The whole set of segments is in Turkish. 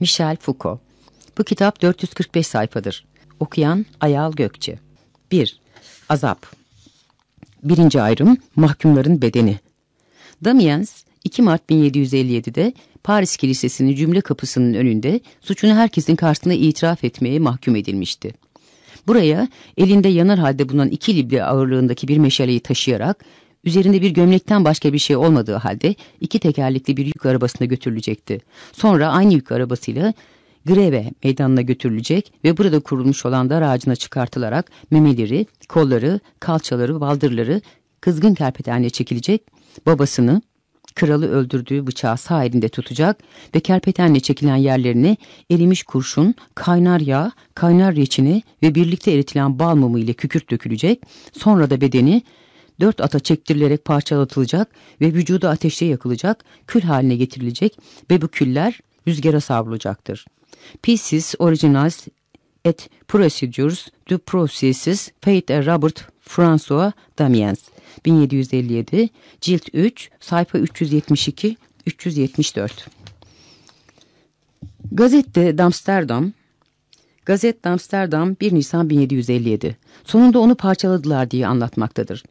Michel Foucault. Bu kitap 445 sayfadır. Okuyan Ayal Gökçe. 1. Azap. Birinci ayrım mahkumların bedeni. Damiens 2 Mart 1757'de Paris Kilisesi'nin cümle kapısının önünde suçunu herkesin karşısında itiraf etmeye mahkum edilmişti. Buraya elinde yanar halde bulunan iki libya ağırlığındaki bir meşaleyi taşıyarak üzerinde bir gömlekten başka bir şey olmadığı halde iki tekerlekli bir yük arabasına götürülecekti. Sonra aynı yük arabasıyla Greve meydanına götürülecek ve burada kurulmuş olan dar ağacına çıkartılarak memeleri, kolları, kalçaları, baldırları kızgın kerpetenle çekilecek, babasını, kralı öldürdüğü bıçağı sağ elinde tutacak ve kerpetenle çekilen yerlerini erimiş kurşun, kaynar yağ, kaynar reçini ve birlikte eritilen bal mumu ile kükürt dökülecek, sonra da bedeni dört ata çektirilerek parçalatılacak ve vücudu ateşte yakılacak, kül haline getirilecek ve bu küller rüzgara savrulacaktır. Pieces Originals et Procedures du Processes Fait Robert François Damiens 1757 cilt 3 sayfa 372 374 Gazette d'Amsterdam Gazet d'Amsterdam 1 Nisan 1757 sonunda onu parçaladılar diye anlatmaktadır.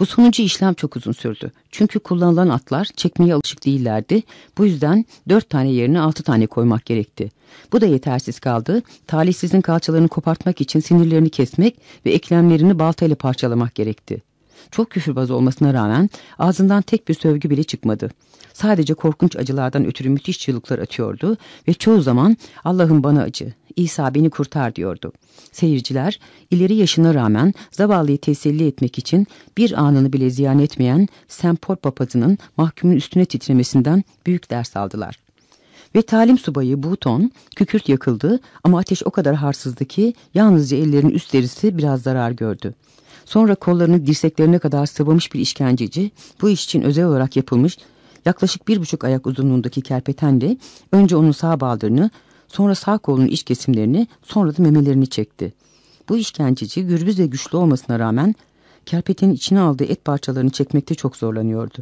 Bu sonuncu işlem çok uzun sürdü. Çünkü kullanılan atlar çekmeye alışık değillerdi. Bu yüzden dört tane yerine altı tane koymak gerekti. Bu da yetersiz kaldı. Talihsizin kalçalarını kopartmak için sinirlerini kesmek ve eklemlerini baltayla parçalamak gerekti. Çok küfürbaz olmasına rağmen ağzından tek bir sövgü bile çıkmadı. Sadece korkunç acılardan ötürü müthiş çığlıklar atıyordu ve çoğu zaman Allah'ım bana acı, İsa beni kurtar diyordu. Seyirciler ileri yaşına rağmen zavallıyı teselli etmek için bir anını bile ziyan etmeyen. Paul papazının mahkumun üstüne titremesinden büyük ders aldılar. Ve talim subayı Buton kükürt yakıldı ama ateş o kadar harsızdı ki yalnızca ellerinin üst derisi biraz zarar gördü. Sonra kollarını dirseklerine kadar sıvamış bir işkenceci bu iş için özel olarak yapılmış yaklaşık bir buçuk ayak uzunluğundaki kerpetenle önce onun sağ baldırını sonra sağ kolunun iç kesimlerini sonra da memelerini çekti. Bu işkenceci gürbüz ve güçlü olmasına rağmen kerpetenin içine aldığı et parçalarını çekmekte çok zorlanıyordu.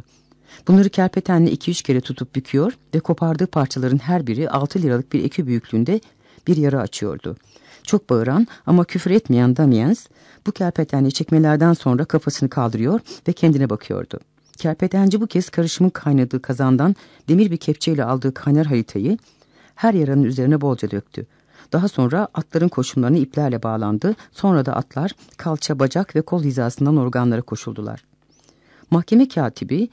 Bunları kerpetenle iki üç kere tutup büküyor ve kopardığı parçaların her biri altı liralık bir ekü büyüklüğünde bir yara açıyordu. Çok bağıran ama küfür etmeyen Damiens bu kerpetenle çekmelerden sonra kafasını kaldırıyor ve kendine bakıyordu. Kerpetenci bu kez karışımın kaynadığı kazandan demir bir kepçeyle aldığı kaynar haritayı her yaranın üzerine bolca döktü. Daha sonra atların koşumlarına iplerle bağlandı. Sonra da atlar kalça, bacak ve kol hizasından organlara koşuldular. Mahkeme katibi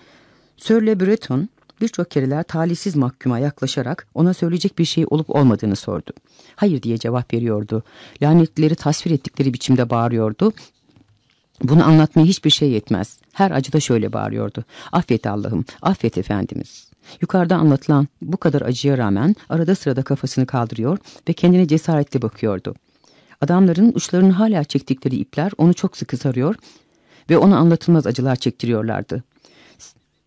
Sir Le Breton birçok kereler talihsiz mahkuma yaklaşarak ona söyleyecek bir şey olup olmadığını sordu. Hayır diye cevap veriyordu. Lanetlileri tasvir ettikleri biçimde bağırıyordu. Bunu anlatmaya hiçbir şey yetmez. Her acıda şöyle bağırıyordu. Affet Allah'ım, affet Efendimiz. Yukarıda anlatılan bu kadar acıya rağmen arada sırada kafasını kaldırıyor ve kendine cesaretli bakıyordu. Adamların uçlarını hala çektikleri ipler onu çok sıkı sarıyor ve ona anlatılmaz acılar çektiriyorlardı.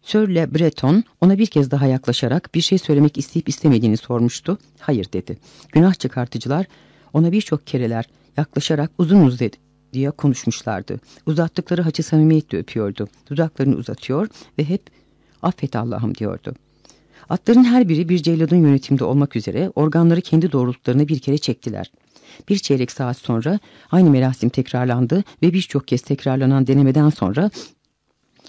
Sir Le Breton ona bir kez daha yaklaşarak bir şey söylemek isteyip istemediğini sormuştu. Hayır dedi. Günah çıkartıcılar ona birçok kereler yaklaşarak uzun uz dedi diye konuşmuşlardı. Uzattıkları haçı samimiyetle öpüyordu. Dudaklarını uzatıyor ve hep affet Allah'ım diyordu. Atların her biri bir celladın yönetimde olmak üzere organları kendi doğrultularına bir kere çektiler. Bir çeyrek saat sonra aynı merasim tekrarlandı ve birçok kez tekrarlanan denemeden sonra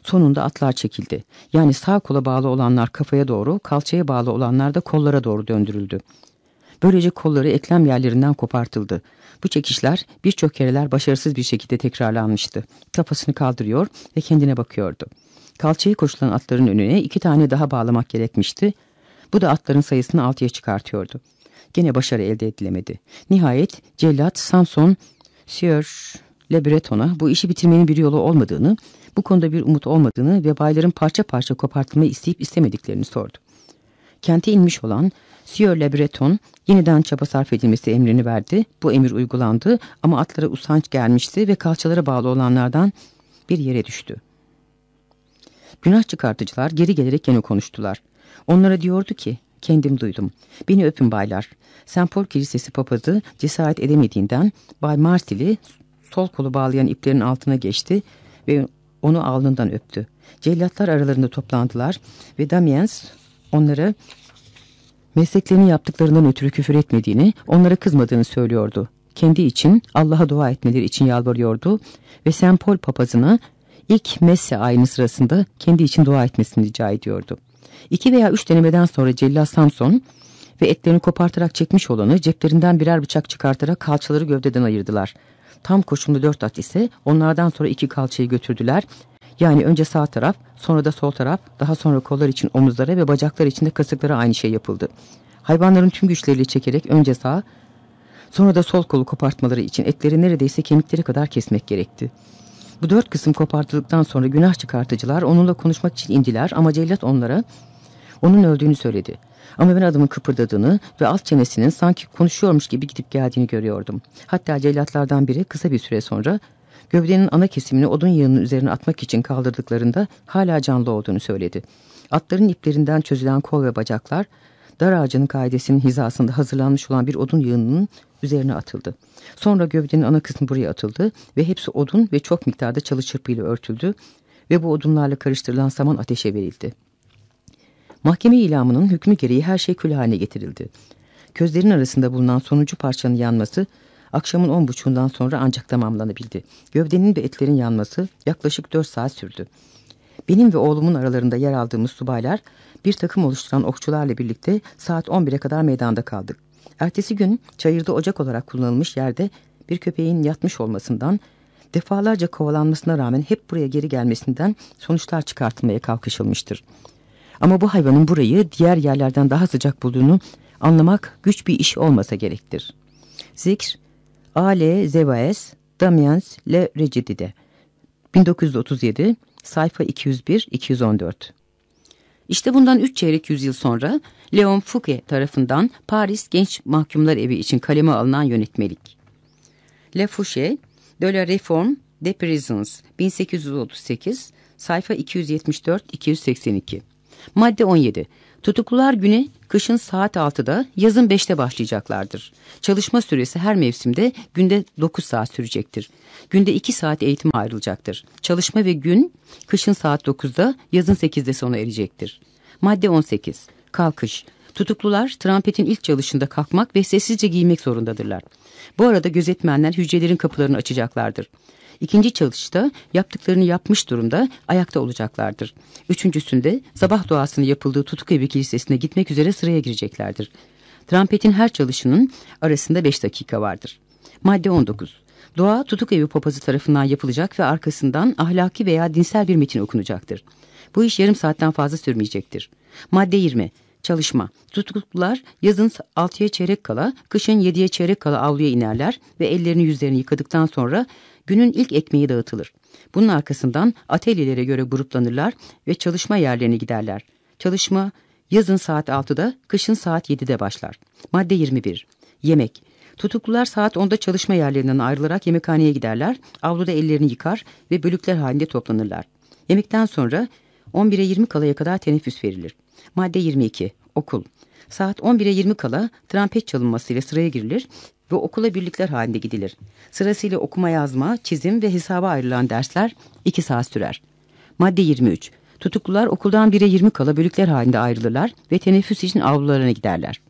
sonunda atlar çekildi. Yani sağ kola bağlı olanlar kafaya doğru, kalçaya bağlı olanlar da kollara doğru döndürüldü. Böylece kolları eklem yerlerinden kopartıldı. Bu çekişler birçok kereler başarısız bir şekilde tekrarlanmıştı. Kafasını kaldırıyor ve kendine bakıyordu. Kalçayı koşulan atların önüne iki tane daha bağlamak gerekmişti. Bu da atların sayısını altıya çıkartıyordu. Gene başarı elde edilemedi. Nihayet cellat Samson Sieur Le Breton'a bu işi bitirmenin bir yolu olmadığını, bu konuda bir umut olmadığını ve bayların parça parça kopartılmayı isteyip istemediklerini sordu. Kente inmiş olan Sieur Le Breton yeniden çaba sarf edilmesi emrini verdi. Bu emir uygulandı ama atlara usanç gelmişti ve kalçalara bağlı olanlardan bir yere düştü. Günah çıkartıcılar geri gelerek yine konuştular. Onlara diyordu ki, kendim duydum. Beni öpün baylar. St. Paul Kilisesi papazı cesaret edemediğinden Bay Marsil'i sol kolu bağlayan iplerin altına geçti ve onu alnından öptü. Cellatlar aralarında toplandılar ve Damiens onları Mesleklerini yaptıklarından ötürü küfür etmediğini, onlara kızmadığını söylüyordu. Kendi için, Allah'a dua etmeleri için yalvarıyordu ve St. Paul papazına ilk messe ayini sırasında kendi için dua etmesini rica ediyordu. İki veya üç denemeden sonra Cellat Samson ve etlerini kopartarak çekmiş olanı ceplerinden birer bıçak çıkartarak kalçaları gövdeden ayırdılar. Tam koşumlu dört at ise onlardan sonra iki kalçayı götürdüler. Yani önce sağ taraf, sonra da sol taraf, daha sonra kollar için omuzlara ve bacaklar için de kasıklara aynı şey yapıldı. Hayvanların tüm güçleriyle çekerek önce sağ, sonra da sol kolu kopartmaları için etleri neredeyse kemikleri kadar kesmek gerekti. Bu dört kısım kopartıldıktan sonra günah çıkartıcılar onunla konuşmak için indiler ama cellat onlara onun öldüğünü söyledi. Ama ben adamın kıpırdadığını ve alt çenesinin sanki konuşuyormuş gibi gidip geldiğini görüyordum. Hatta cellatlardan biri kısa bir süre sonra gövdenin ana kesimini odun yığının üzerine atmak için kaldırdıklarında hala canlı olduğunu söyledi. Atların iplerinden çözülen kol ve bacaklar dar ağacının kaidesinin hizasında hazırlanmış olan bir odun yığınının üzerine atıldı. Sonra gövdenin ana kısmı buraya atıldı ve hepsi odun ve çok miktarda çalı çırpıyla örtüldü ve bu odunlarla karıştırılan saman ateşe verildi. Mahkeme ilamının hükmü gereği her şey kül haline getirildi. Közlerin arasında bulunan sonuncu parçanın yanması akşamın on buçuğundan sonra ancak tamamlanabildi. Gövdenin ve etlerin yanması yaklaşık dört saat sürdü. Benim ve oğlumun aralarında yer aldığımız subaylar bir takım oluşturan okçularla birlikte saat 11'e kadar meydanda kaldık. Ertesi gün çayırda ocak olarak kullanılmış yerde bir köpeğin yatmış olmasından, defalarca kovalanmasına rağmen hep buraya geri gelmesinden sonuçlar çıkartılmaya kalkışılmıştır. Ama bu hayvanın burayı diğer yerlerden daha sıcak bulduğunu anlamak güç bir iş olmasa gerektir. Zikr, A.L. Zevaes, Damiens Le Recidide, 1937, sayfa 201-214. İşte bundan üç çeyrek yüzyıl sonra Leon Fouquet tarafından Paris Genç Mahkumlar Evi için kaleme alınan yönetmelik. Le Fouché, De la Réforme des Prisons, 1838, sayfa 274-282. Madde 17. Tutuklular güne kışın saat 6'da, yazın 5'te başlayacaklardır. Çalışma süresi her mevsimde günde 9 saat sürecektir. Günde 2 saat eğitim ayrılacaktır. Çalışma ve gün kışın saat 9'da, yazın 8'de sona erecektir. Madde 18. Kalkış. Tutuklular trampetin ilk çalışında kalkmak ve sessizce giymek zorundadırlar. Bu arada gözetmenler hücrelerin kapılarını açacaklardır. İkinci çalışta yaptıklarını yapmış durumda ayakta olacaklardır. Üçüncüsünde sabah duasını yapıldığı tutuk evi kilisesine gitmek üzere sıraya gireceklerdir. Trampetin her çalışının arasında beş dakika vardır. Madde 19. Dua tutuk evi papazı tarafından yapılacak ve arkasından ahlaki veya dinsel bir metin okunacaktır. Bu iş yarım saatten fazla sürmeyecektir. Madde 20. Çalışma. Tutuklular yazın 6'ya çeyrek kala, kışın 7'ye çeyrek kala avluya inerler ve ellerini yüzlerini yıkadıktan sonra günün ilk ekmeği dağıtılır. Bunun arkasından atölyelere göre gruplanırlar ve çalışma yerlerine giderler. Çalışma yazın saat 6'da, kışın saat 7'de başlar. Madde 21. Yemek. Tutuklular saat 10'da çalışma yerlerinden ayrılarak yemekhaneye giderler, avluda ellerini yıkar ve bölükler halinde toplanırlar. Yemekten sonra 11'e 20 kalaya kadar teneffüs verilir. Madde 22. Okul. Saat 11'e 20 kala trampet çalınmasıyla sıraya girilir ve okula birlikler halinde gidilir. Sırasıyla okuma yazma, çizim ve hesaba ayrılan dersler 2 saat sürer. Madde 23. Tutuklular okuldan 1'e 20 kala bölükler halinde ayrılırlar ve teneffüs için avlularına giderler.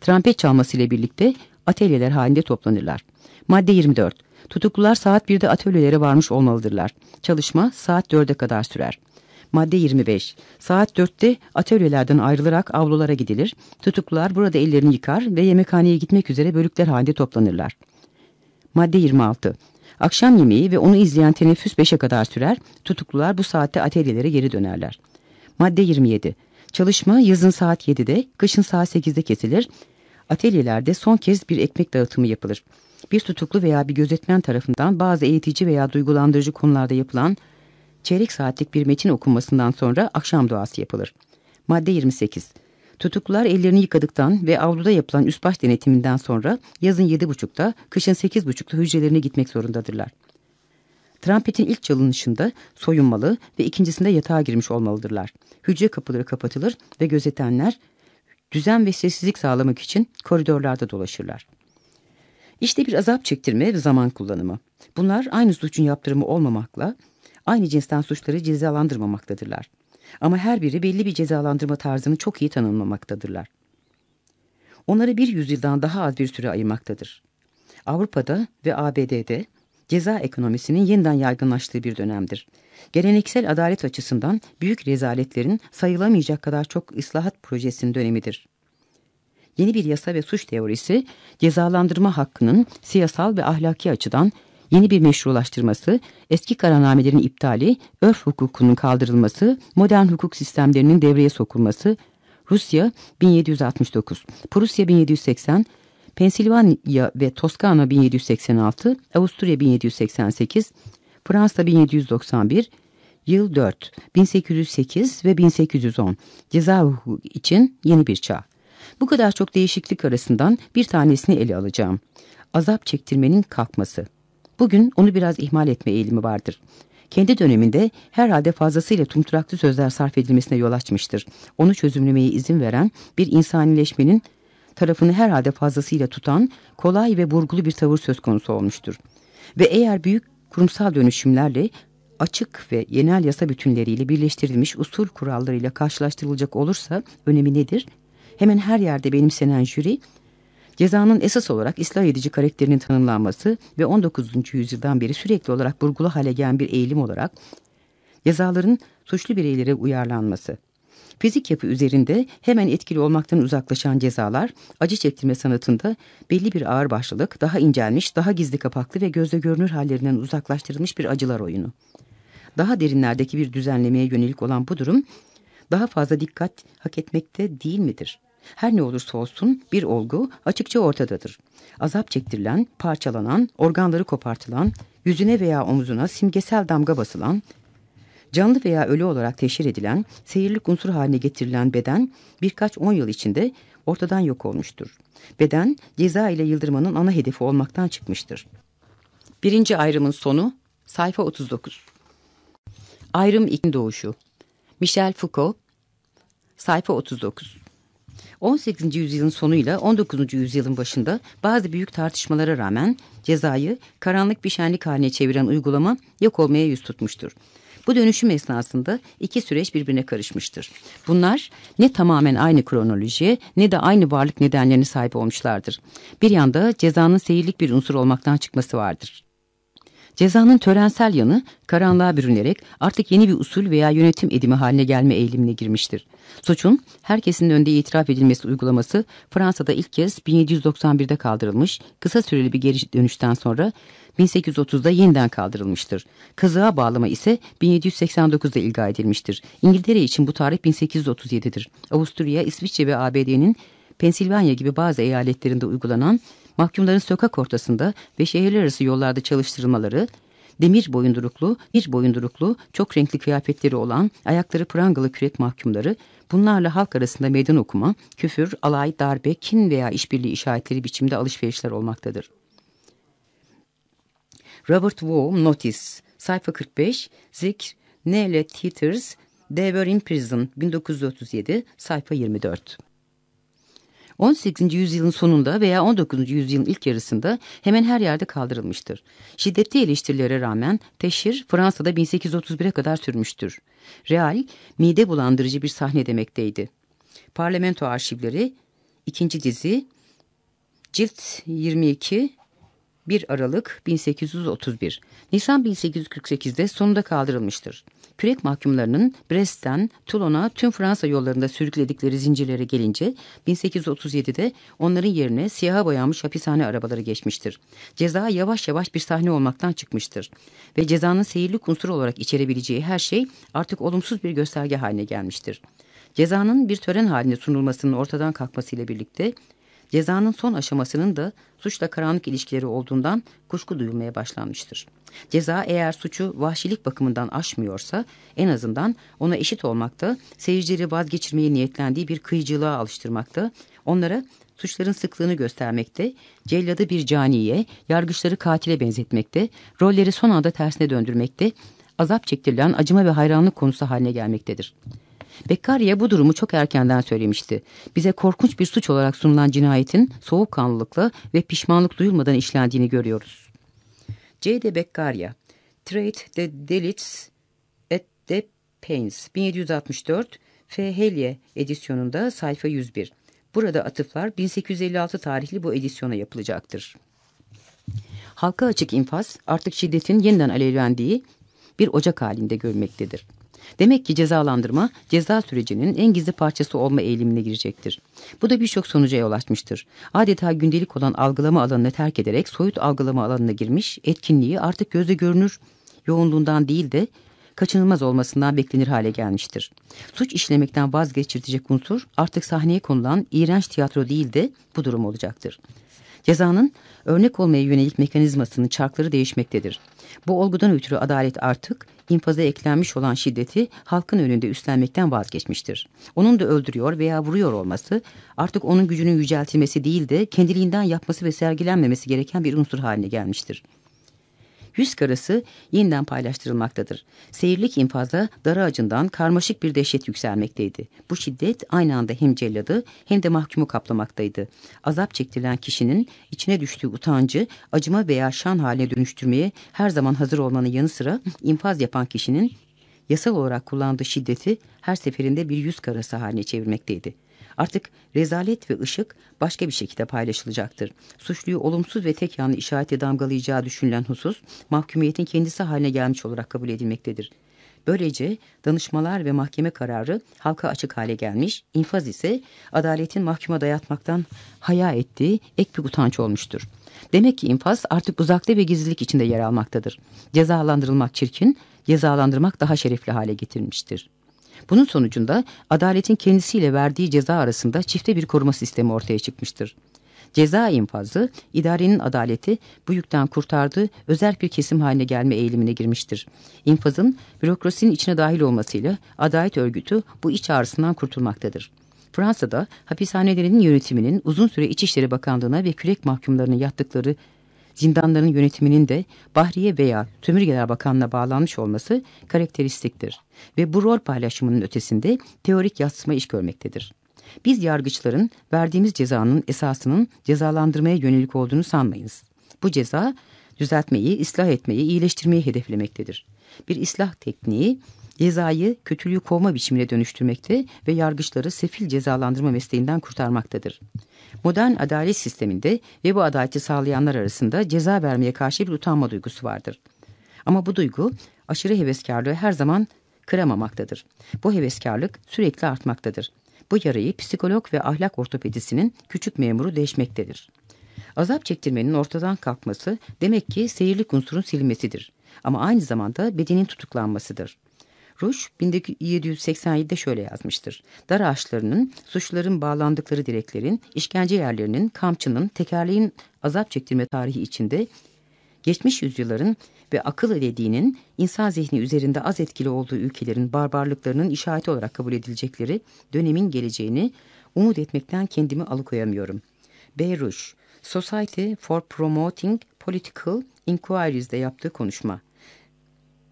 Trampet çalmasıyla birlikte atölyeler halinde toplanırlar. Madde 24. Tutuklular saat 1'de atölyelere varmış olmalıdırlar. Çalışma saat 4'e kadar sürer. Madde 25. Saat 4'te atölyelerden ayrılarak avlulara gidilir. Tutuklular burada ellerini yıkar ve yemekhaneye gitmek üzere bölükler halinde toplanırlar. Madde 26. Akşam yemeği ve onu izleyen teneffüs 5'e kadar sürer. Tutuklular bu saatte atölyelere geri dönerler. Madde 27. Çalışma yazın saat 7'de, kışın saat 8'de kesilir. Atölyelerde son kez bir ekmek dağıtımı yapılır. Bir tutuklu veya bir gözetmen tarafından bazı eğitici veya duygulandırıcı konularda yapılan çeyrek saatlik bir metin okunmasından sonra akşam duası yapılır. Madde 28. Tutuklular ellerini yıkadıktan ve avluda yapılan üst baş denetiminden sonra yazın 7.30'da, kışın 8.30'da hücrelerine gitmek zorundadırlar. Trampetin ilk çalınışında soyunmalı ve ikincisinde yatağa girmiş olmalıdırlar. Hücre kapıları kapatılır ve gözetenler düzen ve sessizlik sağlamak için koridorlarda dolaşırlar. İşte bir azap çektirme ve zaman kullanımı. Bunlar aynı suçun yaptırımı olmamakla aynı cinsten suçları cezalandırmamaktadırlar. Ama her biri belli bir cezalandırma tarzını çok iyi tanımlamaktadırlar. onları bir yüzyıldan daha az bir süre ayırmaktadır. Avrupa'da ve ABD'de ceza ekonomisinin yeniden yaygınlaştığı bir dönemdir. Geleneksel adalet açısından büyük rezaletlerin sayılamayacak kadar çok ıslahat projesinin dönemidir. Yeni bir yasa ve suç teorisi cezalandırma hakkının siyasal ve ahlaki açıdan yeni bir meşrulaştırması, eski kararnamelerin iptali, örf hukukunun kaldırılması, modern hukuk sistemlerinin devreye sokulması, Rusya 1769, Prusya 1780, Pensilvanya ve Toskana 1786, Avusturya 1788, Fransa 1791, yıl 4, 1808 ve 1810 ceza hukuku için yeni bir çağ. Bu kadar çok değişiklik arasından bir tanesini ele alacağım. Azap çektirmenin kalkması. Bugün onu biraz ihmal etme eğilimi vardır. Kendi döneminde herhalde fazlasıyla tumturaklı sözler sarf edilmesine yol açmıştır. Onu çözümlemeye izin veren bir insanileşmenin tarafını herhalde fazlasıyla tutan kolay ve burgulu bir tavır söz konusu olmuştur. Ve eğer büyük kurumsal dönüşümlerle açık ve yenel yasa bütünleriyle birleştirilmiş usul kurallarıyla karşılaştırılacak olursa önemi nedir? Hemen her yerde benimsenen jüri Cezanın esas olarak ıslah edici karakterinin tanımlanması ve 19. yüzyıldan beri sürekli olarak burgulu hale gelen bir eğilim olarak cezaların suçlu bireylere uyarlanması. Fizik yapı üzerinde hemen etkili olmaktan uzaklaşan cezalar, acı çektirme sanatında belli bir ağırbaşlılık, daha incelmiş, daha gizli kapaklı ve gözle görünür hallerinden uzaklaştırılmış bir acılar oyunu. Daha derinlerdeki bir düzenlemeye yönelik olan bu durum, daha fazla dikkat hak etmekte değil midir?'' Her ne olursa olsun bir olgu açıkça ortadadır. Azap çektirilen, parçalanan, organları kopartılan, yüzüne veya omuzuna simgesel damga basılan, canlı veya ölü olarak teşhir edilen, seyirlik unsur haline getirilen beden birkaç on yıl içinde ortadan yok olmuştur. Beden ceza ile yıldırmanın ana hedefi olmaktan çıkmıştır. Birinci ayrımın sonu sayfa 39. Ayrım ikin doğuşu Michel Foucault sayfa 39 18. yüzyılın sonuyla 19. yüzyılın başında bazı büyük tartışmalara rağmen cezayı karanlık bir şenlik haline çeviren uygulama yok olmaya yüz tutmuştur. Bu dönüşüm esnasında iki süreç birbirine karışmıştır. Bunlar ne tamamen aynı kronolojiye ne de aynı varlık nedenlerine sahip olmuşlardır. Bir yanda cezanın seyirlik bir unsur olmaktan çıkması vardır. Cezanın törensel yanı karanlığa bürünerek artık yeni bir usul veya yönetim edimi haline gelme eğilimine girmiştir. Suçun herkesin önünde itiraf edilmesi uygulaması Fransa'da ilk kez 1791'de kaldırılmış, kısa süreli bir geri dönüşten sonra 1830'da yeniden kaldırılmıştır. Kazığa bağlama ise 1789'da ilga edilmiştir. İngiltere için bu tarih 1837'dir. Avusturya, İsviçre ve ABD'nin Pensilvanya gibi bazı eyaletlerinde uygulanan mahkumların sokak ortasında ve şehirler arası yollarda çalıştırılmaları, demir boyunduruklu, bir boyunduruklu, çok renkli kıyafetleri olan, ayakları prangalı kürek mahkumları, bunlarla halk arasında meydan okuma, küfür, alay, darbe, kin veya işbirliği işaretleri biçimde alışverişler olmaktadır. Robert Waugh Notice, sayfa 45, Zikr, Nele Teeters, They Were in Prison, 1937, sayfa 24. 18. yüzyılın sonunda veya 19. yüzyılın ilk yarısında hemen her yerde kaldırılmıştır. Şiddetli eleştirilere rağmen teşhir Fransa'da 1831'e kadar sürmüştür. Real, mide bulandırıcı bir sahne demekteydi. Parlamento arşivleri, ikinci dizi, cilt 22, 1 Aralık 1831. Nisan 1848'de sonunda kaldırılmıştır. Kürek mahkumlarının Brest'ten Toulon'a tüm Fransa yollarında sürükledikleri zincirlere gelince 1837'de onların yerine siyaha boyanmış hapishane arabaları geçmiştir. Ceza yavaş yavaş bir sahne olmaktan çıkmıştır. Ve cezanın seyirlik unsur olarak içerebileceği her şey artık olumsuz bir gösterge haline gelmiştir. Cezanın bir tören halinde sunulmasının ortadan kalkmasıyla birlikte Cezanın son aşamasının da suçla karanlık ilişkileri olduğundan kuşku duyulmaya başlanmıştır. Ceza eğer suçu vahşilik bakımından aşmıyorsa en azından ona eşit olmakta, seyircileri vazgeçirmeye niyetlendiği bir kıyıcılığa alıştırmakta, onlara suçların sıklığını göstermekte, celladı bir caniye, yargıçları katile benzetmekte, rolleri son anda tersine döndürmekte, azap çektirilen acıma ve hayranlık konusu haline gelmektedir. Beccaria bu durumu çok erkenden söylemişti. Bize korkunç bir suç olarak sunulan cinayetin soğukkanlılıkla ve pişmanlık duyulmadan işlendiğini görüyoruz. C. de Beccaria, Trade the Delits at the Pains, 1764, F. Helye edisyonunda sayfa 101. Burada atıflar 1856 tarihli bu edisyona yapılacaktır. Halka açık infaz artık şiddetin yeniden alevlendiği bir ocak halinde görmektedir. Demek ki cezalandırma ceza sürecinin en gizli parçası olma eğilimine girecektir. Bu da birçok sonuca yol açmıştır. Adeta gündelik olan algılama alanını terk ederek soyut algılama alanına girmiş, etkinliği artık gözle görünür yoğunluğundan değil de kaçınılmaz olmasından beklenir hale gelmiştir. Suç işlemekten vazgeçirtecek unsur artık sahneye konulan iğrenç tiyatro değil de bu durum olacaktır. Cezanın örnek olmaya yönelik mekanizmasının çarkları değişmektedir. Bu olgudan ötürü adalet artık infaza eklenmiş olan şiddeti halkın önünde üstlenmekten vazgeçmiştir. Onun da öldürüyor veya vuruyor olması artık onun gücünün yüceltilmesi değil de kendiliğinden yapması ve sergilenmemesi gereken bir unsur haline gelmiştir yüz karası yeniden paylaştırılmaktadır. Seyirlik infazda dar ağacından karmaşık bir dehşet yükselmekteydi. Bu şiddet aynı anda hem celladı hem de mahkumu kaplamaktaydı. Azap çektirilen kişinin içine düştüğü utancı acıma veya şan haline dönüştürmeye her zaman hazır olmanın yanı sıra infaz yapan kişinin yasal olarak kullandığı şiddeti her seferinde bir yüz karası haline çevirmekteydi. Artık rezalet ve ışık başka bir şekilde paylaşılacaktır. Suçluyu olumsuz ve tek yanlı işaretle damgalayacağı düşünülen husus mahkumiyetin kendisi haline gelmiş olarak kabul edilmektedir. Böylece danışmalar ve mahkeme kararı halka açık hale gelmiş, infaz ise adaletin mahkuma dayatmaktan haya ettiği ek bir utanç olmuştur. Demek ki infaz artık uzakta ve gizlilik içinde yer almaktadır. Cezalandırılmak çirkin, cezalandırmak daha şerefli hale getirilmiştir. Bunun sonucunda adaletin kendisiyle verdiği ceza arasında çifte bir koruma sistemi ortaya çıkmıştır. Ceza infazı, idarenin adaleti bu yükten kurtardığı özel bir kesim haline gelme eğilimine girmiştir. İnfazın bürokrasinin içine dahil olmasıyla adalet örgütü bu iç ağrısından kurtulmaktadır. Fransa'da hapishanelerinin yönetiminin uzun süre İçişleri Bakanlığı'na ve kürek mahkumlarının yattıkları zindanların yönetiminin de Bahriye veya Sömürgeler Bakanlığı'na bağlanmış olması karakteristiktir ve bu rol paylaşımının ötesinde teorik yatsıma iş görmektedir. Biz yargıçların verdiğimiz cezanın esasının cezalandırmaya yönelik olduğunu sanmayınız. Bu ceza düzeltmeyi, ıslah etmeyi, iyileştirmeyi hedeflemektedir. Bir ıslah tekniği cezayı kötülüğü kovma biçimine dönüştürmekte ve yargıçları sefil cezalandırma mesleğinden kurtarmaktadır. Modern adalet sisteminde ve bu adaleti sağlayanlar arasında ceza vermeye karşı bir utanma duygusu vardır. Ama bu duygu aşırı heveskarlığı her zaman kıramamaktadır. Bu heveskarlık sürekli artmaktadır. Bu yarayı psikolog ve ahlak ortopedisinin küçük memuru değişmektedir. Azap çektirmenin ortadan kalkması demek ki seyirlik unsurun silinmesidir. Ama aynı zamanda bedenin tutuklanmasıdır. Rush 1787'de şöyle yazmıştır. Dar ağaçlarının, suçların bağlandıkları direklerin, işkence yerlerinin, kamçının, tekerleğin azap çektirme tarihi içinde geçmiş yüzyılların ve akıl dediğinin insan zihni üzerinde az etkili olduğu ülkelerin barbarlıklarının işareti olarak kabul edilecekleri dönemin geleceğini umut etmekten kendimi alıkoyamıyorum. Beyruş, Society for Promoting Political Inquiries'de yaptığı konuşma.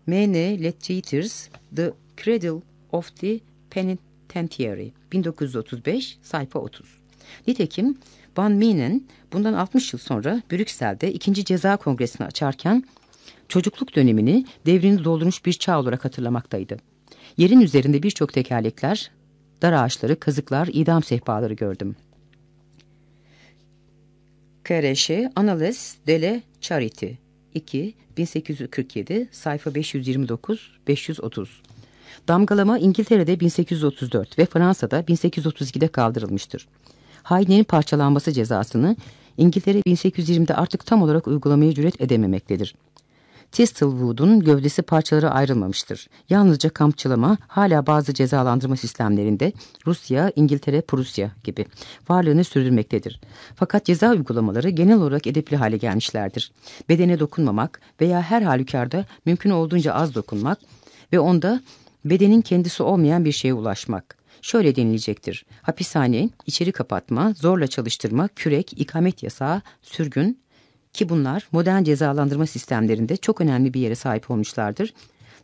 M.N. Letters, The Cradle of the Penitentiary, 1935, sayfa 30. Nitekim Van Mienen bundan 60 yıl sonra Brüksel'de ikinci ceza kongresini açarken çocukluk dönemini devrini doldurmuş bir çağ olarak hatırlamaktaydı. Yerin üzerinde birçok tekerlekler, dar ağaçları, kazıklar, idam sehpaları gördüm. Kereşe Anales Dele Charity 2 1847 sayfa 529-530 Damgalama İngiltere'de 1834 ve Fransa'da 1832'de kaldırılmıştır. Hainlerin parçalanması cezasını İngiltere 1820'de artık tam olarak uygulamaya cüret edememektedir. Thistlewood'un gövdesi parçalara ayrılmamıştır. Yalnızca kampçılama hala bazı cezalandırma sistemlerinde Rusya, İngiltere, Prusya gibi varlığını sürdürmektedir. Fakat ceza uygulamaları genel olarak edepli hale gelmişlerdir. Bedene dokunmamak veya her halükarda mümkün olduğunca az dokunmak ve onda bedenin kendisi olmayan bir şeye ulaşmak. Şöyle denilecektir. Hapishane, içeri kapatma, zorla çalıştırma, kürek, ikamet yasağı, sürgün, ki bunlar modern cezalandırma sistemlerinde çok önemli bir yere sahip olmuşlardır.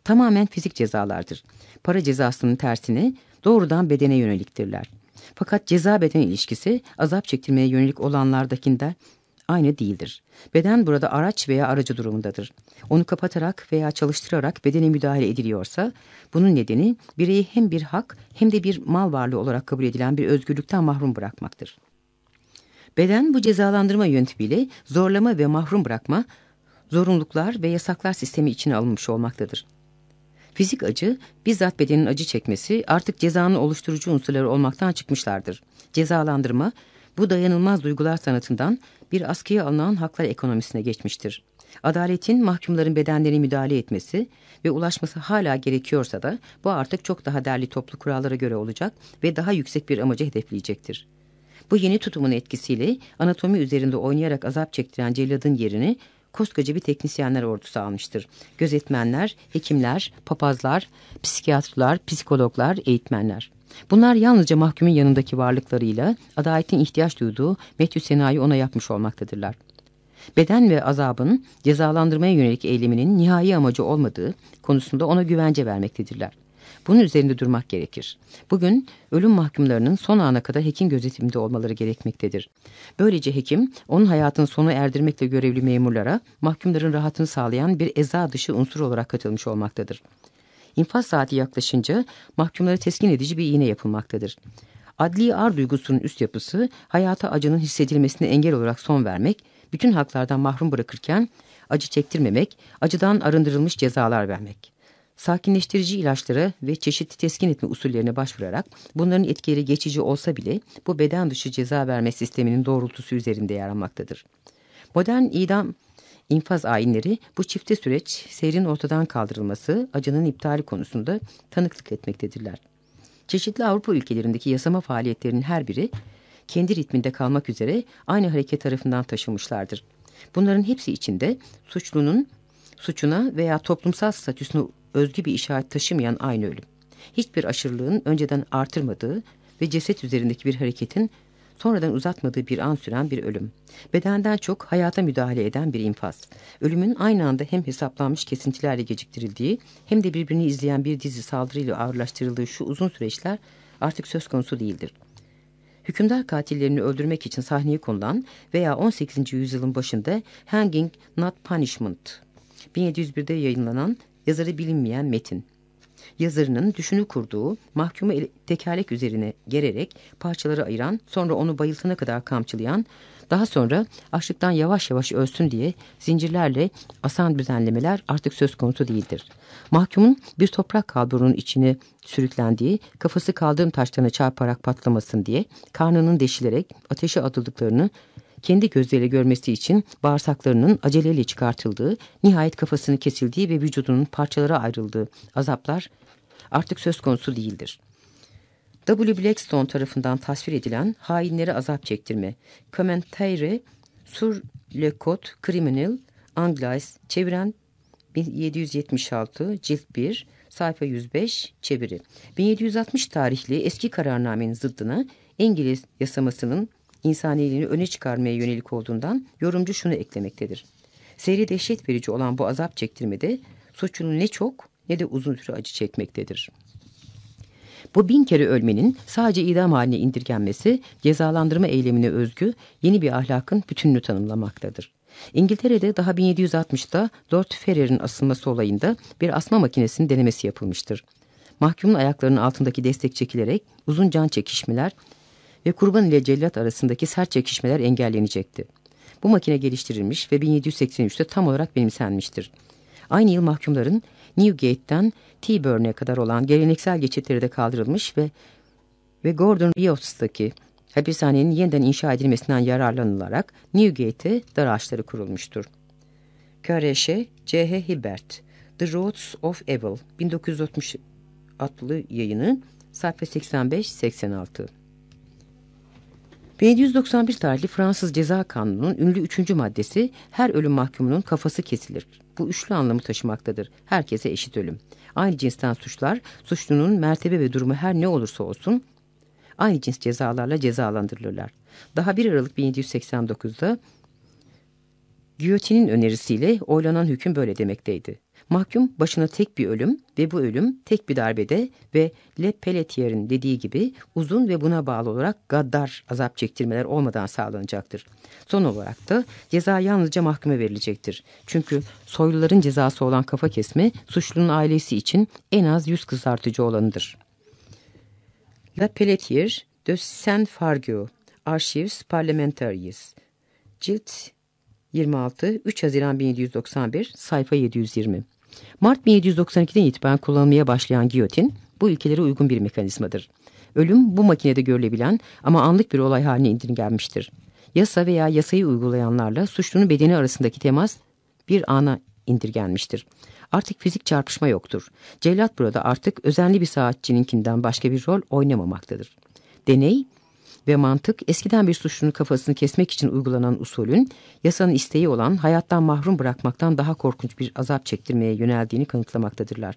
Tamamen fizik cezalardır. Para cezasının tersine doğrudan bedene yöneliktirler. Fakat ceza beden ilişkisi azap çektirmeye yönelik olanlardakinden aynı değildir. Beden burada araç veya aracı durumundadır. Onu kapatarak veya çalıştırarak bedene müdahale ediliyorsa bunun nedeni bireyi hem bir hak hem de bir mal varlığı olarak kabul edilen bir özgürlükten mahrum bırakmaktır. Beden bu cezalandırma yöntemiyle zorlama ve mahrum bırakma, zorunluluklar ve yasaklar sistemi içine alınmış olmaktadır. Fizik acı, bizzat bedenin acı çekmesi artık cezanın oluşturucu unsurları olmaktan çıkmışlardır. Cezalandırma, bu dayanılmaz duygular sanatından bir askıya alınan haklar ekonomisine geçmiştir. Adaletin mahkumların bedenlerine müdahale etmesi ve ulaşması hala gerekiyorsa da bu artık çok daha derli toplu kurallara göre olacak ve daha yüksek bir amacı hedefleyecektir. Bu yeni tutumun etkisiyle anatomi üzerinde oynayarak azap çektiren celladın yerini koskoca bir teknisyenler ordusu almıştır. Gözetmenler, hekimler, papazlar, psikiyatrlar, psikologlar, eğitmenler. Bunlar yalnızca mahkumun yanındaki varlıklarıyla adaletin ihtiyaç duyduğu metü senayı ona yapmış olmaktadırlar. Beden ve azabın cezalandırmaya yönelik eyleminin nihai amacı olmadığı konusunda ona güvence vermektedirler. Bunun üzerinde durmak gerekir. Bugün ölüm mahkumlarının son ana kadar hekim gözetiminde olmaları gerekmektedir. Böylece hekim onun hayatını sona erdirmekle görevli memurlara mahkumların rahatını sağlayan bir eza dışı unsur olarak katılmış olmaktadır. İnfaz saati yaklaşınca mahkumları teskin edici bir iğne yapılmaktadır. Adli ar duygusunun üst yapısı hayata acının hissedilmesine engel olarak son vermek, bütün haklardan mahrum bırakırken acı çektirmemek, acıdan arındırılmış cezalar vermek sakinleştirici ilaçlara ve çeşitli teskin etme usullerine başvurarak bunların etkileri geçici olsa bile bu beden dışı ceza verme sisteminin doğrultusu üzerinde yer almaktadır. Modern idam infaz ayinleri bu çifte süreç seyrin ortadan kaldırılması, acının iptali konusunda tanıklık etmektedirler. Çeşitli Avrupa ülkelerindeki yasama faaliyetlerinin her biri kendi ritminde kalmak üzere aynı hareket tarafından taşımışlardır. Bunların hepsi içinde suçlunun suçuna veya toplumsal statüsüne özgü bir işaret taşımayan aynı ölüm. Hiçbir aşırılığın önceden artırmadığı ve ceset üzerindeki bir hareketin sonradan uzatmadığı bir an süren bir ölüm. Bedenden çok hayata müdahale eden bir infaz. Ölümün aynı anda hem hesaplanmış kesintilerle geciktirildiği hem de birbirini izleyen bir dizi saldırıyla ağırlaştırıldığı şu uzun süreçler artık söz konusu değildir. Hükümdar katillerini öldürmek için sahneye konulan veya 18. yüzyılın başında Hanging Not Punishment 1701'de yayınlanan yazarı bilinmeyen metin. Yazarının düşünü kurduğu mahkumu tekerlek üzerine gererek parçaları ayıran, sonra onu bayıltana kadar kamçılayan, daha sonra açlıktan yavaş yavaş ölsün diye zincirlerle asan düzenlemeler artık söz konusu değildir. Mahkumun bir toprak kalburunun içine sürüklendiği, kafası kaldırım taşlarına çarparak patlamasın diye karnının deşilerek ateşe atıldıklarını kendi gözleriyle görmesi için bağırsaklarının aceleyle çıkartıldığı, nihayet kafasını kesildiği ve vücudunun parçalara ayrıldığı azaplar artık söz konusu değildir. W. Blackstone tarafından tasvir edilen hainlere azap çektirme, Commentaire sur le Code Criminel Anglais, çeviren 1776, cilt 1, sayfa 105, çeviri. 1760 tarihli eski kararnamenin zıddına İngiliz yasamasının insaniliğini öne çıkarmaya yönelik olduğundan yorumcu şunu eklemektedir. Seyri dehşet verici olan bu azap çektirmede suçlunun ne çok ne de uzun süre acı çekmektedir. Bu bin kere ölmenin sadece idam haline indirgenmesi cezalandırma eylemine özgü yeni bir ahlakın bütününü tanımlamaktadır. İngiltere'de daha 1760'da Lord Ferrer'in asılması olayında bir asma makinesinin denemesi yapılmıştır. Mahkumun ayaklarının altındaki destek çekilerek uzun can çekişmeler ve kurban ile cellat arasındaki sert çekişmeler engellenecekti. Bu makine geliştirilmiş ve 1783'te tam olarak benimsenmiştir. Aynı yıl mahkumların Newgate'den T-Burn'e kadar olan geleneksel geçitleri de kaldırılmış ve ve Gordon Rios'taki hapishanenin yeniden inşa edilmesinden yararlanılarak Newgate'e dar ağaçları kurulmuştur. Köreşe C.H. Hibbert The Roads of Evil 1960 adlı yayını sayfa 85-86 1791 tarihli Fransız Ceza Kanunu'nun ünlü üçüncü maddesi her ölüm mahkumunun kafası kesilir. Bu üçlü anlamı taşımaktadır. Herkese eşit ölüm. Aynı cinsten suçlar, suçlunun mertebe ve durumu her ne olursa olsun aynı cins cezalarla cezalandırılırlar. Daha 1 Aralık 1789'da Giyotinin önerisiyle oylanan hüküm böyle demekteydi. Mahkum başına tek bir ölüm ve bu ölüm tek bir darbede ve Le Pelletier'in dediği gibi uzun ve buna bağlı olarak gaddar azap çektirmeler olmadan sağlanacaktır. Son olarak da ceza yalnızca mahkume verilecektir. Çünkü soyluların cezası olan kafa kesme suçlunun ailesi için en az yüz kızartıcı olanıdır. La Pelletier de Saint-Fargeau Archives Parlementaries Cilt 26 3 Haziran 1791 sayfa 720 Mart 1792'den itibaren kullanılmaya başlayan giyotin bu ülkelere uygun bir mekanizmadır. Ölüm bu makinede görülebilen ama anlık bir olay haline indirgenmiştir. Yasa veya yasayı uygulayanlarla suçlunun bedeni arasındaki temas bir ana indirgenmiştir. Artık fizik çarpışma yoktur. Cellat burada artık özenli bir saatçininkinden başka bir rol oynamamaktadır. Deney ve mantık eskiden bir suçlunun kafasını kesmek için uygulanan usulün yasanın isteği olan hayattan mahrum bırakmaktan daha korkunç bir azap çektirmeye yöneldiğini kanıtlamaktadırlar.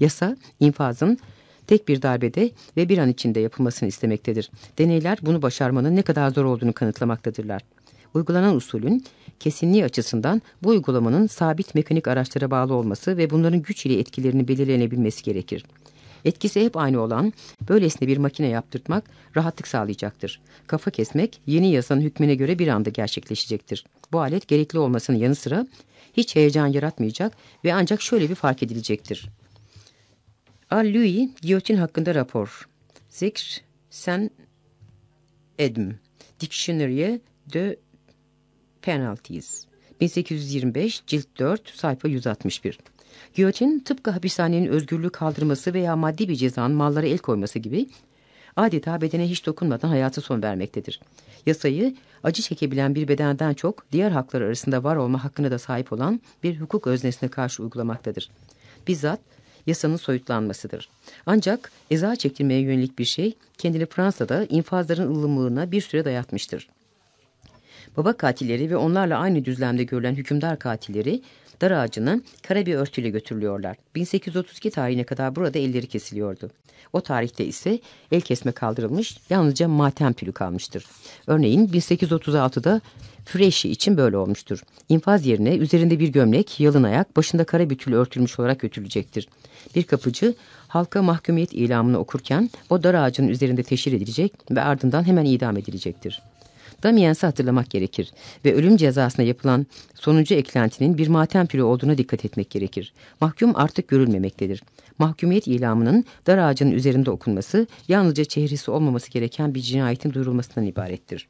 Yasa infazın tek bir darbede ve bir an içinde yapılmasını istemektedir. Deneyler bunu başarmanın ne kadar zor olduğunu kanıtlamaktadırlar. Uygulanan usulün kesinliği açısından bu uygulamanın sabit mekanik araçlara bağlı olması ve bunların güç ile etkilerini belirlenebilmesi gerekir. Etkisi hep aynı olan böylesine bir makine yaptırtmak rahatlık sağlayacaktır. Kafa kesmek yeni yasanın hükmüne göre bir anda gerçekleşecektir. Bu alet gerekli olmasının yanı sıra hiç heyecan yaratmayacak ve ancak şöyle bir fark edilecektir. A Louis giyotin hakkında rapor. Zikr sen edm. Dictionnary'e de penalties. 1825 cilt 4 sayfa 161. Giyotin tıpkı hapishanenin özgürlüğü kaldırması veya maddi bir cezanın mallara el koyması gibi adeta bedene hiç dokunmadan hayatı son vermektedir. Yasayı acı çekebilen bir bedenden çok diğer haklar arasında var olma hakkına da sahip olan bir hukuk öznesine karşı uygulamaktadır. Bizzat yasanın soyutlanmasıdır. Ancak eza çektirmeye yönelik bir şey kendini Fransa'da infazların ılımlığına bir süre dayatmıştır. Baba katilleri ve onlarla aynı düzlemde görülen hükümdar katilleri dar ağacına kara bir örtüyle götürülüyorlar. 1832 tarihine kadar burada elleri kesiliyordu. O tarihte ise el kesme kaldırılmış, yalnızca matem tülü kalmıştır. Örneğin 1836'da Freşi için böyle olmuştur. İnfaz yerine üzerinde bir gömlek, yalın ayak, başında kara bir tül örtülmüş olarak götürülecektir. Bir kapıcı halka mahkumiyet ilamını okurken o dar ağacının üzerinde teşhir edilecek ve ardından hemen idam edilecektir. Damiens'i hatırlamak gerekir ve ölüm cezasına yapılan sonuncu eklentinin bir matem pürü olduğuna dikkat etmek gerekir. Mahkum artık görülmemektedir. Mahkumiyet ilamının dar ağacının üzerinde okunması yalnızca çehresi olmaması gereken bir cinayetin duyurulmasından ibarettir.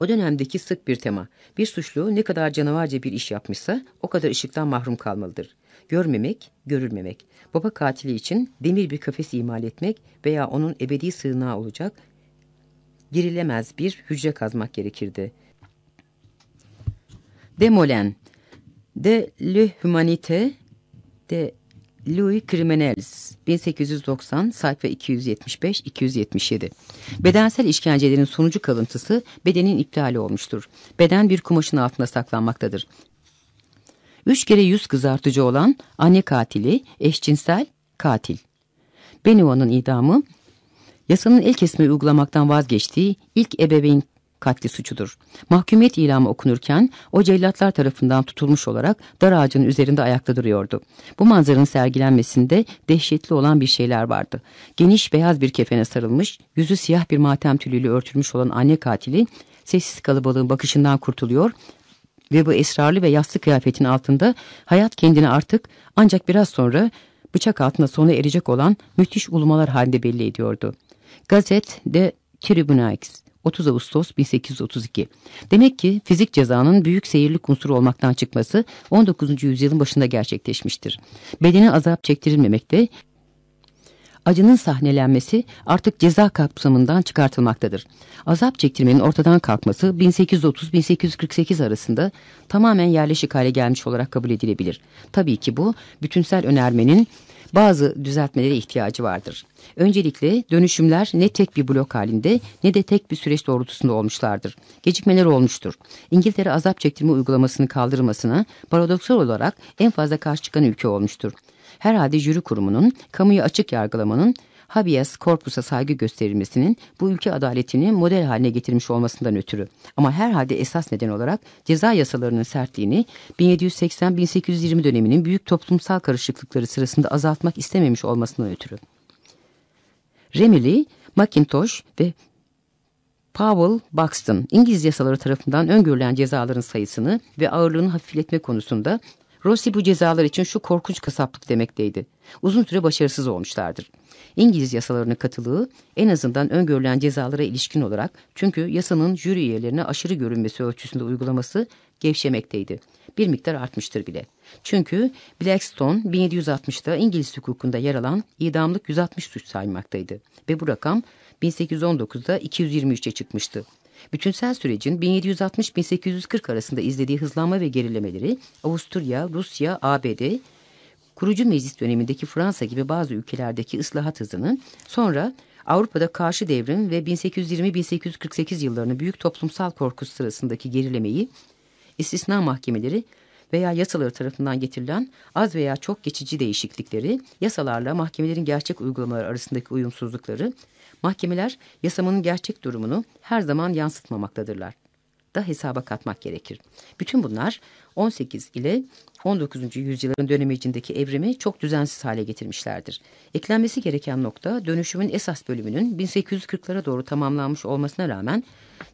O dönemdeki sık bir tema. Bir suçlu ne kadar canavarca bir iş yapmışsa o kadar ışıktan mahrum kalmalıdır. Görmemek, görülmemek. Baba katili için demir bir kafes imal etmek veya onun ebedi sığınağı olacak girilemez bir hücre kazmak gerekirdi. Demolen De l'Humanité de Louis Criminels 1890 sayfa 275-277 Bedensel işkencelerin sonucu kalıntısı bedenin iptali olmuştur. Beden bir kumaşın altında saklanmaktadır. Üç kere yüz kızartıcı olan anne katili, eşcinsel katil. Benio'nun idamı yasanın el kesmeyi uygulamaktan vazgeçtiği ilk ebeveyn katli suçudur. Mahkumiyet ilamı okunurken o cellatlar tarafından tutulmuş olarak dar ağacının üzerinde ayakta duruyordu. Bu manzaranın sergilenmesinde dehşetli olan bir şeyler vardı. Geniş beyaz bir kefene sarılmış, yüzü siyah bir matem tülüyle örtülmüş olan anne katili sessiz kalabalığın bakışından kurtuluyor ve bu esrarlı ve yassı kıyafetin altında hayat kendini artık ancak biraz sonra bıçak altında sona erecek olan müthiş ulumalar halinde belli ediyordu. Gazet de Tribunaux 30 Ağustos 1832. Demek ki fizik cezanın büyük seyirlik unsuru olmaktan çıkması 19. yüzyılın başında gerçekleşmiştir. Bedene azap çektirilmemekte, acının sahnelenmesi artık ceza kapsamından çıkartılmaktadır. Azap çektirmenin ortadan kalkması 1830-1848 arasında tamamen yerleşik hale gelmiş olarak kabul edilebilir. Tabii ki bu bütünsel önermenin bazı düzeltmelere ihtiyacı vardır. Öncelikle dönüşümler ne tek bir blok halinde ne de tek bir süreç doğrultusunda olmuşlardır. Gecikmeler olmuştur. İngiltere azap çektirme uygulamasını kaldırmasına paradoksal olarak en fazla karşı çıkan ülke olmuştur. Herhalde jüri kurumunun kamuyu açık yargılamanın habeas corpus'a saygı gösterilmesinin bu ülke adaletini model haline getirmiş olmasından ötürü. Ama herhalde esas neden olarak ceza yasalarının sertliğini 1780-1820 döneminin büyük toplumsal karışıklıkları sırasında azaltmak istememiş olmasından ötürü. Remilly, McIntosh ve Powell Buxton, İngiliz yasaları tarafından öngörülen cezaların sayısını ve ağırlığını hafifletme konusunda Rossi bu cezalar için şu korkunç kasaplık demekteydi. Uzun süre başarısız olmuşlardır. İngiliz yasalarına katılığı en azından öngörülen cezalara ilişkin olarak çünkü yasanın jüri üyelerine aşırı görünmesi ölçüsünde uygulaması gevşemekteydi. Bir miktar artmıştır bile. Çünkü Blackstone 1760'da İngiliz hukukunda yer alan idamlık 160 suç saymaktaydı ve bu rakam 1819'da 223'e çıkmıştı. Bütünsel sürecin 1760-1840 arasında izlediği hızlanma ve gerilemeleri Avusturya, Rusya, ABD, kurucu meclis dönemindeki Fransa gibi bazı ülkelerdeki ıslahat hızını, sonra Avrupa'da karşı devrim ve 1820-1848 yıllarının büyük toplumsal korku sırasındaki gerilemeyi, istisna mahkemeleri veya yasaları tarafından getirilen az veya çok geçici değişiklikleri, yasalarla mahkemelerin gerçek uygulamaları arasındaki uyumsuzlukları, mahkemeler yasamanın gerçek durumunu her zaman yansıtmamaktadırlar. Da hesaba katmak gerekir. Bütün bunlar 18 ile 19. yüzyılların dönemecindeki evrimi çok düzensiz hale getirmişlerdir. Eklenmesi gereken nokta dönüşümün esas bölümünün 1840'lara doğru tamamlanmış olmasına rağmen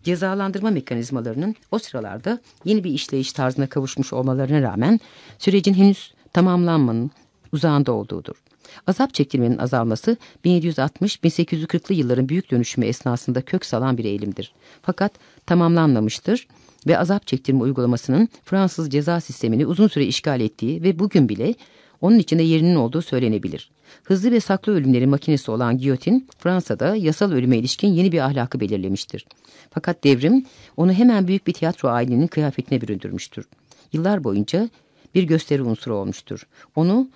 cezalandırma mekanizmalarının o sıralarda yeni bir işleyiş tarzına kavuşmuş olmalarına rağmen sürecin henüz tamamlanmanın uzağında olduğudur. Azap çektirmenin azalması 1760-1840'lı yılların büyük dönüşümü esnasında kök salan bir eğilimdir. Fakat tamamlanmamıştır ve azap çektirme uygulamasının Fransız ceza sistemini uzun süre işgal ettiği ve bugün bile onun içinde yerinin olduğu söylenebilir. Hızlı ve saklı ölümlerin makinesi olan giyotin Fransa'da yasal ölüme ilişkin yeni bir ahlakı belirlemiştir. Fakat devrim onu hemen büyük bir tiyatro ailenin kıyafetine büründürmüştür. Yıllar boyunca bir gösteri unsuru olmuştur. Onu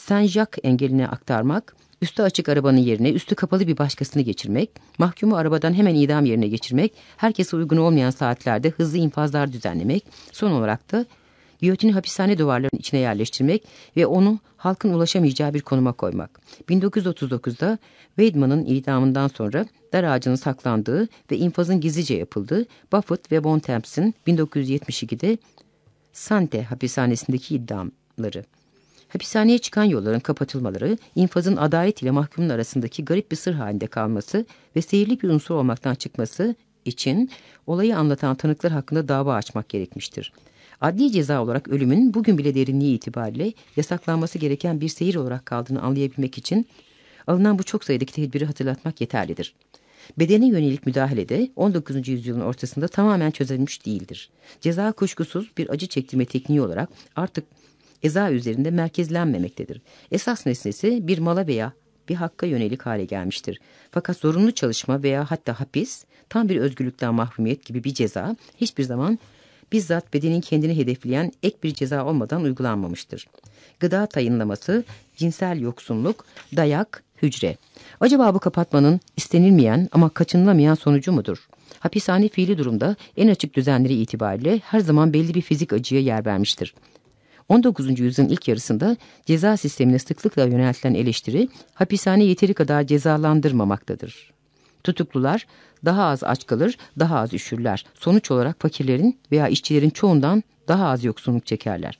Saint-Jacques engeline aktarmak, üstü açık arabanın yerine üstü kapalı bir başkasını geçirmek, mahkumu arabadan hemen idam yerine geçirmek, herkese uygun olmayan saatlerde hızlı infazlar düzenlemek, son olarak da giyotini hapishane duvarlarının içine yerleştirmek ve onu halkın ulaşamayacağı bir konuma koymak. 1939'da Weidman'ın idamından sonra dar ağacının saklandığı ve infazın gizlice yapıldığı Buffett ve Bontemps 1972'de Sante hapishanesindeki iddiamları. Hapishaneye çıkan yolların kapatılmaları, infazın adalet ile mahkumun arasındaki garip bir sır halinde kalması ve seyirli bir unsur olmaktan çıkması için olayı anlatan tanıklar hakkında dava açmak gerekmiştir. Adli ceza olarak ölümün bugün bile derinliği itibariyle yasaklanması gereken bir seyir olarak kaldığını anlayabilmek için alınan bu çok sayıdaki tedbiri hatırlatmak yeterlidir. Bedene yönelik müdahalede 19. yüzyılın ortasında tamamen çözülmüş değildir. Ceza kuşkusuz bir acı çektirme tekniği olarak artık eza üzerinde merkezlenmemektedir. Esas nesnesi bir mala veya bir hakka yönelik hale gelmiştir. Fakat zorunlu çalışma veya hatta hapis, tam bir özgürlükten mahrumiyet gibi bir ceza hiçbir zaman bizzat bedenin kendini hedefleyen ek bir ceza olmadan uygulanmamıştır. Gıda tayınlaması, cinsel yoksunluk, dayak, hücre. Acaba bu kapatmanın istenilmeyen ama kaçınılamayan sonucu mudur? Hapishane fiili durumda en açık düzenleri itibariyle her zaman belli bir fizik acıya yer vermiştir. 19. yüzyılın ilk yarısında ceza sistemine sıklıkla yöneltilen eleştiri hapishane yeteri kadar cezalandırmamaktadır. Tutuklular daha az aç kalır, daha az üşürler. Sonuç olarak fakirlerin veya işçilerin çoğundan daha az yoksunluk çekerler.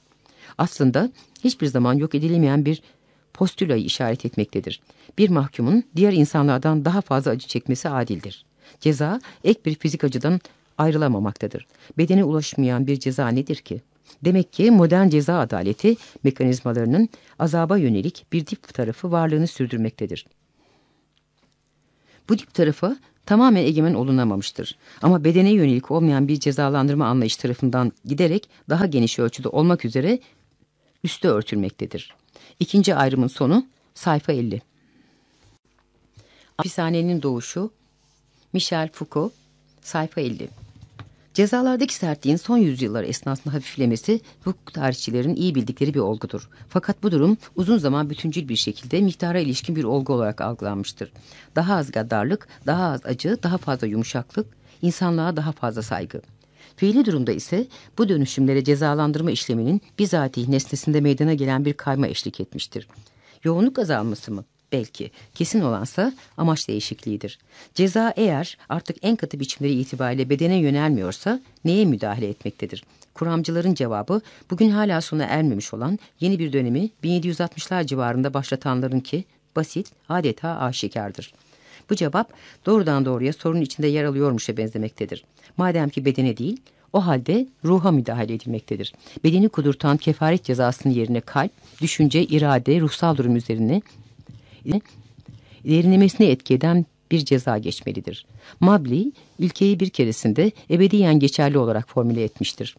Aslında hiçbir zaman yok edilemeyen bir postülayı işaret etmektedir. Bir mahkumun diğer insanlardan daha fazla acı çekmesi adildir. Ceza ek bir fizik acıdan ayrılamamaktadır. Bedene ulaşmayan bir ceza nedir ki? Demek ki modern ceza adaleti mekanizmalarının azaba yönelik bir dip tarafı varlığını sürdürmektedir. Bu dip tarafı tamamen egemen olunamamıştır. Ama bedene yönelik olmayan bir cezalandırma anlayış tarafından giderek daha geniş ölçüde olmak üzere üste örtülmektedir. İkinci ayrımın sonu sayfa 50. Hapishanenin doğuşu Michel Foucault sayfa 50. Cezalardaki sertliğin son yüzyıllar esnasında hafiflemesi hukuk tarihçilerin iyi bildikleri bir olgudur. Fakat bu durum uzun zaman bütüncül bir şekilde miktara ilişkin bir olgu olarak algılanmıştır. Daha az gaddarlık, daha az acı, daha fazla yumuşaklık, insanlığa daha fazla saygı. Fiili durumda ise bu dönüşümlere cezalandırma işleminin bizatihi nesnesinde meydana gelen bir kayma eşlik etmiştir. Yoğunluk azalması mı? Belki. Kesin olansa amaç değişikliğidir. Ceza eğer artık en katı biçimleri itibariyle bedene yönelmiyorsa neye müdahale etmektedir? Kuramcıların cevabı bugün hala sona ermemiş olan yeni bir dönemi 1760'lar civarında başlatanların ki basit, adeta aşikardır. Bu cevap doğrudan doğruya sorun içinde yer alıyormuşa benzemektedir. Madem ki bedene değil, o halde ruha müdahale edilmektedir. Bedeni kudurtan kefaret cezasının yerine kalp, düşünce, irade, ruhsal durum üzerine derinlemesine etki eden bir ceza geçmelidir. Mabli, ilkeyi bir keresinde ebediyen geçerli olarak formüle etmiştir.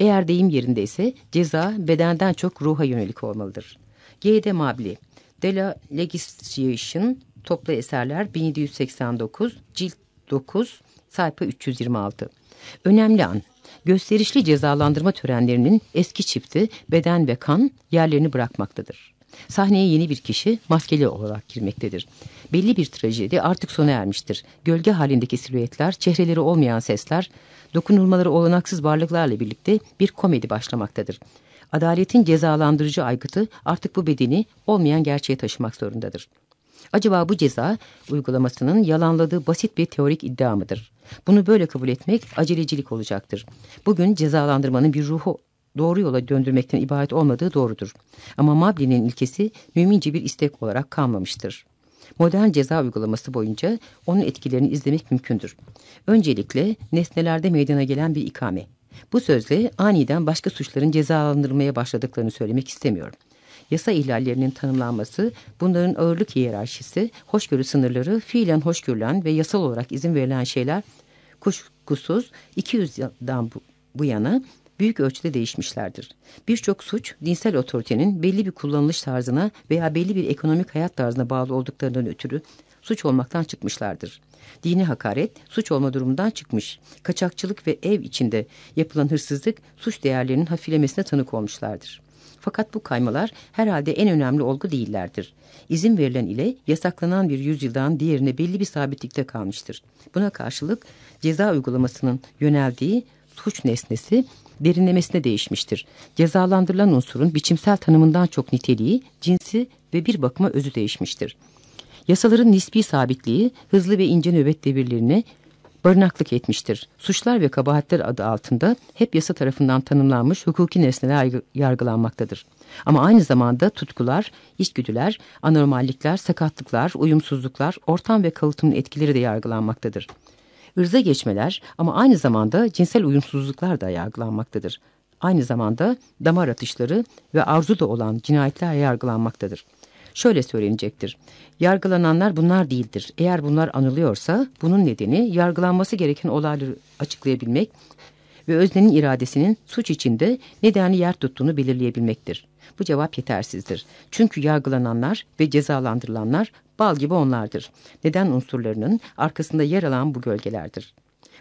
Eğer deyim yerindeyse ceza bedenden çok ruha yönelik olmalıdır. G.D. Mabli, De la Legislation, Toplu Eserler 1789, Cilt 9, sayfa 326. Önemli an, gösterişli cezalandırma törenlerinin eski çifti beden ve kan yerlerini bırakmaktadır. Sahneye yeni bir kişi maskeli olarak girmektedir. Belli bir trajedi artık sona ermiştir. Gölge halindeki silüetler, çehreleri olmayan sesler, dokunulmaları olanaksız varlıklarla birlikte bir komedi başlamaktadır. Adaletin cezalandırıcı aygıtı artık bu bedeni olmayan gerçeğe taşımak zorundadır. Acaba bu ceza uygulamasının yalanladığı basit bir teorik iddia mıdır? Bunu böyle kabul etmek acelecilik olacaktır. Bugün cezalandırmanın bir ruhu doğru yola döndürmekten ibaret olmadığı doğrudur. Ama Mabli'nin ilkesi mümince bir istek olarak kalmamıştır. Modern ceza uygulaması boyunca onun etkilerini izlemek mümkündür. Öncelikle nesnelerde meydana gelen bir ikame. Bu sözle aniden başka suçların cezalandırılmaya başladıklarını söylemek istemiyorum. Yasa ihlallerinin tanımlanması, bunların ağırlık hiyerarşisi, hoşgörü sınırları, fiilen hoşgörülen ve yasal olarak izin verilen şeyler kuşkusuz 200 yıldan bu, bu yana büyük ölçüde değişmişlerdir. Birçok suç dinsel otoritenin belli bir kullanılış tarzına veya belli bir ekonomik hayat tarzına bağlı olduklarından ötürü suç olmaktan çıkmışlardır. Dini hakaret suç olma durumundan çıkmış. Kaçakçılık ve ev içinde yapılan hırsızlık suç değerlerinin hafilemesine tanık olmuşlardır. Fakat bu kaymalar herhalde en önemli olgu değillerdir. İzin verilen ile yasaklanan bir yüzyıldan diğerine belli bir sabitlikte kalmıştır. Buna karşılık ceza uygulamasının yöneldiği suç nesnesi derinlemesine değişmiştir. Cezalandırılan unsurun biçimsel tanımından çok niteliği, cinsi ve bir bakıma özü değişmiştir. Yasaların nispi sabitliği hızlı ve ince nöbet devirlerine barınaklık etmiştir. Suçlar ve kabahatler adı altında hep yasa tarafından tanımlanmış hukuki nesneler yargılanmaktadır. Ama aynı zamanda tutkular, içgüdüler, anormallikler, sakatlıklar, uyumsuzluklar, ortam ve kalıtımın etkileri de yargılanmaktadır. Irza geçmeler ama aynı zamanda cinsel uyumsuzluklar da yargılanmaktadır. Aynı zamanda damar atışları ve arzu da olan cinayetler yargılanmaktadır. Şöyle söylenecektir. Yargılananlar bunlar değildir. Eğer bunlar anılıyorsa bunun nedeni yargılanması gereken olayları açıklayabilmek ve öznenin iradesinin suç içinde nedenli yer tuttuğunu belirleyebilmektir. Bu cevap yetersizdir. Çünkü yargılananlar ve cezalandırılanlar bal gibi onlardır. Neden unsurlarının arkasında yer alan bu gölgelerdir.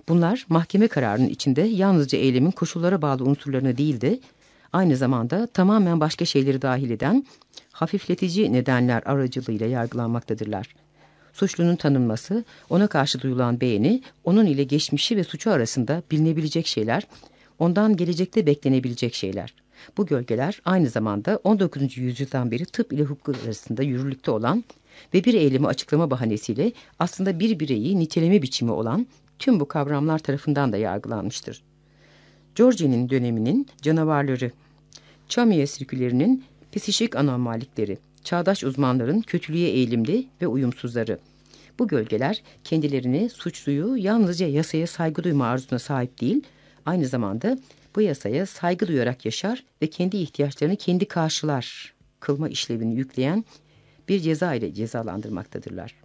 Bunlar mahkeme kararının içinde yalnızca eylemin koşullara bağlı unsurlarını değil de aynı zamanda tamamen başka şeyleri dahil eden hafifletici nedenler aracılığıyla yargılanmaktadırlar. Suçlunun tanınması, ona karşı duyulan beğeni, onun ile geçmişi ve suçu arasında bilinebilecek şeyler, ondan gelecekte beklenebilecek şeyler. Bu gölgeler aynı zamanda 19. yüzyıldan beri tıp ile hukuk arasında yürürlükte olan ve bir eylemi açıklama bahanesiyle aslında bir bireyi niteleme biçimi olan tüm bu kavramlar tarafından da yargılanmıştır. Georgie'nin döneminin canavarları, Chamiye sirkülerinin psişik anormallikleri, çağdaş uzmanların kötülüğe eğilimli ve uyumsuzları. Bu gölgeler kendilerini suçluyu yalnızca yasaya saygı duyma arzusuna sahip değil, aynı zamanda bu yasaya saygı duyarak yaşar ve kendi ihtiyaçlarını kendi karşılar kılma işlevini yükleyen bir ceza ile cezalandırmaktadırlar.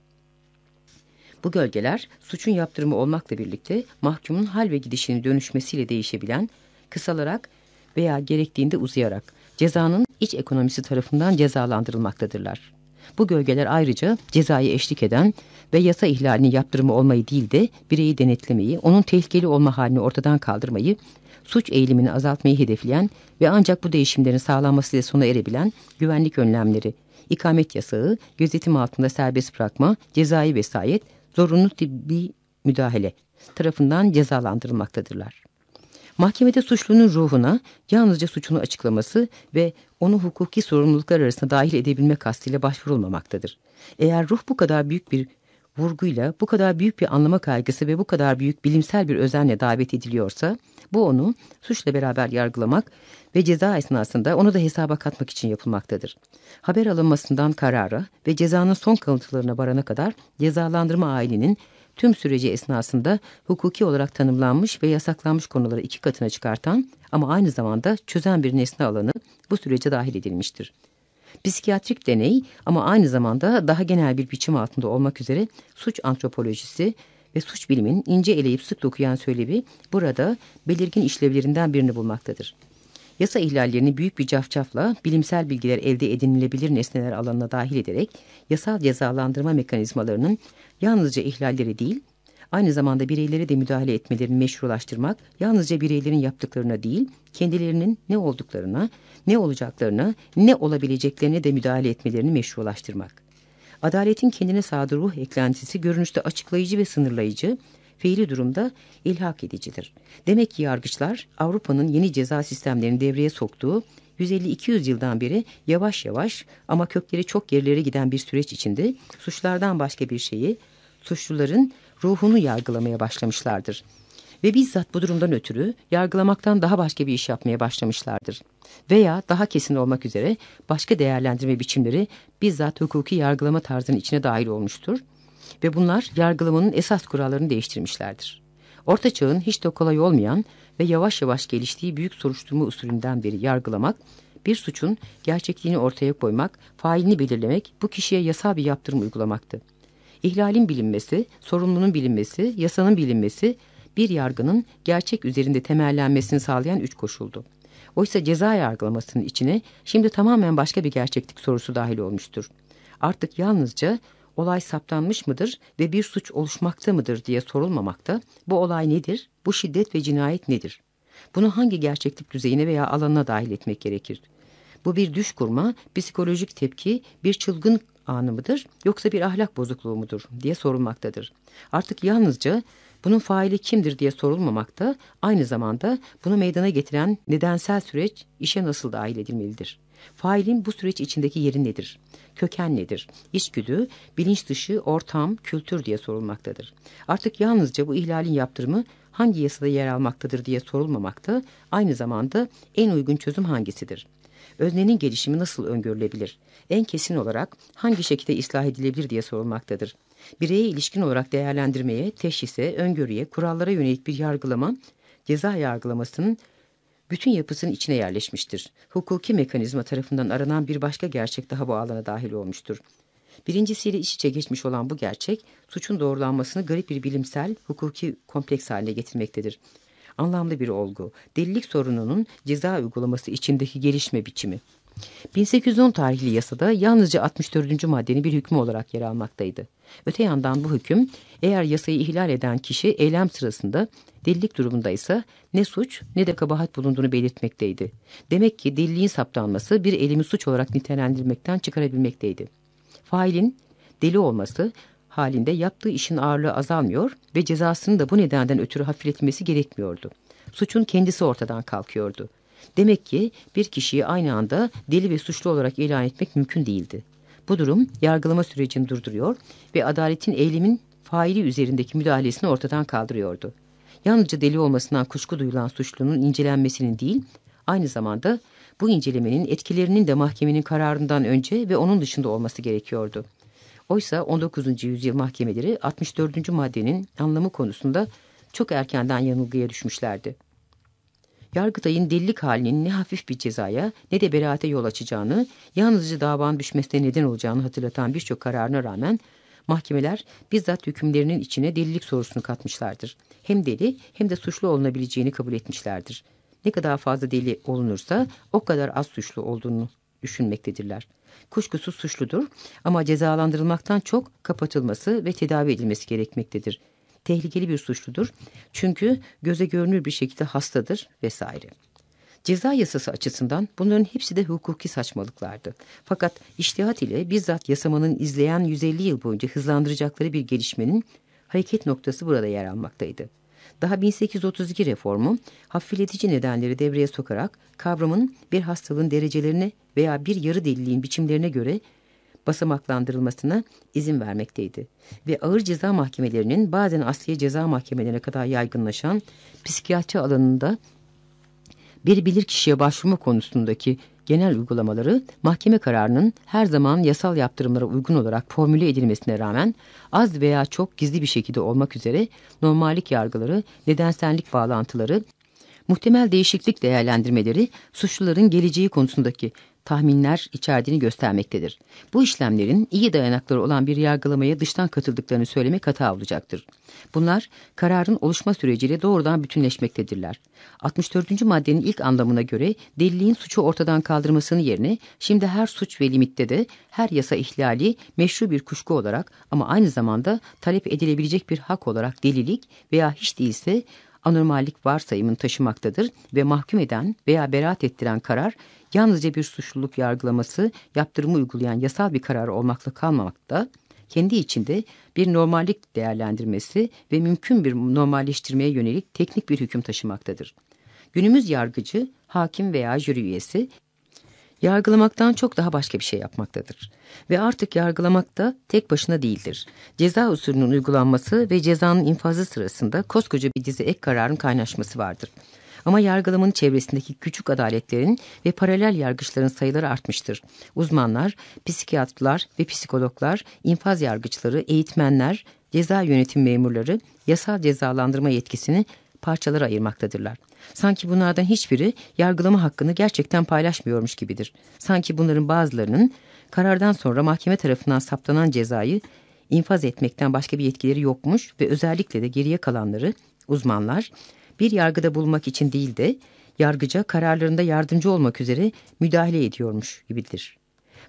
Bu gölgeler suçun yaptırımı olmakla birlikte mahkumun hal ve gidişini dönüşmesiyle değişebilen, kısalarak veya gerektiğinde uzayarak cezanın iç ekonomisi tarafından cezalandırılmaktadırlar. Bu gölgeler ayrıca cezayı eşlik eden ve yasa ihlalini yaptırımı olmayı değil de bireyi denetlemeyi, onun tehlikeli olma halini ortadan kaldırmayı, suç eğilimini azaltmayı hedefleyen ve ancak bu değişimlerin sağlanmasıyla sona erebilen güvenlik önlemleri, ikamet yasağı, gözetim altında serbest bırakma, cezai vesayet, zorunlu tıbbi müdahale tarafından cezalandırılmaktadırlar. Mahkemede suçlunun ruhuna yalnızca suçunu açıklaması ve onu hukuki sorumluluklar arasında dahil edebilme kastıyla başvurulmamaktadır. Eğer ruh bu kadar büyük bir vurguyla, bu kadar büyük bir anlama kaygısı ve bu kadar büyük bilimsel bir özenle davet ediliyorsa, bu onu suçla beraber yargılamak ve ceza esnasında onu da hesaba katmak için yapılmaktadır. Haber alınmasından karara ve cezanın son kalıntılarına varana kadar cezalandırma ailenin tüm süreci esnasında hukuki olarak tanımlanmış ve yasaklanmış konuları iki katına çıkartan ama aynı zamanda çözen bir nesne alanı bu sürece dahil edilmiştir. Psikiyatrik deney ama aynı zamanda daha genel bir biçim altında olmak üzere suç antropolojisi ve suç biliminin ince eleyip sık dokuyan söylevi burada belirgin işlevlerinden birini bulmaktadır. Yasa ihlallerini büyük bir cafcafla bilimsel bilgiler elde edinilebilir nesneler alanına dahil ederek yasal cezalandırma mekanizmalarının yalnızca ihlalleri değil, aynı zamanda bireylere de müdahale etmelerini meşrulaştırmak, yalnızca bireylerin yaptıklarına değil, kendilerinin ne olduklarına, ne olacaklarına, ne olabileceklerine de müdahale etmelerini meşrulaştırmak. Adaletin kendine sadık ruh eklentisi görünüşte açıklayıcı ve sınırlayıcı, fiili durumda ilhak edicidir. Demek ki yargıçlar Avrupa'nın yeni ceza sistemlerini devreye soktuğu 150-200 yıldan beri yavaş yavaş ama kökleri çok gerilere giden bir süreç içinde suçlardan başka bir şeyi, suçluların ruhunu yargılamaya başlamışlardır. Ve bizzat bu durumdan ötürü yargılamaktan daha başka bir iş yapmaya başlamışlardır. Veya daha kesin olmak üzere başka değerlendirme biçimleri bizzat hukuki yargılama tarzının içine dahil olmuştur. Ve bunlar yargılamanın esas kurallarını değiştirmişlerdir. Orta çağın hiç de kolay olmayan ve yavaş yavaş geliştiği büyük soruşturma usulünden beri yargılamak, bir suçun gerçekliğini ortaya koymak, failini belirlemek, bu kişiye yasal bir yaptırım uygulamaktı. İhlalin bilinmesi, sorumlunun bilinmesi, yasanın bilinmesi, bir yargının gerçek üzerinde temellenmesini sağlayan üç koşuldu. Oysa ceza yargılamasının içine şimdi tamamen başka bir gerçeklik sorusu dahil olmuştur. Artık yalnızca olay saptanmış mıdır ve bir suç oluşmakta mıdır diye sorulmamakta, bu olay nedir, bu şiddet ve cinayet nedir? Bunu hangi gerçeklik düzeyine veya alanına dahil etmek gerekir? Bu bir düş kurma, psikolojik tepki, bir çılgın anı mıdır yoksa bir ahlak bozukluğu mudur diye sorulmaktadır. Artık yalnızca bunun faili kimdir diye sorulmamakta, aynı zamanda bunu meydana getiren nedensel süreç işe nasıl dahil edilmelidir? Failin bu süreç içindeki yeri nedir? Köken nedir? İçgüdü, bilinç dışı, ortam, kültür diye sorulmaktadır. Artık yalnızca bu ihlalin yaptırımı hangi yasada yer almaktadır diye sorulmamakta, aynı zamanda en uygun çözüm hangisidir? Öznenin gelişimi nasıl öngörülebilir? En kesin olarak hangi şekilde ıslah edilebilir diye sorulmaktadır. Bireye ilişkin olarak değerlendirmeye, teşhise, öngörüye, kurallara yönelik bir yargılama, ceza yargılamasının bütün yapısının içine yerleşmiştir. Hukuki mekanizma tarafından aranan bir başka gerçek daha bu alana dahil olmuştur. Birincisiyle iç içe geçmiş olan bu gerçek, suçun doğrulanmasını garip bir bilimsel, hukuki kompleks haline getirmektedir. Anlamlı bir olgu, delilik sorununun ceza uygulaması içindeki gelişme biçimi. 1810 tarihli yasada yalnızca 64. maddenin bir hükmü olarak yer almaktaydı. Öte yandan bu hüküm eğer yasayı ihlal eden kişi eylem sırasında delilik durumunda ise ne suç ne de kabahat bulunduğunu belirtmekteydi. Demek ki deliliğin saptanması bir eylemi suç olarak nitelendirmekten çıkarabilmekteydi. Failin deli olması halinde yaptığı işin ağırlığı azalmıyor ve cezasının da bu nedenden ötürü hafifletilmesi gerekmiyordu. Suçun kendisi ortadan kalkıyordu. Demek ki bir kişiyi aynı anda deli ve suçlu olarak ilan etmek mümkün değildi. Bu durum yargılama sürecini durduruyor ve adaletin eylemin faili üzerindeki müdahalesini ortadan kaldırıyordu. Yalnızca deli olmasından kuşku duyulan suçlunun incelenmesinin değil, aynı zamanda bu incelemenin etkilerinin de mahkemenin kararından önce ve onun dışında olması gerekiyordu. Oysa 19. yüzyıl mahkemeleri 64. maddenin anlamı konusunda çok erkenden yanılgıya düşmüşlerdi. Yargıtay'ın delilik halinin ne hafif bir cezaya ne de beraate yol açacağını, yalnızca davanın düşmesine neden olacağını hatırlatan birçok kararına rağmen mahkemeler bizzat hükümlerinin içine delilik sorusunu katmışlardır. Hem deli hem de suçlu olunabileceğini kabul etmişlerdir. Ne kadar fazla deli olunursa o kadar az suçlu olduğunu düşünmektedirler. Kuşkusuz suçludur ama cezalandırılmaktan çok kapatılması ve tedavi edilmesi gerekmektedir tehlikeli bir suçludur. Çünkü göze görünür bir şekilde hastadır vesaire. Ceza yasası açısından bunların hepsi de hukuki saçmalıklardı. Fakat iştihat ile bizzat yasamanın izleyen 150 yıl boyunca hızlandıracakları bir gelişmenin hareket noktası burada yer almaktaydı. Daha 1832 reformu hafifletici nedenleri devreye sokarak kavramın bir hastalığın derecelerine veya bir yarı deliliğin biçimlerine göre basamaklandırılmasına izin vermekteydi. Ve ağır ceza mahkemelerinin bazen asliye ceza mahkemelerine kadar yaygınlaşan psikiyatri alanında bir bilirkişiye başvurma konusundaki genel uygulamaları mahkeme kararının her zaman yasal yaptırımlara uygun olarak formüle edilmesine rağmen az veya çok gizli bir şekilde olmak üzere normallik yargıları, nedensellik bağlantıları, muhtemel değişiklik değerlendirmeleri suçluların geleceği konusundaki tahminler içerdiğini göstermektedir. Bu işlemlerin iyi dayanakları olan bir yargılamaya dıştan katıldıklarını söylemek hata olacaktır. Bunlar kararın oluşma süreciyle doğrudan bütünleşmektedirler. 64. maddenin ilk anlamına göre deliliğin suçu ortadan kaldırmasını yerine şimdi her suç ve limitte de her yasa ihlali meşru bir kuşku olarak ama aynı zamanda talep edilebilecek bir hak olarak delilik veya hiç değilse anormallik varsayımını taşımaktadır ve mahkum eden veya beraat ettiren karar yalnızca bir suçluluk yargılaması, yaptırımı uygulayan yasal bir karar olmakla kalmamakta, kendi içinde bir normallik değerlendirmesi ve mümkün bir normalleştirmeye yönelik teknik bir hüküm taşımaktadır. Günümüz yargıcı, hakim veya jüri üyesi yargılamaktan çok daha başka bir şey yapmaktadır. Ve artık yargılamakta tek başına değildir. Ceza usulünün uygulanması ve cezanın infazı sırasında koskoca bir dizi ek kararın kaynaşması vardır. Ama yargılamanın çevresindeki küçük adaletlerin ve paralel yargıçların sayıları artmıştır. Uzmanlar, psikiyatrlar ve psikologlar, infaz yargıçları, eğitmenler, ceza yönetim memurları yasal cezalandırma yetkisini parçalara ayırmaktadırlar. Sanki bunlardan hiçbiri yargılama hakkını gerçekten paylaşmıyormuş gibidir. Sanki bunların bazılarının karardan sonra mahkeme tarafından saptanan cezayı infaz etmekten başka bir yetkileri yokmuş ve özellikle de geriye kalanları uzmanlar bir yargıda bulmak için değil de yargıca kararlarında yardımcı olmak üzere müdahale ediyormuş gibidir.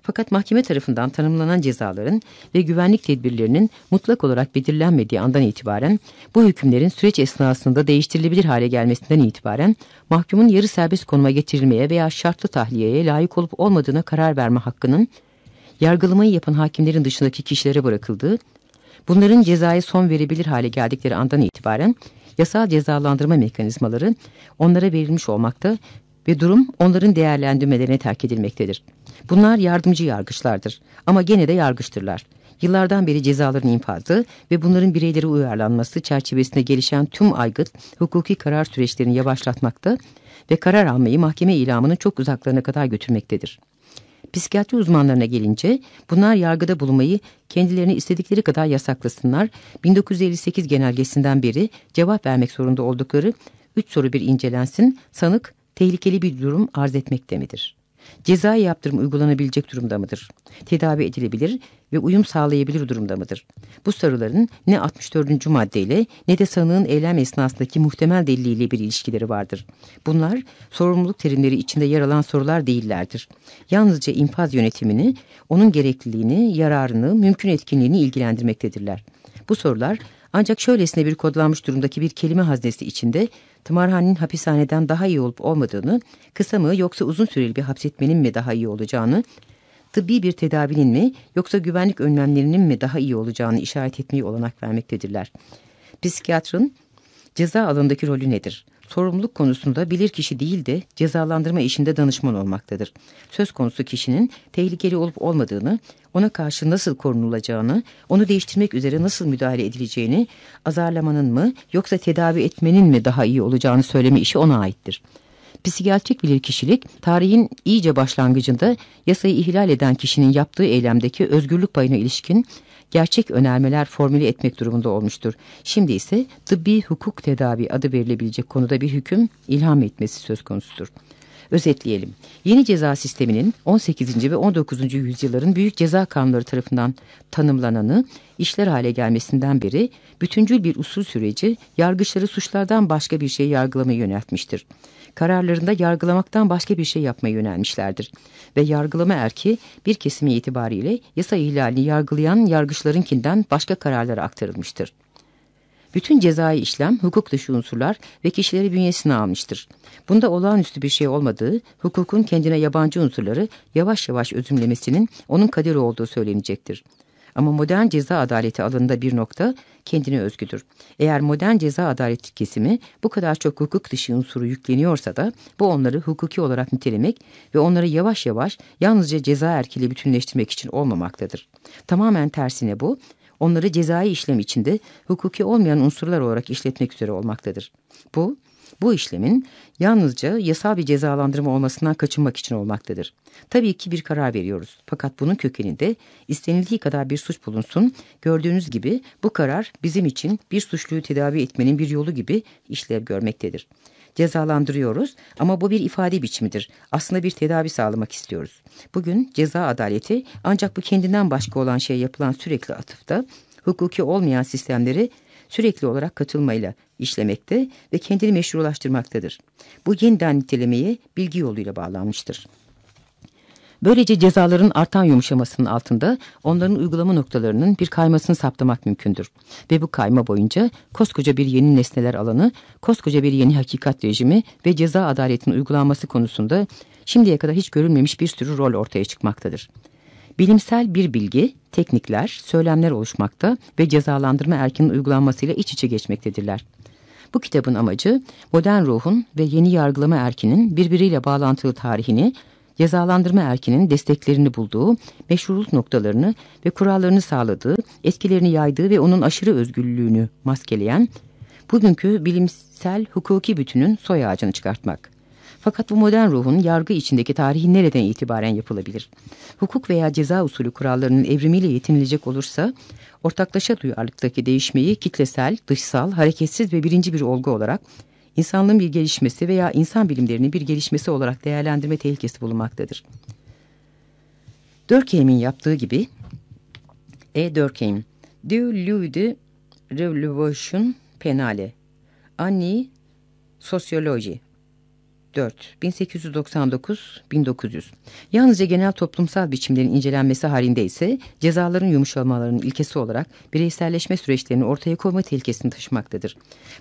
Fakat mahkeme tarafından tanımlanan cezaların ve güvenlik tedbirlerinin mutlak olarak belirlenmediği andan itibaren bu hükümlerin süreç esnasında değiştirilebilir hale gelmesinden itibaren mahkumun yarı serbest konuma getirilmeye veya şartlı tahliyeye layık olup olmadığına karar verme hakkının yargılamayı yapan hakimlerin dışındaki kişilere bırakıldığı, bunların cezaya son verebilir hale geldikleri andan itibaren yasal cezalandırma mekanizmaları onlara verilmiş olmakta ve durum onların değerlendirmelerine terk edilmektedir. Bunlar yardımcı yargıçlardır ama gene de yargıçtırlar. Yıllardan beri cezaların infazı ve bunların bireylere uyarlanması çerçevesinde gelişen tüm aygıt hukuki karar süreçlerini yavaşlatmakta ve karar almayı mahkeme ilamının çok uzaklarına kadar götürmektedir. Psikiyatri uzmanlarına gelince bunlar yargıda bulunmayı kendilerini istedikleri kadar yasaklasınlar. 1958 genelgesinden beri cevap vermek zorunda oldukları üç soru bir incelensin, sanık tehlikeli bir durum arz etmekte midir? Cezai yaptırım uygulanabilecek durumda mıdır? Tedavi edilebilir ve uyum sağlayabilir durumda mıdır? Bu soruların ne 64. maddeyle ne de sanığın eylem esnasındaki muhtemel deliliyle bir ilişkileri vardır. Bunlar sorumluluk terimleri içinde yer alan sorular değillerdir. Yalnızca infaz yönetimini, onun gerekliliğini, yararını, mümkün etkinliğini ilgilendirmektedirler. Bu sorular ancak şöylesine bir kodlanmış durumdaki bir kelime haznesi içinde tımarhanenin hapishaneden daha iyi olup olmadığını, kısa mı yoksa uzun süreli bir hapsetmenin mi daha iyi olacağını, tıbbi bir tedavinin mi yoksa güvenlik önlemlerinin mi daha iyi olacağını işaret etmeyi olanak vermektedirler. Psikiyatrın ceza alanındaki rolü nedir? sorumluluk konusunda bilirkişi değil de cezalandırma işinde danışman olmaktadır. Söz konusu kişinin tehlikeli olup olmadığını, ona karşı nasıl korunulacağını, onu değiştirmek üzere nasıl müdahale edileceğini, azarlamanın mı yoksa tedavi etmenin mi daha iyi olacağını söyleme işi ona aittir. Psikiyatrik bilirkişilik, tarihin iyice başlangıcında yasayı ihlal eden kişinin yaptığı eylemdeki özgürlük payına ilişkin gerçek önermeler formüle etmek durumunda olmuştur. Şimdi ise tıbbi hukuk tedavi adı verilebilecek konuda bir hüküm ilham etmesi söz konusudur. Özetleyelim. Yeni ceza sisteminin 18. ve 19. yüzyılların büyük ceza kanunları tarafından tanımlananı işler hale gelmesinden beri bütüncül bir usul süreci yargıçları suçlardan başka bir şey yargılamaya yöneltmiştir kararlarında yargılamaktan başka bir şey yapmaya yönelmişlerdir. Ve yargılama erki bir kesimi itibariyle yasa ihlalini yargılayan yargıçlarınkinden başka kararlara aktarılmıştır. Bütün cezai işlem hukuk dışı unsurlar ve kişileri bünyesine almıştır. Bunda olağanüstü bir şey olmadığı, hukukun kendine yabancı unsurları yavaş yavaş özümlemesinin onun kaderi olduğu söylenecektir. Ama modern ceza adaleti alanında bir nokta kendine özgüdür. Eğer modern ceza adaleti kesimi bu kadar çok hukuk dışı unsuru yükleniyorsa da bu onları hukuki olarak nitelemek ve onları yavaş yavaş yalnızca ceza erkiyle bütünleştirmek için olmamaktadır. Tamamen tersine bu, onları cezai işlem içinde hukuki olmayan unsurlar olarak işletmek üzere olmaktadır. Bu, bu işlemin yalnızca yasal bir cezalandırma olmasından kaçınmak için olmaktadır. Tabii ki bir karar veriyoruz. Fakat bunun kökeninde istenildiği kadar bir suç bulunsun. Gördüğünüz gibi bu karar bizim için bir suçluyu tedavi etmenin bir yolu gibi işlev görmektedir. Cezalandırıyoruz ama bu bir ifade biçimidir. Aslında bir tedavi sağlamak istiyoruz. Bugün ceza adaleti ancak bu kendinden başka olan şeye yapılan sürekli atıfta hukuki olmayan sistemleri sürekli olarak katılmayla işlemekte ve kendini meşrulaştırmaktadır. Bu yeniden nitelemeye bilgi yoluyla bağlanmıştır. Böylece cezaların artan yumuşamasının altında onların uygulama noktalarının bir kaymasını saptamak mümkündür. Ve bu kayma boyunca koskoca bir yeni nesneler alanı, koskoca bir yeni hakikat rejimi ve ceza adaletinin uygulanması konusunda şimdiye kadar hiç görülmemiş bir sürü rol ortaya çıkmaktadır. Bilimsel bir bilgi, teknikler, söylemler oluşmakta ve cezalandırma erkinin uygulanmasıyla iç içe geçmektedirler. Bu kitabın amacı modern ruhun ve yeni yargılama erkinin birbiriyle bağlantılı tarihini, cezalandırma erkinin desteklerini bulduğu, meşruluk noktalarını ve kurallarını sağladığı, etkilerini yaydığı ve onun aşırı özgürlüğünü maskeleyen, bugünkü bilimsel hukuki bütünün soy ağacını çıkartmak. Fakat bu modern ruhun yargı içindeki tarihi nereden itibaren yapılabilir? Hukuk veya ceza usulü kurallarının evrimiyle yetinilecek olursa, ortaklaşa duyarlılıktaki değişmeyi kitlesel, dışsal, hareketsiz ve birinci bir olgu olarak, insanlığın bir gelişmesi veya insan bilimlerinin bir gelişmesi olarak değerlendirme tehlikesi bulunmaktadır. Durkheim'in yaptığı gibi, E. Durkheim, De Louis de Revolution Penale, Annie Sosyoloji 4. 1899-1900. Yalnızca genel toplumsal biçimlerin incelenmesi halinde ise cezaların yumuşamalarının ilkesi olarak bireyselleşme süreçlerini ortaya koyma tehlikesini taşımaktadır.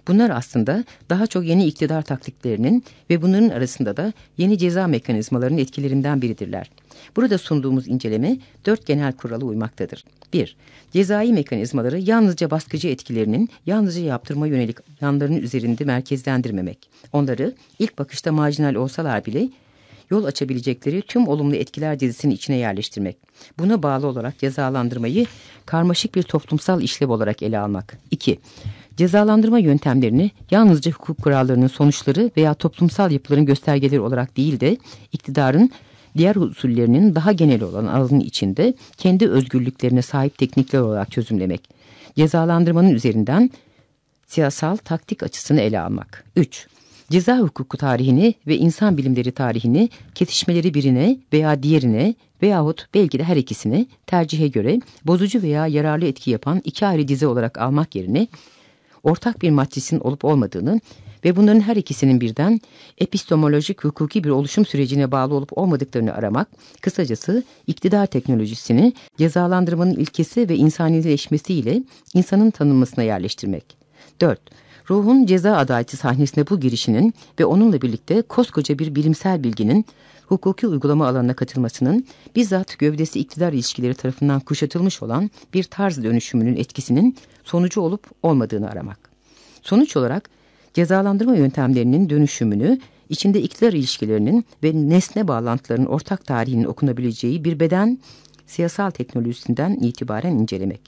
Bunlar aslında daha çok yeni iktidar taktiklerinin ve bunların arasında da yeni ceza mekanizmalarının etkilerinden biridirler. Burada sunduğumuz inceleme dört genel kurala uymaktadır. 1. Cezai mekanizmaları yalnızca baskıcı etkilerinin yalnızca yaptırma yönelik yanlarının üzerinde merkezlendirmemek. Onları ilk bakışta marjinal olsalar bile yol açabilecekleri tüm olumlu etkiler dizisinin içine yerleştirmek. Buna bağlı olarak cezalandırmayı karmaşık bir toplumsal işlev olarak ele almak. 2. Cezalandırma yöntemlerini yalnızca hukuk kurallarının sonuçları veya toplumsal yapıların göstergeleri olarak değil de iktidarın diğer usullerinin daha genel olan alanın içinde kendi özgürlüklerine sahip teknikler olarak çözümlemek. Cezalandırmanın üzerinden siyasal taktik açısını ele almak. 3. Ceza hukuku tarihini ve insan bilimleri tarihini kesişmeleri birine veya diğerine veyahut belki de her ikisini tercihe göre bozucu veya yararlı etki yapan iki ayrı dizi olarak almak yerine ortak bir matrisin olup olmadığını ve bunların her ikisinin birden epistemolojik hukuki bir oluşum sürecine bağlı olup olmadıklarını aramak, kısacası iktidar teknolojisini cezalandırmanın ilkesi ve insanileşmesiyle insanın tanınmasına yerleştirmek. 4. Ruhun ceza adaleti sahnesine bu girişinin ve onunla birlikte koskoca bir bilimsel bilginin hukuki uygulama alanına katılmasının bizzat gövdesi iktidar ilişkileri tarafından kuşatılmış olan bir tarz dönüşümünün etkisinin sonucu olup olmadığını aramak. Sonuç olarak cezalandırma yöntemlerinin dönüşümünü, içinde iktidar ilişkilerinin ve nesne bağlantılarının ortak tarihinin okunabileceği bir beden siyasal teknolojisinden itibaren incelemek.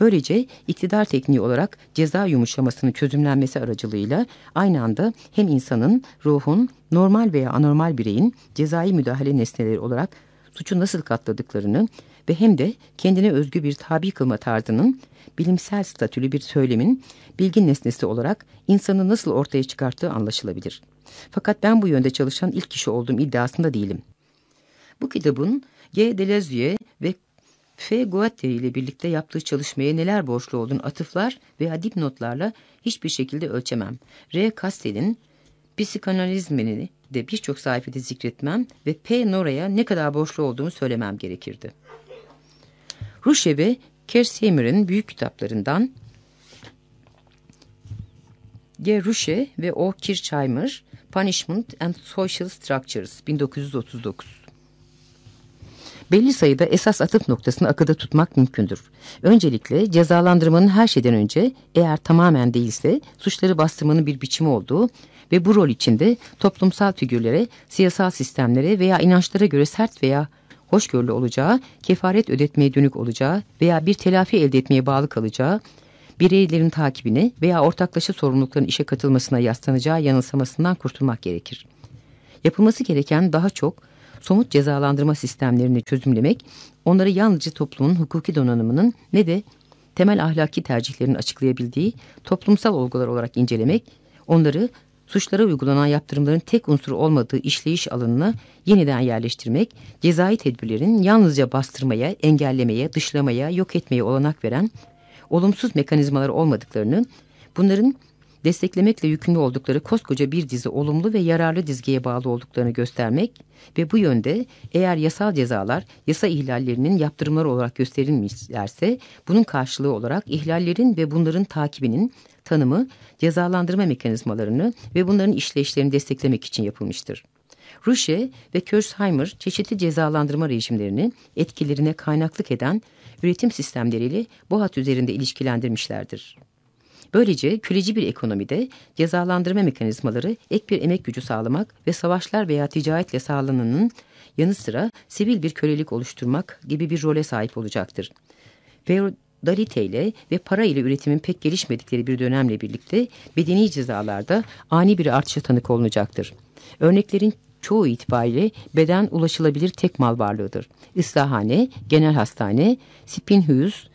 Böylece iktidar tekniği olarak ceza yumuşamasının çözümlenmesi aracılığıyla aynı anda hem insanın, ruhun, normal veya anormal bireyin cezai müdahale nesneleri olarak suçu nasıl katladıklarını ve hem de kendine özgü bir tabi kılma tarzının bilimsel statülü bir söylemin bilgi nesnesi olarak insanı nasıl ortaya çıkarttığı anlaşılabilir. Fakat ben bu yönde çalışan ilk kişi olduğum iddiasında değilim. Bu kitabın G. Deleuze ve F. Guattari ile birlikte yaptığı çalışmaya neler borçlu olduğunu atıflar veya dipnotlarla hiçbir şekilde ölçemem. R. Castell'in psikanalizmini de birçok sayfada zikretmem ve P. Nora'ya ne kadar borçlu olduğumu söylemem gerekirdi. Rushe ve Kersheimer'in büyük kitaplarından G. Rushe ve O. Kirchheimer, Punishment and Social Structures 1939 belli sayıda esas atıf noktasını akıda tutmak mümkündür. Öncelikle cezalandırmanın her şeyden önce eğer tamamen değilse suçları bastırmanın bir biçimi olduğu ve bu rol içinde toplumsal figürlere, siyasal sistemlere veya inançlara göre sert veya hoşgörülü olacağı, kefaret ödetmeye dönük olacağı veya bir telafi elde etmeye bağlı kalacağı, bireylerin takibine veya ortaklaşa sorumlulukların işe katılmasına yaslanacağı yanılsamasından kurtulmak gerekir. Yapılması gereken daha çok somut cezalandırma sistemlerini çözümlemek, onları yalnızca toplumun hukuki donanımının ne de temel ahlaki tercihlerini açıklayabildiği toplumsal olgular olarak incelemek, onları suçlara uygulanan yaptırımların tek unsuru olmadığı işleyiş alanına yeniden yerleştirmek, cezai tedbirlerin yalnızca bastırmaya, engellemeye, dışlamaya, yok etmeye olanak veren olumsuz mekanizmalar olmadıklarını, bunların desteklemekle yükümlü oldukları koskoca bir dizi olumlu ve yararlı dizgeye bağlı olduklarını göstermek ve bu yönde eğer yasal cezalar yasa ihlallerinin yaptırımları olarak gösterilmişlerse bunun karşılığı olarak ihlallerin ve bunların takibinin tanımı cezalandırma mekanizmalarını ve bunların işleyişlerini desteklemek için yapılmıştır. Rusche ve Körsheimer çeşitli cezalandırma rejimlerini etkilerine kaynaklık eden üretim sistemleriyle bu hat üzerinde ilişkilendirmişlerdir. Böylece küreci bir ekonomide cezalandırma mekanizmaları ek bir emek gücü sağlamak ve savaşlar veya ticaretle sağlananın yanı sıra sivil bir kölelik oluşturmak gibi bir role sahip olacaktır. Feodalite ile ve para ile üretimin pek gelişmedikleri bir dönemle birlikte bedeni cezalarda ani bir artışa tanık olunacaktır. Örneklerin çoğu itibariyle beden ulaşılabilir tek mal varlığıdır. Islahane, genel hastane, spinhüz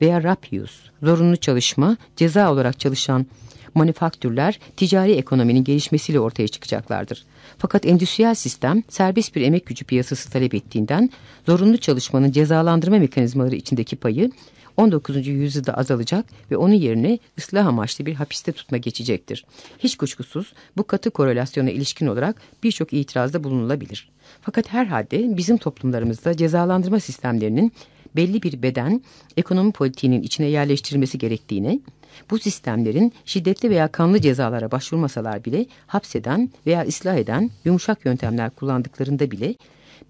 veya rapius, zorunlu çalışma, ceza olarak çalışan manifaktürler ticari ekonominin gelişmesiyle ortaya çıkacaklardır. Fakat endüstriyel sistem serbest bir emek gücü piyasası talep ettiğinden zorunlu çalışmanın cezalandırma mekanizmaları içindeki payı 19. yüzyılda azalacak ve onun yerine ıslah amaçlı bir hapiste tutma geçecektir. Hiç kuşkusuz bu katı korelasyona ilişkin olarak birçok itirazda bulunulabilir. Fakat herhalde bizim toplumlarımızda cezalandırma sistemlerinin belli bir beden ekonomi politiğinin içine yerleştirilmesi gerektiğini, bu sistemlerin şiddetli veya kanlı cezalara başvurmasalar bile hapseden veya ıslah eden yumuşak yöntemler kullandıklarında bile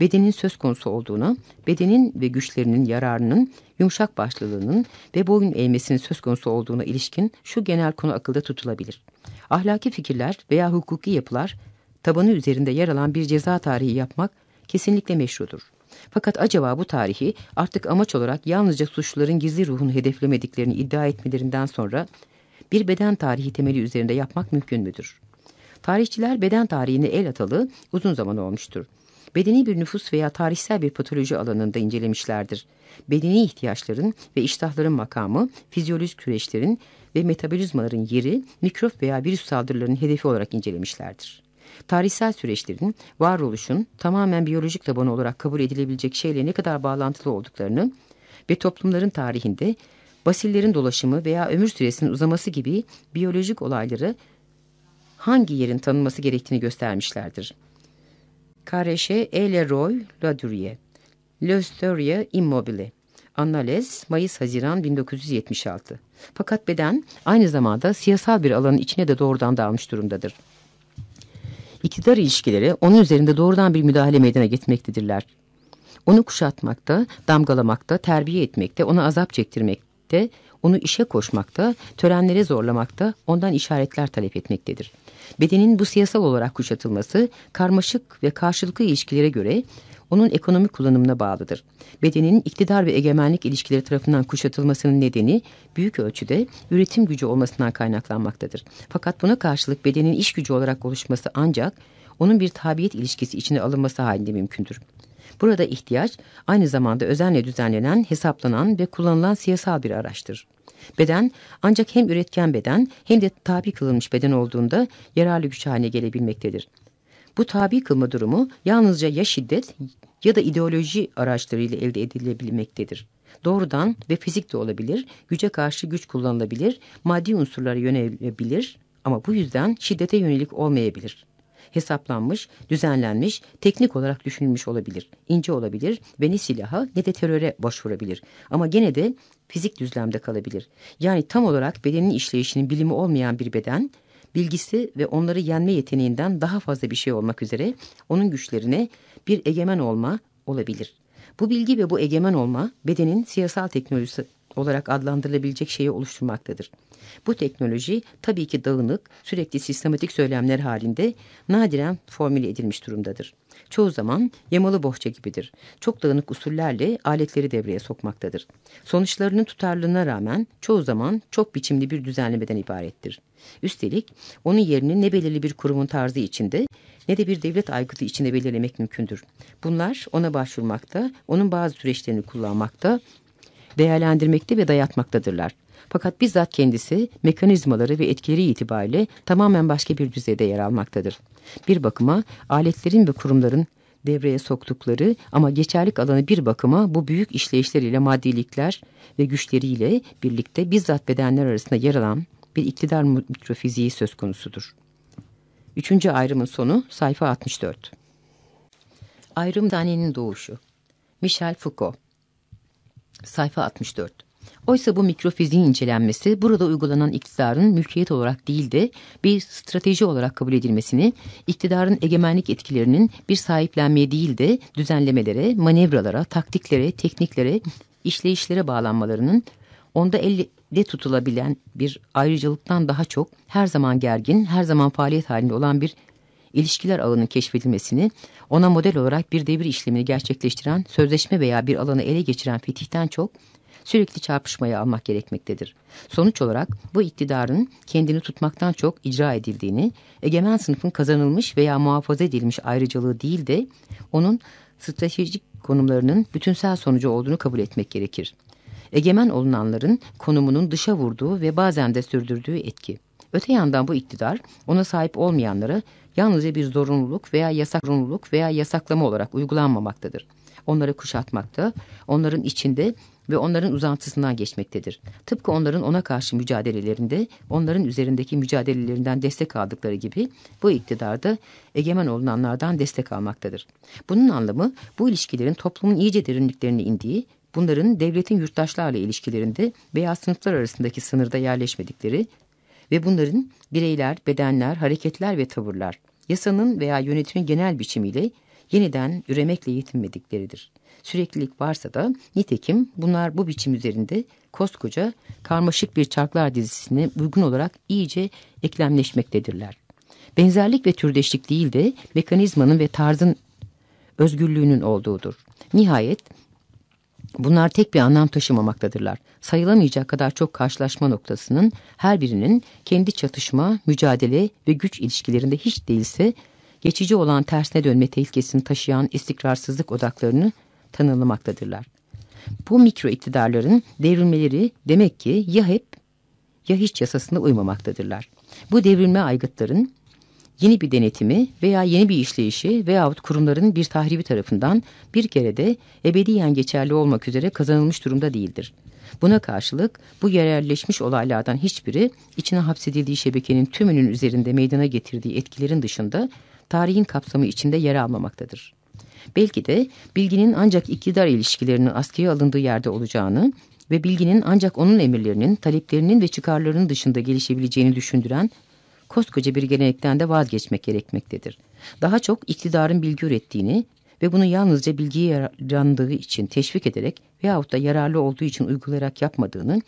bedenin söz konusu olduğunu, bedenin ve güçlerinin yararının, yumuşak başlılığının ve boyun eğmesinin söz konusu olduğuna ilişkin şu genel konu akılda tutulabilir. Ahlaki fikirler veya hukuki yapılar tabanı üzerinde yer alan bir ceza tarihi yapmak kesinlikle meşrudur. Fakat acaba bu tarihi artık amaç olarak yalnızca suçluların gizli ruhunu hedeflemediklerini iddia etmelerinden sonra bir beden tarihi temeli üzerinde yapmak mümkün müdür? Tarihçiler beden tarihine el atalı uzun zaman olmuştur. Bedeni bir nüfus veya tarihsel bir patoloji alanında incelemişlerdir. Bedeni ihtiyaçların ve iştahların makamı, fizyolojik süreçlerin ve metabolizmaların yeri, mikrop veya virüs saldırılarının hedefi olarak incelemişlerdir tarihsel süreçlerin varoluşun tamamen biyolojik tabanı olarak kabul edilebilecek şeyle ne kadar bağlantılı olduklarını ve toplumların tarihinde basillerin dolaşımı veya ömür süresinin uzaması gibi biyolojik olayları hangi yerin tanınması gerektiğini göstermişlerdir. Kareşe E. Leroy Ladurier L'Historia Immobile Annales Mayıs-Haziran 1976 Fakat beden aynı zamanda siyasal bir alanın içine de doğrudan dalmış durumdadır iktidar ilişkileri onun üzerinde doğrudan bir müdahale meydana getirmektedirler. Onu kuşatmakta, damgalamakta, terbiye etmekte, ona azap çektirmekte, onu işe koşmakta, törenlere zorlamakta, ondan işaretler talep etmektedir. Bedenin bu siyasal olarak kuşatılması, karmaşık ve karşılıklı ilişkilere göre onun ekonomik kullanımına bağlıdır. Bedenin iktidar ve egemenlik ilişkileri tarafından kuşatılmasının nedeni büyük ölçüde üretim gücü olmasından kaynaklanmaktadır. Fakat buna karşılık bedenin iş gücü olarak oluşması ancak onun bir tabiyet ilişkisi içine alınması halinde mümkündür. Burada ihtiyaç aynı zamanda özenle düzenlenen, hesaplanan ve kullanılan siyasal bir araçtır. Beden ancak hem üretken beden hem de tabi kılınmış beden olduğunda yararlı güç haline gelebilmektedir. Bu tabi kılma durumu yalnızca ya şiddet ya da ideoloji araçlarıyla elde edilebilmektedir. Doğrudan ve fizik de olabilir, güce karşı güç kullanılabilir, maddi unsurlara yönelebilir ama bu yüzden şiddete yönelik olmayabilir. Hesaplanmış, düzenlenmiş, teknik olarak düşünülmüş olabilir, ince olabilir ve ne silaha ne de teröre başvurabilir. Ama gene de fizik düzlemde kalabilir. Yani tam olarak bedenin işleyişinin bilimi olmayan bir beden, bilgisi ve onları yenme yeteneğinden daha fazla bir şey olmak üzere onun güçlerine bir egemen olma olabilir. Bu bilgi ve bu egemen olma bedenin siyasal teknolojisi olarak adlandırılabilecek şeyi oluşturmaktadır. Bu teknoloji tabii ki dağınık, sürekli sistematik söylemler halinde nadiren formüle edilmiş durumdadır. Çoğu zaman yamalı bohça gibidir. Çok dağınık usullerle aletleri devreye sokmaktadır. Sonuçlarının tutarlılığına rağmen çoğu zaman çok biçimli bir düzenlemeden ibarettir. Üstelik onun yerini ne belirli bir kurumun tarzı içinde ne de bir devlet aygıtı içinde belirlemek mümkündür. Bunlar ona başvurmakta, onun bazı süreçlerini kullanmakta, değerlendirmekte ve dayatmaktadırlar. Fakat bizzat kendisi mekanizmaları ve etkileri itibariyle tamamen başka bir düzeyde yer almaktadır. Bir bakıma aletlerin ve kurumların devreye soktukları ama geçerlik alanı bir bakıma bu büyük işleyişleriyle maddilikler ve güçleriyle birlikte bizzat bedenler arasında yer alan bir iktidar mikrofiziği söz konusudur. Üçüncü ayrımın sonu sayfa 64. Ayrım tanenin doğuşu. Michel Foucault. Sayfa 64. Oysa bu mikrofiziğin incelenmesi burada uygulanan iktidarın mülkiyet olarak değil de bir strateji olarak kabul edilmesini, iktidarın egemenlik etkilerinin bir sahiplenmeye değil de düzenlemelere, manevralara, taktiklere, tekniklere, işleyişlere bağlanmalarının onda elde tutulabilen bir ayrıcalıktan daha çok her zaman gergin, her zaman faaliyet halinde olan bir ilişkiler ağının keşfedilmesini, ona model olarak bir devir işlemini gerçekleştiren, sözleşme veya bir alanı ele geçiren fetihten çok, sürekli çarpışmaya almak gerekmektedir. Sonuç olarak bu iktidarın kendini tutmaktan çok icra edildiğini, egemen sınıfın kazanılmış veya muhafaza edilmiş ayrıcalığı değil de onun stratejik konumlarının bütünsel sonucu olduğunu kabul etmek gerekir. Egemen olunanların konumunun dışa vurduğu ve bazen de sürdürdüğü etki. Öte yandan bu iktidar ona sahip olmayanlara yalnızca bir zorunluluk veya yasak zorunluluk veya yasaklama olarak uygulanmamaktadır. Onları kuşatmakta, onların içinde ve onların uzantısından geçmektedir. Tıpkı onların ona karşı mücadelelerinde, onların üzerindeki mücadelelerinden destek aldıkları gibi bu iktidarda egemen olunanlardan destek almaktadır. Bunun anlamı bu ilişkilerin toplumun iyice derinliklerine indiği, bunların devletin yurttaşlarla ilişkilerinde veya sınıflar arasındaki sınırda yerleşmedikleri ve bunların bireyler, bedenler, hareketler ve tavırlar, yasanın veya yönetimin genel biçimiyle yeniden üremekle yetinmedikleridir. Süreklilik varsa da nitekim bunlar bu biçim üzerinde koskoca karmaşık bir çarklar dizisine uygun olarak iyice eklemleşmektedirler. Benzerlik ve türdeşlik değil de mekanizmanın ve tarzın özgürlüğünün olduğudur. Nihayet Bunlar tek bir anlam taşımamaktadırlar. Sayılamayacak kadar çok karşılaşma noktasının her birinin kendi çatışma, mücadele ve güç ilişkilerinde hiç değilse geçici olan tersine dönme tehlikesini taşıyan istikrarsızlık odaklarını tanımlamaktadırlar. Bu mikro iktidarların devrilmeleri demek ki ya hep ya hiç yasasına uymamaktadırlar. Bu devrilme aygıtların yeni bir denetimi veya yeni bir işleyişi veyahut kurumların bir tahribi tarafından bir kere de ebediyen geçerli olmak üzere kazanılmış durumda değildir. Buna karşılık bu yerelleşmiş olaylardan hiçbiri içine hapsedildiği şebekenin tümünün üzerinde meydana getirdiği etkilerin dışında tarihin kapsamı içinde yer almamaktadır. Belki de bilginin ancak iktidar ilişkilerinin askıya alındığı yerde olacağını ve bilginin ancak onun emirlerinin, taleplerinin ve çıkarlarının dışında gelişebileceğini düşündüren koskoca bir gelenekten de vazgeçmek gerekmektedir. Daha çok iktidarın bilgi ürettiğini ve bunu yalnızca bilgiye yarandığı için teşvik ederek veyahut da yararlı olduğu için uygulayarak yapmadığını,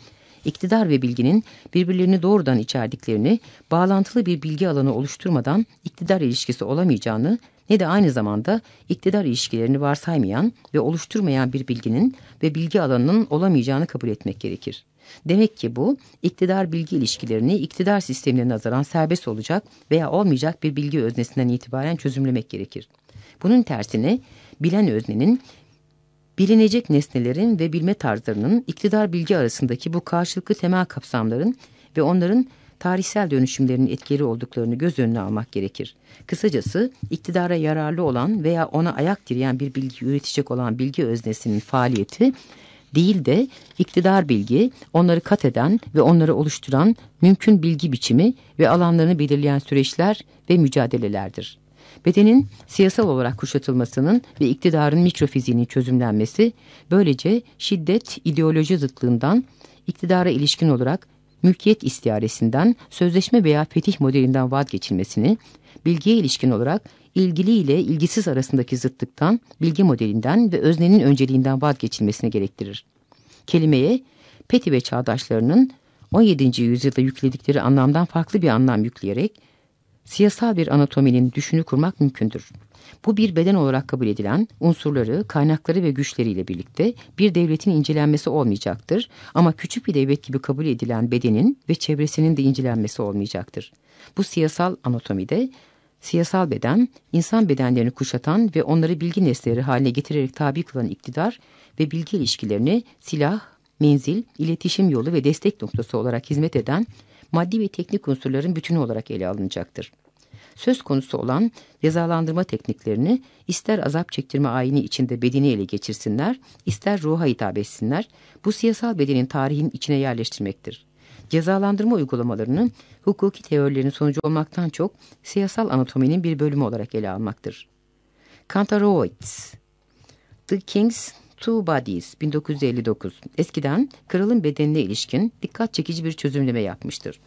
iktidar ve bilginin birbirlerini doğrudan içerdiklerini, bağlantılı bir bilgi alanı oluşturmadan iktidar ilişkisi olamayacağını ne de aynı zamanda iktidar ilişkilerini varsaymayan ve oluşturmayan bir bilginin ve bilgi alanının olamayacağını kabul etmek gerekir. Demek ki bu iktidar bilgi ilişkilerini iktidar sistemine nazaran serbest olacak veya olmayacak bir bilgi öznesinden itibaren çözümlemek gerekir. Bunun tersine bilen öznenin bilinecek nesnelerin ve bilme tarzlarının iktidar bilgi arasındaki bu karşılıklı temel kapsamların ve onların tarihsel dönüşümlerin etkili olduklarını göz önüne almak gerekir. Kısacası iktidara yararlı olan veya ona ayak direyen bir bilgi üretecek olan bilgi öznesinin faaliyeti değil de iktidar bilgi, onları kat eden ve onları oluşturan mümkün bilgi biçimi ve alanlarını belirleyen süreçler ve mücadelelerdir. Bedenin siyasal olarak kuşatılmasının ve iktidarın mikrofiziğinin çözümlenmesi, böylece şiddet ideoloji zıtlığından iktidara ilişkin olarak mülkiyet istiaresinden, sözleşme veya fetih modelinden vazgeçilmesini, bilgiye ilişkin olarak ilgili ile ilgisiz arasındaki zıtlıktan, bilgi modelinden ve öznenin önceliğinden vazgeçilmesini gerektirir. Kelimeye Peti ve çağdaşlarının 17. yüzyılda yükledikleri anlamdan farklı bir anlam yükleyerek siyasal bir anatominin düşünü kurmak mümkündür. Bu bir beden olarak kabul edilen unsurları, kaynakları ve güçleriyle birlikte bir devletin incelenmesi olmayacaktır. Ama küçük bir devlet gibi kabul edilen bedenin ve çevresinin de incelenmesi olmayacaktır. Bu siyasal anatomide siyasal beden, insan bedenlerini kuşatan ve onları bilgi nesneleri haline getirerek tabi kılan iktidar ve bilgi ilişkilerini silah, menzil, iletişim yolu ve destek noktası olarak hizmet eden maddi ve teknik unsurların bütünü olarak ele alınacaktır. Söz konusu olan cezalandırma tekniklerini ister azap çektirme ayini içinde bedeni ele geçirsinler, ister ruha hitap etsinler, bu siyasal bedenin tarihin içine yerleştirmektir. Cezalandırma uygulamalarını hukuki teorilerin sonucu olmaktan çok siyasal anatominin bir bölümü olarak ele almaktır. Kantaroids The King's Two Bodies 1959 eskiden kralın bedenine ilişkin dikkat çekici bir çözümleme yapmıştır.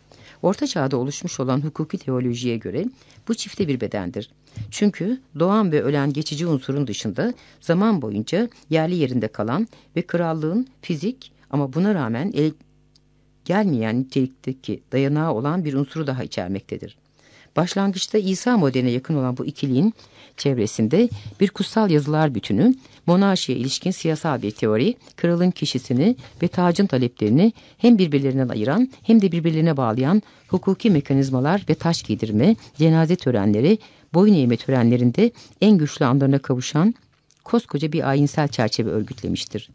Orta çağda oluşmuş olan hukuki teolojiye göre bu çifte bir bedendir. Çünkü doğan ve ölen geçici unsurun dışında zaman boyunca yerli yerinde kalan ve krallığın fizik ama buna rağmen el gelmeyen nitelikteki dayanağı olan bir unsuru daha içermektedir. Başlangıçta İsa modeline yakın olan bu ikiliğin çevresinde bir kutsal yazılar bütünü, monarşiye ilişkin siyasal bir teori, kralın kişisini ve tacın taleplerini hem birbirlerinden ayıran hem de birbirlerine bağlayan hukuki mekanizmalar ve taş giydirme, cenaze törenleri, boyun eğme törenlerinde en güçlü anlarına kavuşan koskoca bir ayinsel çerçeve örgütlemiştir.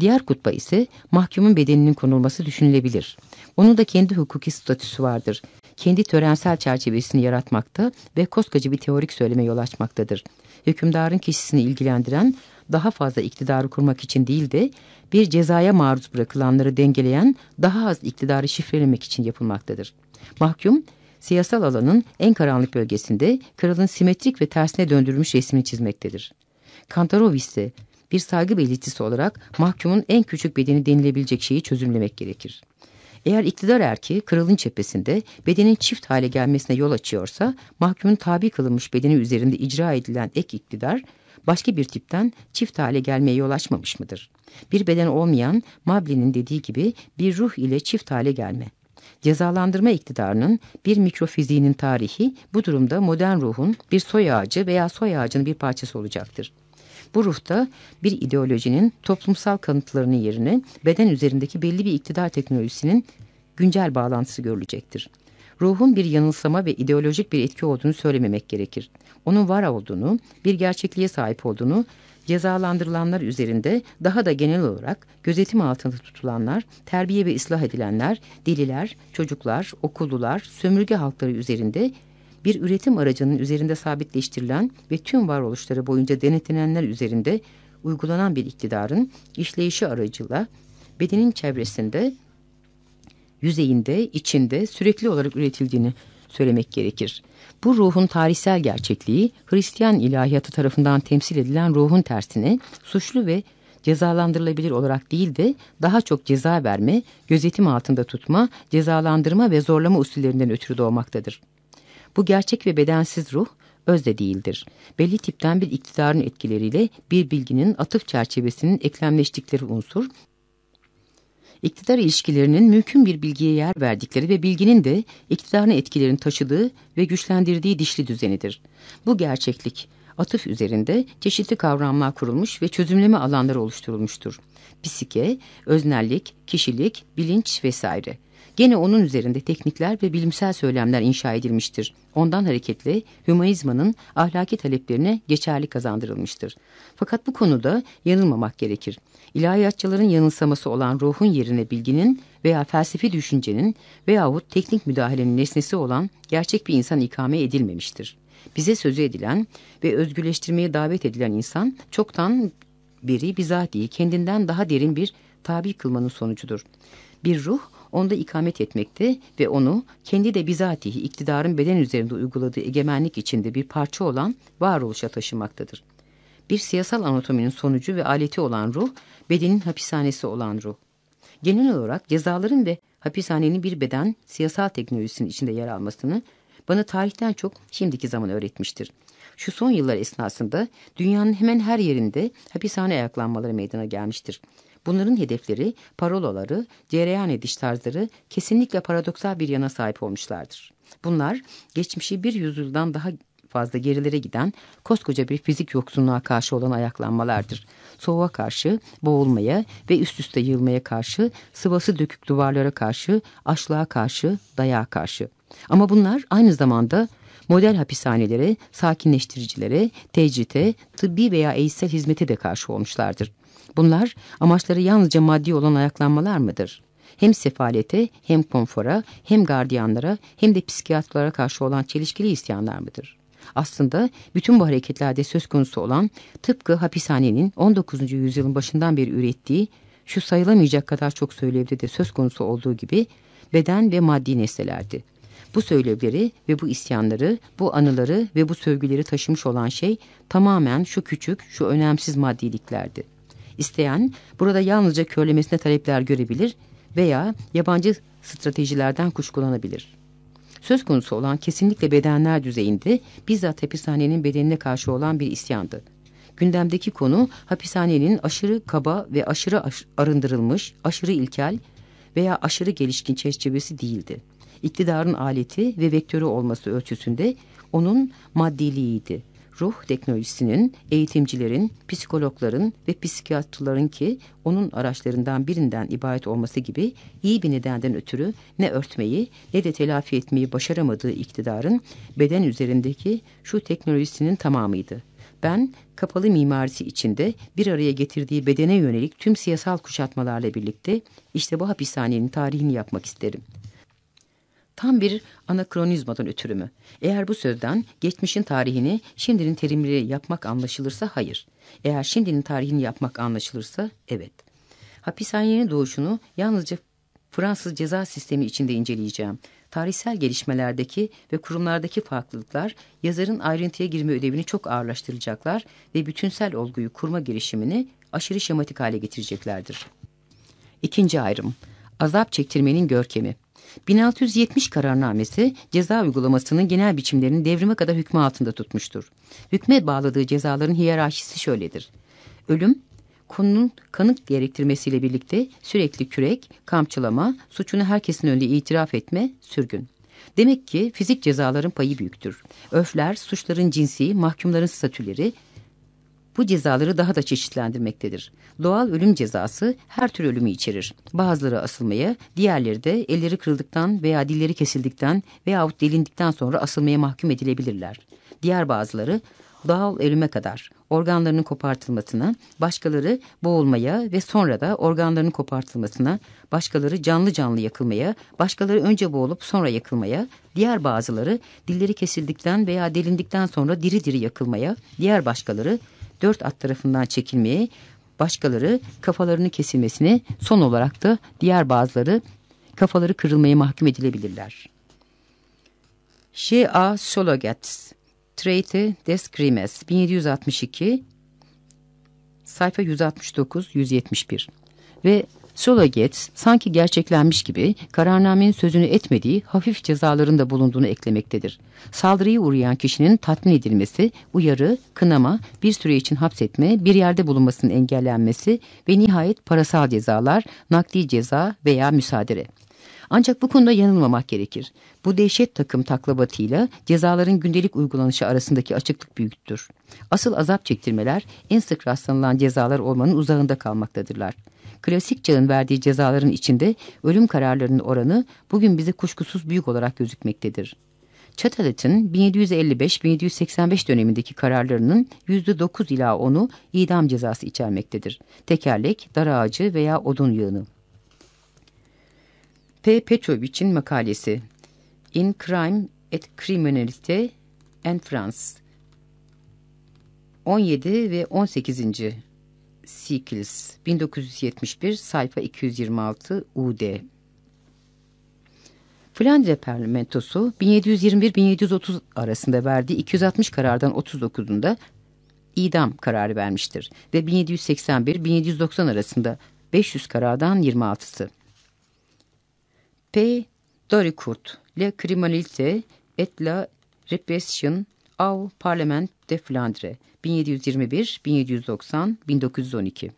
Diğer kutba ise mahkumun bedeninin konulması düşünülebilir. Onun da kendi hukuki statüsü vardır kendi törensel çerçevesini yaratmakta ve koskoca bir teorik söyleme yol açmaktadır. Hükümdarın kişisini ilgilendiren daha fazla iktidarı kurmak için değil de bir cezaya maruz bırakılanları dengeleyen daha az iktidarı şifrelemek için yapılmaktadır. Mahkum, siyasal alanın en karanlık bölgesinde kralın simetrik ve tersine döndürülmüş resmini çizmektedir. Kantarovis ise bir saygı belirtisi olarak mahkumun en küçük bedeni denilebilecek şeyi çözümlemek gerekir. Eğer iktidar erki kralın cephesinde bedenin çift hale gelmesine yol açıyorsa mahkumun tabi kılınmış bedeni üzerinde icra edilen ek iktidar başka bir tipten çift hale gelmeye yol açmamış mıdır? Bir beden olmayan Mablin'in dediği gibi bir ruh ile çift hale gelme. Cezalandırma iktidarının bir mikrofiziğinin tarihi bu durumda modern ruhun bir soy ağacı veya soy ağacının bir parçası olacaktır. Bu ruhta bir ideolojinin toplumsal kanıtlarının yerine beden üzerindeki belli bir iktidar teknolojisinin güncel bağlantısı görülecektir. Ruhun bir yanılsama ve ideolojik bir etki olduğunu söylememek gerekir. Onun var olduğunu, bir gerçekliğe sahip olduğunu, cezalandırılanlar üzerinde daha da genel olarak gözetim altında tutulanlar, terbiye ve ıslah edilenler, deliler, çocuklar, okullular, sömürge halkları üzerinde bir üretim aracının üzerinde sabitleştirilen ve tüm varoluşları boyunca denetlenenler üzerinde uygulanan bir iktidarın işleyişi aracıyla bedenin çevresinde, yüzeyinde, içinde sürekli olarak üretildiğini söylemek gerekir. Bu ruhun tarihsel gerçekliği Hristiyan ilahiyatı tarafından temsil edilen ruhun tersine suçlu ve cezalandırılabilir olarak değil de daha çok ceza verme, gözetim altında tutma, cezalandırma ve zorlama usullerinden ötürü doğmaktadır. Bu gerçek ve bedensiz ruh özde değildir. Belli tipten bir iktidarın etkileriyle bir bilginin atıf çerçevesinin eklemleştikleri unsur, iktidar ilişkilerinin mümkün bir bilgiye yer verdikleri ve bilginin de iktidarın etkilerini taşıdığı ve güçlendirdiği dişli düzenidir. Bu gerçeklik atıf üzerinde çeşitli kavramlar kurulmuş ve çözümleme alanları oluşturulmuştur. Psike, öznellik, kişilik, bilinç vesaire. Gene onun üzerinde teknikler ve bilimsel söylemler inşa edilmiştir. Ondan hareketle hümanizmanın ahlaki taleplerine geçerli kazandırılmıştır. Fakat bu konuda yanılmamak gerekir. İlahiyatçıların yanılsaması olan ruhun yerine bilginin veya felsefi düşüncenin veyahut teknik müdahalenin nesnesi olan gerçek bir insan ikame edilmemiştir. Bize sözü edilen ve özgürleştirmeye davet edilen insan çoktan beri bizatihi kendinden daha derin bir tabi kılmanın sonucudur. Bir ruh onda ikamet etmekte ve onu kendi de bizatihi iktidarın beden üzerinde uyguladığı egemenlik içinde bir parça olan varoluşa taşımaktadır. Bir siyasal anatominin sonucu ve aleti olan ruh, bedenin hapishanesi olan ruh. Genel olarak cezaların ve hapishanenin bir beden siyasal teknolojisinin içinde yer almasını bana tarihten çok şimdiki zaman öğretmiştir. Şu son yıllar esnasında dünyanın hemen her yerinde hapishane ayaklanmaları meydana gelmiştir. Bunların hedefleri, parolaları, cereyan ediş tarzları kesinlikle paradoksal bir yana sahip olmuşlardır. Bunlar geçmişi bir yüzyıldan daha fazla gerilere giden koskoca bir fizik yoksunluğa karşı olan ayaklanmalardır. Soğuğa karşı, boğulmaya ve üst üste yığılmaya karşı, sıvası dökük duvarlara karşı, açlığa karşı, dayağa karşı. Ama bunlar aynı zamanda model hapishanelere, sakinleştiricilere, tecrite, tıbbi veya eğitsel hizmete de karşı olmuşlardır. Bunlar amaçları yalnızca maddi olan ayaklanmalar mıdır? Hem sefalete, hem konfora, hem gardiyanlara, hem de psikiyatrlara karşı olan çelişkili isyanlar mıdır? Aslında bütün bu hareketlerde söz konusu olan tıpkı hapishanenin 19. yüzyılın başından beri ürettiği şu sayılamayacak kadar çok söylevde de söz konusu olduğu gibi beden ve maddi nesnelerdi. Bu söylevleri ve bu isyanları, bu anıları ve bu sövgüleri taşımış olan şey tamamen şu küçük, şu önemsiz maddiliklerdi. İsteyen burada yalnızca körlemesine talepler görebilir veya yabancı stratejilerden kuşkulanabilir. Söz konusu olan kesinlikle bedenler düzeyinde bizzat hapishanenin bedenine karşı olan bir isyandı. Gündemdeki konu hapishanenin aşırı kaba ve aşırı arındırılmış, aşırı ilkel veya aşırı gelişkin çerçevesi değildi. İktidarın aleti ve vektörü olması ölçüsünde onun maddiliğiydi ruh teknolojisinin, eğitimcilerin, psikologların ve psikiyatrların ki onun araçlarından birinden ibaret olması gibi iyi bir nedenden ötürü ne örtmeyi ne de telafi etmeyi başaramadığı iktidarın beden üzerindeki şu teknolojisinin tamamıydı. Ben kapalı mimarisi içinde bir araya getirdiği bedene yönelik tüm siyasal kuşatmalarla birlikte işte bu hapishanenin tarihini yapmak isterim. Tam bir anakronizmadan ötürü mü? Eğer bu sözden geçmişin tarihini şimdinin terimleri yapmak anlaşılırsa hayır. Eğer şimdinin tarihini yapmak anlaşılırsa evet. Hapishanenin doğuşunu yalnızca Fransız ceza sistemi içinde inceleyeceğim. Tarihsel gelişmelerdeki ve kurumlardaki farklılıklar yazarın ayrıntıya girme ödevini çok ağırlaştıracaklar ve bütünsel olguyu kurma girişimini aşırı şematik hale getireceklerdir. İkinci ayrım. Azap çektirmenin görkemi. 1670 kararnamesi ceza uygulamasının genel biçimlerini devrime kadar hükmü altında tutmuştur. Hükme bağladığı cezaların hiyerarşisi şöyledir. Ölüm, konunun kanıt gerektirmesiyle birlikte sürekli kürek, kamçılama, suçunu herkesin önünde itiraf etme, sürgün. Demek ki fizik cezaların payı büyüktür. Öfler, suçların cinsi, mahkumların statüleri, bu cezaları daha da çeşitlendirmektedir. Doğal ölüm cezası her tür ölümü içerir. Bazıları asılmaya, diğerleri de elleri kırıldıktan veya dilleri kesildikten veyahut delindikten sonra asılmaya mahkum edilebilirler. Diğer bazıları doğal ölüme kadar organlarının kopartılmasına, başkaları boğulmaya ve sonra da organlarının kopartılmasına, başkaları canlı canlı yakılmaya, başkaları önce boğulup sonra yakılmaya, diğer bazıları dilleri kesildikten veya delindikten sonra diri diri yakılmaya, diğer başkaları dört at tarafından çekilmeye, başkaları kafalarını kesilmesine, son olarak da diğer bazıları kafaları kırılmaya mahkum edilebilirler. J.A. Sologat, Traite des Crimes, 1762, sayfa 169-171 ve Sologet sanki gerçeklenmiş gibi kararnamenin sözünü etmediği hafif cezaların da bulunduğunu eklemektedir. Saldırıya uğrayan kişinin tatmin edilmesi, uyarı, kınama, bir süre için hapsetme, bir yerde bulunmasının engellenmesi ve nihayet parasal cezalar, nakli ceza veya müsaade. Ancak bu konuda yanılmamak gerekir. Bu dehşet takım taklabatıyla cezaların gündelik uygulanışı arasındaki açıklık büyüktür. Asıl azap çektirmeler en sık rastlanılan cezalar olmanın uzağında kalmaktadırlar klasik çağın verdiği cezaların içinde ölüm kararlarının oranı bugün bize kuşkusuz büyük olarak gözükmektedir. Çatalet'in 1755-1785 dönemindeki kararlarının %9 ila 10'u idam cezası içermektedir. Tekerlek, dar ağacı veya odun yığını. P. Petrovic'in makalesi In Crime et Criminalite en France 17 ve 18. Seekles 1971 sayfa 226 UD Flandre parlamentosu 1721-1730 arasında verdiği 260 karardan 39'unda idam kararı vermiştir ve 1781-1790 arasında 500 karadan 26'sı. P. Doricourt, Le Criminalité et la Répression au Parlement de Flandre 1721, 1790, 1912.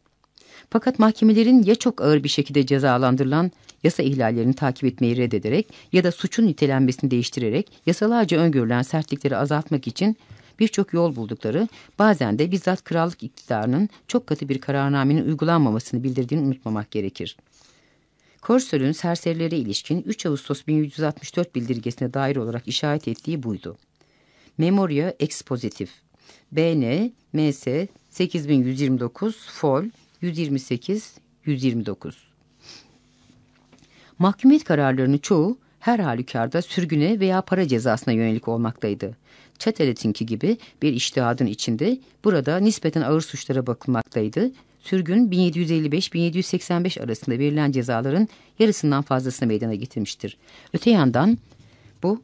Fakat mahkemelerin ya çok ağır bir şekilde cezalandırılan yasa ihlallerini takip etmeyi reddederek ya da suçun nitelenmesini değiştirerek yasalarca öngörülen sertlikleri azaltmak için birçok yol buldukları, bazen de bizzat krallık iktidarının çok katı bir kararnamenin uygulanmamasını bildirdiğini unutmamak gerekir. Korsör'ün serserilere ilişkin 3 Ağustos 1164 bildirgesine dair olarak işaret ettiği buydu. Memoria Expositif BN MS 8129 Fol 128 129 Mahkumiyet kararlarının çoğu her halükarda sürgüne veya para cezasına yönelik olmaktaydı. Çeteletinki gibi bir iştihadın içinde burada nispeten ağır suçlara bakılmaktaydı. Sürgün 1755-1785 arasında verilen cezaların yarısından fazlasını meydana getirmiştir. Öte yandan bu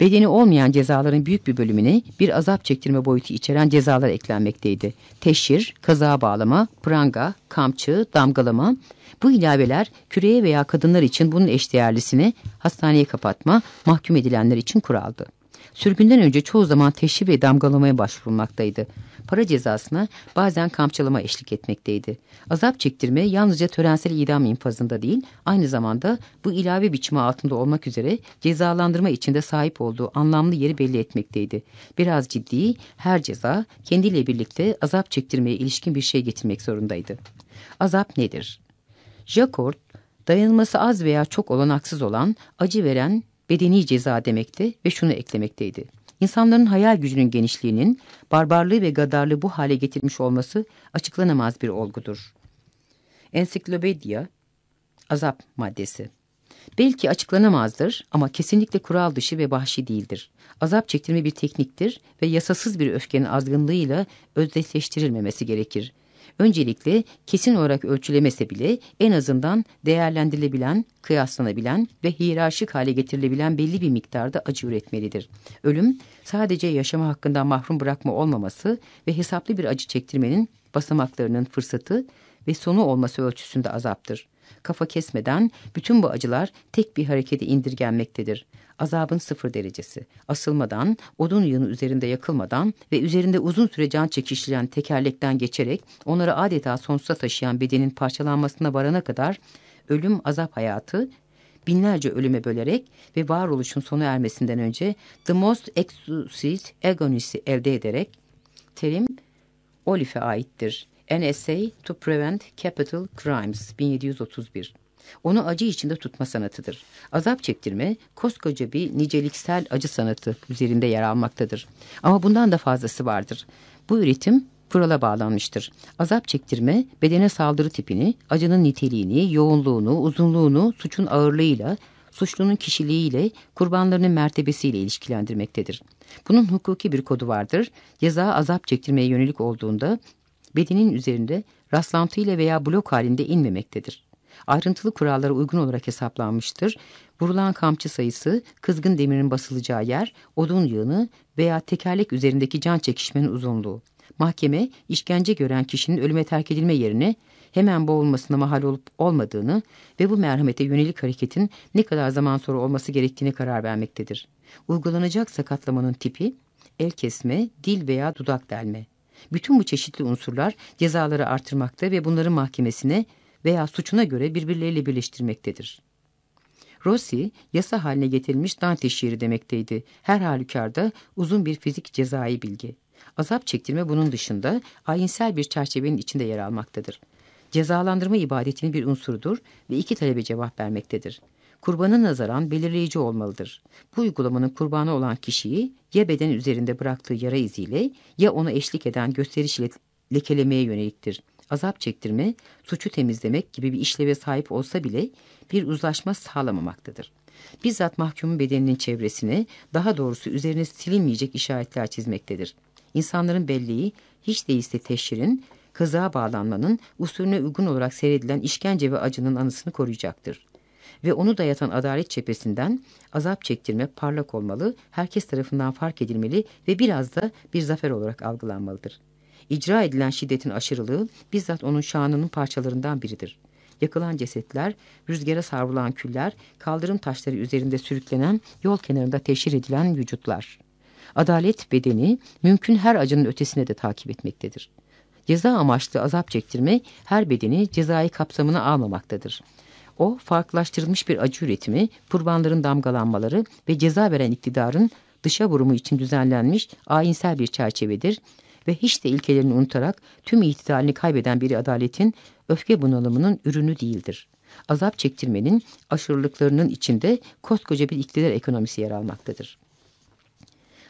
bedeni olmayan cezaların büyük bir bölümüne bir azap çektirme boyutu içeren cezalar eklenmekteydi. Teşhir, kaza bağlama, pranga, kamçı, damgalama, bu ilaveler küreye veya kadınlar için bunun eşdeğerlisini hastaneye kapatma, mahkum edilenler için kuraldı. Sürgünden önce çoğu zaman teşhir ve damgalamaya başvurulmaktaydı. Para cezasına bazen kamçılama eşlik etmekteydi. Azap çektirme yalnızca törensel idam infazında değil, aynı zamanda bu ilave biçimi altında olmak üzere cezalandırma içinde sahip olduğu anlamlı yeri belli etmekteydi. Biraz ciddi, her ceza kendiyle birlikte azap çektirmeye ilişkin bir şey getirmek zorundaydı. Azap nedir? Jacques, dayanılması az veya çok olanaksız olan, acı veren bedeni ceza demekti ve şunu eklemekteydi. İnsanların hayal gücünün genişliğinin barbarlığı ve gadarlığı bu hale getirmiş olması açıklanamaz bir olgudur. Ensiklopedia Azap maddesi Belki açıklanamazdır ama kesinlikle kural dışı ve vahşi değildir. Azap çektirme bir tekniktir ve yasasız bir öfkenin azgınlığıyla özdeşleştirilmemesi gerekir. Öncelikle kesin olarak ölçülemese bile en azından değerlendirilebilen, kıyaslanabilen ve hiyerarşik hale getirilebilen belli bir miktarda acı üretmelidir. Ölüm sadece yaşama hakkından mahrum bırakma olmaması ve hesaplı bir acı çektirmenin basamaklarının fırsatı ve sonu olması ölçüsünde azaptır. Kafa kesmeden bütün bu acılar tek bir harekete indirgenmektedir azabın sıfır derecesi. Asılmadan, odun yığını üzerinde yakılmadan ve üzerinde uzun süre can çekişleyen tekerlekten geçerek onları adeta sonsuza taşıyan bedenin parçalanmasına varana kadar ölüm azap hayatı binlerce ölüme bölerek ve varoluşun sona ermesinden önce the most exquisite agonisi elde ederek terim Olif'e aittir. An Essay to Prevent Capital Crimes 1731 onu acı içinde tutma sanatıdır. Azap çektirme koskoca bir niceliksel acı sanatı üzerinde yer almaktadır. Ama bundan da fazlası vardır. Bu üretim kurala bağlanmıştır. Azap çektirme bedene saldırı tipini, acının niteliğini, yoğunluğunu, uzunluğunu, suçun ağırlığıyla, suçlunun kişiliğiyle, kurbanlarının mertebesiyle ilişkilendirmektedir. Bunun hukuki bir kodu vardır. Ceza azap çektirmeye yönelik olduğunda bedenin üzerinde rastlantıyla veya blok halinde inmemektedir ayrıntılı kurallara uygun olarak hesaplanmıştır. Vurulan kamçı sayısı, kızgın demirin basılacağı yer, odun yığını veya tekerlek üzerindeki can çekişmenin uzunluğu. Mahkeme, işkence gören kişinin ölüme terk edilme yerine hemen boğulmasına mahal olup olmadığını ve bu merhamete yönelik hareketin ne kadar zaman sonra olması gerektiğine karar vermektedir. Uygulanacak sakatlamanın tipi, el kesme, dil veya dudak delme. Bütün bu çeşitli unsurlar cezaları artırmakta ve bunların mahkemesine veya suçuna göre birbirleriyle birleştirmektedir. Rossi, yasa haline getirilmiş Dante şiiri demekteydi. Her halükarda uzun bir fizik cezai bilgi. Azap çektirme bunun dışında ayinsel bir çerçevenin içinde yer almaktadır. Cezalandırma ibadetinin bir unsurudur ve iki talebe cevap vermektedir. Kurbanın nazaran belirleyici olmalıdır. Bu uygulamanın kurbanı olan kişiyi ya beden üzerinde bıraktığı yara iziyle ya ona eşlik eden gösteriş lekelemeye yöneliktir azap çektirme, suçu temizlemek gibi bir işleve sahip olsa bile bir uzlaşma sağlamamaktadır. Bizzat mahkumun bedeninin çevresine, daha doğrusu üzerine silinmeyecek işaretler çizmektedir. İnsanların belleği, hiç değilse teşhirin, kızığa bağlanmanın usulüne uygun olarak seyredilen işkence ve acının anısını koruyacaktır. Ve onu dayatan adalet cephesinden azap çektirme parlak olmalı, herkes tarafından fark edilmeli ve biraz da bir zafer olarak algılanmalıdır. İcra edilen şiddetin aşırılığı bizzat onun şanının parçalarından biridir. Yakılan cesetler, rüzgara savrulan küller, kaldırım taşları üzerinde sürüklenen, yol kenarında teşhir edilen vücutlar. Adalet bedeni mümkün her acının ötesine de takip etmektedir. Ceza amaçlı azap çektirme her bedeni cezai kapsamına almamaktadır. O farklılaştırılmış bir acı üretimi, kurbanların damgalanmaları ve ceza veren iktidarın dışa vurumu için düzenlenmiş ayinsel bir çerçevedir ve hiç de ilkelerini unutarak tüm itidalini kaybeden bir adaletin öfke bunalımının ürünü değildir. Azap çektirmenin aşırılıklarının içinde koskoca bir iktidar ekonomisi yer almaktadır.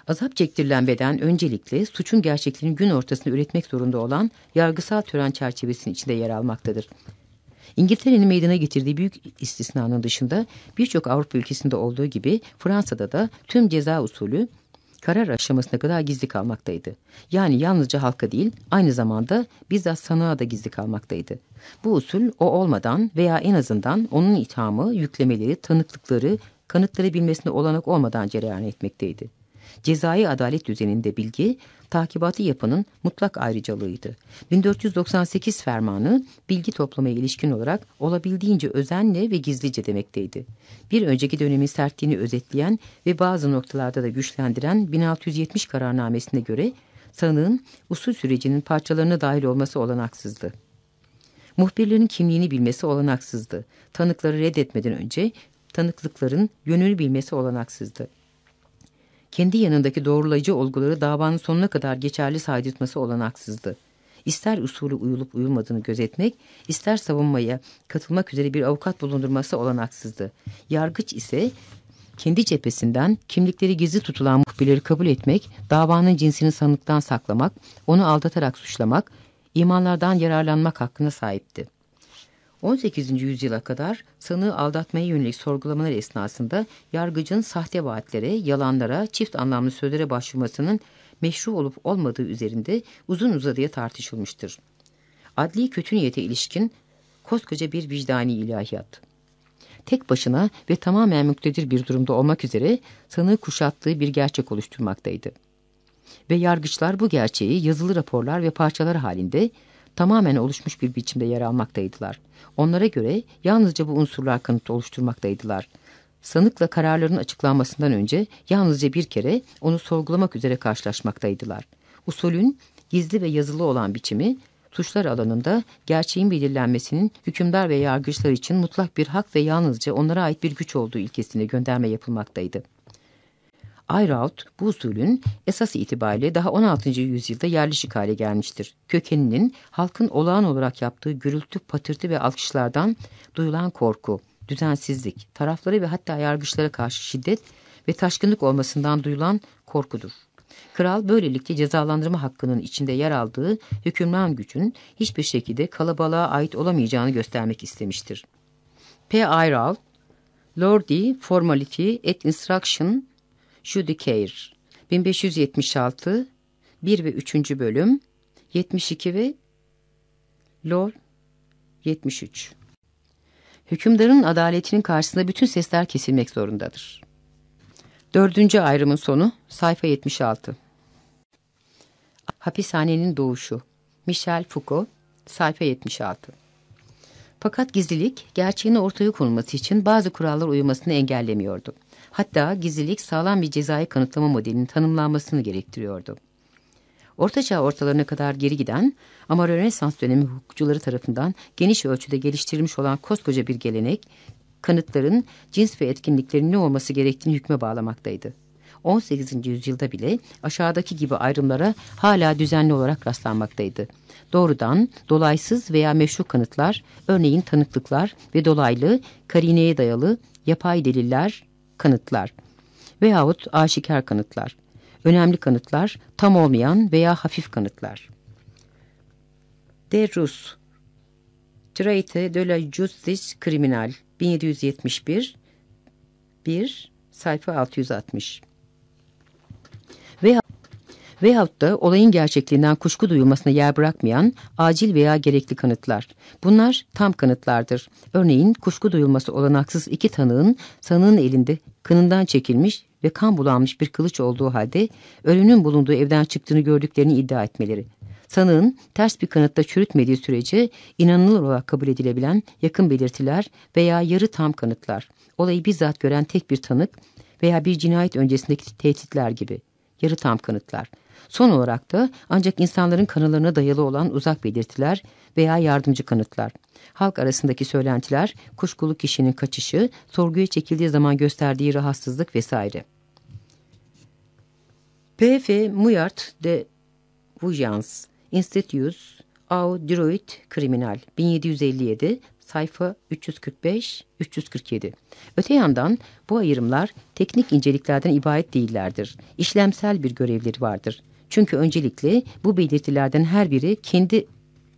Azap çektirilen beden öncelikle suçun gerçekliğini gün ortasında üretmek zorunda olan yargısal tören çerçevesinin içinde yer almaktadır. İngiltere'nin meydana getirdiği büyük istisnanın dışında birçok Avrupa ülkesinde olduğu gibi Fransa'da da tüm ceza usulü karar aşamasına kadar gizli kalmaktaydı. Yani yalnızca halka değil aynı zamanda bizzat sanığa da gizli kalmaktaydı. Bu usul o olmadan veya en azından onun ithamı, yüklemeleri, tanıklıkları, kanıtları bilmesine olanak olmadan cereyan etmekteydi. Cezai adalet düzeninde bilgi, takibatı yapanın mutlak ayrıcalığıydı. 1498 fermanı bilgi toplamaya ilişkin olarak olabildiğince özenle ve gizlice demekteydi. Bir önceki dönemin sertliğini özetleyen ve bazı noktalarda da güçlendiren 1670 kararnamesine göre sanığın usul sürecinin parçalarına dahil olması olanaksızdı. Muhbirlerin kimliğini bilmesi olanaksızdı. Tanıkları reddetmeden önce tanıklıkların yönünü bilmesi olanaksızdı kendi yanındaki doğrulayıcı olguları davanın sonuna kadar geçerli saydırtması olanaksızdı. İster usulü uyulup uyulmadığını gözetmek, ister savunmaya katılmak üzere bir avukat bulundurması olanaksızdı. Yargıç ise kendi cephesinden kimlikleri gizli tutulan muhbirleri kabul etmek, davanın cinsini sanıktan saklamak, onu aldatarak suçlamak, imanlardan yararlanmak hakkına sahipti. 18. yüzyıla kadar sanığı aldatmaya yönelik sorgulamalar esnasında yargıcın sahte vaatlere, yalanlara, çift anlamlı sözlere başvurmasının meşru olup olmadığı üzerinde uzun uzadıya tartışılmıştır. Adli kötü niyete ilişkin koskoca bir vicdani ilahiyat. Tek başına ve tamamen müktedir bir durumda olmak üzere sanığı kuşattığı bir gerçek oluşturmaktaydı. Ve yargıçlar bu gerçeği yazılı raporlar ve parçalar halinde tamamen oluşmuş bir biçimde yer almaktaydılar. Onlara göre yalnızca bu unsurlar kanıt oluşturmaktaydılar. Sanıkla kararların açıklanmasından önce yalnızca bir kere onu sorgulamak üzere karşılaşmaktaydılar. Usulün gizli ve yazılı olan biçimi suçlar alanında gerçeğin belirlenmesinin hükümdar ve yargıçlar için mutlak bir hak ve yalnızca onlara ait bir güç olduğu ilkesine gönderme yapılmaktaydı. Ayrault bu usulün esas itibariyle daha 16. yüzyılda yerleşik hale gelmiştir. Kökeninin halkın olağan olarak yaptığı gürültü, patırtı ve alkışlardan duyulan korku, düzensizlik, tarafları ve hatta yargıçlara karşı şiddet ve taşkınlık olmasından duyulan korkudur. Kral böylelikle cezalandırma hakkının içinde yer aldığı hükümran gücün hiçbir şekilde kalabalığa ait olamayacağını göstermek istemiştir. P. Ayrault, Lordi Formality et Instruction Judicature 1576 1 ve 3. bölüm 72 ve Lor 73 Hükümdarın adaletinin karşısında bütün sesler kesilmek zorundadır. Dördüncü ayrımın sonu sayfa 76 Hapishanenin doğuşu Michel Foucault sayfa 76 Fakat gizlilik gerçeğin ortaya konulması için bazı kurallar uyulmasını engellemiyordu. Hatta gizlilik sağlam bir cezai kanıtlama modelinin tanımlanmasını gerektiriyordu. Ortaçağ ortalarına kadar geri giden ama Rönesans dönemi hukukçuları tarafından geniş ölçüde geliştirilmiş olan koskoca bir gelenek, kanıtların cins ve etkinliklerin ne olması gerektiğini hükme bağlamaktaydı. 18. yüzyılda bile aşağıdaki gibi ayrımlara hala düzenli olarak rastlanmaktaydı. Doğrudan, dolaysız veya meşru kanıtlar, örneğin tanıklıklar ve dolaylı, karineye dayalı, yapay deliller, kanıtlar veyahut aşikar kanıtlar, önemli kanıtlar, tam olmayan veya hafif kanıtlar. De Rus, Traite de la Justice Criminal 1771 1 sayfa 660 veya veyahut da olayın gerçekliğinden kuşku duyulmasına yer bırakmayan acil veya gerekli kanıtlar. Bunlar tam kanıtlardır. Örneğin kuşku duyulması olanaksız iki tanığın sanığın elinde kınından çekilmiş ve kan bulanmış bir kılıç olduğu halde ölünün bulunduğu evden çıktığını gördüklerini iddia etmeleri. Sanığın ters bir kanıtta çürütmediği sürece inanılır olarak kabul edilebilen yakın belirtiler veya yarı tam kanıtlar, olayı bizzat gören tek bir tanık veya bir cinayet öncesindeki tehditler gibi yarı tam kanıtlar. Son olarak da ancak insanların kanılarına dayalı olan uzak belirtiler veya yardımcı kanıtlar. Halk arasındaki söylentiler, kuşkulu kişinin kaçışı, sorguya çekildiği zaman gösterdiği rahatsızlık vesaire. P.F. Muyart de Vujans, Instituts au Droit Kriminal 1757 sayfa 345-347. Öte yandan bu ayrımlar teknik inceliklerden ibaret değillerdir. İşlemsel bir görevleri vardır. Çünkü öncelikle bu belirtilerden her biri kendi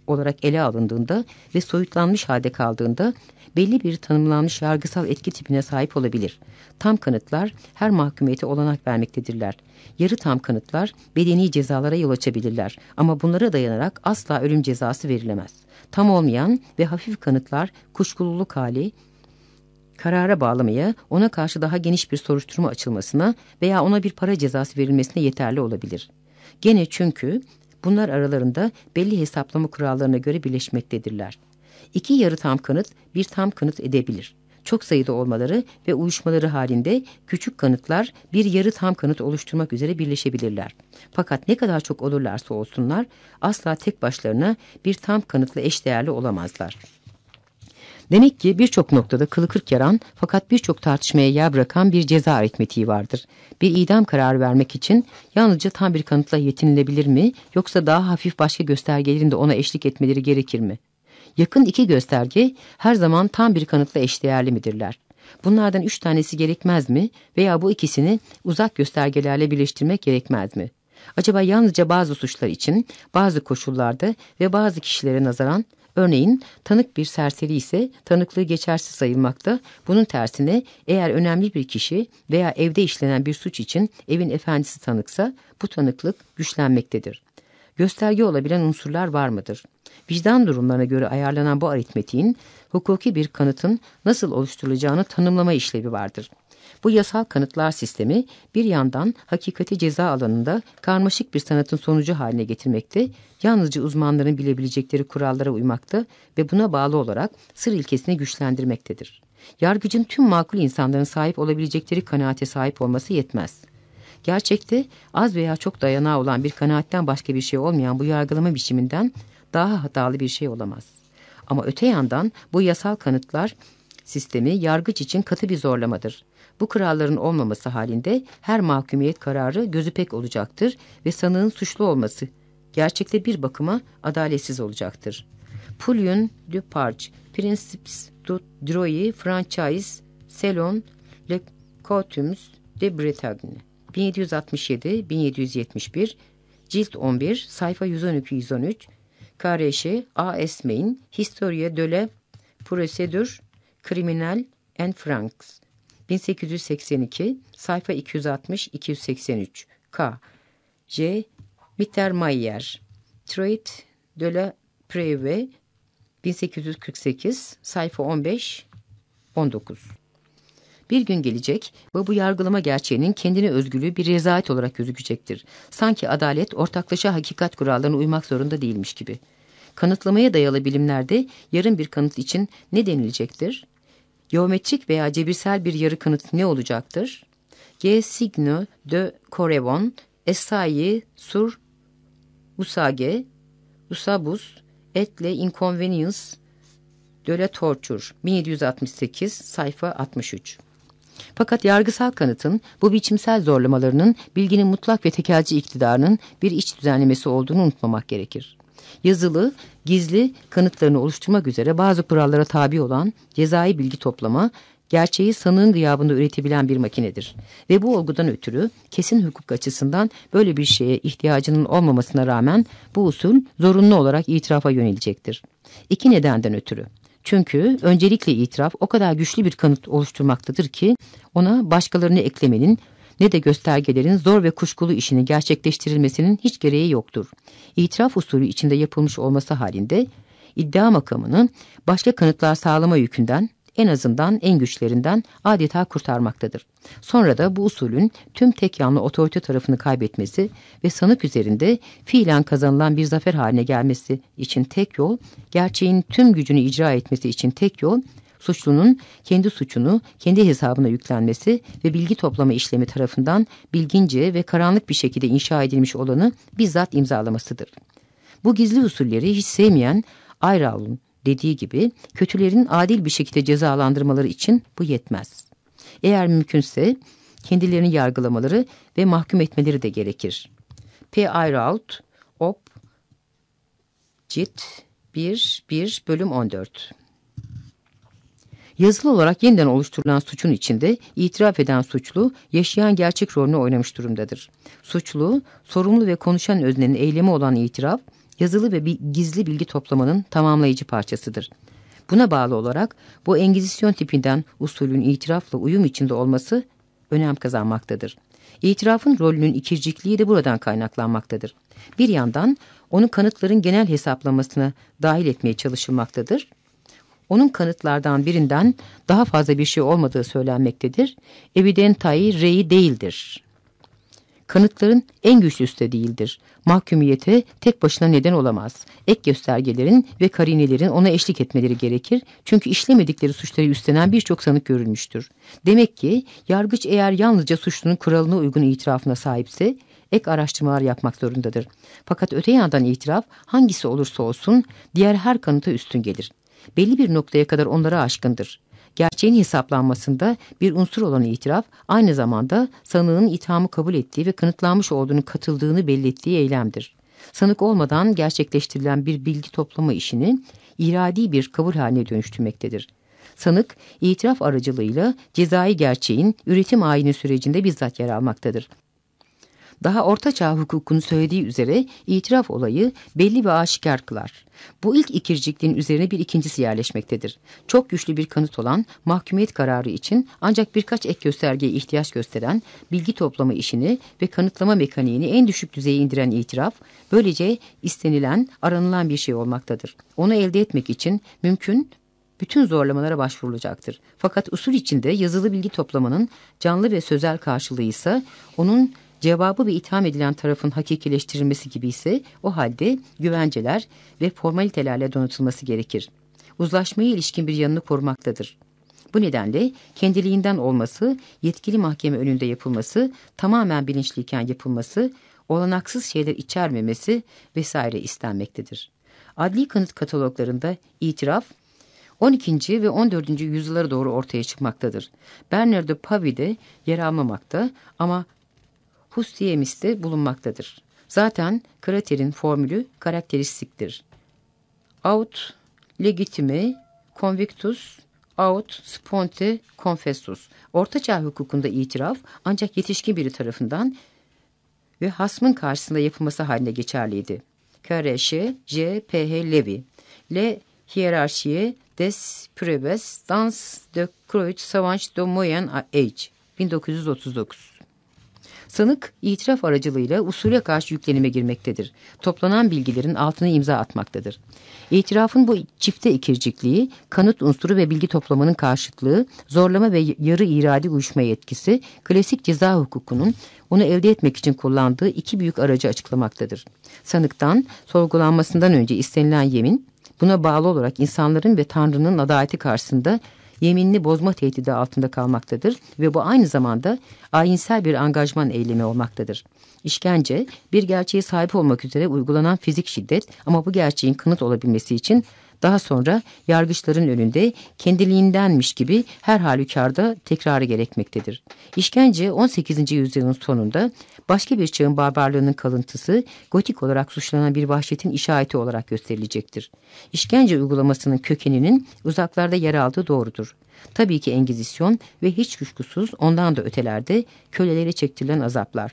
olarak ele alındığında ve soyutlanmış halde kaldığında belli bir tanımlanmış yargısal etki tipine sahip olabilir. Tam kanıtlar her mahkumiyete olanak vermektedirler. Yarı tam kanıtlar bedeni cezalara yol açabilirler ama bunlara dayanarak asla ölüm cezası verilemez. Tam olmayan ve hafif kanıtlar kuşkululuk hali, karara bağlamaya, ona karşı daha geniş bir soruşturma açılmasına veya ona bir para cezası verilmesine yeterli olabilir. Gene çünkü bunlar aralarında belli hesaplama kurallarına göre birleşmektedirler. İki yarı tam kanıt bir tam kanıt edebilir. Çok sayıda olmaları ve uyuşmaları halinde küçük kanıtlar bir yarı tam kanıt oluşturmak üzere birleşebilirler. Fakat ne kadar çok olurlarsa olsunlar asla tek başlarına bir tam kanıtla eşdeğerli olamazlar. Demek ki birçok noktada kılı kırk yaran fakat birçok tartışmaya yer bırakan bir ceza aritmetiği vardır. Bir idam kararı vermek için yalnızca tam bir kanıtla yetinilebilir mi yoksa daha hafif başka göstergelerin de ona eşlik etmeleri gerekir mi? Yakın iki gösterge her zaman tam bir kanıtla eşdeğerli midirler? Bunlardan üç tanesi gerekmez mi veya bu ikisini uzak göstergelerle birleştirmek gerekmez mi? Acaba yalnızca bazı suçlar için, bazı koşullarda ve bazı kişilere nazaran Örneğin tanık bir serseri ise tanıklığı geçersiz sayılmakta. Bunun tersine eğer önemli bir kişi veya evde işlenen bir suç için evin efendisi tanıksa bu tanıklık güçlenmektedir. Gösterge olabilen unsurlar var mıdır? Vicdan durumlarına göre ayarlanan bu aritmetiğin hukuki bir kanıtın nasıl oluşturulacağını tanımlama işlevi vardır. Bu yasal kanıtlar sistemi bir yandan hakikati ceza alanında karmaşık bir sanatın sonucu haline getirmekte, yalnızca uzmanların bilebilecekleri kurallara uymakta ve buna bağlı olarak sır ilkesini güçlendirmektedir. Yargıcın tüm makul insanların sahip olabilecekleri kanaate sahip olması yetmez. Gerçekte az veya çok dayanağı olan bir kanaatten başka bir şey olmayan bu yargılama biçiminden daha hatalı bir şey olamaz. Ama öte yandan bu yasal kanıtlar sistemi yargıç için katı bir zorlamadır. Bu kuralların olmaması halinde her mahkumiyet kararı gözü pek olacaktır ve sanığın suçlu olması gerçekte bir bakıma adaletsiz olacaktır. Pullion du Parc, Principes du Droit Franchise, Selon, Le Coutumes de Bretagne, 1767-1771, cilt 11, sayfa 112-113, Kareşe, A. Esmein, Historie de la Procédure Criminal en France, 1882 sayfa 260-283 K. J. Mittermeier Trait de la Preve 1848 sayfa 15 19 bir gün gelecek ve bu yargılama gerçeğinin kendine özgülüğü bir rezalet olarak gözükecektir. Sanki adalet ortaklaşa hakikat kurallarına uymak zorunda değilmiş gibi. Kanıtlamaya dayalı bilimlerde yarın bir kanıt için ne denilecektir? Geometrik veya cebirsel bir yarı kanıt ne olacaktır? G signo de Correvon, Essai sur usage, usabus, et le inconvenience de la torture 1768 sayfa 63. Fakat yargısal kanıtın bu biçimsel zorlamalarının bilginin mutlak ve tekelci iktidarının bir iç düzenlemesi olduğunu unutmamak gerekir yazılı, gizli kanıtlarını oluşturmak üzere bazı kurallara tabi olan cezai bilgi toplama, gerçeği sanığın gıyabında üretebilen bir makinedir. Ve bu olgudan ötürü kesin hukuk açısından böyle bir şeye ihtiyacının olmamasına rağmen bu usul zorunlu olarak itirafa yönelecektir. İki nedenden ötürü. Çünkü öncelikle itiraf o kadar güçlü bir kanıt oluşturmaktadır ki ona başkalarını eklemenin ne de göstergelerin zor ve kuşkulu işini gerçekleştirilmesinin hiç gereği yoktur. İtiraf usulü içinde yapılmış olması halinde iddia makamını başka kanıtlar sağlama yükünden en azından en güçlerinden adeta kurtarmaktadır. Sonra da bu usulün tüm tek yanlı otorite tarafını kaybetmesi ve sanık üzerinde fiilen kazanılan bir zafer haline gelmesi için tek yol, gerçeğin tüm gücünü icra etmesi için tek yol, suçlunun kendi suçunu kendi hesabına yüklenmesi ve bilgi toplama işlemi tarafından bilgince ve karanlık bir şekilde inşa edilmiş olanı bizzat imzalamasıdır. Bu gizli usulleri hiç sevmeyen Ayraul'un dediği gibi kötülerin adil bir şekilde cezalandırmaları için bu yetmez. Eğer mümkünse kendilerini yargılamaları ve mahkum etmeleri de gerekir. P. Ayrault, Op. Cit 1, 1 bölüm 14 Yazılı olarak yeniden oluşturulan suçun içinde itiraf eden suçlu yaşayan gerçek rolünü oynamış durumdadır. Suçlu, sorumlu ve konuşan öznenin eylemi olan itiraf, yazılı ve bir gizli bilgi toplamanın tamamlayıcı parçasıdır. Buna bağlı olarak bu Engizisyon tipinden usulün itirafla uyum içinde olması önem kazanmaktadır. İtirafın rolünün ikircikliği de buradan kaynaklanmaktadır. Bir yandan onu kanıtların genel hesaplamasına dahil etmeye çalışılmaktadır onun kanıtlardan birinden daha fazla bir şey olmadığı söylenmektedir. Evidentai rei değildir. Kanıtların en güçlüsü de değildir. Mahkumiyete tek başına neden olamaz. Ek göstergelerin ve karinelerin ona eşlik etmeleri gerekir. Çünkü işlemedikleri suçları üstlenen birçok sanık görülmüştür. Demek ki yargıç eğer yalnızca suçlunun kuralına uygun itirafına sahipse ek araştırmalar yapmak zorundadır. Fakat öte yandan itiraf hangisi olursa olsun diğer her kanıta üstün gelir belli bir noktaya kadar onlara aşkındır. Gerçeğin hesaplanmasında bir unsur olan itiraf aynı zamanda sanığın ithamı kabul ettiği ve kanıtlanmış olduğunu katıldığını belli ettiği eylemdir. Sanık olmadan gerçekleştirilen bir bilgi toplama işini iradi bir kabul haline dönüştürmektedir. Sanık itiraf aracılığıyla cezai gerçeğin üretim ayini sürecinde bizzat yer almaktadır. Daha Orta Çağ hukukunu söylediği üzere itiraf olayı belli ve aşikar kılar. Bu ilk ikircikliğin üzerine bir ikincisi yerleşmektedir. Çok güçlü bir kanıt olan mahkumiyet kararı için ancak birkaç ek göstergeye ihtiyaç gösteren bilgi toplama işini ve kanıtlama mekaniğini en düşük düzeye indiren itiraf, böylece istenilen, aranılan bir şey olmaktadır. Onu elde etmek için mümkün bütün zorlamalara başvurulacaktır. Fakat usul içinde yazılı bilgi toplamanın canlı ve sözel karşılığı ise onun cevabı ve itham edilen tarafın hakikileştirilmesi gibi ise o halde güvenceler ve formalitelerle donatılması gerekir. Uzlaşmaya ilişkin bir yanını korumaktadır. Bu nedenle kendiliğinden olması, yetkili mahkeme önünde yapılması, tamamen bilinçliyken yapılması, olanaksız şeyler içermemesi vesaire istenmektedir. Adli kanıt kataloglarında itiraf 12. ve 14. yüzyıllara doğru ortaya çıkmaktadır. Bernardo Pavi'de yer almamakta ama Hustiemis'te bulunmaktadır. Zaten kraterin formülü karakteristiktir. Aut legitime convictus aut sponte confessus. Ortaçağ hukukunda itiraf ancak yetişkin biri tarafından ve hasmın karşısında yapılması haline geçerliydi. KRŞ J. P. H. Levy Le Hierarchie des Preuves dans de Croix Savant de Moyen Age 1939 Sanık itiraf aracılığıyla usule karşı yüklenime girmektedir. Toplanan bilgilerin altına imza atmaktadır. İtirafın bu çifte ikircikliği, kanıt unsuru ve bilgi toplamanın karşıtlığı, zorlama ve yarı iradi uyuşma etkisi, klasik ceza hukukunun onu elde etmek için kullandığı iki büyük aracı açıklamaktadır. Sanıktan, sorgulanmasından önce istenilen yemin, buna bağlı olarak insanların ve Tanrı'nın adaleti karşısında yeminini bozma tehdidi altında kalmaktadır ve bu aynı zamanda ayinsel bir angajman eylemi olmaktadır. İşkence bir gerçeğe sahip olmak üzere uygulanan fizik şiddet ama bu gerçeğin kanıt olabilmesi için daha sonra yargıçların önünde kendiliğindenmiş gibi her halükarda tekrarı gerekmektedir. İşkence 18. yüzyılın sonunda başka bir çağın barbarlığının kalıntısı gotik olarak suçlanan bir vahşetin işareti olarak gösterilecektir. İşkence uygulamasının kökeninin uzaklarda yer aldığı doğrudur. Tabii ki Engizisyon ve hiç kuşkusuz ondan da ötelerde kölelere çektirilen azaplar.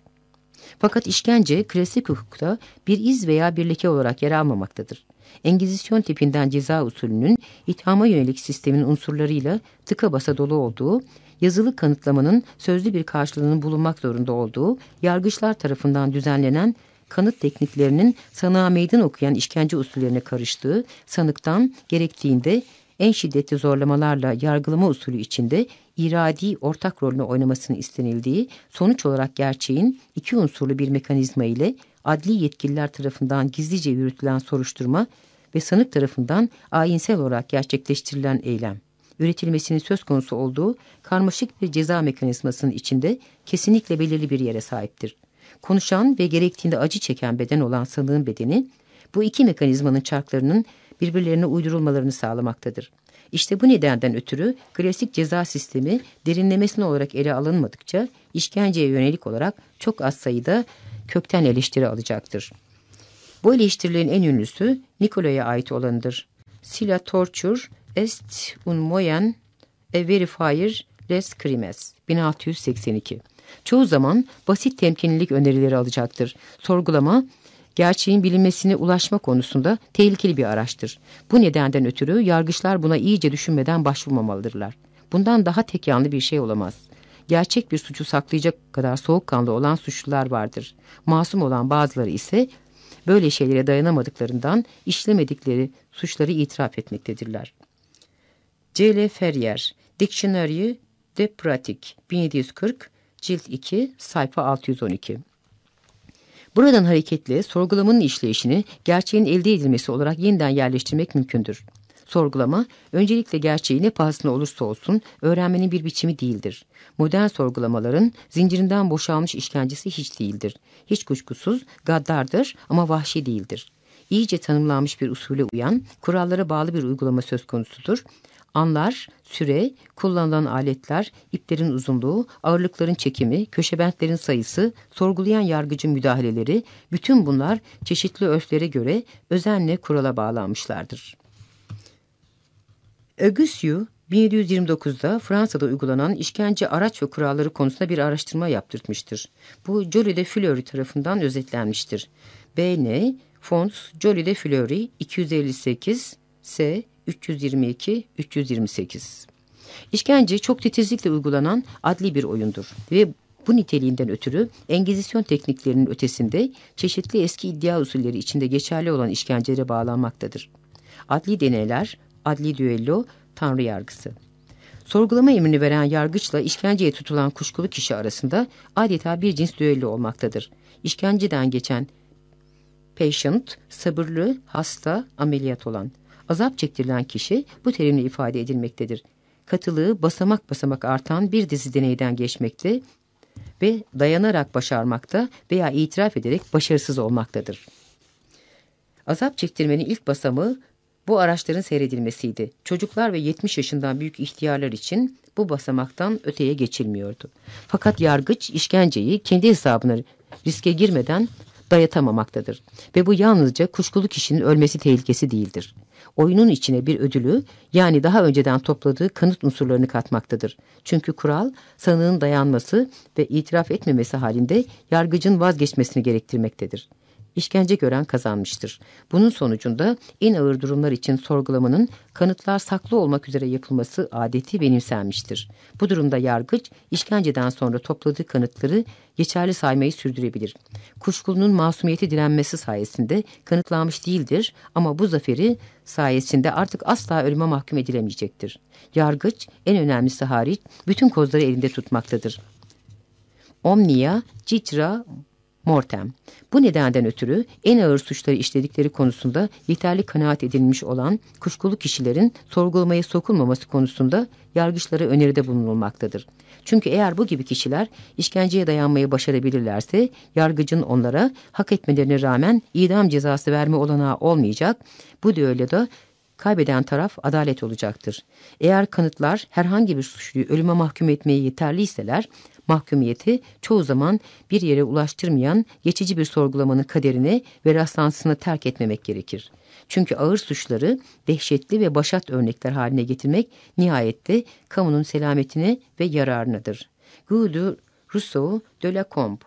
Fakat işkence klasik hukukta bir iz veya bir leke olarak yer almamaktadır. Engizisyon tipinden ceza usulünün ithama yönelik sistemin unsurlarıyla tıka basa dolu olduğu, yazılı kanıtlamanın sözlü bir karşılığının bulunmak zorunda olduğu, yargıçlar tarafından düzenlenen kanıt tekniklerinin sanığa meydan okuyan işkence usullerine karıştığı, sanıktan gerektiğinde en şiddetli zorlamalarla yargılama usulü içinde iradi ortak rolünü oynamasını istenildiği sonuç olarak gerçeğin iki unsurlu bir mekanizma ile adli yetkililer tarafından gizlice yürütülen soruşturma ve sanık tarafından ayinsel olarak gerçekleştirilen eylem üretilmesinin söz konusu olduğu karmaşık bir ceza mekanizmasının içinde kesinlikle belirli bir yere sahiptir. Konuşan ve gerektiğinde acı çeken beden olan sanığın bedeni bu iki mekanizmanın çarklarının birbirlerine uydurulmalarını sağlamaktadır. İşte bu nedenden ötürü klasik ceza sistemi derinlemesine olarak ele alınmadıkça işkenceye yönelik olarak çok az sayıda kökten eleştiri alacaktır. Bu eleştirilerin en ünlüsü Nikola'ya ait olanıdır. Sila torture est un moyen e verifier les crimes 1682. Çoğu zaman basit temkinlilik önerileri alacaktır. Sorgulama gerçeğin bilinmesine ulaşma konusunda tehlikeli bir araçtır. Bu nedenden ötürü yargıçlar buna iyice düşünmeden başvurmamalıdırlar. Bundan daha tek yanlı bir şey olamaz. Gerçek bir suçu saklayacak kadar soğukkanlı olan suçlular vardır. Masum olan bazıları ise böyle şeylere dayanamadıklarından işlemedikleri suçları itiraf etmektedirler. C.L. Ferrier, Dictionary de Pratique, 1740, cilt 2, sayfa 612. Buradan hareketle sorgulamanın işleyişini gerçeğin elde edilmesi olarak yeniden yerleştirmek mümkündür. Sorgulama, öncelikle gerçeği ne pahasına olursa olsun öğrenmenin bir biçimi değildir. Modern sorgulamaların zincirinden boşalmış işkencesi hiç değildir. Hiç kuşkusuz gaddardır ama vahşi değildir. İyice tanımlanmış bir usule uyan, kurallara bağlı bir uygulama söz konusudur Anlar, süre, kullanılan aletler, iplerin uzunluğu, ağırlıkların çekimi, köşebentlerin sayısı, sorgulayan yargıcın müdahaleleri, bütün bunlar çeşitli örflere göre özenle kurala bağlanmışlardır. Augustius 1729'da Fransa'da uygulanan işkence araç ve kuralları konusunda bir araştırma yaptırtmıştır. Bu Joly de Fleury tarafından özetlenmiştir. B.N. Fons Joly de Fleury 258 S 322-328. İşkence çok titizlikle uygulanan adli bir oyundur ve bu niteliğinden ötürü Engizisyon tekniklerinin ötesinde çeşitli eski iddia usulleri içinde geçerli olan işkencelere bağlanmaktadır. Adli deneyler, adli düello, tanrı yargısı. Sorgulama emrini veren yargıçla işkenceye tutulan kuşkulu kişi arasında adeta bir cins düello olmaktadır. İşkenceden geçen patient, sabırlı, hasta, ameliyat olan. Azap çektirilen kişi bu terimle ifade edilmektedir. Katılığı basamak basamak artan bir dizi deneyden geçmekte ve dayanarak başarmakta veya itiraf ederek başarısız olmaktadır. Azap çektirmenin ilk basamağı bu araçların seyredilmesiydi. Çocuklar ve 70 yaşından büyük ihtiyarlar için bu basamaktan öteye geçilmiyordu. Fakat yargıç işkenceyi kendi hesabına riske girmeden dayatamamaktadır. Ve bu yalnızca kuşkulu kişinin ölmesi tehlikesi değildir oyunun içine bir ödülü yani daha önceden topladığı kanıt unsurlarını katmaktadır. Çünkü kural sanığın dayanması ve itiraf etmemesi halinde yargıcın vazgeçmesini gerektirmektedir işkence gören kazanmıştır. Bunun sonucunda en ağır durumlar için sorgulamanın kanıtlar saklı olmak üzere yapılması adeti benimsenmiştir. Bu durumda yargıç işkenceden sonra topladığı kanıtları geçerli saymayı sürdürebilir. Kuşkulunun masumiyeti direnmesi sayesinde kanıtlanmış değildir ama bu zaferi sayesinde artık asla ölüme mahkum edilemeyecektir. Yargıç en önemlisi hariç bütün kozları elinde tutmaktadır. Omnia citra mortem. Bu nedenden ötürü en ağır suçları işledikleri konusunda yeterli kanaat edilmiş olan kuşkulu kişilerin sorgulamaya sokulmaması konusunda yargıçlara öneride bulunulmaktadır. Çünkü eğer bu gibi kişiler işkenceye dayanmayı başarabilirlerse yargıcın onlara hak etmelerine rağmen idam cezası verme olanağı olmayacak. Bu düelloda kaybeden taraf adalet olacaktır. Eğer kanıtlar herhangi bir suçluyu ölüme mahkum etmeye yeterliyseler mahkumiyeti çoğu zaman bir yere ulaştırmayan geçici bir sorgulamanın kaderine ve rastlantısına terk etmemek gerekir. Çünkü ağır suçları dehşetli ve başat örnekler haline getirmek nihayette kamunun selametine ve yararınadır. Gudu Rousseau de la Combe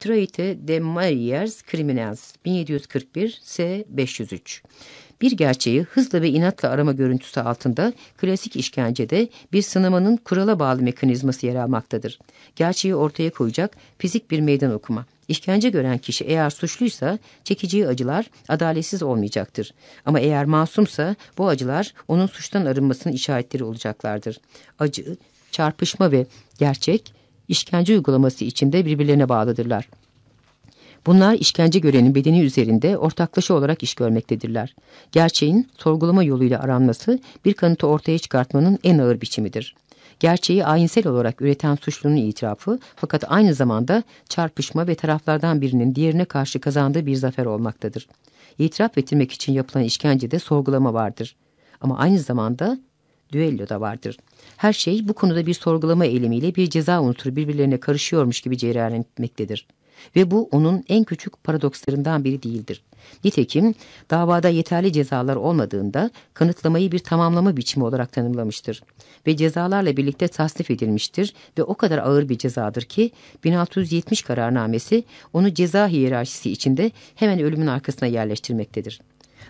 Traite de Mariers Criminals 1741 S 503 bir gerçeği hızla ve inatla arama görüntüsü altında klasik işkencede bir sınamanın kurala bağlı mekanizması yer almaktadır. Gerçeği ortaya koyacak fizik bir meydan okuma. İşkence gören kişi eğer suçluysa çekeceği acılar adaletsiz olmayacaktır. Ama eğer masumsa bu acılar onun suçtan arınmasının işaretleri olacaklardır. Acı, çarpışma ve gerçek işkence uygulaması içinde birbirlerine bağlıdırlar. Bunlar işkence görenin bedeni üzerinde ortaklaşa olarak iş görmektedirler. Gerçeğin sorgulama yoluyla aranması bir kanıtı ortaya çıkartmanın en ağır biçimidir. Gerçeği ayinsel olarak üreten suçlunun itirafı fakat aynı zamanda çarpışma ve taraflardan birinin diğerine karşı kazandığı bir zafer olmaktadır. İtiraf ettirmek için yapılan işkencede sorgulama vardır. Ama aynı zamanda düello da vardır. Her şey bu konuda bir sorgulama eylemiyle bir ceza unsuru birbirlerine karışıyormuş gibi cereyan etmektedir. Ve bu onun en küçük paradokslarından biri değildir. Nitekim davada yeterli cezalar olmadığında kanıtlamayı bir tamamlama biçimi olarak tanımlamıştır. Ve cezalarla birlikte tasnif edilmiştir ve o kadar ağır bir cezadır ki 1670 kararnamesi onu ceza hiyerarşisi içinde hemen ölümün arkasına yerleştirmektedir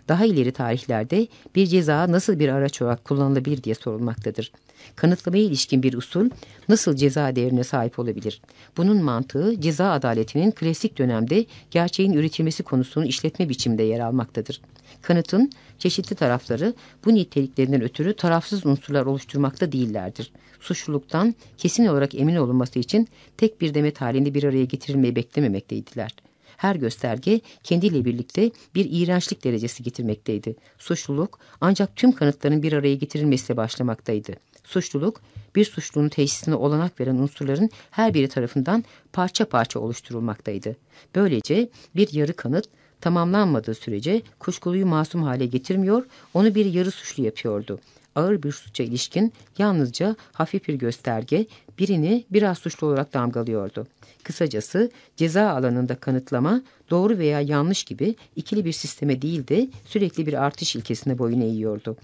daha ileri tarihlerde bir ceza nasıl bir araç olarak kullanılabilir diye sorulmaktadır. Kanıtlamaya ilişkin bir usul nasıl ceza değerine sahip olabilir? Bunun mantığı ceza adaletinin klasik dönemde gerçeğin üretilmesi konusunu işletme biçiminde yer almaktadır. Kanıtın çeşitli tarafları bu niteliklerinden ötürü tarafsız unsurlar oluşturmakta değillerdir. Suçluluktan kesin olarak emin olunması için tek bir demet halinde bir araya getirilmeyi beklememekteydiler her gösterge kendiyle birlikte bir iğrençlik derecesi getirmekteydi. Suçluluk ancak tüm kanıtların bir araya getirilmesiyle başlamaktaydı. Suçluluk bir suçlunun teşhisine olanak veren unsurların her biri tarafından parça parça oluşturulmaktaydı. Böylece bir yarı kanıt tamamlanmadığı sürece kuşkuluyu masum hale getirmiyor, onu bir yarı suçlu yapıyordu ağır bir suça ilişkin yalnızca hafif bir gösterge birini biraz suçlu olarak damgalıyordu. Kısacası ceza alanında kanıtlama doğru veya yanlış gibi ikili bir sisteme değil de sürekli bir artış ilkesine boyun eğiyordu.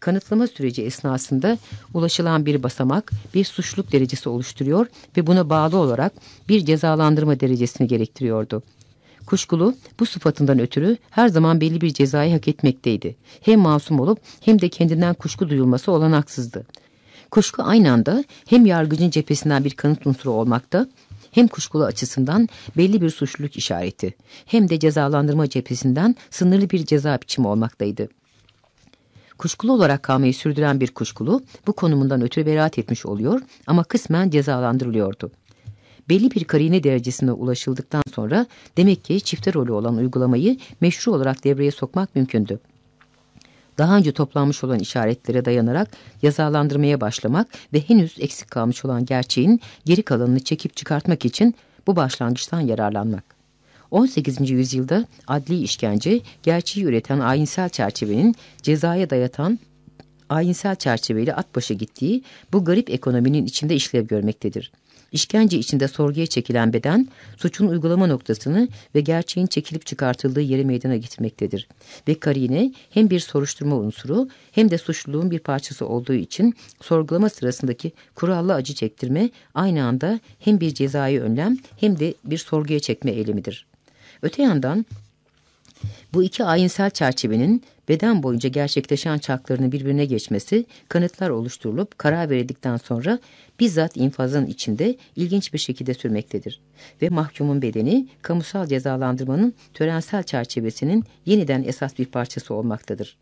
Kanıtlama süreci esnasında ulaşılan bir basamak bir suçluluk derecesi oluşturuyor ve buna bağlı olarak bir cezalandırma derecesini gerektiriyordu. Kuşkulu bu sıfatından ötürü her zaman belli bir cezayı hak etmekteydi. Hem masum olup hem de kendinden kuşku duyulması olanaksızdı. Kuşku aynı anda hem yargıcın cephesinden bir kanıt unsuru olmakta hem kuşkulu açısından belli bir suçluluk işareti hem de cezalandırma cephesinden sınırlı bir ceza biçimi olmaktaydı. Kuşkulu olarak kalmayı sürdüren bir kuşkulu bu konumundan ötürü beraat etmiş oluyor ama kısmen cezalandırılıyordu. Belli bir karine derecesine ulaşıldıktan sonra demek ki çifte rolü olan uygulamayı meşru olarak devreye sokmak mümkündü daha önce toplanmış olan işaretlere dayanarak yazalandırmaya başlamak ve henüz eksik kalmış olan gerçeğin geri kalanını çekip çıkartmak için bu başlangıçtan yararlanmak. 18. yüzyılda adli işkence, gerçeği üreten ayinsel çerçevenin cezaya dayatan ayinsel çerçeveyle at başa gittiği bu garip ekonominin içinde işlev görmektedir. İşkence içinde sorguya çekilen beden suçun uygulama noktasını ve gerçeğin çekilip çıkartıldığı yeri meydana getirmektedir. Ve karine hem bir soruşturma unsuru hem de suçluluğun bir parçası olduğu için sorgulama sırasındaki kurallı acı çektirme aynı anda hem bir cezai önlem hem de bir sorguya çekme eylemidir. Öte yandan bu iki ayinsel çerçevenin beden boyunca gerçekleşen çarklarının birbirine geçmesi, kanıtlar oluşturulup karar verildikten sonra bizzat infazın içinde ilginç bir şekilde sürmektedir. Ve mahkumun bedeni kamusal cezalandırmanın törensel çerçevesinin yeniden esas bir parçası olmaktadır.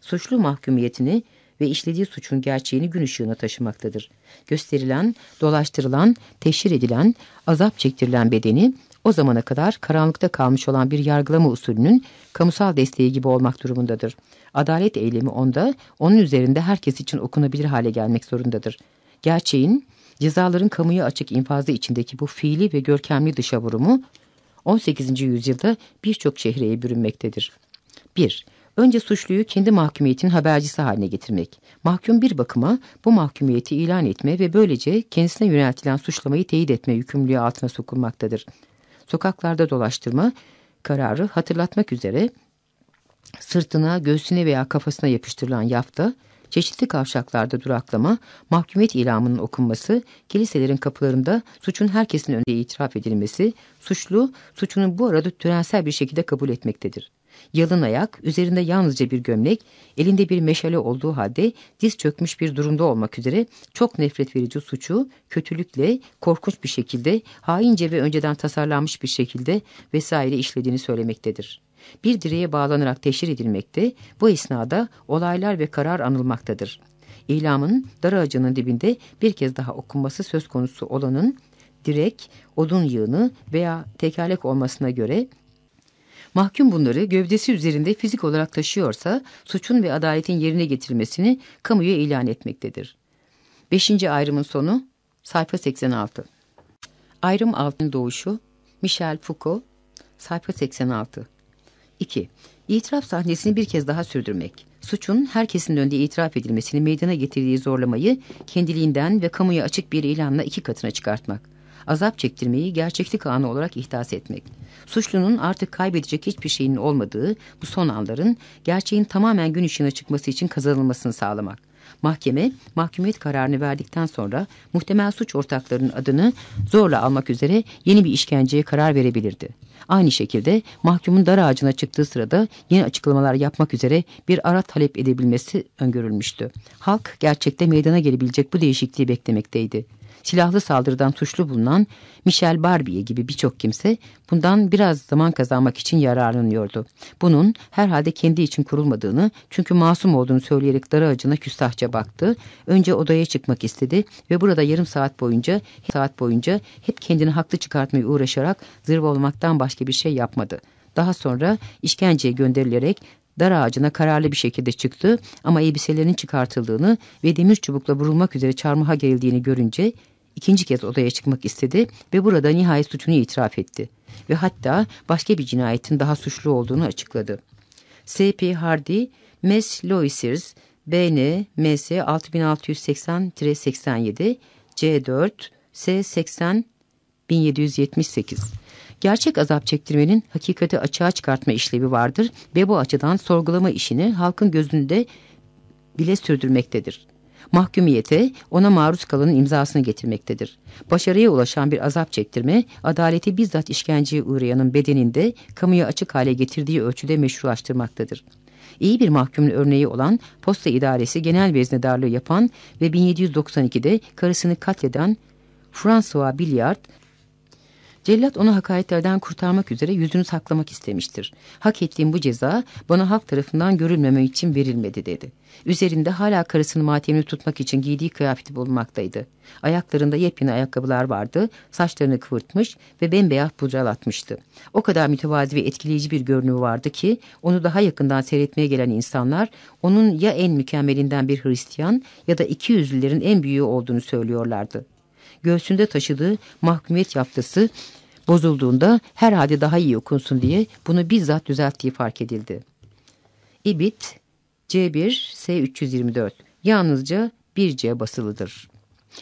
Suçlu mahkumiyetini ve işlediği suçun gerçeğini gün ışığına taşımaktadır. Gösterilen, dolaştırılan, teşhir edilen, azap çektirilen bedeni o zamana kadar karanlıkta kalmış olan bir yargılama usulünün kamusal desteği gibi olmak durumundadır. Adalet eylemi onda, onun üzerinde herkes için okunabilir hale gelmek zorundadır. Gerçeğin, cezaların kamuya açık infazı içindeki bu fiili ve görkemli dışa vurumu 18. yüzyılda birçok şehreye bürünmektedir. 1. Önce suçluyu kendi mahkumiyetin habercisi haline getirmek. Mahkum bir bakıma bu mahkumiyeti ilan etme ve böylece kendisine yöneltilen suçlamayı teyit etme yükümlülüğü altına sokulmaktadır sokaklarda dolaştırma kararı hatırlatmak üzere sırtına, göğsüne veya kafasına yapıştırılan yafta çeşitli kavşaklarda duraklama, mahkumiyet ilamının okunması, kiliselerin kapılarında suçun herkesin önünde itiraf edilmesi, suçlu suçunu bu arada törensel bir şekilde kabul etmektedir. Yalın ayak, üzerinde yalnızca bir gömlek, elinde bir meşale olduğu halde diz çökmüş bir durumda olmak üzere çok nefret verici suçu kötülükle, korkunç bir şekilde, haince ve önceden tasarlanmış bir şekilde vesaire işlediğini söylemektedir. Bir direğe bağlanarak teşhir edilmekte, bu esnada olaylar ve karar anılmaktadır. İlamın dar ağacının dibinde bir kez daha okunması söz konusu olanın direk, odun yığını veya tekerlek olmasına göre Mahkum bunları gövdesi üzerinde fizik olarak taşıyorsa suçun ve adaletin yerine getirilmesini kamuya ilan etmektedir. Beşinci ayrımın sonu sayfa 86. Ayrım altın doğuşu Michel Foucault sayfa 86. 2. İtiraf sahnesini bir kez daha sürdürmek. Suçun herkesin önünde itiraf edilmesini meydana getirdiği zorlamayı kendiliğinden ve kamuya açık bir ilanla iki katına çıkartmak azap çektirmeyi gerçeklik anı olarak ihdas etmek. Suçlunun artık kaybedecek hiçbir şeyinin olmadığı bu son anların gerçeğin tamamen gün ışığına çıkması için kazanılmasını sağlamak. Mahkeme mahkumiyet kararını verdikten sonra muhtemel suç ortaklarının adını zorla almak üzere yeni bir işkenceye karar verebilirdi. Aynı şekilde mahkumun dar ağacına çıktığı sırada yeni açıklamalar yapmak üzere bir ara talep edebilmesi öngörülmüştü. Halk gerçekte meydana gelebilecek bu değişikliği beklemekteydi silahlı saldırıdan suçlu bulunan Michel Barbier gibi birçok kimse bundan biraz zaman kazanmak için yararlanıyordu. Bunun herhalde kendi için kurulmadığını çünkü masum olduğunu söyleyerek darı acına küstahça baktı. Önce odaya çıkmak istedi ve burada yarım saat boyunca saat boyunca hep kendini haklı çıkartmaya uğraşarak zırva olmaktan başka bir şey yapmadı. Daha sonra işkenceye gönderilerek dar ağacına kararlı bir şekilde çıktı ama elbiselerinin çıkartıldığını ve demir çubukla vurulmak üzere çarmıha gerildiğini görünce ikinci kez odaya çıkmak istedi ve burada nihayet suçunu itiraf etti. Ve hatta başka bir cinayetin daha suçlu olduğunu açıkladı. S.P. Hardy, Mes Loisirs, BN, MS 6680-87, C4, S80 1778. Gerçek azap çektirmenin hakikati açığa çıkartma işlevi vardır ve bu açıdan sorgulama işini halkın gözünde bile sürdürmektedir mahkumiyete ona maruz kalanın imzasını getirmektedir. Başarıya ulaşan bir azap çektirme, adaleti bizzat işkenceye uğrayanın bedeninde kamuya açık hale getirdiği ölçüde meşrulaştırmaktadır. İyi bir mahkumun örneği olan posta idaresi genel veznedarlığı yapan ve 1792'de karısını katleden François Billiard, Cellat onu hakaretlerden kurtarmak üzere yüzünü saklamak istemiştir. Hak ettiğim bu ceza bana halk tarafından görülmeme için verilmedi dedi. Üzerinde hala karısını matemini tutmak için giydiği kıyafeti bulunmaktaydı. Ayaklarında yepyeni ayakkabılar vardı, saçlarını kıvırtmış ve bembeyaz pudralatmıştı. O kadar mütevazi ve etkileyici bir görünümü vardı ki onu daha yakından seyretmeye gelen insanlar onun ya en mükemmelinden bir Hristiyan ya da iki yüzlülerin en büyüğü olduğunu söylüyorlardı göğsünde taşıdığı mahkumiyet yaftası bozulduğunda herhalde daha iyi okunsun diye bunu bizzat düzelttiği fark edildi. İbit C1 S324 yalnızca 1C basılıdır.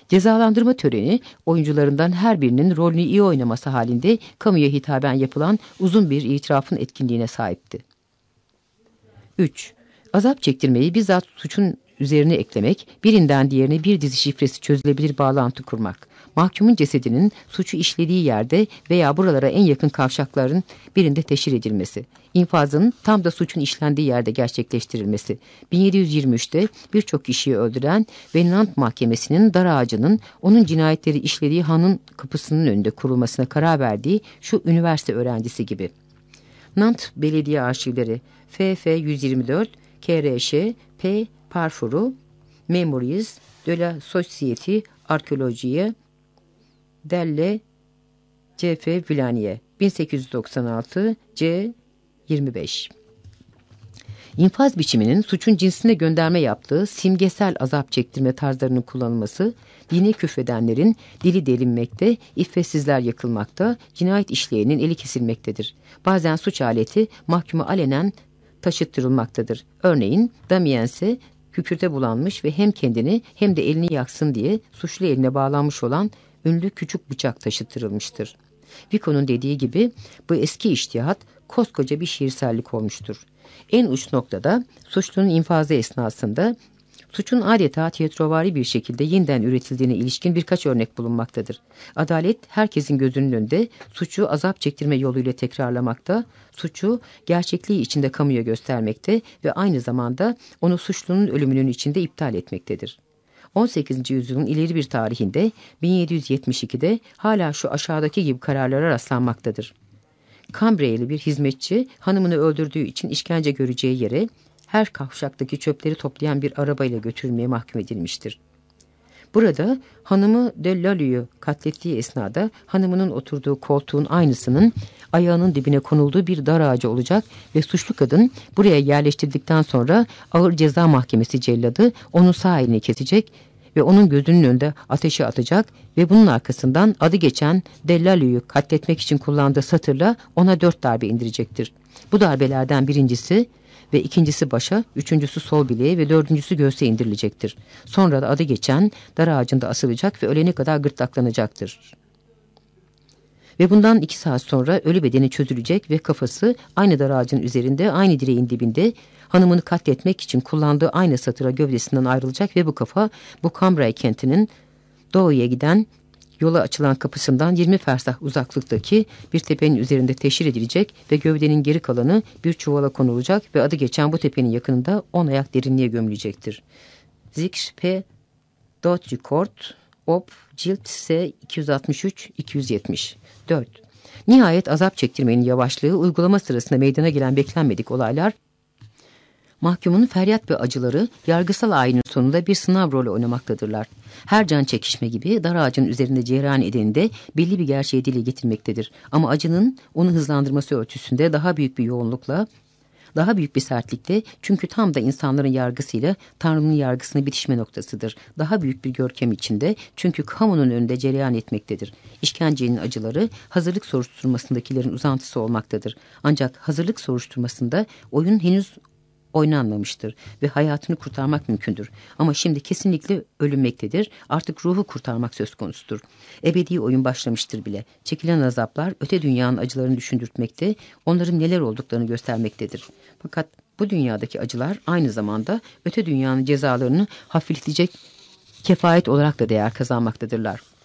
Cezalandırma töreni oyuncularından her birinin rolünü iyi oynaması halinde kamuya hitaben yapılan uzun bir itirafın etkinliğine sahipti. 3. Azap çektirmeyi bizzat suçun üzerine eklemek, birinden diğerine bir dizi şifresi çözülebilir bağlantı kurmak. Mahkumun cesedinin suçu işlediği yerde veya buralara en yakın kavşakların birinde teşhir edilmesi. İnfazın tam da suçun işlendiği yerde gerçekleştirilmesi. 1723'te birçok kişiyi öldüren ve Nant Mahkemesi'nin dar ağacının onun cinayetleri işlediği hanın kapısının önünde kurulmasına karar verdiği şu üniversite öğrencisi gibi. Nant Belediye Arşivleri FF 124 KRŞ P Parfuru Memories de la Société Archéologie Delle C.F. Villaniye 1896 C 25 İnfaz biçiminin suçun cinsine gönderme yaptığı simgesel azap çektirme tarzlarının kullanılması, dine küfredenlerin dili delinmekte, iffetsizler yakılmakta, cinayet işleyenin eli kesilmektedir. Bazen suç aleti mahkumu alenen taşıttırılmaktadır. Örneğin Damiense kükürte bulanmış ve hem kendini hem de elini yaksın diye suçlu eline bağlanmış olan ünlü küçük bıçak taşıttırılmıştır. Vico'nun dediği gibi bu eski iştihat koskoca bir şiirsellik olmuştur. En uç noktada suçlunun infazı esnasında Suçun adeta tiyatrovari bir şekilde yeniden üretildiğine ilişkin birkaç örnek bulunmaktadır. Adalet herkesin gözünün önünde suçu azap çektirme yoluyla tekrarlamakta, suçu gerçekliği içinde kamuya göstermekte ve aynı zamanda onu suçlunun ölümünün içinde iptal etmektedir. 18. yüzyılın ileri bir tarihinde 1772'de hala şu aşağıdaki gibi kararlara rastlanmaktadır. Kambriyeli bir hizmetçi hanımını öldürdüğü için işkence göreceği yere her kavşaktaki çöpleri toplayan bir arabayla götürülmeye mahkum edilmiştir. Burada hanımı Dellalu'yu katlettiği esnada hanımının oturduğu koltuğun aynısının ayağının dibine konulduğu bir dar ağacı olacak ve suçlu kadın buraya yerleştirdikten sonra ağır ceza mahkemesi celladı onun sağ elini kesecek ve onun gözünün önünde ateşe atacak ve bunun arkasından adı geçen Dellalu'yu katletmek için kullandığı satırla ona dört darbe indirecektir. Bu darbelerden birincisi ve ikincisi başa, üçüncüsü sol bileğe ve dördüncüsü göğse indirilecektir. Sonra da adı geçen dar ağacında asılacak ve ölene kadar gırtlaklanacaktır. Ve bundan iki saat sonra ölü bedeni çözülecek ve kafası aynı dar ağacın üzerinde, aynı direğin dibinde hanımını katletmek için kullandığı aynı satıra gövdesinden ayrılacak ve bu kafa bu Cambrai kentinin doğuya giden yola açılan kapısından 20 fersah uzaklıktaki bir tepenin üzerinde teşhir edilecek ve gövdenin geri kalanı bir çuvala konulacak ve adı geçen bu tepenin yakınında 10 ayak derinliğe gömülecektir. Zikr P. Dotjukort Op Cilt S 263-270 4. Nihayet azap çektirmenin yavaşlığı uygulama sırasında meydana gelen beklenmedik olaylar Mahkumun feryat ve acıları yargısal ayinin sonunda bir sınav rolü oynamaktadırlar. Her can çekişme gibi dar ağacın üzerinde cereyan edeninde belli bir gerçeği dile getirmektedir. Ama acının onu hızlandırması ölçüsünde daha büyük bir yoğunlukla daha büyük bir sertlikte çünkü tam da insanların yargısıyla Tanrı'nın yargısını bitişme noktasıdır. Daha büyük bir görkem içinde çünkü kamunun önünde cereyan etmektedir. İşkencenin acıları hazırlık soruşturmasındakilerin uzantısı olmaktadır. Ancak hazırlık soruşturmasında oyun henüz oynanmamıştır ve hayatını kurtarmak mümkündür. Ama şimdi kesinlikle ölünmektedir. Artık ruhu kurtarmak söz konusudur. Ebedi oyun başlamıştır bile. Çekilen azaplar öte dünyanın acılarını düşündürtmekte, onların neler olduklarını göstermektedir. Fakat bu dünyadaki acılar aynı zamanda öte dünyanın cezalarını hafifletecek kefayet olarak da değer kazanmaktadırlar.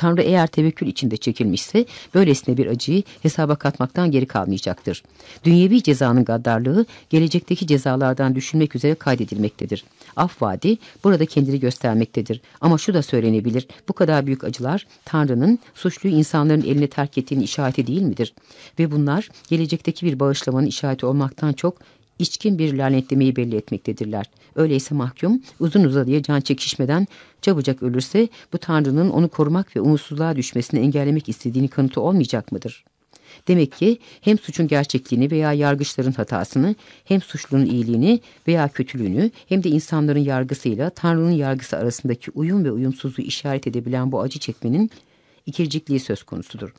Tanrı eğer tevekkül içinde çekilmişse böylesine bir acıyı hesaba katmaktan geri kalmayacaktır. Dünyevi cezanın gaddarlığı gelecekteki cezalardan düşünmek üzere kaydedilmektedir. Af vaadi burada kendini göstermektedir. Ama şu da söylenebilir. Bu kadar büyük acılar Tanrı'nın suçluyu insanların eline terk ettiğinin işareti değil midir? Ve bunlar gelecekteki bir bağışlamanın işareti olmaktan çok içkin bir lanetlemeyi belli etmektedirler. Öyleyse mahkum uzun uzadıya can çekişmeden çabucak ölürse bu Tanrı'nın onu korumak ve umutsuzluğa düşmesini engellemek istediğini kanıtı olmayacak mıdır? Demek ki hem suçun gerçekliğini veya yargıçların hatasını, hem suçlunun iyiliğini veya kötülüğünü, hem de insanların yargısıyla Tanrı'nın yargısı arasındaki uyum ve uyumsuzluğu işaret edebilen bu acı çekmenin ikircikliği söz konusudur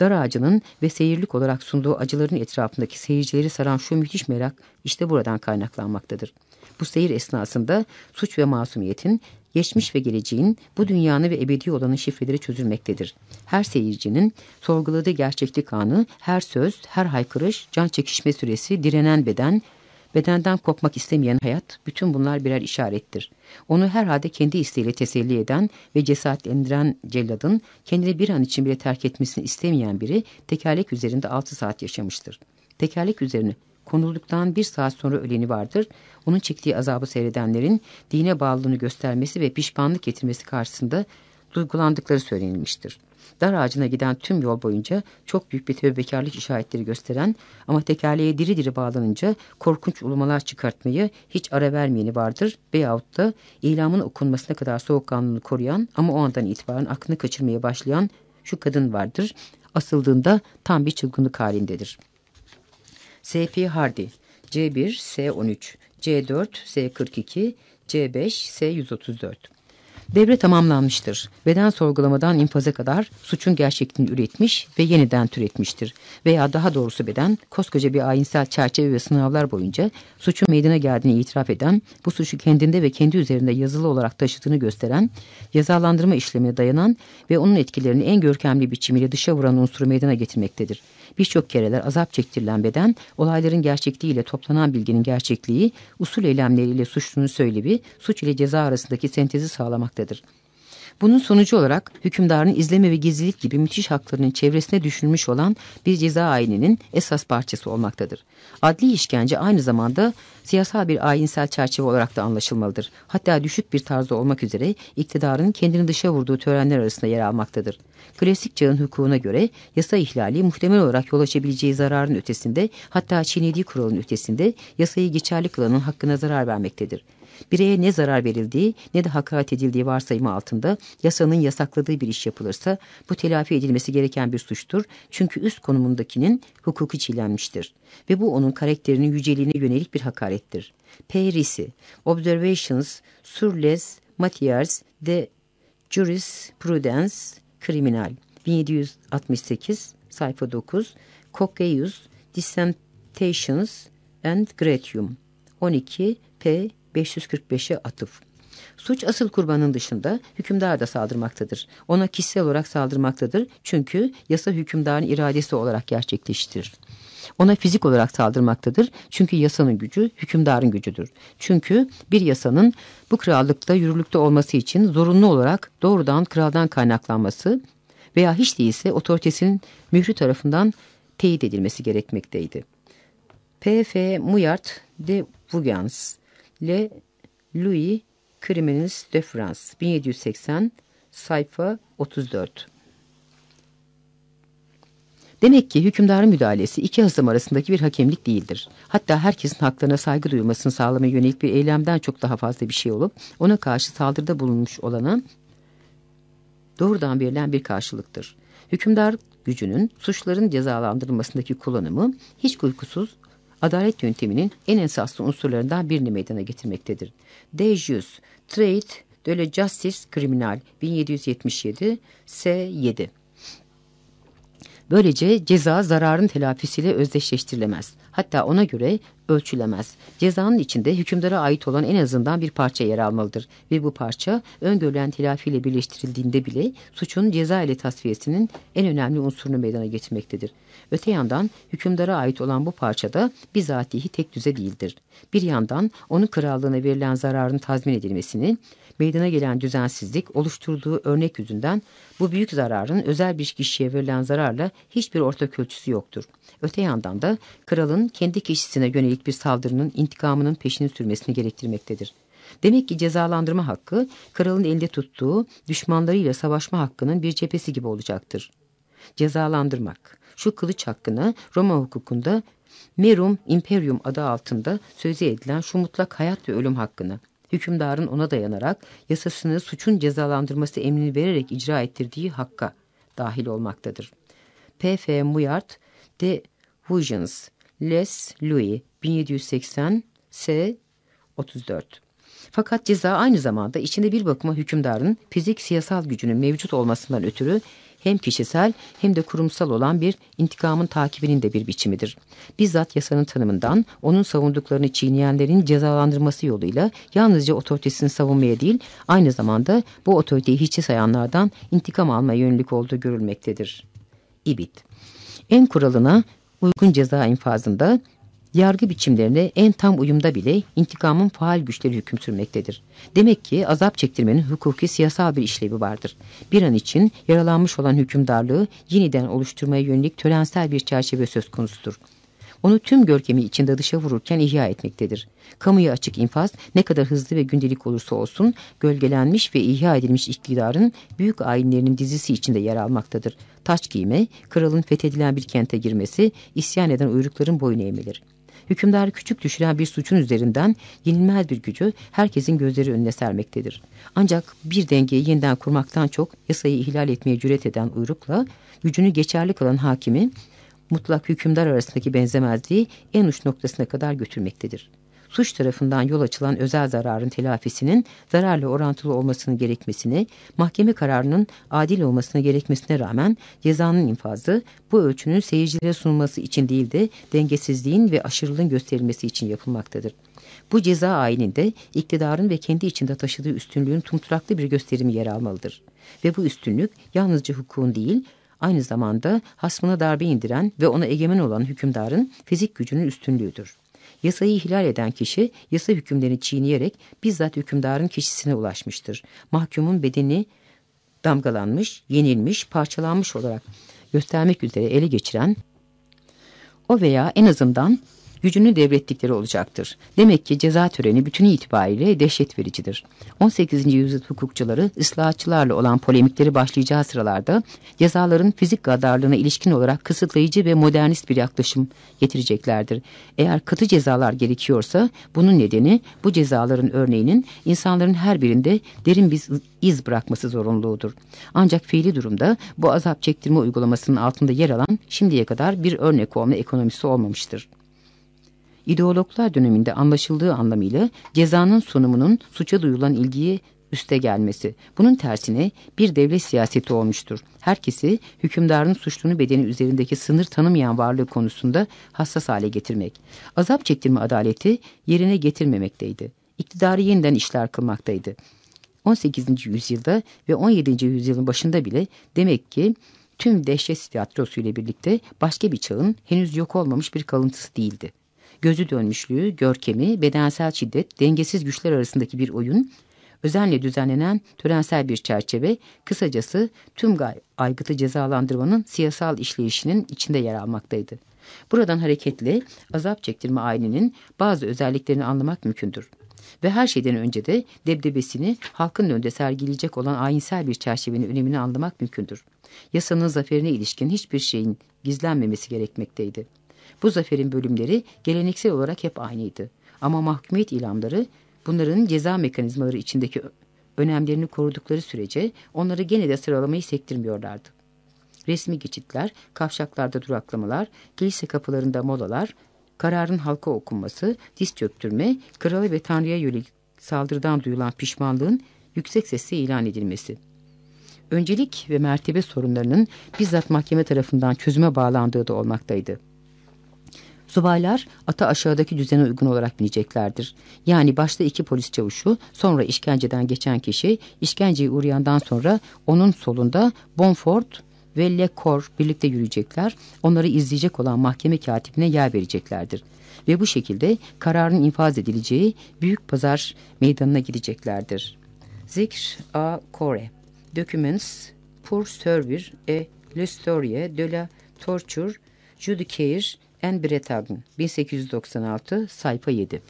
dar ağacının ve seyirlik olarak sunduğu acıların etrafındaki seyircileri saran şu müthiş merak işte buradan kaynaklanmaktadır. Bu seyir esnasında suç ve masumiyetin, geçmiş ve geleceğin, bu dünyanın ve ebedi olanın şifreleri çözülmektedir. Her seyircinin sorguladığı gerçeklik anı, her söz, her haykırış, can çekişme süresi, direnen beden, Bedenden kopmak istemeyen hayat, bütün bunlar birer işarettir. Onu herhalde kendi isteğiyle teselli eden ve cesaretlendiren celladın, kendini bir an için bile terk etmesini istemeyen biri, tekerlek üzerinde altı saat yaşamıştır. Tekerlek üzerine konulduktan bir saat sonra öleni vardır. Onun çektiği azabı seyredenlerin dine bağlılığını göstermesi ve pişmanlık getirmesi karşısında duygulandıkları söylenilmiştir dar ağacına giden tüm yol boyunca çok büyük bir tevbekarlık işaretleri gösteren ama tekerleğe diri diri bağlanınca korkunç ulumalar çıkartmayı hiç ara vermeyeni vardır veyahut da ilamın okunmasına kadar soğukkanlılığını koruyan ama o andan itibaren aklını kaçırmaya başlayan şu kadın vardır. Asıldığında tam bir çılgınlık halindedir. S.P. Hardy C1, S13, C4, S42, C5, S134 Devre tamamlanmıştır. Beden sorgulamadan infaza kadar suçun gerçekliğini üretmiş ve yeniden türetmiştir. Veya daha doğrusu beden koskoca bir ayinsel çerçeve ve sınavlar boyunca suçun meydana geldiğini itiraf eden, bu suçu kendinde ve kendi üzerinde yazılı olarak taşıdığını gösteren, cezalandırma işlemine dayanan ve onun etkilerini en görkemli biçimiyle dışa vuran unsuru meydana getirmektedir. Birçok kereler azap çektirilen beden, olayların gerçekliğiyle toplanan bilginin gerçekliği, usul eylemleriyle suçlunun söylevi, suç ile ceza arasındaki sentezi sağlamaktadır. Bunun sonucu olarak hükümdarın izleme ve gizlilik gibi müthiş haklarının çevresine düşünülmüş olan bir ceza ayininin esas parçası olmaktadır. Adli işkence aynı zamanda siyasal bir ayinsel çerçeve olarak da anlaşılmalıdır. Hatta düşük bir tarzda olmak üzere iktidarın kendini dışa vurduğu törenler arasında yer almaktadır. Klasik çağın hukukuna göre yasa ihlali muhtemel olarak yol açabileceği zararın ötesinde hatta çiğnediği kuralın ötesinde yasayı geçerli kılanın hakkına zarar vermektedir bireye ne zarar verildiği ne de hakaret edildiği varsayımı altında yasanın yasakladığı bir iş yapılırsa bu telafi edilmesi gereken bir suçtur. Çünkü üst konumundakinin hukuku çiğlenmiştir ve bu onun karakterinin yüceliğine yönelik bir hakarettir. Perisi, Observations sur les matières de jurisprudence criminal 1768 sayfa 9 Cocceius Dissentations and Gratium 12 P 545'e atıf. Suç asıl kurbanın dışında hükümdar da saldırmaktadır. Ona kişisel olarak saldırmaktadır çünkü yasa hükümdarın iradesi olarak gerçekleştirir. Ona fizik olarak saldırmaktadır çünkü yasanın gücü hükümdarın gücüdür. Çünkü bir yasanın bu krallıkta yürürlükte olması için zorunlu olarak doğrudan kraldan kaynaklanması veya hiç değilse otoritesinin mührü tarafından teyit edilmesi gerekmekteydi. P.F. Muyart de Vugans Le Louis Criminals de France 1780 sayfa 34 Demek ki hükümdarın müdahalesi iki hasım arasındaki bir hakemlik değildir. Hatta herkesin haklarına saygı duyulmasını sağlamaya yönelik bir eylemden çok daha fazla bir şey olup ona karşı saldırıda bulunmuş olana doğrudan verilen bir karşılıktır. Hükümdar gücünün suçların cezalandırılmasındaki kullanımı hiç kuykusuz adalet yönteminin en esaslı unsurlarından birini meydana getirmektedir. De jus, trade de la justice criminal 1777 S7 Böylece ceza zararın telafisiyle özdeşleştirilemez. Hatta ona göre ölçülemez. Cezanın içinde hükümdara ait olan en azından bir parça yer almalıdır. Ve bu parça öngörülen telafiyle birleştirildiğinde bile suçun ceza ile tasfiyesinin en önemli unsurunu meydana getirmektedir. Öte yandan hükümdara ait olan bu parçada bizatihi tek düze değildir. Bir yandan onun krallığına verilen zararın tazmin edilmesini, meydana gelen düzensizlik oluşturduğu örnek yüzünden bu büyük zararın özel bir kişiye verilen zararla hiçbir ortak ölçüsü yoktur. Öte yandan da kralın kendi kişisine yönelik bir saldırının intikamının peşini sürmesini gerektirmektedir. Demek ki cezalandırma hakkı kralın elde tuttuğu düşmanlarıyla savaşma hakkının bir cephesi gibi olacaktır. Cezalandırmak. Şu kılıç hakkını Roma hukukunda Merum Imperium adı altında sözü edilen şu mutlak hayat ve ölüm hakkını hükümdarın ona dayanarak yasasını suçun cezalandırması emrini vererek icra ettirdiği hakka dahil olmaktadır. P.F. Muyart de Huygens, Les Louis 1780 S 34 fakat ceza aynı zamanda içinde bir bakıma hükümdarın fizik siyasal gücünün mevcut olmasından ötürü hem kişisel hem de kurumsal olan bir intikamın takibinin de bir biçimidir. Bizzat yasanın tanımından onun savunduklarını çiğneyenlerin cezalandırması yoluyla yalnızca otoritesini savunmaya değil aynı zamanda bu otoriteyi hiçe sayanlardan intikam almaya yönelik olduğu görülmektedir. İbit En kuralına uygun ceza infazında yargı biçimlerine en tam uyumda bile intikamın faal güçleri hüküm sürmektedir. Demek ki azap çektirmenin hukuki siyasal bir işlevi vardır. Bir an için yaralanmış olan hükümdarlığı yeniden oluşturmaya yönelik törensel bir çerçeve söz konusudur. Onu tüm görkemi içinde dışa vururken ihya etmektedir. Kamuya açık infaz ne kadar hızlı ve gündelik olursa olsun gölgelenmiş ve ihya edilmiş iktidarın büyük ayinlerinin dizisi içinde yer almaktadır. Taç giyme, kralın fethedilen bir kente girmesi, isyan eden uyrukların boyun eğmeleri. Hükümdar küçük düşüren bir suçun üzerinden yenilmez bir gücü herkesin gözleri önüne sermektedir. Ancak bir dengeyi yeniden kurmaktan çok yasayı ihlal etmeye cüret eden uyrukla gücünü geçerli kılan hakimi mutlak hükümdar arasındaki benzemezliği en uç noktasına kadar götürmektedir suç tarafından yol açılan özel zararın telafisinin zararla orantılı olmasının gerekmesini, mahkeme kararının adil olmasına gerekmesine rağmen cezanın infazı bu ölçünün seyircilere sunulması için değil de dengesizliğin ve aşırılığın gösterilmesi için yapılmaktadır. Bu ceza ayininde iktidarın ve kendi içinde taşıdığı üstünlüğün tumturaklı bir gösterimi yer almalıdır. Ve bu üstünlük yalnızca hukukun değil, aynı zamanda hasmına darbe indiren ve ona egemen olan hükümdarın fizik gücünün üstünlüğüdür. Yasayı ihlal eden kişi yasa hükümlerini çiğneyerek bizzat hükümdarın kişisine ulaşmıştır. Mahkumun bedeni damgalanmış, yenilmiş, parçalanmış olarak göstermek üzere ele geçiren o veya en azından gücünü devrettikleri olacaktır. Demek ki ceza töreni bütün itibariyle dehşet vericidir. 18. yüzyıl hukukçuları ıslahatçılarla olan polemikleri başlayacağı sıralarda cezaların fizik gaddarlığına ilişkin olarak kısıtlayıcı ve modernist bir yaklaşım getireceklerdir. Eğer katı cezalar gerekiyorsa bunun nedeni bu cezaların örneğinin insanların her birinde derin bir iz bırakması zorunluluğudur. Ancak fiili durumda bu azap çektirme uygulamasının altında yer alan şimdiye kadar bir örnek olma ekonomisi olmamıştır. İdeologlar döneminde anlaşıldığı anlamıyla cezanın sunumunun suça duyulan ilgiyi üste gelmesi. Bunun tersine bir devlet siyaseti olmuştur. Herkesi hükümdarın suçlunun bedeni üzerindeki sınır tanımayan varlığı konusunda hassas hale getirmek. Azap çektirme adaleti yerine getirmemekteydi. İktidarı yeniden işler kılmaktaydı. 18. yüzyılda ve 17. yüzyılın başında bile demek ki tüm dehşet tiyatrosu ile birlikte başka bir çağın henüz yok olmamış bir kalıntısı değildi gözü dönmüşlüğü, görkemi, bedensel şiddet, dengesiz güçler arasındaki bir oyun, özenle düzenlenen törensel bir çerçeve, kısacası tüm aygıtı cezalandırmanın siyasal işleyişinin içinde yer almaktaydı. Buradan hareketle azap çektirme ailenin bazı özelliklerini anlamak mümkündür. Ve her şeyden önce de debdebesini halkın önünde sergileyecek olan ayinsel bir çerçevenin önemini anlamak mümkündür. Yasanın zaferine ilişkin hiçbir şeyin gizlenmemesi gerekmekteydi. Bu zaferin bölümleri geleneksel olarak hep aynıydı. Ama mahkumiyet ilamları bunların ceza mekanizmaları içindeki önemlerini korudukları sürece onları gene de sıralamayı sektirmiyorlardı. Resmi geçitler, kavşaklarda duraklamalar, kilise kapılarında molalar, kararın halka okunması, diz çöktürme, kralı ve tanrıya yönelik saldırıdan duyulan pişmanlığın yüksek sesle ilan edilmesi. Öncelik ve mertebe sorunlarının bizzat mahkeme tarafından çözüme bağlandığı da olmaktaydı. Subaylar ata aşağıdaki düzene uygun olarak bineceklerdir. Yani başta iki polis çavuşu, sonra işkenceden geçen kişi, işkenceye uğrayandan sonra onun solunda Bonfort ve Le Cor birlikte yürüyecekler. Onları izleyecek olan mahkeme katibine yer vereceklerdir. Ve bu şekilde kararın infaz edileceği büyük pazar meydanına gideceklerdir. Zikr a Kore Documents pour servir et l'histoire de la torture judiciaire en Bretagne 1896 sayfa 7.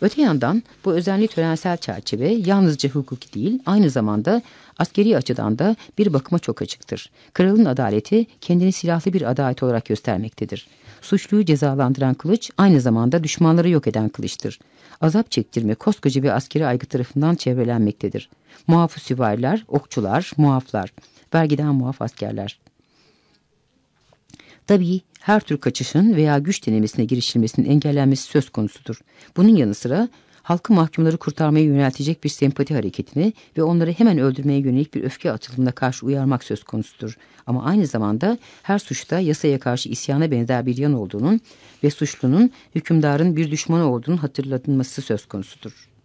Öte yandan bu özenli törensel çerçeve yalnızca hukuki değil aynı zamanda askeri açıdan da bir bakıma çok açıktır. Kralın adaleti kendini silahlı bir adalet olarak göstermektedir. Suçluyu cezalandıran kılıç aynı zamanda düşmanları yok eden kılıçtır. Azap çektirme koskoca bir askeri aygıt tarafından çevrelenmektedir. Muhafı süvariler, okçular, muaflar, vergiden muaf askerler. Tabii her tür kaçışın veya güç denemesine girişilmesinin engellenmesi söz konusudur. Bunun yanı sıra halkı mahkumları kurtarmaya yöneltecek bir sempati hareketini ve onları hemen öldürmeye yönelik bir öfke atılımına karşı uyarmak söz konusudur. Ama aynı zamanda her suçta yasaya karşı isyana benzer bir yan olduğunun ve suçlunun hükümdarın bir düşmanı olduğunun hatırlatılması söz konusudur.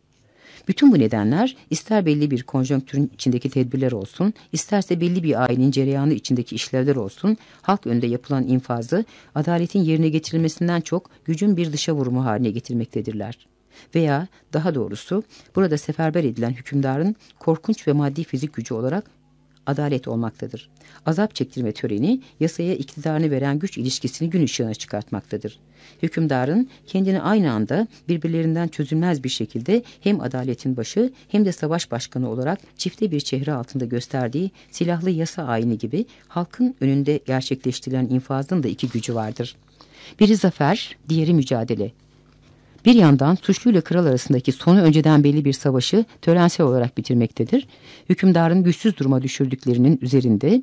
Bütün bu nedenler ister belli bir konjonktürün içindeki tedbirler olsun, isterse belli bir ailenin cereyanı içindeki işlevler olsun, halk önünde yapılan infazı adaletin yerine getirilmesinden çok gücün bir dışa vurumu haline getirmektedirler. Veya daha doğrusu burada seferber edilen hükümdarın korkunç ve maddi fizik gücü olarak adalet olmaktadır. Azap çektirme töreni yasaya iktidarını veren güç ilişkisini gün ışığına çıkartmaktadır. Hükümdarın kendini aynı anda birbirlerinden çözülmez bir şekilde hem adaletin başı hem de savaş başkanı olarak çifte bir çehre altında gösterdiği silahlı yasa ayini gibi halkın önünde gerçekleştirilen infazın da iki gücü vardır. Biri zafer, diğeri mücadele. Bir yandan suçluyla kral arasındaki sonu önceden belli bir savaşı törensel olarak bitirmektedir. Hükümdarın güçsüz duruma düşürdüklerinin üzerinde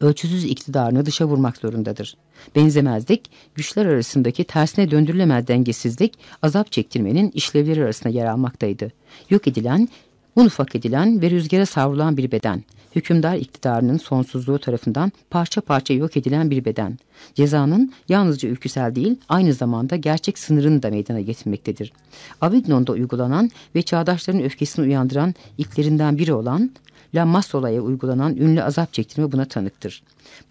ölçüsüz iktidarını dışa vurmak zorundadır. Benzemezlik, güçler arasındaki tersine döndürülemez dengesizlik, azap çektirmenin işlevleri arasında yer almaktaydı. Yok edilen, un ufak edilen ve rüzgara savrulan bir beden hükümdar iktidarının sonsuzluğu tarafından parça parça yok edilen bir beden. Cezanın yalnızca ülküsel değil, aynı zamanda gerçek sınırını da meydana getirmektedir. Avignon'da uygulanan ve çağdaşların öfkesini uyandıran ilklerinden biri olan La Massola'ya uygulanan ünlü azap çektirme buna tanıktır.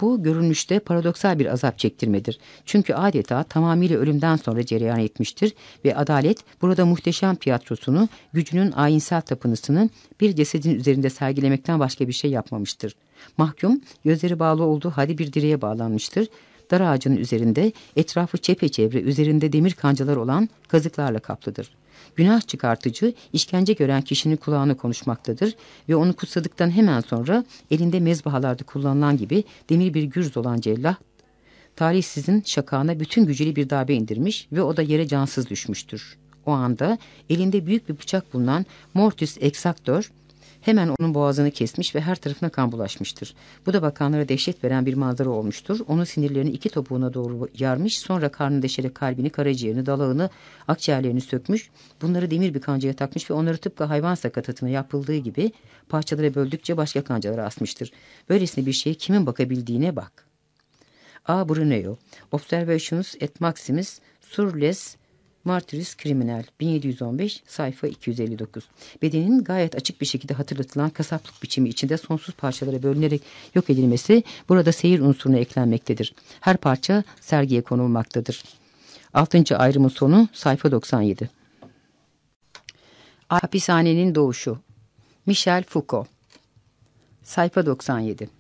Bu görünüşte paradoksal bir azap çektirmedir. Çünkü adeta tamamıyla ölümden sonra cereyan etmiştir ve adalet burada muhteşem tiyatrosunu, gücünün ayinsel tapınısını bir cesedin üzerinde sergilemekten başka bir şey yapmamıştır. Mahkum gözleri bağlı olduğu halde bir direğe bağlanmıştır dar ağacının üzerinde etrafı çepeçevre üzerinde demir kancalar olan kazıklarla kaplıdır. Günah çıkartıcı işkence gören kişinin kulağını konuşmaktadır ve onu kutsadıktan hemen sonra elinde mezbahalarda kullanılan gibi demir bir gürz olan cellah tarihsizin şakağına bütün gücüyle bir darbe indirmiş ve o da yere cansız düşmüştür. O anda elinde büyük bir bıçak bulunan Mortis Exactor Hemen onun boğazını kesmiş ve her tarafına kan bulaşmıştır. Bu da bakanlara dehşet veren bir manzara olmuştur. Onun sinirlerini iki topuğuna doğru yarmış, sonra karnını deşerek kalbini, karaciğerini, dalağını, akciğerlerini sökmüş, bunları demir bir kancaya takmış ve onları tıpkı hayvan sakatatına yapıldığı gibi parçalara böldükçe başka kancalara asmıştır. Böylesine bir şeye kimin bakabildiğine bak. A. Bruneo, Observations et Maximus sur les Martyris Kriminal 1715 sayfa 259. Bedenin gayet açık bir şekilde hatırlatılan kasaplık biçimi içinde sonsuz parçalara bölünerek yok edilmesi burada seyir unsuruna eklenmektedir. Her parça sergiye konulmaktadır. 6. ayrımın sonu sayfa 97. Hapishanenin doğuşu Michel Foucault Sayfa 97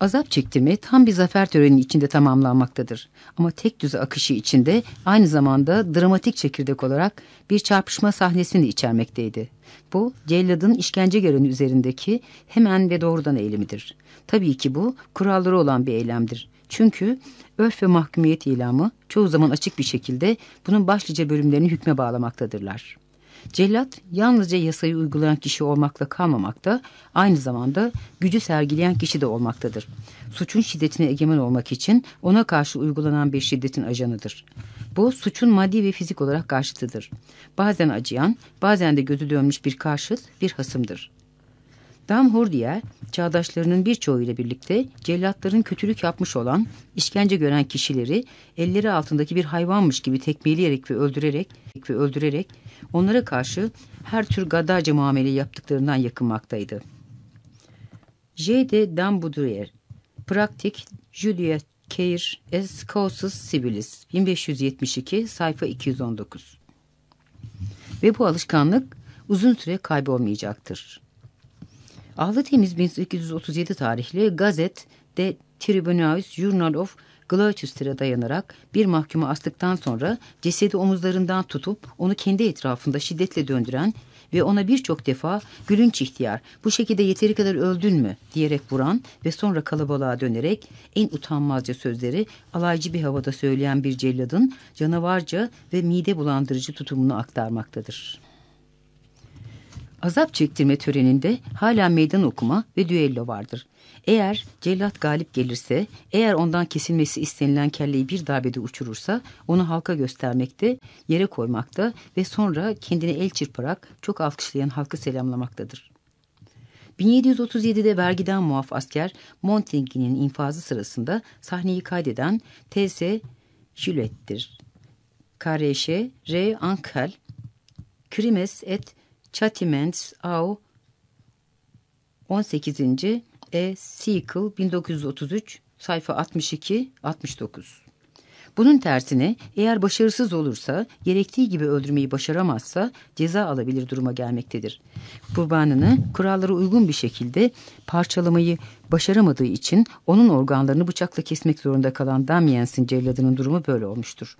Azap çektirme tam bir zafer töreni içinde tamamlanmaktadır. Ama tek düze akışı içinde aynı zamanda dramatik çekirdek olarak bir çarpışma sahnesini içermekteydi. Bu celladın işkence göreni üzerindeki hemen ve doğrudan eylemidir. Tabii ki bu kuralları olan bir eylemdir. Çünkü örf ve mahkumiyet ilamı çoğu zaman açık bir şekilde bunun başlıca bölümlerini hükme bağlamaktadırlar. Cellat yalnızca yasayı uygulayan kişi olmakla kalmamakta, aynı zamanda gücü sergileyen kişi de olmaktadır. Suçun şiddetine egemen olmak için ona karşı uygulanan bir şiddetin ajanıdır. Bu suçun maddi ve fizik olarak karşıtıdır. Bazen acıyan, bazen de gözü dönmüş bir karşıt, bir hasımdır. Dam Hurdiyer, çağdaşlarının birçoğu ile birlikte cellatların kötülük yapmış olan, işkence gören kişileri elleri altındaki bir hayvanmış gibi tekmeleyerek ve öldürerek ve öldürerek onlara karşı her tür gaddarca muamele yaptıklarından yakınmaktaydı. J. de Damboudrier, Praktik Juliet Keir es Causus Civilis 1572 sayfa 219 Ve bu alışkanlık uzun süre kaybolmayacaktır. Ahlı Temiz 1837 tarihli Gazet de Tribunais Journal of Gloucester'a dayanarak bir mahkumu astıktan sonra cesedi omuzlarından tutup onu kendi etrafında şiddetle döndüren ve ona birçok defa gülünç ihtiyar bu şekilde yeteri kadar öldün mü diyerek vuran ve sonra kalabalığa dönerek en utanmazca sözleri alaycı bir havada söyleyen bir celladın canavarca ve mide bulandırıcı tutumunu aktarmaktadır. Azap çektirme töreninde hala meydan okuma ve düello vardır. Eğer cellat galip gelirse, eğer ondan kesilmesi istenilen kelleyi bir darbede uçurursa onu halka göstermekte, yere koymakta ve sonra kendine el çırparak çok alkışlayan halkı selamlamaktadır. 1737'de vergiden muaf asker Montigny'nin infazı sırasında sahneyi kaydeden T.S. Juliet'tir. Kareşe, R. Ankel, Krimes et Châtiments au 18. E. Sequel 1933 sayfa 62-69. Bunun tersine eğer başarısız olursa, gerektiği gibi öldürmeyi başaramazsa ceza alabilir duruma gelmektedir. Kurbanını kurallara uygun bir şekilde parçalamayı başaramadığı için onun organlarını bıçakla kesmek zorunda kalan Damiens'in celladının durumu böyle olmuştur.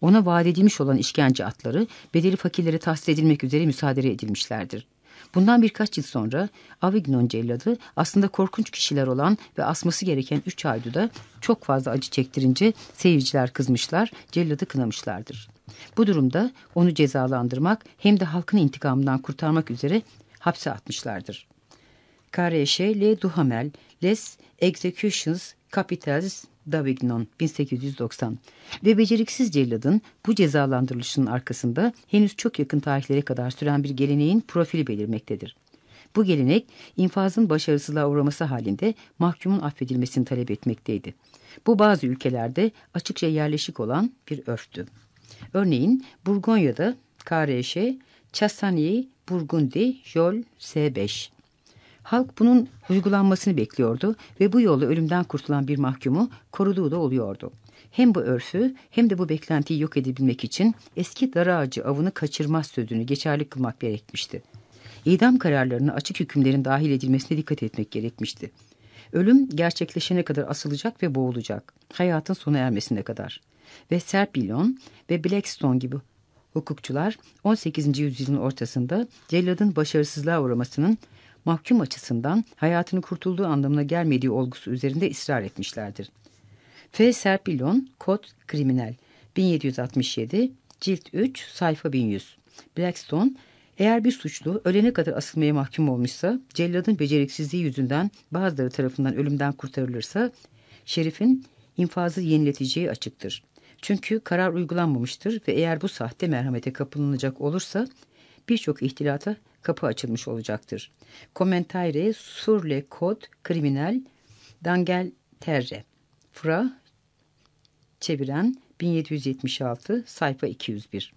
Ona vaat edilmiş olan işkence atları bedeli fakirlere tahsis edilmek üzere müsaade edilmişlerdir. Bundan birkaç yıl sonra Avignon celladı aslında korkunç kişiler olan ve asması gereken üç hayduda çok fazla acı çektirince seyirciler kızmışlar, celladı kınamışlardır. Bu durumda onu cezalandırmak hem de halkın intikamından kurtarmak üzere hapse atmışlardır. Kareşe Le Duhamel, Les Executions Capitals Davignon 1890 ve beceriksiz celladın bu cezalandırılışının arkasında henüz çok yakın tarihlere kadar süren bir geleneğin profili belirmektedir. Bu gelenek infazın başarısızlığa uğraması halinde mahkumun affedilmesini talep etmekteydi. Bu bazı ülkelerde açıkça yerleşik olan bir örftü. Örneğin Burgonya'da KRŞ, Chassagny, Burgundi, Jol, S5. Halk bunun uygulanmasını bekliyordu ve bu yolla ölümden kurtulan bir mahkumu koruduğu da oluyordu. Hem bu örfü hem de bu beklentiyi yok edebilmek için eski dar ağacı avını kaçırmaz sözünü geçerli kılmak gerekmişti. İdam kararlarına açık hükümlerin dahil edilmesine dikkat etmek gerekmişti. Ölüm gerçekleşene kadar asılacak ve boğulacak. Hayatın sona ermesine kadar. Ve Serpillon ve Blackstone gibi hukukçular 18. yüzyılın ortasında celladın başarısızlığa uğramasının mahkum açısından hayatını kurtulduğu anlamına gelmediği olgusu üzerinde ısrar etmişlerdir. F. Serpillon, Kod Kriminal, 1767, Cilt 3, sayfa 1100. Blackstone, eğer bir suçlu ölene kadar asılmaya mahkum olmuşsa, celladın beceriksizliği yüzünden bazıları tarafından ölümden kurtarılırsa, şerifin infazı yenileteceği açıktır. Çünkü karar uygulanmamıştır ve eğer bu sahte merhamete kapılınacak olursa, birçok ihtilata kapı açılmış olacaktır. Commentaire sur le code criminel d'Angleterre. Fra çeviren 1776 sayfa 201.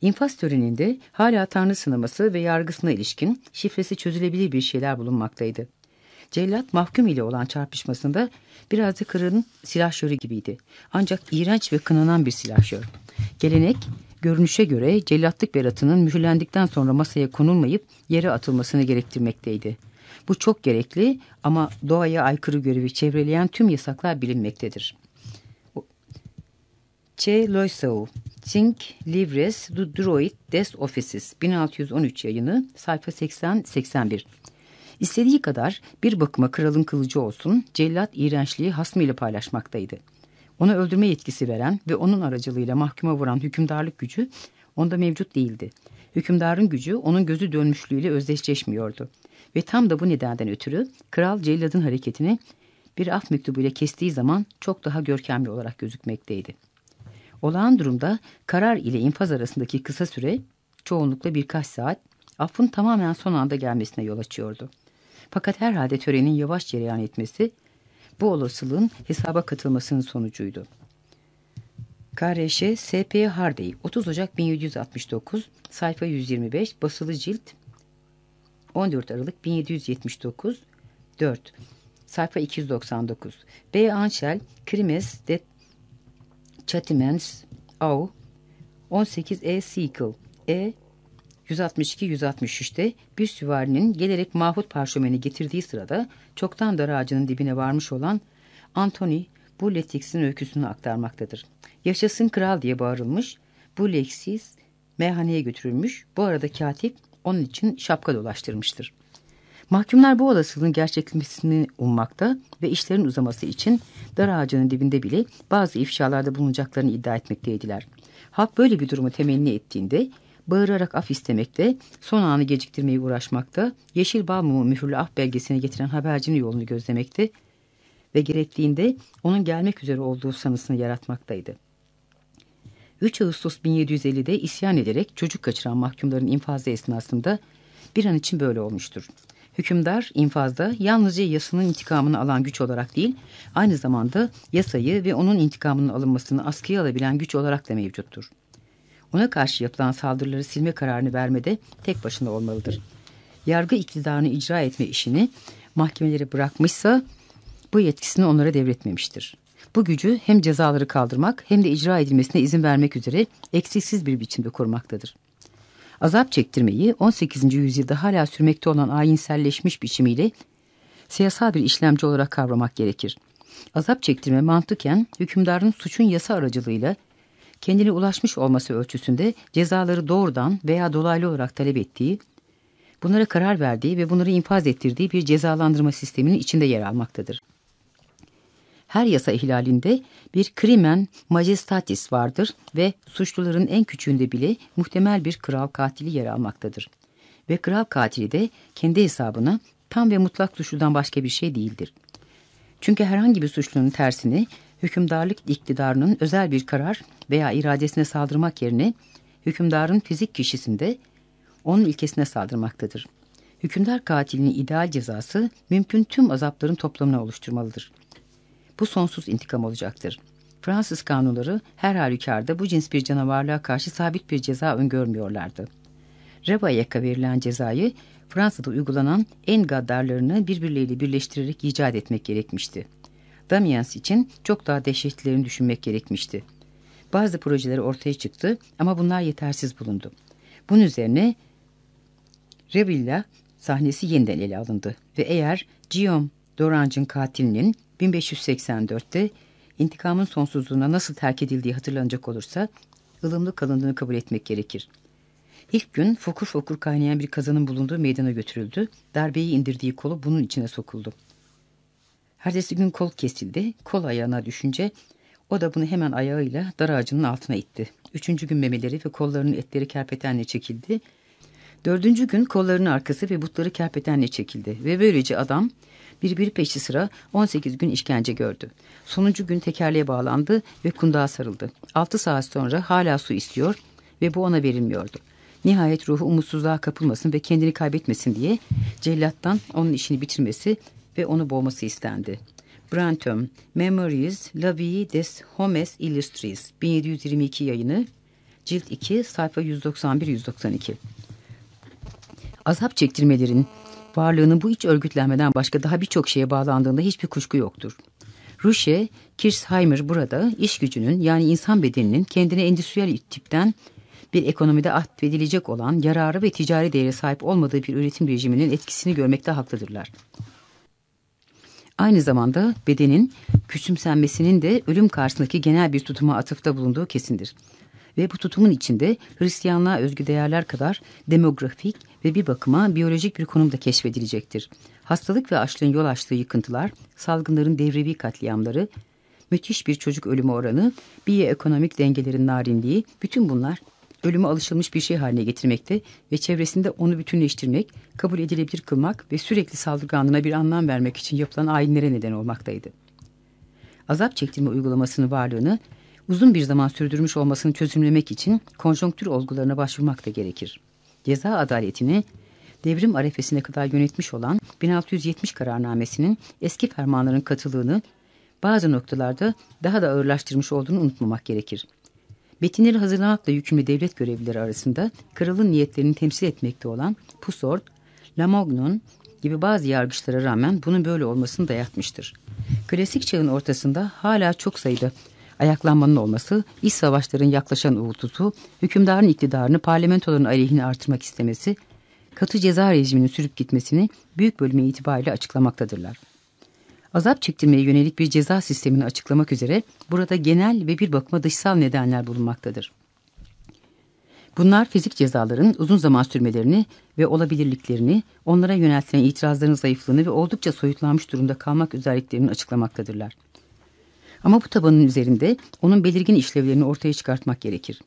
İnfaz töreninde hala tanrı sınaması ve yargısına ilişkin şifresi çözülebilir bir şeyler bulunmaktaydı. Cellat mahkum ile olan çarpışmasında biraz da kırın silahşörü gibiydi. Ancak iğrenç ve kınanan bir silahşör. Gelenek görünüşe göre cellatlık beratının mühürlendikten sonra masaya konulmayıp yere atılmasını gerektirmekteydi. Bu çok gerekli ama doğaya aykırı görevi çevreleyen tüm yasaklar bilinmektedir. Ç. Loisau, Cinq Livres du Droit des Offices, 1613 yayını, sayfa 80-81. İstediği kadar bir bakıma kralın kılıcı olsun, cellat iğrençliği hasmıyla paylaşmaktaydı. Ona öldürme yetkisi veren ve onun aracılığıyla mahkuma vuran hükümdarlık gücü onda mevcut değildi. Hükümdarın gücü onun gözü dönmüşlüğüyle özdeşleşmiyordu. Ve tam da bu nedenden ötürü kral celladın hareketini bir af mektubuyla kestiği zaman çok daha görkemli olarak gözükmekteydi. Olağan durumda karar ile infaz arasındaki kısa süre çoğunlukla birkaç saat affın tamamen son anda gelmesine yol açıyordu. Fakat herhalde törenin yavaş cereyan etmesi bu olasılığın hesaba katılmasının sonucuydu. KRŞ SP Hardy 30 Ocak 1769 sayfa 125 basılı cilt 14 Aralık 1779 4 sayfa 299 B. Anşel Krimes de Chatimens Au 18 E. Sequel E. 162-163'te bir süvarinin gelerek Mahmut parşömeni getirdiği sırada çoktan dar ağacının dibine varmış olan Anthony bu Letix'in öyküsünü aktarmaktadır. Yaşasın kral diye bağırılmış, bu Lexis meyhaneye götürülmüş, bu arada katip onun için şapka dolaştırmıştır. Mahkumlar bu olasılığın gerçekleşmesini ummakta ve işlerin uzaması için dar ağacının dibinde bile bazı ifşalarda bulunacaklarını iddia etmekteydiler. Halk böyle bir durumu temenni ettiğinde bağırarak af istemekte, son anı geciktirmeyi uğraşmakta, yeşil bal mumu mühürlü af belgesini getiren habercinin yolunu gözlemekte ve gerektiğinde onun gelmek üzere olduğu sanısını yaratmaktaydı. 3 Ağustos 1750'de isyan ederek çocuk kaçıran mahkumların infazı esnasında bir an için böyle olmuştur. Hükümdar infazda yalnızca yasanın intikamını alan güç olarak değil, aynı zamanda yasayı ve onun intikamının alınmasını askıya alabilen güç olarak da mevcuttur. Ona karşı yapılan saldırıları silme kararını vermede tek başına olmalıdır. Yargı iktidarını icra etme işini mahkemelere bırakmışsa bu yetkisini onlara devretmemiştir. Bu gücü hem cezaları kaldırmak hem de icra edilmesine izin vermek üzere eksiksiz bir biçimde korumaktadır. Azap çektirmeyi 18. yüzyılda hala sürmekte olan ayinselleşmiş biçimiyle siyasal bir işlemci olarak kavramak gerekir. Azap çektirme mantıken hükümdarın suçun yasa aracılığıyla kendine ulaşmış olması ölçüsünde cezaları doğrudan veya dolaylı olarak talep ettiği, bunlara karar verdiği ve bunları infaz ettirdiği bir cezalandırma sisteminin içinde yer almaktadır. Her yasa ihlalinde bir crimen majestatis vardır ve suçluların en küçüğünde bile muhtemel bir kral katili yer almaktadır. Ve kral katili de kendi hesabına tam ve mutlak suçludan başka bir şey değildir. Çünkü herhangi bir suçlunun tersini hükümdarlık iktidarının özel bir karar veya iradesine saldırmak yerine hükümdarın fizik kişisinde onun ilkesine saldırmaktadır. Hükümdar katilinin ideal cezası mümkün tüm azapların toplamını oluşturmalıdır. Bu sonsuz intikam olacaktır. Fransız kanunları her halükarda bu cins bir canavarlığa karşı sabit bir ceza öngörmüyorlardı. Reba yaka verilen cezayı Fransa'da uygulanan en gaddarlarını birbirleriyle birleştirerek icat etmek gerekmişti. Damiens için çok daha dehşetlerini düşünmek gerekmişti. Bazı projeleri ortaya çıktı ama bunlar yetersiz bulundu. Bunun üzerine Revilla sahnesi yeniden ele alındı ve eğer Guillaume Dorange'ın katilinin 1584'te intikamın sonsuzluğuna nasıl terk edildiği hatırlanacak olursa ılımlı kalındığını kabul etmek gerekir. İlk gün fokur fokur kaynayan bir kazanın bulunduğu meydana götürüldü. Darbeyi indirdiği kolu bunun içine sokuldu. Ertesi gün kol kesildi. Kol ayağına düşünce o da bunu hemen ayağıyla dar ağacının altına itti. Üçüncü gün memeleri ve kollarının etleri kerpetenle çekildi. Dördüncü gün kollarının arkası ve butları kerpetenle çekildi. Ve böylece adam birbiri peşi sıra 18 gün işkence gördü. Sonuncu gün tekerleğe bağlandı ve kundağa sarıldı. Altı saat sonra hala su istiyor ve bu ona verilmiyordu. Nihayet ruhu umutsuzluğa kapılmasın ve kendini kaybetmesin diye cellattan onun işini bitirmesi ve onu boğması istendi. Brantôme, Memories, La vie des Hommes Illustres, 1722 yayını, cilt 2, sayfa 191-192. Azap çektirmelerin varlığının bu iç örgütlenmeden başka daha birçok şeye bağlandığında hiçbir kuşku yoktur. Rusche, Kirsheimer burada iş gücünün yani insan bedeninin kendine endüstriyel tipten bir ekonomide atfedilecek olan yararı ve ticari değere sahip olmadığı bir üretim rejiminin etkisini görmekte haklıdırlar. Aynı zamanda bedenin küçümsenmesinin de ölüm karşısındaki genel bir tutuma atıfta bulunduğu kesindir. Ve bu tutumun içinde Hristiyanlığa özgü değerler kadar demografik ve bir bakıma biyolojik bir konumda keşfedilecektir. Hastalık ve açlığın yol açtığı yıkıntılar, salgınların devrevi katliamları, müthiş bir çocuk ölümü oranı, biyoekonomik dengelerin narinliği, bütün bunlar ölüme alışılmış bir şey haline getirmekte ve çevresinde onu bütünleştirmek, kabul edilebilir kılmak ve sürekli saldırganlığına bir anlam vermek için yapılan ayinlere neden olmaktaydı. Azap çektirme uygulamasının varlığını uzun bir zaman sürdürmüş olmasını çözümlemek için konjonktür olgularına başvurmak da gerekir. Ceza adaletini devrim arefesine kadar yönetmiş olan 1670 kararnamesinin eski fermanların katılığını bazı noktalarda daha da ağırlaştırmış olduğunu unutmamak gerekir. Betinleri hazırlamakla yükümlü devlet görevlileri arasında kralın niyetlerini temsil etmekte olan Pusort, Lamognon gibi bazı yargıçlara rağmen bunun böyle olmasını dayatmıştır. Klasik çağın ortasında hala çok sayıda ayaklanmanın olması, iç savaşların yaklaşan uğultusu, hükümdarın iktidarını parlamentoların aleyhine artırmak istemesi, katı ceza rejiminin sürüp gitmesini büyük bölümü itibariyle açıklamaktadırlar. Azap çektirmeye yönelik bir ceza sistemini açıklamak üzere burada genel ve bir bakıma dışsal nedenler bulunmaktadır. Bunlar fizik cezaların uzun zaman sürmelerini ve olabilirliklerini, onlara yöneltilen itirazların zayıflığını ve oldukça soyutlanmış durumda kalmak özelliklerini açıklamaktadırlar. Ama bu tabanın üzerinde onun belirgin işlevlerini ortaya çıkartmak gerekir.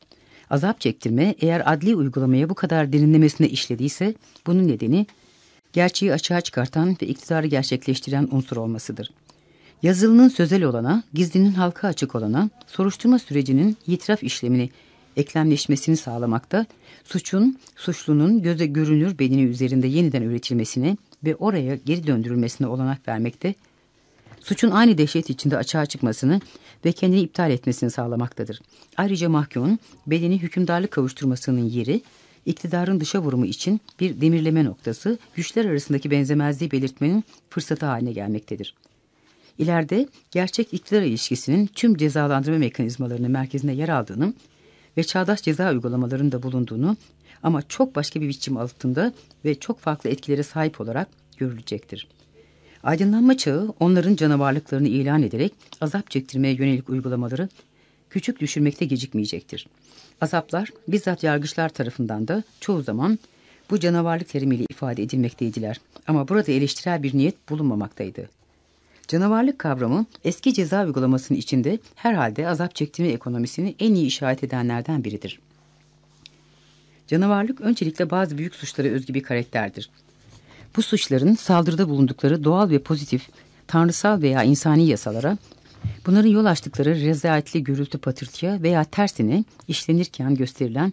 Azap çektirme eğer adli uygulamaya bu kadar derinlemesine işlediyse bunun nedeni gerçeği açığa çıkartan ve iktidarı gerçekleştiren unsur olmasıdır. Yazılının sözel olana, gizlinin halka açık olana, soruşturma sürecinin itiraf işlemini eklemleşmesini sağlamakta, suçun, suçlunun göze görünür bedeni üzerinde yeniden üretilmesine ve oraya geri döndürülmesine olanak vermekte, suçun aynı dehşet içinde açığa çıkmasını ve kendini iptal etmesini sağlamaktadır. Ayrıca mahkumun bedeni hükümdarlık kavuşturmasının yeri, iktidarın dışa vurumu için bir demirleme noktası, güçler arasındaki benzemezliği belirtmenin fırsatı haline gelmektedir. İleride gerçek iktidar ilişkisinin tüm cezalandırma mekanizmalarının merkezinde yer aldığını ve çağdaş ceza uygulamalarında bulunduğunu ama çok başka bir biçim altında ve çok farklı etkilere sahip olarak görülecektir. Aydınlanma çağı onların canavarlıklarını ilan ederek azap çektirmeye yönelik uygulamaları küçük düşürmekte gecikmeyecektir. Azaplar bizzat yargıçlar tarafından da çoğu zaman bu canavarlık terimiyle ifade edilmekteydiler. Ama burada eleştirel bir niyet bulunmamaktaydı. Canavarlık kavramı eski ceza uygulamasının içinde herhalde azap çektirme ekonomisini en iyi işaret edenlerden biridir. Canavarlık öncelikle bazı büyük suçlara özgü bir karakterdir. Bu suçların saldırıda bulundukları doğal ve pozitif, tanrısal veya insani yasalara Bunların yol açtıkları rezaletli gürültü patırtıya veya tersine işlenirken gösterilen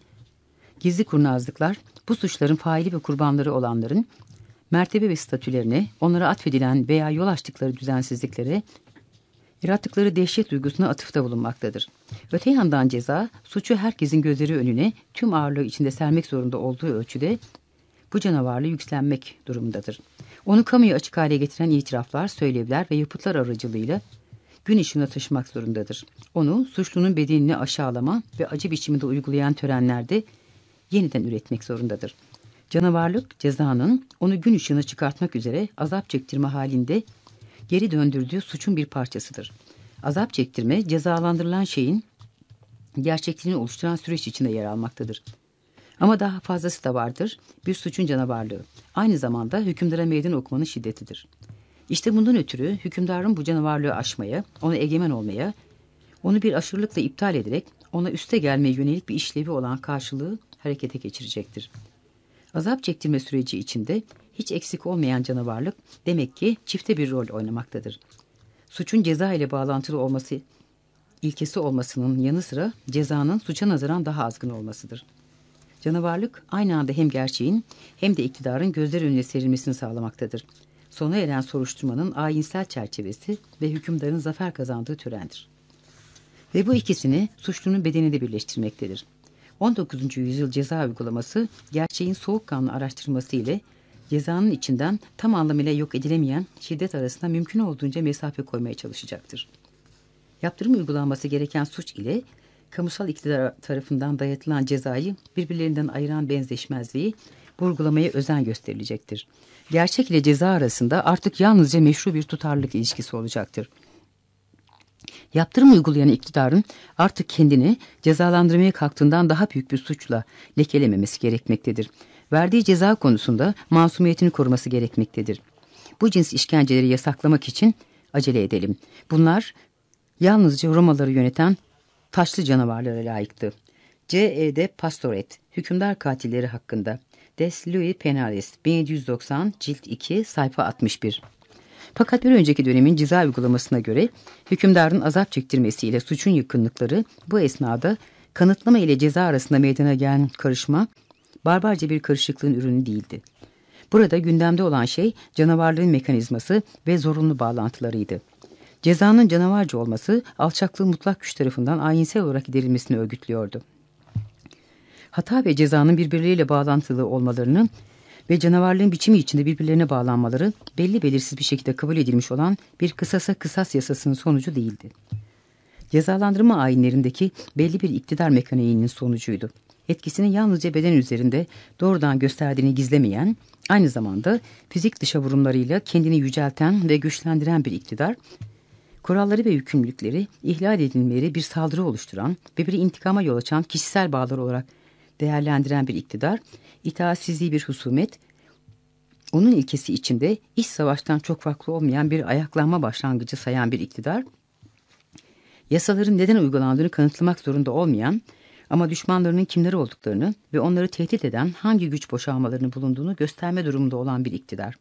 gizli kurnazlıklar bu suçların faili ve kurbanları olanların mertebe ve statülerine, onlara atfedilen veya yol açtıkları düzensizliklere, yarattıkları dehşet duygusuna atıfta bulunmaktadır. Öte yandan ceza, suçu herkesin gözleri önüne tüm ağırlığı içinde sermek zorunda olduğu ölçüde bu canavarlı yüklenmek durumundadır. Onu kamuya açık hale getiren itiraflar, söylevler ve yapıtlar aracılığıyla gün ışığına taşımak zorundadır. Onu suçlunun bedenini aşağılama ve acı biçiminde uygulayan törenlerde yeniden üretmek zorundadır. Canavarlık cezanın onu gün ışığına çıkartmak üzere azap çektirme halinde geri döndürdüğü suçun bir parçasıdır. Azap çektirme cezalandırılan şeyin gerçekliğini oluşturan süreç içinde yer almaktadır. Ama daha fazlası da vardır. Bir suçun canavarlığı. Aynı zamanda hükümdara meydan okumanın şiddetidir. İşte bundan ötürü hükümdarın bu canavarlığı aşmaya, ona egemen olmaya, onu bir aşırılıkla iptal ederek ona üste gelmeye yönelik bir işlevi olan karşılığı harekete geçirecektir. Azap çektirme süreci içinde hiç eksik olmayan canavarlık demek ki çifte bir rol oynamaktadır. Suçun ceza ile bağlantılı olması ilkesi olmasının yanı sıra cezanın suça nazaran daha azgın olmasıdır. Canavarlık aynı anda hem gerçeğin hem de iktidarın gözler önüne serilmesini sağlamaktadır. Sona eren soruşturmanın ayinsel çerçevesi ve hükümdarın zafer kazandığı törendir. Ve bu ikisini suçlunun bedeninde birleştirmektedir. 19. yüzyıl ceza uygulaması gerçeğin soğukkanlı araştırılması ile cezanın içinden tam anlamıyla yok edilemeyen şiddet arasında mümkün olduğunca mesafe koymaya çalışacaktır. Yaptırım uygulanması gereken suç ile kamusal iktidar tarafından dayatılan cezayı birbirlerinden ayıran benzeşmezliği vurgulamaya özen gösterilecektir. Gerçek ile ceza arasında artık yalnızca meşru bir tutarlılık ilişkisi olacaktır. Yaptırım uygulayan iktidarın artık kendini cezalandırmaya kalktığından daha büyük bir suçla lekelememesi gerekmektedir. Verdiği ceza konusunda masumiyetini koruması gerekmektedir. Bu cins işkenceleri yasaklamak için acele edelim. Bunlar yalnızca Romaları yöneten taşlı canavarlara layıktı. C.E.D. Pastoret, hükümdar katilleri hakkında. Des Louis Penalis, 1790, cilt 2, sayfa 61. Fakat bir önceki dönemin ceza uygulamasına göre hükümdarın azap çektirmesiyle suçun yakınlıkları bu esnada kanıtlama ile ceza arasında meydana gelen karışma barbarca bir karışıklığın ürünü değildi. Burada gündemde olan şey canavarlığın mekanizması ve zorunlu bağlantılarıydı. Cezanın canavarca olması alçaklığı mutlak güç tarafından ayinsel olarak giderilmesini örgütlüyordu. Hata ve cezanın birbirleriyle bağlantılı olmalarını ve canavarlığın biçimi içinde birbirlerine bağlanmaları belli belirsiz bir şekilde kabul edilmiş olan bir kısasa kısas yasasının sonucu değildi. Cezalandırma ayinlerindeki belli bir iktidar mekaniğinin sonucuydu. Etkisini yalnızca beden üzerinde doğrudan gösterdiğini gizlemeyen, aynı zamanda fizik dışa vurumlarıyla kendini yücelten ve güçlendiren bir iktidar, kuralları ve yükümlülükleri ihlal edilmeleri bir saldırı oluşturan ve bir intikama yol açan kişisel bağlar olarak değerlendiren bir iktidar, itaatsizliği bir husumet, onun ilkesi içinde iç savaştan çok farklı olmayan bir ayaklanma başlangıcı sayan bir iktidar, yasaların neden uygulandığını kanıtlamak zorunda olmayan ama düşmanlarının kimleri olduklarını ve onları tehdit eden hangi güç boşalmalarını bulunduğunu gösterme durumunda olan bir iktidar.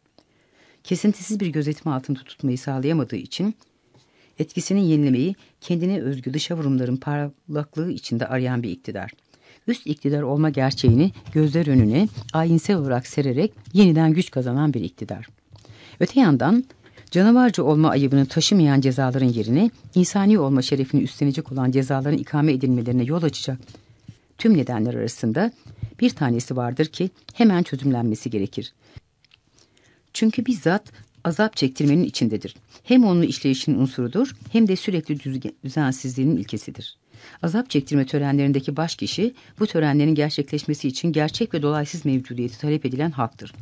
Kesintisiz bir gözetim altında tutmayı sağlayamadığı için etkisinin yenilemeyi kendine özgü dışa vurumların parlaklığı içinde arayan bir iktidar üst iktidar olma gerçeğini gözler önüne ayinsel olarak sererek yeniden güç kazanan bir iktidar. Öte yandan canavarca olma ayıbını taşımayan cezaların yerine insani olma şerefini üstlenecek olan cezaların ikame edilmelerine yol açacak tüm nedenler arasında bir tanesi vardır ki hemen çözümlenmesi gerekir. Çünkü bizzat azap çektirmenin içindedir. Hem onun işleyişinin unsurudur hem de sürekli düzensizliğinin ilkesidir. Azap çektirme törenlerindeki baş kişi bu törenlerin gerçekleşmesi için gerçek ve dolaysız mevcudiyeti talep edilen halktır.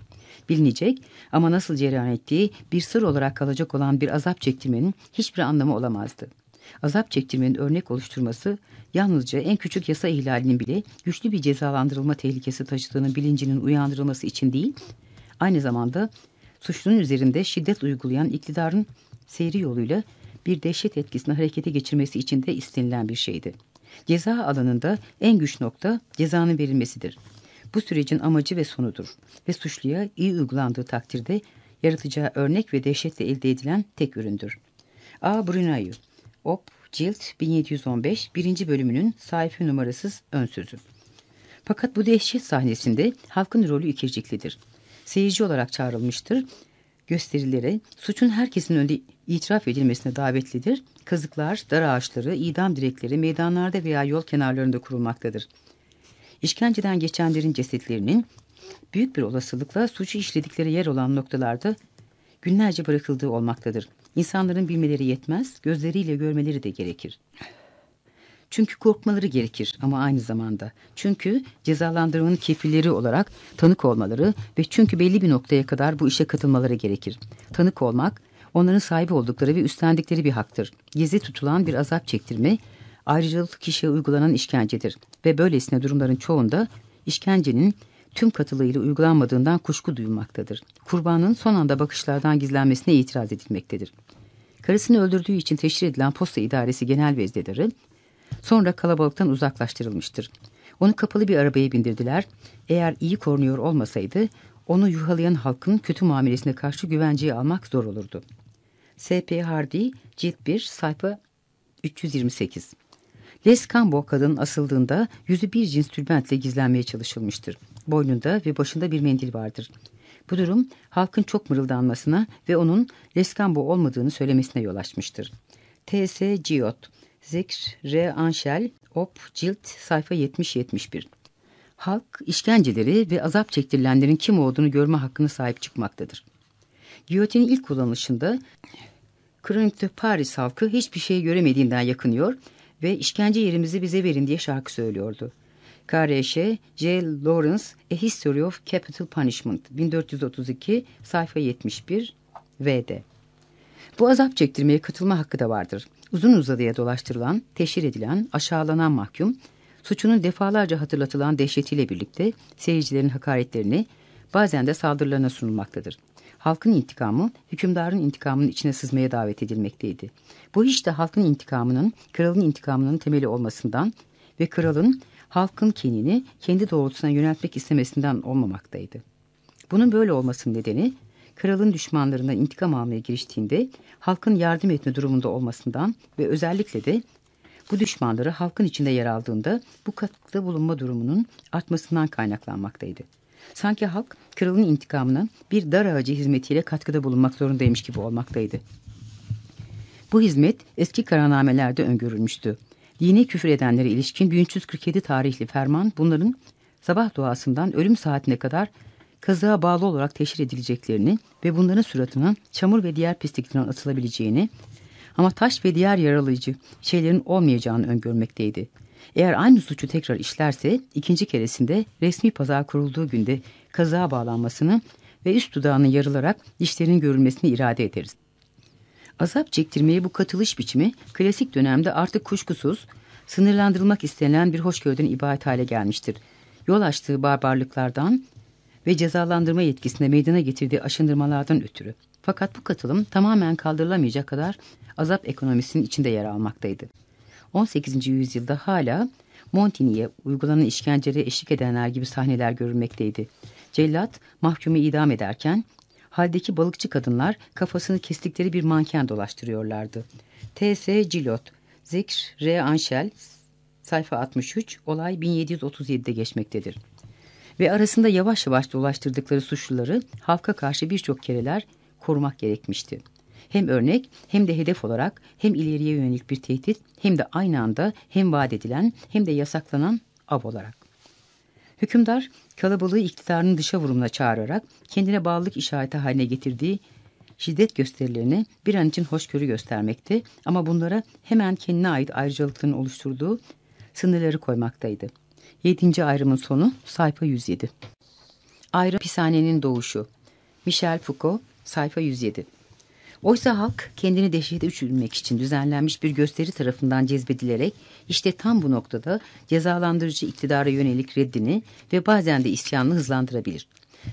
Bilinecek ama nasıl cereyan ettiği bir sır olarak kalacak olan bir azap çektirmenin hiçbir anlamı olamazdı. Azap çektirmenin örnek oluşturması yalnızca en küçük yasa ihlalinin bile güçlü bir cezalandırılma tehlikesi taşıdığının bilincinin uyandırılması için değil, aynı zamanda suçlunun üzerinde şiddet uygulayan iktidarın seyri yoluyla bir dehşet etkisini harekete geçirmesi için de istenilen bir şeydi. Ceza alanında en güç nokta cezanın verilmesidir. Bu sürecin amacı ve sonudur ve suçluya iyi uygulandığı takdirde yaratacağı örnek ve dehşetle elde edilen tek üründür. A. Brunayu, Op. Cilt 1715 birinci bölümünün sayfa numarasız ön sözü. Fakat bu dehşet sahnesinde halkın rolü ikirciklidir. Seyirci olarak çağrılmıştır gösterilere suçun herkesin önünde itiraf edilmesine davetlidir. Kazıklar, dar ağaçları, idam direkleri meydanlarda veya yol kenarlarında kurulmaktadır. İşkenceden geçenlerin cesetlerinin büyük bir olasılıkla suçu işledikleri yer olan noktalarda günlerce bırakıldığı olmaktadır. İnsanların bilmeleri yetmez, gözleriyle görmeleri de gerekir. Çünkü korkmaları gerekir ama aynı zamanda. Çünkü cezalandırmanın kefilleri olarak tanık olmaları ve çünkü belli bir noktaya kadar bu işe katılmaları gerekir. Tanık olmak, onların sahibi oldukları ve üstlendikleri bir haktır. Gezi tutulan bir azap çektirme, ayrıcalıklı kişiye uygulanan işkencedir. Ve böylesine durumların çoğunda işkencenin tüm katılığıyla uygulanmadığından kuşku duyulmaktadır. Kurbanın son anda bakışlardan gizlenmesine itiraz edilmektedir. Karısını öldürdüğü için teşhir edilen posta idaresi genel veznedarı, sonra kalabalıktan uzaklaştırılmıştır. Onu kapalı bir arabaya bindirdiler. Eğer iyi korunuyor olmasaydı, onu yuhalayan halkın kötü muamelesine karşı güvenceye almak zor olurdu. S.P. Hardy, cilt 1, sayfa 328 Les Cambo kadın asıldığında yüzü bir cins tülbentle gizlenmeye çalışılmıştır. Boynunda ve başında bir mendil vardır. Bu durum halkın çok mırıldanmasına ve onun Leskambo olmadığını söylemesine yol açmıştır. T.S. Giot, Zikr, R. Anşel, Op, Cilt, sayfa 70-71. Halk, işkenceleri ve azap çektirilenlerin kim olduğunu görme hakkını sahip çıkmaktadır. Giyotinin ilk kullanılışında Kronik'te Paris halkı hiçbir şey göremediğinden yakınıyor ve işkence yerimizi bize verin diye şarkı söylüyordu. KRŞ, J. Lawrence, A History of Capital Punishment, 1432, sayfa 71, vd. Bu azap çektirmeye katılma hakkı da vardır. Uzun uzadıya dolaştırılan, teşhir edilen, aşağılanan mahkum, suçunun defalarca hatırlatılan dehşetiyle birlikte seyircilerin hakaretlerini, bazen de saldırılarına sunulmaktadır. Halkın intikamı, hükümdarın intikamının içine sızmaya davet edilmekteydi. Bu de halkın intikamının, kralın intikamının temeli olmasından ve kralın halkın kinini kendi doğrultusuna yöneltmek istemesinden olmamaktaydı. Bunun böyle olmasının nedeni, kralın düşmanlarından intikam almaya giriştiğinde halkın yardım etme durumunda olmasından ve özellikle de bu düşmanları halkın içinde yer aldığında bu katkıda bulunma durumunun artmasından kaynaklanmaktaydı. Sanki halk kralın intikamına bir dar ağacı hizmetiyle katkıda bulunmak zorundaymış gibi olmaktaydı. Bu hizmet eski kararnamelerde öngörülmüştü. Dini küfür edenlere ilişkin 1347 tarihli ferman bunların sabah duasından ölüm saatine kadar kazığa bağlı olarak teşhir edileceklerini ve bunların suratına çamur ve diğer pisliklerin atılabileceğini ama taş ve diğer yaralayıcı şeylerin olmayacağını öngörmekteydi. Eğer aynı suçu tekrar işlerse ikinci keresinde resmi pazar kurulduğu günde kazığa bağlanmasını ve üst dudağının yarılarak dişlerinin görülmesini irade ederiz. Azap çektirmeyi bu katılış biçimi klasik dönemde artık kuşkusuz sınırlandırılmak istenilen bir hoşgörüden ibaret hale gelmiştir. Yol açtığı barbarlıklardan ve cezalandırma yetkisinde meydana getirdiği aşındırmalardan ötürü. Fakat bu katılım tamamen kaldırılamayacak kadar azap ekonomisinin içinde yer almaktaydı. 18. yüzyılda hala Montigny'e uygulanan işkencelere eşlik edenler gibi sahneler görülmekteydi. Cellat mahkumu idam ederken haldeki balıkçı kadınlar kafasını kestikleri bir manken dolaştırıyorlardı. T.S. Gillot, Zikr, R. Anşel, sayfa 63, olay 1737'de geçmektedir. Ve arasında yavaş yavaş dolaştırdıkları suçluları halka karşı birçok kereler korumak gerekmişti. Hem örnek hem de hedef olarak hem ileriye yönelik bir tehdit hem de aynı anda hem vaat edilen hem de yasaklanan av olarak. Hükümdar kalabalığı iktidarının dışa vurumuna çağırarak kendine bağlılık işareti haline getirdiği şiddet gösterilerini bir an için hoşgörü göstermekte ama bunlara hemen kendine ait ayrıcalıkların oluşturduğu sınırları koymaktaydı. Yedinci ayrımın sonu sayfa 107. Ayrım Pishanenin doğuşu Michel Foucault sayfa 107 Oysa halk kendini dehşete uçurmak için düzenlenmiş bir gösteri tarafından cezbedilerek işte tam bu noktada cezalandırıcı iktidara yönelik reddini ve bazen de isyanını hızlandırabilir.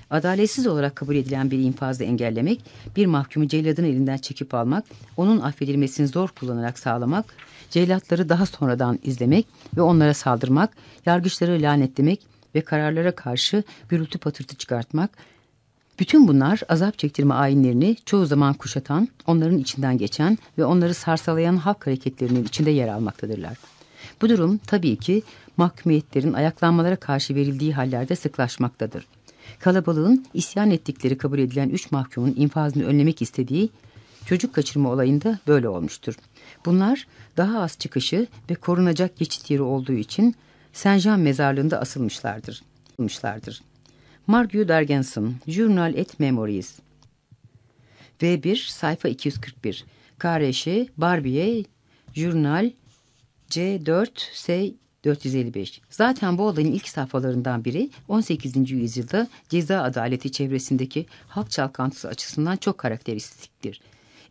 Adaletsiz olarak kabul edilen bir infazı engellemek, bir mahkumu celladın elinden çekip almak, onun affedilmesini zor kullanarak sağlamak, cellatları daha sonradan izlemek ve onlara saldırmak, yargıçları lanetlemek ve kararlara karşı gürültü patırtı çıkartmak, bütün bunlar azap çektirme ayinlerini çoğu zaman kuşatan, onların içinden geçen ve onları sarsalayan halk hareketlerinin içinde yer almaktadırlar. Bu durum tabii ki mahkumiyetlerin ayaklanmalara karşı verildiği hallerde sıklaşmaktadır. Kalabalığın isyan ettikleri kabul edilen üç mahkumun infazını önlemek istediği çocuk kaçırma olayında böyle olmuştur. Bunlar daha az çıkışı ve korunacak geçit yeri olduğu için Saint Jean mezarlığında asılmışlardır. asılmışlardır. Margot Dargenson, Journal et Memories. V1, sayfa 241. Kareşi, Barbier, Journal, C4, S 455. Zaten bu olayın ilk sayfalarından biri 18. yüzyılda ceza adaleti çevresindeki halk çalkantısı açısından çok karakteristiktir.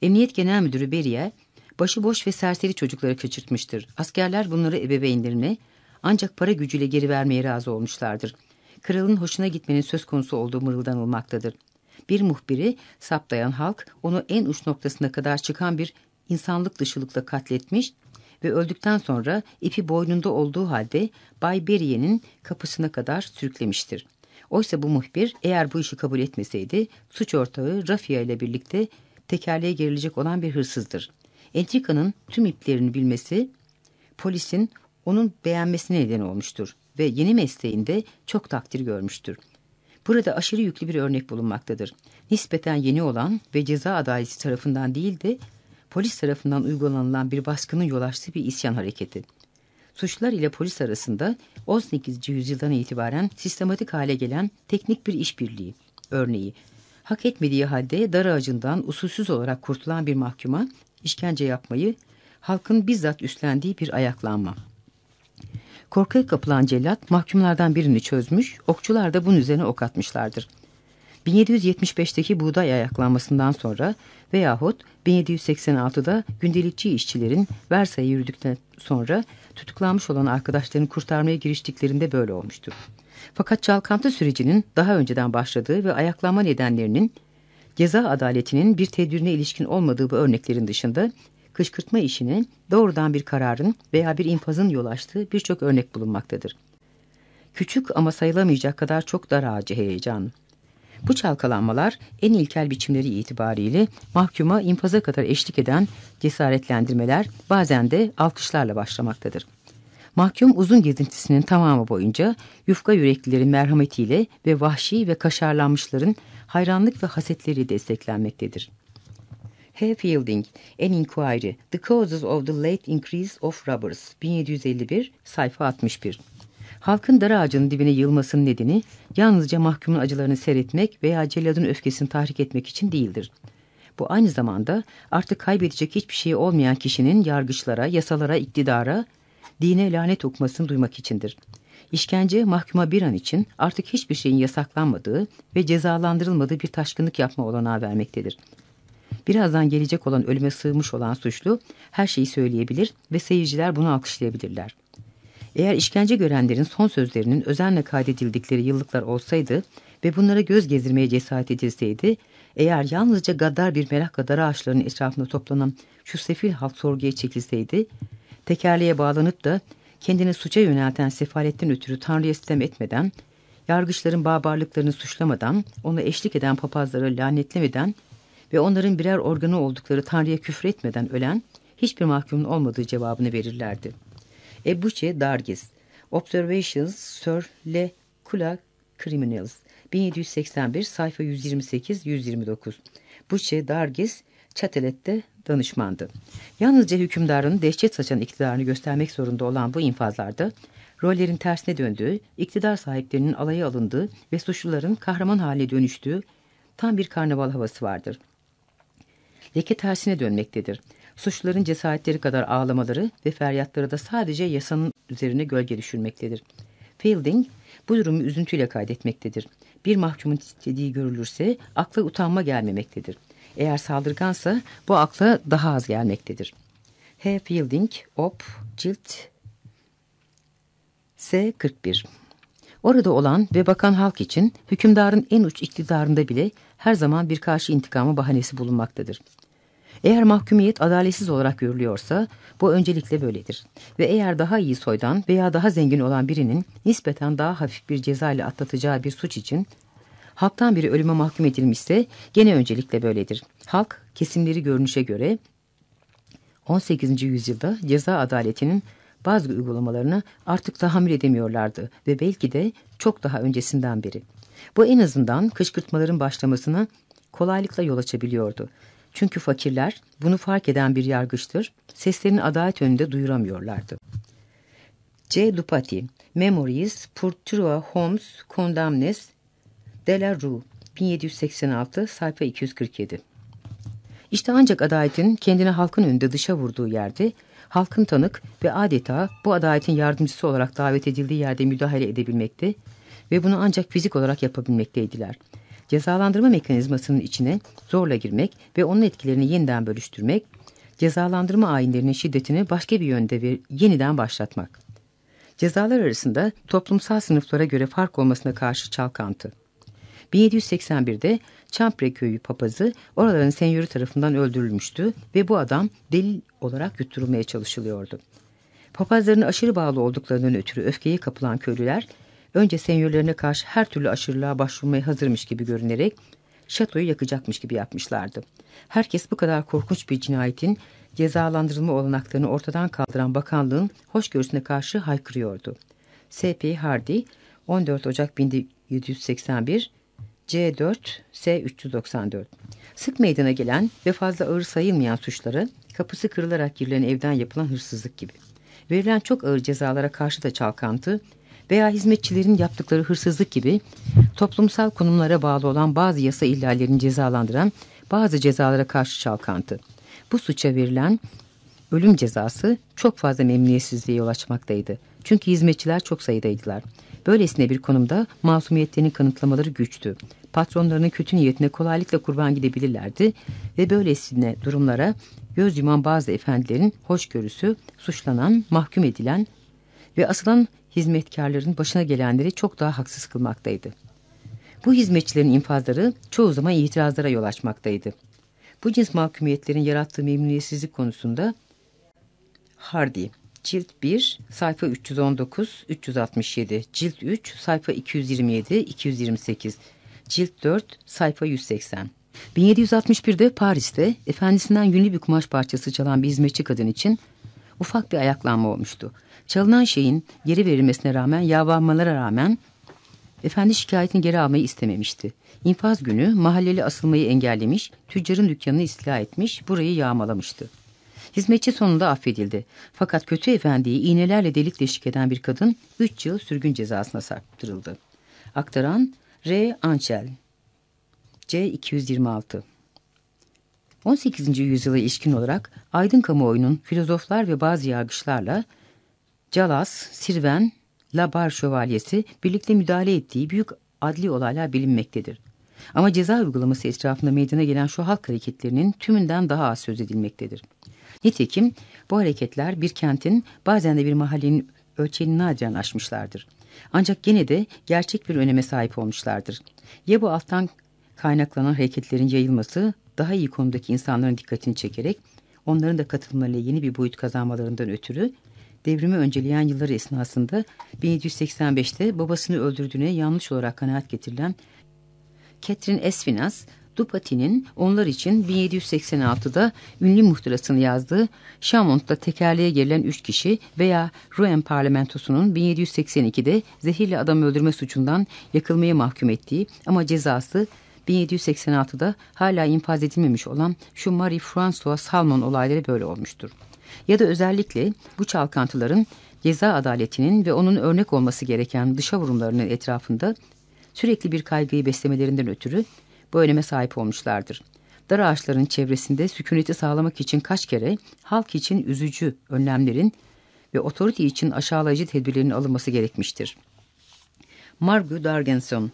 Emniyet Genel Müdürü Beriye, başıboş ve serseri çocukları kaçırtmıştır. Askerler bunları ebeveynlerine ancak para gücüyle geri vermeye razı olmuşlardır. Kralın hoşuna gitmenin söz konusu olduğu mırıldanılmaktadır. Bir muhbiri saptayan halk onu en uç noktasına kadar çıkan bir insanlık dışılıkla katletmiş ve öldükten sonra ipi boynunda olduğu halde Bay Berrier'in kapısına kadar sürüklemiştir. Oysa bu muhbir eğer bu işi kabul etmeseydi suç ortağı Rafia ile birlikte tekerleğe gerilecek olan bir hırsızdır. Entrika'nın tüm iplerini bilmesi polisin onun beğenmesine neden olmuştur ve yeni mesleğinde çok takdir görmüştür. Burada aşırı yüklü bir örnek bulunmaktadır. Nispeten yeni olan ve ceza adaleti tarafından değil de polis tarafından uygulanılan bir baskının yol açtığı bir isyan hareketi. Suçlular ile polis arasında 18. yüzyıldan itibaren sistematik hale gelen teknik bir işbirliği. Örneği, hak etmediği halde dar ağacından usulsüz olarak kurtulan bir mahkuma işkence yapmayı halkın bizzat üstlendiği bir ayaklanma. Korkuya kapılan cellat mahkumlardan birini çözmüş, okçular da bunun üzerine ok atmışlardır. 1775'teki buğday ayaklanmasından sonra veyahut 1786'da gündelikçi işçilerin Versay'a yürüdükten sonra tutuklanmış olan arkadaşlarını kurtarmaya giriştiklerinde böyle olmuştur. Fakat çalkantı sürecinin daha önceden başladığı ve ayaklanma nedenlerinin ceza adaletinin bir tedbirine ilişkin olmadığı bu örneklerin dışında kışkırtma işine doğrudan bir kararın veya bir infazın yol açtığı birçok örnek bulunmaktadır. Küçük ama sayılamayacak kadar çok dar ağacı heyecanı. Bu çalkalanmalar en ilkel biçimleri itibariyle mahkuma infaza kadar eşlik eden cesaretlendirmeler bazen de alkışlarla başlamaktadır. Mahkum uzun gezintisinin tamamı boyunca yufka yüreklilerin merhametiyle ve vahşi ve kaşarlanmışların hayranlık ve hasetleri desteklenmektedir. H. Fielding, An Inquiry, The Causes of the Late Increase of Robbers, 1751, sayfa 61. Halkın dar ağacının dibine yığılmasının nedeni yalnızca mahkumun acılarını seyretmek veya celladın öfkesini tahrik etmek için değildir. Bu aynı zamanda artık kaybedecek hiçbir şey olmayan kişinin yargıçlara, yasalara, iktidara, dine lanet okumasını duymak içindir. İşkence mahkuma bir an için artık hiçbir şeyin yasaklanmadığı ve cezalandırılmadığı bir taşkınlık yapma olanağı vermektedir. Birazdan gelecek olan ölüme sığmış olan suçlu her şeyi söyleyebilir ve seyirciler bunu alkışlayabilirler. Eğer işkence görenlerin son sözlerinin özenle kaydedildikleri yıllıklar olsaydı ve bunlara göz gezdirmeye cesaret edilseydi, eğer yalnızca gaddar bir merak kadar ağaçlarının etrafında toplanan şu sefil halk sorguya çekilseydi, tekerleğe bağlanıp da kendini suça yönelten sefaletten ötürü Tanrı'ya sitem etmeden, yargıçların babarlıklarını suçlamadan, ona eşlik eden papazları lanetlemeden ve onların birer organı oldukları Tanrı'ya küfür etmeden ölen hiçbir mahkumun olmadığı cevabını verirlerdi. Ebuche Dargis, Observations sur le Kula Criminals, 1781, sayfa 128-129. Buche Dargis, Çatelet'te danışmandı. Yalnızca hükümdarın dehşet saçan iktidarını göstermek zorunda olan bu infazlarda, rollerin tersine döndüğü, iktidar sahiplerinin alaya alındığı ve suçluların kahraman haline dönüştüğü tam bir karnaval havası vardır. Leke tersine dönmektedir. Suçluların cesaretleri kadar ağlamaları ve feryatları da sadece yasanın üzerine gölge düşürmektedir. Fielding bu durumu üzüntüyle kaydetmektedir. Bir mahkumun istediği görülürse akla utanma gelmemektedir. Eğer saldırgansa bu akla daha az gelmektedir. H. Fielding, Op, Cilt S. 41 Orada olan ve bakan halk için hükümdarın en uç iktidarında bile her zaman bir karşı intikamı bahanesi bulunmaktadır. Eğer mahkumiyet adaletsiz olarak görülüyorsa bu öncelikle böyledir. Ve eğer daha iyi soydan veya daha zengin olan birinin nispeten daha hafif bir ceza ile atlatacağı bir suç için halktan biri ölüme mahkum edilmişse gene öncelikle böyledir. Halk kesimleri görünüşe göre 18. yüzyılda ceza adaletinin bazı uygulamalarını artık tahammül edemiyorlardı ve belki de çok daha öncesinden beri. Bu en azından kışkırtmaların başlamasına kolaylıkla yol açabiliyordu. Çünkü fakirler bunu fark eden bir yargıçtır, seslerini adalet önünde duyuramıyorlardı. C. Dupati, Memories pour trois hommes condamnes Delarue 1786 sayfa 247 İşte ancak adaletin kendine halkın önünde dışa vurduğu yerde halkın tanık ve adeta bu adaletin yardımcısı olarak davet edildiği yerde müdahale edebilmekte ve bunu ancak fizik olarak yapabilmekteydiler. Cezalandırma mekanizmasının içine zorla girmek ve onun etkilerini yeniden bölüştürmek, cezalandırma ayinlerinin şiddetini başka bir yönde ve yeniden başlatmak. Cezalar arasında toplumsal sınıflara göre fark olmasına karşı çalkantı. 1781'de Champre köyü papazı oraların senyörü tarafından öldürülmüştü ve bu adam delil olarak yutturulmaya çalışılıyordu. Papazların aşırı bağlı olduklarından ötürü öfkeye kapılan köylüler önce senyörlerine karşı her türlü aşırılığa başvurmaya hazırmış gibi görünerek şatoyu yakacakmış gibi yapmışlardı. Herkes bu kadar korkunç bir cinayetin cezalandırılma olanaklarını ortadan kaldıran bakanlığın hoşgörüsüne karşı haykırıyordu. S.P. Hardy 14 Ocak 1781 C4 S394 Sık meydana gelen ve fazla ağır sayılmayan suçları kapısı kırılarak girilen evden yapılan hırsızlık gibi. Verilen çok ağır cezalara karşı da çalkantı veya hizmetçilerin yaptıkları hırsızlık gibi toplumsal konumlara bağlı olan bazı yasa ihlallerini cezalandıran bazı cezalara karşı çalkantı. Bu suça verilen ölüm cezası çok fazla memnuniyetsizliğe yol açmaktaydı. Çünkü hizmetçiler çok sayıdaydılar. Böylesine bir konumda masumiyetlerini kanıtlamaları güçtü. Patronlarının kötü niyetine kolaylıkla kurban gidebilirlerdi ve böylesine durumlara göz yuman bazı efendilerin hoşgörüsü, suçlanan, mahkum edilen ve asılan hizmetkarların başına gelenleri çok daha haksız kılmaktaydı. Bu hizmetçilerin infazları çoğu zaman itirazlara yol açmaktaydı. Bu cins mahkumiyetlerin yarattığı memnuniyetsizlik konusunda Hardy, cilt 1, sayfa 319-367, cilt 3, sayfa 227-228, cilt 4, sayfa 180. 1761'de Paris'te efendisinden yünlü bir kumaş parçası çalan bir hizmetçi kadın için ufak bir ayaklanma olmuştu. Çalınan şeyin geri verilmesine rağmen yalvarmalara rağmen efendi şikayetini geri almayı istememişti. İnfaz günü mahalleli asılmayı engellemiş, tüccarın dükkanını istila etmiş, burayı yağmalamıştı. Hizmetçi sonunda affedildi. Fakat kötü efendiyi iğnelerle delik deşik eden bir kadın 3 yıl sürgün cezasına sarktırıldı. Aktaran R. Anchel C. 226 18. yüzyıla ilişkin olarak aydın kamuoyunun filozoflar ve bazı yargıçlarla Calas, Sirven, Labar şövalyesi birlikte müdahale ettiği büyük adli olaylar bilinmektedir. Ama ceza uygulaması etrafında meydana gelen şu halk hareketlerinin tümünden daha az söz edilmektedir. Nitekim bu hareketler bir kentin bazen de bir mahallenin ölçeğini nadiren aşmışlardır. Ancak gene de gerçek bir öneme sahip olmuşlardır. Ya bu alttan kaynaklanan hareketlerin yayılması daha iyi konumdaki insanların dikkatini çekerek onların da katılımlarıyla yeni bir boyut kazanmalarından ötürü devrimi önceleyen yılları esnasında 1785'te babasını öldürdüğüne yanlış olarak kanaat getirilen Catherine Esfinas, Dupati'nin onlar için 1786'da ünlü muhtırasını yazdığı Chamont'ta tekerleğe gerilen üç kişi veya Rouen parlamentosunun 1782'de zehirle adam öldürme suçundan yakılmaya mahkum ettiği ama cezası 1786'da hala infaz edilmemiş olan şu Marie François Salmon olayları böyle olmuştur. Ya da özellikle bu çalkantıların ceza adaletinin ve onun örnek olması gereken dışa vurumlarının etrafında sürekli bir kaygıyı beslemelerinden ötürü bu öneme sahip olmuşlardır. Dar ağaçların çevresinde sükuneti sağlamak için kaç kere halk için üzücü önlemlerin ve otorite için aşağılayıcı tedbirlerin alınması gerekmiştir. Margot Dargenson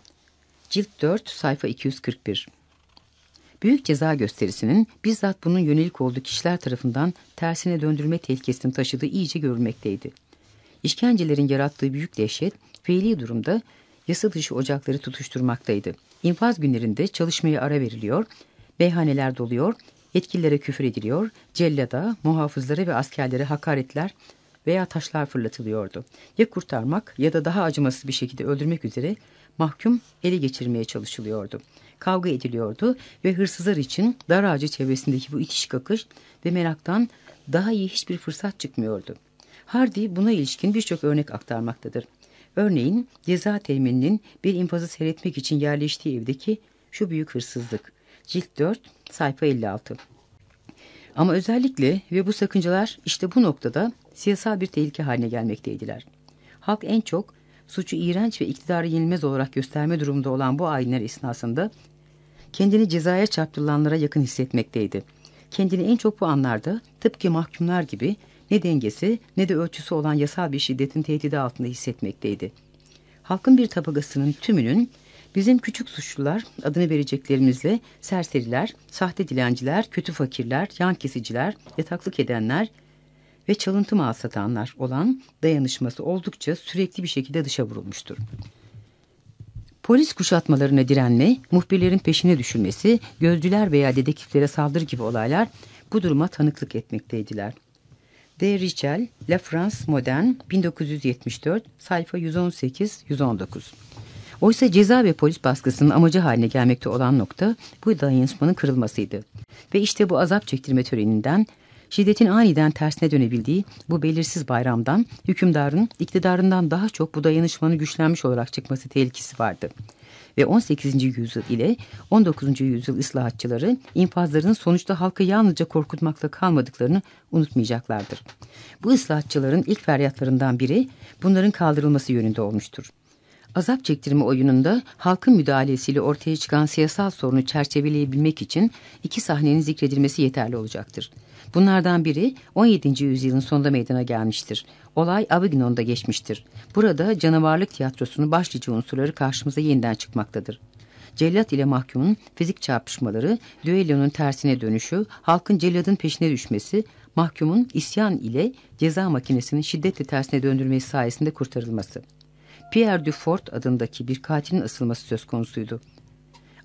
Cilt 4 sayfa 241 Büyük ceza gösterisinin bizzat bunun yönelik olduğu kişiler tarafından tersine döndürme tehlikesini taşıdığı iyice görülmekteydi. İşkencelerin yarattığı büyük dehşet fiili durumda yasa dışı ocakları tutuşturmaktaydı. İnfaz günlerinde çalışmaya ara veriliyor, meyhaneler doluyor, yetkililere küfür ediliyor, cellada, muhafızlara ve askerlere hakaretler veya taşlar fırlatılıyordu. Ya kurtarmak ya da daha acımasız bir şekilde öldürmek üzere mahkum ele geçirmeye çalışılıyordu. Kavga ediliyordu ve hırsızlar için dar ağacı çevresindeki bu itiş kakış ve meraktan daha iyi hiçbir fırsat çıkmıyordu. Hardy buna ilişkin birçok örnek aktarmaktadır. Örneğin ceza temininin bir infazı seyretmek için yerleştiği evdeki şu büyük hırsızlık. Cilt 4, sayfa 56. Ama özellikle ve bu sakıncalar işte bu noktada siyasal bir tehlike haline gelmekteydiler. Halk en çok suçu iğrenç ve iktidarı yenilmez olarak gösterme durumunda olan bu ayinler esnasında kendini cezaya çarptırılanlara yakın hissetmekteydi. Kendini en çok bu anlarda tıpkı mahkumlar gibi ne dengesi ne de ölçüsü olan yasal bir şiddetin tehdidi altında hissetmekteydi. Halkın bir tabakasının tümünün bizim küçük suçlular adını vereceklerimizle serseriler, sahte dilenciler, kötü fakirler, yan kesiciler, yataklık edenler ve çalıntı mal satanlar olan dayanışması oldukça sürekli bir şekilde dışa vurulmuştur. Polis kuşatmalarına direnme, muhbirlerin peşine düşürmesi, gözcüler veya dedektiflere saldırı gibi olaylar bu duruma tanıklık etmekteydiler. De Richel, La France Modern 1974, sayfa 118-119. Oysa ceza ve polis baskısının amacı haline gelmekte olan nokta bu dayanışmanın kırılmasıydı. Ve işte bu azap çektirme töreninden şiddetin aniden tersine dönebildiği bu belirsiz bayramdan hükümdarın iktidarından daha çok bu dayanışmanın güçlenmiş olarak çıkması tehlikesi vardı. Ve 18. yüzyıl ile 19. yüzyıl ıslahatçıları infazların sonuçta halkı yalnızca korkutmakla kalmadıklarını unutmayacaklardır. Bu ıslahatçıların ilk feryatlarından biri bunların kaldırılması yönünde olmuştur. Azap çektirme oyununda halkın müdahalesiyle ortaya çıkan siyasal sorunu çerçeveleyebilmek için iki sahnenin zikredilmesi yeterli olacaktır. Bunlardan biri 17. yüzyılın sonunda meydana gelmiştir. Olay Avignon'da geçmiştir. Burada canavarlık tiyatrosunun başlıca unsurları karşımıza yeniden çıkmaktadır. Cellat ile mahkumun fizik çarpışmaları, düellonun tersine dönüşü, halkın celladın peşine düşmesi, mahkumun isyan ile ceza makinesinin şiddetle tersine döndürmesi sayesinde kurtarılması. Pierre Dufort adındaki bir katilin asılması söz konusuydu.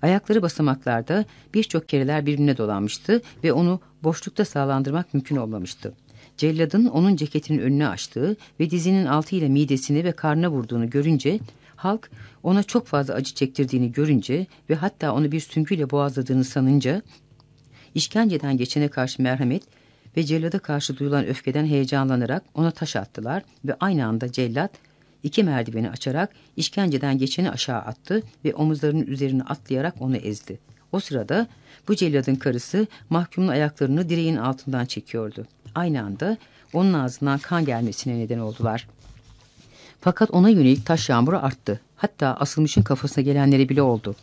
Ayakları basamaklarda birçok kereler birbirine dolanmıştı ve onu boşlukta sağlandırmak mümkün olmamıştı. Celladın onun ceketinin önüne açtığı ve dizinin altıyla midesini ve karnına vurduğunu görünce halk ona çok fazla acı çektirdiğini görünce ve hatta onu bir süngüyle boğazladığını sanınca işkenceden geçene karşı merhamet ve cellada karşı duyulan öfkeden heyecanlanarak ona taş attılar ve aynı anda cellat iki merdiveni açarak işkenceden geçeni aşağı attı ve omuzlarının üzerine atlayarak onu ezdi. O sırada bu celladın karısı mahkumun ayaklarını direğin altından çekiyordu. Aynı anda onun ağzından kan gelmesine neden oldular. Fakat ona yönelik taş yağmuru arttı. Hatta asılmışın kafasına gelenleri bile oldu.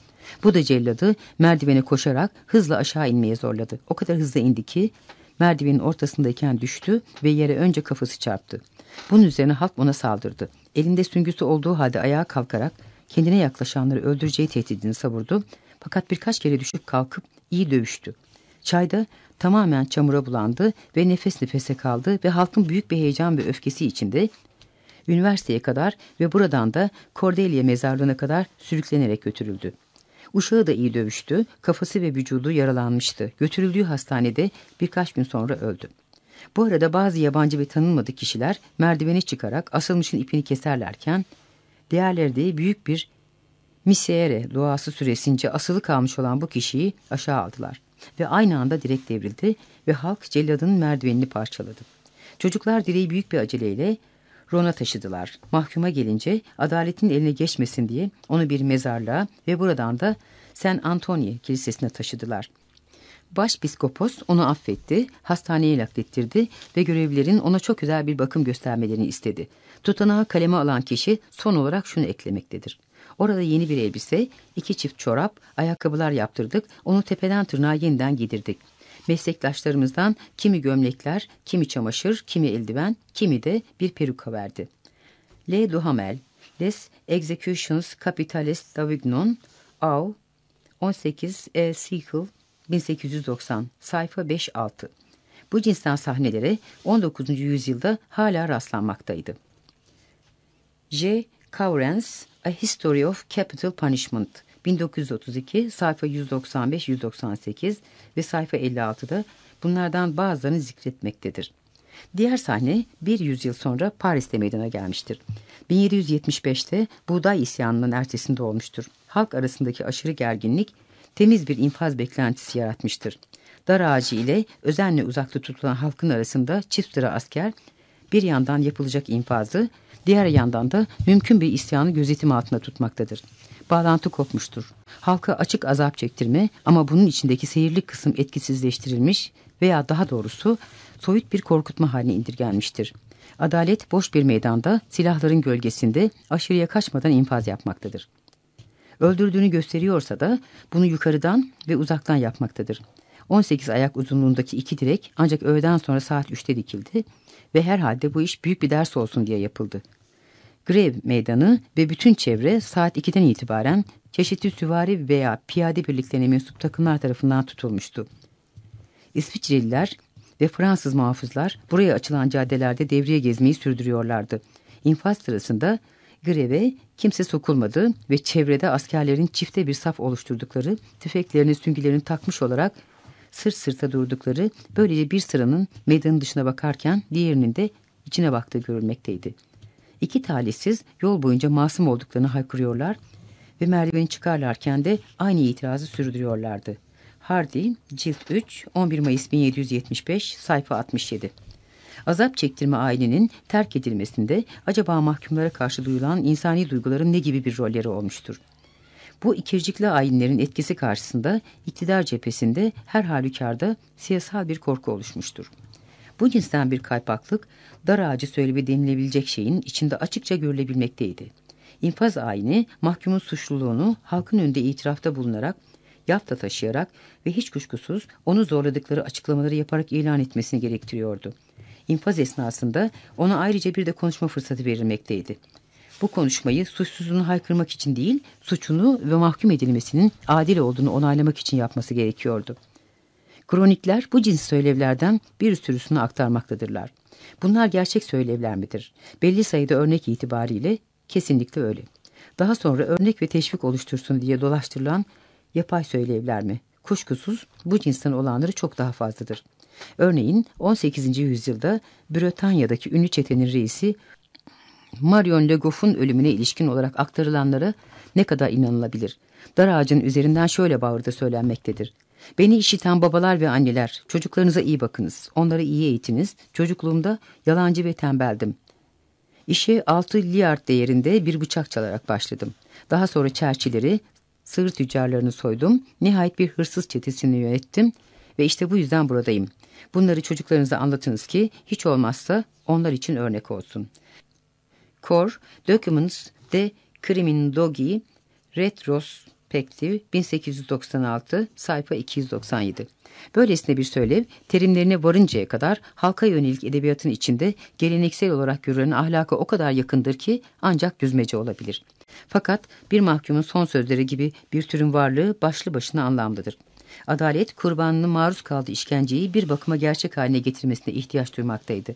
Bu da celladı merdivene koşarak hızla aşağı inmeye zorladı. O kadar hızlı indi ki merdivenin ortasındayken düştü ve yere önce kafası çarptı. Bunun üzerine halk ona saldırdı. Elinde süngüsü olduğu halde ayağa kalkarak kendine yaklaşanları öldüreceği tehdidini savurdu. Fakat birkaç kere düşüp kalkıp iyi dövüştü. Çayda tamamen çamura bulandı ve nefes nefese kaldı ve halkın büyük bir heyecan ve öfkesi içinde üniversiteye kadar ve buradan da Cordelia mezarlığına kadar sürüklenerek götürüldü. Uşağı da iyi dövüştü, kafası ve vücudu yaralanmıştı. Götürüldüğü hastanede birkaç gün sonra öldü. Bu arada bazı yabancı ve tanınmadık kişiler merdiveni çıkarak asılmışın ipini keserlerken, diğerleri de büyük bir misere duası süresince asılı kalmış olan bu kişiyi aşağı aldılar. Ve aynı anda direk devrildi ve halk celladın merdivenini parçaladı. Çocuklar direği büyük bir aceleyle Ron'a taşıdılar. Mahkuma gelince adaletin eline geçmesin diye onu bir mezarlığa ve buradan da San Antonio Kilisesi'ne taşıdılar. Başpiskopos onu affetti, hastaneye naklettirdi ve görevlilerin ona çok güzel bir bakım göstermelerini istedi. Tutanağı kaleme alan kişi son olarak şunu eklemektedir. Orada yeni bir elbise, iki çift çorap, ayakkabılar yaptırdık, onu tepeden tırnağa yeniden giydirdik. Meslektaşlarımızdan kimi gömlekler, kimi çamaşır, kimi eldiven, kimi de bir peruka verdi. Le Duhamel, Les Executions Capitales d'Avignon, Au, 18 E. Siegel, 1890, sayfa 5-6. Bu cinsten sahnelere 19. yüzyılda hala rastlanmaktaydı. J. Cowrens, A History of Capital Punishment, 1932, sayfa 195-198 ve sayfa 56'da bunlardan bazılarını zikretmektedir. Diğer sahne bir yüzyıl sonra Paris'te meydana gelmiştir. 1775'te Buğday isyanının ertesinde olmuştur. Halk arasındaki aşırı gerginlik temiz bir infaz beklentisi yaratmıştır. Dar ağacı ile özenle uzakta tutulan halkın arasında çift sıra asker bir yandan yapılacak infazı, diğer yandan da mümkün bir isyanı gözetim altında tutmaktadır. Bağlantı kopmuştur. Halka açık azap çektirme ama bunun içindeki seyirli kısım etkisizleştirilmiş veya daha doğrusu soyut bir korkutma haline indirgenmiştir. Adalet boş bir meydanda silahların gölgesinde aşırıya kaçmadan infaz yapmaktadır. Öldürdüğünü gösteriyorsa da bunu yukarıdan ve uzaktan yapmaktadır. 18 ayak uzunluğundaki iki direk ancak öğleden sonra saat 3'te dikildi ve herhalde bu iş büyük bir ders olsun diye yapıldı. Grev meydanı ve bütün çevre saat 2'den itibaren çeşitli süvari veya piyade birliklerine mensup takımlar tarafından tutulmuştu. İsviçreliler ve Fransız muhafızlar buraya açılan caddelerde devriye gezmeyi sürdürüyorlardı. İnfaz sırasında greve kimse sokulmadı ve çevrede askerlerin çifte bir saf oluşturdukları, tüfeklerini süngülerini takmış olarak sırt sırta durdukları böylece bir sıranın meydanın dışına bakarken diğerinin de içine baktığı görülmekteydi. İki talihsiz yol boyunca masum olduklarını haykırıyorlar ve merdiveni çıkarlarken de aynı itirazı sürdürüyorlardı. Hardy, Cilt 3, 11 Mayıs 1775, sayfa 67. Azap çektirme ailenin terk edilmesinde acaba mahkumlara karşı duyulan insani duyguların ne gibi bir rolleri olmuştur? Bu ikircikli ayinlerin etkisi karşısında iktidar cephesinde her halükarda siyasal bir korku oluşmuştur. Bu cinsten bir kaypaklık, dar ağacı söylevi denilebilecek şeyin içinde açıkça görülebilmekteydi. İnfaz ayini mahkumun suçluluğunu halkın önünde itirafta bulunarak, yafta taşıyarak ve hiç kuşkusuz onu zorladıkları açıklamaları yaparak ilan etmesini gerektiriyordu. İnfaz esnasında ona ayrıca bir de konuşma fırsatı verilmekteydi. Bu konuşmayı suçsuzluğunu haykırmak için değil, suçunu ve mahkum edilmesinin adil olduğunu onaylamak için yapması gerekiyordu. Kronikler bu cins söylevlerden bir sürüsünü aktarmaktadırlar. Bunlar gerçek söylevler midir? Belli sayıda örnek itibariyle kesinlikle öyle. Daha sonra örnek ve teşvik oluştursun diye dolaştırılan yapay söylevler mi? Kuşkusuz bu cinsten olanları çok daha fazladır. Örneğin 18. yüzyılda Bretanya'daki ünlü çetenin reisi Marion Le Goff'un ölümüne ilişkin olarak aktarılanlara ne kadar inanılabilir? Dar ağacın üzerinden şöyle bağırdı söylenmektedir. Beni işiten babalar ve anneler, çocuklarınıza iyi bakınız, onları iyi eğitiniz. Çocukluğumda yalancı ve tembeldim. İşe altı liyard değerinde bir bıçak çalarak başladım. Daha sonra çerçileri, sığır tüccarlarını soydum. Nihayet bir hırsız çetesini yönettim ve işte bu yüzden buradayım. Bunları çocuklarınıza anlatınız ki hiç olmazsa onlar için örnek olsun. Core Documents de Criminology Retrospective 1896 sayfa 297. Böylesine bir söylev terimlerine varıncaya kadar halka yönelik edebiyatın içinde geleneksel olarak görülen ahlaka o kadar yakındır ki ancak düzmece olabilir. Fakat bir mahkumun son sözleri gibi bir türün varlığı başlı başına anlamlıdır. Adalet kurbanının maruz kaldığı işkenceyi bir bakıma gerçek haline getirmesine ihtiyaç duymaktaydı.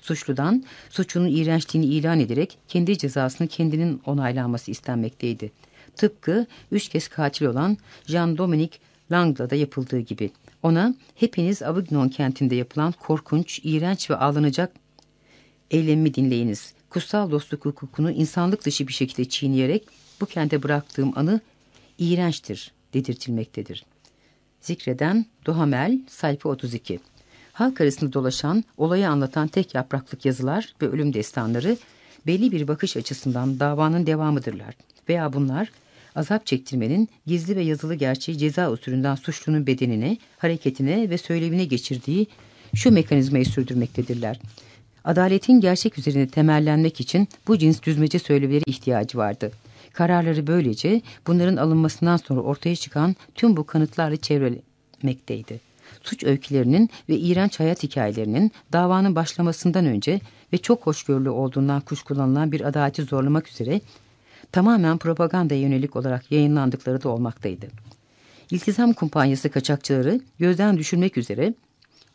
Suçludan suçunun iğrençliğini ilan ederek kendi cezasını kendinin onaylanması istenmekteydi. Tıpkı üç kez katil olan Jean-Dominique Langla'da yapıldığı gibi. Ona hepiniz Avignon kentinde yapılan korkunç, iğrenç ve ağlanacak eylemimi dinleyiniz. Kutsal dostluk hukukunu insanlık dışı bir şekilde çiğneyerek bu kente bıraktığım anı iğrençtir dedirtilmektedir. Zikreden Duhamel sayfa 32 Halk arasında dolaşan, olayı anlatan tek yapraklık yazılar ve ölüm destanları belli bir bakış açısından davanın devamıdırlar. Veya bunlar azap çektirmenin gizli ve yazılı gerçeği ceza usulünden suçlunun bedenine, hareketine ve söylevine geçirdiği şu mekanizmayı sürdürmektedirler. Adaletin gerçek üzerine temellenmek için bu cins düzmece söylevleri ihtiyacı vardı. Kararları böylece bunların alınmasından sonra ortaya çıkan tüm bu kanıtlarla çevremekteydi. Suç öykülerinin ve iğrenç hayat hikayelerinin davanın başlamasından önce ve çok hoşgörülü olduğundan kuşkulanılan bir adaleti zorlamak üzere tamamen propaganda yönelik olarak yayınlandıkları da olmaktaydı. İltizam kumpanyası kaçakçıları gözden düşürmek üzere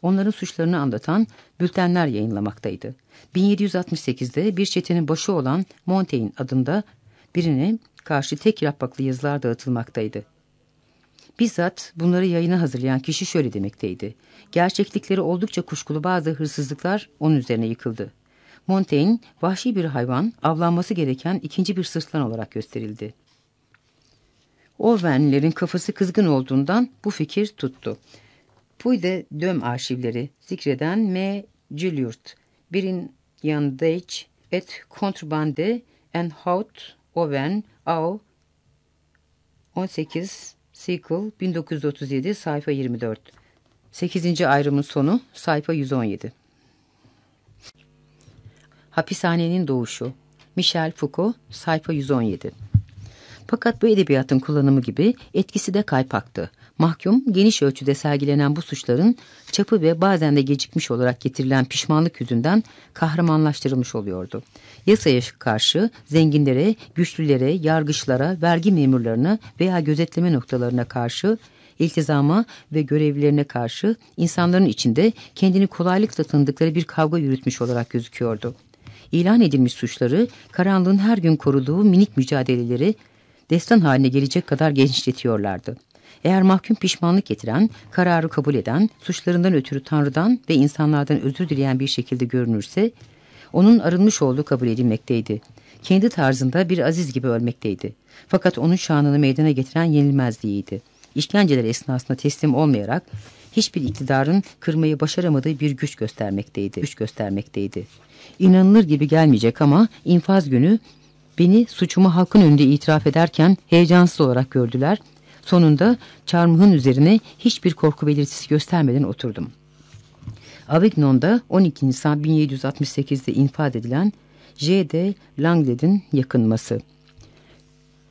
onların suçlarını anlatan bültenler yayınlamaktaydı. 1768'de bir çetenin başı olan Montaigne adında birine karşı tek yapraklı yazılar dağıtılmaktaydı. Bizzat bunları yayına hazırlayan kişi şöyle demekteydi. Gerçeklikleri oldukça kuşkulu bazı hırsızlıklar onun üzerine yıkıldı. Montaigne vahşi bir hayvan, avlanması gereken ikinci bir sırtlan olarak gösterildi. Orwell'lerin kafası kızgın olduğundan bu fikir tuttu. Puy Döm arşivleri zikreden M. Juliurt, birin yandeç et kontrbande en haut oven au 18 Sequel 1937 sayfa 24 8. ayrımın sonu sayfa 117 Hapishanenin Doğuşu Michel Foucault sayfa 117 Fakat bu edebiyatın kullanımı gibi etkisi de kaypaktı. Mahkum geniş ölçüde sergilenen bu suçların çapı ve bazen de gecikmiş olarak getirilen pişmanlık yüzünden kahramanlaştırılmış oluyordu. Yasaya karşı zenginlere, güçlülere, yargıçlara, vergi memurlarına veya gözetleme noktalarına karşı iltizama ve görevlilerine karşı insanların içinde kendini kolaylıkla tanıdıkları bir kavga yürütmüş olarak gözüküyordu. İlan edilmiş suçları, karanlığın her gün koruduğu minik mücadeleleri destan haline gelecek kadar genişletiyorlardı. Eğer mahkum pişmanlık getiren, kararı kabul eden, suçlarından ötürü Tanrı'dan ve insanlardan özür dileyen bir şekilde görünürse, onun arınmış olduğu kabul edilmekteydi. Kendi tarzında bir aziz gibi ölmekteydi. Fakat onun şanını meydana getiren yenilmezliğiydi. İşkenceler esnasında teslim olmayarak hiçbir iktidarın kırmayı başaramadığı bir güç göstermekteydi. Güç göstermekteydi. İnanılır gibi gelmeyecek ama infaz günü beni suçumu halkın önünde itiraf ederken heyecansız olarak gördüler. Sonunda çarmıhın üzerine hiçbir korku belirtisi göstermeden oturdum. Avignon'da 12 Nisan 1768'de infaz edilen J.D. Langled'in yakınması.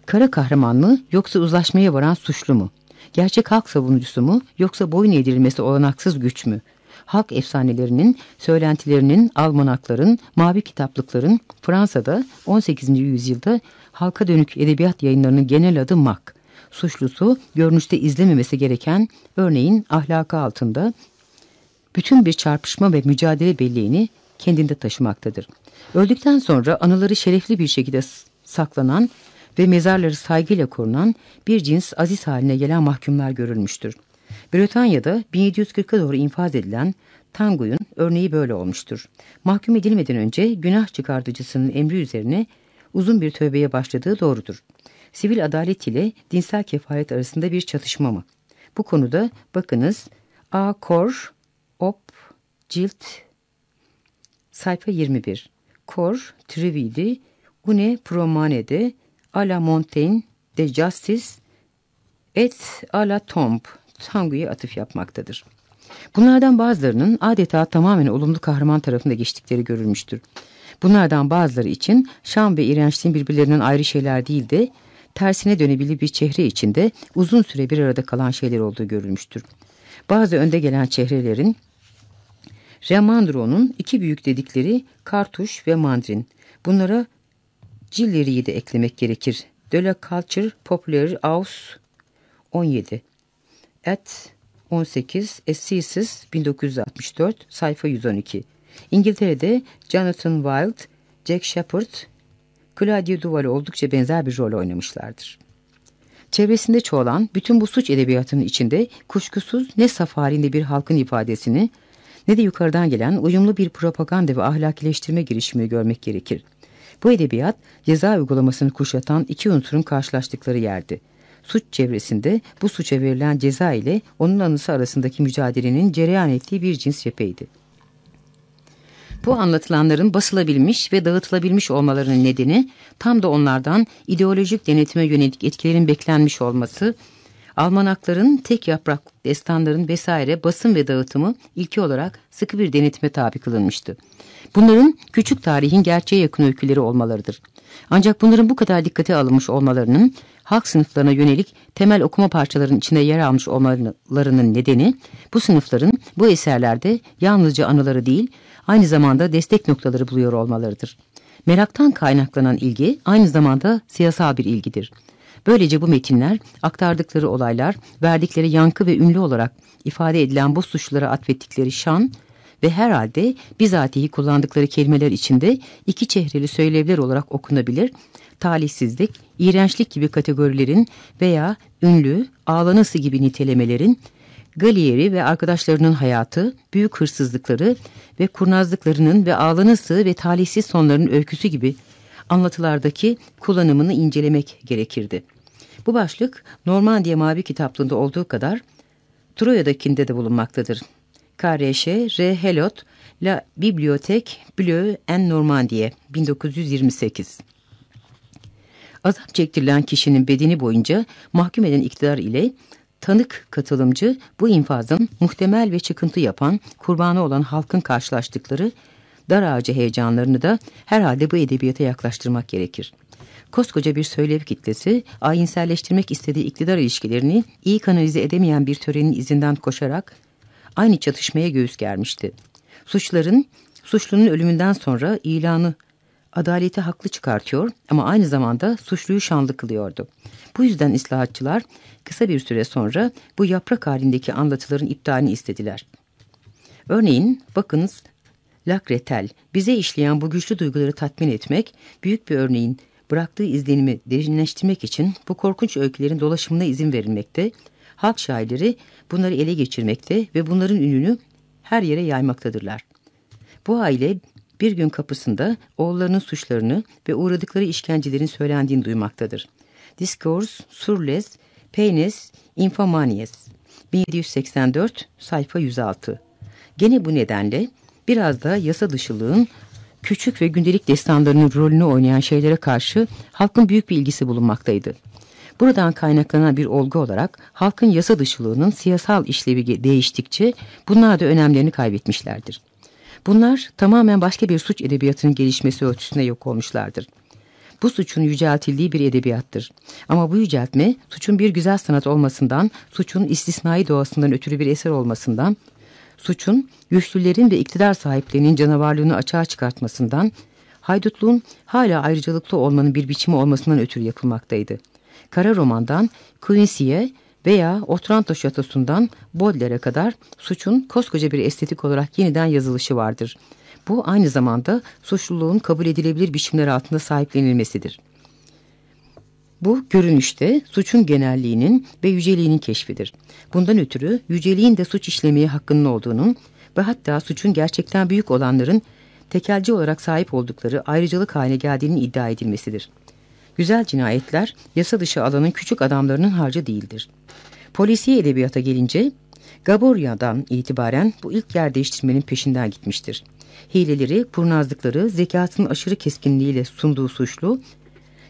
Kara kahraman mı yoksa uzlaşmaya varan suçlu mu? Gerçek halk savunucusu mu yoksa boyun eğdirilmesi olanaksız güç mü? Halk efsanelerinin, söylentilerinin, almanakların, mavi kitaplıkların Fransa'da 18. yüzyılda halka dönük edebiyat yayınlarının genel adı MAK. Suçlusu görünüşte izlememesi gereken örneğin ahlakı altında bütün bir çarpışma ve mücadele belleğini kendinde taşımaktadır. Öldükten sonra anıları şerefli bir şekilde saklanan ve mezarları saygıyla korunan bir cins aziz haline gelen mahkumlar görülmüştür. Britanya'da 1740'a doğru infaz edilen Tangu'nun örneği böyle olmuştur. Mahkum edilmeden önce günah çıkartıcısının emri üzerine uzun bir tövbeye başladığı doğrudur. Sivil adalet ile dinsel kefaret arasında bir çatışma mı? Bu konuda bakınız A. Kor, Op, Cilt, sayfa 21. Kor, Trividi, Une Promanede, A la Montaigne de Justice et a la Tombe Tangu'ya atıf yapmaktadır. Bunlardan bazılarının adeta tamamen olumlu kahraman tarafında geçtikleri görülmüştür. Bunlardan bazıları için şan ve iğrençliğin birbirlerinden ayrı şeyler değil de tersine dönebilir bir çehre içinde uzun süre bir arada kalan şeyler olduğu görülmüştür. Bazı önde gelen çehrelerin Remandro'nun iki büyük dedikleri kartuş ve mandrin. Bunlara Cilleri'yi de eklemek gerekir. De la Culture Populaire Aus 17 Et 18 Essesis 1964 sayfa 112 İngiltere'de Jonathan Wild, Jack Shepherd, Claudia Duval'e oldukça benzer bir rol oynamışlardır. Çevresinde çoğalan bütün bu suç edebiyatının içinde kuşkusuz ne saf halinde bir halkın ifadesini ne de yukarıdan gelen uyumlu bir propaganda ve ahlakileştirme girişimi görmek gerekir. Bu edebiyat ceza uygulamasını kuşatan iki unsurun karşılaştıkları yerdi. Suç çevresinde bu suça verilen ceza ile onun anısı arasındaki mücadelenin cereyan ettiği bir cins cepheydi. Bu anlatılanların basılabilmiş ve dağıtılabilmiş olmalarının nedeni tam da onlardan ideolojik denetime yönelik etkilerin beklenmiş olması, almanakların, tek yaprak destanların vesaire basın ve dağıtımı ilki olarak sıkı bir denetime tabi kılınmıştı. Bunların küçük tarihin gerçeğe yakın öyküleri olmalarıdır. Ancak bunların bu kadar dikkate alınmış olmalarının halk sınıflarına yönelik temel okuma parçalarının içinde yer almış olmalarının nedeni bu sınıfların bu eserlerde yalnızca anıları değil aynı zamanda destek noktaları buluyor olmalarıdır. Meraktan kaynaklanan ilgi aynı zamanda siyasal bir ilgidir. Böylece bu metinler aktardıkları olaylar, verdikleri yankı ve ünlü olarak ifade edilen bu suçlara atfettikleri şan ve herhalde bizatihi kullandıkları kelimeler içinde iki çehreli söylevler olarak okunabilir, talihsizlik, iğrençlik gibi kategorilerin veya ünlü, ağlanası gibi nitelemelerin, Galieri ve arkadaşlarının hayatı, büyük hırsızlıkları ve kurnazlıklarının ve ağlanası ve talihsiz sonlarının öyküsü gibi anlatılardaki kullanımını incelemek gerekirdi. Bu başlık Normandiya Mavi kitaplığında olduğu kadar Troya'dakinde de bulunmaktadır. K.R.Ş. R. Helot, La Bibliothèque Bleue en Normandie, 1928 Azap çektirilen kişinin bedeni boyunca mahkum eden iktidar ile tanık katılımcı bu infazın muhtemel ve çıkıntı yapan kurbanı olan halkın karşılaştıkları dar ağacı heyecanlarını da herhalde bu edebiyata yaklaştırmak gerekir. Koskoca bir söylev kitlesi ayinselleştirmek istediği iktidar ilişkilerini iyi kanalize edemeyen bir törenin izinden koşarak aynı çatışmaya göğüs germişti. Suçların, suçlunun ölümünden sonra ilanı adaleti haklı çıkartıyor ama aynı zamanda suçluyu şanlı kılıyordu. Bu yüzden islahatçılar kısa bir süre sonra bu yaprak halindeki anlatıların iptalini istediler. Örneğin bakınız Lakretel bize işleyen bu güçlü duyguları tatmin etmek, büyük bir örneğin bıraktığı izlenimi derinleştirmek için bu korkunç öykülerin dolaşımına izin verilmekte, halk şairleri bunları ele geçirmekte ve bunların ününü her yere yaymaktadırlar. Bu aile bir gün kapısında oğullarının suçlarını ve uğradıkları işkencelerin söylendiğini duymaktadır. Discourse sur les peines infamanies 1784 sayfa 106 Gene bu nedenle biraz da yasa dışılığın küçük ve gündelik destanlarının rolünü oynayan şeylere karşı halkın büyük bir ilgisi bulunmaktaydı. Buradan kaynaklanan bir olgu olarak halkın yasa dışılığının siyasal işlevi değiştikçe bunlar da önemlerini kaybetmişlerdir. Bunlar tamamen başka bir suç edebiyatının gelişmesi ölçüsünde yok olmuşlardır. Bu suçun yüceltildiği bir edebiyattır. Ama bu yüceltme suçun bir güzel sanat olmasından, suçun istisnai doğasından ötürü bir eser olmasından, suçun güçlülerin ve iktidar sahiplerinin canavarlığını açığa çıkartmasından, haydutluğun hala ayrıcalıklı olmanın bir biçimi olmasından ötürü yapılmaktaydı. Kara romandan Quincy'ye veya Otranto şatosundan Baudelaire'e kadar suçun koskoca bir estetik olarak yeniden yazılışı vardır. Bu aynı zamanda suçluluğun kabul edilebilir biçimler altında sahiplenilmesidir. Bu görünüşte suçun genelliğinin ve yüceliğinin keşfidir. Bundan ötürü yüceliğin de suç işlemeye hakkının olduğunun ve hatta suçun gerçekten büyük olanların tekelci olarak sahip oldukları ayrıcalık haline geldiğinin iddia edilmesidir. Güzel cinayetler yasa dışı alanın küçük adamlarının harcı değildir. Polisiye edebiyata gelince Gaborya'dan itibaren bu ilk yer değiştirmenin peşinden gitmiştir. Hileleri, kurnazlıkları, zekasının aşırı keskinliğiyle sunduğu suçlu,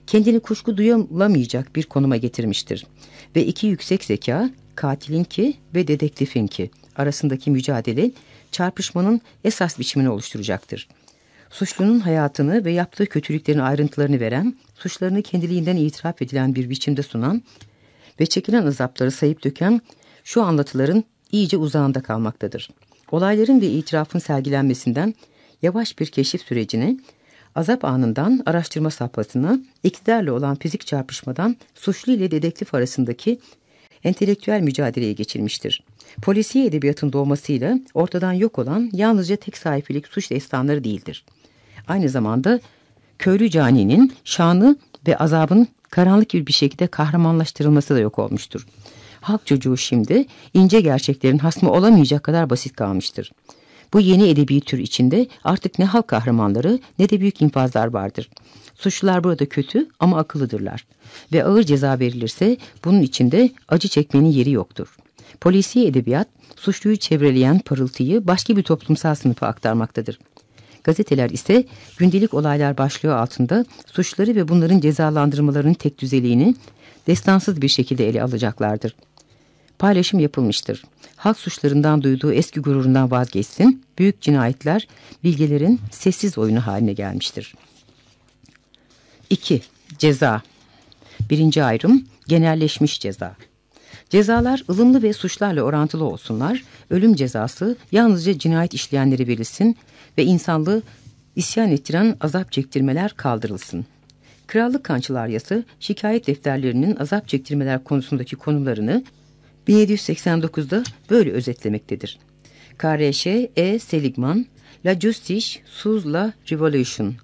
kendini kuşku duyulamayacak bir konuma getirmiştir. Ve iki yüksek zeka, katilinki ve dedektifinki arasındaki mücadele çarpışmanın esas biçimini oluşturacaktır. Suçlunun hayatını ve yaptığı kötülüklerin ayrıntılarını veren, suçlarını kendiliğinden itiraf edilen bir biçimde sunan ve çekilen azapları sayıp döken şu anlatıların iyice uzağında kalmaktadır. Olayların ve itirafın sergilenmesinden yavaş bir keşif sürecine, azap anından araştırma safhasına, iktidarla olan fizik çarpışmadan suçlu ile dedektif arasındaki entelektüel mücadeleye geçilmiştir. Polisiye edebiyatın doğmasıyla ortadan yok olan yalnızca tek sahiplilik suç destanları değildir. Aynı zamanda köylü caninin şanı ve azabın karanlık gibi bir şekilde kahramanlaştırılması da yok olmuştur. Halk çocuğu şimdi ince gerçeklerin hasmı olamayacak kadar basit kalmıştır. Bu yeni edebi tür içinde artık ne halk kahramanları ne de büyük infazlar vardır. Suçlular burada kötü ama akıllıdırlar. Ve ağır ceza verilirse bunun içinde acı çekmenin yeri yoktur. Polisiye edebiyat suçluyu çevreleyen parıltıyı başka bir toplumsal sınıfa aktarmaktadır. Gazeteler ise gündelik olaylar başlığı altında suçları ve bunların cezalandırmalarının tek düzeliğini destansız bir şekilde ele alacaklardır. Paylaşım yapılmıştır. Halk suçlarından duyduğu eski gururundan vazgeçsin, büyük cinayetler bilgelerin sessiz oyunu haline gelmiştir. 2. Ceza Birinci ayrım genelleşmiş ceza. Cezalar ılımlı ve suçlarla orantılı olsunlar, ölüm cezası yalnızca cinayet işleyenleri verilsin ve insanlığı isyan ettiren azap çektirmeler kaldırılsın. Krallık Kançılaryası şikayet defterlerinin azap çektirmeler konusundaki konularını 1789'da böyle özetlemektedir. KRŞ E. Seligman La Justice sous la Revolution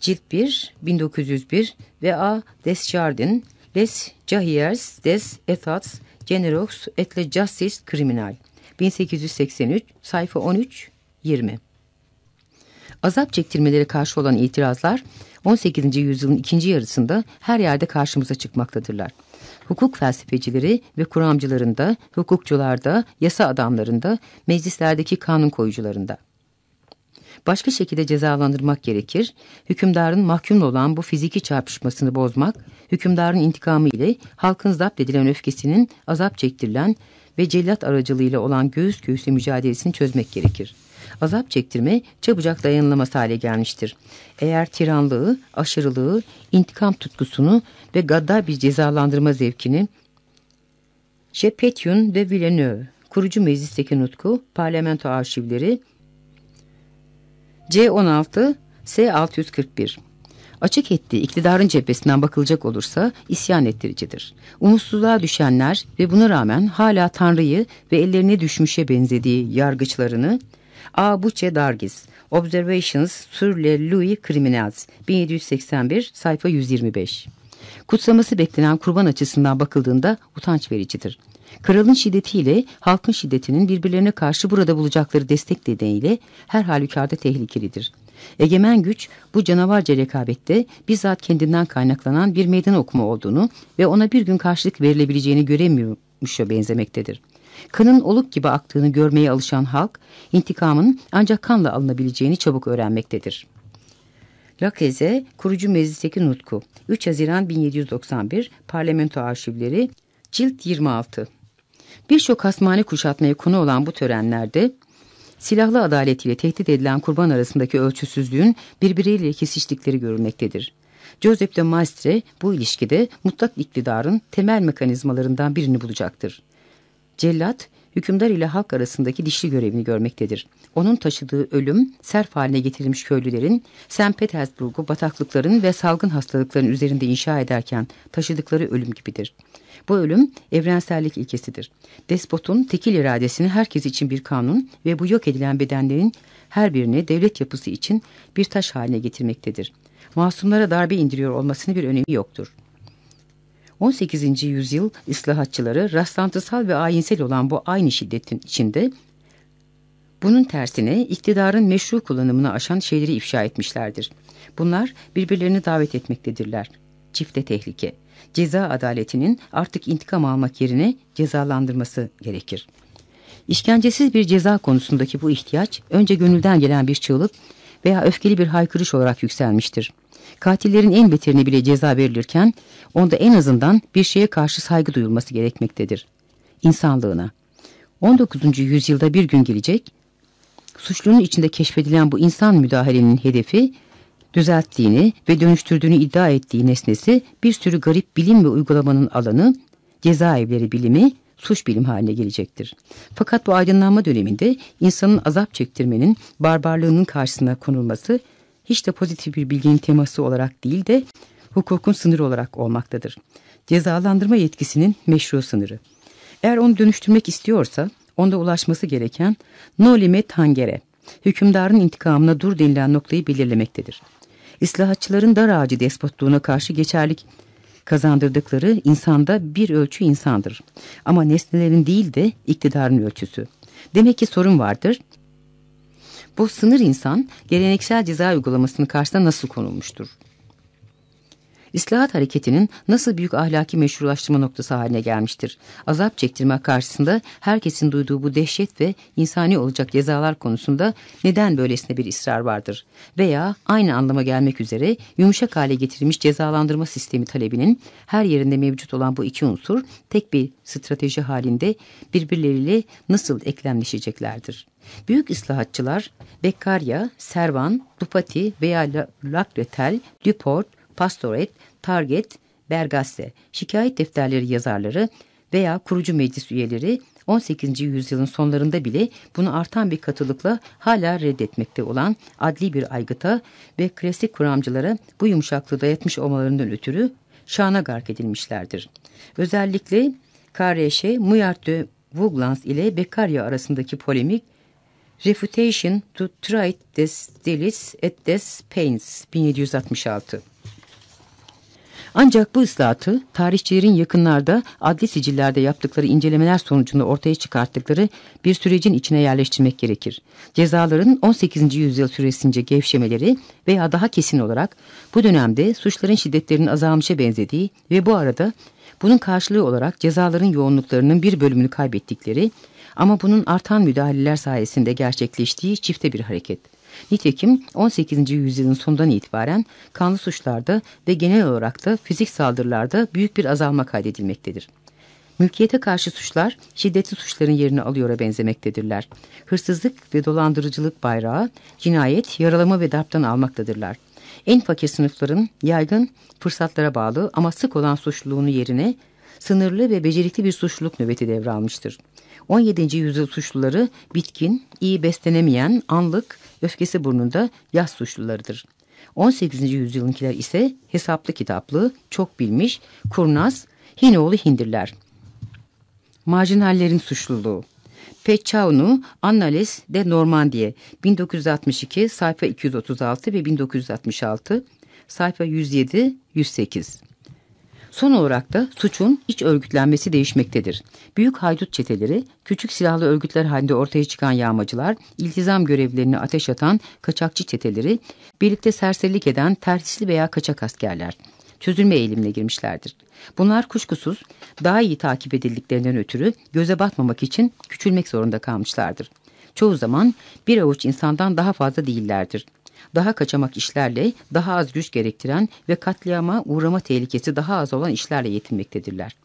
Cilt 1 1901 ve A. Desjardins Les Jahiers des Etats Generaux et la Justice Criminal 1883 sayfa 13 20 Azap çektirmeleri karşı olan itirazlar 18. yüzyılın ikinci yarısında her yerde karşımıza çıkmaktadırlar. Hukuk felsefecileri ve kuramcılarında, hukukçularda, yasa adamlarında, meclislerdeki kanun koyucularında. Başka şekilde cezalandırmak gerekir, hükümdarın mahkumla olan bu fiziki çarpışmasını bozmak, hükümdarın intikamı ile halkın zapt edilen öfkesinin azap çektirilen ve cellat aracılığıyla olan göğüs göğüse mücadelesini çözmek gerekir. Azap çektirme çabucak dayanılamaz hale gelmiştir. Eğer tiranlığı, aşırılığı, intikam tutkusunu ve gaddar bir cezalandırma zevkini Şepetyon de Villeneuve, kurucu meclisteki nutku, parlamento arşivleri, C16, S641 Açık ettiği iktidarın cephesinden bakılacak olursa isyan ettiricidir. Umutsuzluğa düşenler ve buna rağmen hala Tanrı'yı ve ellerine düşmüşe benzediği yargıçlarını A. Bucce Dargis, Observations sur les Louis Criminels, 1781, sayfa 125. Kutsaması beklenen kurban açısından bakıldığında utanç vericidir. Kralın şiddetiyle halkın şiddetinin birbirlerine karşı burada bulacakları destek nedeniyle her halükarda tehlikelidir. Egemen güç bu canavarca rekabette bizzat kendinden kaynaklanan bir meydan okuma olduğunu ve ona bir gün karşılık verilebileceğini göremiyormuşa benzemektedir. Kanın oluk gibi aktığını görmeye alışan halk, intikamın ancak kanla alınabileceğini çabuk öğrenmektedir. Lakeze, kurucu meclisteki nutku, 3 Haziran 1791, Parlamento Arşivleri, Cilt 26. Birçok hasmane kuşatmaya konu olan bu törenlerde, silahlı adaletiyle tehdit edilen kurban arasındaki ölçüsüzlüğün birbiriyle kesiştikleri görülmektedir. Joseph de Maistre bu ilişkide mutlak iktidarın temel mekanizmalarından birini bulacaktır. Cellat, hükümdar ile halk arasındaki dişli görevini görmektedir. Onun taşıdığı ölüm, serf haline getirilmiş köylülerin, St. Petersburg'u bataklıkların ve salgın hastalıkların üzerinde inşa ederken taşıdıkları ölüm gibidir. Bu ölüm evrensellik ilkesidir. Despotun tekil iradesini herkes için bir kanun ve bu yok edilen bedenlerin her birini devlet yapısı için bir taş haline getirmektedir. Masumlara darbe indiriyor olmasının bir önemi yoktur. 18. yüzyıl ıslahatçıları rastlantısal ve ayinsel olan bu aynı şiddetin içinde bunun tersine iktidarın meşru kullanımını aşan şeyleri ifşa etmişlerdir. Bunlar birbirlerini davet etmektedirler. Çifte tehlike. Ceza adaletinin artık intikam almak yerine cezalandırması gerekir. İşkencesiz bir ceza konusundaki bu ihtiyaç önce gönülden gelen bir çığlık veya öfkeli bir haykırış olarak yükselmiştir. Katillerin en beterine bile ceza verilirken onda en azından bir şeye karşı saygı duyulması gerekmektedir. İnsanlığına. 19. yüzyılda bir gün gelecek, suçlunun içinde keşfedilen bu insan müdahalenin hedefi, düzelttiğini ve dönüştürdüğünü iddia ettiği nesnesi bir sürü garip bilim ve uygulamanın alanı, cezaevleri bilimi, suç bilim haline gelecektir. Fakat bu aydınlanma döneminde insanın azap çektirmenin barbarlığının karşısına konulması hiç de pozitif bir bilginin teması olarak değil de hukukun sınırı olarak olmaktadır. Cezalandırma yetkisinin meşru sınırı. Eğer onu dönüştürmek istiyorsa onda ulaşması gereken no limit tangere, hükümdarın intikamına dur denilen noktayı belirlemektedir. İslahatçıların dar ağacı despotluğuna karşı geçerlik kazandırdıkları insanda bir ölçü insandır. Ama nesnelerin değil de iktidarın ölçüsü. Demek ki sorun vardır bu sınır insan geleneksel ceza uygulamasının karşısına nasıl konulmuştur? İslahat hareketinin nasıl büyük ahlaki meşrulaştırma noktası haline gelmiştir. Azap çektirme karşısında herkesin duyduğu bu dehşet ve insani olacak cezalar konusunda neden böylesine bir ısrar vardır? Veya aynı anlama gelmek üzere yumuşak hale getirilmiş cezalandırma sistemi talebinin her yerinde mevcut olan bu iki unsur tek bir strateji halinde birbirleriyle nasıl eklemleşeceklerdir? Büyük ıslahatçılar Beccaria, Servan, Dupati veya Lacretel, Duport, Pastoret, Target, Bergasse, şikayet defterleri yazarları veya kurucu meclis üyeleri 18. yüzyılın sonlarında bile bunu artan bir katılıkla hala reddetmekte olan adli bir aygıta ve klasik kuramcılara bu yumuşaklığı dayatmış olmalarından ötürü şana gark edilmişlerdir. Özellikle Karreşe, Muyart de Vouglans ile Beccaria arasındaki polemik Refutation to Treat des Delis et des Pains 1766 ancak bu ıslahatı tarihçilerin yakınlarda adli sicillerde yaptıkları incelemeler sonucunda ortaya çıkarttıkları bir sürecin içine yerleştirmek gerekir. Cezaların 18. yüzyıl süresince gevşemeleri veya daha kesin olarak bu dönemde suçların şiddetlerinin azalmışa benzediği ve bu arada bunun karşılığı olarak cezaların yoğunluklarının bir bölümünü kaybettikleri ama bunun artan müdahaleler sayesinde gerçekleştiği çifte bir hareket. Nitekim 18. yüzyılın sonundan itibaren kanlı suçlarda ve genel olarak da fizik saldırılarda büyük bir azalma kaydedilmektedir. Mülkiyete karşı suçlar şiddetli suçların yerini alıyor'a benzemektedirler. Hırsızlık ve dolandırıcılık bayrağı cinayet, yaralama ve darptan almaktadırlar. En fakir sınıfların yaygın fırsatlara bağlı ama sık olan suçluluğunu yerine sınırlı ve becerikli bir suçluluk nöbeti devralmıştır. 17. yüzyıl suçluları bitkin, iyi beslenemeyen, anlık, öfkesi burnunda yaz suçlularıdır. 18. yüzyılınkiler ise hesaplı kitaplı, çok bilmiş, kurnaz, Hinoğlu Hindirler. Marjinallerin suçluluğu Peccaunu Annales de Normandie 1962 sayfa 236 ve 1966 sayfa 107-108 Son olarak da suçun iç örgütlenmesi değişmektedir. Büyük haydut çeteleri, küçük silahlı örgütler halinde ortaya çıkan yağmacılar, iltizam görevlerini ateş atan kaçakçı çeteleri, birlikte serserilik eden terhisli veya kaçak askerler çözülme eğilimine girmişlerdir. Bunlar kuşkusuz daha iyi takip edildiklerinden ötürü göze batmamak için küçülmek zorunda kalmışlardır. Çoğu zaman bir avuç insandan daha fazla değillerdir daha kaçamak işlerle, daha az güç gerektiren ve katliama uğrama tehlikesi daha az olan işlerle yetinmektedirler.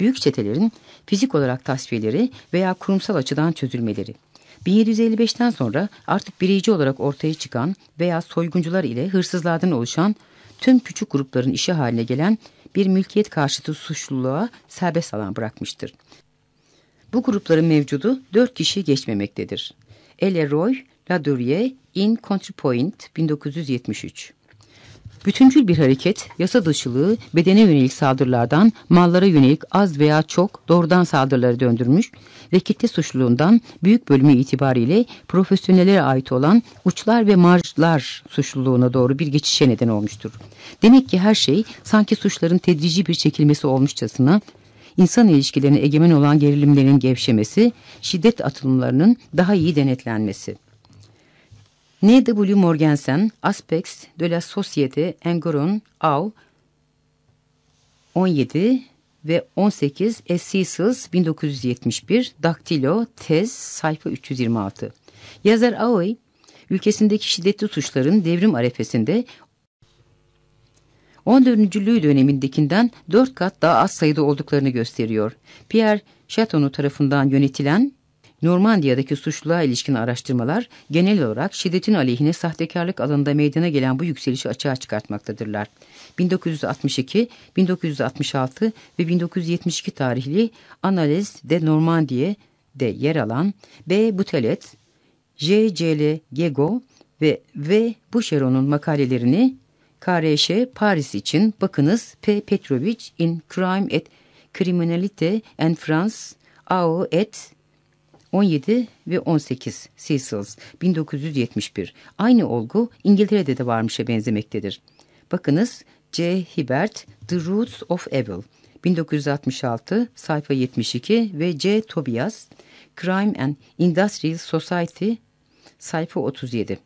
Büyük çetelerin fizik olarak tasfiyeleri veya kurumsal açıdan çözülmeleri. 1755'ten sonra artık bireyci olarak ortaya çıkan veya soyguncular ile hırsızlardan oluşan tüm küçük grupların işi haline gelen bir mülkiyet karşıtı suçluluğa serbest alan bırakmıştır. Bu grupların mevcudu dört kişi geçmemektedir. Eleroy, Ladurie in Counterpoint 1973 Bütüncül bir hareket, yasa dışılığı, bedene yönelik saldırılardan mallara yönelik az veya çok doğrudan saldırıları döndürmüş ve kitle suçluluğundan büyük bölümü itibariyle profesyonellere ait olan uçlar ve marjlar suçluluğuna doğru bir geçişe neden olmuştur. Demek ki her şey sanki suçların tedrici bir çekilmesi olmuşçasına insan ilişkilerine egemen olan gerilimlerin gevşemesi, şiddet atılımlarının daha iyi denetlenmesi. N.W. Morgensen, Aspects de la Société Engoron Au 17 ve 18 S. Cecils 1971 Daktilo Tez sayfa 326 Yazar Aoy ülkesindeki şiddetli suçların devrim arefesinde 14. Louis dönemindekinden 4 kat daha az sayıda olduklarını gösteriyor. Pierre Chateauneuf tarafından yönetilen Normandiya'daki suçluluğa ilişkin araştırmalar genel olarak şiddetin aleyhine sahtekarlık alanında meydana gelen bu yükselişi açığa çıkartmaktadırlar. 1962, 1966 ve 1972 tarihli Analiz de Normandie''de yer alan B. Butelet, J. C. L. Gego ve V. Boucheron'un makalelerini KRŞ Paris için bakınız P. Petrovic in Crime et Criminalite en France AO et 17 ve 18 Cecils 1971. Aynı olgu İngiltere'de de varmışa benzemektedir. Bakınız C. Hibbert The Roots of Evil 1966 sayfa 72 ve C. Tobias Crime and Industrial Society sayfa 37.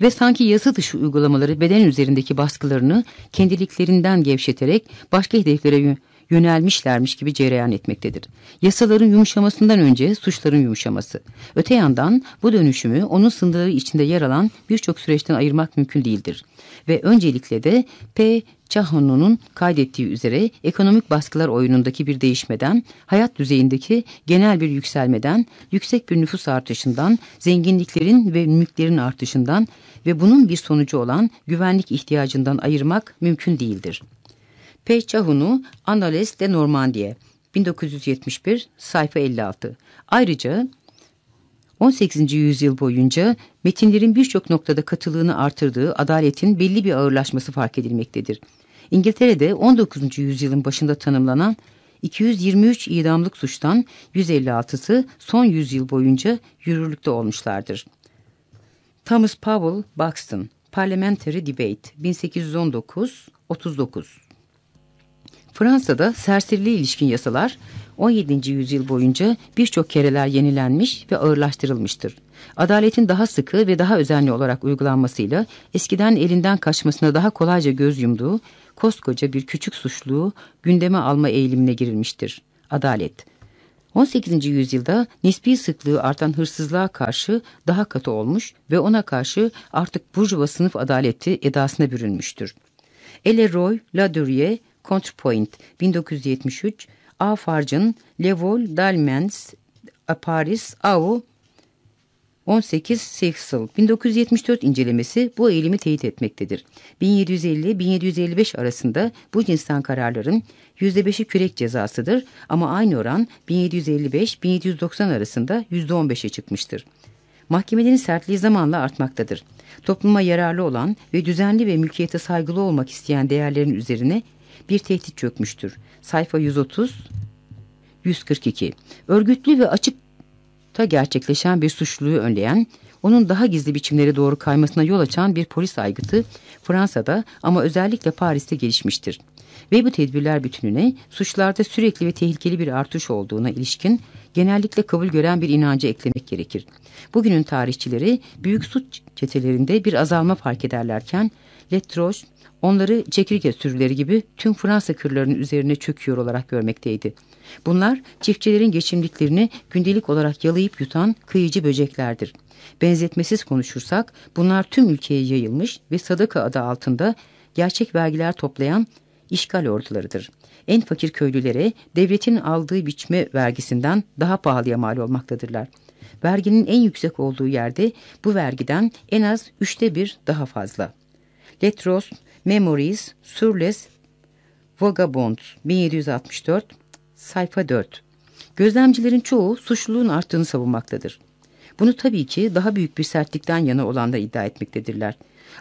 Ve sanki yasa dışı uygulamaları beden üzerindeki baskılarını kendiliklerinden gevşeterek başka hedeflere yönelmişlermiş gibi cereyan etmektedir. Yasaların yumuşamasından önce suçların yumuşaması. Öte yandan bu dönüşümü onun sınırları içinde yer alan birçok süreçten ayırmak mümkün değildir. Ve öncelikle de P. Chahon'un kaydettiği üzere ekonomik baskılar oyunundaki bir değişmeden, hayat düzeyindeki genel bir yükselmeden, yüksek bir nüfus artışından, zenginliklerin ve mülklerin artışından ve bunun bir sonucu olan güvenlik ihtiyacından ayırmak mümkün değildir. Peyçahunu Anales de Normandie 1971 sayfa 56. Ayrıca 18. yüzyıl boyunca metinlerin birçok noktada katılığını artırdığı adaletin belli bir ağırlaşması fark edilmektedir. İngiltere'de 19. yüzyılın başında tanımlanan 223 idamlık suçtan 156'sı son yüzyıl boyunca yürürlükte olmuşlardır. Thomas Powell Buxton Parliamentary Debate 1819-39 Fransa'da serseriliğe ilişkin yasalar 17. yüzyıl boyunca birçok kereler yenilenmiş ve ağırlaştırılmıştır. Adaletin daha sıkı ve daha özenli olarak uygulanmasıyla eskiden elinden kaçmasına daha kolayca göz yumduğu koskoca bir küçük suçluğu gündeme alma eğilimine girilmiştir. Adalet 18. yüzyılda nispi sıklığı artan hırsızlığa karşı daha katı olmuş ve ona karşı artık burjuva sınıf adaleti edasına bürünmüştür. Eleroy Ladurie Counterpoint 1973 A. Farcın, Levol, Dalmens, Paris, Au, 18 Sexel 1974 incelemesi bu eğilimi teyit etmektedir. 1750-1755 arasında bu cinsten kararların %5'i kürek cezasıdır ama aynı oran 1755-1790 arasında %15'e çıkmıştır. Mahkemelerin sertliği zamanla artmaktadır. Topluma yararlı olan ve düzenli ve mülkiyete saygılı olmak isteyen değerlerin üzerine bir tehdit çökmüştür. Sayfa 130 142 Örgütlü ve açık ta gerçekleşen bir suçluluğu önleyen, onun daha gizli biçimlere doğru kaymasına yol açan bir polis aygıtı Fransa'da ama özellikle Paris'te gelişmiştir. Ve bu tedbirler bütününe suçlarda sürekli ve tehlikeli bir artış olduğuna ilişkin genellikle kabul gören bir inancı eklemek gerekir. Bugünün tarihçileri büyük suç çetelerinde bir azalma fark ederlerken Letroche onları çekirge sürüleri gibi tüm Fransa kırlarının üzerine çöküyor olarak görmekteydi. Bunlar çiftçilerin geçimliklerini gündelik olarak yalayıp yutan kıyıcı böceklerdir. Benzetmesiz konuşursak bunlar tüm ülkeye yayılmış ve sadaka adı altında gerçek vergiler toplayan işgal ordularıdır. En fakir köylülere devletin aldığı biçme vergisinden daha pahalıya mal olmaktadırlar. Verginin en yüksek olduğu yerde bu vergiden en az üçte bir daha fazla. Letros Memories sur les Vagabonds 1764 sayfa 4. Gözlemcilerin çoğu suçluluğun arttığını savunmaktadır. Bunu tabii ki daha büyük bir sertlikten yana olan da iddia etmektedirler.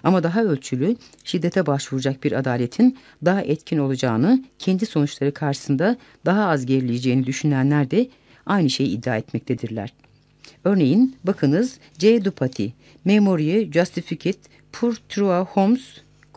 Ama daha ölçülü, şiddete başvuracak bir adaletin daha etkin olacağını, kendi sonuçları karşısında daha az gerileyeceğini düşünenler de aynı şeyi iddia etmektedirler. Örneğin bakınız C. Dupati, Memorie Justificate pour trois Homs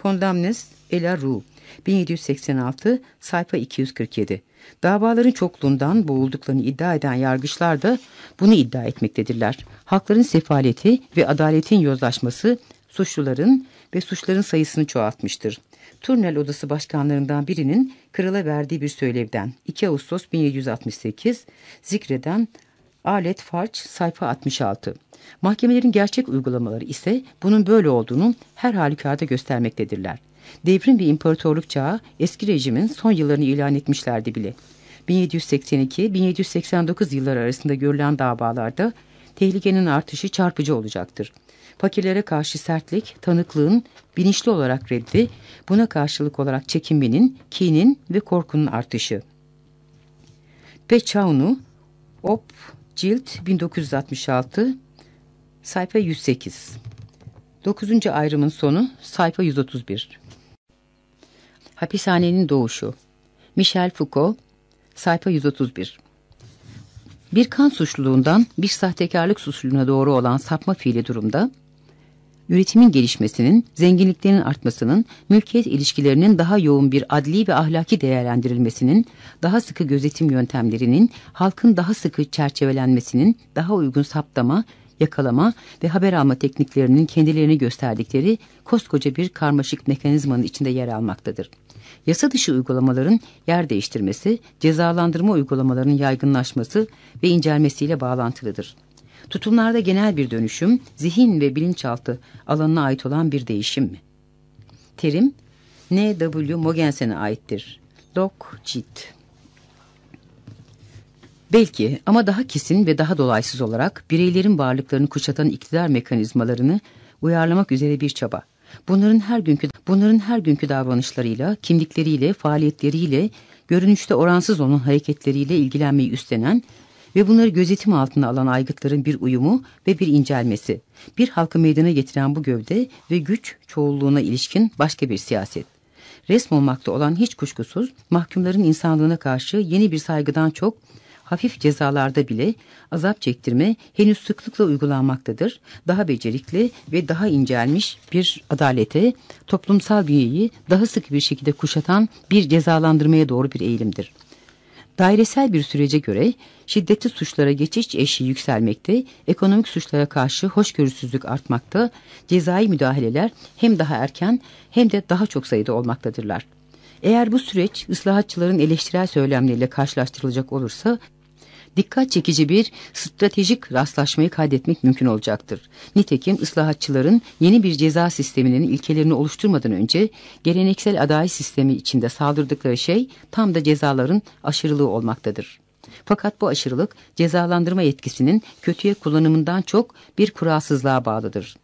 Condamnes et Rue 1786 sayfa 247. Davaların çokluğundan boğulduklarını iddia eden yargıçlar da bunu iddia etmektedirler. Hakların sefaleti ve adaletin yozlaşması suçluların ve suçların sayısını çoğaltmıştır. Turnel Odası başkanlarından birinin krala verdiği bir söylevden 2 Ağustos 1768 zikreden Alet Farç sayfa 66. Mahkemelerin gerçek uygulamaları ise bunun böyle olduğunu her halükarda göstermektedirler. Devrim ve imparatorluk çağı eski rejimin son yıllarını ilan etmişlerdi bile. 1782-1789 yılları arasında görülen davalarda tehlikenin artışı çarpıcı olacaktır. Fakirlere karşı sertlik, tanıklığın bilinçli olarak reddi, buna karşılık olarak çekinmenin, kinin ve korkunun artışı. Peçaunu, Op, Cilt 1966, sayfa 108. 9. ayrımın sonu sayfa 131. Hapishanenin doğuşu. Michel Foucault, sayfa 131. Bir kan suçluluğundan bir sahtekarlık suçluluğuna doğru olan sapma fiili durumda, üretimin gelişmesinin, zenginliklerin artmasının, mülkiyet ilişkilerinin daha yoğun bir adli ve ahlaki değerlendirilmesinin, daha sıkı gözetim yöntemlerinin, halkın daha sıkı çerçevelenmesinin, daha uygun saptama, yakalama ve haber alma tekniklerinin kendilerini gösterdikleri koskoca bir karmaşık mekanizmanın içinde yer almaktadır. Yasa dışı uygulamaların yer değiştirmesi, cezalandırma uygulamalarının yaygınlaşması ve incelmesiyle bağlantılıdır. Tutumlarda genel bir dönüşüm, zihin ve bilinçaltı alanına ait olan bir değişim mi? Terim, N.W. Mogensen'e aittir. Doc Cit. Belki ama daha kesin ve daha dolaysız olarak bireylerin varlıklarını kuşatan iktidar mekanizmalarını uyarlamak üzere bir çaba. Bunların her günkü bunların her günkü davranışlarıyla, kimlikleriyle, faaliyetleriyle, görünüşte oransız olan hareketleriyle ilgilenmeyi üstlenen ve bunları gözetim altına alan aygıtların bir uyumu ve bir incelmesi. Bir halkı meydana getiren bu gövde ve güç çoğulluğuna ilişkin başka bir siyaset. Resm olmakta olan hiç kuşkusuz mahkumların insanlığına karşı yeni bir saygıdan çok hafif cezalarda bile azap çektirme henüz sıklıkla uygulanmaktadır. Daha becerikli ve daha incelmiş bir adalete, toplumsal bünyeyi daha sık bir şekilde kuşatan bir cezalandırmaya doğru bir eğilimdir. Dairesel bir sürece göre şiddetli suçlara geçiş eşiği yükselmekte, ekonomik suçlara karşı hoşgörüsüzlük artmakta, cezai müdahaleler hem daha erken hem de daha çok sayıda olmaktadırlar. Eğer bu süreç ıslahatçıların eleştirel söylemleriyle karşılaştırılacak olursa dikkat çekici bir stratejik rastlaşmayı kaydetmek mümkün olacaktır. Nitekim ıslahatçıların yeni bir ceza sisteminin ilkelerini oluşturmadan önce geleneksel adalet sistemi içinde saldırdıkları şey tam da cezaların aşırılığı olmaktadır. Fakat bu aşırılık cezalandırma yetkisinin kötüye kullanımından çok bir kuralsızlığa bağlıdır.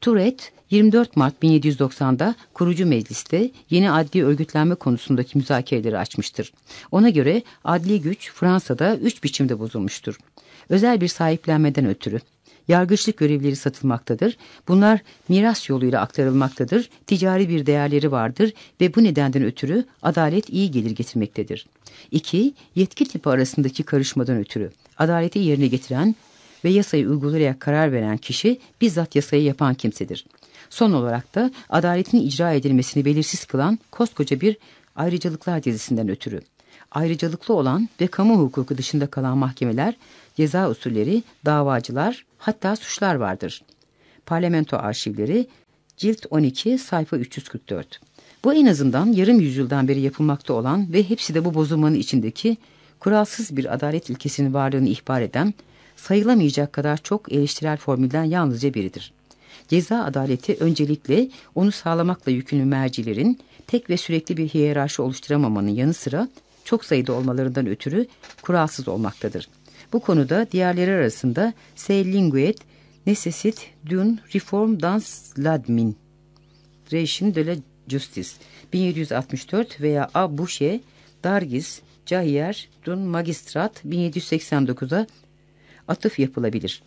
Turet 24 Mart 1790'da kurucu mecliste yeni adli örgütlenme konusundaki müzakereleri açmıştır. Ona göre adli güç Fransa'da üç biçimde bozulmuştur. Özel bir sahiplenmeden ötürü. Yargıçlık görevleri satılmaktadır. Bunlar miras yoluyla aktarılmaktadır. Ticari bir değerleri vardır ve bu nedenden ötürü adalet iyi gelir getirmektedir. 2. Yetki tipi arasındaki karışmadan ötürü. Adaleti yerine getiren ve yasayı uygulayarak karar veren kişi bizzat yasayı yapan kimsedir. Son olarak da adaletin icra edilmesini belirsiz kılan koskoca bir ayrıcalıklar dizisinden ötürü. Ayrıcalıklı olan ve kamu hukuku dışında kalan mahkemeler, ceza usulleri, davacılar, hatta suçlar vardır. Parlamento arşivleri, cilt 12, sayfa 344. Bu en azından yarım yüzyıldan beri yapılmakta olan ve hepsi de bu bozulmanın içindeki kuralsız bir adalet ilkesinin varlığını ihbar eden, sayılamayacak kadar çok eleştirel formülden yalnızca biridir. Ceza adaleti öncelikle onu sağlamakla yükümlü mercilerin tek ve sürekli bir hiyerarşi oluşturamamanın yanı sıra çok sayıda olmalarından ötürü kuralsız olmaktadır. Bu konuda diğerleri arasında c'est linguet necessit d'une reform dans l'administration de la justice 1764 veya A. Boucher, Dargis, Cahier, Dun Magistrat 1789'a atıf yapılabilir.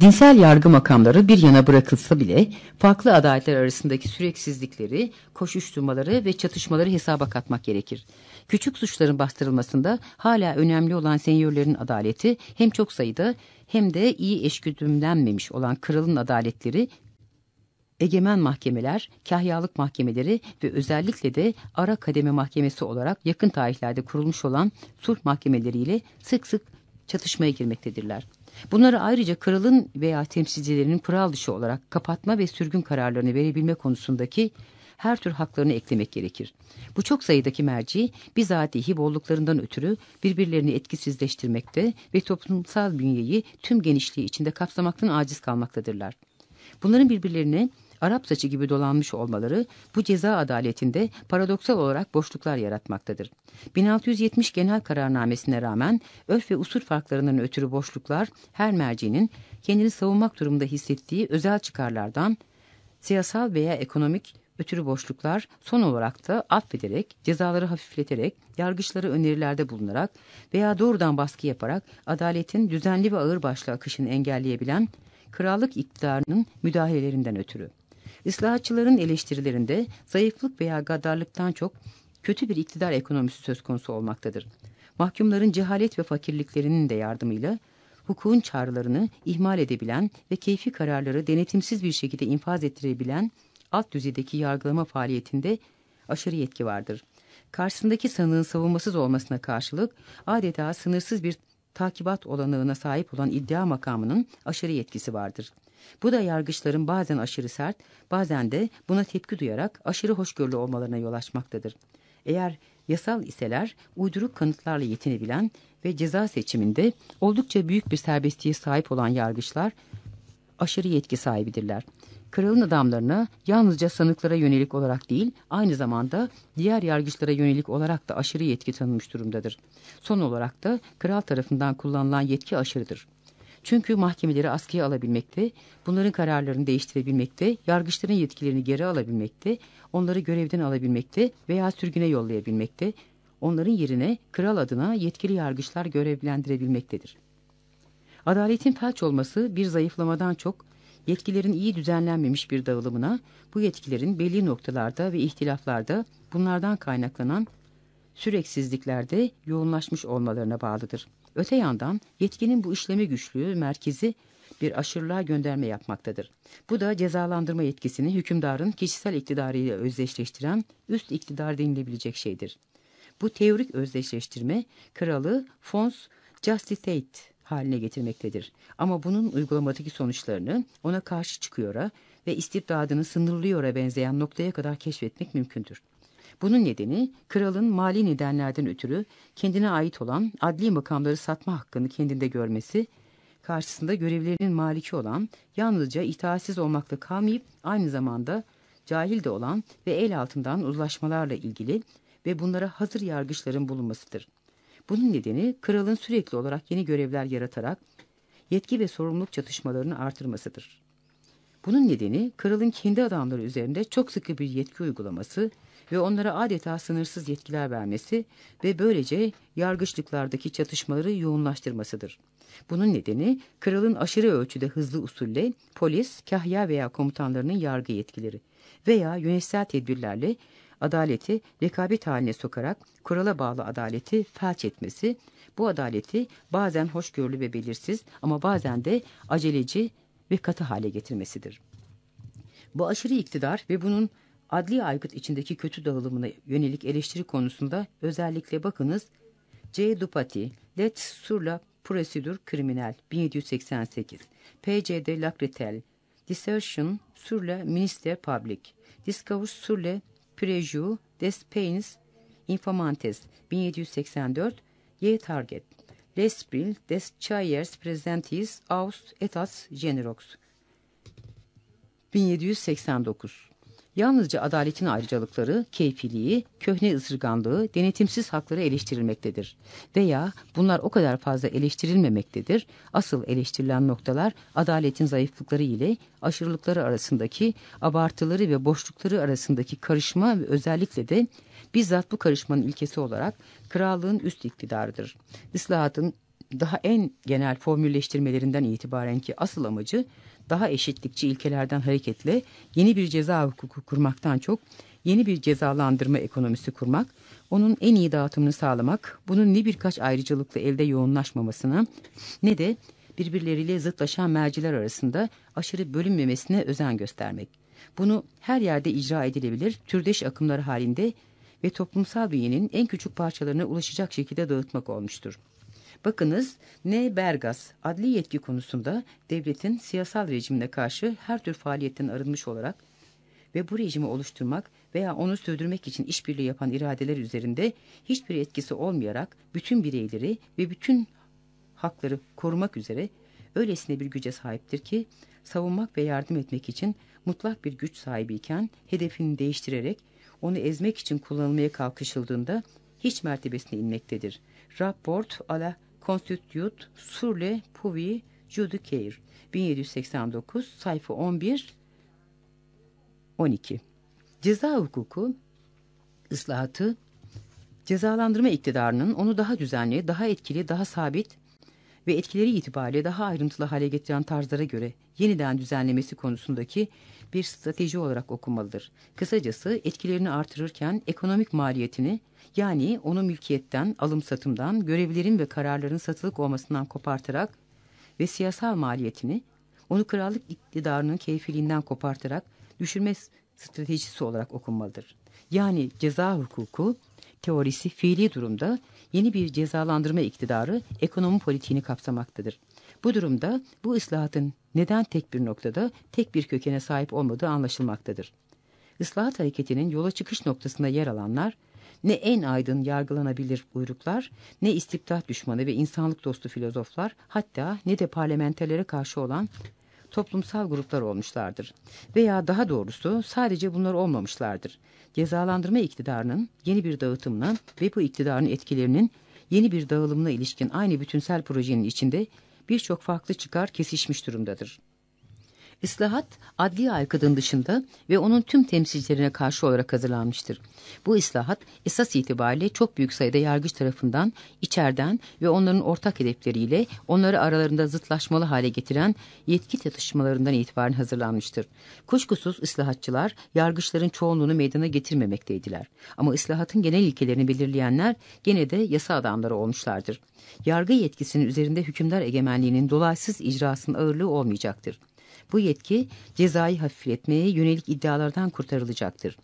Dinsel yargı makamları bir yana bırakılsa bile farklı adaletler arasındaki süreksizlikleri, koşuşturmaları ve çatışmaları hesaba katmak gerekir. Küçük suçların bastırılmasında hala önemli olan senyörlerin adaleti hem çok sayıda hem de iyi eşgüdümlenmemiş olan kralın adaletleri egemen mahkemeler, kahyalık mahkemeleri ve özellikle de ara kademe mahkemesi olarak yakın tarihlerde kurulmuş olan sulh mahkemeleriyle sık sık çatışmaya girmektedirler. Bunları ayrıca kralın veya temsilcilerinin kural dışı olarak kapatma ve sürgün kararlarını verebilme konusundaki her tür haklarını eklemek gerekir. Bu çok sayıdaki merci bizatihi bolluklarından ötürü birbirlerini etkisizleştirmekte ve toplumsal bünyeyi tüm genişliği içinde kapsamaktan aciz kalmaktadırlar. Bunların birbirlerine Arap saçı gibi dolanmış olmaları bu ceza adaletinde paradoksal olarak boşluklar yaratmaktadır. 1670 genel kararnamesine rağmen örf ve usul farklarının ötürü boşluklar her mercinin kendini savunmak durumunda hissettiği özel çıkarlardan siyasal veya ekonomik ötürü boşluklar son olarak da affederek, cezaları hafifleterek, yargıçları önerilerde bulunarak veya doğrudan baskı yaparak adaletin düzenli ve ağırbaşlı akışını engelleyebilen krallık iktidarının müdahalelerinden ötürü. İslahatçıların eleştirilerinde zayıflık veya gaddarlıktan çok kötü bir iktidar ekonomisi söz konusu olmaktadır. Mahkumların cehalet ve fakirliklerinin de yardımıyla hukukun çağrılarını ihmal edebilen ve keyfi kararları denetimsiz bir şekilde infaz ettirebilen alt düzeydeki yargılama faaliyetinde aşırı yetki vardır. Karşısındaki sanığın savunmasız olmasına karşılık adeta sınırsız bir takibat olanağına sahip olan iddia makamının aşırı yetkisi vardır. Bu da yargıçların bazen aşırı sert, bazen de buna tepki duyarak aşırı hoşgörülü olmalarına yol açmaktadır. Eğer yasal iseler uyduruk kanıtlarla yetinebilen ve ceza seçiminde oldukça büyük bir serbestliğe sahip olan yargıçlar aşırı yetki sahibidirler. Kralın adamlarına yalnızca sanıklara yönelik olarak değil, aynı zamanda diğer yargıçlara yönelik olarak da aşırı yetki tanınmış durumdadır. Son olarak da kral tarafından kullanılan yetki aşırıdır. Çünkü mahkemeleri askıya alabilmekte, bunların kararlarını değiştirebilmekte, yargıçların yetkilerini geri alabilmekte, onları görevden alabilmekte veya sürgüne yollayabilmekte, onların yerine kral adına yetkili yargıçlar görevlendirebilmektedir. Adaletin felç olması bir zayıflamadan çok, yetkilerin iyi düzenlenmemiş bir dağılımına, bu yetkilerin belli noktalarda ve ihtilaflarda bunlardan kaynaklanan süreksizliklerde yoğunlaşmış olmalarına bağlıdır. Öte yandan yetkinin bu işleme güçlüğü merkezi bir aşırılığa gönderme yapmaktadır. Bu da cezalandırma yetkisini hükümdarın kişisel iktidarıyla özdeşleştiren üst iktidar denilebilecek şeydir. Bu teorik özdeşleştirme kralı fons justitate haline getirmektedir. Ama bunun uygulamadaki sonuçlarını ona karşı çıkıyora ve istibdadını sınırlıyora benzeyen noktaya kadar keşfetmek mümkündür. Bunun nedeni kralın mali nedenlerden ötürü kendine ait olan adli makamları satma hakkını kendinde görmesi, karşısında görevlerinin maliki olan yalnızca itaatsiz olmakla kalmayıp aynı zamanda cahil de olan ve el altından uzlaşmalarla ilgili ve bunlara hazır yargıçların bulunmasıdır. Bunun nedeni kralın sürekli olarak yeni görevler yaratarak yetki ve sorumluluk çatışmalarını artırmasıdır. Bunun nedeni kralın kendi adamları üzerinde çok sıkı bir yetki uygulaması ve onlara adeta sınırsız yetkiler vermesi ve böylece yargıçlıklardaki çatışmaları yoğunlaştırmasıdır. Bunun nedeni kralın aşırı ölçüde hızlı usulle polis, kahya veya komutanlarının yargı yetkileri veya yönetsel tedbirlerle adaleti rekabet haline sokarak kurala bağlı adaleti felç etmesi, bu adaleti bazen hoşgörülü ve belirsiz ama bazen de aceleci ve katı hale getirmesidir. Bu aşırı iktidar ve bunun adli aygıt içindeki kötü dağılımına yönelik eleştiri konusunda özellikle bakınız C. Dupati, Let sur la procédure criminelle 1788, P.C.D. Lacretel, Dissertation sur le ministère public, Discours sur le préjugés des peines infamantes 1784, Y. Target, L'esprit des chairs presentis aus etats generox 1789 Yalnızca adaletin ayrıcalıkları, keyfiliği, köhne ısırganlığı, denetimsiz hakları eleştirilmektedir. Veya bunlar o kadar fazla eleştirilmemektedir. Asıl eleştirilen noktalar adaletin zayıflıkları ile aşırılıkları arasındaki abartıları ve boşlukları arasındaki karışma ve özellikle de bizzat bu karışmanın ilkesi olarak krallığın üst iktidarıdır. İslahatın daha en genel formülleştirmelerinden itibaren ki asıl amacı daha eşitlikçi ilkelerden hareketle yeni bir ceza hukuku kurmaktan çok yeni bir cezalandırma ekonomisi kurmak, onun en iyi dağıtımını sağlamak, bunun ne birkaç ayrıcalıklı elde yoğunlaşmamasına ne de birbirleriyle zıtlaşan merciler arasında aşırı bölünmemesine özen göstermek. Bunu her yerde icra edilebilir, türdeş akımlar halinde ve toplumsal bünyenin en küçük parçalarına ulaşacak şekilde dağıtmak olmuştur. Bakınız ne Bergas adli yetki konusunda devletin siyasal rejimine karşı her tür faaliyetten arınmış olarak ve bu rejimi oluşturmak veya onu sürdürmek için işbirliği yapan iradeler üzerinde hiçbir etkisi olmayarak bütün bireyleri ve bütün hakları korumak üzere öylesine bir güce sahiptir ki savunmak ve yardım etmek için mutlak bir güç sahibiyken hedefini değiştirerek onu ezmek için kullanılmaya kalkışıldığında hiç mertebesine inmektedir. Rapport à la Constitute sur le pouvoir judiciaire 1789 sayfa 11 12 Ceza hukuku ıslahatı cezalandırma iktidarının onu daha düzenli, daha etkili, daha sabit ve etkileri itibariyle daha ayrıntılı hale getiren tarzlara göre yeniden düzenlemesi konusundaki bir strateji olarak okunmalıdır. Kısacası etkilerini artırırken ekonomik maliyetini yani onu mülkiyetten, alım satımdan, görevlerin ve kararların satılık olmasından kopartarak ve siyasal maliyetini onu krallık iktidarının keyfiliğinden kopartarak düşürme stratejisi olarak okunmalıdır. Yani ceza hukuku teorisi fiili durumda yeni bir cezalandırma iktidarı ekonomi politiğini kapsamaktadır. Bu durumda bu ıslahatın neden tek bir noktada tek bir kökene sahip olmadığı anlaşılmaktadır. Islahat hareketinin yola çıkış noktasında yer alanlar ne en aydın yargılanabilir buyruklar, ne istibdat düşmanı ve insanlık dostu filozoflar, hatta ne de parlamenterlere karşı olan toplumsal gruplar olmuşlardır. Veya daha doğrusu sadece bunlar olmamışlardır. Cezalandırma iktidarının yeni bir dağıtımına ve bu iktidarın etkilerinin yeni bir dağılımına ilişkin aynı bütünsel projenin içinde birçok farklı çıkar kesişmiş durumdadır. İslahat adli aykırının dışında ve onun tüm temsilcilerine karşı olarak hazırlanmıştır. Bu islahat esas itibariyle çok büyük sayıda yargıç tarafından içeriden ve onların ortak hedefleriyle onları aralarında zıtlaşmalı hale getiren yetki çatışmalarından itibaren hazırlanmıştır. Kuşkusuz ıslahatçılar yargıçların çoğunluğunu meydana getirmemekteydiler. Ama ıslahatın genel ilkelerini belirleyenler gene de yasa adamları olmuşlardır. Yargı yetkisinin üzerinde hükümdar egemenliğinin dolaysız icrasının ağırlığı olmayacaktır. Bu yetki cezayı hafifletmeye yönelik iddialardan kurtarılacaktır.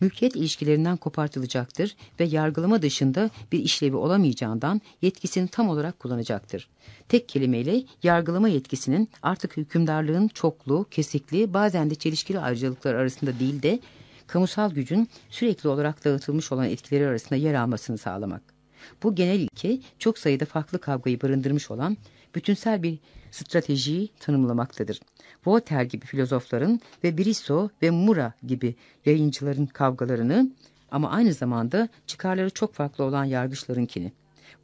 Mülkiyet ilişkilerinden kopartılacaktır ve yargılama dışında bir işlevi olamayacağından yetkisini tam olarak kullanacaktır. Tek kelimeyle yargılama yetkisinin artık hükümdarlığın çoklu, kesikli, bazen de çelişkili ayrıcalıklar arasında değil de kamusal gücün sürekli olarak dağıtılmış olan etkileri arasında yer almasını sağlamak. Bu genel ilke çok sayıda farklı kavgayı barındırmış olan bütünsel bir stratejiyi tanımlamaktadır. Voltaire gibi filozofların ve Brissot ve Mura gibi yayıncıların kavgalarını ama aynı zamanda çıkarları çok farklı olan yargıçlarınkini.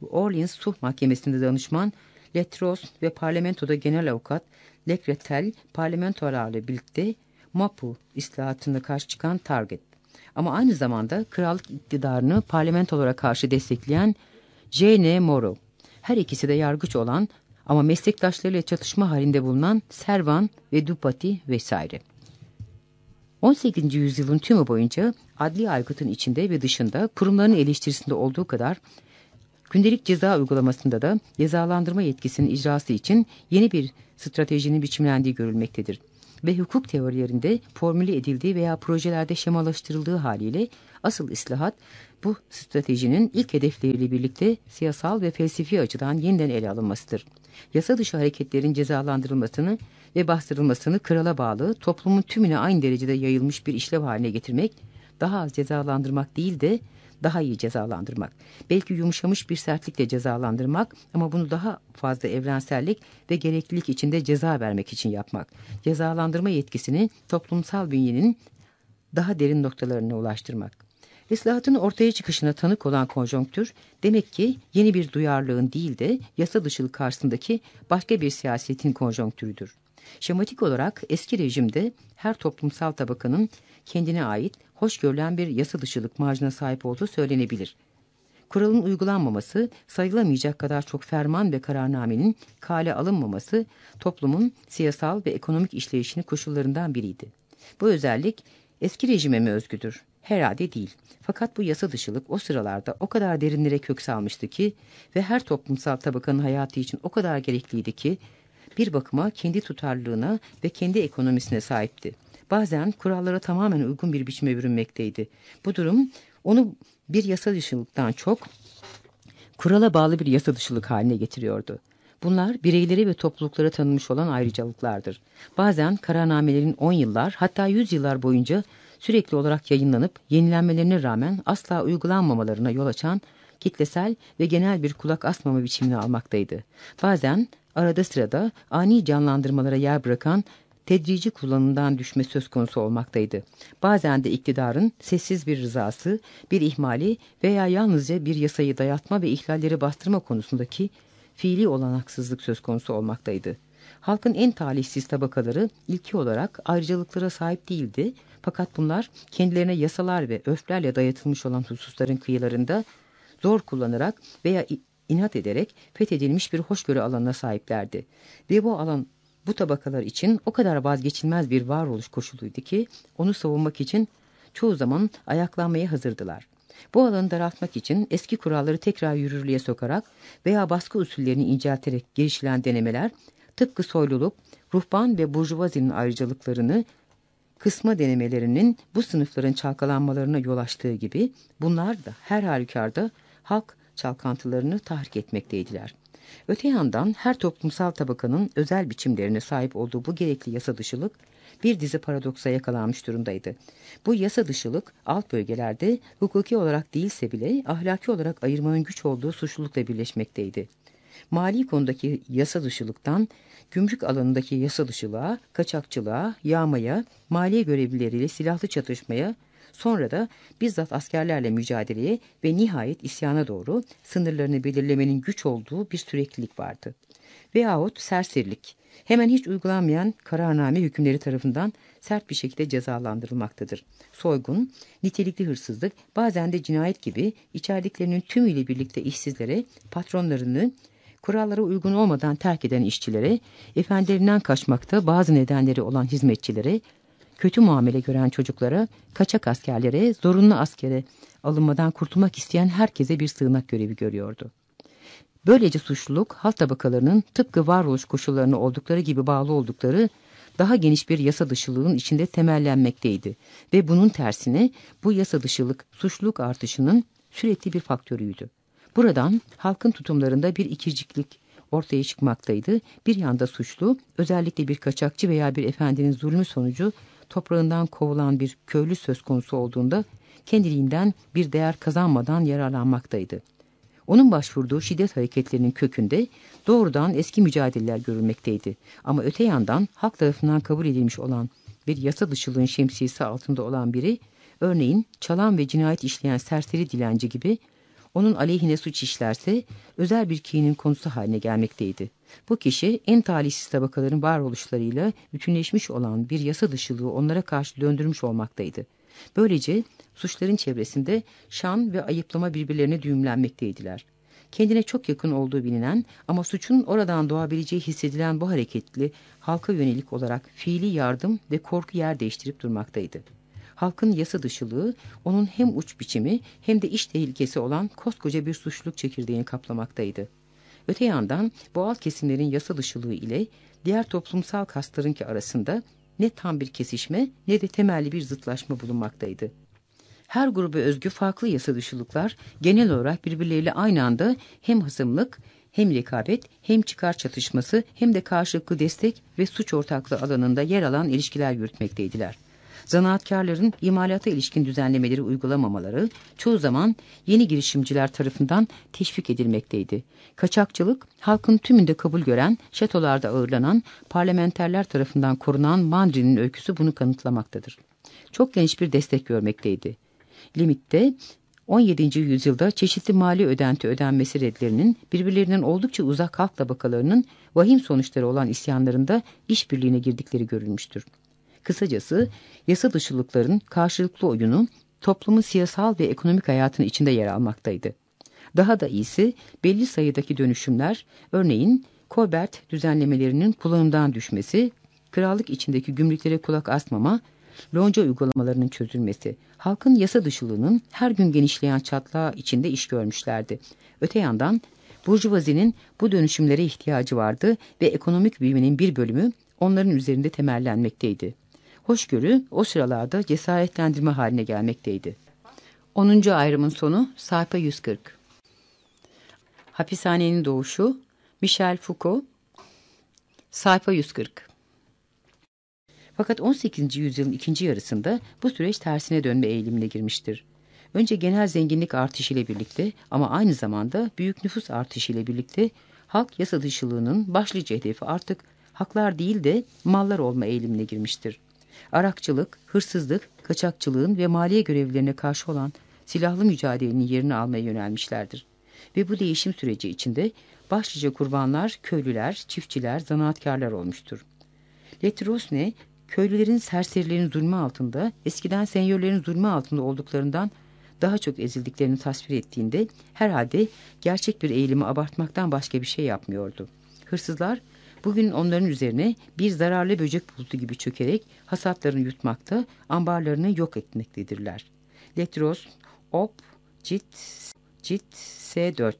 Orleans Sulh Mahkemesi'nde danışman Letros ve parlamentoda genel avukat Lecretel parlamentolarla birlikte Mapu islahatına karşı çıkan Target. Ama aynı zamanda krallık iktidarını parlamentolara karşı destekleyen J.N. Morrow. Her ikisi de yargıç olan ama meslektaşlarıyla çatışma halinde bulunan Servan ve Dupati vesaire. 18. yüzyılın tümü boyunca adli aygıtın içinde ve dışında kurumların eleştirisinde olduğu kadar gündelik ceza uygulamasında da cezalandırma yetkisinin icrası için yeni bir stratejinin biçimlendiği görülmektedir. Ve hukuk teorilerinde formüle edildiği veya projelerde şemalaştırıldığı haliyle asıl islahat bu stratejinin ilk hedefleriyle birlikte siyasal ve felsefi açıdan yeniden ele alınmasıdır. Yasa dışı hareketlerin cezalandırılmasını ve bastırılmasını krala bağlı toplumun tümüne aynı derecede yayılmış bir işlev haline getirmek, daha az cezalandırmak değil de daha iyi cezalandırmak. Belki yumuşamış bir sertlikle cezalandırmak ama bunu daha fazla evrensellik ve gereklilik içinde ceza vermek için yapmak. Cezalandırma yetkisini toplumsal bünyenin daha derin noktalarına ulaştırmak. İslahatın ortaya çıkışına tanık olan konjonktür demek ki yeni bir duyarlılığın değil de yasa dışılık karşısındaki başka bir siyasetin konjonktürüdür. Şematik olarak eski rejimde her toplumsal tabakanın kendine ait hoş görülen bir yasa dışılık marjına sahip olduğu söylenebilir. Kuralın uygulanmaması, sayılamayacak kadar çok ferman ve kararnamenin kale alınmaması toplumun siyasal ve ekonomik işleyişini koşullarından biriydi. Bu özellik eski rejime mi özgüdür? Herhalde değil. Fakat bu yasa dışılık o sıralarda o kadar derinlere kök salmıştı ki ve her toplumsal tabakanın hayatı için o kadar gerekliydi ki bir bakıma kendi tutarlılığına ve kendi ekonomisine sahipti. Bazen kurallara tamamen uygun bir biçime bürünmekteydi. Bu durum onu bir yasa dışılıktan çok kurala bağlı bir yasa dışılık haline getiriyordu. Bunlar bireyleri ve topluluklara tanınmış olan ayrıcalıklardır. Bazen kararnamelerin 10 yıllar hatta 100 yıllar boyunca sürekli olarak yayınlanıp yenilenmelerine rağmen asla uygulanmamalarına yol açan kitlesel ve genel bir kulak asmama biçimini almaktaydı. Bazen arada sırada ani canlandırmalara yer bırakan tedrici kullanımdan düşme söz konusu olmaktaydı. Bazen de iktidarın sessiz bir rızası, bir ihmali veya yalnızca bir yasayı dayatma ve ihlalleri bastırma konusundaki fiili olanaksızlık söz konusu olmaktaydı. Halkın en talihsiz tabakaları ilki olarak ayrıcalıklara sahip değildi fakat bunlar kendilerine yasalar ve öflerle dayatılmış olan hususların kıyılarında zor kullanarak veya inat ederek fethedilmiş bir hoşgörü alanına sahiplerdi. Ve bu alan bu tabakalar için o kadar vazgeçilmez bir varoluş koşuluydu ki onu savunmak için çoğu zaman ayaklanmaya hazırdılar. Bu alanı daraltmak için eski kuralları tekrar yürürlüğe sokarak veya baskı usullerini incelterek girişilen denemeler tıpkı soyluluk, ruhban ve burjuvazinin ayrıcalıklarını kısma denemelerinin bu sınıfların çalkalanmalarına yol açtığı gibi bunlar da her halükarda halk çalkantılarını tahrik etmekteydiler. Öte yandan her toplumsal tabakanın özel biçimlerine sahip olduğu bu gerekli yasa dışılık bir dizi paradoksa yakalanmış durumdaydı. Bu yasa dışılık alt bölgelerde hukuki olarak değilse bile ahlaki olarak ayırmanın güç olduğu suçlulukla birleşmekteydi. Mali konudaki yasa dışılıktan gümrük alanındaki yasa dışılığa, kaçakçılığa, yağmaya, maliye görevlileriyle silahlı çatışmaya, Sonra da bizzat askerlerle mücadeleye ve nihayet isyana doğru sınırlarını belirlemenin güç olduğu bir süreklilik vardı. Veyahut serserilik, hemen hiç uygulanmayan kararname hükümleri tarafından sert bir şekilde cezalandırılmaktadır. Soygun, nitelikli hırsızlık, bazen de cinayet gibi içerdiklerinin tümüyle birlikte işsizlere, patronlarını, kurallara uygun olmadan terk eden işçilere, efendilerinden kaçmakta bazı nedenleri olan hizmetçilere, kötü muamele gören çocuklara, kaçak askerlere, zorunlu askere alınmadan kurtulmak isteyen herkese bir sığınak görevi görüyordu. Böylece suçluluk halk tabakalarının tıpkı varoluş koşullarına oldukları gibi bağlı oldukları daha geniş bir yasa dışılığın içinde temellenmekteydi ve bunun tersine bu yasa dışılık suçluluk artışının sürekli bir faktörüydü. Buradan halkın tutumlarında bir ikirciklik ortaya çıkmaktaydı. Bir yanda suçlu, özellikle bir kaçakçı veya bir efendinin zulmü sonucu toprağından kovulan bir köylü söz konusu olduğunda kendiliğinden bir değer kazanmadan yararlanmaktaydı. Onun başvurduğu şiddet hareketlerinin kökünde doğrudan eski mücadeleler görülmekteydi. Ama öte yandan halk tarafından kabul edilmiş olan bir yasa dışılığın şemsiyesi altında olan biri, örneğin çalan ve cinayet işleyen serseri dilenci gibi onun aleyhine suç işlerse özel bir kinin konusu haline gelmekteydi. Bu kişi en talihsiz tabakaların varoluşlarıyla bütünleşmiş olan bir yasa dışılığı onlara karşı döndürmüş olmaktaydı. Böylece suçların çevresinde şan ve ayıplama birbirlerine düğümlenmekteydiler. Kendine çok yakın olduğu bilinen ama suçun oradan doğabileceği hissedilen bu hareketli halka yönelik olarak fiili yardım ve korku yer değiştirip durmaktaydı. Halkın yasa dışılığı onun hem uç biçimi hem de iş tehlikesi olan koskoca bir suçluluk çekirdeğini kaplamaktaydı. Öte yandan alt kesimlerin yasa dışılığı ile diğer toplumsal kaslarınki arasında ne tam bir kesişme ne de temelli bir zıtlaşma bulunmaktaydı. Her gruba özgü farklı yasa dışılıklar genel olarak birbirleriyle aynı anda hem hasımlık hem rekabet hem çıkar çatışması hem de karşılıklı destek ve suç ortaklığı alanında yer alan ilişkiler yürütmekteydiler. Zanaatkarların imalata ilişkin düzenlemeleri uygulamamaları çoğu zaman yeni girişimciler tarafından teşvik edilmekteydi. Kaçakçılık halkın tümünde kabul gören, şatolarda ağırlanan, parlamenterler tarafından korunan Mandri'nin öyküsü bunu kanıtlamaktadır. Çok geniş bir destek görmekteydi. Limitte 17. yüzyılda çeşitli mali ödenti ödenmesi redlerinin birbirlerinden oldukça uzak halk tabakalarının vahim sonuçları olan isyanlarında işbirliğine girdikleri görülmüştür. Kısacası yasa dışılıkların karşılıklı oyunu toplumun siyasal ve ekonomik hayatının içinde yer almaktaydı. Daha da iyisi belli sayıdaki dönüşümler, örneğin Colbert düzenlemelerinin kullanımdan düşmesi, krallık içindeki gümrüklere kulak asmama, lonca uygulamalarının çözülmesi, halkın yasa dışılığının her gün genişleyen çatlağı içinde iş görmüşlerdi. Öte yandan Burjuvazinin bu dönüşümlere ihtiyacı vardı ve ekonomik büyümenin bir bölümü onların üzerinde temellenmekteydi. Hoşgörü o sıralarda cesaretlendirme haline gelmekteydi. 10. ayrımın sonu sayfa 140. Hapishanenin doğuşu Michel Foucault sayfa 140. Fakat 18. yüzyılın ikinci yarısında bu süreç tersine dönme eğilimine girmiştir. Önce genel zenginlik artışıyla birlikte ama aynı zamanda büyük nüfus artışıyla birlikte halk yasa dışılığının başlıca hedefi artık haklar değil de mallar olma eğilimine girmiştir. Arakçılık, hırsızlık, kaçakçılığın ve maliye görevlilerine karşı olan silahlı mücadelenin yerini almaya yönelmişlerdir. Ve bu değişim süreci içinde başlıca kurbanlar köylüler, çiftçiler, zanaatkarlar olmuştur. Letrosne, köylülerin serserilerin zulmü altında, eskiden senyörlerin zulmü altında olduklarından daha çok ezildiklerini tasvir ettiğinde herhalde gerçek bir eğilimi abartmaktan başka bir şey yapmıyordu. Hırsızlar bugün onların üzerine bir zararlı böcek bulutu gibi çökerek hasatlarını yutmakta, ambarlarını yok etmektedirler. Letros, Op, Cit, Cit, S4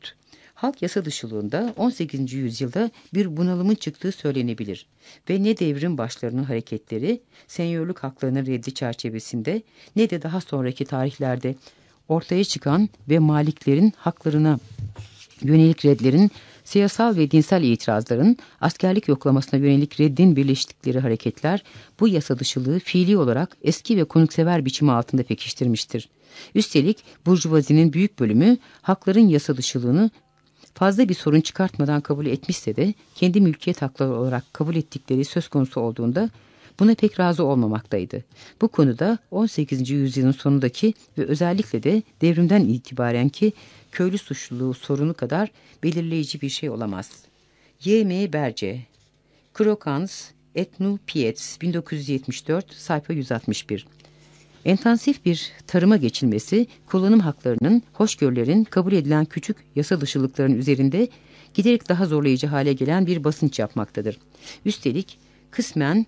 Halk yasa dışılığında 18. yüzyılda bir bunalımın çıktığı söylenebilir ve ne devrim başlarının hareketleri senyörlük haklarının reddi çerçevesinde ne de daha sonraki tarihlerde ortaya çıkan ve maliklerin haklarına yönelik redlerin siyasal ve dinsel itirazların askerlik yoklamasına yönelik reddin birleştikleri hareketler bu yasa dışılığı fiili olarak eski ve konuksever biçimi altında pekiştirmiştir. Üstelik Burjuvazinin büyük bölümü hakların yasa dışılığını fazla bir sorun çıkartmadan kabul etmişse de kendi mülkiyet hakları olarak kabul ettikleri söz konusu olduğunda buna pek razı olmamaktaydı. Bu konuda 18. yüzyılın sonundaki ve özellikle de devrimden itibaren ki köylü suçluluğu sorunu kadar belirleyici bir şey olamaz. Y.M. Berce, Krokans, Etnu Pietz, 1974, sayfa 161. Entansif bir tarıma geçilmesi, kullanım haklarının, hoşgörülerin kabul edilen küçük yasa dışılıkların üzerinde giderek daha zorlayıcı hale gelen bir basınç yapmaktadır. Üstelik kısmen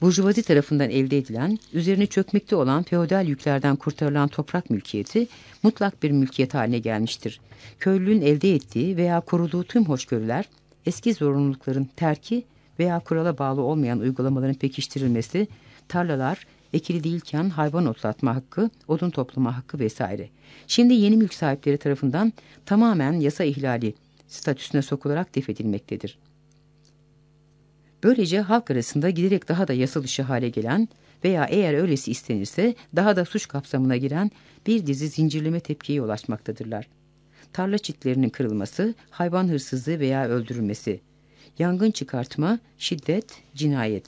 Burjuvazi tarafından elde edilen, üzerine çökmekte olan feodal yüklerden kurtarılan toprak mülkiyeti mutlak bir mülkiyet haline gelmiştir. Köylünün elde ettiği veya koruduğu tüm hoşgörüler, eski zorunlulukların terki veya kurala bağlı olmayan uygulamaların pekiştirilmesi, tarlalar, ekili değilken hayvan otlatma hakkı, odun toplama hakkı vesaire. Şimdi yeni mülk sahipleri tarafından tamamen yasa ihlali statüsüne sokularak defedilmektedir. Böylece halk arasında giderek daha da yasa dışı hale gelen veya eğer öylesi istenirse daha da suç kapsamına giren bir dizi zincirleme tepkiye ulaşmaktadırlar. Tarla çitlerinin kırılması, hayvan hırsızlığı veya öldürülmesi, yangın çıkartma, şiddet, cinayet.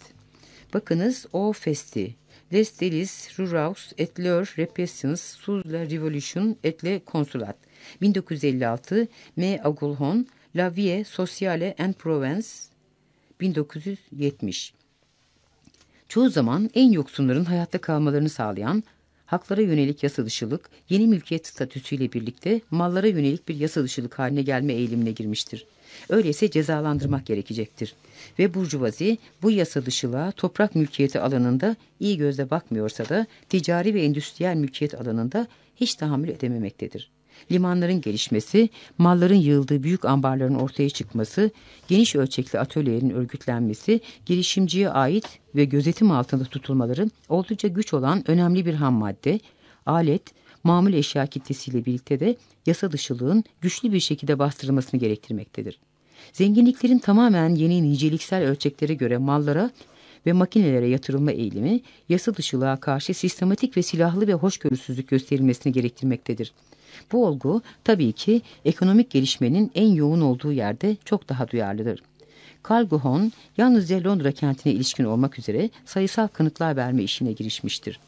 Bakınız o festi. Les delis ruraus et leur repressions sous la révolution et le consulat. 1956 M. Agulhon, La vie sociale en Provence 1970 Çoğu zaman en yoksunların hayatta kalmalarını sağlayan, haklara yönelik yasa dışılık, yeni mülkiyet statüsüyle birlikte mallara yönelik bir yasa dışılık haline gelme eğilimine girmiştir. Öyleyse cezalandırmak gerekecektir. Ve burjuvazi bu yasa dışılığa toprak mülkiyeti alanında iyi gözle bakmıyorsa da ticari ve endüstriyel mülkiyet alanında hiç tahammül edememektedir limanların gelişmesi, malların yığıldığı büyük ambarların ortaya çıkması, geniş ölçekli atölyelerin örgütlenmesi, girişimciye ait ve gözetim altında tutulmaları oldukça güç olan önemli bir ham madde, alet, mamul eşya kitlesiyle birlikte de yasa dışılığın güçlü bir şekilde bastırılmasını gerektirmektedir. Zenginliklerin tamamen yeni niceliksel ölçeklere göre mallara ve makinelere yatırılma eğilimi, yasa dışılığa karşı sistematik ve silahlı ve hoşgörüsüzlük gösterilmesini gerektirmektedir. Bu olgu tabii ki ekonomik gelişmenin en yoğun olduğu yerde çok daha duyarlıdır. Carl Guhon yalnızca Londra kentine ilişkin olmak üzere sayısal kanıtlar verme işine girişmiştir.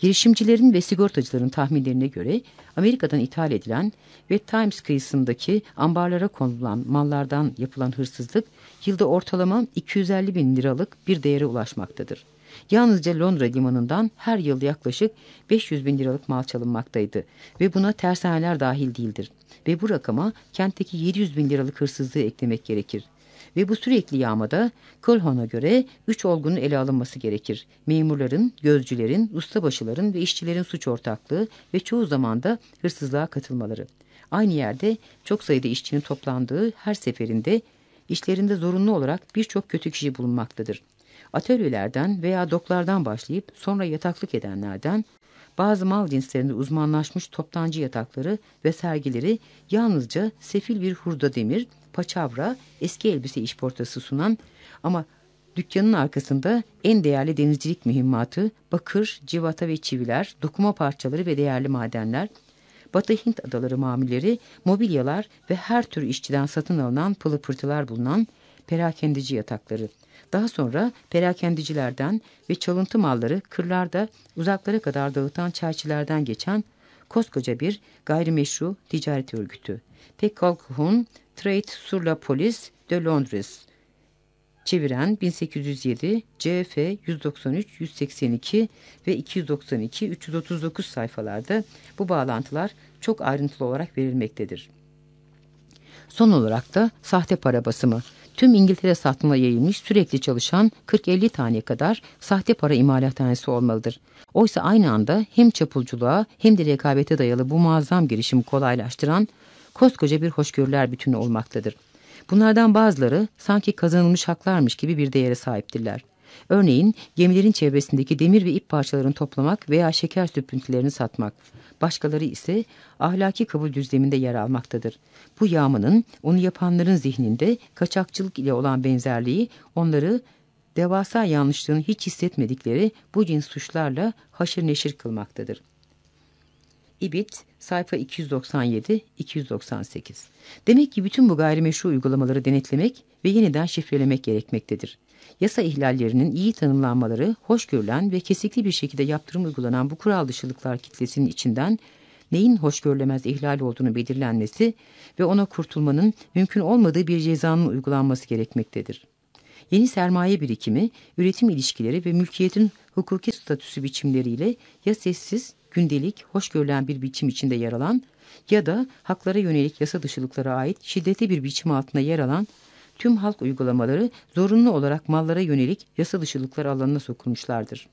Girişimcilerin ve sigortacıların tahminlerine göre Amerika'dan ithal edilen ve Times kıyısındaki ambarlara konulan mallardan yapılan hırsızlık yılda ortalama 250 bin liralık bir değere ulaşmaktadır. Yalnızca Londra limanından her yıl yaklaşık 500 bin liralık mal çalınmaktaydı ve buna tersaneler dahil değildir. Ve bu rakama kentteki 700 bin liralık hırsızlığı eklemek gerekir. Ve bu sürekli yağmada Kulhon'a göre üç olgunun ele alınması gerekir. Memurların, gözcülerin, ustabaşıların ve işçilerin suç ortaklığı ve çoğu zaman da hırsızlığa katılmaları. Aynı yerde çok sayıda işçinin toplandığı her seferinde işlerinde zorunlu olarak birçok kötü kişi bulunmaktadır atölyelerden veya doklardan başlayıp sonra yataklık edenlerden, bazı mal cinslerinde uzmanlaşmış toptancı yatakları ve sergileri yalnızca sefil bir hurda demir, paçavra, eski elbise işportası sunan ama dükkanın arkasında en değerli denizcilik mühimmatı, bakır, civata ve çiviler, dokuma parçaları ve değerli madenler, Batı Hint adaları mamilleri, mobilyalar ve her tür işçiden satın alınan pılı pırtılar bulunan perakendeci yatakları. Daha sonra perakendicilerden ve çalıntı malları kırlarda uzaklara kadar dağıtan çayçılardan geçen koskoca bir gayrimeşru ticaret örgütü. Pekalkhun Trade sur la Police de Londres Çeviren 1807 CF 193 182 ve 292 339 sayfalarda bu bağlantılar çok ayrıntılı olarak verilmektedir. Son olarak da sahte para basımı tüm İngiltere satmına yayılmış sürekli çalışan 40-50 tane kadar sahte para imalathanesi olmalıdır. Oysa aynı anda hem çapulculuğa hem de rekabete dayalı bu muazzam girişimi kolaylaştıran koskoca bir hoşgörüler bütünü olmaktadır. Bunlardan bazıları sanki kazanılmış haklarmış gibi bir değere sahiptirler. Örneğin gemilerin çevresindeki demir ve ip parçalarını toplamak veya şeker süprüntülerini satmak. Başkaları ise ahlaki kabul düzleminde yer almaktadır. Bu yağmanın onu yapanların zihninde kaçakçılık ile olan benzerliği onları devasa yanlışlığını hiç hissetmedikleri bu cins suçlarla haşır neşir kılmaktadır. İbit sayfa 297-298 Demek ki bütün bu gayrimeşru uygulamaları denetlemek ve yeniden şifrelemek gerekmektedir. Yasa ihlallerinin iyi tanımlanmaları, hoş görülen ve kesikli bir şekilde yaptırım uygulanan bu kural dışılıklar kitlesinin içinden neyin hoş görülemez ihlal olduğunu belirlenmesi ve ona kurtulmanın mümkün olmadığı bir cezanın uygulanması gerekmektedir. Yeni sermaye birikimi, üretim ilişkileri ve mülkiyetin hukuki statüsü biçimleriyle ya sessiz, gündelik, hoş görülen bir biçim içinde yer alan ya da haklara yönelik yasa dışılıklara ait şiddetli bir biçim altında yer alan tüm halk uygulamaları zorunlu olarak mallara yönelik yasa dışılıklar alanına sokulmuşlardır.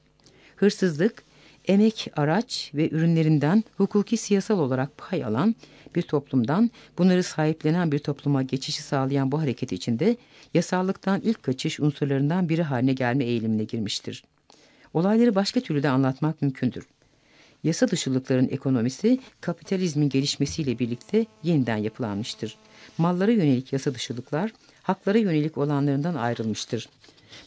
Hırsızlık, emek, araç ve ürünlerinden hukuki siyasal olarak pay alan bir toplumdan bunları sahiplenen bir topluma geçişi sağlayan bu hareket içinde yasallıktan ilk kaçış unsurlarından biri haline gelme eğilimine girmiştir. Olayları başka türlü de anlatmak mümkündür. Yasa dışılıkların ekonomisi kapitalizmin gelişmesiyle birlikte yeniden yapılanmıştır. Mallara yönelik yasa dışılıklar haklara yönelik olanlarından ayrılmıştır.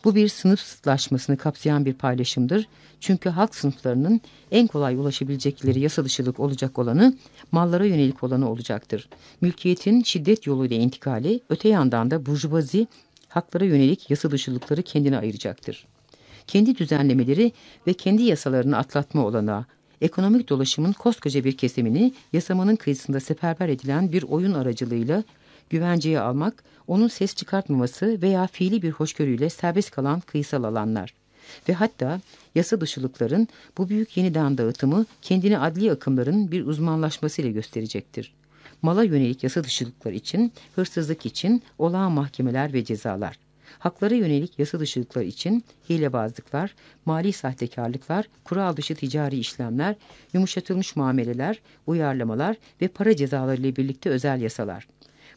Bu bir sınıflaşmasını kapsayan bir paylaşımdır. Çünkü halk sınıflarının en kolay ulaşabilecekleri yasa olacak olanı mallara yönelik olanı olacaktır. Mülkiyetin şiddet yoluyla intikali öte yandan da burjuvazi haklara yönelik yasa dışılıkları kendine ayıracaktır. Kendi düzenlemeleri ve kendi yasalarını atlatma olanağı, ekonomik dolaşımın koskoca bir kesimini yasamanın kıyısında seferber edilen bir oyun aracılığıyla güvenceye almak, onun ses çıkartmaması veya fiili bir hoşgörüyle serbest kalan kıyısal alanlar ve hatta yasa dışılıkların bu büyük yeniden dağıtımı kendini adli akımların bir uzmanlaşmasıyla gösterecektir. Mala yönelik yasa dışılıklar için, hırsızlık için olağan mahkemeler ve cezalar. Haklara yönelik yasa dışılıklar için hilebazlıklar, mali sahtekarlıklar, kural dışı ticari işlemler, yumuşatılmış muameleler, uyarlamalar ve para cezaları ile birlikte özel yasalar.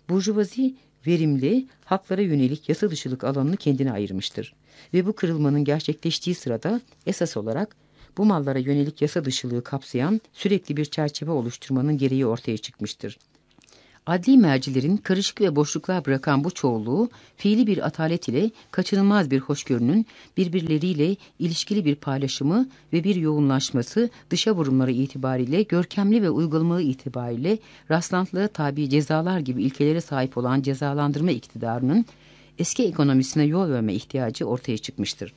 Burjuvazi verimli, haklara yönelik yasa dışılık alanını kendine ayırmıştır. Ve bu kırılmanın gerçekleştiği sırada esas olarak bu mallara yönelik yasa dışılığı kapsayan sürekli bir çerçeve oluşturmanın gereği ortaya çıkmıştır. Adli mercilerin karışık ve boşluklar bırakan bu çoğulluğu fiili bir atalet ile kaçınılmaz bir hoşgörünün birbirleriyle ilişkili bir paylaşımı ve bir yoğunlaşması dışa vurumları itibariyle görkemli ve uygulamalı itibariyle rastlantılığa tabi cezalar gibi ilkelere sahip olan cezalandırma iktidarının eski ekonomisine yol verme ihtiyacı ortaya çıkmıştır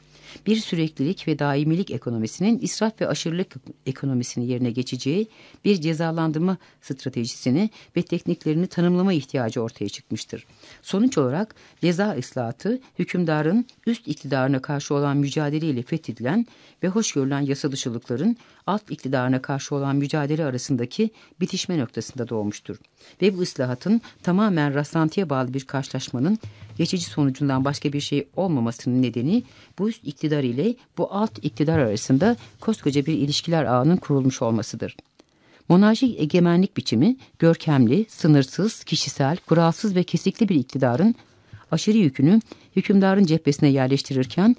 bir süreklilik ve daimilik ekonomisinin israf ve aşırılık ekonomisini yerine geçeceği bir cezalandırma stratejisini ve tekniklerini tanımlama ihtiyacı ortaya çıkmıştır. Sonuç olarak ceza ıslahatı hükümdarın üst iktidarına karşı olan mücadeleyle fethedilen ve hoş görülen yasa dışılıkların alt iktidarına karşı olan mücadele arasındaki bitişme noktasında doğmuştur. Ve bu ıslahatın tamamen rastlantıya bağlı bir karşılaşmanın geçici sonucundan başka bir şey olmamasının nedeni bu üst iktidar ile bu alt iktidar arasında koskoca bir ilişkiler ağının kurulmuş olmasıdır. Monarşik egemenlik biçimi görkemli, sınırsız, kişisel, kuralsız ve kesikli bir iktidarın aşırı yükünü hükümdarın cephesine yerleştirirken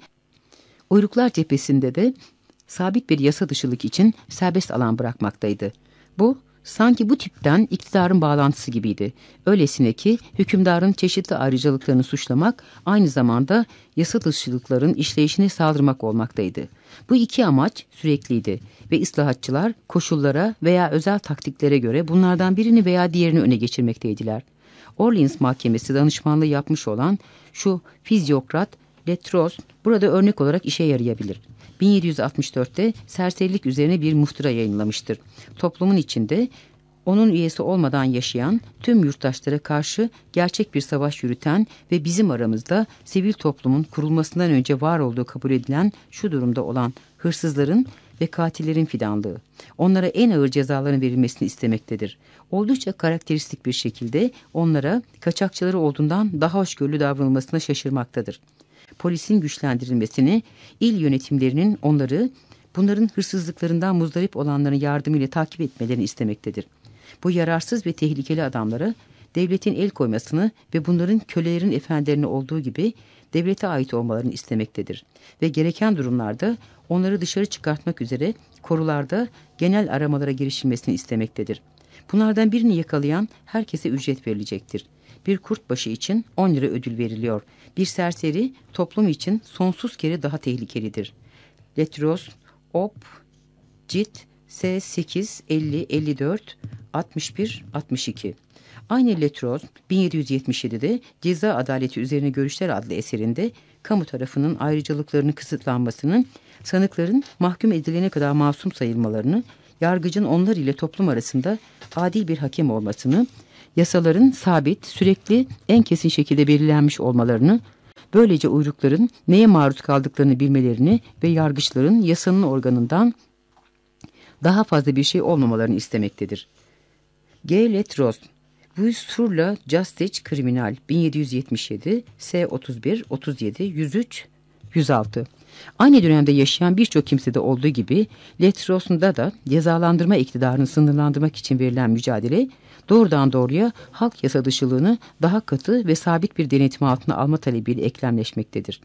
uyruklar cephesinde de sabit bir yasa dışılık için serbest alan bırakmaktaydı. Bu sanki bu tipten iktidarın bağlantısı gibiydi. Öylesine ki hükümdarın çeşitli ayrıcalıklarını suçlamak aynı zamanda yasa dışılıkların işleyişine saldırmak olmaktaydı. Bu iki amaç sürekliydi ve ıslahatçılar koşullara veya özel taktiklere göre bunlardan birini veya diğerini öne geçirmekteydiler. Orleans Mahkemesi danışmanlığı yapmış olan şu fizyokrat Letros burada örnek olarak işe yarayabilir. 1764'te serserilik üzerine bir muhtıra yayınlamıştır. Toplumun içinde onun üyesi olmadan yaşayan tüm yurttaşlara karşı gerçek bir savaş yürüten ve bizim aramızda sivil toplumun kurulmasından önce var olduğu kabul edilen şu durumda olan hırsızların ve katillerin fidanlığı. Onlara en ağır cezaların verilmesini istemektedir. Oldukça karakteristik bir şekilde onlara kaçakçıları olduğundan daha hoşgörülü davranılmasına şaşırmaktadır polisin güçlendirilmesini, il yönetimlerinin onları bunların hırsızlıklarından muzdarip olanların yardımıyla takip etmelerini istemektedir. Bu yararsız ve tehlikeli adamlara devletin el koymasını ve bunların kölelerin efendilerine olduğu gibi devlete ait olmalarını istemektedir. Ve gereken durumlarda onları dışarı çıkartmak üzere korularda genel aramalara girişilmesini istemektedir. Bunlardan birini yakalayan herkese ücret verilecektir bir kurt başı için 10 lira ödül veriliyor. Bir serseri toplum için sonsuz kere daha tehlikelidir. Letros, Op, Cit, S8, 50, 54, 61, 62. Aynı Letros 1777'de Ceza Adaleti Üzerine Görüşler adlı eserinde kamu tarafının ayrıcalıklarını kısıtlanmasının, sanıkların mahkum edilene kadar masum sayılmalarını, yargıcın onlar ile toplum arasında adil bir hakem olmasını, yasaların sabit, sürekli, en kesin şekilde belirlenmiş olmalarını, böylece uyrukların neye maruz kaldıklarını bilmelerini ve yargıçların yasanın organından daha fazla bir şey olmamalarını istemektedir. G. Letros, Vuisturla Justice Kriminal 1777, S. 31, 37, 103, 106. Aynı dönemde yaşayan birçok kimsede olduğu gibi Letros'unda da cezalandırma iktidarını sınırlandırmak için verilen mücadele doğrudan doğruya halk yasa dışılığını daha katı ve sabit bir denetim altına alma talebiyle eklemleşmektedir.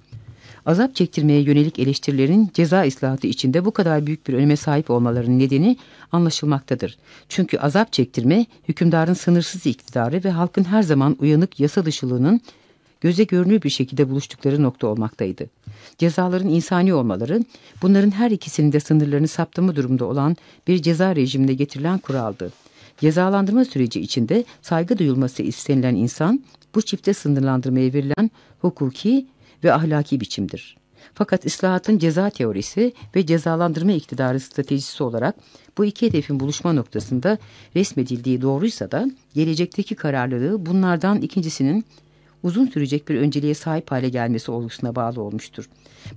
Azap çektirmeye yönelik eleştirilerin ceza islahatı içinde bu kadar büyük bir öneme sahip olmalarının nedeni anlaşılmaktadır. Çünkü azap çektirme hükümdarın sınırsız iktidarı ve halkın her zaman uyanık yasa dışılığının göze görünür bir şekilde buluştukları nokta olmaktaydı. Cezaların insani olmaları, bunların her ikisinin de sınırlarını saptama durumda olan bir ceza rejiminde getirilen kuraldı. Cezalandırma süreci içinde saygı duyulması istenilen insan, bu çifte sınırlandırmaya verilen hukuki ve ahlaki biçimdir. Fakat ıslahatın ceza teorisi ve cezalandırma iktidarı stratejisi olarak bu iki hedefin buluşma noktasında resmedildiği doğruysa da gelecekteki kararlılığı bunlardan ikincisinin uzun sürecek bir önceliğe sahip hale gelmesi olgusuna bağlı olmuştur.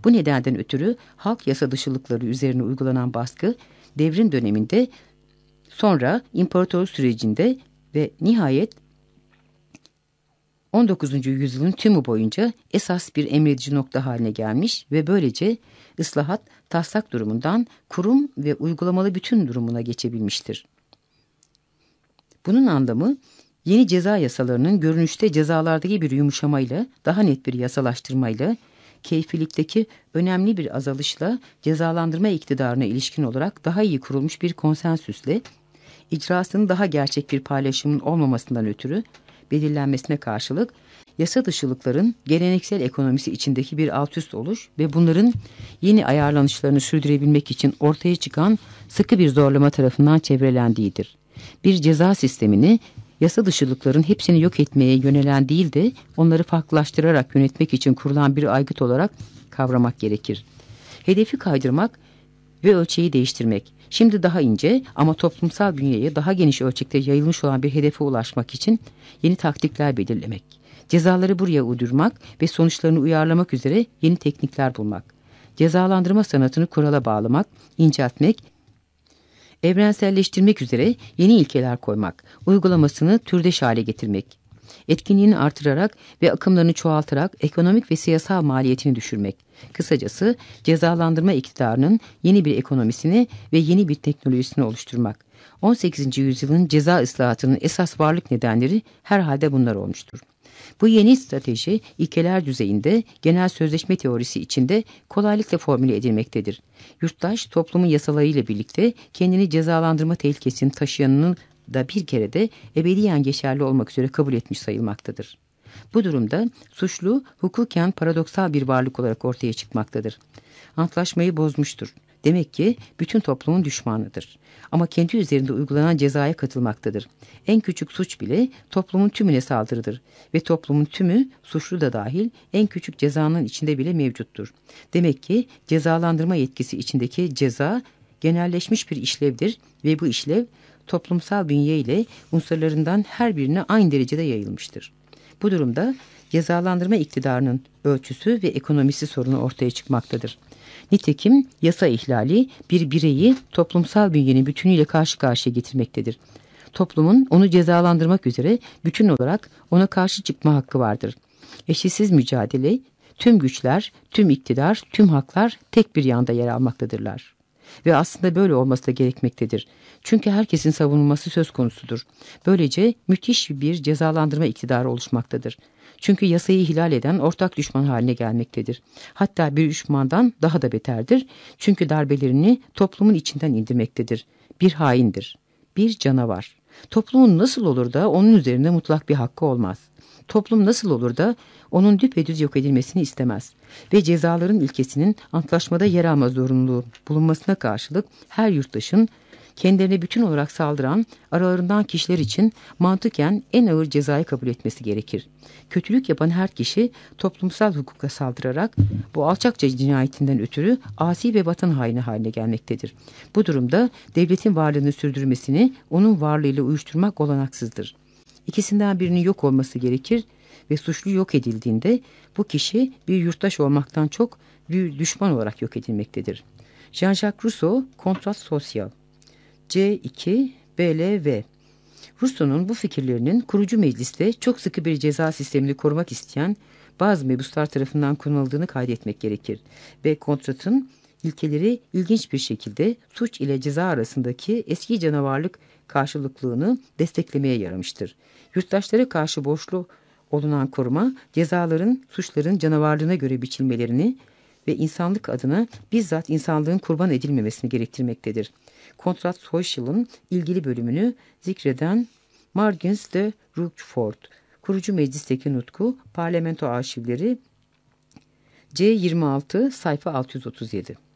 Bu nedenden ötürü halk yasa dışılıkları üzerine uygulanan baskı devrin döneminde sonra imparatorluk sürecinde ve nihayet 19. yüzyılın tümü boyunca esas bir emredici nokta haline gelmiş ve böylece ıslahat taslak durumundan kurum ve uygulamalı bütün durumuna geçebilmiştir. Bunun anlamı yeni ceza yasalarının görünüşte cezalardaki bir yumuşamayla daha net bir yasalaştırmayla keyfilikteki önemli bir azalışla cezalandırma iktidarına ilişkin olarak daha iyi kurulmuş bir konsensüsle icrasının daha gerçek bir paylaşımın olmamasından ötürü belirlenmesine karşılık yasa dışılıkların geleneksel ekonomisi içindeki bir altüst oluş ve bunların yeni ayarlanışlarını sürdürebilmek için ortaya çıkan sıkı bir zorlama tarafından çevrelendiğidir. Bir ceza sistemini yasa dışılıkların hepsini yok etmeye yönelen değil de onları farklılaştırarak yönetmek için kurulan bir aygıt olarak kavramak gerekir. Hedefi kaydırmak ve ölçeği değiştirmek. Şimdi daha ince ama toplumsal bünyeye daha geniş ölçekte yayılmış olan bir hedefe ulaşmak için yeni taktikler belirlemek. Cezaları buraya uydurmak ve sonuçlarını uyarlamak üzere yeni teknikler bulmak. Cezalandırma sanatını kurala bağlamak, inceltmek, evrenselleştirmek üzere yeni ilkeler koymak, uygulamasını türdeş hale getirmek etkinliğini artırarak ve akımlarını çoğaltarak ekonomik ve siyasal maliyetini düşürmek. Kısacası cezalandırma iktidarının yeni bir ekonomisini ve yeni bir teknolojisini oluşturmak. 18. yüzyılın ceza ıslahatının esas varlık nedenleri herhalde bunlar olmuştur. Bu yeni strateji ilkeler düzeyinde genel sözleşme teorisi içinde kolaylıkla formüle edilmektedir. Yurttaş toplumun yasalarıyla birlikte kendini cezalandırma tehlikesini taşıyanının da bir kere de ebediyen geçerli olmak üzere kabul etmiş sayılmaktadır. Bu durumda suçlu hukuken paradoksal bir varlık olarak ortaya çıkmaktadır. Antlaşmayı bozmuştur. Demek ki bütün toplumun düşmanıdır. Ama kendi üzerinde uygulanan cezaya katılmaktadır. En küçük suç bile toplumun tümüne saldırıdır. Ve toplumun tümü suçlu da dahil en küçük cezanın içinde bile mevcuttur. Demek ki cezalandırma yetkisi içindeki ceza genelleşmiş bir işlevdir ve bu işlev toplumsal bünye ile unsurlarından her birine aynı derecede yayılmıştır. Bu durumda cezalandırma iktidarının ölçüsü ve ekonomisi sorunu ortaya çıkmaktadır. Nitekim yasa ihlali bir bireyi toplumsal bünyenin bütünüyle karşı karşıya getirmektedir. Toplumun onu cezalandırmak üzere bütün olarak ona karşı çıkma hakkı vardır. Eşitsiz mücadele, tüm güçler, tüm iktidar, tüm haklar tek bir yanda yer almaktadırlar. Ve aslında böyle olması da gerekmektedir. Çünkü herkesin savunulması söz konusudur. Böylece müthiş bir cezalandırma iktidarı oluşmaktadır. Çünkü yasayı ihlal eden ortak düşman haline gelmektedir. Hatta bir düşmandan daha da beterdir. Çünkü darbelerini toplumun içinden indirmektedir. Bir haindir. Bir canavar. Toplumun nasıl olur da onun üzerinde mutlak bir hakkı olmaz. Toplum nasıl olur da onun düpedüz yok edilmesini istemez ve cezaların ilkesinin antlaşmada yer alma zorunluluğu bulunmasına karşılık her yurttaşın kendilerine bütün olarak saldıran aralarından kişiler için mantıken en ağır cezayı kabul etmesi gerekir. Kötülük yapan her kişi toplumsal hukuka saldırarak bu alçakça cinayetinden ötürü asi ve vatan haini haline gelmektedir. Bu durumda devletin varlığını sürdürmesini onun varlığıyla uyuşturmak olanaksızdır. İkisinden birinin yok olması gerekir ve suçlu yok edildiğinde bu kişi bir yurttaş olmaktan çok bir düşman olarak yok edilmektedir. Jean-Jacques Rousseau, Kontrat Sosyal C2 BLV Rousseau'nun bu fikirlerinin kurucu mecliste çok sıkı bir ceza sistemini korumak isteyen bazı mebuslar tarafından kullanıldığını kaydetmek gerekir ve kontratın ilkeleri ilginç bir şekilde suç ile ceza arasındaki eski canavarlık karşılıklılığını desteklemeye yaramıştır. Yurttaşlara karşı borçlu olunan koruma cezaların suçların canavarlığına göre biçilmelerini ve insanlık adına bizzat insanlığın kurban edilmemesini gerektirmektedir. Kontrat Social'ın ilgili bölümünü zikreden Margins de Rochefort Kurucu Meclisteki Nutku, Parlamento Arşivleri, C26 sayfa 637.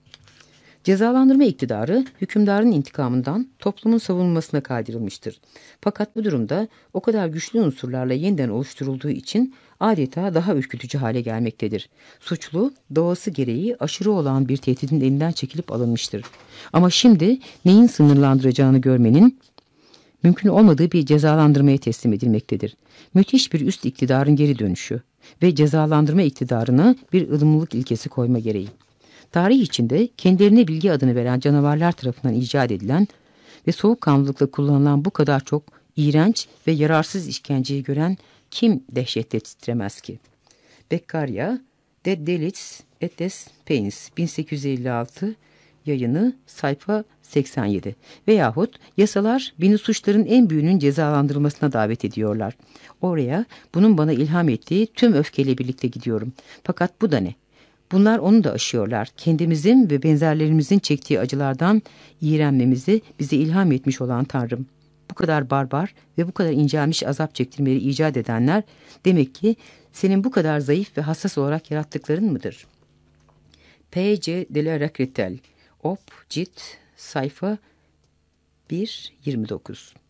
Cezalandırma iktidarı hükümdarın intikamından toplumun savunmasına kaydırılmıştır. Fakat bu durumda o kadar güçlü unsurlarla yeniden oluşturulduğu için adeta daha ürkütücü hale gelmektedir. Suçlu doğası gereği aşırı olan bir tehdidin elinden çekilip alınmıştır. Ama şimdi neyin sınırlandıracağını görmenin mümkün olmadığı bir cezalandırmaya teslim edilmektedir. Müthiş bir üst iktidarın geri dönüşü ve cezalandırma iktidarına bir ılımlılık ilkesi koyma gereği. Tarih içinde kendilerine bilgi adını veren canavarlar tarafından icat edilen ve soğukkanlılıkla kullanılan bu kadar çok iğrenç ve yararsız işkenceyi gören kim dehşetle titremez ki? Beccaria, De Delits et des Pains 1856 yayını sayfa 87 veyahut yasalar beni suçların en büyüğünün cezalandırılmasına davet ediyorlar. Oraya bunun bana ilham ettiği tüm öfkeyle birlikte gidiyorum. Fakat bu da ne? Bunlar onu da aşıyorlar. Kendimizin ve benzerlerimizin çektiği acılardan iğrenmemizi bize ilham etmiş olan Tanrım. Bu kadar barbar ve bu kadar incelmiş azap çektirmeleri icat edenler demek ki senin bu kadar zayıf ve hassas olarak yarattıkların mıdır? P.C. de la Recretel, Op. Cit, sayfa 1.29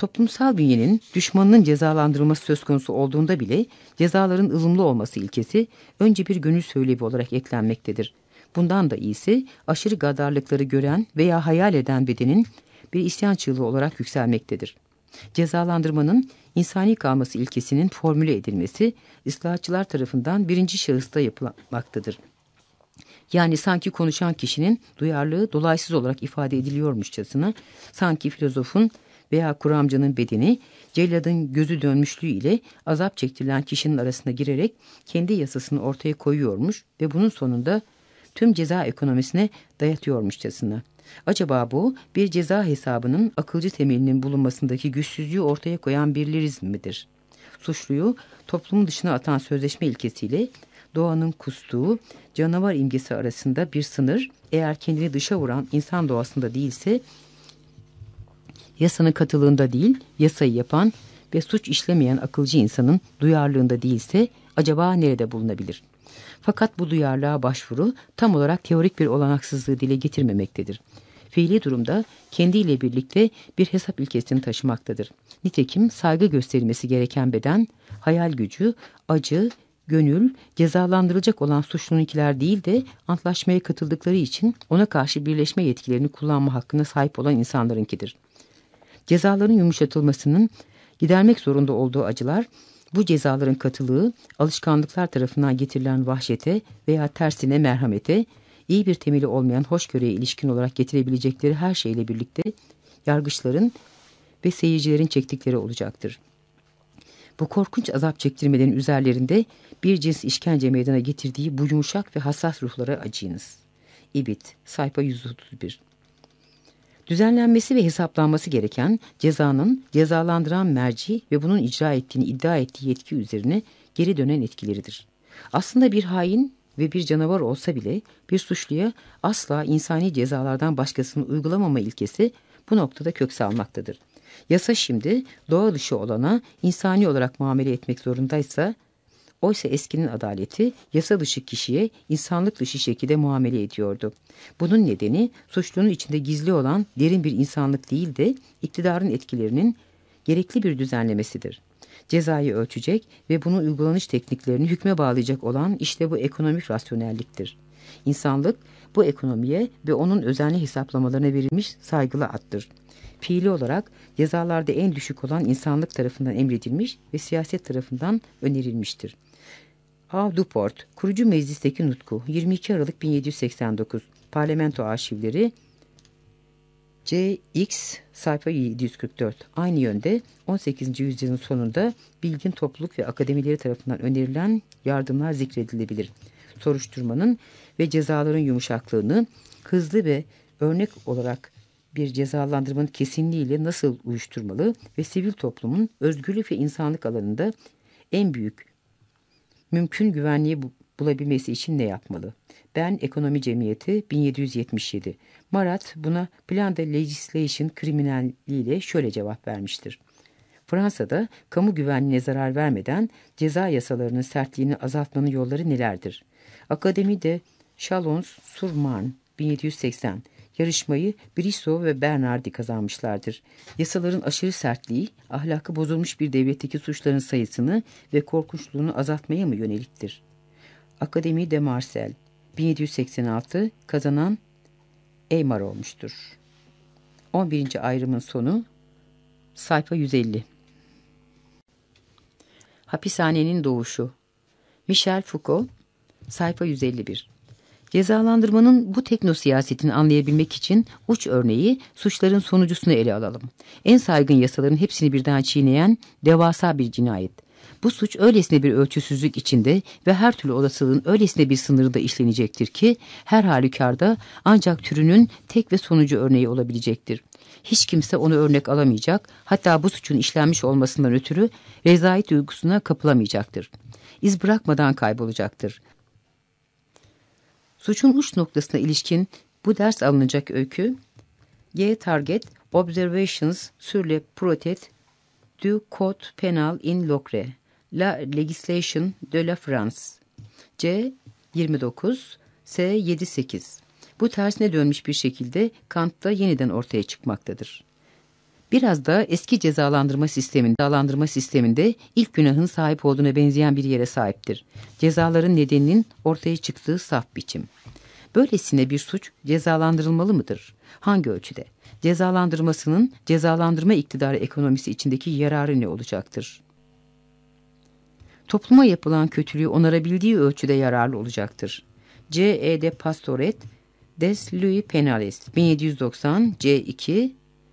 Toplumsal bünyenin düşmanının cezalandırılması söz konusu olduğunda bile cezaların ılımlı olması ilkesi önce bir gönül söylevi olarak eklenmektedir. Bundan da iyisi aşırı gadarlıkları gören veya hayal eden bedenin bir isyan çığlığı olarak yükselmektedir. Cezalandırmanın insani kalması ilkesinin formüle edilmesi ıslahatçılar tarafından birinci şahısta yapılmaktadır. Yani sanki konuşan kişinin duyarlılığı dolaysız olarak ifade ediliyormuşçasına, sanki filozofun veya kuramcının bedeni celladın gözü dönmüşlüğü ile azap çektirilen kişinin arasına girerek kendi yasasını ortaya koyuyormuş ve bunun sonunda tüm ceza ekonomisine dayatıyormuşçasına. Acaba bu bir ceza hesabının akılcı temelinin bulunmasındaki güçsüzlüğü ortaya koyan bir lirizm midir? Suçluyu toplumun dışına atan sözleşme ilkesiyle doğanın kustuğu canavar imgesi arasında bir sınır eğer kendini dışa vuran insan doğasında değilse yasanın katılığında değil yasayı yapan ve suç işlemeyen akılcı insanın duyarlılığında değilse acaba nerede bulunabilir? Fakat bu duyarlılığa başvuru tam olarak teorik bir olanaksızlığı dile getirmemektedir. Fiili durumda kendiyle birlikte bir hesap ilkesini taşımaktadır. Nitekim saygı gösterilmesi gereken beden, hayal gücü, acı, gönül, cezalandırılacak olan suçlununkiler değil de antlaşmaya katıldıkları için ona karşı birleşme yetkilerini kullanma hakkına sahip olan insanlarınkidir. Cezaların yumuşatılmasının gidermek zorunda olduğu acılar, bu cezaların katılığı, alışkanlıklar tarafından getirilen vahşete veya tersine merhamete, iyi bir temeli olmayan hoşgörüye ilişkin olarak getirebilecekleri her şeyle birlikte yargıçların ve seyircilerin çektikleri olacaktır. Bu korkunç azap çektirmelerin üzerlerinde bir cins işkence meydana getirdiği bu yumuşak ve hassas ruhlara acıyınız. İbit, sayfa 131 Düzenlenmesi ve hesaplanması gereken cezanın cezalandıran merci ve bunun icra ettiğini iddia ettiği yetki üzerine geri dönen etkileridir. Aslında bir hain ve bir canavar olsa bile bir suçluya asla insani cezalardan başkasını uygulamama ilkesi bu noktada kök salmaktadır. Yasa şimdi doğa dışı olana insani olarak muamele etmek zorundaysa Oysa eskinin adaleti yasa dışı kişiye insanlık dışı şekilde muamele ediyordu. Bunun nedeni suçlunun içinde gizli olan derin bir insanlık değil de iktidarın etkilerinin gerekli bir düzenlemesidir. Cezayı ölçecek ve bunun uygulanış tekniklerini hükme bağlayacak olan işte bu ekonomik rasyonelliktir. İnsanlık bu ekonomiye ve onun özenli hesaplamalarına verilmiş saygılı attır. Fiili olarak cezalarda en düşük olan insanlık tarafından emredilmiş ve siyaset tarafından önerilmiştir. A. Duport, kurucu meclisteki nutku 22 Aralık 1789 Parlamento arşivleri CX sayfa 744 aynı yönde 18. yüzyılın sonunda bilgin topluluk ve akademileri tarafından önerilen yardımlar zikredilebilir. Soruşturmanın ve cezaların yumuşaklığını hızlı ve örnek olarak bir cezalandırmanın kesinliğiyle nasıl uyuşturmalı ve sivil toplumun özgürlük ve insanlık alanında en büyük mümkün güvenliği bulabilmesi için ne yapmalı? Ben Ekonomi Cemiyeti 1777. Marat buna Plan de Legislation kriminalliğiyle şöyle cevap vermiştir. Fransa'da kamu güvenliğine zarar vermeden ceza yasalarının sertliğini azaltmanın yolları nelerdir? Akademi de Chalons-sur-Marne 1780 yarışmayı Brissot ve Bernardi kazanmışlardır. Yasaların aşırı sertliği, ahlakı bozulmuş bir devletteki suçların sayısını ve korkunçluğunu azaltmaya mı yöneliktir? Akademi de Marcel 1786 kazanan Eymar olmuştur. 11. ayrımın sonu sayfa 150. Hapishanenin doğuşu Michel Foucault sayfa 151. Cezalandırmanın bu teknosiyasetini anlayabilmek için uç örneği suçların sonucusunu ele alalım. En saygın yasaların hepsini birden çiğneyen devasa bir cinayet. Bu suç öylesine bir ölçüsüzlük içinde ve her türlü olasılığın öylesine bir sınırında işlenecektir ki her halükarda ancak türünün tek ve sonucu örneği olabilecektir. Hiç kimse onu örnek alamayacak, hatta bu suçun işlenmiş olmasından ötürü rezalet duygusuna kapılamayacaktır. İz bırakmadan kaybolacaktır. Suçun uç noktasına ilişkin bu ders alınacak öykü, G. Target, Observations sur le protet du Code Penal in Locre, La Legislation de la France, C. 29, S. 7-8. Bu tersine dönmüş bir şekilde Kant'ta yeniden ortaya çıkmaktadır. Biraz da eski cezalandırma sisteminde, cezalandırma sisteminde ilk günahın sahip olduğuna benzeyen bir yere sahiptir. Cezaların nedeninin ortaya çıktığı saf biçim. Böylesine bir suç cezalandırılmalı mıdır? Hangi ölçüde? Cezalandırmasının cezalandırma iktidarı ekonomisi içindeki yararı ne olacaktır? Topluma yapılan kötülüğü onarabildiği ölçüde yararlı olacaktır. C. E. de Pastoret, Des Louis Penales, 1790, C2,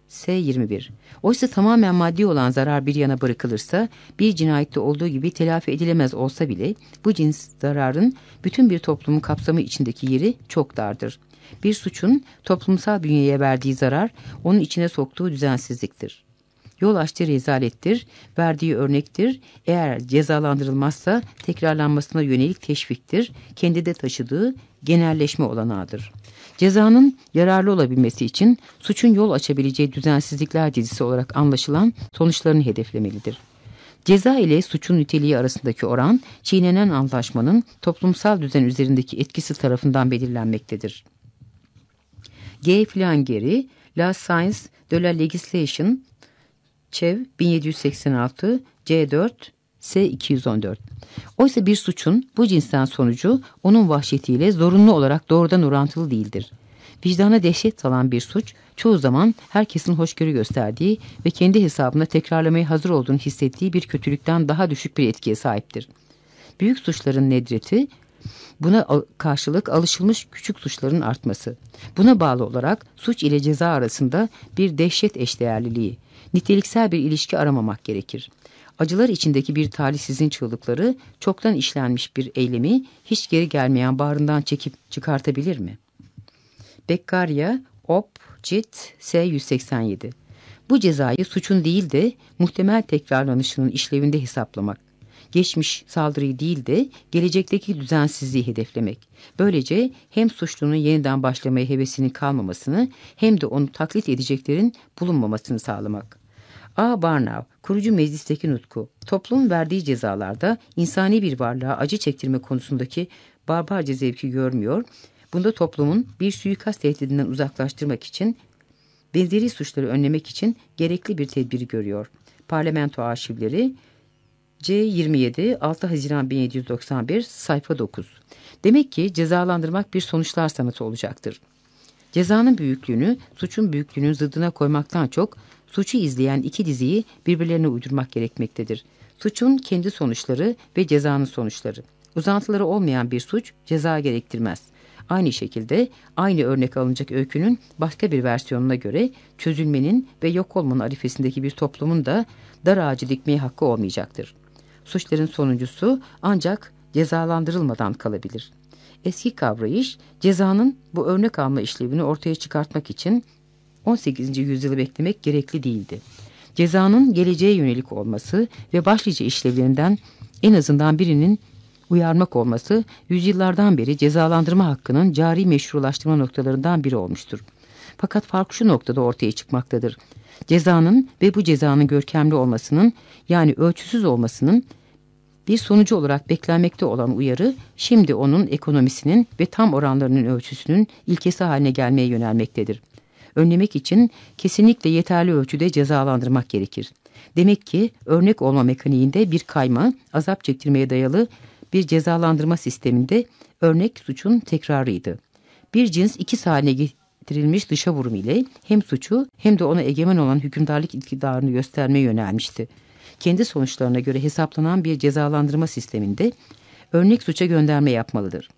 S21. Oysa tamamen maddi olan zarar bir yana bırakılırsa bir cinayette olduğu gibi telafi edilemez olsa bile bu cins zararın bütün bir toplumun kapsamı içindeki yeri çok dardır. Bir suçun toplumsal bünyeye verdiği zarar onun içine soktuğu düzensizliktir. Yol açtığı rezalettir, verdiği örnektir. Eğer cezalandırılmazsa tekrarlanmasına yönelik teşviktir, kendi de taşıdığı genelleşme olanağıdır. Cezanın yararlı olabilmesi için suçun yol açabileceği düzensizlikler dizisi olarak anlaşılan sonuçlarını hedeflemelidir. Ceza ile suçun niteliği arasındaki oran, çiğnenen antlaşmanın toplumsal düzen üzerindeki etkisi tarafından belirlenmektedir. G. Flangeri, La Science de la Legislation, Çev 1786, C4, S214. Oysa bir suçun bu cinsten sonucu onun vahşetiyle zorunlu olarak doğrudan orantılı değildir. Vicdana dehşet salan bir suç çoğu zaman herkesin hoşgörü gösterdiği ve kendi hesabına tekrarlamaya hazır olduğunu hissettiği bir kötülükten daha düşük bir etkiye sahiptir. Büyük suçların nedreti Buna karşılık alışılmış küçük suçların artması. Buna bağlı olarak suç ile ceza arasında bir dehşet eşdeğerliliği, niteliksel bir ilişki aramamak gerekir. Acılar içindeki bir talihsizin çığlıkları çoktan işlenmiş bir eylemi hiç geri gelmeyen bağrından çekip çıkartabilir mi? Beccaria, Op, Cit, S187 Bu cezayı suçun değil de muhtemel tekrarlanışının işlevinde hesaplamak geçmiş saldırıyı değil de gelecekteki düzensizliği hedeflemek. Böylece hem suçlunun yeniden başlamaya hevesinin kalmamasını hem de onu taklit edeceklerin bulunmamasını sağlamak. A. Barnav, kurucu meclisteki nutku, toplum verdiği cezalarda insani bir varlığa acı çektirme konusundaki barbarca zevki görmüyor, bunda toplumun bir suikast tehdidinden uzaklaştırmak için, benzeri suçları önlemek için gerekli bir tedbiri görüyor. Parlamento arşivleri C27 6 Haziran 1791 sayfa 9. Demek ki cezalandırmak bir sonuçlar sanatı olacaktır. Cezanın büyüklüğünü suçun büyüklüğünün zıddına koymaktan çok suçu izleyen iki diziyi birbirlerine uydurmak gerekmektedir. Suçun kendi sonuçları ve cezanın sonuçları. Uzantıları olmayan bir suç ceza gerektirmez. Aynı şekilde aynı örnek alınacak öykünün başka bir versiyonuna göre çözülmenin ve yok olmanın arifesindeki bir toplumun da dar ağacı dikmeye hakkı olmayacaktır suçların sonuncusu ancak cezalandırılmadan kalabilir. Eski kavrayış cezanın bu örnek alma işlevini ortaya çıkartmak için 18. yüzyılı beklemek gerekli değildi. Cezanın geleceğe yönelik olması ve başlıca işlevlerinden en azından birinin uyarmak olması yüzyıllardan beri cezalandırma hakkının cari meşrulaştırma noktalarından biri olmuştur. Fakat fark şu noktada ortaya çıkmaktadır. Cezanın ve bu cezanın görkemli olmasının yani ölçüsüz olmasının bir sonucu olarak beklenmekte olan uyarı şimdi onun ekonomisinin ve tam oranlarının ölçüsünün ilkesi haline gelmeye yönelmektedir. Önlemek için kesinlikle yeterli ölçüde cezalandırmak gerekir. Demek ki örnek olma mekaniğinde bir kayma, azap çektirmeye dayalı bir cezalandırma sisteminde örnek suçun tekrarıydı. Bir cins iki haline getirilmiş dışa vurum ile hem suçu hem de ona egemen olan hükümdarlık iktidarını göstermeye yönelmişti. Kendi sonuçlarına göre hesaplanan bir cezalandırma sisteminde örnek suça gönderme yapmalıdır.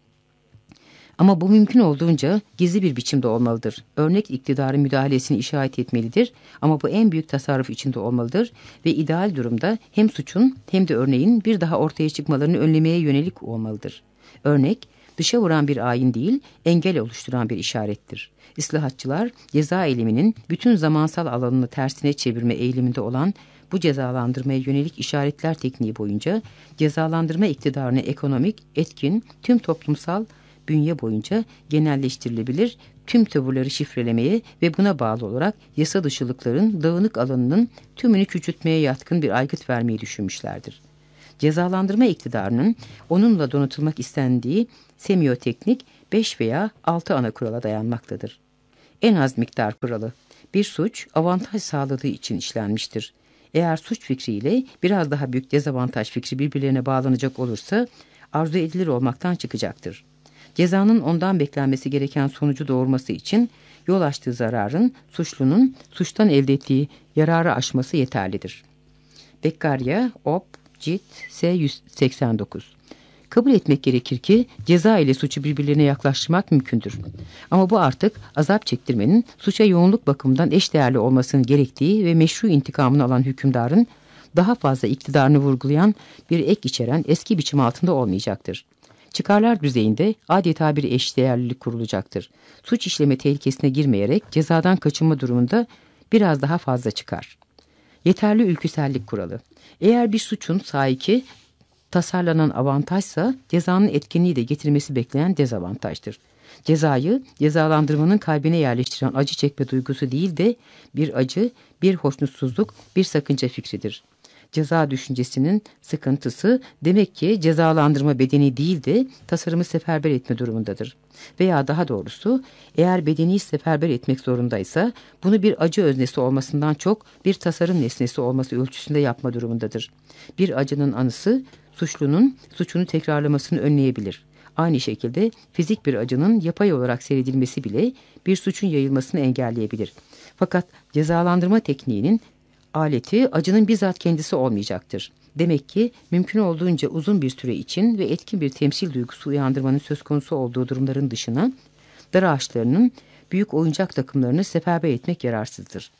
Ama bu mümkün olduğunca gizli bir biçimde olmalıdır. Örnek iktidarın müdahalesini işaret etmelidir ama bu en büyük tasarruf içinde olmalıdır ve ideal durumda hem suçun hem de örneğin bir daha ortaya çıkmalarını önlemeye yönelik olmalıdır. Örnek dışa vuran bir ayin değil, engel oluşturan bir işarettir. İslahatçılar ceza eyleminin bütün zamansal alanını tersine çevirme eğiliminde olan bu cezalandırmaya yönelik işaretler tekniği boyunca cezalandırma iktidarını ekonomik, etkin, tüm toplumsal bünye boyunca genelleştirilebilir, tüm tavırları şifrelemeye ve buna bağlı olarak yasa dışılıkların dağınık alanının tümünü küçültmeye yatkın bir aygıt vermeyi düşünmüşlerdir. Cezalandırma iktidarının onunla donatılmak istendiği semioteknik 5 veya 6 ana kurala dayanmaktadır. En az miktar kuralı. Bir suç avantaj sağladığı için işlenmiştir. Eğer suç fikriyle biraz daha büyük dezavantaj fikri birbirlerine bağlanacak olursa arzu edilir olmaktan çıkacaktır. Cezanın ondan beklenmesi gereken sonucu doğurması için yol açtığı zararın suçlunun suçtan elde ettiği yararı aşması yeterlidir. Beccaria, Op, Cit, S189 Kabul etmek gerekir ki ceza ile suçu birbirlerine yaklaştırmak mümkündür. Ama bu artık azap çektirmenin suça yoğunluk bakımından eşdeğerli olmasının gerektiği ve meşru intikamını alan hükümdarın daha fazla iktidarını vurgulayan bir ek içeren eski biçim altında olmayacaktır. Çıkarlar düzeyinde adeta bir eşdeğerlilik kurulacaktır. Suç işleme tehlikesine girmeyerek cezadan kaçınma durumunda biraz daha fazla çıkar. Yeterli ülküsellik kuralı. Eğer bir suçun sahiki tasarlanan avantajsa cezanın etkinliği de getirmesi beklenen dezavantajdır. Cezayı cezalandırmanın kalbine yerleştiren acı çekme duygusu değil de bir acı, bir hoşnutsuzluk, bir sakınca fikridir ceza düşüncesinin sıkıntısı demek ki cezalandırma bedeni değil de tasarımı seferber etme durumundadır. Veya daha doğrusu eğer bedeni seferber etmek zorundaysa bunu bir acı öznesi olmasından çok bir tasarım nesnesi olması ölçüsünde yapma durumundadır. Bir acının anısı suçlunun suçunu tekrarlamasını önleyebilir. Aynı şekilde fizik bir acının yapay olarak seyredilmesi bile bir suçun yayılmasını engelleyebilir. Fakat cezalandırma tekniğinin aleti acının bizzat kendisi olmayacaktır. Demek ki mümkün olduğunca uzun bir süre için ve etkin bir temsil duygusu uyandırmanın söz konusu olduğu durumların dışına dar ağaçlarının büyük oyuncak takımlarını seferber etmek yararsızdır.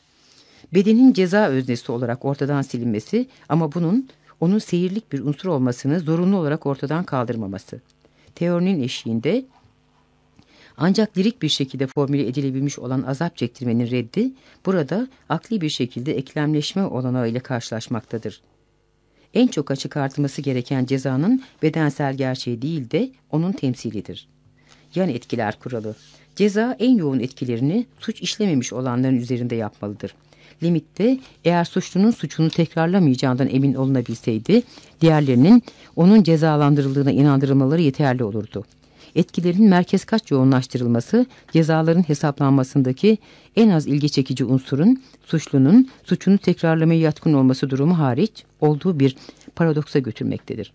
Bedenin ceza öznesi olarak ortadan silinmesi ama bunun onun seyirlik bir unsur olmasını zorunlu olarak ortadan kaldırmaması. Teorinin eşiğinde ancak lirik bir şekilde formüle edilebilmiş olan azap çektirmenin reddi burada akli bir şekilde eklemleşme olanağıyla karşılaşmaktadır. En çok açık artırması gereken cezanın bedensel gerçeği değil de onun temsilidir. Yan etkiler kuralı. Ceza en yoğun etkilerini suç işlememiş olanların üzerinde yapmalıdır. Limitte eğer suçlunun suçunu tekrarlamayacağından emin olunabilseydi, diğerlerinin onun cezalandırıldığına inandırılmaları yeterli olurdu etkilerin merkez kaç yoğunlaştırılması cezaların hesaplanmasındaki en az ilgi çekici unsurun suçlunun suçunu tekrarlamaya yatkın olması durumu hariç olduğu bir paradoksa götürmektedir.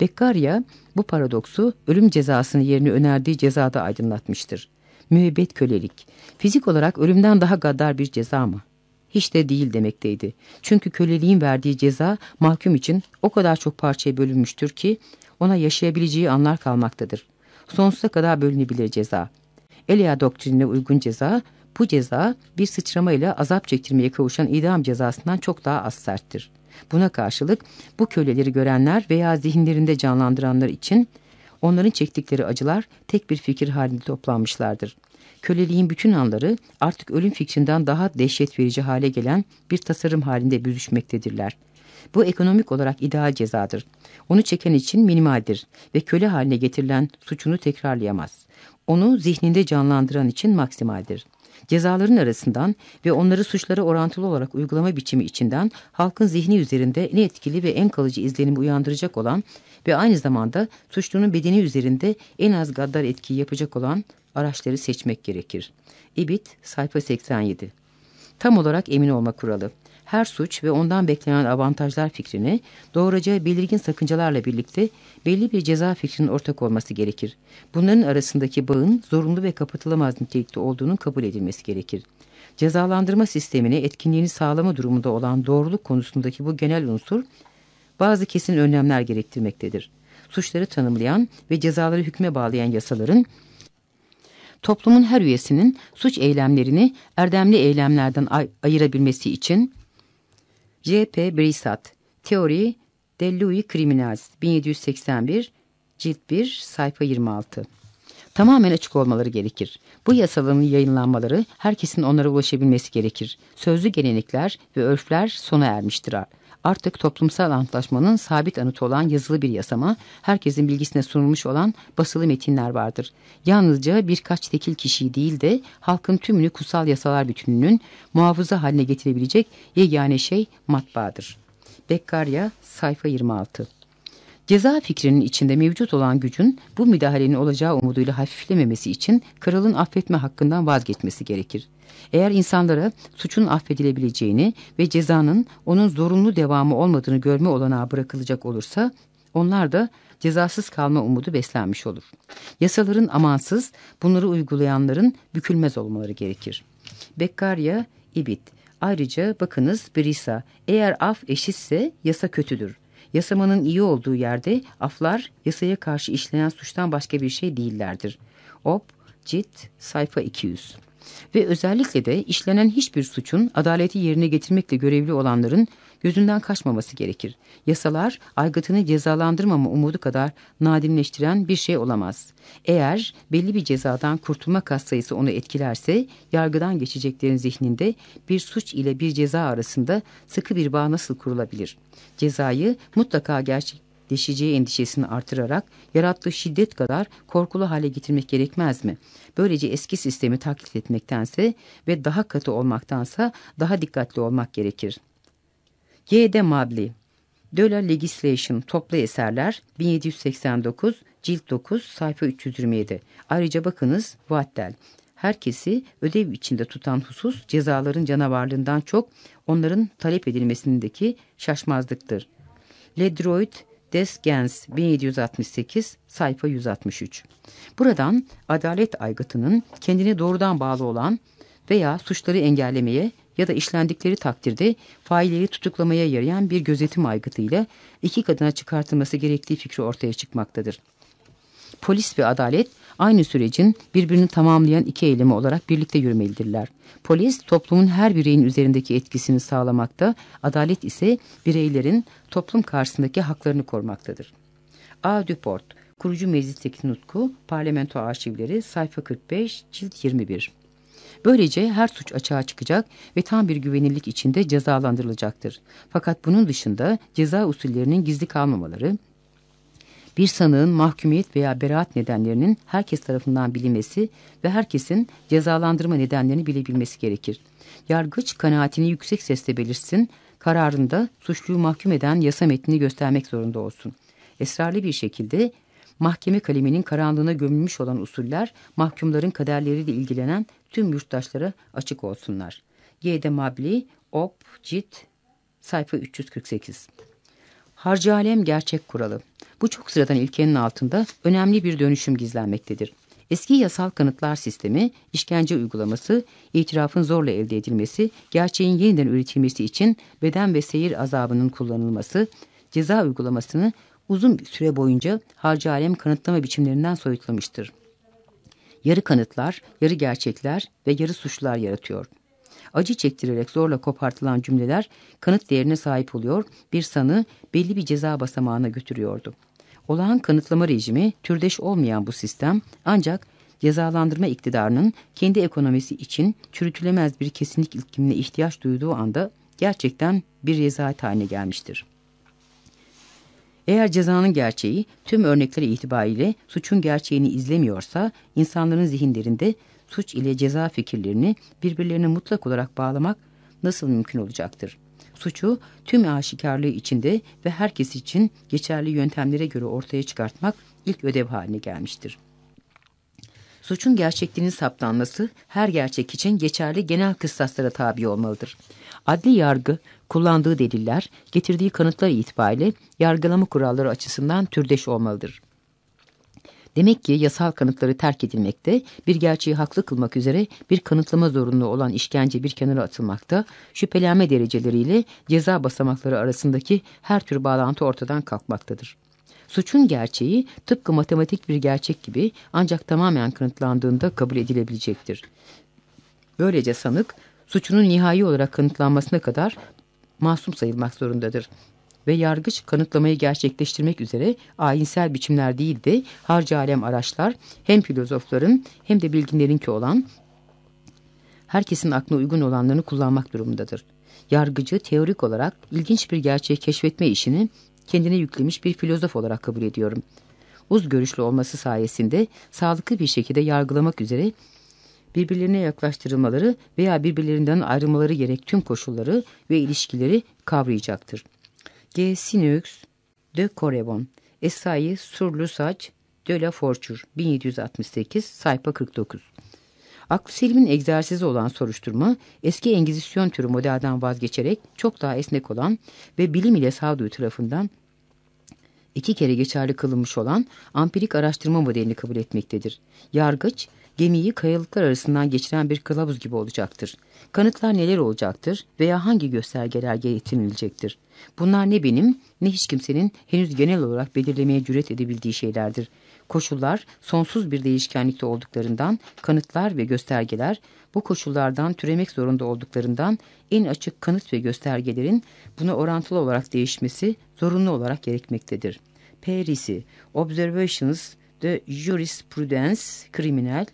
Beccaria bu paradoksu ölüm cezasını yerine önerdiği cezada aydınlatmıştır. Müebbet kölelik, fizik olarak ölümden daha gaddar bir ceza mı? Hiç de değil demekteydi. Çünkü köleliğin verdiği ceza mahkum için o kadar çok parçaya bölünmüştür ki ona yaşayabileceği anlar kalmaktadır sonsuza kadar bölünebilir ceza. Elia doktrinine uygun ceza, bu ceza bir sıçramayla azap çektirmeye kavuşan idam cezasından çok daha az serttir. Buna karşılık bu köleleri görenler veya zihinlerinde canlandıranlar için onların çektikleri acılar tek bir fikir halinde toplanmışlardır. Köleliğin bütün anları artık ölüm fikrinden daha dehşet verici hale gelen bir tasarım halinde büzüşmektedirler. Bu ekonomik olarak ideal cezadır. Onu çeken için minimaldir ve köle haline getirilen suçunu tekrarlayamaz. Onu zihninde canlandıran için maksimaldir. cezaların arasından ve onları suçlara orantılı olarak uygulama biçimi içinden halkın zihni üzerinde en etkili ve en kalıcı izlenimi uyandıracak olan ve aynı zamanda suçlunun bedeni üzerinde en az gaddar etkiyi yapacak olan araçları seçmek gerekir. İbit sayfa 87 Tam olarak emin olma kuralı her suç ve ondan beklenen avantajlar fikrini doğuracağı belirgin sakıncalarla birlikte belli bir ceza fikrinin ortak olması gerekir. Bunların arasındaki bağın zorunlu ve kapatılamaz nitelikte olduğunun kabul edilmesi gerekir. Cezalandırma sistemini etkinliğini sağlama durumunda olan doğruluk konusundaki bu genel unsur bazı kesin önlemler gerektirmektedir. Suçları tanımlayan ve cezaları hükme bağlayan yasaların toplumun her üyesinin suç eylemlerini erdemli eylemlerden ay ayırabilmesi için J.P. Brisat, Teori de Louis Criminals, 1781, cilt 1, sayfa 26. Tamamen açık olmaları gerekir. Bu yasaların yayınlanmaları herkesin onlara ulaşabilmesi gerekir. Sözlü gelenekler ve örfler sona ermiştir. Artık toplumsal antlaşmanın sabit anıtı olan yazılı bir yasama, herkesin bilgisine sunulmuş olan basılı metinler vardır. Yalnızca birkaç tekil kişiyi değil de halkın tümünü kutsal yasalar bütününün muhafıza haline getirebilecek yegane şey matbaadır. Bekkarya sayfa 26 Ceza fikrinin içinde mevcut olan gücün bu müdahalenin olacağı umuduyla hafiflememesi için kralın affetme hakkından vazgeçmesi gerekir. Eğer insanlara suçun affedilebileceğini ve cezanın onun zorunlu devamı olmadığını görme olanağı bırakılacak olursa onlar da cezasız kalma umudu beslenmiş olur. Yasaların amansız, bunları uygulayanların bükülmez olmaları gerekir. Bekkarya, İbit. Ayrıca bakınız Brisa, eğer af eşitse yasa kötüdür. Yasamanın iyi olduğu yerde aflar yasaya karşı işlenen suçtan başka bir şey değillerdir. Op, Cilt, sayfa 200 ve özellikle de işlenen hiçbir suçun adaleti yerine getirmekle görevli olanların gözünden kaçmaması gerekir. Yasalar aygıtını cezalandırmama umudu kadar nadimleştiren bir şey olamaz. Eğer belli bir cezadan kurtulma katsayısı onu etkilerse yargıdan geçeceklerin zihninde bir suç ile bir ceza arasında sıkı bir bağ nasıl kurulabilir? Cezayı mutlaka gerçek deşeceği endişesini artırarak yarattığı şiddet kadar korkulu hale getirmek gerekmez mi? Böylece eski sistemi taklit etmektense ve daha katı olmaktansa daha dikkatli olmak gerekir. G.D. Mabli De la Legislation Toplu Eserler 1789 Cilt 9 sayfa 327 Ayrıca bakınız Vattel Herkesi ödev içinde tutan husus cezaların canavarlığından çok onların talep edilmesindeki şaşmazlıktır. Ledroit Des Gens 1768 sayfa 163. Buradan adalet aygıtının kendine doğrudan bağlı olan veya suçları engellemeye ya da işlendikleri takdirde failleri tutuklamaya yarayan bir gözetim aygıtı ile iki kadına çıkartılması gerektiği fikri ortaya çıkmaktadır. Polis ve adalet aynı sürecin birbirini tamamlayan iki eylemi olarak birlikte yürümelidirler. Polis toplumun her bireyin üzerindeki etkisini sağlamakta, adalet ise bireylerin toplum karşısındaki haklarını korumaktadır. A. Duport, Kurucu Meclisteki Nutku, Parlamento Arşivleri, sayfa 45, cilt 21. Böylece her suç açığa çıkacak ve tam bir güvenillik içinde cezalandırılacaktır. Fakat bunun dışında ceza usullerinin gizli kalmamaları, bir sanığın mahkumiyet veya beraat nedenlerinin herkes tarafından bilinmesi ve herkesin cezalandırma nedenlerini bilebilmesi gerekir. Yargıç kanaatini yüksek sesle belirsin, kararında suçluyu mahkum eden yasa metnini göstermek zorunda olsun. Esrarlı bir şekilde mahkeme kaleminin karanlığına gömülmüş olan usuller mahkumların kaderleriyle ilgilenen tüm yurttaşlara açık olsunlar. G.D. Mabli, Op, Cit, sayfa 348. Harcı alem gerçek kuralı. Bu çok sıradan ilkenin altında önemli bir dönüşüm gizlenmektedir. Eski yasal kanıtlar sistemi, işkence uygulaması, itirafın zorla elde edilmesi, gerçeğin yeniden üretilmesi için beden ve seyir azabının kullanılması, ceza uygulamasını uzun bir süre boyunca harcı alem kanıtlama biçimlerinden soyutlamıştır. Yarı kanıtlar, yarı gerçekler ve yarı suçlar yaratıyor acı çektirerek zorla kopartılan cümleler kanıt değerine sahip oluyor, bir sanı belli bir ceza basamağına götürüyordu. Olağan kanıtlama rejimi türdeş olmayan bu sistem ancak cezalandırma iktidarının kendi ekonomisi için çürütülemez bir kesinlik ilkimine ihtiyaç duyduğu anda gerçekten bir rezalet haline gelmiştir. Eğer cezanın gerçeği tüm örnekleri itibariyle suçun gerçeğini izlemiyorsa insanların zihinlerinde suç ile ceza fikirlerini birbirlerine mutlak olarak bağlamak nasıl mümkün olacaktır? Suçu tüm aşikarlığı içinde ve herkes için geçerli yöntemlere göre ortaya çıkartmak ilk ödev haline gelmiştir. Suçun gerçekliğinin saptanması her gerçek için geçerli genel kıstaslara tabi olmalıdır. Adli yargı kullandığı deliller, getirdiği kanıtlar itibariyle yargılama kuralları açısından türdeş olmalıdır. Demek ki yasal kanıtları terk edilmekte, bir gerçeği haklı kılmak üzere bir kanıtlama zorunlu olan işkence bir kenara atılmakta, şüphelenme dereceleriyle ceza basamakları arasındaki her tür bağlantı ortadan kalkmaktadır. Suçun gerçeği tıpkı matematik bir gerçek gibi ancak tamamen kanıtlandığında kabul edilebilecektir. Böylece sanık suçunun nihai olarak kanıtlanmasına kadar masum sayılmak zorundadır ve yargıç kanıtlamayı gerçekleştirmek üzere ayinsel biçimler değil de harcı alem araçlar hem filozofların hem de bilginlerinki olan herkesin aklına uygun olanlarını kullanmak durumundadır. Yargıcı teorik olarak ilginç bir gerçeği keşfetme işini kendine yüklemiş bir filozof olarak kabul ediyorum. Uz görüşlü olması sayesinde sağlıklı bir şekilde yargılamak üzere birbirlerine yaklaştırılmaları veya birbirlerinden ayrılmaları gerek tüm koşulları ve ilişkileri kavrayacaktır. G. Sineux de Correvon Esai sur l'usage de la forçure 1768 sayfa 49 Aklı selimin egzersizi olan soruşturma, eski Engizisyon türü modelden vazgeçerek çok daha esnek olan ve bilim ile sağduyu tarafından iki kere geçerli kılınmış olan ampirik araştırma modelini kabul etmektedir. Yargıç, gemiyi kayalıklar arasından geçiren bir kılavuz gibi olacaktır. Kanıtlar neler olacaktır veya hangi göstergeler getirilecektir? Bunlar ne benim ne hiç kimsenin henüz genel olarak belirlemeye cüret edebildiği şeylerdir. Koşullar sonsuz bir değişkenlikte olduklarından kanıtlar ve göstergeler bu koşullardan türemek zorunda olduklarından en açık kanıt ve göstergelerin buna orantılı olarak değişmesi zorunlu olarak gerekmektedir. Perisi, Observations de Jurisprudence Criminal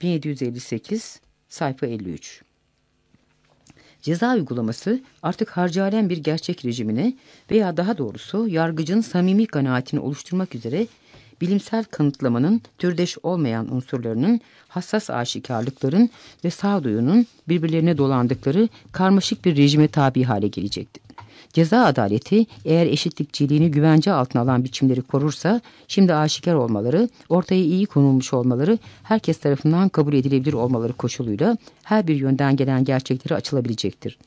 1758 sayfa 53 Ceza uygulaması artık harcalen bir gerçek rejimine veya daha doğrusu yargıcın samimi kanaatini oluşturmak üzere bilimsel kanıtlamanın türdeş olmayan unsurlarının, hassas aşikarlıkların ve sağduyunun birbirlerine dolandıkları karmaşık bir rejime tabi hale gelecektir. Ceza adaleti eğer eşitlikçiliğini güvence altına alan biçimleri korursa şimdi aşikar olmaları, ortaya iyi konulmuş olmaları, herkes tarafından kabul edilebilir olmaları koşuluyla her bir yönden gelen gerçekleri açılabilecektir.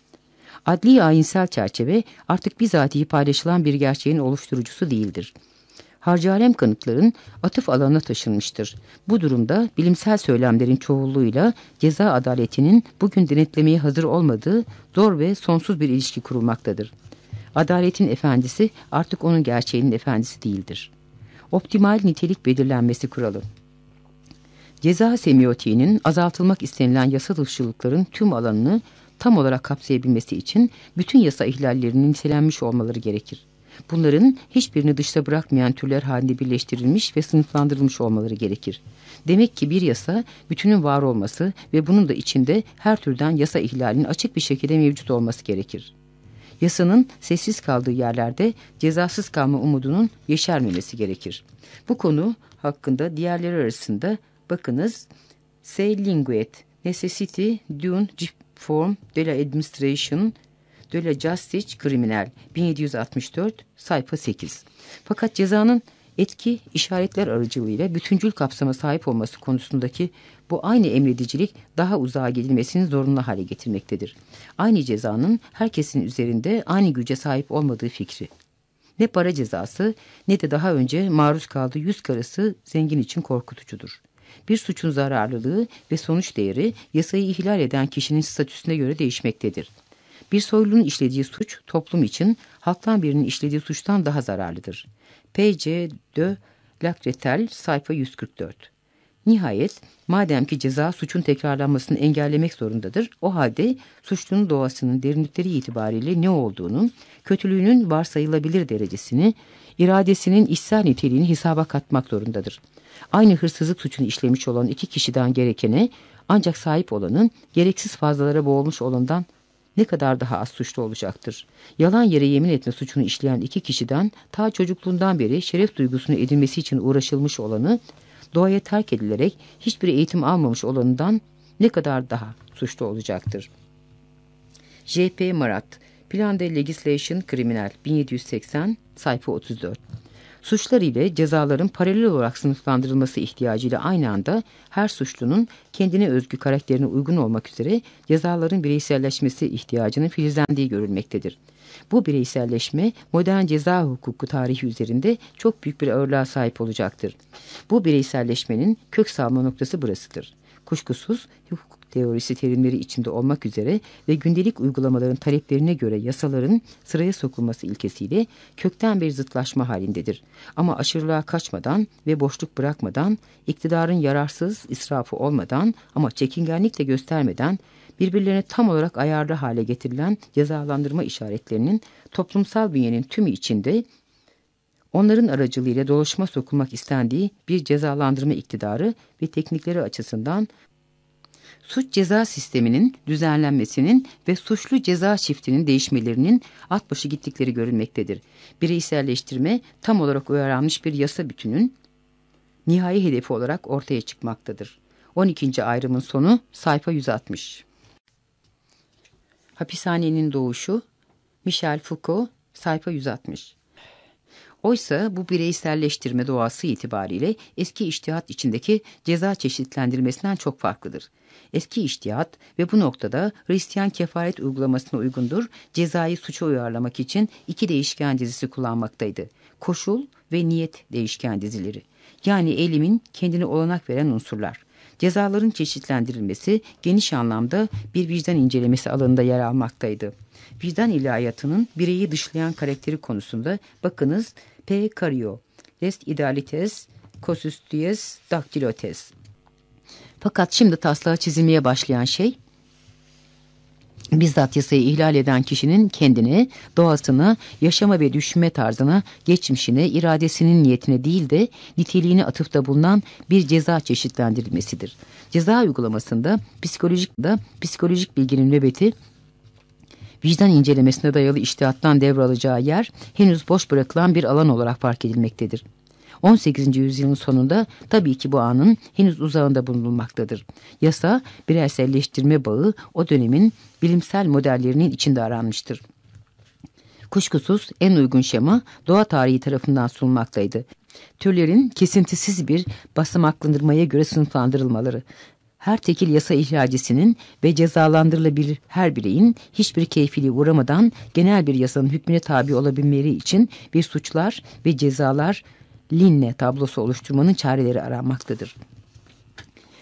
Adli ayinsel çerçeve artık bizatihi paylaşılan bir gerçeğin oluşturucusu değildir harcalem kanıtların atıf alanına taşınmıştır. Bu durumda bilimsel söylemlerin çoğunluğuyla ceza adaletinin bugün denetlemeye hazır olmadığı zor ve sonsuz bir ilişki kurulmaktadır. Adaletin efendisi artık onun gerçeğinin efendisi değildir. Optimal nitelik belirlenmesi kuralı. Ceza semiotiğinin azaltılmak istenilen yasa dışılıkların tüm alanını tam olarak kapsayabilmesi için bütün yasa ihlallerinin nitelenmiş olmaları gerekir. Bunların hiçbirini dışta bırakmayan türler halinde birleştirilmiş ve sınıflandırılmış olmaları gerekir. Demek ki bir yasa bütünün var olması ve bunun da içinde her türden yasa ihlalinin açık bir şekilde mevcut olması gerekir. Yasanın sessiz kaldığı yerlerde cezasız kalma umudunun yeşermemesi gerekir. Bu konu hakkında diğerleri arasında bakınız Se linguet necessity d'une form de la administration de la Justice Criminal 1764 sayfa 8. Fakat cezanın etki işaretler aracılığıyla bütüncül kapsama sahip olması konusundaki bu aynı emredicilik daha uzağa gidilmesini zorunlu hale getirmektedir. Aynı cezanın herkesin üzerinde aynı güce sahip olmadığı fikri. Ne para cezası ne de daha önce maruz kaldığı yüz karası zengin için korkutucudur. Bir suçun zararlılığı ve sonuç değeri yasayı ihlal eden kişinin statüsüne göre değişmektedir. Bir soylunun işlediği suç toplum için halktan birinin işlediği suçtan daha zararlıdır. P.C. de Lacretel sayfa 144 Nihayet madem ki ceza suçun tekrarlanmasını engellemek zorundadır, o halde suçlunun doğasının derinlikleri itibariyle ne olduğunu, kötülüğünün varsayılabilir derecesini, iradesinin içsel niteliğini hesaba katmak zorundadır. Aynı hırsızlık suçunu işlemiş olan iki kişiden gerekene, ancak sahip olanın gereksiz fazlalara boğulmuş olandan ne kadar daha az suçlu olacaktır. Yalan yere yemin etme suçunu işleyen iki kişiden ta çocukluğundan beri şeref duygusunu edinmesi için uğraşılmış olanı doğaya terk edilerek hiçbir eğitim almamış olanından ne kadar daha suçlu olacaktır. J.P. Marat, Plan de Legislation Kriminal 1780, sayfa 34 suçlar ile cezaların paralel olarak sınıflandırılması ihtiyacıyla aynı anda her suçlunun kendine özgü karakterine uygun olmak üzere cezaların bireyselleşmesi ihtiyacının filizlendiği görülmektedir. Bu bireyselleşme modern ceza hukuku tarihi üzerinde çok büyük bir ağırlığa sahip olacaktır. Bu bireyselleşmenin kök salma noktası burasıdır. Kuşkusuz hukuk teorisi terimleri içinde olmak üzere ve gündelik uygulamaların taleplerine göre yasaların sıraya sokulması ilkesiyle kökten bir zıtlaşma halindedir. Ama aşırılığa kaçmadan ve boşluk bırakmadan, iktidarın yararsız israfı olmadan ama çekingenlik de göstermeden birbirlerine tam olarak ayarlı hale getirilen cezalandırma işaretlerinin toplumsal bünyenin tümü içinde onların aracılığıyla dolaşma sokulmak istendiği bir cezalandırma iktidarı ve teknikleri açısından suç ceza sisteminin düzenlenmesinin ve suçlu ceza çiftinin değişmelerinin at başı gittikleri görülmektedir. Bireyselleştirme tam olarak uyarlanmış bir yasa bütünün nihai hedefi olarak ortaya çıkmaktadır. 12. ayrımın sonu sayfa 160. Hapishanenin doğuşu Michel Foucault sayfa 160. Oysa bu bireyselleştirme doğası itibariyle eski iştihat içindeki ceza çeşitlendirmesinden çok farklıdır. Eski iştihat ve bu noktada Hristiyan kefaret uygulamasına uygundur, cezayı suça uyarlamak için iki değişken dizisi kullanmaktaydı. Koşul ve niyet değişken dizileri. Yani elimin kendine olanak veren unsurlar. Cezaların çeşitlendirilmesi geniş anlamda bir vicdan incelemesi alanında yer almaktaydı. Vicdan ilahiyatının bireyi dışlayan karakteri konusunda bakınız P. Cario, Les Idealites, Casustius Dactylotes. Fakat şimdi taslağa çizilmeye başlayan şey, bizzat yasayı ihlal eden kişinin kendine, doğasına, yaşama ve düşünme tarzına, geçmişine, iradesinin niyetine değil de niteliğine atıfta bulunan bir ceza çeşitlendirilmesidir. Ceza uygulamasında psikolojik da psikolojik bilginin nöbeti vicdan incelemesine dayalı iştihattan devralacağı yer henüz boş bırakılan bir alan olarak fark edilmektedir. 18. yüzyılın sonunda tabii ki bu anın henüz uzağında bulunmaktadır. Yasa, bireyselleştirme bağı o dönemin bilimsel modellerinin içinde aranmıştır. Kuşkusuz en uygun şema doğa tarihi tarafından sunulmaktaydı. Türlerin kesintisiz bir basamaklandırmaya göre sınıflandırılmaları, her tekil yasa ihlalcisinin ve cezalandırılabilir her bireyin hiçbir keyfiliğe uğramadan genel bir yasanın hükmüne tabi olabilmeleri için bir suçlar ve cezalar linne tablosu oluşturmanın çareleri aranmaktadır.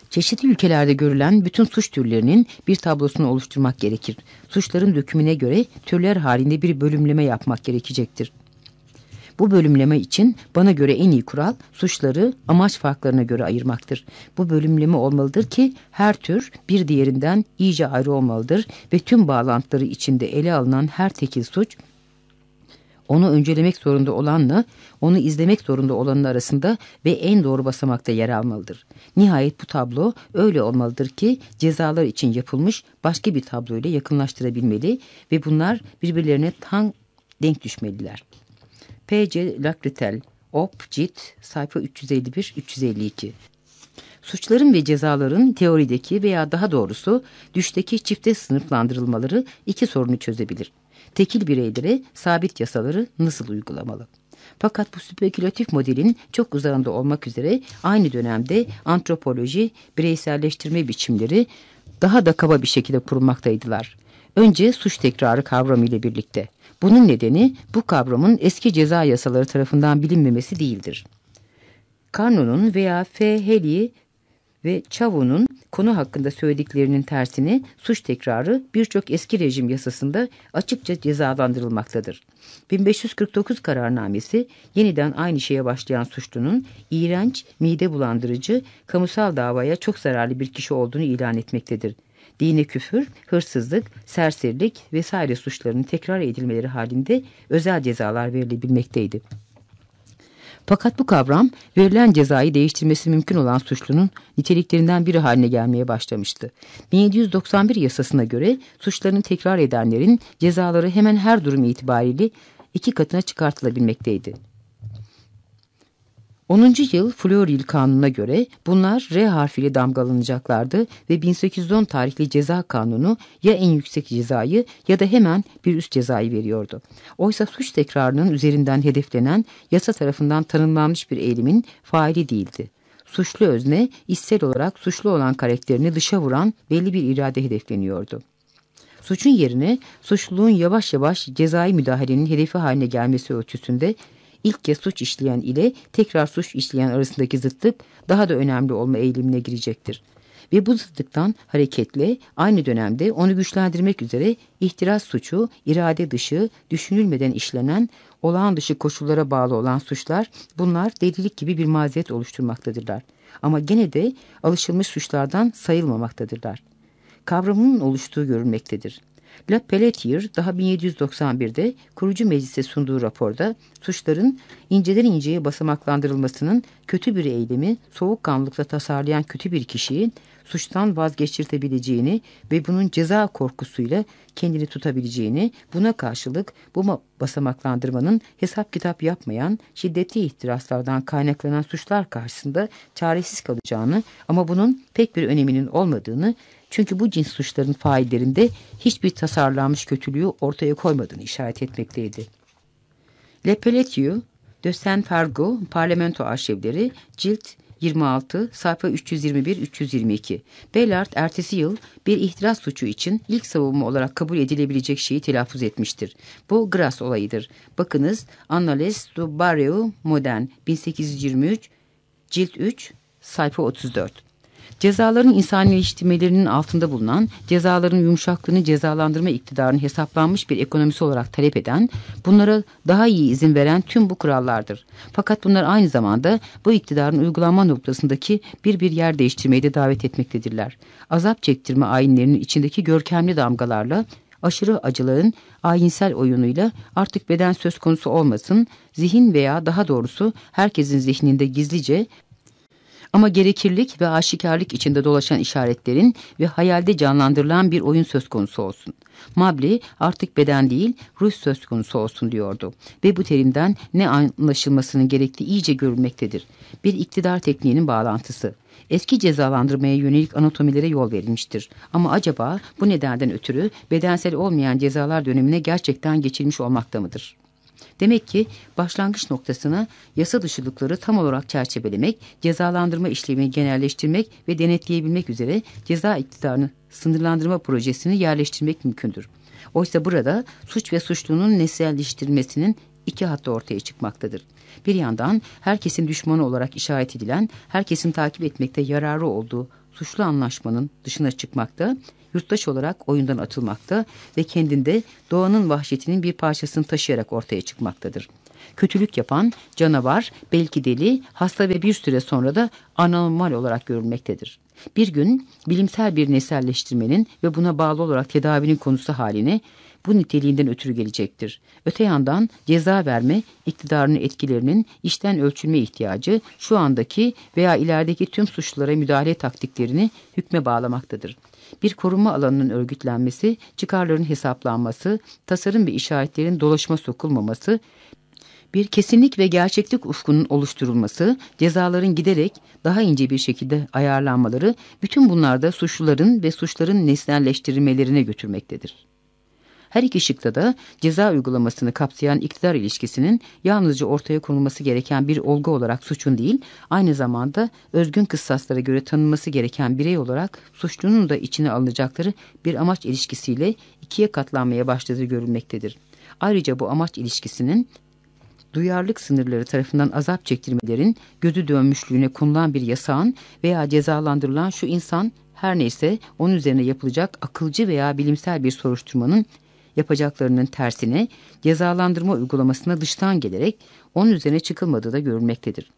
Çeşitli ülkelerde görülen bütün suç türlerinin bir tablosunu oluşturmak gerekir. Suçların dökümüne göre türler halinde bir bölümleme yapmak gerekecektir. Bu bölümleme için bana göre en iyi kural suçları amaç farklarına göre ayırmaktır. Bu bölümleme olmalıdır ki her tür bir diğerinden iyice ayrı olmalıdır ve tüm bağlantıları içinde ele alınan her tekil suç onu öncelemek zorunda olanla onu izlemek zorunda olanın arasında ve en doğru basamakta yer almalıdır. Nihayet bu tablo öyle olmalıdır ki cezalar için yapılmış başka bir tablo ile yakınlaştırabilmeli ve bunlar birbirlerine tam denk düşmeliler. P.C. Lacretel, Op. Cit, sayfa 351-352 Suçların ve cezaların teorideki veya daha doğrusu düşteki çifte sınıflandırılmaları iki sorunu çözebilir tekil bireylere sabit yasaları nasıl uygulamalı? Fakat bu spekülatif modelin çok uzağında olmak üzere aynı dönemde antropoloji, bireyselleştirme biçimleri daha da kaba bir şekilde kurulmaktaydılar. Önce suç tekrarı kavramı ile birlikte. Bunun nedeni bu kavramın eski ceza yasaları tarafından bilinmemesi değildir. Carnot'un veya F. Heli ve Çavu'nun konu hakkında söylediklerinin tersini suç tekrarı birçok eski rejim yasasında açıkça cezalandırılmaktadır. 1549 kararnamesi yeniden aynı şeye başlayan suçlunun iğrenç, mide bulandırıcı, kamusal davaya çok zararlı bir kişi olduğunu ilan etmektedir. Dine küfür, hırsızlık, serserilik vesaire suçlarının tekrar edilmeleri halinde özel cezalar verilebilmekteydi. Fakat bu kavram verilen cezayı değiştirmesi mümkün olan suçlunun niteliklerinden biri haline gelmeye başlamıştı. 1791 yasasına göre suçlarını tekrar edenlerin cezaları hemen her durum itibariyle iki katına çıkartılabilmekteydi. 10. yıl Floril kanununa göre bunlar R harfiyle damgalanacaklardı ve 1810 tarihli ceza kanunu ya en yüksek cezayı ya da hemen bir üst cezayı veriyordu. Oysa suç tekrarının üzerinden hedeflenen yasa tarafından tanımlanmış bir eylemin faili değildi. Suçlu özne içsel olarak suçlu olan karakterini dışa vuran belli bir irade hedefleniyordu. Suçun yerine suçluluğun yavaş yavaş cezai müdahalenin hedefi haline gelmesi ölçüsünde ilk kez suç işleyen ile tekrar suç işleyen arasındaki zıtlık daha da önemli olma eğilimine girecektir. Ve bu zıtlıktan hareketle aynı dönemde onu güçlendirmek üzere ihtiras suçu, irade dışı, düşünülmeden işlenen, olağan dışı koşullara bağlı olan suçlar bunlar delilik gibi bir mazeret oluşturmaktadırlar. Ama gene de alışılmış suçlardan sayılmamaktadırlar. Kavramının oluştuğu görülmektedir. La Pelletier daha 1791'de kurucu meclise sunduğu raporda suçların inceden inceye basamaklandırılmasının kötü bir eylemi soğukkanlılıkla tasarlayan kötü bir kişiyi suçtan vazgeçirtebileceğini ve bunun ceza korkusuyla kendini tutabileceğini, buna karşılık bu basamaklandırmanın hesap kitap yapmayan şiddetli ihtiraslardan kaynaklanan suçlar karşısında çaresiz kalacağını ama bunun pek bir öneminin olmadığını çünkü bu cins suçların faillerinde hiçbir tasarlanmış kötülüğü ortaya koymadığını işaret etmekteydi. Le Pelletier, de Saint Fargo Parlamento Arşivleri, cilt 26, sayfa 321-322. Bellart ertesi yıl bir ihtiras suçu için ilk savunma olarak kabul edilebilecek şeyi telaffuz etmiştir. Bu Gras olayıdır. Bakınız Annales du Barrio Modern 1823, cilt 3, sayfa 34. Cezaların insanileştirmelerinin altında bulunan, cezaların yumuşaklığını cezalandırma iktidarının hesaplanmış bir ekonomisi olarak talep eden, bunlara daha iyi izin veren tüm bu kurallardır. Fakat bunlar aynı zamanda bu iktidarın uygulanma noktasındaki bir bir yer değiştirmeyi de davet etmektedirler. Azap çektirme ayinlerinin içindeki görkemli damgalarla aşırı acıların ayinsel oyunuyla artık beden söz konusu olmasın, zihin veya daha doğrusu herkesin zihninde gizlice ama gerekirlik ve aşikarlık içinde dolaşan işaretlerin ve hayalde canlandırılan bir oyun söz konusu olsun. Mabli artık beden değil ruh söz konusu olsun diyordu. Ve bu terimden ne anlaşılmasının gerektiği iyice görülmektedir. Bir iktidar tekniğinin bağlantısı. Eski cezalandırmaya yönelik anatomilere yol verilmiştir. Ama acaba bu nedenden ötürü bedensel olmayan cezalar dönemine gerçekten geçilmiş olmakta mıdır? Demek ki başlangıç noktasına yasa dışılıkları tam olarak çerçevelemek, cezalandırma işlemini genelleştirmek ve denetleyebilmek üzere ceza iktidarını sınırlandırma projesini yerleştirmek mümkündür. Oysa burada suç ve suçlunun nesnelleştirilmesinin iki hattı ortaya çıkmaktadır. Bir yandan herkesin düşmanı olarak işaret edilen, herkesin takip etmekte yararı olduğu suçlu anlaşmanın dışına çıkmakta, yurttaş olarak oyundan atılmakta ve kendinde doğanın vahşetinin bir parçasını taşıyarak ortaya çıkmaktadır. Kötülük yapan canavar, belki deli, hasta ve bir süre sonra da anormal olarak görülmektedir. Bir gün bilimsel bir neselleştirmenin ve buna bağlı olarak tedavinin konusu haline bu niteliğinden ötürü gelecektir. Öte yandan ceza verme iktidarının etkilerinin işten ölçülme ihtiyacı şu andaki veya ilerideki tüm suçlulara müdahale taktiklerini hükme bağlamaktadır. Bir korunma alanının örgütlenmesi, çıkarların hesaplanması, tasarım ve işaretlerin dolaşma sokulmaması, bir kesinlik ve gerçeklik ufkunun oluşturulması, cezaların giderek daha ince bir şekilde ayarlanmaları, bütün bunlarda suçluların ve suçların nesnelleştirilmelerine götürmektedir. Her iki şıkta da ceza uygulamasını kapsayan iktidar ilişkisinin yalnızca ortaya konulması gereken bir olgu olarak suçun değil, aynı zamanda özgün kıssaslara göre tanınması gereken birey olarak suçlunun da içine alınacakları bir amaç ilişkisiyle ikiye katlanmaya başladığı görülmektedir. Ayrıca bu amaç ilişkisinin duyarlılık sınırları tarafından azap çektirmelerin gözü dönmüşlüğüne konulan bir yasağın veya cezalandırılan şu insan her neyse onun üzerine yapılacak akılcı veya bilimsel bir soruşturmanın yapacaklarının tersine cezalandırma uygulamasına dıştan gelerek onun üzerine çıkılmadığı da görülmektedir.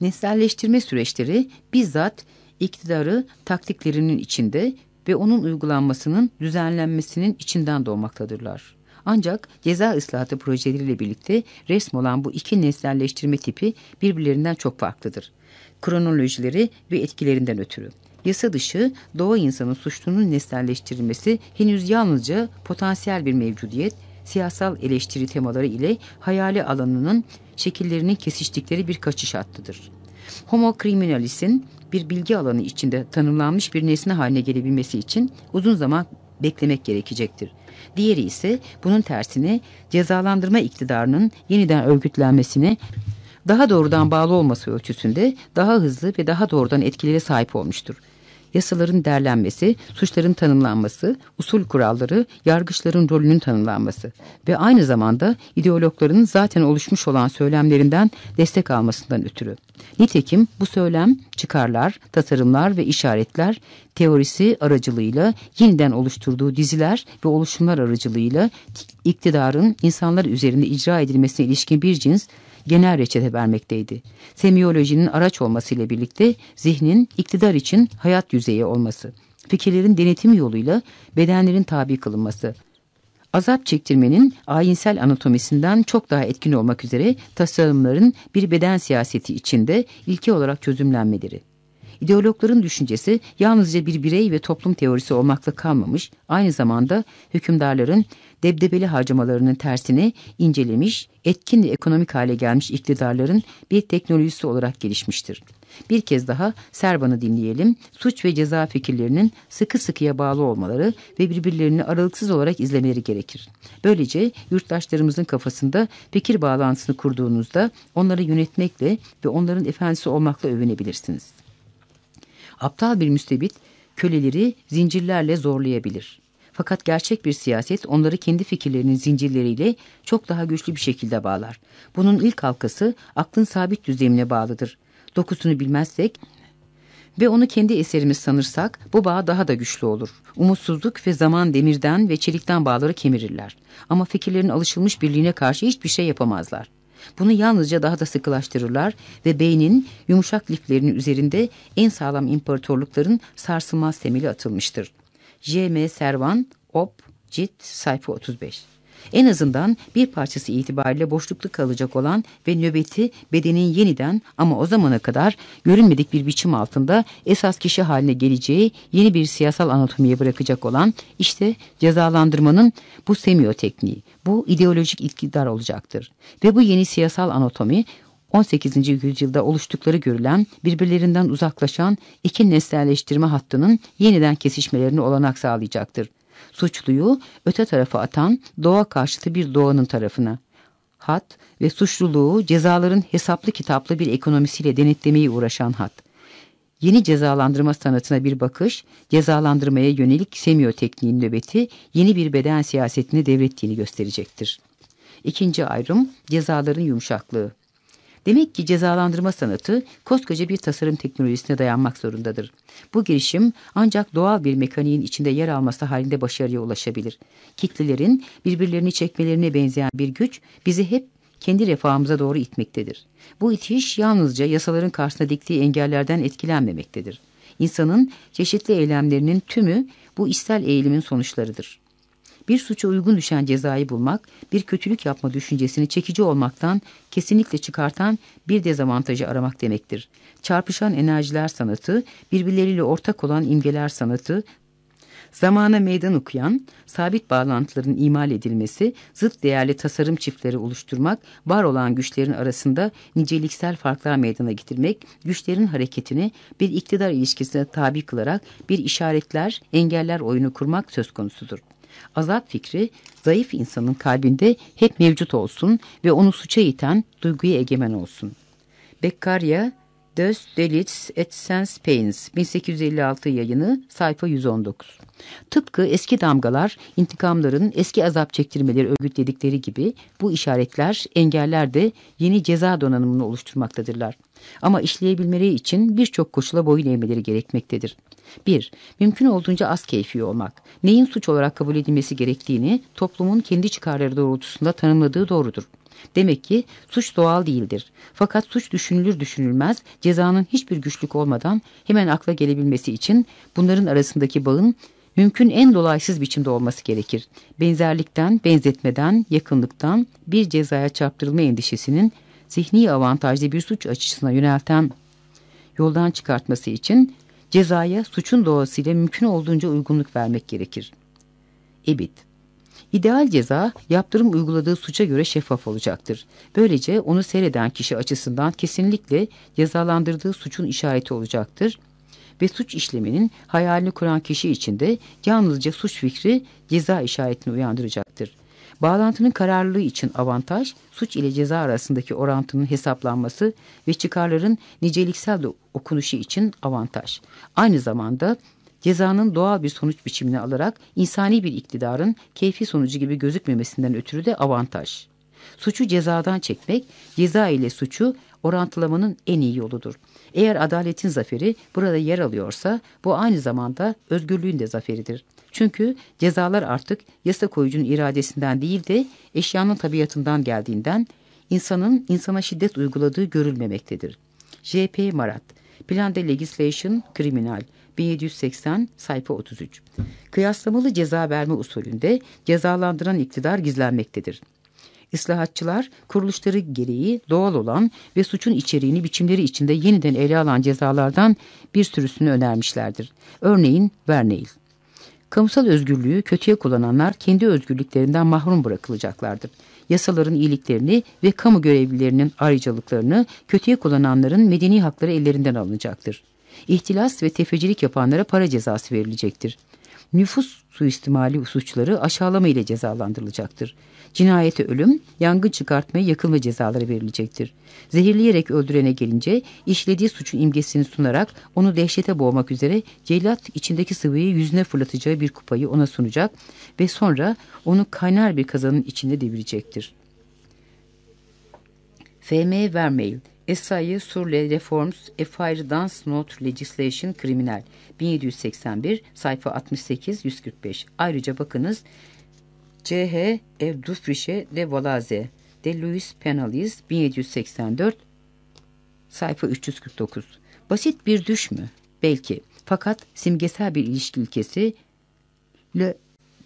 Nesnelleştirme süreçleri bizzat iktidarı taktiklerinin içinde ve onun uygulanmasının düzenlenmesinin içinden doğmaktadırlar. Ancak ceza ıslahatı projeleriyle birlikte resm olan bu iki nesnelleştirme tipi birbirlerinden çok farklıdır. Kronolojileri ve etkilerinden ötürü. Yasa dışı doğa insanın suçlunun nesnelleştirilmesi henüz yalnızca potansiyel bir mevcudiyet, siyasal eleştiri temaları ile hayali alanının şekillerinin kesiştikleri bir kaçış hattıdır. Homo criminalis'in bir bilgi alanı içinde tanımlanmış bir nesne haline gelebilmesi için uzun zaman beklemek gerekecektir. Diğeri ise bunun tersine cezalandırma iktidarının yeniden örgütlenmesine daha doğrudan bağlı olması ölçüsünde daha hızlı ve daha doğrudan etkilere sahip olmuştur yasaların derlenmesi, suçların tanımlanması, usul kuralları, yargıçların rolünün tanımlanması ve aynı zamanda ideologların zaten oluşmuş olan söylemlerinden destek almasından ötürü. Nitekim bu söylem, çıkarlar, tasarımlar ve işaretler teorisi aracılığıyla yeniden oluşturduğu diziler ve oluşumlar aracılığıyla iktidarın insanlar üzerinde icra edilmesine ilişkin bir cins genel reçete vermekteydi. Semiyolojinin araç olmasıyla birlikte zihnin iktidar için hayat yüzeyi olması, fikirlerin denetim yoluyla bedenlerin tabi kılınması, azap çektirmenin ayinsel anatomisinden çok daha etkin olmak üzere tasarımların bir beden siyaseti içinde ilke olarak çözümlenmeleri. İdeologların düşüncesi yalnızca bir birey ve toplum teorisi olmakla kalmamış, aynı zamanda hükümdarların debdebeli harcamalarının tersini incelemiş, etkin ve ekonomik hale gelmiş iktidarların bir teknolojisi olarak gelişmiştir. Bir kez daha Servan'ı dinleyelim. Suç ve ceza fikirlerinin sıkı sıkıya bağlı olmaları ve birbirlerini aralıksız olarak izlemeleri gerekir. Böylece yurttaşlarımızın kafasında fikir bağlantısını kurduğunuzda onları yönetmekle ve onların efendisi olmakla övünebilirsiniz. Aptal bir müstebit köleleri zincirlerle zorlayabilir. Fakat gerçek bir siyaset onları kendi fikirlerinin zincirleriyle çok daha güçlü bir şekilde bağlar. Bunun ilk halkası aklın sabit düzlemine bağlıdır. Dokusunu bilmezsek ve onu kendi eserimiz sanırsak bu bağ daha da güçlü olur. Umutsuzluk ve zaman demirden ve çelikten bağları kemirirler. Ama fikirlerin alışılmış birliğine karşı hiçbir şey yapamazlar. Bunu yalnızca daha da sıkılaştırırlar ve beynin yumuşak liflerinin üzerinde en sağlam imparatorlukların sarsılmaz temeli atılmıştır. J.M. Servan, Op, Cit, sayfa 35. En azından bir parçası itibariyle boşlukta kalacak olan ve nöbeti bedenin yeniden ama o zamana kadar görünmedik bir biçim altında esas kişi haline geleceği yeni bir siyasal anatomiye bırakacak olan işte cezalandırmanın bu semiotekniği, bu ideolojik iktidar olacaktır. Ve bu yeni siyasal anatomi 18. yüzyılda oluştukları görülen birbirlerinden uzaklaşan iki nesnelleştirme hattının yeniden kesişmelerini olanak sağlayacaktır. Suçluyu öte tarafa atan doğa karşıtı bir doğanın tarafına. Hat ve suçluluğu cezaların hesaplı kitaplı bir ekonomisiyle denetlemeye uğraşan hat. Yeni cezalandırma sanatına bir bakış, cezalandırmaya yönelik semiotekniğin nöbeti yeni bir beden siyasetini devrettiğini gösterecektir. İkinci ayrım cezaların yumuşaklığı. Demek ki cezalandırma sanatı koskoca bir tasarım teknolojisine dayanmak zorundadır. Bu girişim ancak doğal bir mekaniğin içinde yer alması halinde başarıya ulaşabilir. Kitlelerin birbirlerini çekmelerine benzeyen bir güç bizi hep kendi refahımıza doğru itmektedir. Bu itiş yalnızca yasaların karşısında diktiği engellerden etkilenmemektedir. İnsanın çeşitli eylemlerinin tümü bu istel eğilimin sonuçlarıdır. Bir suça uygun düşen cezayı bulmak, bir kötülük yapma düşüncesini çekici olmaktan kesinlikle çıkartan bir dezavantajı aramak demektir. Çarpışan enerjiler sanatı, birbirleriyle ortak olan imgeler sanatı, Zamana meydan okuyan, sabit bağlantıların imal edilmesi, zıt değerli tasarım çiftleri oluşturmak, var olan güçlerin arasında niceliksel farklar meydana getirmek, güçlerin hareketini bir iktidar ilişkisine tabi kılarak bir işaretler, engeller oyunu kurmak söz konusudur. Azap fikri zayıf insanın kalbinde hep mevcut olsun ve onu suça iten duyguya egemen olsun. Beccaria Des Delits et Sens Pains 1856 yayını sayfa 119. Tıpkı eski damgalar intikamların eski azap çektirmeleri örgütledikleri gibi bu işaretler, engeller de yeni ceza donanımını oluşturmaktadırlar. Ama işleyebilmeleri için birçok koşula boyun eğmeleri gerekmektedir. 1. Mümkün olduğunca az keyfi olmak. Neyin suç olarak kabul edilmesi gerektiğini toplumun kendi çıkarları doğrultusunda tanımladığı doğrudur. Demek ki suç doğal değildir. Fakat suç düşünülür düşünülmez cezanın hiçbir güçlük olmadan hemen akla gelebilmesi için bunların arasındaki bağın mümkün en dolaysız biçimde olması gerekir. Benzerlikten, benzetmeden, yakınlıktan bir cezaya çarptırılma endişesinin zihni avantajlı bir suç açısına yönelten yoldan çıkartması için cezaya suçun doğasıyla mümkün olduğunca uygunluk vermek gerekir. Ebit İdeal ceza yaptırım uyguladığı suça göre şeffaf olacaktır. Böylece onu seyreden kişi açısından kesinlikle cezalandırdığı suçun işareti olacaktır ve suç işleminin hayalini kuran kişi için de yalnızca suç fikri ceza işaretini uyandıracaktır. Bağlantının kararlılığı için avantaj, suç ile ceza arasındaki orantının hesaplanması ve çıkarların niceliksel de okunuşu için avantaj. Aynı zamanda cezanın doğal bir sonuç biçimini alarak insani bir iktidarın keyfi sonucu gibi gözükmemesinden ötürü de avantaj. Suçu cezadan çekmek, ceza ile suçu orantılamanın en iyi yoludur. Eğer adaletin zaferi burada yer alıyorsa bu aynı zamanda özgürlüğün de zaferidir. Çünkü cezalar artık yasa koyucunun iradesinden değil de eşyanın tabiatından geldiğinden insanın insana şiddet uyguladığı görülmemektedir. J.P. Marat, Plan de Legislation Criminal 1780 sayfa 33. Kıyaslamalı ceza verme usulünde cezalandıran iktidar gizlenmektedir. İslahatçılar kuruluşları gereği doğal olan ve suçun içeriğini biçimleri içinde yeniden ele alan cezalardan bir sürüsünü önermişlerdir. Örneğin Verneil. Kamusal özgürlüğü kötüye kullananlar kendi özgürlüklerinden mahrum bırakılacaklardır. Yasaların iyiliklerini ve kamu görevlilerinin ayrıcalıklarını kötüye kullananların medeni hakları ellerinden alınacaktır. İhtilas ve tefecilik yapanlara para cezası verilecektir. Nüfus suistimali suçları aşağılama ile cezalandırılacaktır. Cinayete ölüm, yangın çıkartmaya yakılma cezaları verilecektir. Zehirleyerek öldürene gelince işlediği suçun imgesini sunarak onu dehşete boğmak üzere cellat içindeki sıvıyı yüzüne fırlatacağı bir kupayı ona sunacak ve sonra onu kaynar bir kazanın içinde devirecektir. F.M. Vermeil Essayı sur les reforms et fire dans legislation criminal 1781 sayfa 68-145 Ayrıca bakınız C.H. Evdufrişe de Valaze de Louis Penalis 1784 sayfa 349 Basit bir düş mü? Belki. Fakat simgesel bir ilişki ilkesi Le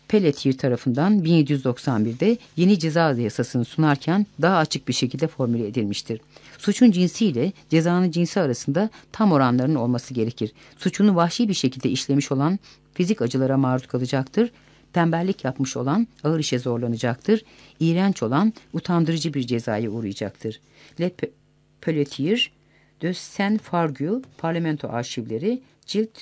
Pelletier tarafından 1791'de yeni ceza yasasını sunarken daha açık bir şekilde formüle edilmiştir. Suçun cinsiyle cezanın cinsi arasında tam oranların olması gerekir. Suçunu vahşi bir şekilde işlemiş olan fizik acılara maruz kalacaktır. Tembellik yapmış olan ağır işe zorlanacaktır. İğrenç olan utandırıcı bir cezaya uğrayacaktır. Le Pelletier de Saint Fargu Parlamento Arşivleri cilt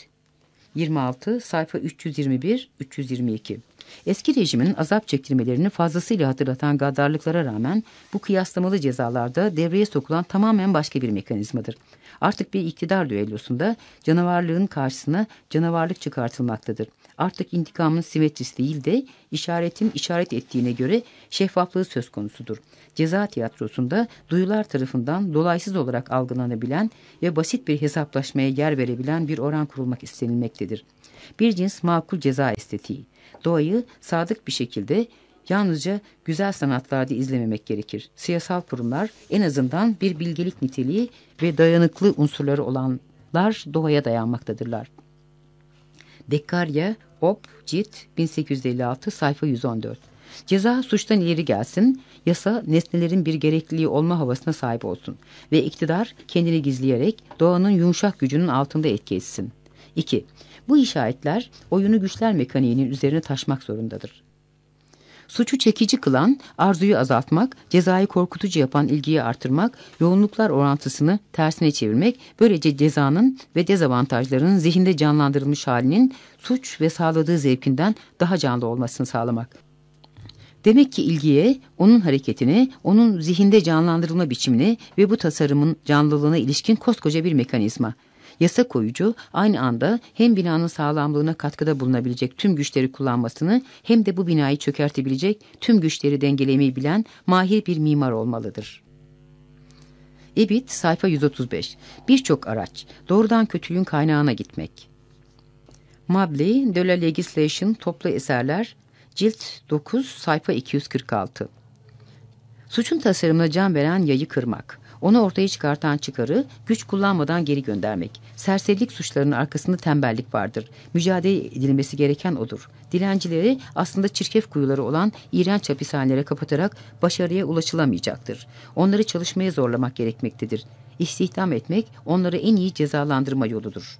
26 sayfa 321-322 Eski rejimin azap çektirmelerini fazlasıyla hatırlatan gaddarlıklara rağmen bu kıyaslamalı cezalarda devreye sokulan tamamen başka bir mekanizmadır. Artık bir iktidar düellosunda canavarlığın karşısına canavarlık çıkartılmaktadır. Artık intikamın simetrisi değil de işaretin işaret ettiğine göre şeffaflığı söz konusudur. Ceza tiyatrosunda duyular tarafından dolaysız olarak algılanabilen ve basit bir hesaplaşmaya yer verebilen bir oran kurulmak istenilmektedir. Bir cins makul ceza estetiği. Doğayı sadık bir şekilde yalnızca güzel sanatlarda izlememek gerekir. Siyasal kurumlar en azından bir bilgelik niteliği ve dayanıklı unsurları olanlar doğaya dayanmaktadırlar. Dekkarya, Op, Cilt 1856 sayfa 114 Ceza suçtan ileri gelsin, yasa nesnelerin bir gerekliliği olma havasına sahip olsun ve iktidar kendini gizleyerek doğanın yumuşak gücünün altında etki etsin. 2. Bu işaretler oyunu güçler mekaniğinin üzerine taşmak zorundadır. Suçu çekici kılan, arzuyu azaltmak, cezayı korkutucu yapan ilgiyi artırmak, yoğunluklar orantısını tersine çevirmek, böylece cezanın ve dezavantajlarının zihinde canlandırılmış halinin suç ve sağladığı zevkinden daha canlı olmasını sağlamak. Demek ki ilgiye, onun hareketini, onun zihinde canlandırılma biçimini ve bu tasarımın canlılığına ilişkin koskoca bir mekanizma. Yasa koyucu aynı anda hem binanın sağlamlığına katkıda bulunabilecek tüm güçleri kullanmasını hem de bu binayı çökertebilecek tüm güçleri dengelemeyi bilen mahir bir mimar olmalıdır. Ebit sayfa 135 Birçok araç doğrudan kötülüğün kaynağına gitmek. Mabley de la Legislation toplu eserler cilt 9 sayfa 246 Suçun tasarımına can veren yayı kırmak. Onu ortaya çıkartan çıkarı güç kullanmadan geri göndermek. Serserilik suçlarının arkasında tembellik vardır. Mücadele edilmesi gereken odur. Dilencileri aslında çirkef kuyuları olan iğrenç hapishanelere kapatarak başarıya ulaşılamayacaktır. Onları çalışmaya zorlamak gerekmektedir. İstihdam etmek onları en iyi cezalandırma yoludur.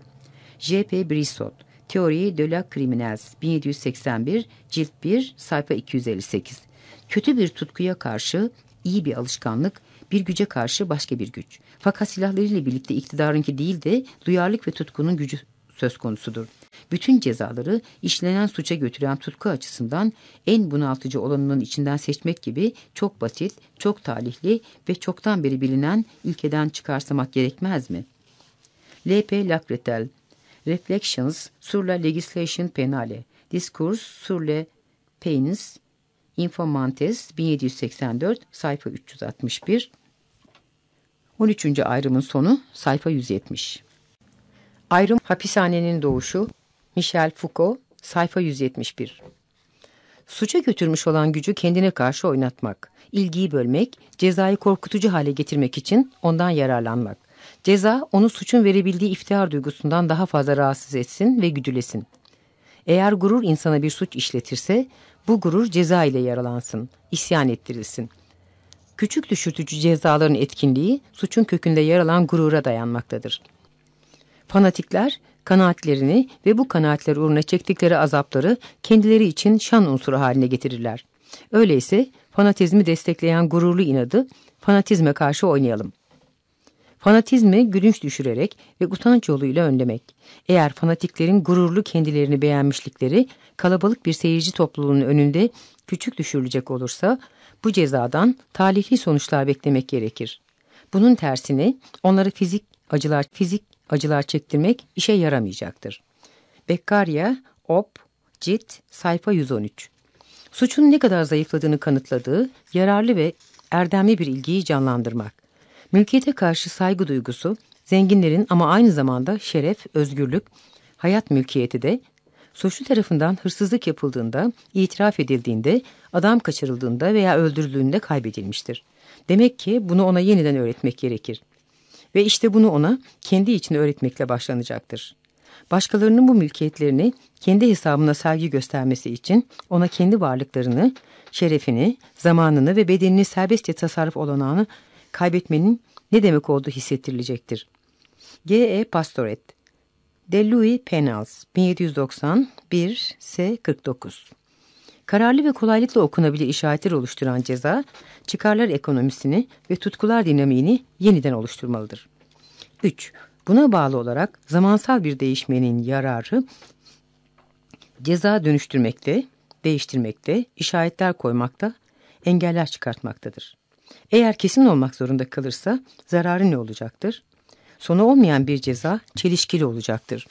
J.P. Brissot Theorie de la Criminels 1781 cilt 1 sayfa 258 Kötü bir tutkuya karşı iyi bir alışkanlık, bir güce karşı başka bir güç. Fakat silahlarıyla birlikte iktidarınki değil de duyarlılık ve tutkunun gücü söz konusudur. Bütün cezaları işlenen suça götüren tutku açısından en bunaltıcı olanının içinden seçmek gibi çok basit, çok talihli ve çoktan beri bilinen ülkeden çıkarsamak gerekmez mi? L.P. Lacretel Reflections sur la legislation penale Discours sur les peines informantes 1784 sayfa 361 13. ayrımın sonu sayfa 170 Ayrım Hapishanenin Doğuşu Michel Foucault sayfa 171 Suça götürmüş olan gücü kendine karşı oynatmak, ilgiyi bölmek, cezayı korkutucu hale getirmek için ondan yararlanmak. Ceza onu suçun verebildiği iftihar duygusundan daha fazla rahatsız etsin ve güdülesin. Eğer gurur insana bir suç işletirse bu gurur ceza ile yaralansın, isyan ettirilsin. Küçük düşürtücü cezaların etkinliği suçun kökünde yer alan gurura dayanmaktadır. Fanatikler kanaatlerini ve bu kanaatler uğruna çektikleri azapları kendileri için şan unsuru haline getirirler. Öyleyse fanatizmi destekleyen gururlu inadı fanatizme karşı oynayalım. Fanatizmi gülünç düşürerek ve utanç yoluyla önlemek. Eğer fanatiklerin gururlu kendilerini beğenmişlikleri kalabalık bir seyirci topluluğunun önünde küçük düşürülecek olursa bu cezadan talihli sonuçlar beklemek gerekir. Bunun tersini onları fizik acılar fizik acılar çektirmek işe yaramayacaktır. Beccaria, Op, Cit, sayfa 113. Suçun ne kadar zayıfladığını kanıtladığı yararlı ve erdemli bir ilgiyi canlandırmak. Mülkiyete karşı saygı duygusu, zenginlerin ama aynı zamanda şeref, özgürlük, hayat mülkiyeti de suçlu tarafından hırsızlık yapıldığında, itiraf edildiğinde, adam kaçırıldığında veya öldürüldüğünde kaybedilmiştir. Demek ki bunu ona yeniden öğretmek gerekir. Ve işte bunu ona kendi için öğretmekle başlanacaktır. Başkalarının bu mülkiyetlerini kendi hesabına saygı göstermesi için ona kendi varlıklarını, şerefini, zamanını ve bedenini serbestçe tasarruf olanağını kaybetmenin ne demek olduğu hissettirilecektir. G.E. Pastoret De Louis Penals 1791 S 49 Kararlı ve kolaylıkla okunabilir işaretler oluşturan ceza, çıkarlar ekonomisini ve tutkular dinamiğini yeniden oluşturmalıdır. 3. Buna bağlı olarak zamansal bir değişmenin yararı, ceza dönüştürmekte, değiştirmekte, işaretler koymakta, engeller çıkartmaktadır. Eğer kesin olmak zorunda kalırsa zararı ne olacaktır? Sonu olmayan bir ceza çelişkili olacaktır.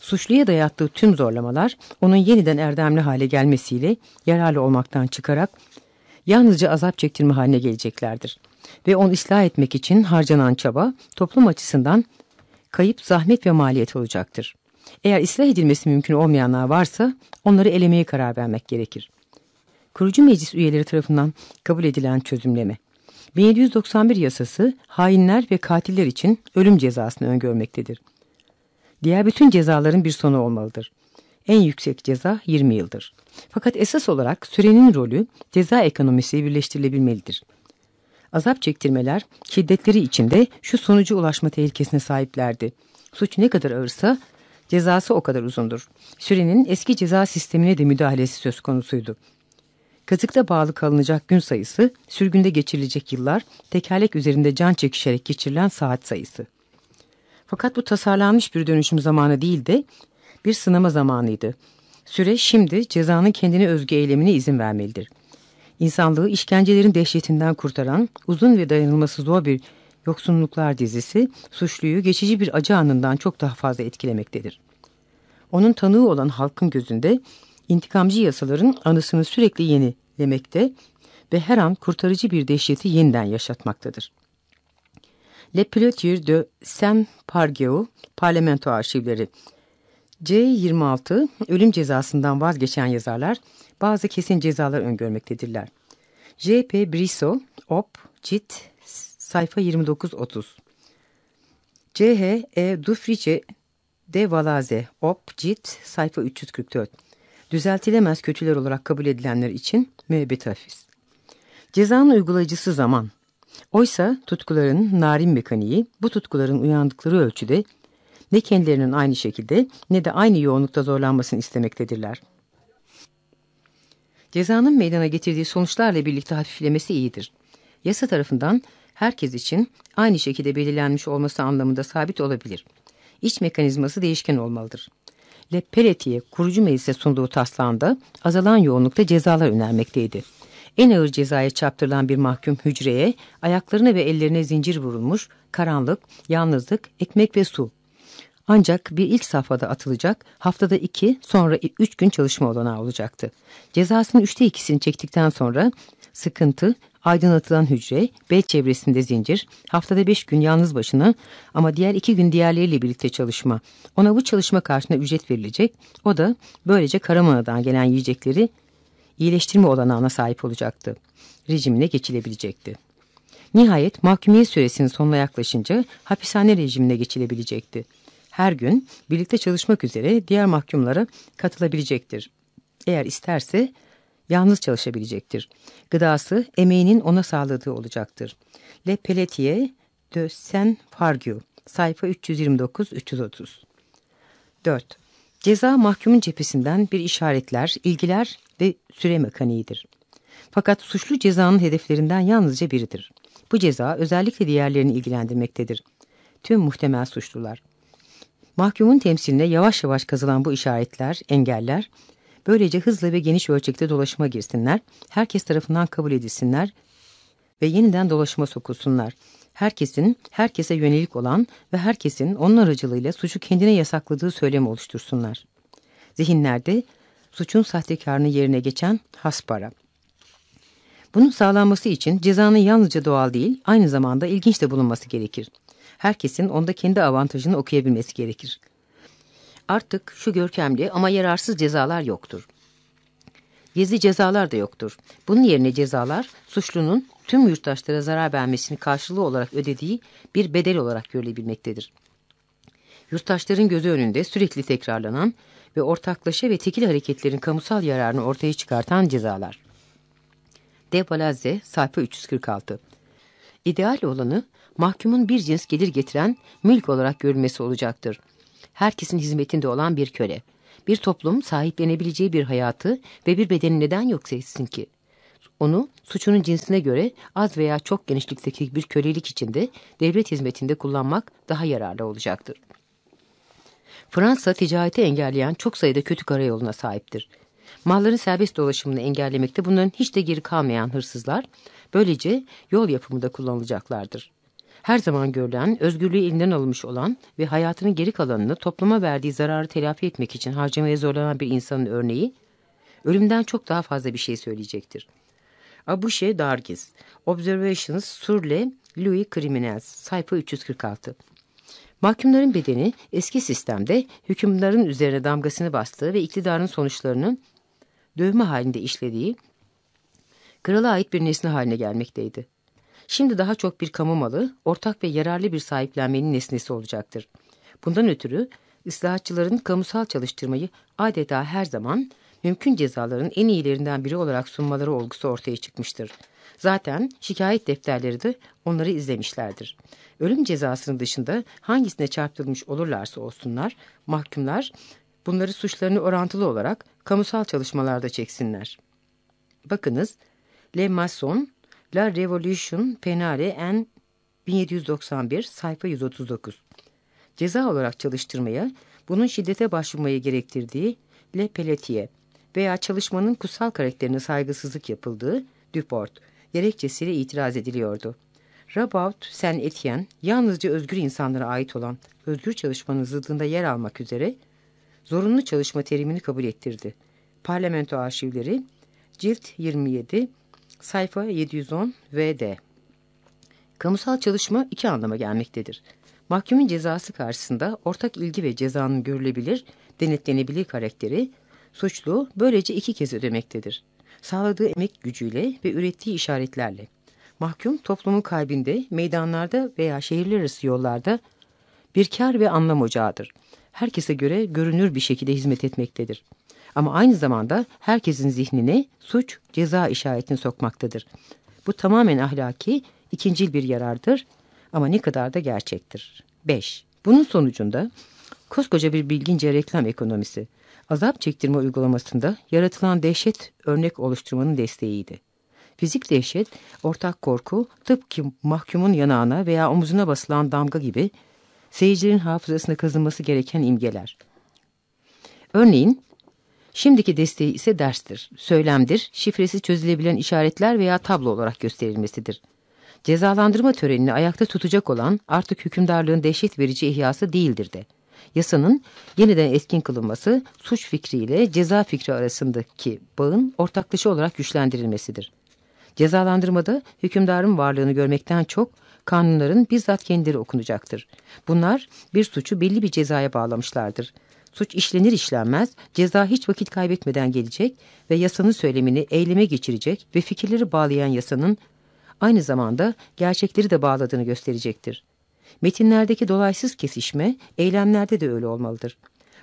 Suçluya dayattığı tüm zorlamalar onun yeniden erdemli hale gelmesiyle yararlı olmaktan çıkarak yalnızca azap çektirme haline geleceklerdir. Ve onu ıslah etmek için harcanan çaba toplum açısından kayıp, zahmet ve maliyet olacaktır. Eğer ıslah edilmesi mümkün olmayanlar varsa onları elemeye karar vermek gerekir. Kurucu meclis üyeleri tarafından kabul edilen çözümleme. 1791 yasası hainler ve katiller için ölüm cezasını öngörmektedir. Diğer bütün cezaların bir sonu olmalıdır. En yüksek ceza 20 yıldır. Fakat esas olarak sürenin rolü ceza ekonomisiyle birleştirilebilmelidir. Azap çektirmeler şiddetleri içinde şu sonucu ulaşma tehlikesine sahiplerdi. Suç ne kadar ağırsa cezası o kadar uzundur. Sürenin eski ceza sistemine de müdahalesi söz konusuydu. Kazıkta bağlı kalınacak gün sayısı, sürgünde geçirilecek yıllar, tekerlek üzerinde can çekişerek geçirilen saat sayısı. Fakat bu tasarlanmış bir dönüşüm zamanı değil de bir sınama zamanıydı. Süre şimdi cezanın kendine özgü eylemine izin vermelidir. İnsanlığı işkencelerin dehşetinden kurtaran uzun ve dayanılması zor bir yoksunluklar dizisi suçluyu geçici bir acı anından çok daha fazla etkilemektedir. Onun tanığı olan halkın gözünde intikamcı yasaların anısını sürekli yenilemekte ve her an kurtarıcı bir dehşeti yeniden yaşatmaktadır. Le Peloture de Saint-Pargeu Parlamento Arşivleri C26 ölüm cezasından vazgeçen yazarlar bazı kesin cezalar öngörmektedirler. J.P. Brissot, Op, Cit, sayfa 29-30 C.H. E. Dufrice de Valaze, Op, Cit, sayfa 344 Düzeltilemez kötüler olarak kabul edilenler için müebbet hafiz. Cezanın uygulayıcısı zaman, Oysa tutkuların narin mekaniği bu tutkuların uyandıkları ölçüde ne kendilerinin aynı şekilde ne de aynı yoğunlukta zorlanmasını istemektedirler. Cezanın meydana getirdiği sonuçlarla birlikte hafiflemesi iyidir. Yasa tarafından herkes için aynı şekilde belirlenmiş olması anlamında sabit olabilir. İç mekanizması değişken olmalıdır. Le Pelletier kurucu meclise sunduğu taslağında azalan yoğunlukta cezalar önermekteydi. En ağır cezaya çarptırılan bir mahkum hücreye ayaklarına ve ellerine zincir vurulmuş, karanlık, yalnızlık, ekmek ve su. Ancak bir ilk safhada atılacak, haftada iki, sonra üç gün çalışma olanağı olacaktı. Cezasının üçte ikisini çektikten sonra sıkıntı, aydınlatılan hücre, bel çevresinde zincir, haftada beş gün yalnız başına ama diğer iki gün diğerleriyle birlikte çalışma. Ona bu çalışma karşılığında ücret verilecek, o da böylece Karamana'dan gelen yiyecekleri iyileştirme olanağına sahip olacaktı. Rejimine geçilebilecekti. Nihayet mahkumiyet süresinin sonuna yaklaşınca hapishane rejimine geçilebilecekti. Her gün birlikte çalışmak üzere diğer mahkumlara katılabilecektir. Eğer isterse yalnız çalışabilecektir. Gıdası emeğinin ona sağladığı olacaktır. Le Pelletier de Saint-Fargeau sayfa 329-330 4. Ceza mahkumun cephesinden bir işaretler, ilgiler ve süre mekaniğidir. Fakat suçlu cezanın hedeflerinden yalnızca biridir. Bu ceza özellikle diğerlerini ilgilendirmektedir. Tüm muhtemel suçlular. Mahkumun temsiline yavaş yavaş kazılan bu işaretler, engeller, böylece hızlı ve geniş ölçekte dolaşıma girsinler, herkes tarafından kabul edilsinler ve yeniden dolaşıma sokulsunlar. Herkesin, herkese yönelik olan ve herkesin onun aracılığıyla suçu kendine yasakladığı söylemi oluştursunlar. Zihinlerde suçun sahtekarını yerine geçen haspara. Bunun sağlanması için cezanın yalnızca doğal değil, aynı zamanda ilginç de bulunması gerekir. Herkesin onda kendi avantajını okuyabilmesi gerekir. Artık şu görkemli ama yararsız cezalar yoktur. Gizli cezalar da yoktur. Bunun yerine cezalar suçlunun tüm yurttaşlara zarar vermesini karşılığı olarak ödediği bir bedel olarak görülebilmektedir. Yurttaşların gözü önünde sürekli tekrarlanan ve ortaklaşa ve tekil hareketlerin kamusal yararını ortaya çıkartan cezalar. De Balazze, sayfa 346 İdeal olanı mahkumun bir cins gelir getiren mülk olarak görülmesi olacaktır. Herkesin hizmetinde olan bir köle. Bir toplum sahiplenebileceği bir hayatı ve bir bedeni neden yok etsin ki? Onu suçunun cinsine göre az veya çok genişlikteki bir kölelik içinde devlet hizmetinde kullanmak daha yararlı olacaktır. Fransa ticareti engelleyen çok sayıda kötü karayoluna sahiptir. Malların serbest dolaşımını engellemekte bunların hiç de geri kalmayan hırsızlar böylece yol yapımında kullanılacaklardır. Her zaman görülen, özgürlüğü elinden alınmış olan ve hayatının geri kalanını topluma verdiği zararı telafi etmek için harcamaya zorlanan bir insanın örneği, ölümden çok daha fazla bir şey söyleyecektir. Abouche Dargis, Observations sur les Louis Criminels, sayfa 346. Mahkumların bedeni eski sistemde hükümdarın üzerine damgasını bastığı ve iktidarın sonuçlarının dövme halinde işlediği krala ait bir nesne haline gelmekteydi. Şimdi daha çok bir kamu malı, ortak ve yararlı bir sahiplenmenin nesnesi olacaktır. Bundan ötürü ıslahatçıların kamusal çalıştırmayı adeta her zaman mümkün cezaların en iyilerinden biri olarak sunmaları olgusu ortaya çıkmıştır. Zaten şikayet defterleri de onları izlemişlerdir. Ölüm cezasının dışında hangisine çarptırılmış olurlarsa olsunlar, mahkumlar bunları suçlarını orantılı olarak kamusal çalışmalarda çeksinler. Bakınız, Le Mason, La Revolution Penale en 1791 sayfa 139. Ceza olarak çalıştırmaya, bunun şiddete başvurmayı gerektirdiği Le Pelletier veya çalışmanın kutsal karakterine saygısızlık yapıldığı Duport gerekçesiyle itiraz ediliyordu. Rabaut Saint Etienne yalnızca özgür insanlara ait olan özgür çalışmanın zıddında yer almak üzere zorunlu çalışma terimini kabul ettirdi. Parlamento arşivleri cilt 27 sayfa 710 vd. Kamusal çalışma iki anlama gelmektedir. Mahkumun cezası karşısında ortak ilgi ve cezanın görülebilir, denetlenebilir karakteri suçlu böylece iki kez ödemektedir. Sağladığı emek gücüyle ve ürettiği işaretlerle. Mahkum toplumun kalbinde, meydanlarda veya şehirler arası yollarda bir kar ve anlam ocağıdır. Herkese göre görünür bir şekilde hizmet etmektedir. Ama aynı zamanda herkesin zihnine suç, ceza işaretini sokmaktadır. Bu tamamen ahlaki, ikincil bir yarardır ama ne kadar da gerçektir. 5. Bunun sonucunda Koskoca bir bilgince reklam ekonomisi. Azap çektirme uygulamasında yaratılan dehşet örnek oluşturmanın desteğiydi. Fizik dehşet, ortak korku, tıpkı mahkumun yanağına veya omuzuna basılan damga gibi seyircilerin hafızasına kazınması gereken imgeler. Örneğin, şimdiki desteği ise derstir, söylemdir, şifresi çözülebilen işaretler veya tablo olarak gösterilmesidir. Cezalandırma törenini ayakta tutacak olan artık hükümdarlığın dehşet verici ihyası değildir de. Yasanın yeniden etkin kılınması suç fikriyle ceza fikri arasındaki bağın ortaklışı olarak güçlendirilmesidir. Cezalandırmada hükümdarın varlığını görmekten çok kanunların bizzat kendileri okunacaktır. Bunlar bir suçu belli bir cezaya bağlamışlardır. Suç işlenir işlenmez ceza hiç vakit kaybetmeden gelecek ve yasanın söylemini eyleme geçirecek ve fikirleri bağlayan yasanın aynı zamanda gerçekleri de bağladığını gösterecektir. Metinlerdeki dolaysız kesişme eylemlerde de öyle olmalıdır.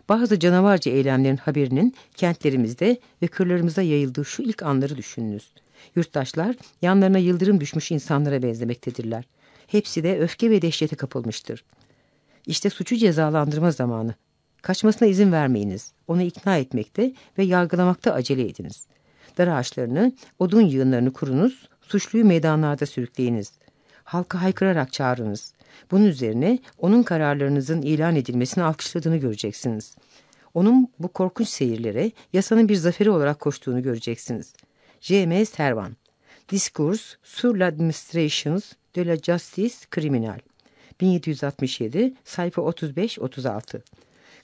Bazı canavarca eylemlerin haberinin kentlerimizde ve kırlarımıza yayıldığı şu ilk anları düşününüz. Yurttaşlar yanlarına yıldırım düşmüş insanlara benzemektedirler. Hepsi de öfke ve dehşete kapılmıştır. İşte suçu cezalandırma zamanı. Kaçmasına izin vermeyiniz. Onu ikna etmekte ve yargılamakta acele ediniz. Dar ağaçlarını, odun yığınlarını kurunuz, suçluyu meydanlarda sürükleyiniz. Halka haykırarak çağırınız. Bunun üzerine onun kararlarınızın ilan edilmesini alkışladığını göreceksiniz. Onun bu korkunç seyirlere yasanın bir zaferi olarak koştuğunu göreceksiniz. J.M. Servan Discours sur l'administration de la justice criminal 1767 sayfa 35-36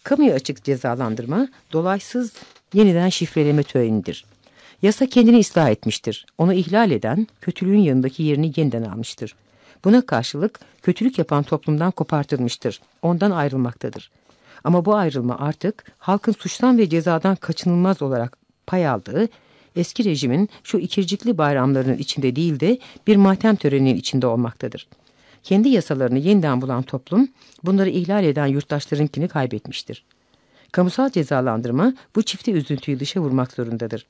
Kamuya açık cezalandırma dolaysız yeniden şifreleme törenidir. Yasa kendini ıslah etmiştir. Onu ihlal eden kötülüğün yanındaki yerini yeniden almıştır. Buna karşılık kötülük yapan toplumdan kopartılmıştır. Ondan ayrılmaktadır. Ama bu ayrılma artık halkın suçtan ve cezadan kaçınılmaz olarak pay aldığı eski rejimin şu ikircikli bayramlarının içinde değil de bir matem töreninin içinde olmaktadır. Kendi yasalarını yeniden bulan toplum bunları ihlal eden yurttaşlarınkini kaybetmiştir. Kamusal cezalandırma bu çifte üzüntüyü dışa vurmak zorundadır.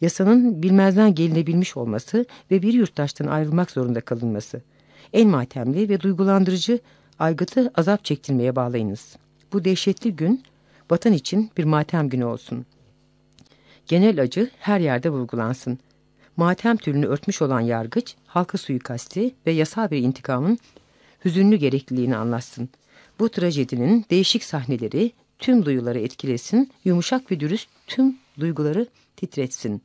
Yasanın bilmezden gelinebilmiş olması ve bir yurttaştan ayrılmak zorunda kalınması. En matemli ve duygulandırıcı aygıtı azap çektirmeye bağlayınız. Bu dehşetli gün vatan için bir matem günü olsun. Genel acı her yerde vurgulansın. Matem türünü örtmüş olan yargıç, halka suikasti ve yasal bir intikamın hüzünlü gerekliliğini anlatsın. Bu trajedinin değişik sahneleri tüm duyuları etkilesin, yumuşak ve dürüst tüm duyguları titretsin.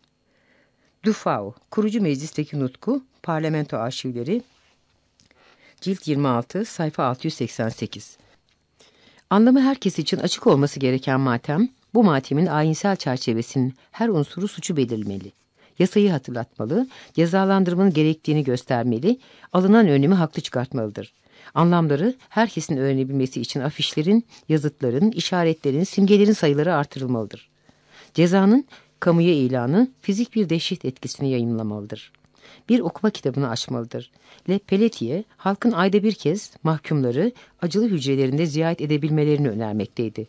Dufau, Kurucu Meclisteki Nutku, Parlamento Arşivleri, Cilt 26, sayfa 688. Anlamı herkes için açık olması gereken matem, bu matemin ayinsel çerçevesinin her unsuru suçu belirlemeli. Yasayı hatırlatmalı, cezalandırmanın gerektiğini göstermeli, alınan önlemi haklı çıkartmalıdır. Anlamları herkesin öğrenebilmesi için afişlerin, yazıtların, işaretlerin, simgelerin sayıları artırılmalıdır. Cezanın kamuya ilanı fizik bir dehşet etkisini yayınlamalıdır. Bir okuma kitabını açmalıdır. Le Pelletier, halkın ayda bir kez mahkumları acılı hücrelerinde ziyaret edebilmelerini önermekteydi.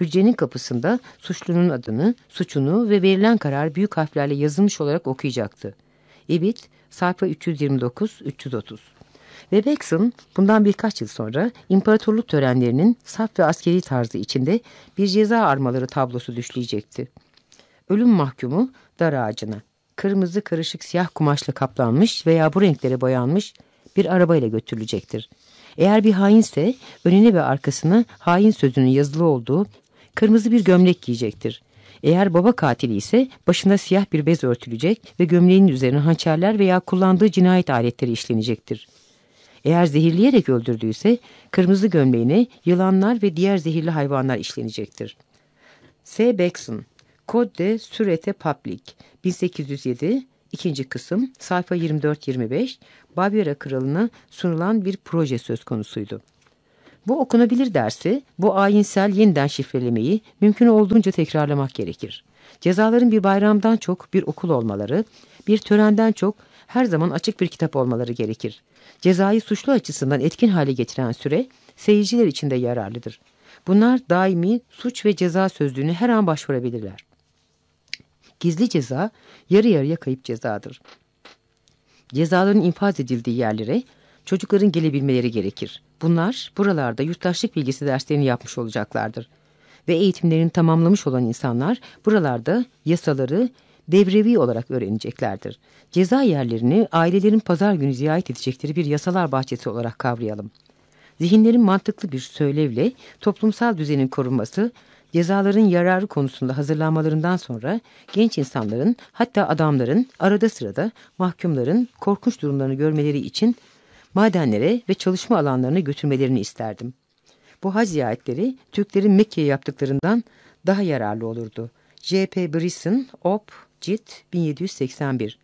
Hücrenin kapısında suçlunun adını, suçunu ve verilen karar büyük harflerle yazılmış olarak okuyacaktı. İbit, sayfa 329-330. Ve Bexon bundan birkaç yıl sonra imparatorluk törenlerinin saf ve askeri tarzı içinde bir ceza armaları tablosu düşleyecekti. Ölüm mahkumu dar ağacına, kırmızı karışık siyah kumaşla kaplanmış veya bu renklere boyanmış bir arabayla götürülecektir. Eğer bir hainse önüne ve arkasına hain sözünün yazılı olduğu kırmızı bir gömlek giyecektir. Eğer baba katili ise başına siyah bir bez örtülecek ve gömleğinin üzerine hançerler veya kullandığı cinayet aletleri işlenecektir. Eğer zehirleyerek öldürdüyse kırmızı gömleğine yılanlar ve diğer zehirli hayvanlar işlenecektir. S. Beckson, Code de Surete Public, 1807, ikinci kısım, sayfa 24-25, Bavyera Kralı'na sunulan bir proje söz konusuydu. Bu okunabilir dersi, bu ayinsel yeniden şifrelemeyi mümkün olduğunca tekrarlamak gerekir. Cezaların bir bayramdan çok bir okul olmaları, bir törenden çok her zaman açık bir kitap olmaları gerekir. Cezayı suçlu açısından etkin hale getiren süre, seyirciler için de yararlıdır. Bunlar daimi suç ve ceza sözlüğüne her an başvurabilirler. Gizli ceza, yarı yarıya kayıp cezadır. Cezaların infaz edildiği yerlere çocukların gelebilmeleri gerekir. Bunlar buralarda yurttaşlık bilgisi derslerini yapmış olacaklardır. Ve eğitimlerini tamamlamış olan insanlar buralarda yasaları devrevi olarak öğreneceklerdir. Ceza yerlerini ailelerin pazar günü ziyaret edecekleri bir yasalar bahçesi olarak kavrayalım. Zihinlerin mantıklı bir söylevle toplumsal düzenin korunması, cezaların yararı konusunda hazırlanmalarından sonra genç insanların hatta adamların arada sırada mahkumların korkunç durumlarını görmeleri için madenlere ve çalışma alanlarına götürmelerini isterdim. Bu hac ziyaretleri Türklerin Mekke'ye yaptıklarından daha yararlı olurdu. J.P. Brisson, Op. Cilt 1781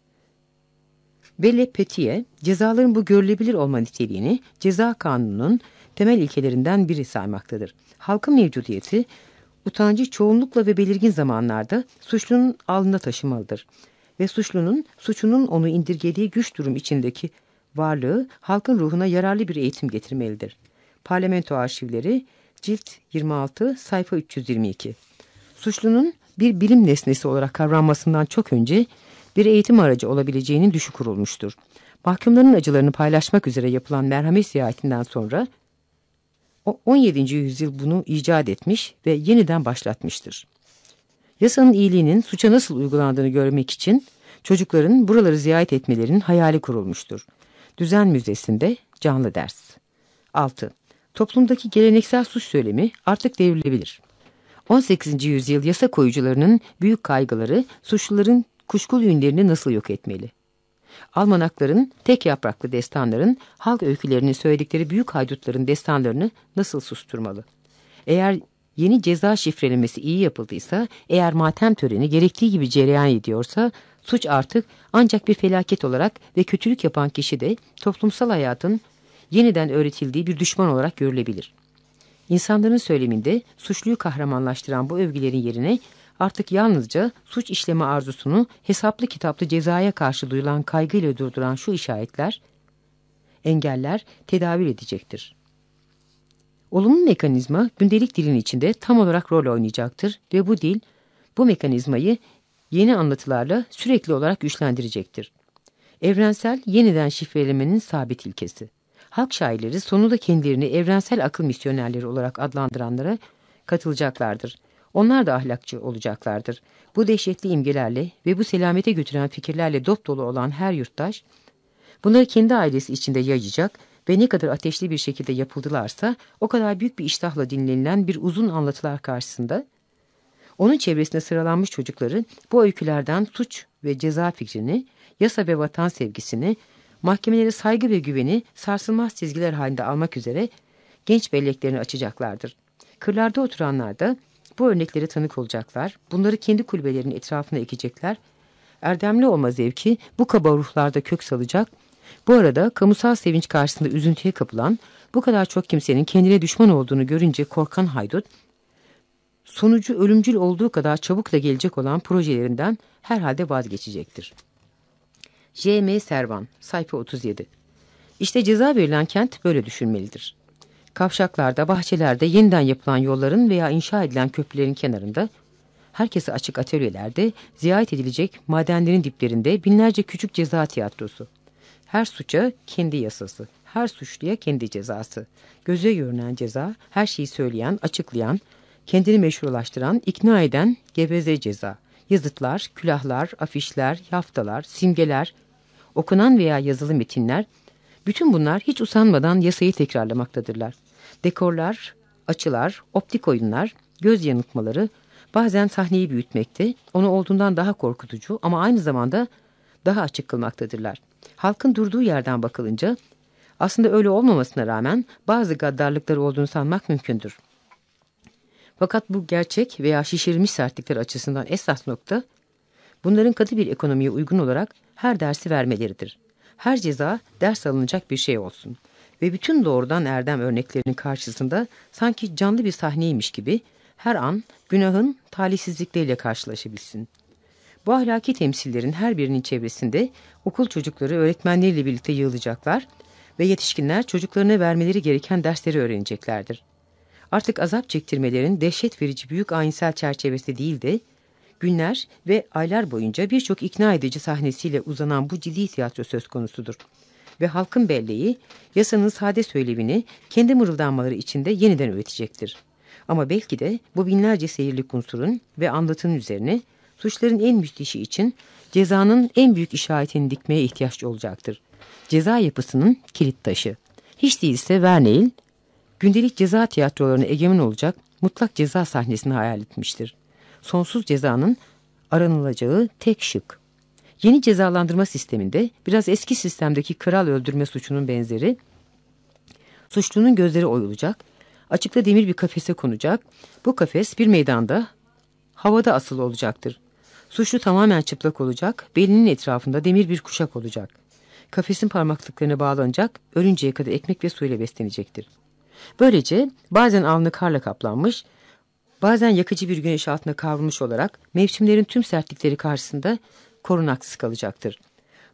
Belle Petiye, cezaların bu görülebilir olma niteliğini ceza kanununun temel ilkelerinden biri saymaktadır. Halkın mevcudiyeti, utancı çoğunlukla ve belirgin zamanlarda suçlunun alnına taşımalıdır. Ve suçlunun, suçunun onu indirgediği güç durum içindeki varlığı halkın ruhuna yararlı bir eğitim getirmelidir. Parlamento arşivleri, cilt 26, sayfa 322. Suçlunun bir bilim nesnesi olarak kavranmasından çok önce bir eğitim aracı olabileceğinin düşük kurulmuştur. Mahkumların acılarını paylaşmak üzere yapılan merhamet ziyaretinden sonra 17. yüzyıl bunu icat etmiş ve yeniden başlatmıştır. Yasanın iyiliğinin suça nasıl uygulandığını görmek için çocukların buraları ziyaret etmelerinin hayali kurulmuştur. Düzen Müzesi'nde canlı ders. 6. Toplumdaki geleneksel suç söylemi artık devrilebilir. 18. yüzyıl yasa koyucularının büyük kaygıları suçluların kuşkulu ünlerini nasıl yok etmeli? Almanakların, tek yapraklı destanların, halk öykülerini söyledikleri büyük haydutların destanlarını nasıl susturmalı? Eğer yeni ceza şifrelemesi iyi yapıldıysa, eğer matem töreni gerektiği gibi cereyan ediyorsa, suç artık ancak bir felaket olarak ve kötülük yapan kişi de toplumsal hayatın yeniden öğretildiği bir düşman olarak görülebilir. İnsanların söyleminde suçluyu kahramanlaştıran bu övgülerin yerine artık yalnızca suç işleme arzusunu hesaplı kitaplı cezaya karşı duyulan kaygıyla durduran şu işaretler, engeller tedavül edecektir. Olumlu mekanizma gündelik dilin içinde tam olarak rol oynayacaktır ve bu dil bu mekanizmayı yeni anlatılarla sürekli olarak güçlendirecektir. Evrensel yeniden şifrelemenin sabit ilkesi. Halk şairleri sonunda kendilerini evrensel akıl misyonerleri olarak adlandıranlara katılacaklardır. Onlar da ahlakçı olacaklardır. Bu dehşetli imgelerle ve bu selamete götüren fikirlerle dop dolu olan her yurttaş, bunları kendi ailesi içinde yayacak ve ne kadar ateşli bir şekilde yapıldılarsa o kadar büyük bir iştahla dinlenilen bir uzun anlatılar karşısında, onun çevresinde sıralanmış çocukları bu öykülerden suç ve ceza fikrini, yasa ve vatan sevgisini, mahkemelere saygı ve güveni sarsılmaz çizgiler halinde almak üzere genç belleklerini açacaklardır. Kırlarda oturanlar da bu örnekleri tanık olacaklar, bunları kendi kulübelerinin etrafına ekecekler. Erdemli olma zevki bu kaba ruhlarda kök salacak. Bu arada kamusal sevinç karşısında üzüntüye kapılan, bu kadar çok kimsenin kendine düşman olduğunu görünce korkan haydut, sonucu ölümcül olduğu kadar çabuk da gelecek olan projelerinden herhalde vazgeçecektir. J.M. Servan, sayfa 37 İşte ceza verilen kent böyle düşünmelidir. Kavşaklarda, bahçelerde, yeniden yapılan yolların veya inşa edilen köprülerin kenarında, herkese açık atölyelerde, ziyaret edilecek madenlerin diplerinde binlerce küçük ceza tiyatrosu. Her suça kendi yasası, her suçluya kendi cezası. Göze görünen ceza, her şeyi söyleyen, açıklayan, kendini meşrulaştıran, ikna eden geveze ceza. Yazıtlar, külahlar, afişler, yaftalar, simgeler, okunan veya yazılı metinler, bütün bunlar hiç usanmadan yasayı tekrarlamaktadırlar. Dekorlar, açılar, optik oyunlar, göz yanıltmaları bazen sahneyi büyütmekte, onu olduğundan daha korkutucu ama aynı zamanda daha açık kılmaktadırlar. Halkın durduğu yerden bakılınca aslında öyle olmamasına rağmen bazı gaddarlıkları olduğunu sanmak mümkündür. Fakat bu gerçek veya şişirilmiş sertlikler açısından esas nokta, bunların katı bir ekonomiye uygun olarak her dersi vermeleridir. Her ceza ders alınacak bir şey olsun. Ve bütün doğrudan erdem örneklerinin karşısında sanki canlı bir sahneymiş gibi her an günahın talihsizlikleriyle karşılaşabilsin. Bu ahlaki temsillerin her birinin çevresinde okul çocukları öğretmenleriyle birlikte yığılacaklar ve yetişkinler çocuklarına vermeleri gereken dersleri öğreneceklerdir. Artık azap çektirmelerin dehşet verici büyük ayinsel çerçevesi değil de günler ve aylar boyunca birçok ikna edici sahnesiyle uzanan bu ciddi tiyatro söz konusudur. ve halkın belleği yasanın sade söylevini kendi mırıldanmaları içinde yeniden üretecektir. Ama belki de bu binlerce seyirlik unsurun ve anlatının üzerine suçların en müthişi için cezanın en büyük işaretini dikmeye ihtiyaç olacaktır. Ceza yapısının kilit taşı. Hiç değilse Verneil, gündelik ceza tiyatrolarına egemen olacak mutlak ceza sahnesini hayal etmiştir. Sonsuz cezanın aranılacağı tek şık. Yeni cezalandırma sisteminde biraz eski sistemdeki kral öldürme suçunun benzeri, suçlunun gözleri oyulacak, açıkta demir bir kafese konacak, bu kafes bir meydanda havada asılı olacaktır. Suçlu tamamen çıplak olacak, belinin etrafında demir bir kuşak olacak. Kafesin parmaklıklarına bağlanacak, ölünceye kadar ekmek ve suyla beslenecektir. Böylece bazen alnı karla kaplanmış, bazen yakıcı bir güneş altında kavrulmuş olarak mevsimlerin tüm sertlikleri karşısında korunaksız kalacaktır.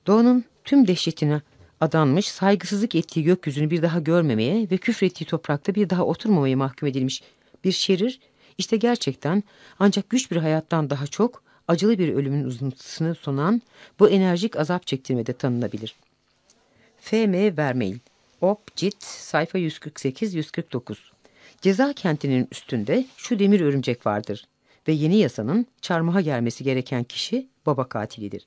Doğanın tüm dehşetine adanmış, saygısızlık ettiği gökyüzünü bir daha görmemeye ve küfrettiği toprakta bir daha oturmamaya mahkum edilmiş bir şerir, işte gerçekten ancak güç bir hayattan daha çok acılı bir ölümün uzuntusunu sunan bu enerjik azap çektirmede tanınabilir. F.M. Vermeil, Op. Cit, sayfa 148-149. Ceza kentinin üstünde şu demir örümcek vardır ve yeni yasanın çarmıha gelmesi gereken kişi baba katilidir.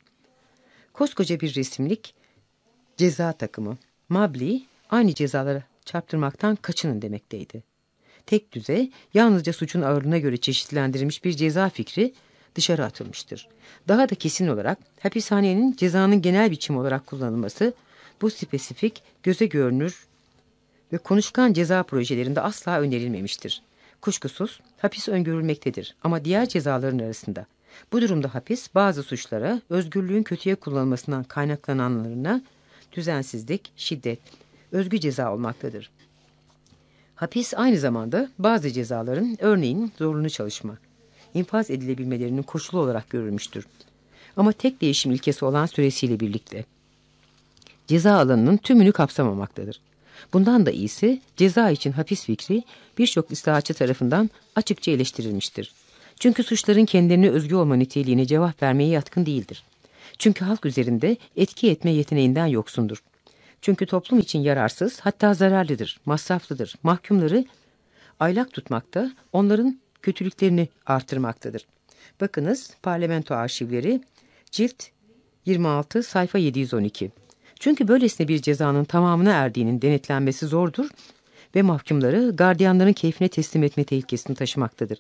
Koskoca bir resimlik ceza takımı. Mabli aynı cezalara çarptırmaktan kaçının demekteydi. Tek düze yalnızca suçun ağırlığına göre çeşitlendirilmiş bir ceza fikri dışarı atılmıştır. Daha da kesin olarak hapishanenin cezanın genel biçim olarak kullanılması bu spesifik, göze görünür ve konuşkan ceza projelerinde asla önerilmemiştir. Kuşkusuz hapis öngörülmektedir ama diğer cezaların arasında. Bu durumda hapis bazı suçlara, özgürlüğün kötüye kullanılmasından kaynaklananlarına düzensizlik, şiddet, özgü ceza olmaktadır. Hapis aynı zamanda bazı cezaların örneğin zorunlu çalışma, infaz edilebilmelerinin koşulu olarak görülmüştür. Ama tek değişim ilkesi olan süresiyle birlikte ceza alanının tümünü kapsamamaktadır. Bundan da iyisi ceza için hapis fikri birçok ıslahatçı tarafından açıkça eleştirilmiştir. Çünkü suçların kendilerine özgü olma niteliğine cevap vermeye yatkın değildir. Çünkü halk üzerinde etki etme yeteneğinden yoksundur. Çünkü toplum için yararsız hatta zararlıdır, masraflıdır. Mahkumları aylak tutmakta, onların kötülüklerini artırmaktadır. Bakınız parlamento arşivleri cilt 26 sayfa 712. Çünkü böylesine bir cezanın tamamına erdiğinin denetlenmesi zordur ve mahkumları gardiyanların keyfine teslim etme tehlikesini taşımaktadır.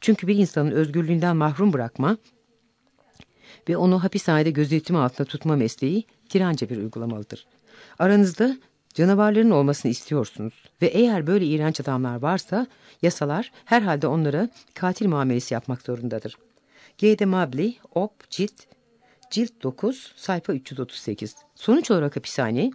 Çünkü bir insanın özgürlüğünden mahrum bırakma ve onu hapishanede gözetim altında tutma mesleği tiranca bir uygulamalıdır. Aranızda canavarların olmasını istiyorsunuz ve eğer böyle iğrenç adamlar varsa yasalar herhalde onlara katil muamelesi yapmak zorundadır. G.D. Mably, Op. Cilt Cilt 9, sayfa 338. Sonuç olarak hapishane,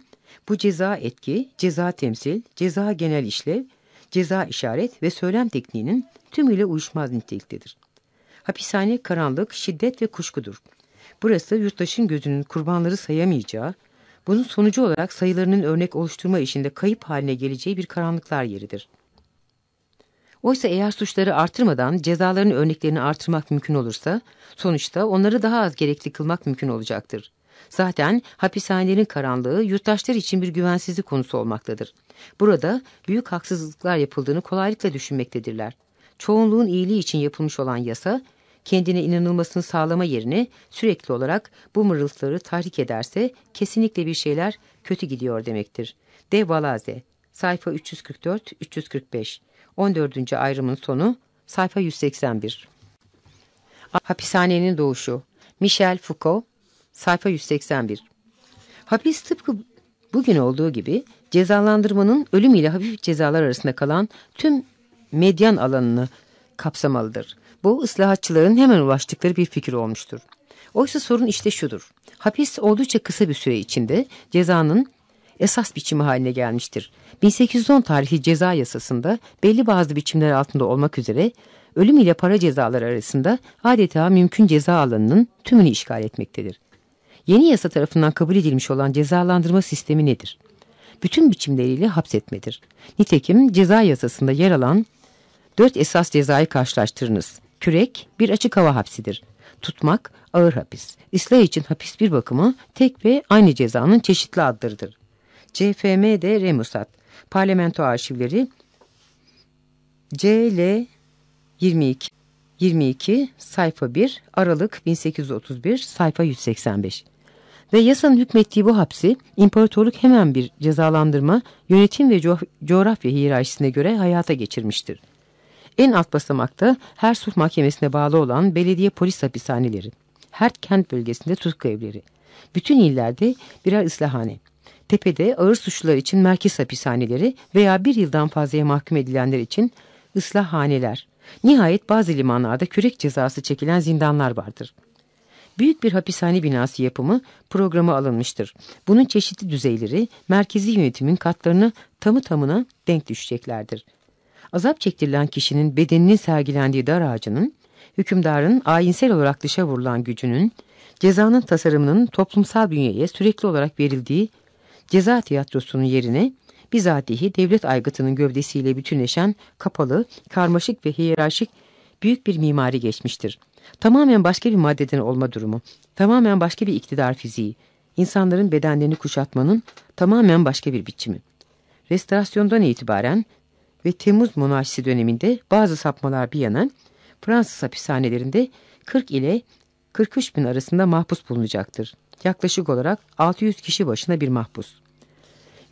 bu ceza etki, ceza temsil, ceza genel işlev, ceza işaret ve söylem tekniğinin tümüyle uyuşmaz niteliktedir. Hapishane karanlık, şiddet ve kuşkudur. Burası yurttaşın gözünün kurbanları sayamayacağı, bunun sonucu olarak sayılarının örnek oluşturma işinde kayıp haline geleceği bir karanlıklar yeridir. Oysa eğer suçları artırmadan cezaların örneklerini artırmak mümkün olursa, sonuçta onları daha az gerekli kılmak mümkün olacaktır. Zaten hapishanelerin karanlığı yurttaşlar için bir güvensizlik konusu olmaktadır. Burada büyük haksızlıklar yapıldığını kolaylıkla düşünmektedirler. Çoğunluğun iyiliği için yapılmış olan yasa, kendine inanılmasını sağlama yerine sürekli olarak bu mırıltıları tahrik ederse kesinlikle bir şeyler kötü gidiyor demektir. De Valaze, sayfa 344-345 14. ayrımın sonu sayfa 181. Hapishanenin doğuşu Michel Foucault sayfa 181. Hapis tıpkı bugün olduğu gibi cezalandırmanın ölüm ile hafif cezalar arasında kalan tüm medyan alanını kapsamalıdır. Bu ıslahatçıların hemen ulaştıkları bir fikir olmuştur. Oysa sorun işte şudur. Hapis oldukça kısa bir süre içinde cezanın esas biçimi haline gelmiştir. 1810 tarihi ceza yasasında belli bazı biçimler altında olmak üzere ölüm ile para cezaları arasında adeta mümkün ceza alanının tümünü işgal etmektedir. Yeni yasa tarafından kabul edilmiş olan cezalandırma sistemi nedir? Bütün biçimleriyle hapsetmedir. Nitekim ceza yasasında yer alan dört esas cezayı karşılaştırınız. Kürek bir açık hava hapsidir. Tutmak ağır hapis. İslah için hapis bir bakımı tek ve aynı cezanın çeşitli adlarıdır. CFM'de Remusat. Parlamento arşivleri CL 22 22 sayfa 1 Aralık 1831 sayfa 185 ve yasanın hükmettiği bu hapsi imparatorluk hemen bir cezalandırma, yönetim ve co coğrafya hiyerarşisine göre hayata geçirmiştir. En alt basamakta her sulh mahkemesine bağlı olan belediye polis hapishaneleri, her kent bölgesinde tutuklu evleri, bütün illerde birer ıslahhane, tepede ağır suçlular için merkez hapishaneleri veya bir yıldan fazlaya mahkum edilenler için ıslahhaneler, nihayet bazı limanlarda kürek cezası çekilen zindanlar vardır. Büyük bir hapishane binası yapımı programı alınmıştır. Bunun çeşitli düzeyleri merkezi yönetimin katlarını tamı tamına denk düşeceklerdir. Azap çektirilen kişinin bedeninin sergilendiği dar ağacının, hükümdarın ayinsel olarak dışa vurulan gücünün, cezanın tasarımının toplumsal bünyeye sürekli olarak verildiği ceza tiyatrosunun yerine bizatihi devlet aygıtının gövdesiyle bütünleşen kapalı, karmaşık ve hiyerarşik büyük bir mimari geçmiştir. Tamamen başka bir maddeden olma durumu, tamamen başka bir iktidar fiziği, insanların bedenlerini kuşatmanın tamamen başka bir biçimi. Restorasyondan itibaren ve Temmuz monarşisi döneminde bazı sapmalar bir yana Fransız hapishanelerinde 40 ile 43 bin arasında mahpus bulunacaktır. Yaklaşık olarak 600 kişi başına bir mahpus.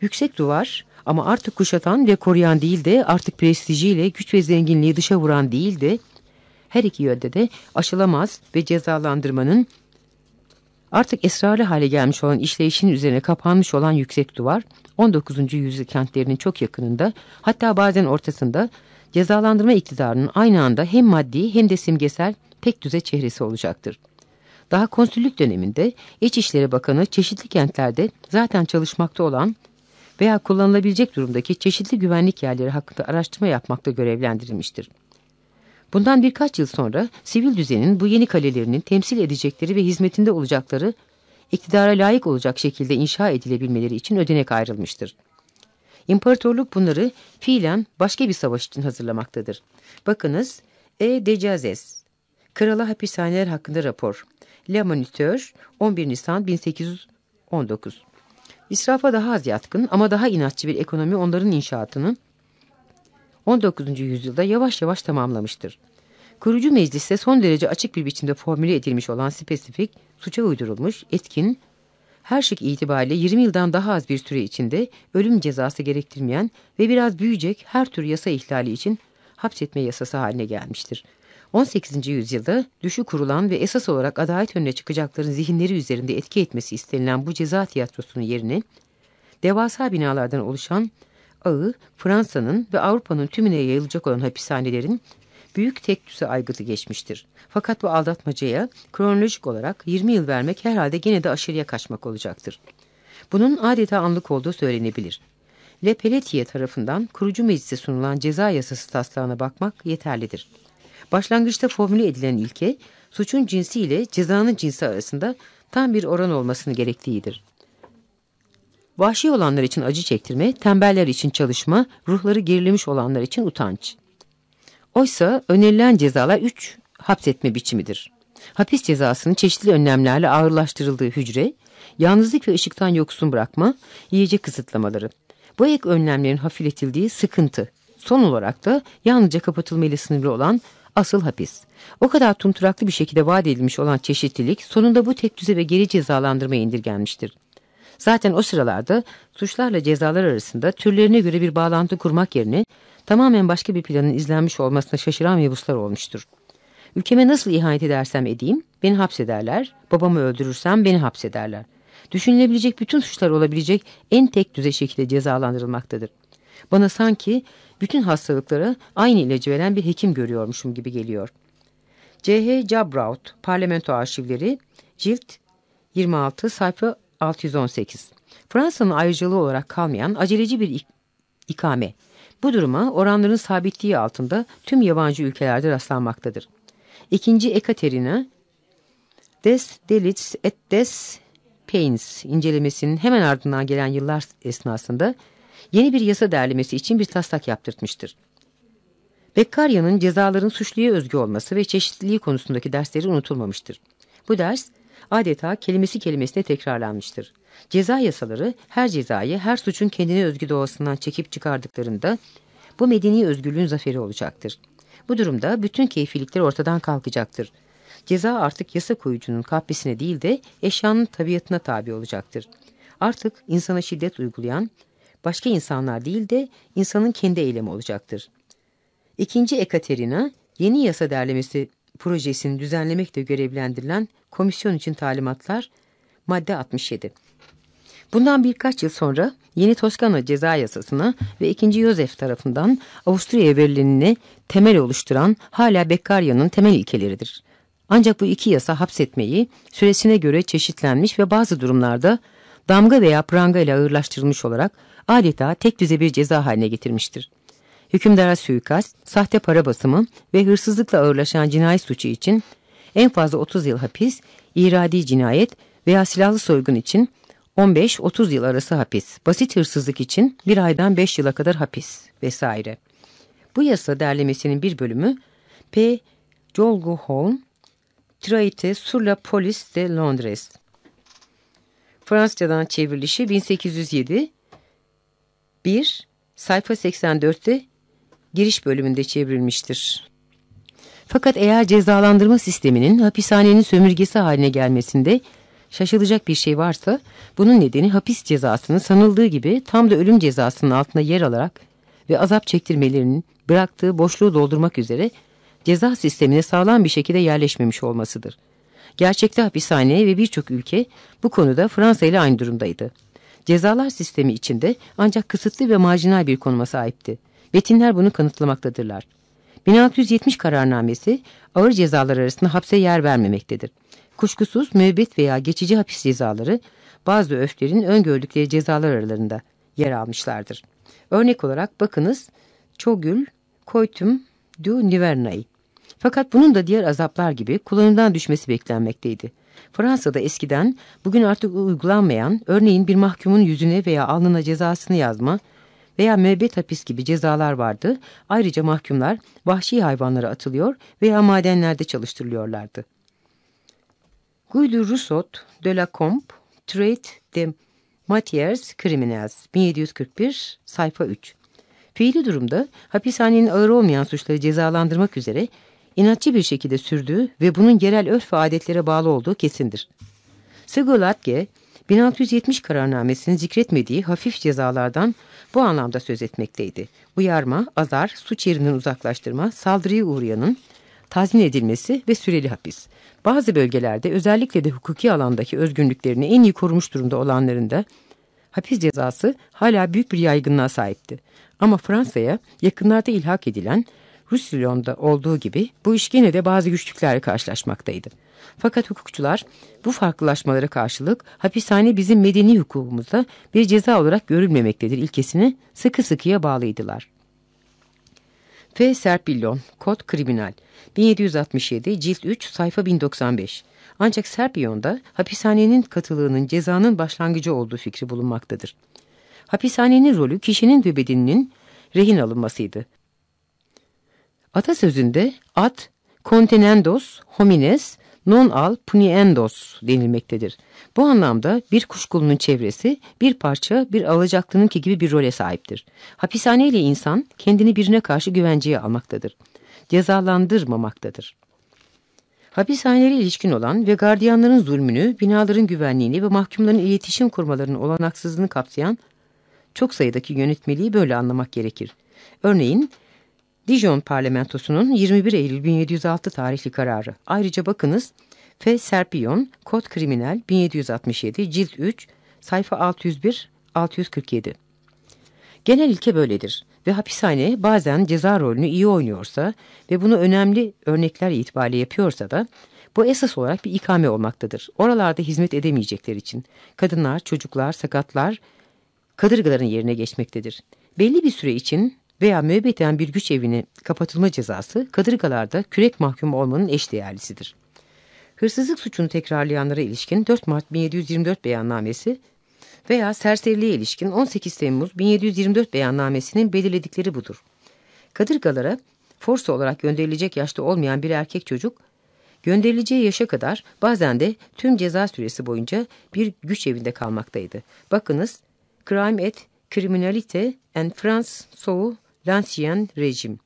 Yüksek duvar ama artık kuşatan ve koruyan değil de artık prestijiyle güç ve zenginliği dışa vuran değil de her iki yönde de aşılamaz ve cezalandırmanın artık esrarlı hale gelmiş olan işleyişin üzerine kapanmış olan yüksek duvar 19. yüzyıl kentlerinin çok yakınında hatta bazen ortasında cezalandırma iktidarının aynı anda hem maddi hem de simgesel tek düze çehresi olacaktır. Daha konsüllük döneminde İçişleri Bakanı çeşitli kentlerde zaten çalışmakta olan veya kullanılabilecek durumdaki çeşitli güvenlik yerleri hakkında araştırma yapmakta görevlendirilmiştir. Bundan birkaç yıl sonra sivil düzenin bu yeni kalelerinin temsil edecekleri ve hizmetinde olacakları iktidara layık olacak şekilde inşa edilebilmeleri için ödenek ayrılmıştır. İmparatorluk bunları fiilen başka bir savaş için hazırlamaktadır. Bakınız E. Decazes, Krala Hapishaneler hakkında rapor, Le Moniteur, 11 Nisan 1819. İsrafa daha az yatkın ama daha inatçı bir ekonomi onların inşaatını 19. yüzyılda yavaş yavaş tamamlamıştır. Kurucu mecliste son derece açık bir biçimde formüle edilmiş olan spesifik, suça uydurulmuş, etkin, her şık itibariyle 20 yıldan daha az bir süre içinde ölüm cezası gerektirmeyen ve biraz büyüyecek her tür yasa ihlali için hapsetme yasası haline gelmiştir. 18. yüzyılda düşü kurulan ve esas olarak adalet önüne çıkacakların zihinleri üzerinde etki etmesi istenilen bu ceza tiyatrosunun yerine devasa binalardan oluşan ağı Fransa'nın ve Avrupa'nın tümüne yayılacak olan hapishanelerin büyük tek düze aygıtı geçmiştir. Fakat bu aldatmacaya kronolojik olarak 20 yıl vermek herhalde gene de aşırıya kaçmak olacaktır. Bunun adeta anlık olduğu söylenebilir. Le Pelletier tarafından kurucu meclise sunulan ceza yasası taslağına bakmak yeterlidir. Başlangıçta formüle edilen ilke, suçun cinsi ile cezanın cinsi arasında tam bir oran olmasını gerektiğidir. Vahşi olanlar için acı çektirme, tembeller için çalışma, ruhları gerilemiş olanlar için utanç. Oysa önerilen cezalar üç hapsetme biçimidir. Hapis cezasının çeşitli önlemlerle ağırlaştırıldığı hücre, yalnızlık ve ışıktan yoksun bırakma, yiyecek kısıtlamaları. Bu ek önlemlerin hafifletildiği sıkıntı. Son olarak da yalnızca kapatılmayla sınırlı olan asıl hapis. O kadar tumturaklı bir şekilde vaat edilmiş olan çeşitlilik sonunda bu tek düze ve geri cezalandırmaya indirgenmiştir. Zaten o sıralarda suçlarla cezalar arasında türlerine göre bir bağlantı kurmak yerine tamamen başka bir planın izlenmiş olmasına şaşıran mebuslar olmuştur. Ülkeme nasıl ihanet edersem edeyim beni hapsederler, babamı öldürürsem beni hapsederler. Düşünülebilecek bütün suçlar olabilecek en tek düze şekilde cezalandırılmaktadır. Bana sanki bütün hastalıklara aynı ilacı veren bir hekim görüyormuşum gibi geliyor. C.H. Jabrout, Parlamento Arşivleri, Cilt 26, sayfa 618. Fransa'nın ayrıcalığı olarak kalmayan aceleci bir ik ikame. Bu duruma oranların sabitliği altında tüm yabancı ülkelerde rastlanmaktadır. İkinci Ekaterina, Des Delits et des Pains incelemesinin hemen ardından gelen yıllar esnasında yeni bir yasa derlemesi için bir taslak yaptırtmıştır. Beccarya'nın cezaların suçluya özgü olması ve çeşitliliği konusundaki dersleri unutulmamıştır. Bu ders adeta kelimesi kelimesine tekrarlanmıştır. Ceza yasaları her cezayı her suçun kendine özgü doğasından çekip çıkardıklarında bu medeni özgürlüğün zaferi olacaktır. Bu durumda bütün keyfilikler ortadan kalkacaktır. Ceza artık yasa koyucunun kahpesine değil de eşyanın tabiatına tabi olacaktır. Artık insana şiddet uygulayan başka insanlar değil de insanın kendi eylemi olacaktır. İkinci Ekaterina yeni yasa derlemesi projesini düzenlemekle görevlendirilen komisyon için talimatlar madde 67. Bundan birkaç yıl sonra yeni Toskana ceza yasasına ve 2. Yosef tarafından Avusturya verilenini temel oluşturan hala Beccaриa'nın temel ilkeleridir. Ancak bu iki yasa hapsetmeyi süresine göre çeşitlenmiş ve bazı durumlarda damga veya pranga ile ağırlaştırılmış olarak adeta tek düze bir ceza haline getirmiştir. Hükümdara suikast, sahte para basımı ve hırsızlıkla ağırlaşan cinayet suçu için en fazla 30 yıl hapis, iradi cinayet veya silahlı soygun için 15-30 yıl arası hapis, basit hırsızlık için bir aydan 5 yıla kadar hapis vesaire. Bu yasa derlemesinin bir bölümü P. Jolguholm, Traité sur la police de Londres. Fransızcadan çevrilişi 1807, 1, sayfa 84'te giriş bölümünde çevrilmiştir. Fakat eğer cezalandırma sisteminin hapishanenin sömürgesi haline gelmesinde şaşılacak bir şey varsa bunun nedeni hapis cezasının sanıldığı gibi tam da ölüm cezasının altında yer alarak ve azap çektirmelerinin bıraktığı boşluğu doldurmak üzere ceza sistemine sağlam bir şekilde yerleşmemiş olmasıdır. Gerçekte hapishane ve birçok ülke bu konuda Fransa ile aynı durumdaydı. Cezalar sistemi içinde ancak kısıtlı ve marjinal bir konuma sahipti. Metinler bunu kanıtlamaktadırlar. 1670 kararnamesi ağır cezalar arasında hapse yer vermemektedir. Kuşkusuz müebbet veya geçici hapis cezaları bazı öflerin öngördükleri cezalar aralarında yer almışlardır. Örnek olarak bakınız Çogül, Koytum, du Nivernay. Fakat bunun da diğer azaplar gibi kullanımdan düşmesi beklenmekteydi. Fransa'da eskiden bugün artık uygulanmayan örneğin bir mahkumun yüzüne veya alnına cezasını yazma veya müebbet hapis gibi cezalar vardı. Ayrıca mahkumlar vahşi hayvanlara atılıyor veya madenlerde çalıştırılıyorlardı. Guy de Rousseau de la Combe, Trait de Matières Criminels, 1741, sayfa 3. Fiili durumda hapishanenin ağır olmayan suçları cezalandırmak üzere inatçı bir şekilde sürdüğü ve bunun yerel örf ve adetlere bağlı olduğu kesindir. Sigolatge, 1670 kararnamesinin zikretmediği hafif cezalardan bu anlamda söz etmekteydi. Uyarma, azar, suç yerinden uzaklaştırma, saldırıya uğrayanın tazmin edilmesi ve süreli hapis. Bazı bölgelerde özellikle de hukuki alandaki özgürlüklerini en iyi korumuş durumda olanların da hapis cezası hala büyük bir yaygınlığa sahipti. Ama Fransa'ya yakınlarda ilhak edilen Rusyon'da olduğu gibi bu iş gene de bazı güçlüklerle karşılaşmaktaydı. Fakat hukukçular bu farklılaşmalara karşılık hapishane bizim medeni hukukumuzda bir ceza olarak görülmemektedir ilkesini sıkı sıkıya bağlıydılar. F. Serpillon, Kod Kriminal, 1767, Cilt 3, sayfa 1095. Ancak Serpillon'da hapishanenin katılığının cezanın başlangıcı olduğu fikri bulunmaktadır. Hapishanenin rolü kişinin ve bedeninin rehin alınmasıydı. Atasözünde at contenendos homines non al puniendos denilmektedir. Bu anlamda bir kuşkulunun çevresi bir parça bir alacaklınınki gibi bir role sahiptir. Hapishane ile insan kendini birine karşı güvenceye almaktadır. Cezalandırmamaktadır. Hapishanelere ilişkin olan ve gardiyanların zulmünü, binaların güvenliğini ve mahkumların iletişim kurmalarının olanaksızlığını kapsayan çok sayıdaki yönetmeliği böyle anlamak gerekir. Örneğin Dijon parlamentosunun 21 Eylül 1706 tarihli kararı. Ayrıca bakınız F. Serpion, Kod Kriminal 1767, Cilt 3, sayfa 601-647. Genel ilke böyledir ve hapishane bazen ceza rolünü iyi oynuyorsa ve bunu önemli örnekler itibariyle yapıyorsa da bu esas olarak bir ikame olmaktadır. Oralarda hizmet edemeyecekler için kadınlar, çocuklar, sakatlar kadırgaların yerine geçmektedir. Belli bir süre için veya müebbeten bir güç evine kapatılma cezası kadırgalarda kürek mahkumu olmanın eş değerlisidir. Hırsızlık suçunu tekrarlayanlara ilişkin 4 Mart 1724 beyannamesi veya serseriliğe ilişkin 18 Temmuz 1724 beyannamesinin belirledikleri budur. Kadırgalara forsa olarak gönderilecek yaşta olmayan bir erkek çocuk Gönderileceği yaşa kadar bazen de tüm ceza süresi boyunca bir güç evinde kalmaktaydı. Bakınız Crime et Criminalite en France sous l'Ancien Régime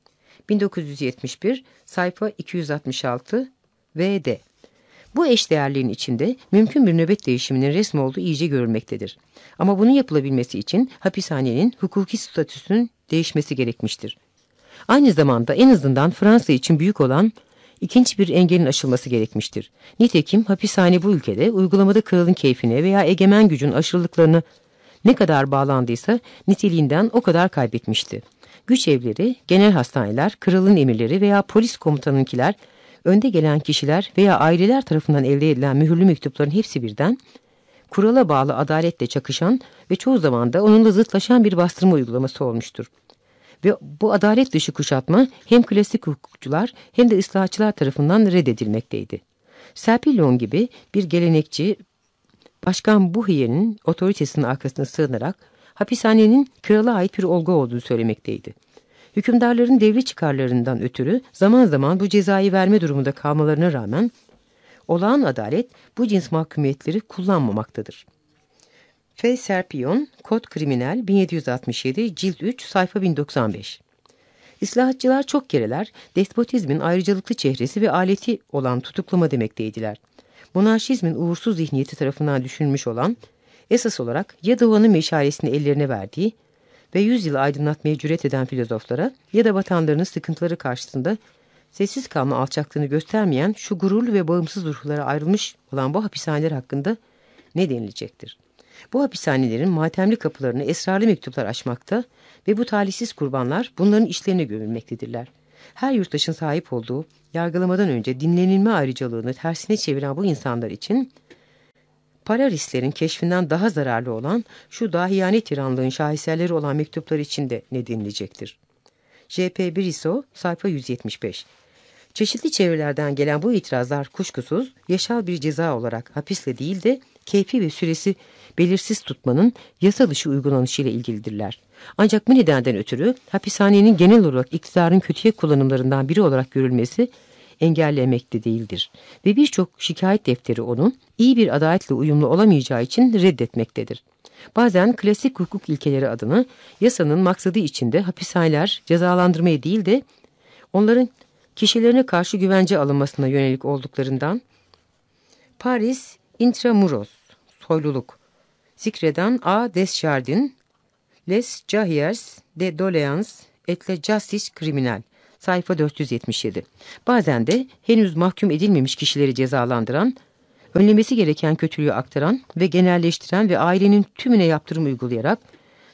1971 sayfa 266 vd. Bu eşdeğerliğin içinde mümkün bir nöbet değişiminin resmi olduğu iyice görülmektedir. Ama bunun yapılabilmesi için hapishanenin hukuki statüsünün değişmesi gerekmiştir. Aynı zamanda en azından Fransa için büyük olan ikinci bir engelin aşılması gerekmiştir. Nitekim hapishane bu ülkede uygulamada kralın keyfine veya egemen gücün aşırılıklarını ne kadar bağlandıysa niteliğinden o kadar kaybetmişti. Güç evleri, genel hastaneler, kralın emirleri veya polis komutanınkiler, önde gelen kişiler veya aileler tarafından elde edilen mühürlü mektupların hepsi birden, kurala bağlı adaletle çakışan ve çoğu zaman da onunla zıtlaşan bir bastırma uygulaması olmuştur. Ve bu adalet dışı kuşatma hem klasik hukukçular hem de ıslahatçılar tarafından reddedilmekteydi. Serpillon gibi bir gelenekçi Başkan Buhiye'nin otoritesinin arkasına sığınarak hapishanenin krala ait bir olgu olduğunu söylemekteydi. Hükümdarların devlet çıkarlarından ötürü zaman zaman bu cezayı verme durumunda kalmalarına rağmen olağan adalet bu cins mahkumiyetleri kullanmamaktadır. F. Serpion, Kod Kriminal 1767, Cilt 3, sayfa 1095. İslahatçılar çok kereler despotizmin ayrıcalıklı çehresi ve aleti olan tutuklama demekteydiler. Monarşizmin uğursuz zihniyeti tarafından düşünülmüş olan, esas olarak ya doğanın meşalesini ellerine verdiği ve yüzyıl aydınlatmaya cüret eden filozoflara ya da vatanlarının sıkıntıları karşısında sessiz kalma alçaklığını göstermeyen şu gururlu ve bağımsız ruhlara ayrılmış olan bu hapishaneler hakkında ne denilecektir? Bu hapishanelerin matemli kapılarını esrarlı mektuplar açmakta ve bu talihsiz kurbanlar bunların işlerine gömülmektedirler. Her yurttaşın sahip olduğu yargılamadan önce dinlenilme ayrıcalığını tersine çeviren bu insanlar için para risklerin keşfinden daha zararlı olan şu dahiyane tiranlığın şaheserleri olan mektuplar için de ne denilecektir? J.P. Briso, sayfa 175 Çeşitli çevrelerden gelen bu itirazlar kuşkusuz yaşal bir ceza olarak hapisle değil de keyfi ve süresi belirsiz tutmanın yasa dışı uygulanışıyla ilgilidirler. Ancak bu nedenden ötürü hapishanenin genel olarak iktidarın kötüye kullanımlarından biri olarak görülmesi engellemekte değildir. Ve birçok şikayet defteri onun iyi bir adaletle uyumlu olamayacağı için reddetmektedir. Bazen klasik hukuk ilkeleri adına yasanın maksadı içinde hapishaneler cezalandırmaya değil de onların kişilerine karşı güvence alınmasına yönelik olduklarından Paris Intramuros soyluluk zikreden A. Deschardin Les Jahiers de Doléance et le Justice Criminal sayfa 477. Bazen de henüz mahkum edilmemiş kişileri cezalandıran, önlemesi gereken kötülüğü aktaran ve genelleştiren ve ailenin tümüne yaptırım uygulayarak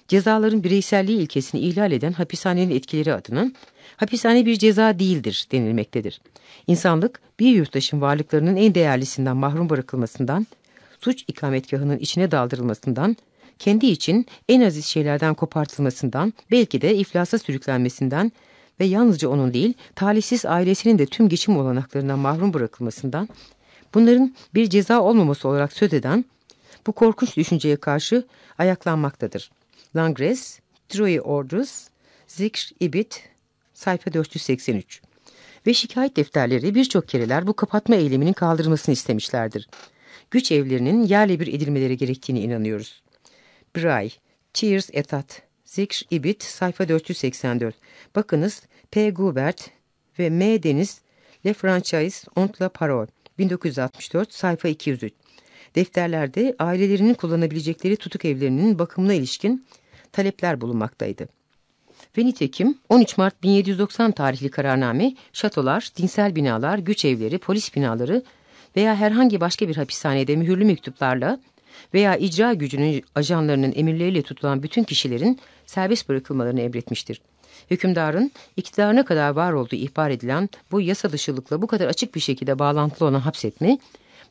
cezaların bireyselliği ilkesini ihlal eden hapishanenin etkileri adına hapishane bir ceza değildir denilmektedir. İnsanlık bir yurttaşın varlıklarının en değerlisinden mahrum bırakılmasından, suç ikametgahının içine daldırılmasından, kendi için en aziz şeylerden kopartılmasından, belki de iflasa sürüklenmesinden ve yalnızca onun değil, talihsiz ailesinin de tüm geçim olanaklarından mahrum bırakılmasından, bunların bir ceza olmaması olarak söz eden bu korkunç düşünceye karşı ayaklanmaktadır. Langres, Troy Orders, Zikr İbit, sayfa 483. Ve şikayet defterleri birçok kereler bu kapatma eyleminin kaldırılmasını istemişlerdir. Güç evlerinin yerle bir edilmeleri gerektiğini inanıyoruz. Bray, Cheers Etat, Zikr İbit, sayfa 484. Bakınız P. Gubert ve M. Deniz Le Franchise ont la parole, 1964, sayfa 203. Defterlerde ailelerinin kullanabilecekleri tutuk evlerinin bakımına ilişkin talepler bulunmaktaydı. Ve nitekim 13 Mart 1790 tarihli kararname, şatolar, dinsel binalar, güç evleri, polis binaları veya herhangi başka bir hapishanede mühürlü mektuplarla veya icra gücünün ajanlarının emirleriyle tutulan bütün kişilerin serbest bırakılmalarını emretmiştir. Hükümdarın iktidarına kadar var olduğu ihbar edilen bu yasa dışılıkla bu kadar açık bir şekilde bağlantılı olan hapsetme,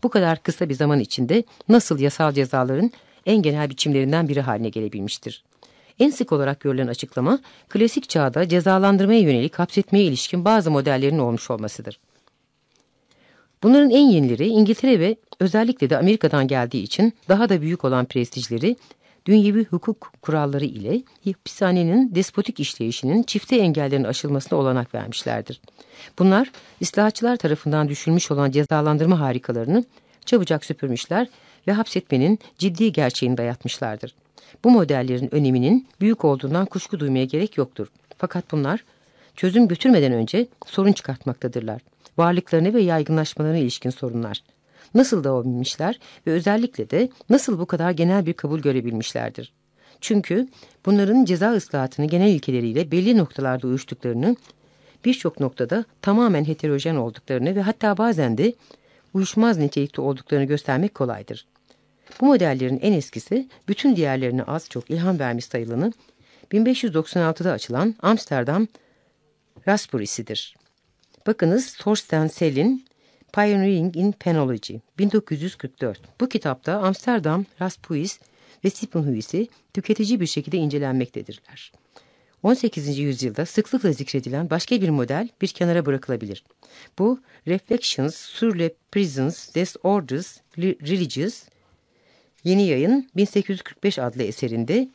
bu kadar kısa bir zaman içinde nasıl yasal cezaların en genel biçimlerinden biri haline gelebilmiştir. En sık olarak görülen açıklama, klasik çağda cezalandırmaya yönelik hapsetmeye ilişkin bazı modellerin olmuş olmasıdır. Bunların en yenileri İngiltere ve özellikle de Amerika'dan geldiği için daha da büyük olan prestijleri dünyevi hukuk kuralları ile hapishanenin despotik işleyişinin çifte engellerin aşılmasına olanak vermişlerdir. Bunlar İslahatçılar tarafından düşülmüş olan cezalandırma harikalarını çabucak süpürmüşler ve hapsetmenin ciddi gerçeğini dayatmışlardır. Bu modellerin öneminin büyük olduğundan kuşku duymaya gerek yoktur. Fakat bunlar çözüm götürmeden önce sorun çıkartmaktadırlar. Varlıklarına ve yaygınlaşmalarına ilişkin sorunlar. Nasıl doğabilmişler ve özellikle de nasıl bu kadar genel bir kabul görebilmişlerdir. Çünkü bunların ceza ıslahatını genel ilkeleriyle belli noktalarda uyuştuklarını, birçok noktada tamamen heterojen olduklarını ve hatta bazen de uyuşmaz nitelikte olduklarını göstermek kolaydır. Bu modellerin en eskisi bütün diğerlerine az çok ilham vermiş sayılanı 1596'da açılan Amsterdam Raspberry'sidir. Bakınız Thorsten Sell'in Pioneering in Penology 1944. Bu kitapta Amsterdam, Raspuis ve Steppenhuis'i tüketici bir şekilde incelenmektedirler. 18. yüzyılda sıklıkla zikredilen başka bir model bir kenara bırakılabilir. Bu Reflections sur les prisons des orders religieux Yeni yayın 1845 adlı eserinde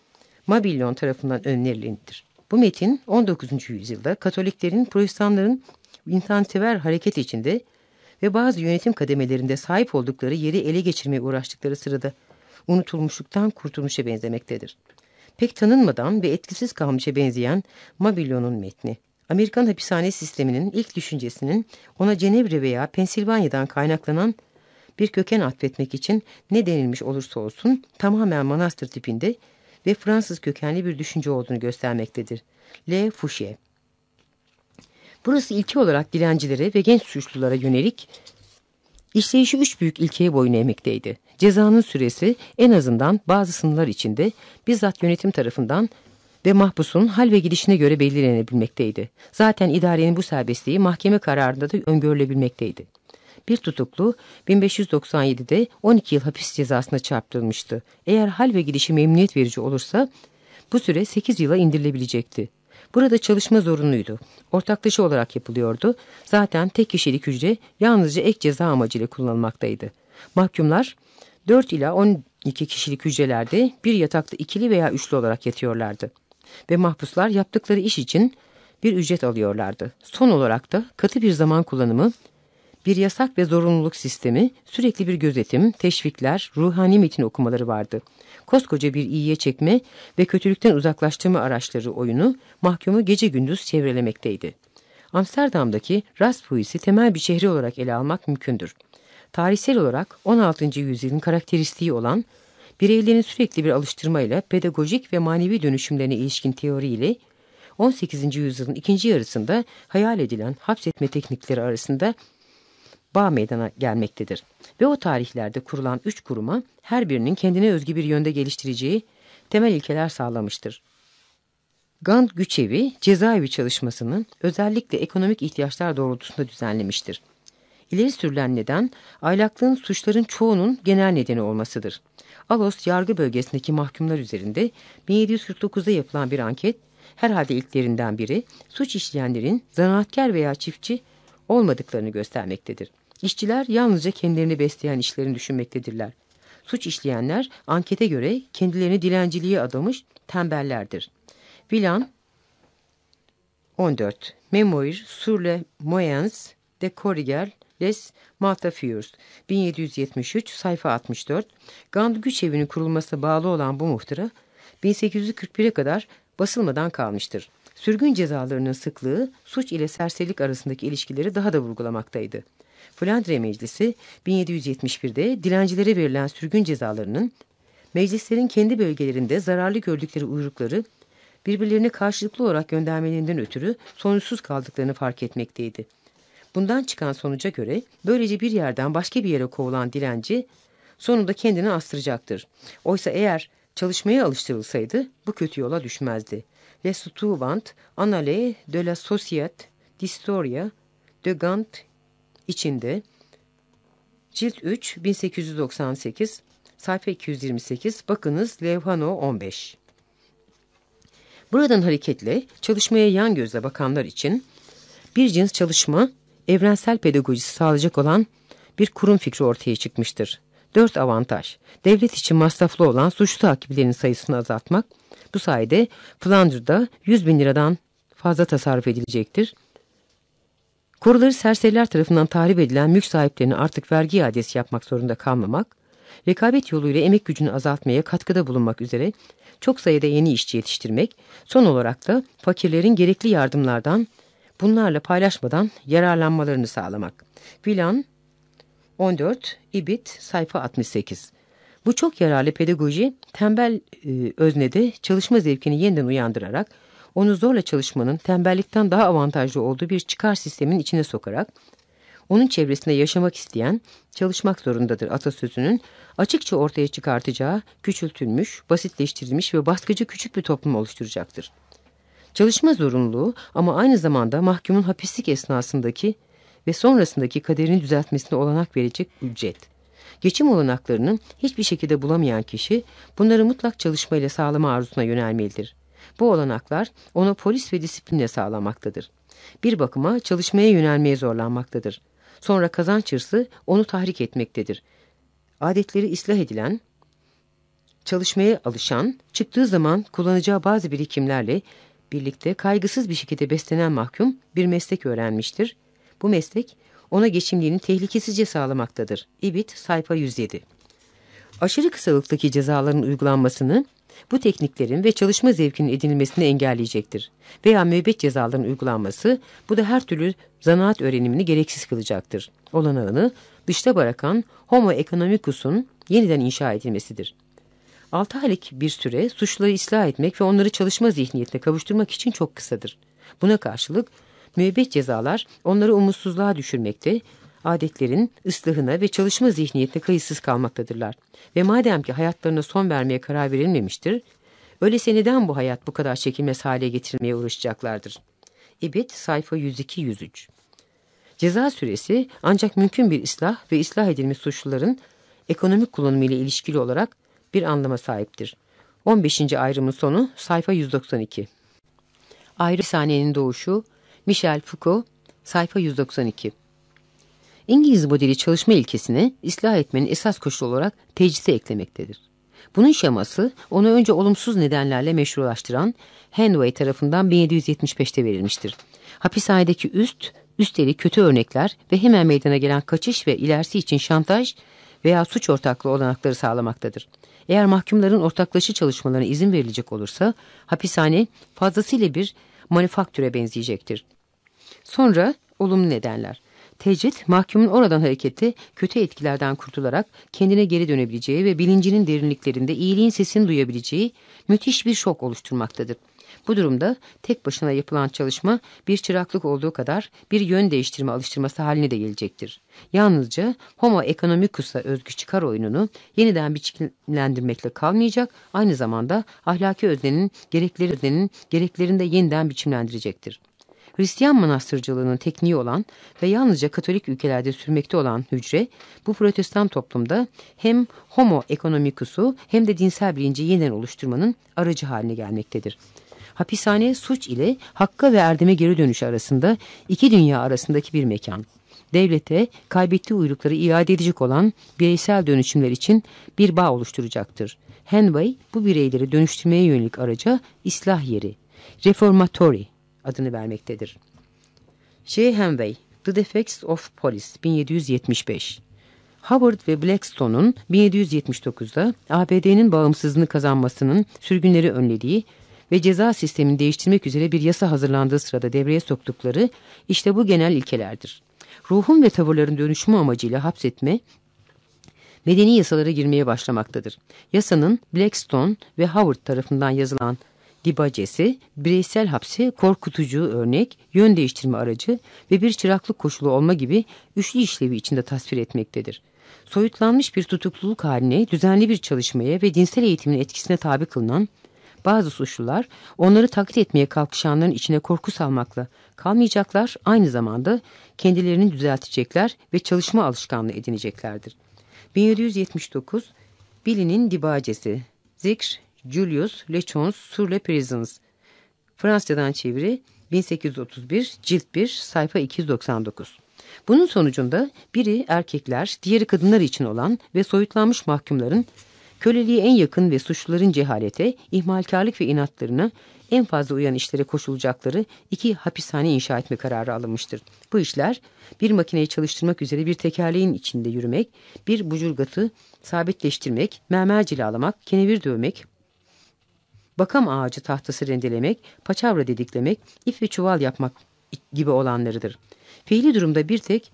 Mabillon tarafından önerilendir. Bu metin 19. yüzyılda Katoliklerin, Protestanların insansever hareket içinde ve bazı yönetim kademelerinde sahip oldukları yeri ele geçirmeye uğraştıkları sırada unutulmuşluktan kurtulmuşa benzemektedir. Pek tanınmadan ve etkisiz kalmışa benzeyen Mabillon'un metni. Amerikan hapishane sisteminin ilk düşüncesinin ona Cenevre veya Pensilvanya'dan kaynaklanan bir köken atfetmek için ne denilmiş olursa olsun tamamen manastır tipinde ve Fransız kökenli bir düşünce olduğunu göstermektedir. Le Fouché Burası ilke olarak dilencilere ve genç suçlulara yönelik işleyişi üç büyük ilkeye boyun eğmekteydi. Cezanın süresi en azından bazı sınırlar içinde bizzat yönetim tarafından ve mahpusun hal ve gidişine göre belirlenebilmekteydi. Zaten idarenin bu serbestliği mahkeme kararında da öngörülebilmekteydi. Bir tutuklu 1597'de 12 yıl hapis cezasına çarptırılmıştı. Eğer hal ve gidişi memnuniyet verici olursa bu süre 8 yıla indirilebilecekti. Burada çalışma zorunluydu. Ortaklaşa olarak yapılıyordu. Zaten tek kişilik hücre yalnızca ek ceza amacıyla kullanılmaktaydı. Mahkumlar 4 ila 12 kişilik hücrelerde bir yatakta ikili veya üçlü olarak yatıyorlardı. Ve mahpuslar yaptıkları iş için bir ücret alıyorlardı. Son olarak da katı bir zaman kullanımı, bir yasak ve zorunluluk sistemi, sürekli bir gözetim, teşvikler, ruhani metin okumaları vardı koskoca bir iyiye çekme ve kötülükten uzaklaştırma araçları oyunu mahkumu gece gündüz çevrelemekteydi. Amsterdam'daki Raspuis'i temel bir şehri olarak ele almak mümkündür. Tarihsel olarak 16. yüzyılın karakteristiği olan bireylerin sürekli bir alıştırmayla pedagojik ve manevi dönüşümlerine ilişkin teoriyle 18. yüzyılın ikinci yarısında hayal edilen hapsetme teknikleri arasında bağ meydana gelmektedir. Ve o tarihlerde kurulan üç kuruma her birinin kendine özgü bir yönde geliştireceği temel ilkeler sağlamıştır. Gand Güçevi cezaevi çalışmasını özellikle ekonomik ihtiyaçlar doğrultusunda düzenlemiştir. İleri sürülen neden aylaklığın suçların çoğunun genel nedeni olmasıdır. Alos yargı bölgesindeki mahkumlar üzerinde 1749'da yapılan bir anket herhalde ilklerinden biri suç işleyenlerin zanaatkar veya çiftçi olmadıklarını göstermektedir. İşçiler yalnızca kendilerini besleyen işlerini düşünmektedirler. Suç işleyenler ankete göre kendilerini dilenciliğe adamış tembellerdir. Vilan 14. Memoir sur le moyens de corriger les Maltafieurs 1773 sayfa 64 Gand güç evinin kurulmasına bağlı olan bu muhtıra 1841'e kadar basılmadan kalmıştır. Sürgün cezalarının sıklığı suç ile serserilik arasındaki ilişkileri daha da vurgulamaktaydı. Flandre Meclisi 1771'de dilencilere verilen sürgün cezalarının meclislerin kendi bölgelerinde zararlı gördükleri uyrukları birbirlerine karşılıklı olarak göndermelerinden ötürü sonuçsuz kaldıklarını fark etmekteydi. Bundan çıkan sonuca göre böylece bir yerden başka bir yere kovulan dilenci sonunda kendini astıracaktır. Oysa eğer çalışmaya alıştırılsaydı bu kötü yola düşmezdi. Le Stouvant, Annales de la Société d'Historia de Gant içinde Cilt 3 1898 sayfa 228 bakınız Levhano 15. Buradan hareketle çalışmaya yan gözle bakanlar için bir cins çalışma evrensel pedagojisi sağlayacak olan bir kurum fikri ortaya çıkmıştır. 4 avantaj. Devlet için masraflı olan suçlu takipçilerin sayısını azaltmak. Bu sayede Flandır'da 100 bin liradan fazla tasarruf edilecektir. Koruları serseriler tarafından tahrip edilen mülk sahiplerini artık vergi iadesi yapmak zorunda kalmamak, rekabet yoluyla emek gücünü azaltmaya katkıda bulunmak üzere çok sayıda yeni işçi yetiştirmek, son olarak da fakirlerin gerekli yardımlardan bunlarla paylaşmadan yararlanmalarını sağlamak. Vilan 14, İbit sayfa 68. Bu çok yararlı pedagoji tembel e, öznede çalışma zevkini yeniden uyandırarak onu zorla çalışmanın tembellikten daha avantajlı olduğu bir çıkar sistemin içine sokarak onun çevresinde yaşamak isteyen çalışmak zorundadır atasözünün açıkça ortaya çıkartacağı küçültülmüş, basitleştirilmiş ve baskıcı küçük bir toplum oluşturacaktır. Çalışma zorunluluğu ama aynı zamanda mahkumun hapislik esnasındaki ve sonrasındaki kaderini düzeltmesine olanak verecek ücret. Geçim olanaklarını hiçbir şekilde bulamayan kişi bunları mutlak çalışmayla sağlama arzusuna yönelmelidir. Bu olanaklar ona polis ve disiplinle sağlamaktadır. Bir bakıma çalışmaya yönelmeye zorlanmaktadır. Sonra kazanç hırsı onu tahrik etmektedir. Adetleri ıslah edilen, çalışmaya alışan, çıktığı zaman kullanacağı bazı birikimlerle birlikte kaygısız bir şekilde beslenen mahkum bir meslek öğrenmiştir. Bu meslek ona geçimliğini tehlikesizce sağlamaktadır. İbit sayfa 107 Aşırı kısalıktaki cezaların uygulanmasını bu tekniklerin ve çalışma zevkinin edinilmesini engelleyecektir. Veya müebbet cezaların uygulanması bu da her türlü zanaat öğrenimini gereksiz kılacaktır. Olanağını dışta bırakan homo economicus'un yeniden inşa edilmesidir. 6 aylık bir süre suçları ıslah etmek ve onları çalışma zihniyetine kavuşturmak için çok kısadır. Buna karşılık müebbet cezalar onları umutsuzluğa düşürmekte, adetlerin ıslahına ve çalışma zihniyetine kayıtsız kalmaktadırlar. Ve madem ki hayatlarına son vermeye karar verilmemiştir, öyleyse neden bu hayat bu kadar çekilmez hale getirmeye uğraşacaklardır? İbit sayfa 102-103 Ceza süresi ancak mümkün bir ıslah ve ıslah edilmiş suçluların ekonomik kullanımı ile ilişkili olarak bir anlama sahiptir. 15. ayrımın sonu sayfa 192. Ayrı sahnenin doğuşu Michel Foucault sayfa 192. İngiliz modeli çalışma ilkesini ıslah etmenin esas koşulu olarak tecrise eklemektedir. Bunun şeması onu önce olumsuz nedenlerle meşrulaştıran Hanway tarafından 1775'te verilmiştir. Hapishanedeki üst, üstleri kötü örnekler ve hemen meydana gelen kaçış ve ilerisi için şantaj veya suç ortaklığı olanakları sağlamaktadır. Eğer mahkumların ortaklaşa çalışmalarına izin verilecek olursa hapishane fazlasıyla bir manufaktöre benzeyecektir. Sonra olumlu nedenler. Tecrit, mahkumun oradan hareketi kötü etkilerden kurtularak kendine geri dönebileceği ve bilincinin derinliklerinde iyiliğin sesini duyabileceği müthiş bir şok oluşturmaktadır. Bu durumda tek başına yapılan çalışma bir çıraklık olduğu kadar bir yön değiştirme alıştırması haline de gelecektir. Yalnızca homo economicus'a özgü çıkar oyununu yeniden biçimlendirmekle kalmayacak, aynı zamanda ahlaki öznenin gerekleri öznenin gereklerini de yeniden biçimlendirecektir. Hristiyan manastırcılığının tekniği olan ve yalnızca Katolik ülkelerde sürmekte olan hücre, bu protestan toplumda hem homo economicus'u hem de dinsel bilinci yeniden oluşturmanın aracı haline gelmektedir. Hapishane suç ile hakka ve erdeme geri dönüş arasında iki dünya arasındaki bir mekan. Devlete kaybettiği uyrukları iade edecek olan bireysel dönüşümler için bir bağ oluşturacaktır. Henway bu bireyleri dönüştürmeye yönelik araca islah yeri, reformatory adını vermektedir. J. Henway, The Defects of Police 1775 Howard ve Blackstone'un 1779'da ABD'nin bağımsızlığını kazanmasının sürgünleri önlediği ve ceza sistemini değiştirmek üzere bir yasa hazırlandığı sırada devreye soktukları işte bu genel ilkelerdir. Ruhun ve tavırların dönüşümü amacıyla hapsetme, medeni yasalara girmeye başlamaktadır. Yasanın Blackstone ve Howard tarafından yazılan dibacesi, bireysel hapsi korkutucu örnek, yön değiştirme aracı ve bir çıraklık koşulu olma gibi üçlü işlevi içinde tasvir etmektedir. Soyutlanmış bir tutukluluk haline, düzenli bir çalışmaya ve dinsel eğitimin etkisine tabi kılınan bazı suçlular onları taklit etmeye kalkışanların içine korku salmakla kalmayacaklar, aynı zamanda kendilerini düzeltecekler ve çalışma alışkanlığı edineceklerdir. 1779 Billy'nin dibacesi Zikr Julius Lechons sur les prisons Fransızcadan çeviri 1831 cilt 1 sayfa 299 Bunun sonucunda biri erkekler, diğeri kadınlar için olan ve soyutlanmış mahkumların köleliğe en yakın ve suçluların cehalete, ihmalkarlık ve inatlarına en fazla uyan işlere koşulacakları iki hapishane inşa etme kararı alınmıştır. Bu işler bir makineyi çalıştırmak üzere bir tekerleğin içinde yürümek, bir bucurgatı sabitleştirmek, mermer cilalamak, kenevir dövmek, bakam ağacı tahtası rendelemek, paçavra didiklemek, ip ve çuval yapmak gibi olanlarıdır. Fiili durumda bir tek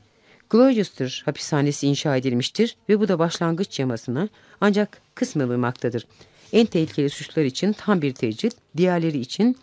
Gloucester hapishanesi inşa edilmiştir ve bu da başlangıç yamasına ancak kısmen uymaktadır. En tehlikeli suçlar için tam bir tecrit, diğerleri için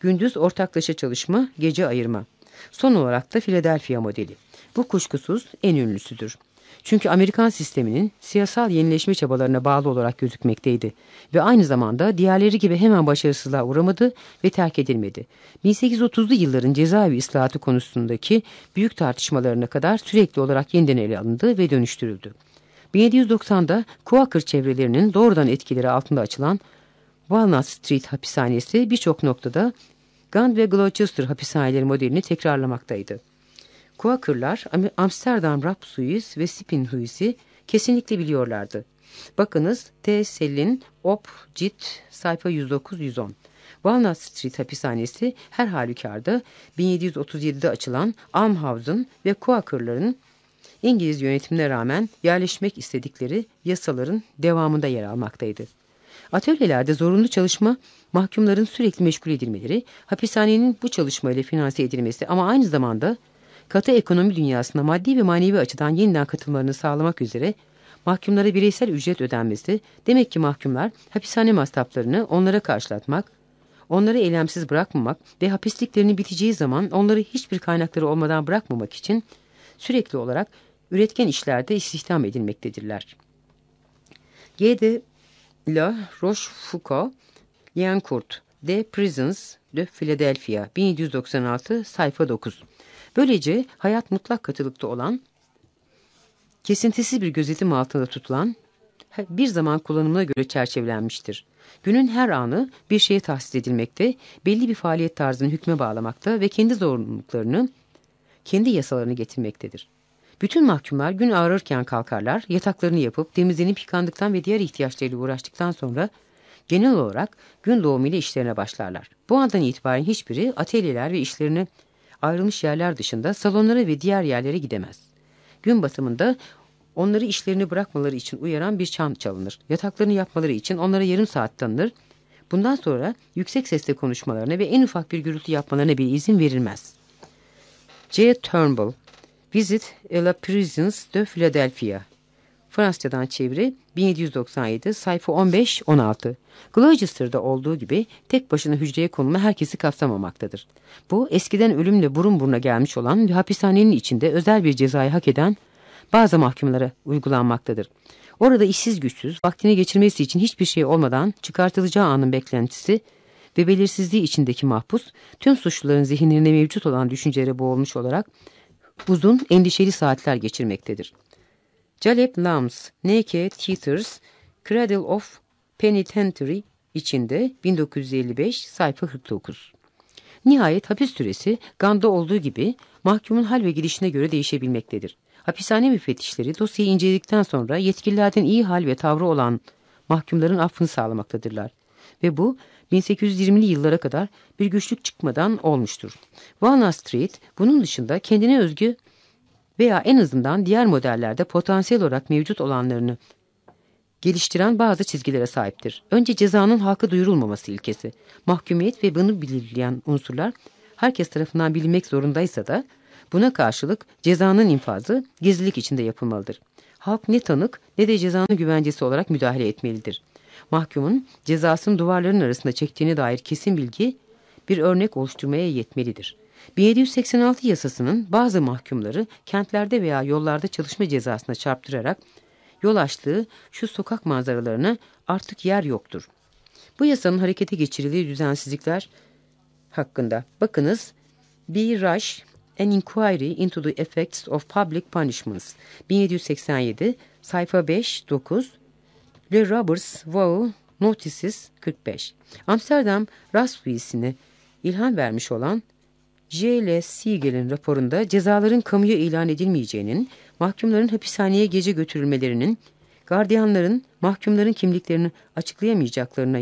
gündüz ortaklaşa çalışma, gece ayırma. Son olarak da Philadelphia modeli. Bu kuşkusuz en ünlüsüdür. Çünkü Amerikan sisteminin siyasal yenileşme çabalarına bağlı olarak gözükmekteydi ve aynı zamanda diğerleri gibi hemen başarısızlığa uğramadı ve terk edilmedi. 1830'lu yılların cezaevi ıslahatı konusundaki büyük tartışmalarına kadar sürekli olarak yeniden ele alındı ve dönüştürüldü. 1790'da Quaker çevrelerinin doğrudan etkileri altında açılan Walnut Street hapishanesi birçok noktada Gand ve Gloucester hapishaneleri modelini tekrarlamaktaydı. Quaker'lar Amsterdam Rhapsodies ve Spinhuis'i kesinlikle biliyorlardı. Bakınız T. Selin, Op, Cit, sayfa 109-110. Walnut Street hapishanesi her halükarda 1737'de açılan Almhausen ve Quaker'ların İngiliz yönetimine rağmen yerleşmek istedikleri yasaların devamında yer almaktaydı. Atölyelerde zorunlu çalışma, mahkumların sürekli meşgul edilmeleri, hapishanenin bu çalışmayla finanse edilmesi ama aynı zamanda katı ekonomi dünyasına maddi ve manevi açıdan yeniden katılmalarını sağlamak üzere mahkumlara bireysel ücret ödenmesi, demek ki mahkumlar hapishane masraflarını onlara karşılatmak, onları eylemsiz bırakmamak ve hapisliklerinin biteceği zaman onları hiçbir kaynakları olmadan bırakmamak için sürekli olarak üretken işlerde istihdam edilmektedirler. G.D. La Rochefoucauld, Liancourt, The Prisons de Philadelphia, 1796, sayfa 9. Böylece hayat mutlak katılıkta olan, kesintisiz bir gözetim altında tutulan, bir zaman kullanımına göre çerçevelenmiştir. Günün her anı bir şeye tahsis edilmekte, belli bir faaliyet tarzını hükme bağlamakta ve kendi zorunluluklarını, kendi yasalarını getirmektedir. Bütün mahkumlar gün ağrırken kalkarlar, yataklarını yapıp temizlenip yıkandıktan ve diğer ihtiyaçlarıyla uğraştıktan sonra genel olarak gün doğumuyla işlerine başlarlar. Bu andan itibaren hiçbiri atölyeler ve işlerini ayrılmış yerler dışında salonlara ve diğer yerlere gidemez. Gün batımında onları işlerini bırakmaları için uyaran bir çan çalınır. Yataklarını yapmaları için onlara yarım saat tanınır. Bundan sonra yüksek sesle konuşmalarına ve en ufak bir gürültü yapmalarına bir izin verilmez. J. Turnbull Visit la Prisons de Philadelphia. Fransızcadan çeviri 1797 sayfa 15-16. Gloucester'da olduğu gibi tek başına hücreye konulma herkesi kapsamamaktadır. Bu eskiden ölümle burun buruna gelmiş olan ve hapishanenin içinde özel bir cezayı hak eden bazı mahkumlara uygulanmaktadır. Orada işsiz güçsüz, vaktini geçirmesi için hiçbir şey olmadan çıkartılacağı anın beklentisi ve belirsizliği içindeki mahpus, tüm suçluların zihinlerinde mevcut olan düşüncelere boğulmuş olarak uzun, endişeli saatler geçirmektedir. Caleb Lams, N.K. Teethers, Cradle of Penitentiary içinde 1955 sayfa 49. Nihayet hapis süresi Ganda olduğu gibi mahkumun hal ve gidişine göre değişebilmektedir. Hapishane müfettişleri dosyayı inceledikten sonra yetkililerden iyi hal ve tavrı olan mahkumların affını sağlamaktadırlar. Ve bu 1820'li yıllara kadar bir güçlük çıkmadan olmuştur. Walnut Street bunun dışında kendine özgü veya en azından diğer modellerde potansiyel olarak mevcut olanlarını geliştiren bazı çizgilere sahiptir. Önce cezanın halka duyurulmaması ilkesi. Mahkumiyet ve bunu belirleyen unsurlar herkes tarafından bilinmek zorundaysa da buna karşılık cezanın infazı gizlilik içinde yapılmalıdır. Halk ne tanık ne de cezanın güvencesi olarak müdahale etmelidir mahkumun cezasını duvarların arasında çektiğine dair kesin bilgi bir örnek oluşturmaya yetmelidir. 1786 yasasının bazı mahkumları kentlerde veya yollarda çalışma cezasına çarptırarak yol açtığı şu sokak manzaralarına artık yer yoktur. Bu yasanın harekete geçirildiği düzensizlikler hakkında bakınız B. Rush, An Inquiry into the Effects of Public Punishments 1787 sayfa 5-9 Le Robbers Wow Notices 45. Amsterdam Raspuis'ine ilham vermiş olan J.L. Siegel'in raporunda cezaların kamuya ilan edilmeyeceğinin, mahkumların hapishaneye gece götürülmelerinin, gardiyanların mahkumların kimliklerini açıklayamayacaklarına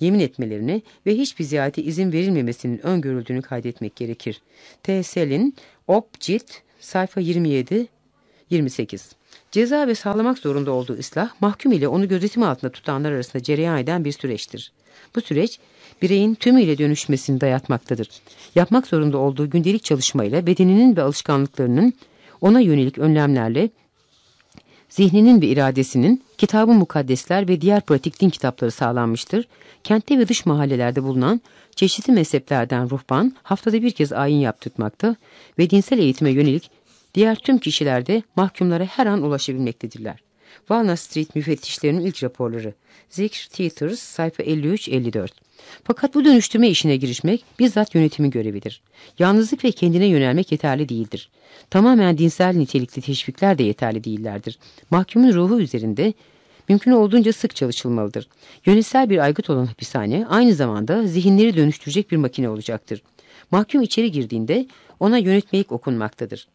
yemin etmelerini ve hiçbir ziyarete izin verilmemesinin öngörüldüğünü kaydetmek gerekir. T. Selin, Op. Cilt, sayfa 27, 28. Ceza ve sağlamak zorunda olduğu ıslah, mahkum ile onu gözetim altında tutanlar arasında cereyan eden bir süreçtir. Bu süreç, bireyin tümüyle dönüşmesini dayatmaktadır. Yapmak zorunda olduğu gündelik çalışmayla bedeninin ve alışkanlıklarının ona yönelik önlemlerle zihninin ve iradesinin kitabı mukaddesler ve diğer pratik din kitapları sağlanmıştır. Kentte ve dış mahallelerde bulunan çeşitli mezheplerden ruhban haftada bir kez ayin yaptırtmakta ve dinsel eğitime yönelik diğer tüm kişiler de mahkumlara her an ulaşabilmektedirler. Walnut Street müfettişlerinin ilk raporları. Zikr Theaters sayfa 53-54. Fakat bu dönüştürme işine girişmek bizzat yönetimin görevidir. Yalnızlık ve kendine yönelmek yeterli değildir. Tamamen dinsel nitelikli teşvikler de yeterli değillerdir. Mahkumun ruhu üzerinde mümkün olduğunca sık çalışılmalıdır. Yönetsel bir aygıt olan hapishane aynı zamanda zihinleri dönüştürecek bir makine olacaktır. Mahkum içeri girdiğinde ona yönetmelik okunmaktadır.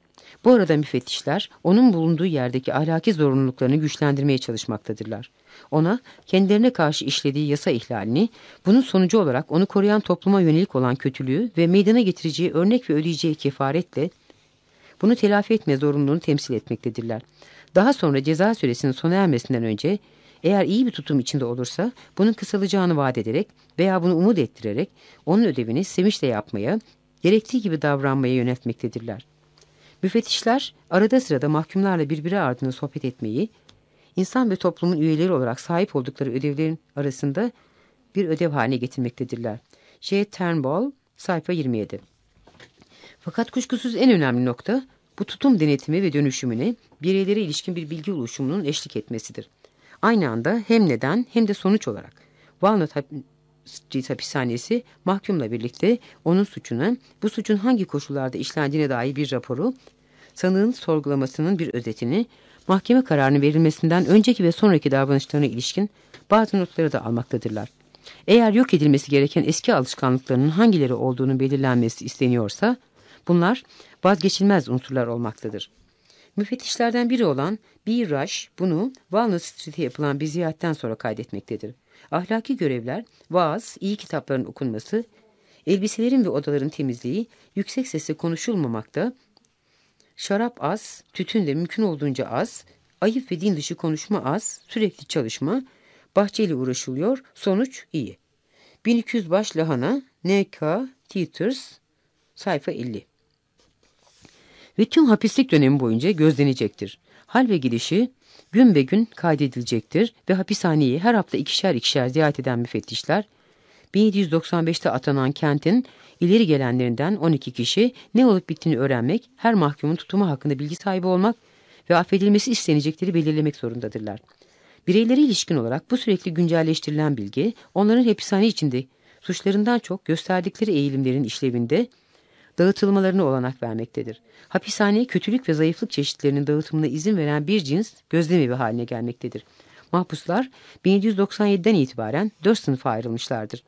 Bu arada müfettişler onun bulunduğu yerdeki ahlaki zorunluluklarını güçlendirmeye çalışmaktadırlar. Ona kendilerine karşı işlediği yasa ihlalini, bunun sonucu olarak onu koruyan topluma yönelik olan kötülüğü ve meydana getireceği örnek ve ödeyeceği kefaretle bunu telafi etme zorunluluğunu temsil etmektedirler. Daha sonra ceza süresinin sona ermesinden önce eğer iyi bir tutum içinde olursa bunun kısalacağını vaat ederek veya bunu umut ettirerek onun ödevini sevinçle yapmaya, gerektiği gibi davranmaya yöneltmektedirler. Müfettişler arada sırada mahkumlarla birbiri ardına sohbet etmeyi, insan ve toplumun üyeleri olarak sahip oldukları ödevlerin arasında bir ödev haline getirmektedirler. J. Turnbull, sayfa 27. Fakat kuşkusuz en önemli nokta bu tutum denetimi ve dönüşümüne bireylere ilişkin bir bilgi oluşumunun eşlik etmesidir. Aynı anda hem neden hem de sonuç olarak Walnut Street hapishanesi mahkumla birlikte onun suçuna, bu suçun hangi koşullarda işlendiğine dair bir raporu, sanığın sorgulamasının bir özetini, mahkeme kararının verilmesinden önceki ve sonraki davranışlarına ilişkin bazı notları da almaktadırlar. Eğer yok edilmesi gereken eski alışkanlıklarının hangileri olduğunu belirlenmesi isteniyorsa, bunlar vazgeçilmez unsurlar olmaktadır. Müfettişlerden biri olan B. Rush bunu Walnut Street'e yapılan bir ziyaretten sonra kaydetmektedir. Ahlaki görevler, vaaz, iyi kitapların okunması, elbiselerin ve odaların temizliği, yüksek sesle konuşulmamakta, şarap az, tütün de mümkün olduğunca az, ayıp ve din dışı konuşma az, sürekli çalışma, bahçeyle uğraşılıyor, sonuç iyi. 1200 baş lahana, N.K. Teeters, sayfa 50. Ve tüm hapislik dönemi boyunca gözlenecektir. Hal ve gidişi gün be gün kaydedilecektir ve hapishaneyi her hafta ikişer ikişer ziyaret eden müfettişler, 1795'te atanan kentin ileri gelenlerinden 12 kişi ne olup bittiğini öğrenmek, her mahkumun tutumu hakkında bilgi sahibi olmak ve affedilmesi istenecekleri belirlemek zorundadırlar. Bireyleri ilişkin olarak bu sürekli güncelleştirilen bilgi, onların hapishane içinde suçlarından çok gösterdikleri eğilimlerin işlevinde dağıtılmalarına olanak vermektedir. Hapishane kötülük ve zayıflık çeşitlerinin dağıtımına izin veren bir cins gözlemevi haline gelmektedir. Mahpuslar 1797'den itibaren dört sınıfa ayrılmışlardır.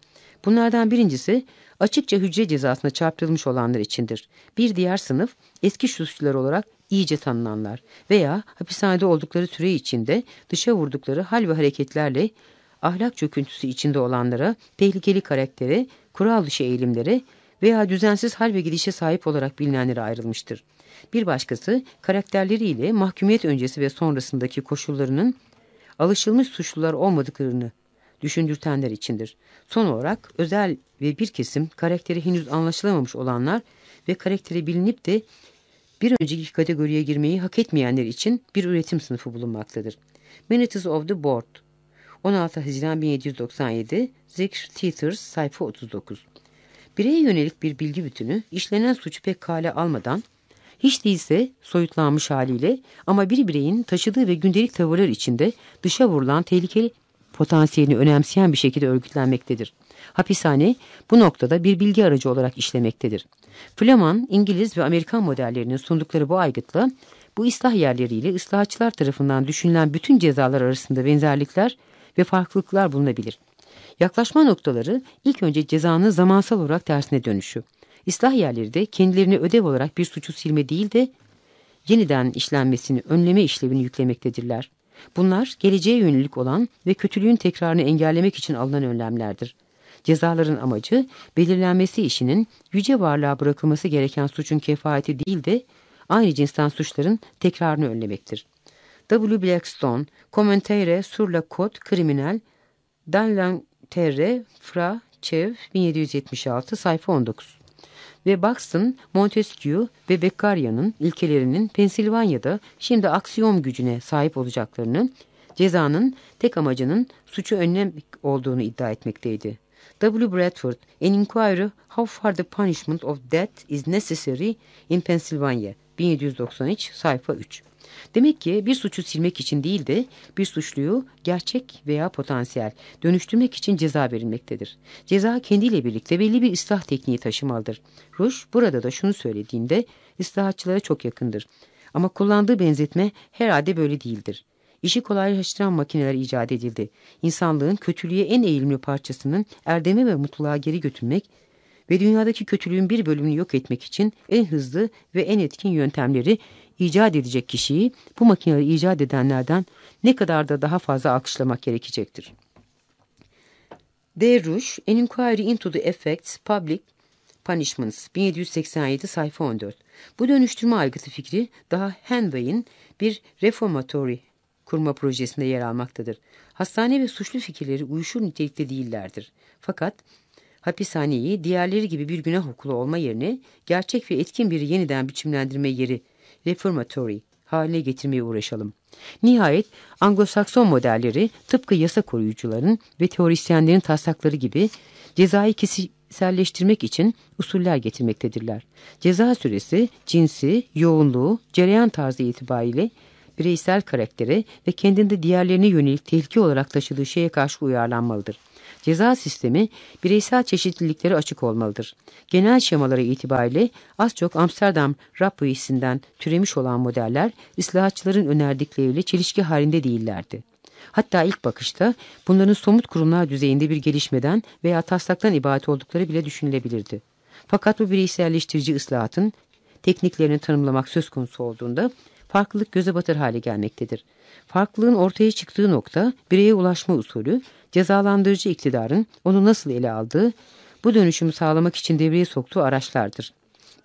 Bunlardan birincisi açıkça hücre cezasına çarptırılmış olanlar içindir. Bir diğer sınıf eski suçlular olarak iyice tanınanlar veya hapishanede oldukları süre içinde dışa vurdukları hal ve hareketlerle ahlak çöküntüsü içinde olanlara, tehlikeli karaktere, kural dışı eğilimlere veya düzensiz hal ve gidişe sahip olarak bilinenlere ayrılmıştır. Bir başkası karakterleriyle mahkumiyet öncesi ve sonrasındaki koşullarının alışılmış suçlular olmadıklarını düşündürtenler içindir. Son olarak özel ve bir kesim karakteri henüz anlaşılamamış olanlar ve karakteri bilinip de bir önceki kategoriye girmeyi hak etmeyenler için bir üretim sınıfı bulunmaktadır. Minutes of the Board 16 Haziran 1797 Zikr Theaters sayfa 39 Bireye yönelik bir bilgi bütünü işlenen suçu pek kale almadan, hiç değilse soyutlanmış haliyle ama bir bireyin taşıdığı ve gündelik tavırlar içinde dışa vurulan tehlikeli potansiyelini önemseyen bir şekilde örgütlenmektedir. Hapishane bu noktada bir bilgi aracı olarak işlemektedir. Flaman, İngiliz ve Amerikan modellerinin sundukları bu aygıtla bu ıslah yerleriyle ıslahatçılar tarafından düşünülen bütün cezalar arasında benzerlikler ve farklılıklar bulunabilir. Yaklaşma noktaları ilk önce cezanın zamansal olarak tersine dönüşü. İslah yerleri de kendilerini ödev olarak bir suçu silme değil de yeniden işlenmesini önleme işlevini yüklemektedirler. Bunlar geleceğe yönelik olan ve kötülüğün tekrarını engellemek için alınan önlemlerdir. Cezaların amacı belirlenmesi işinin yüce varlığa bırakılması gereken suçun kefaati değil de aynı cinsten suçların tekrarını önlemektir. W. Blackstone, Commentaire sur la Code Criminel, dans l'intérêt fra Çev 1776 sayfa 19 ve Buxton, Montesquieu ve Beccaриa'nın ilkelerinin Pensilvanya'da şimdi aksiyom gücüne sahip olacaklarını, cezanın tek amacının suçu önlemek olduğunu iddia etmekteydi. W. Bradford, An Inquiry How Far the Punishment of Death is Necessary in Pennsylvania, 1793, sayfa 3. Demek ki bir suçu silmek için değil de bir suçluyu gerçek veya potansiyel dönüştürmek için ceza verilmektedir. Ceza kendiyle birlikte belli bir ıslah tekniği taşımalıdır. Rush burada da şunu söylediğinde ıslahatçılara çok yakındır. Ama kullandığı benzetme herhalde böyle değildir. İşi kolaylaştıran makineler icat edildi. İnsanlığın kötülüğe en eğilimli parçasının erdeme ve mutluluğa geri götürmek ve dünyadaki kötülüğün bir bölümünü yok etmek için en hızlı ve en etkin yöntemleri icat edecek kişiyi bu makineleri icat edenlerden ne kadar da daha fazla alkışlamak gerekecektir. D. Rush, An Inquiry into the Effects Public Punishments 1787 sayfa 14. Bu dönüştürme aygıtı fikri daha Henway'in bir reformatory kurma projesinde yer almaktadır. Hastane ve suçlu fikirleri uyuşur nitelikte değillerdir. Fakat hapishaneyi diğerleri gibi bir günah okulu olma yerine gerçek ve etkin bir yeniden biçimlendirme yeri reformatory haline getirmeye uğraşalım. Nihayet Anglo-Sakson modelleri tıpkı yasa koruyucuların ve teorisyenlerin taslakları gibi cezayı kişiselleştirmek için usuller getirmektedirler. Ceza süresi, cinsi, yoğunluğu, cereyan tarzı itibariyle bireysel karaktere ve kendinde diğerlerine yönelik tehlike olarak taşıdığı şeye karşı uyarlanmalıdır. Ceza sistemi bireysel çeşitliliklere açık olmalıdır. Genel şemaları itibariyle az çok Amsterdam Rapöisi'nden türemiş olan modeller ıslahatçıların önerdikleriyle çelişki halinde değillerdi. Hatta ilk bakışta bunların somut kurumlar düzeyinde bir gelişmeden veya taslaktan ibaret oldukları bile düşünülebilirdi. Fakat bu bireyselleştirici ıslahatın tekniklerini tanımlamak söz konusu olduğunda farklılık göze batır hale gelmektedir. Farklılığın ortaya çıktığı nokta bireye ulaşma usulü, cezalandırıcı iktidarın onu nasıl ele aldığı, bu dönüşümü sağlamak için devreye soktuğu araçlardır.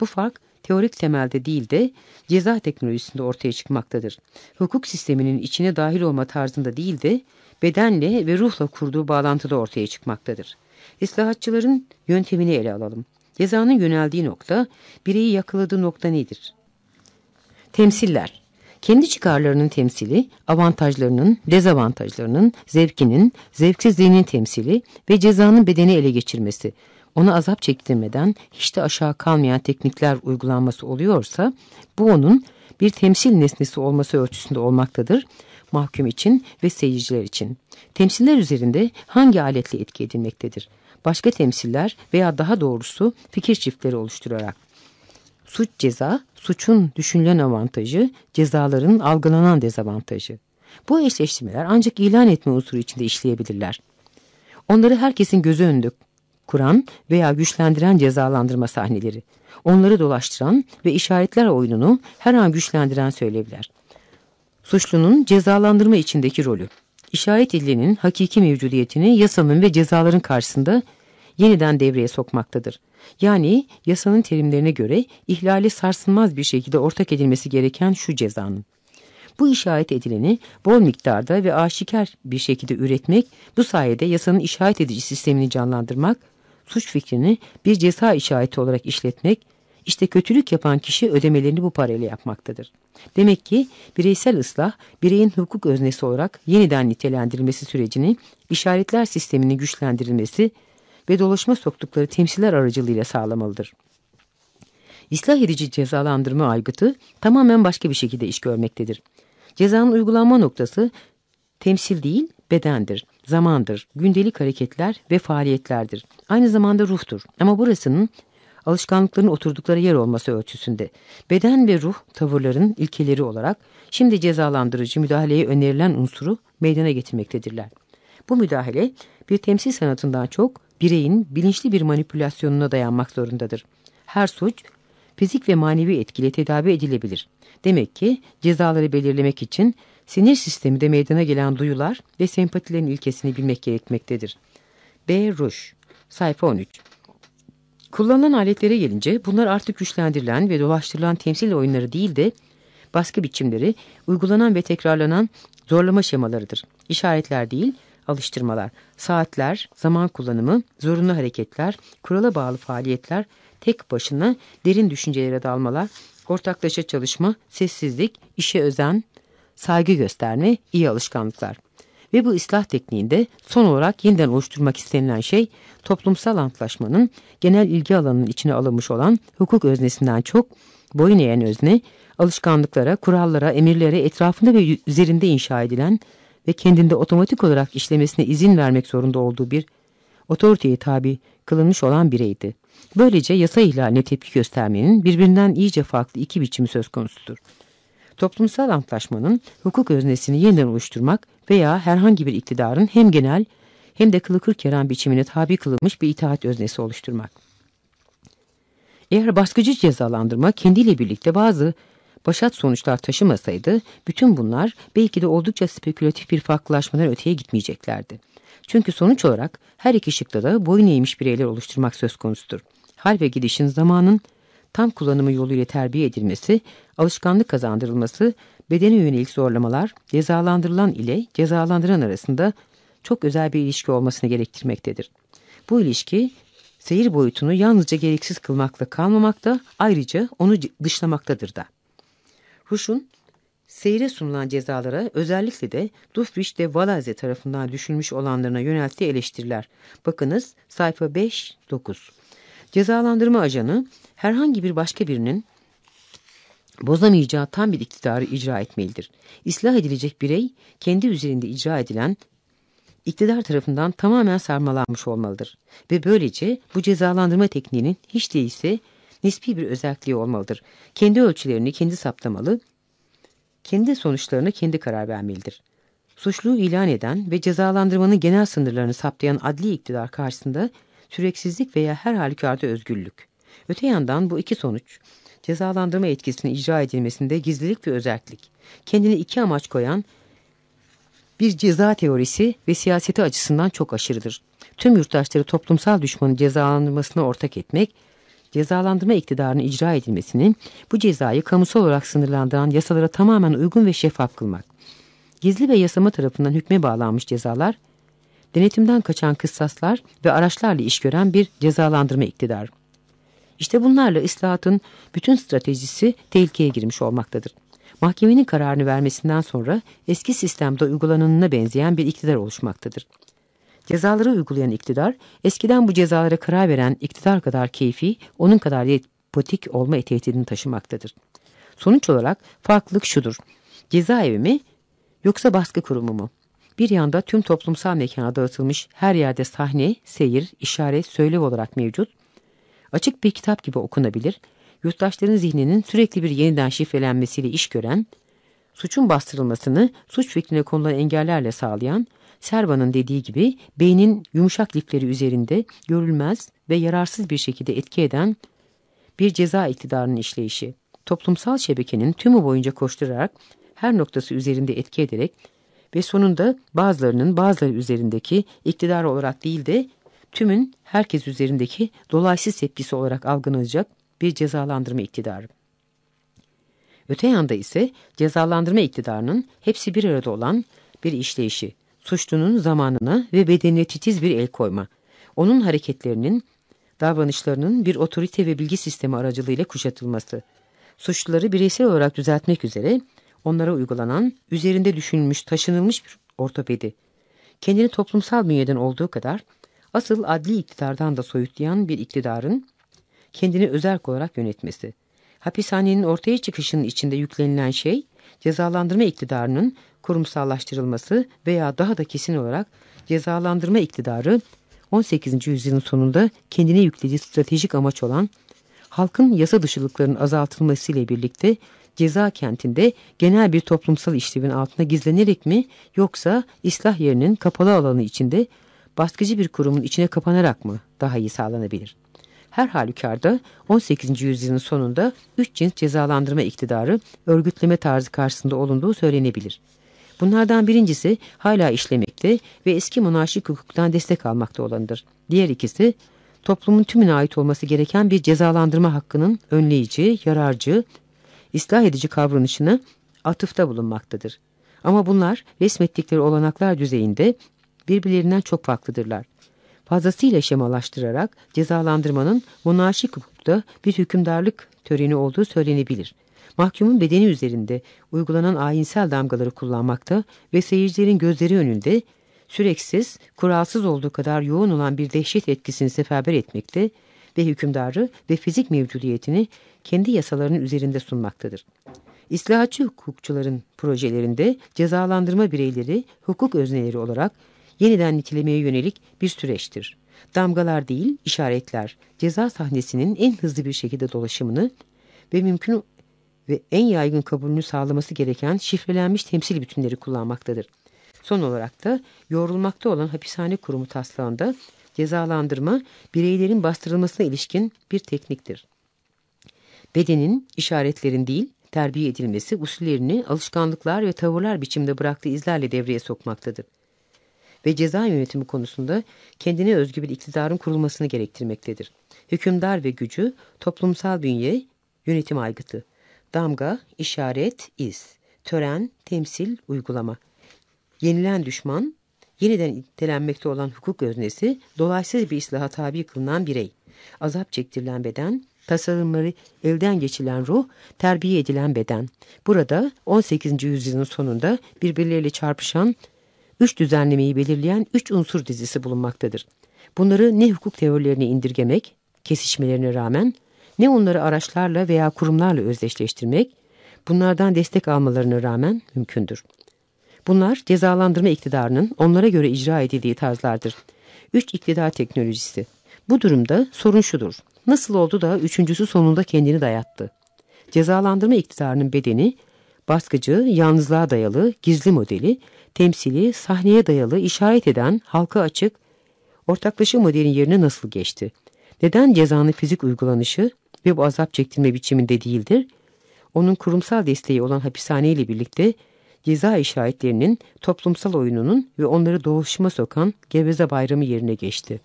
Bu fark teorik temelde değil de ceza teknolojisinde ortaya çıkmaktadır. Hukuk sisteminin içine dahil olma tarzında değil de bedenle ve ruhla kurduğu bağlantıda ortaya çıkmaktadır. İslahatçıların yöntemini ele alalım. Cezanın yöneldiği nokta, bireyi yakaladığı nokta nedir? Temsiller. Kendi çıkarlarının temsili, avantajlarının, dezavantajlarının, zevkinin, zevksizliğinin temsili ve cezanın bedeni ele geçirmesi, ona azap çektirmeden hiç de aşağı kalmayan teknikler uygulanması oluyorsa, bu onun bir temsil nesnesi olması ölçüsünde olmaktadır, mahkum için ve seyirciler için. Temsiller üzerinde hangi aletle etki edilmektedir? Başka temsiller veya daha doğrusu fikir çiftleri oluşturarak. Suç ceza, suçun düşünülen avantajı, cezaların algılanan dezavantajı. Bu eşleştirmeler ancak ilan etme unsuru içinde işleyebilirler. Onları herkesin gözü önünde kuran veya güçlendiren cezalandırma sahneleri. Onları dolaştıran ve işaretler oyununu her an güçlendiren söylevler. Suçlunun cezalandırma içindeki rolü. İşaret edilenin hakiki mevcudiyetini yasanın ve cezaların karşısında yeniden devreye sokmaktadır. Yani yasanın terimlerine göre ihlali sarsılmaz bir şekilde ortak edilmesi gereken şu cezanın. Bu işaret edileni bol miktarda ve aşikar bir şekilde üretmek, bu sayede yasanın işaret edici sistemini canlandırmak, suç fikrini bir ceza işareti olarak işletmek, işte kötülük yapan kişi ödemelerini bu parayla yapmaktadır. Demek ki bireysel ıslah, bireyin hukuk öznesi olarak yeniden nitelendirilmesi sürecini, işaretler sisteminin güçlendirilmesi ve dolaşma soktukları temsiller aracılığıyla sağlamalıdır. İslah edici cezalandırma aygıtı tamamen başka bir şekilde iş görmektedir. Cezanın uygulanma noktası temsil değil, bedendir, zamandır, gündelik hareketler ve faaliyetlerdir. Aynı zamanda ruhtur. Ama burasının alışkanlıkların oturdukları yer olması ölçüsünde. Beden ve ruh tavırların ilkeleri olarak şimdi cezalandırıcı müdahaleye önerilen unsuru meydana getirmektedirler. Bu müdahale bir temsil sanatından çok bireyin bilinçli bir manipülasyonuna dayanmak zorundadır. her suç fizik ve manevi etkile tedavi edilebilir. Demek ki cezaları belirlemek için sinir sistemi de meydana gelen duyular ve sempatilerin ilkesini bilmek gerekmektedir. B. Ruş Sayfa 13 Kullanılan aletlere gelince bunlar artık güçlendirilen ve dolaştırılan temsil oyunları değil de baskı biçimleri, uygulanan ve tekrarlanan zorlama şemalarıdır. İşaretler değil, alıştırmalar, saatler, zaman kullanımı, zorunlu hareketler, kurala bağlı faaliyetler, tek başına derin düşüncelere dalmalar, ortaklaşa çalışma, sessizlik, işe özen, saygı gösterme, iyi alışkanlıklar. Ve bu ıslah tekniğinde son olarak yeniden oluşturmak istenilen şey toplumsal antlaşmanın genel ilgi alanının içine alınmış olan hukuk öznesinden çok boyun eğen özne, alışkanlıklara, kurallara, emirlere etrafında ve üzerinde inşa edilen ve kendinde otomatik olarak işlemesine izin vermek zorunda olduğu bir otoriteye tabi kılınmış olan bireydi. Böylece yasa ihlaline tepki göstermenin birbirinden iyice farklı iki biçimi söz konusudur. Toplumsal antlaşmanın hukuk öznesini yeniden oluşturmak veya herhangi bir iktidarın hem genel hem de kılı kırk yaran biçimine tabi kılınmış bir itaat öznesi oluşturmak. Eğer baskıcı cezalandırma kendiyle birlikte bazı başat sonuçlar taşımasaydı bütün bunlar belki de oldukça spekülatif bir farklılaşmadan öteye gitmeyeceklerdi. Çünkü sonuç olarak her iki şıkta da boyun eğmiş bireyler oluşturmak söz konusudur. Hal ve gidişin zamanın tam kullanımı yoluyla terbiye edilmesi, alışkanlık kazandırılması, bedene yönelik zorlamalar cezalandırılan ile cezalandıran arasında çok özel bir ilişki olmasını gerektirmektedir. Bu ilişki seyir boyutunu yalnızca gereksiz kılmakla kalmamakta, ayrıca onu dışlamaktadır da. Ruş'un seyre sunulan cezalara özellikle de Dufrich de Valaze tarafından düşünmüş olanlarına yönelttiği eleştiriler. Bakınız sayfa 5-9. Cezalandırma ajanı herhangi bir başka birinin bozamayacağı tam bir iktidarı icra etmelidir. İslah edilecek birey kendi üzerinde icra edilen iktidar tarafından tamamen sarmalanmış olmalıdır. Ve böylece bu cezalandırma tekniğinin hiç değilse nispi bir özelliği olmalıdır. Kendi ölçülerini kendi saptamalı, kendi sonuçlarına kendi karar vermelidir. Suçluğu ilan eden ve cezalandırmanın genel sınırlarını saptayan adli iktidar karşısında süreksizlik veya her halükarda özgürlük. Öte yandan bu iki sonuç, cezalandırma etkisinin icra edilmesinde gizlilik ve özellik, kendine iki amaç koyan bir ceza teorisi ve siyaseti açısından çok aşırıdır. Tüm yurttaşları toplumsal düşmanın cezalandırmasına ortak etmek, cezalandırma iktidarının icra edilmesinin bu cezayı kamusal olarak sınırlandıran yasalara tamamen uygun ve şeffaf kılmak. Gizli ve yasama tarafından hükme bağlanmış cezalar, denetimden kaçan kıssaslar ve araçlarla iş gören bir cezalandırma iktidar. İşte bunlarla ıslahatın bütün stratejisi tehlikeye girmiş olmaktadır. Mahkemenin kararını vermesinden sonra eski sistemde uygulananına benzeyen bir iktidar oluşmaktadır. Cezaları uygulayan iktidar, eskiden bu cezalara karar veren iktidar kadar keyfi, onun kadar despotik olma tehdidini taşımaktadır. Sonuç olarak farklılık şudur. Cezaevi mi yoksa baskı kurumu mu? Bir yanda tüm toplumsal mekana dağıtılmış her yerde sahne, seyir, işaret, söylev olarak mevcut. Açık bir kitap gibi okunabilir, yurttaşların zihninin sürekli bir yeniden şifrelenmesiyle iş gören, suçun bastırılmasını suç fikrine konulan engellerle sağlayan, Servan'ın dediği gibi beynin yumuşak lifleri üzerinde görülmez ve yararsız bir şekilde etki eden bir ceza iktidarının işleyişi. Toplumsal şebekenin tümü boyunca koşturarak her noktası üzerinde etki ederek ve sonunda bazılarının bazıları üzerindeki iktidar olarak değil de tümün herkes üzerindeki dolaysız tepkisi olarak algılanacak bir cezalandırma iktidarı. Öte yanda ise cezalandırma iktidarının hepsi bir arada olan bir işleyişi, suçlunun zamanına ve bedenine titiz bir el koyma, onun hareketlerinin, davranışlarının bir otorite ve bilgi sistemi aracılığıyla kuşatılması, suçluları bireysel olarak düzeltmek üzere onlara uygulanan, üzerinde düşünülmüş, taşınılmış bir ortopedi, kendini toplumsal bünyeden olduğu kadar asıl adli iktidardan da soyutlayan bir iktidarın kendini özerk olarak yönetmesi. Hapishanenin ortaya çıkışının içinde yüklenilen şey, cezalandırma iktidarının kurumsallaştırılması veya daha da kesin olarak cezalandırma iktidarı 18. yüzyılın sonunda kendine yüklediği stratejik amaç olan halkın yasa dışılıklarının azaltılmasıyla birlikte ceza kentinde genel bir toplumsal işlevin altına gizlenerek mi yoksa islah yerinin kapalı alanı içinde baskıcı bir kurumun içine kapanarak mı daha iyi sağlanabilir? Her halükarda 18. yüzyılın sonunda üç cins cezalandırma iktidarı örgütleme tarzı karşısında olunduğu söylenebilir. Bunlardan birincisi hala işlemekte ve eski monarşik hukuktan destek almakta olanıdır. Diğer ikisi toplumun tümüne ait olması gereken bir cezalandırma hakkının önleyici, yararcı, ıslah edici kavranışını atıfta bulunmaktadır. Ama bunlar resmettikleri olanaklar düzeyinde birbirlerinden çok farklıdırlar. Fazlasıyla şemalaştırarak cezalandırmanın monarşik hukukta bir hükümdarlık töreni olduğu söylenebilir. Mahkumun bedeni üzerinde uygulanan ayinsel damgaları kullanmakta ve seyircilerin gözleri önünde süreksiz, kuralsız olduğu kadar yoğun olan bir dehşet etkisini seferber etmekte ve hükümdarı ve fizik mevcudiyetini kendi yasalarının üzerinde sunmaktadır. İslahatçı hukukçuların projelerinde cezalandırma bireyleri hukuk özneleri olarak yeniden nitelemeye yönelik bir süreçtir. Damgalar değil, işaretler, ceza sahnesinin en hızlı bir şekilde dolaşımını ve mümkün ve en yaygın kabulünü sağlaması gereken şifrelenmiş temsil bütünleri kullanmaktadır. Son olarak da yoğrulmakta olan hapishane kurumu taslağında cezalandırma bireylerin bastırılmasına ilişkin bir tekniktir. Bedenin, işaretlerin değil, terbiye edilmesi usullerini alışkanlıklar ve tavırlar biçimde bıraktığı izlerle devreye sokmaktadır. Ve ceza yönetimi konusunda kendine özgü bir iktidarın kurulmasını gerektirmektedir. Hükümdar ve gücü, toplumsal bünye, yönetim aygıtı, damga, işaret, iz, tören, temsil, uygulama. Yenilen düşman, yeniden itelenmekte olan hukuk öznesi, dolayısız bir islaha tabi kılınan birey, azap çektirilen beden, tasarımları elden geçilen ruh, terbiye edilen beden. Burada 18. yüzyılın sonunda birbirleriyle çarpışan, üç düzenlemeyi belirleyen üç unsur dizisi bulunmaktadır. Bunları ne hukuk teorilerine indirgemek, kesişmelerine rağmen, ne onları araçlarla veya kurumlarla özdeşleştirmek, bunlardan destek almalarına rağmen mümkündür. Bunlar cezalandırma iktidarının onlara göre icra edildiği tarzlardır. Üç iktidar teknolojisi. Bu durumda sorun şudur. Nasıl oldu da üçüncüsü sonunda kendini dayattı? Cezalandırma iktidarının bedeni, baskıcı, yalnızlığa dayalı, gizli modeli, temsili, sahneye dayalı, işaret eden, halka açık, ortaklaşa modelin yerine nasıl geçti? Neden cezanın fizik uygulanışı ve bu azap çektirme biçiminde değildir? Onun kurumsal desteği olan hapishane ile birlikte ceza işaretlerinin toplumsal oyununun ve onları doğuşuma sokan Geveze Bayramı yerine geçti.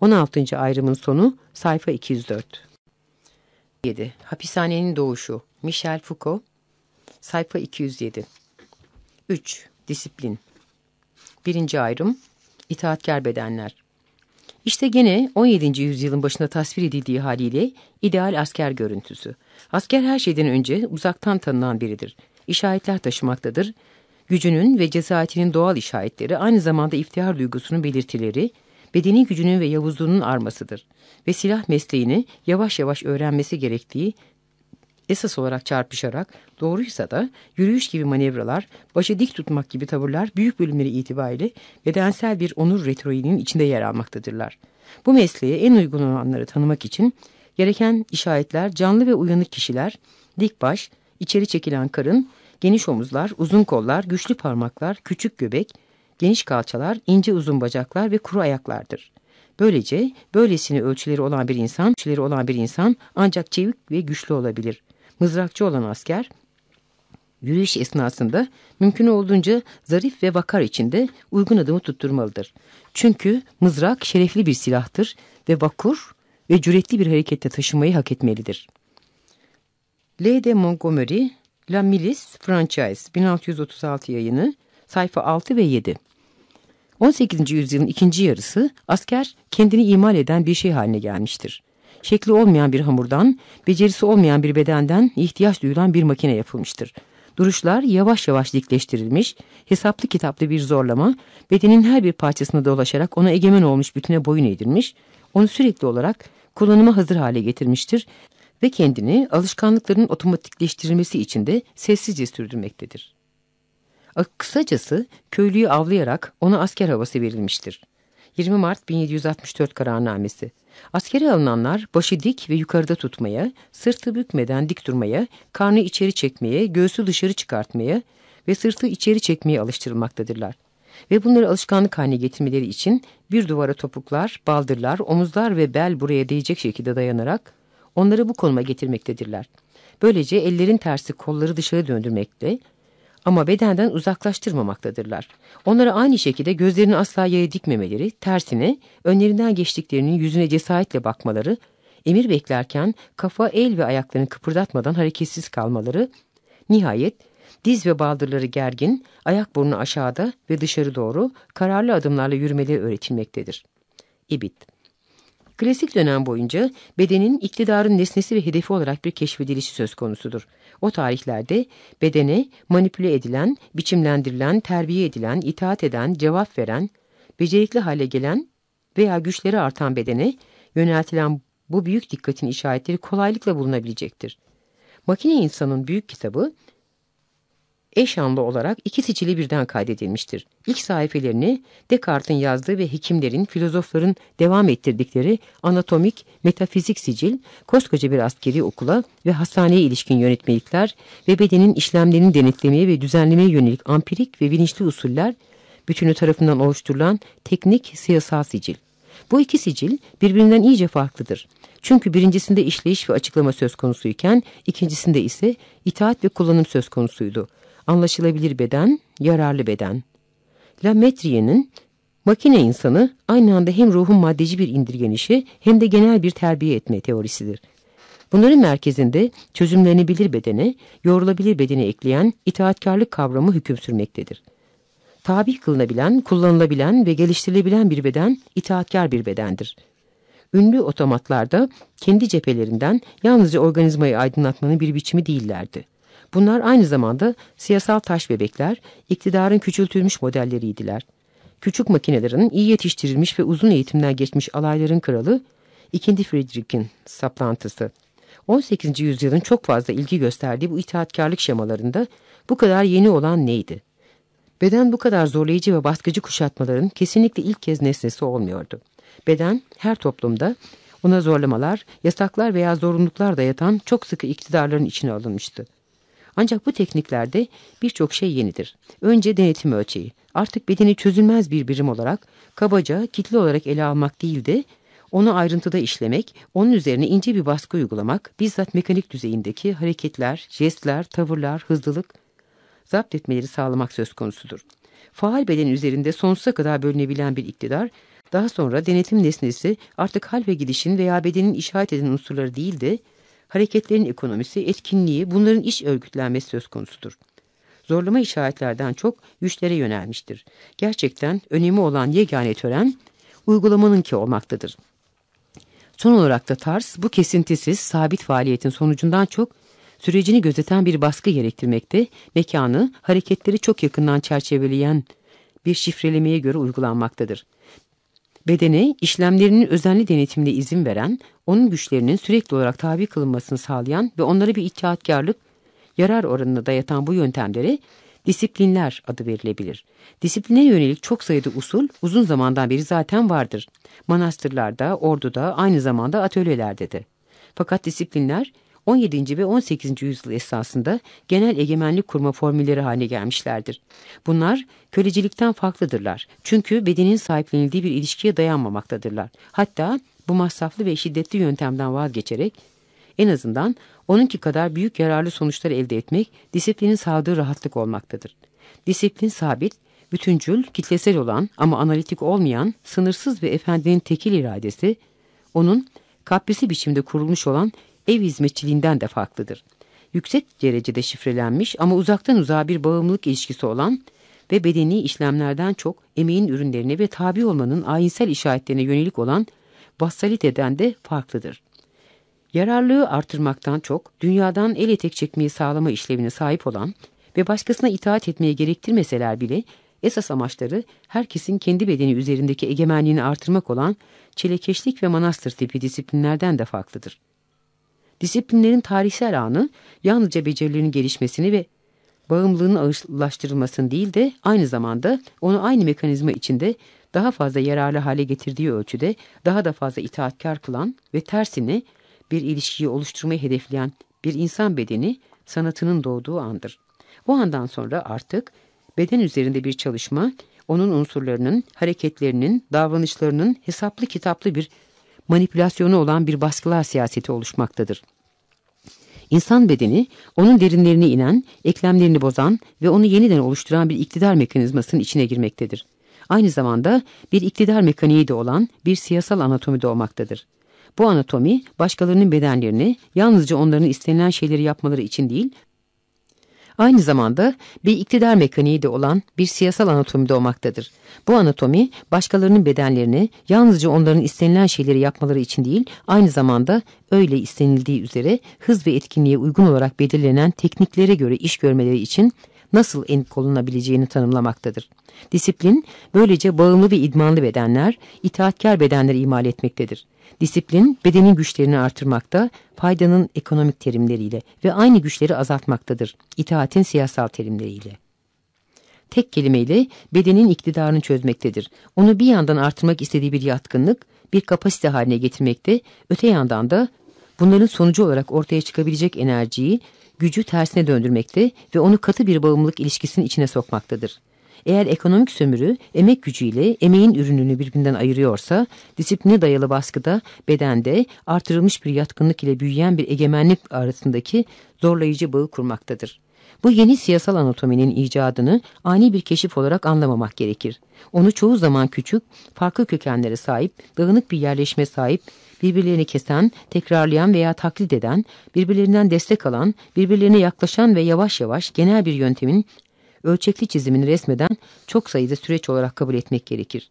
16. ayrımın sonu sayfa 204. 7. Hapishanenin doğuşu Michel Foucault sayfa 207. 3. Disiplin 1. ayrım İtaatkar bedenler İşte gene 17. yüzyılın başında tasvir edildiği haliyle ideal asker görüntüsü. Asker her şeyden önce uzaktan tanınan biridir. İşaretler taşımaktadır. Gücünün ve cesaretinin doğal işaretleri aynı zamanda iftihar duygusunun belirtileri, bedeni gücünün ve yavuzluğunun armasıdır. Ve silah mesleğini yavaş yavaş öğrenmesi gerektiği esas olarak çarpışarak doğruysa da yürüyüş gibi manevralar, başı dik tutmak gibi tavırlar büyük bölümleri itibariyle bedensel bir onur retoriğinin içinde yer almaktadırlar. Bu mesleğe en uygun olanları tanımak için gereken işaretler canlı ve uyanık kişiler, dik baş, içeri çekilen karın, geniş omuzlar, uzun kollar, güçlü parmaklar, küçük göbek, geniş kalçalar, ince uzun bacaklar ve kuru ayaklardır. Böylece böylesine ölçüleri olan bir insan, ölçüleri olan bir insan ancak çevik ve güçlü olabilir. Mızrakçı olan asker yürüyüş esnasında mümkün olduğunca zarif ve vakar içinde uygun adımı tutturmalıdır. Çünkü mızrak şerefli bir silahtır ve vakur ve cüretli bir harekette taşımayı hak etmelidir. L. de Montgomery, La Milice Franchise 1636 yayını sayfa 6 ve 7. 18. yüzyılın ikinci yarısı asker kendini imal eden bir şey haline gelmiştir. Şekli olmayan bir hamurdan, becerisi olmayan bir bedenden ihtiyaç duyulan bir makine yapılmıştır. Duruşlar yavaş yavaş dikleştirilmiş, hesaplı kitaplı bir zorlama, bedenin her bir parçasına dolaşarak ona egemen olmuş bütüne boyun eğdirmiş, onu sürekli olarak kullanıma hazır hale getirmiştir ve kendini alışkanlıkların otomatikleştirilmesi için de sessizce sürdürmektedir. Kısacası köylüyü avlayarak ona asker havası verilmiştir. 20 Mart 1764 kararnamesi. Askere alınanlar başı dik ve yukarıda tutmaya, sırtı bükmeden dik durmaya, karnı içeri çekmeye, göğsü dışarı çıkartmaya ve sırtı içeri çekmeye alıştırılmaktadırlar. Ve bunları alışkanlık haline getirmeleri için bir duvara topuklar, baldırlar, omuzlar ve bel buraya değecek şekilde dayanarak onları bu konuma getirmektedirler. Böylece ellerin tersi kolları dışarı döndürmekte ama bedenden uzaklaştırmamaktadırlar. Onlara aynı şekilde gözlerini asla yere dikmemeleri, tersine önlerinden geçtiklerinin yüzüne cesaretle bakmaları, emir beklerken kafa, el ve ayaklarını kıpırdatmadan hareketsiz kalmaları, nihayet diz ve baldırları gergin, ayak burnu aşağıda ve dışarı doğru kararlı adımlarla yürümeleri öğretilmektedir. İbit Klasik dönem boyunca bedenin iktidarın nesnesi ve hedefi olarak bir keşfedilişi söz konusudur. O tarihlerde bedene manipüle edilen, biçimlendirilen, terbiye edilen, itaat eden, cevap veren, becerikli hale gelen veya güçleri artan bedene yöneltilen bu büyük dikkatin işaretleri kolaylıkla bulunabilecektir. Makine İnsanın Büyük Kitabı eş anlı olarak iki sicili birden kaydedilmiştir. İlk sayfelerini Descartes'in yazdığı ve hekimlerin, filozofların devam ettirdikleri anatomik, metafizik sicil, koskoca bir askeri okula ve hastaneye ilişkin yönetmelikler ve bedenin işlemlerini denetlemeye ve düzenlemeye yönelik ampirik ve bilinçli usuller, bütünü tarafından oluşturulan teknik siyasal sicil. Bu iki sicil birbirinden iyice farklıdır. Çünkü birincisinde işleyiş ve açıklama söz konusuyken ikincisinde ise itaat ve kullanım söz konusuydu anlaşılabilir beden, yararlı beden. La Metrie'nin makine insanı aynı anda hem ruhun maddeci bir indirgenişi hem de genel bir terbiye etme teorisidir. Bunların merkezinde çözümlenebilir bedene, yorulabilir bedene ekleyen itaatkarlık kavramı hüküm sürmektedir. Tabi kılınabilen, kullanılabilen ve geliştirilebilen bir beden itaatkar bir bedendir. Ünlü otomatlarda kendi cephelerinden yalnızca organizmayı aydınlatmanın bir biçimi değillerdi. Bunlar aynı zamanda siyasal taş bebekler, iktidarın küçültülmüş modelleriydiler. Küçük makinelerin iyi yetiştirilmiş ve uzun eğitimden geçmiş alayların kralı, 2. Friedrich'in saplantısı. 18. yüzyılın çok fazla ilgi gösterdiği bu itaatkarlık şemalarında bu kadar yeni olan neydi? Beden bu kadar zorlayıcı ve baskıcı kuşatmaların kesinlikle ilk kez nesnesi olmuyordu. Beden her toplumda ona zorlamalar, yasaklar veya zorunluluklar dayatan çok sıkı iktidarların içine alınmıştı. Ancak bu tekniklerde birçok şey yenidir. Önce denetim ölçeği. Artık bedeni çözülmez bir birim olarak kabaca kitle olarak ele almak değil de onu ayrıntıda işlemek, onun üzerine ince bir baskı uygulamak, bizzat mekanik düzeyindeki hareketler, jestler, tavırlar, hızlılık, zapt etmeleri sağlamak söz konusudur. Faal beden üzerinde sonsuza kadar bölünebilen bir iktidar, daha sonra denetim nesnesi artık hal ve gidişin veya bedenin işaret eden unsurları değil de hareketlerin ekonomisi, etkinliği, bunların iş örgütlenmesi söz konusudur. Zorlama işaretlerden çok güçlere yönelmiştir. Gerçekten önemi olan yegane tören uygulamanınki olmaktadır. Son olarak da tarz bu kesintisiz, sabit faaliyetin sonucundan çok sürecini gözeten bir baskı gerektirmekte, mekanı, hareketleri çok yakından çerçeveleyen bir şifrelemeye göre uygulanmaktadır bedene işlemlerinin özenli denetimine izin veren, onun güçlerinin sürekli olarak tabi kılınmasını sağlayan ve onlara bir itaatkarlık, yarar oranına dayatan bu yöntemlere disiplinler adı verilebilir. Disipline yönelik çok sayıda usul uzun zamandan beri zaten vardır. Manastırlarda, orduda, aynı zamanda atölyelerde de. Fakat disiplinler 17. ve 18. yüzyıl esasında genel egemenlik kurma formülleri haline gelmişlerdir. Bunlar kölecilikten farklıdırlar. Çünkü bedenin sahiplenildiği bir ilişkiye dayanmamaktadırlar. Hatta bu masraflı ve şiddetli yöntemden vazgeçerek en azından onunki kadar büyük yararlı sonuçlar elde etmek disiplinin sağladığı rahatlık olmaktadır. Disiplin sabit, bütüncül, kitlesel olan ama analitik olmayan, sınırsız ve efendinin tekil iradesi, onun kaprisi biçimde kurulmuş olan ev hizmetçiliğinden de farklıdır. Yüksek derecede şifrelenmiş ama uzaktan uzağa bir bağımlılık ilişkisi olan ve bedeni işlemlerden çok emeğin ürünlerine ve tabi olmanın ayinsel işaretlerine yönelik olan vassaliteden de farklıdır. Yararlığı artırmaktan çok dünyadan el etek çekmeyi sağlama işlevine sahip olan ve başkasına itaat etmeye gerektirmeseler bile esas amaçları herkesin kendi bedeni üzerindeki egemenliğini artırmak olan çilekeşlik ve manastır tipi disiplinlerden de farklıdır. Disiplinlerin tarihsel anı yalnızca becerilerin gelişmesini ve bağımlılığının ağırlaştırılmasını değil de aynı zamanda onu aynı mekanizma içinde daha fazla yararlı hale getirdiği ölçüde daha da fazla itaatkar kılan ve tersine bir ilişkiyi oluşturmayı hedefleyen bir insan bedeni sanatının doğduğu andır. O andan sonra artık beden üzerinde bir çalışma, onun unsurlarının, hareketlerinin, davranışlarının hesaplı kitaplı bir manipülasyonu olan bir baskılar siyaseti oluşmaktadır. İnsan bedeni, onun derinlerine inen, eklemlerini bozan ve onu yeniden oluşturan bir iktidar mekanizmasının içine girmektedir. Aynı zamanda bir iktidar mekaniği de olan bir siyasal anatomi doğmaktadır. Bu anatomi başkalarının bedenlerini yalnızca onların istenilen şeyleri yapmaları için değil, aynı zamanda bir iktidar mekaniği de olan bir siyasal anatomi doğmaktadır. Bu anatomi başkalarının bedenlerini yalnızca onların istenilen şeyleri yapmaları için değil, aynı zamanda öyle istenildiği üzere hız ve etkinliğe uygun olarak belirlenen tekniklere göre iş görmeleri için nasıl en kolunabileceğini tanımlamaktadır. Disiplin, böylece bağımlı ve idmanlı bedenler, itaatkar bedenler imal etmektedir. Disiplin, bedenin güçlerini artırmakta, faydanın ekonomik terimleriyle ve aynı güçleri azaltmaktadır, itaatin siyasal terimleriyle. Tek kelimeyle bedenin iktidarını çözmektedir. Onu bir yandan artırmak istediği bir yatkınlık, bir kapasite haline getirmekte, öte yandan da bunların sonucu olarak ortaya çıkabilecek enerjiyi, gücü tersine döndürmekte ve onu katı bir bağımlılık ilişkisinin içine sokmaktadır. Eğer ekonomik sömürü emek gücüyle emeğin ürününü birbirinden ayırıyorsa, disipline dayalı baskıda bedende artırılmış bir yatkınlık ile büyüyen bir egemenlik arasındaki zorlayıcı bağı kurmaktadır. Bu yeni siyasal anatominin icadını ani bir keşif olarak anlamamak gerekir. Onu çoğu zaman küçük, farklı kökenlere sahip, dağınık bir yerleşme sahip, birbirlerini kesen, tekrarlayan veya taklit eden, birbirlerinden destek alan, birbirlerine yaklaşan ve yavaş yavaş genel bir yöntemin ölçekli çizimini resmeden çok sayıda süreç olarak kabul etmek gerekir.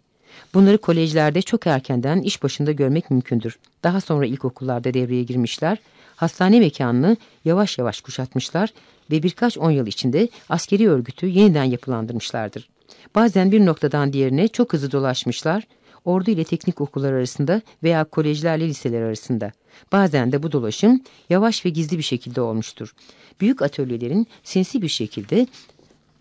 Bunları kolejlerde çok erkenden iş başında görmek mümkündür. Daha sonra ilkokullarda devreye girmişler, hastane mekanını yavaş yavaş kuşatmışlar ve birkaç on yıl içinde askeri örgütü yeniden yapılandırmışlardır. Bazen bir noktadan diğerine çok hızlı dolaşmışlar, ordu ile teknik okullar arasında veya kolejlerle liseler arasında. Bazen de bu dolaşım yavaş ve gizli bir şekilde olmuştur. Büyük atölyelerin sinsi bir şekilde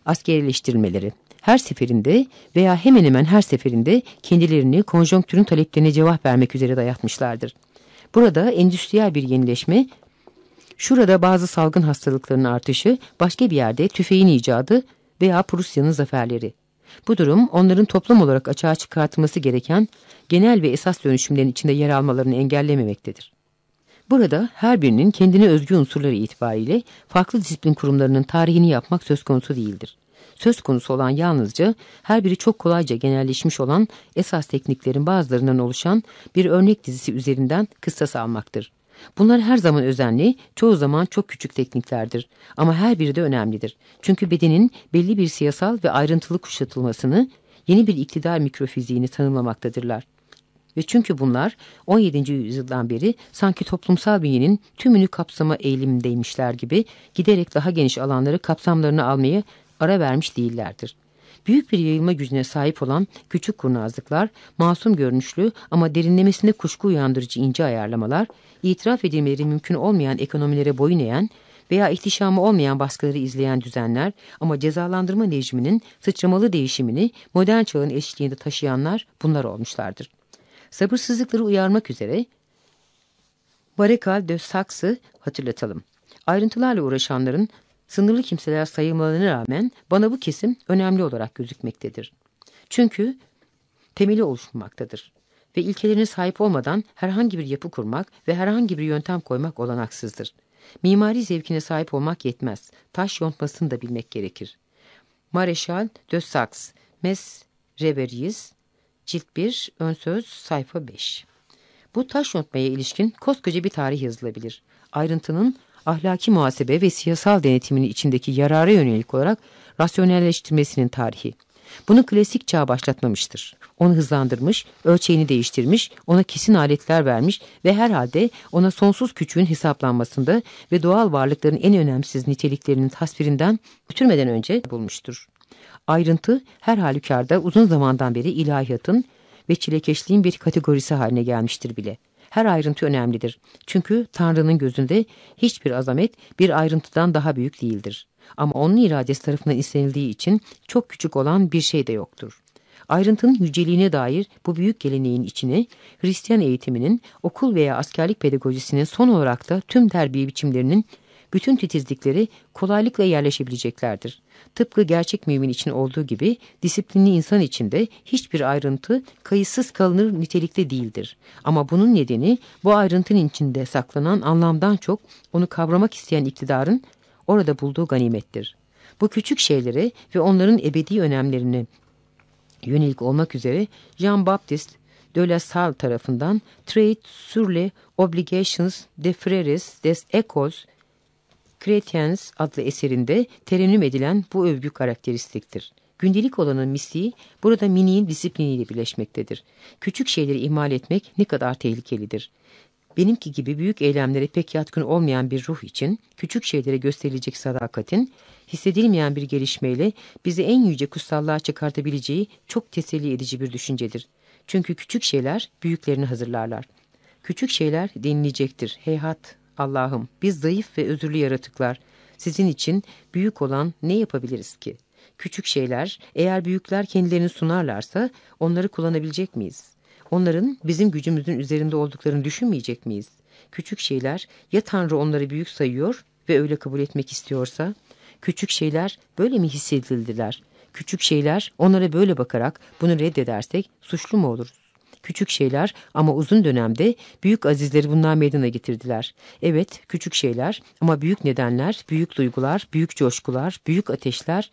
askerileştirilmeleri. Her seferinde veya hemen hemen her seferinde kendilerini konjonktürün taleplerine cevap vermek üzere dayatmışlardır. Burada endüstriyel bir yenileşme, şurada bazı salgın hastalıkların artışı, başka bir yerde tüfeğin icadı veya Prusya'nın zaferleri. Bu durum onların toplum olarak açığa çıkartılması gereken genel ve esas dönüşümlerin içinde yer almalarını engellememektedir. Burada her birinin kendine özgü unsurları itibariyle farklı disiplin kurumlarının tarihini yapmak söz konusu değildir. Söz konusu olan yalnızca her biri çok kolayca genelleşmiş olan esas tekniklerin bazılarından oluşan bir örnek dizisi üzerinden kıssas almaktır. Bunlar her zaman özenli, çoğu zaman çok küçük tekniklerdir. Ama her biri de önemlidir. Çünkü bedenin belli bir siyasal ve ayrıntılı kuşatılmasını, yeni bir iktidar mikrofiziğini tanımlamaktadırlar. Ve çünkü bunlar 17. yüzyıldan beri sanki toplumsal bünyenin tümünü kapsama eğilimindeymişler gibi giderek daha geniş alanları kapsamlarını almaya ara vermiş değillerdir. Büyük bir yayılma gücüne sahip olan küçük kurnazlıklar, masum görünüşlü ama derinlemesinde kuşku uyandırıcı ince ayarlamalar, itiraf edilmeleri mümkün olmayan ekonomilere boyun eğen veya ihtişamı olmayan baskıları izleyen düzenler ama cezalandırma rejiminin sıçramalı değişimini modern çağın eşliğinde taşıyanlar bunlar olmuşlardır. Sabırsızlıkları uyarmak üzere Barekal de Saks'ı hatırlatalım. Ayrıntılarla uğraşanların sınırlı kimseler sayılmalarına rağmen bana bu kesim önemli olarak gözükmektedir. Çünkü temeli oluşmaktadır ve ilkelerine sahip olmadan herhangi bir yapı kurmak ve herhangi bir yöntem koymak olanaksızdır. Mimari zevkine sahip olmak yetmez. Taş yontmasını da bilmek gerekir. Mareşal de Saks, Mes Reveries, Cilt 1, Ön Söz, sayfa 5. Bu taş yontmaya ilişkin koskoca bir tarih yazılabilir. Ayrıntının ahlaki muhasebe ve siyasal denetimini içindeki yarara yönelik olarak rasyonelleştirmesinin tarihi. Bunu klasik çağ başlatmamıştır. Onu hızlandırmış, ölçeğini değiştirmiş, ona kesin aletler vermiş ve herhalde ona sonsuz küçüğün hesaplanmasında ve doğal varlıkların en önemsiz niteliklerinin tasvirinden götürmeden önce bulmuştur. Ayrıntı her halükarda uzun zamandan beri ilahiyatın ve çilekeşliğin bir kategorisi haline gelmiştir bile. Her ayrıntı önemlidir. Çünkü Tanrı'nın gözünde hiçbir azamet bir ayrıntıdan daha büyük değildir. Ama onun iradesi tarafından istenildiği için çok küçük olan bir şey de yoktur. Ayrıntının yüceliğine dair bu büyük geleneğin içine Hristiyan eğitiminin, okul veya askerlik pedagojisinin son olarak da tüm terbiye biçimlerinin bütün titizlikleri kolaylıkla yerleşebileceklerdir. Tıpkı gerçek mümin için olduğu gibi disiplinli insan içinde hiçbir ayrıntı kayıtsız kalınır nitelikte değildir. Ama bunun nedeni bu ayrıntının içinde saklanan anlamdan çok onu kavramak isteyen iktidarın orada bulduğu ganimettir. Bu küçük şeylere ve onların ebedi önemlerine yönelik olmak üzere Jean-Baptiste de la Salle tarafından Trade sur les obligations des frères des écoles Chrétiens adlı eserinde terennüm edilen bu övgü karakteristiktir. Gündelik olanın misliği burada miniğin disipliniyle birleşmektedir. Küçük şeyleri ihmal etmek ne kadar tehlikelidir. Benimki gibi büyük eylemlere pek yatkın olmayan bir ruh için küçük şeylere gösterilecek sadakatin hissedilmeyen bir gelişmeyle bizi en yüce kutsallığa çıkartabileceği çok teselli edici bir düşüncedir. Çünkü küçük şeyler büyüklerini hazırlarlar. Küçük şeyler denilecektir. Heyhat Allah'ım biz zayıf ve özürlü yaratıklar. Sizin için büyük olan ne yapabiliriz ki? Küçük şeyler eğer büyükler kendilerini sunarlarsa onları kullanabilecek miyiz? Onların bizim gücümüzün üzerinde olduklarını düşünmeyecek miyiz? Küçük şeyler ya Tanrı onları büyük sayıyor ve öyle kabul etmek istiyorsa? Küçük şeyler böyle mi hissedildiler? Küçük şeyler onlara böyle bakarak bunu reddedersek suçlu mu oluruz? Küçük şeyler ama uzun dönemde büyük azizleri bunlar meydana getirdiler. Evet küçük şeyler ama büyük nedenler, büyük duygular, büyük coşkular, büyük ateşler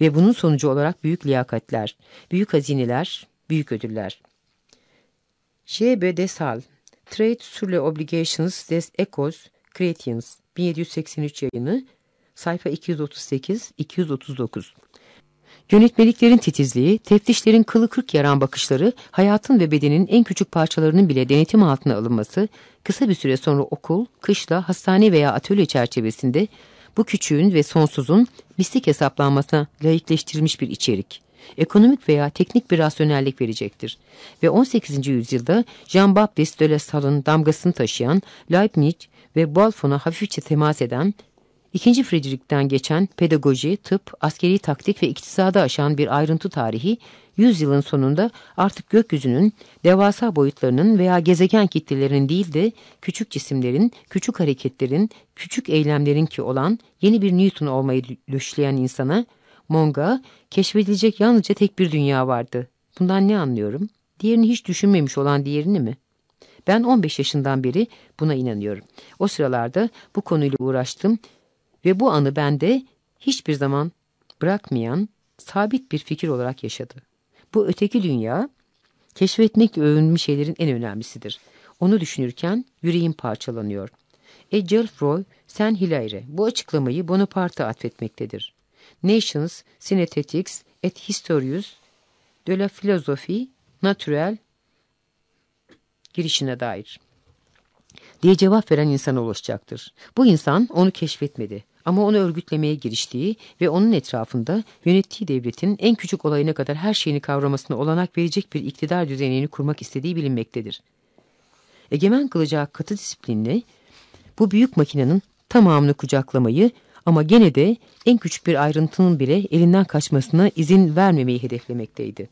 ve bunun sonucu olarak büyük liyakatler, büyük hazineler, büyük ödüller. J.B. Desal, Trade sur les obligations des Ecos Chrétiens, 1783 yayını, sayfa 238-239. Yönetmeliklerin titizliği, teftişlerin kılı kırk yaran bakışları, hayatın ve bedenin en küçük parçalarının bile denetim altına alınması, kısa bir süre sonra okul, kışla, hastane veya atölye çerçevesinde bu küçüğün ve sonsuzun mistik hesaplanmasına layıkleştirilmiş bir içerik. Ekonomik veya teknik bir rasyonellik verecektir. Ve 18. yüzyılda Jean-Baptiste de la Salle'ın damgasını taşıyan Leibniz ve Buffon'a hafifçe temas eden İkinci Frederick'ten geçen pedagoji, tıp, askeri taktik ve iktisada aşan bir ayrıntı tarihi, yüzyılın sonunda artık gökyüzünün devasa boyutlarının veya gezegen kitlelerinin değil de küçük cisimlerin, küçük hareketlerin, küçük eylemlerin ki olan yeni bir Newton olmayı düşleyen insana, Monga, keşfedilecek yalnızca tek bir dünya vardı. Bundan ne anlıyorum? Diğerini hiç düşünmemiş olan diğerini mi? Ben 15 yaşından beri buna inanıyorum. O sıralarda bu konuyla uğraştım ve bu anı bende hiçbir zaman bırakmayan sabit bir fikir olarak yaşadı. Bu öteki dünya keşfetmekle övünmüş şeylerin en önemlisidir. Onu düşünürken yüreğim parçalanıyor. E. Gelfroy, Sen Hilaire bu açıklamayı Bonaparte'a atfetmektedir. Nations, Synthetics et Historius de la Philosophie Naturelle girişine dair diye cevap veren insana ulaşacaktır. Bu insan onu keşfetmedi ama onu örgütlemeye giriştiği ve onun etrafında yönettiği devletin en küçük olayına kadar her şeyini kavramasına olanak verecek bir iktidar düzenini kurmak istediği bilinmektedir. Egemen kılacağı katı disiplinle bu büyük makinenin tamamını kucaklamayı ama gene de en küçük bir ayrıntının bile elinden kaçmasına izin vermemeyi hedeflemekteydi.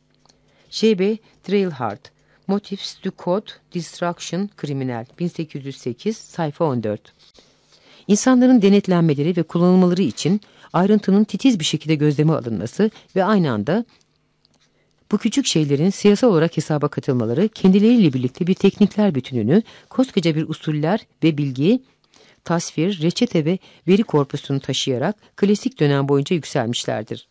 Ş.B. Trailhard, Motifs du Code Destruction Criminal 1808 sayfa 14 İnsanların denetlenmeleri ve kullanılmaları için ayrıntının titiz bir şekilde gözleme alınması ve aynı anda bu küçük şeylerin siyasal olarak hesaba katılmaları kendileriyle birlikte bir teknikler bütününü, koskoca bir usuller ve bilgi, tasvir, reçete ve veri korpusunu taşıyarak klasik dönem boyunca yükselmişlerdir.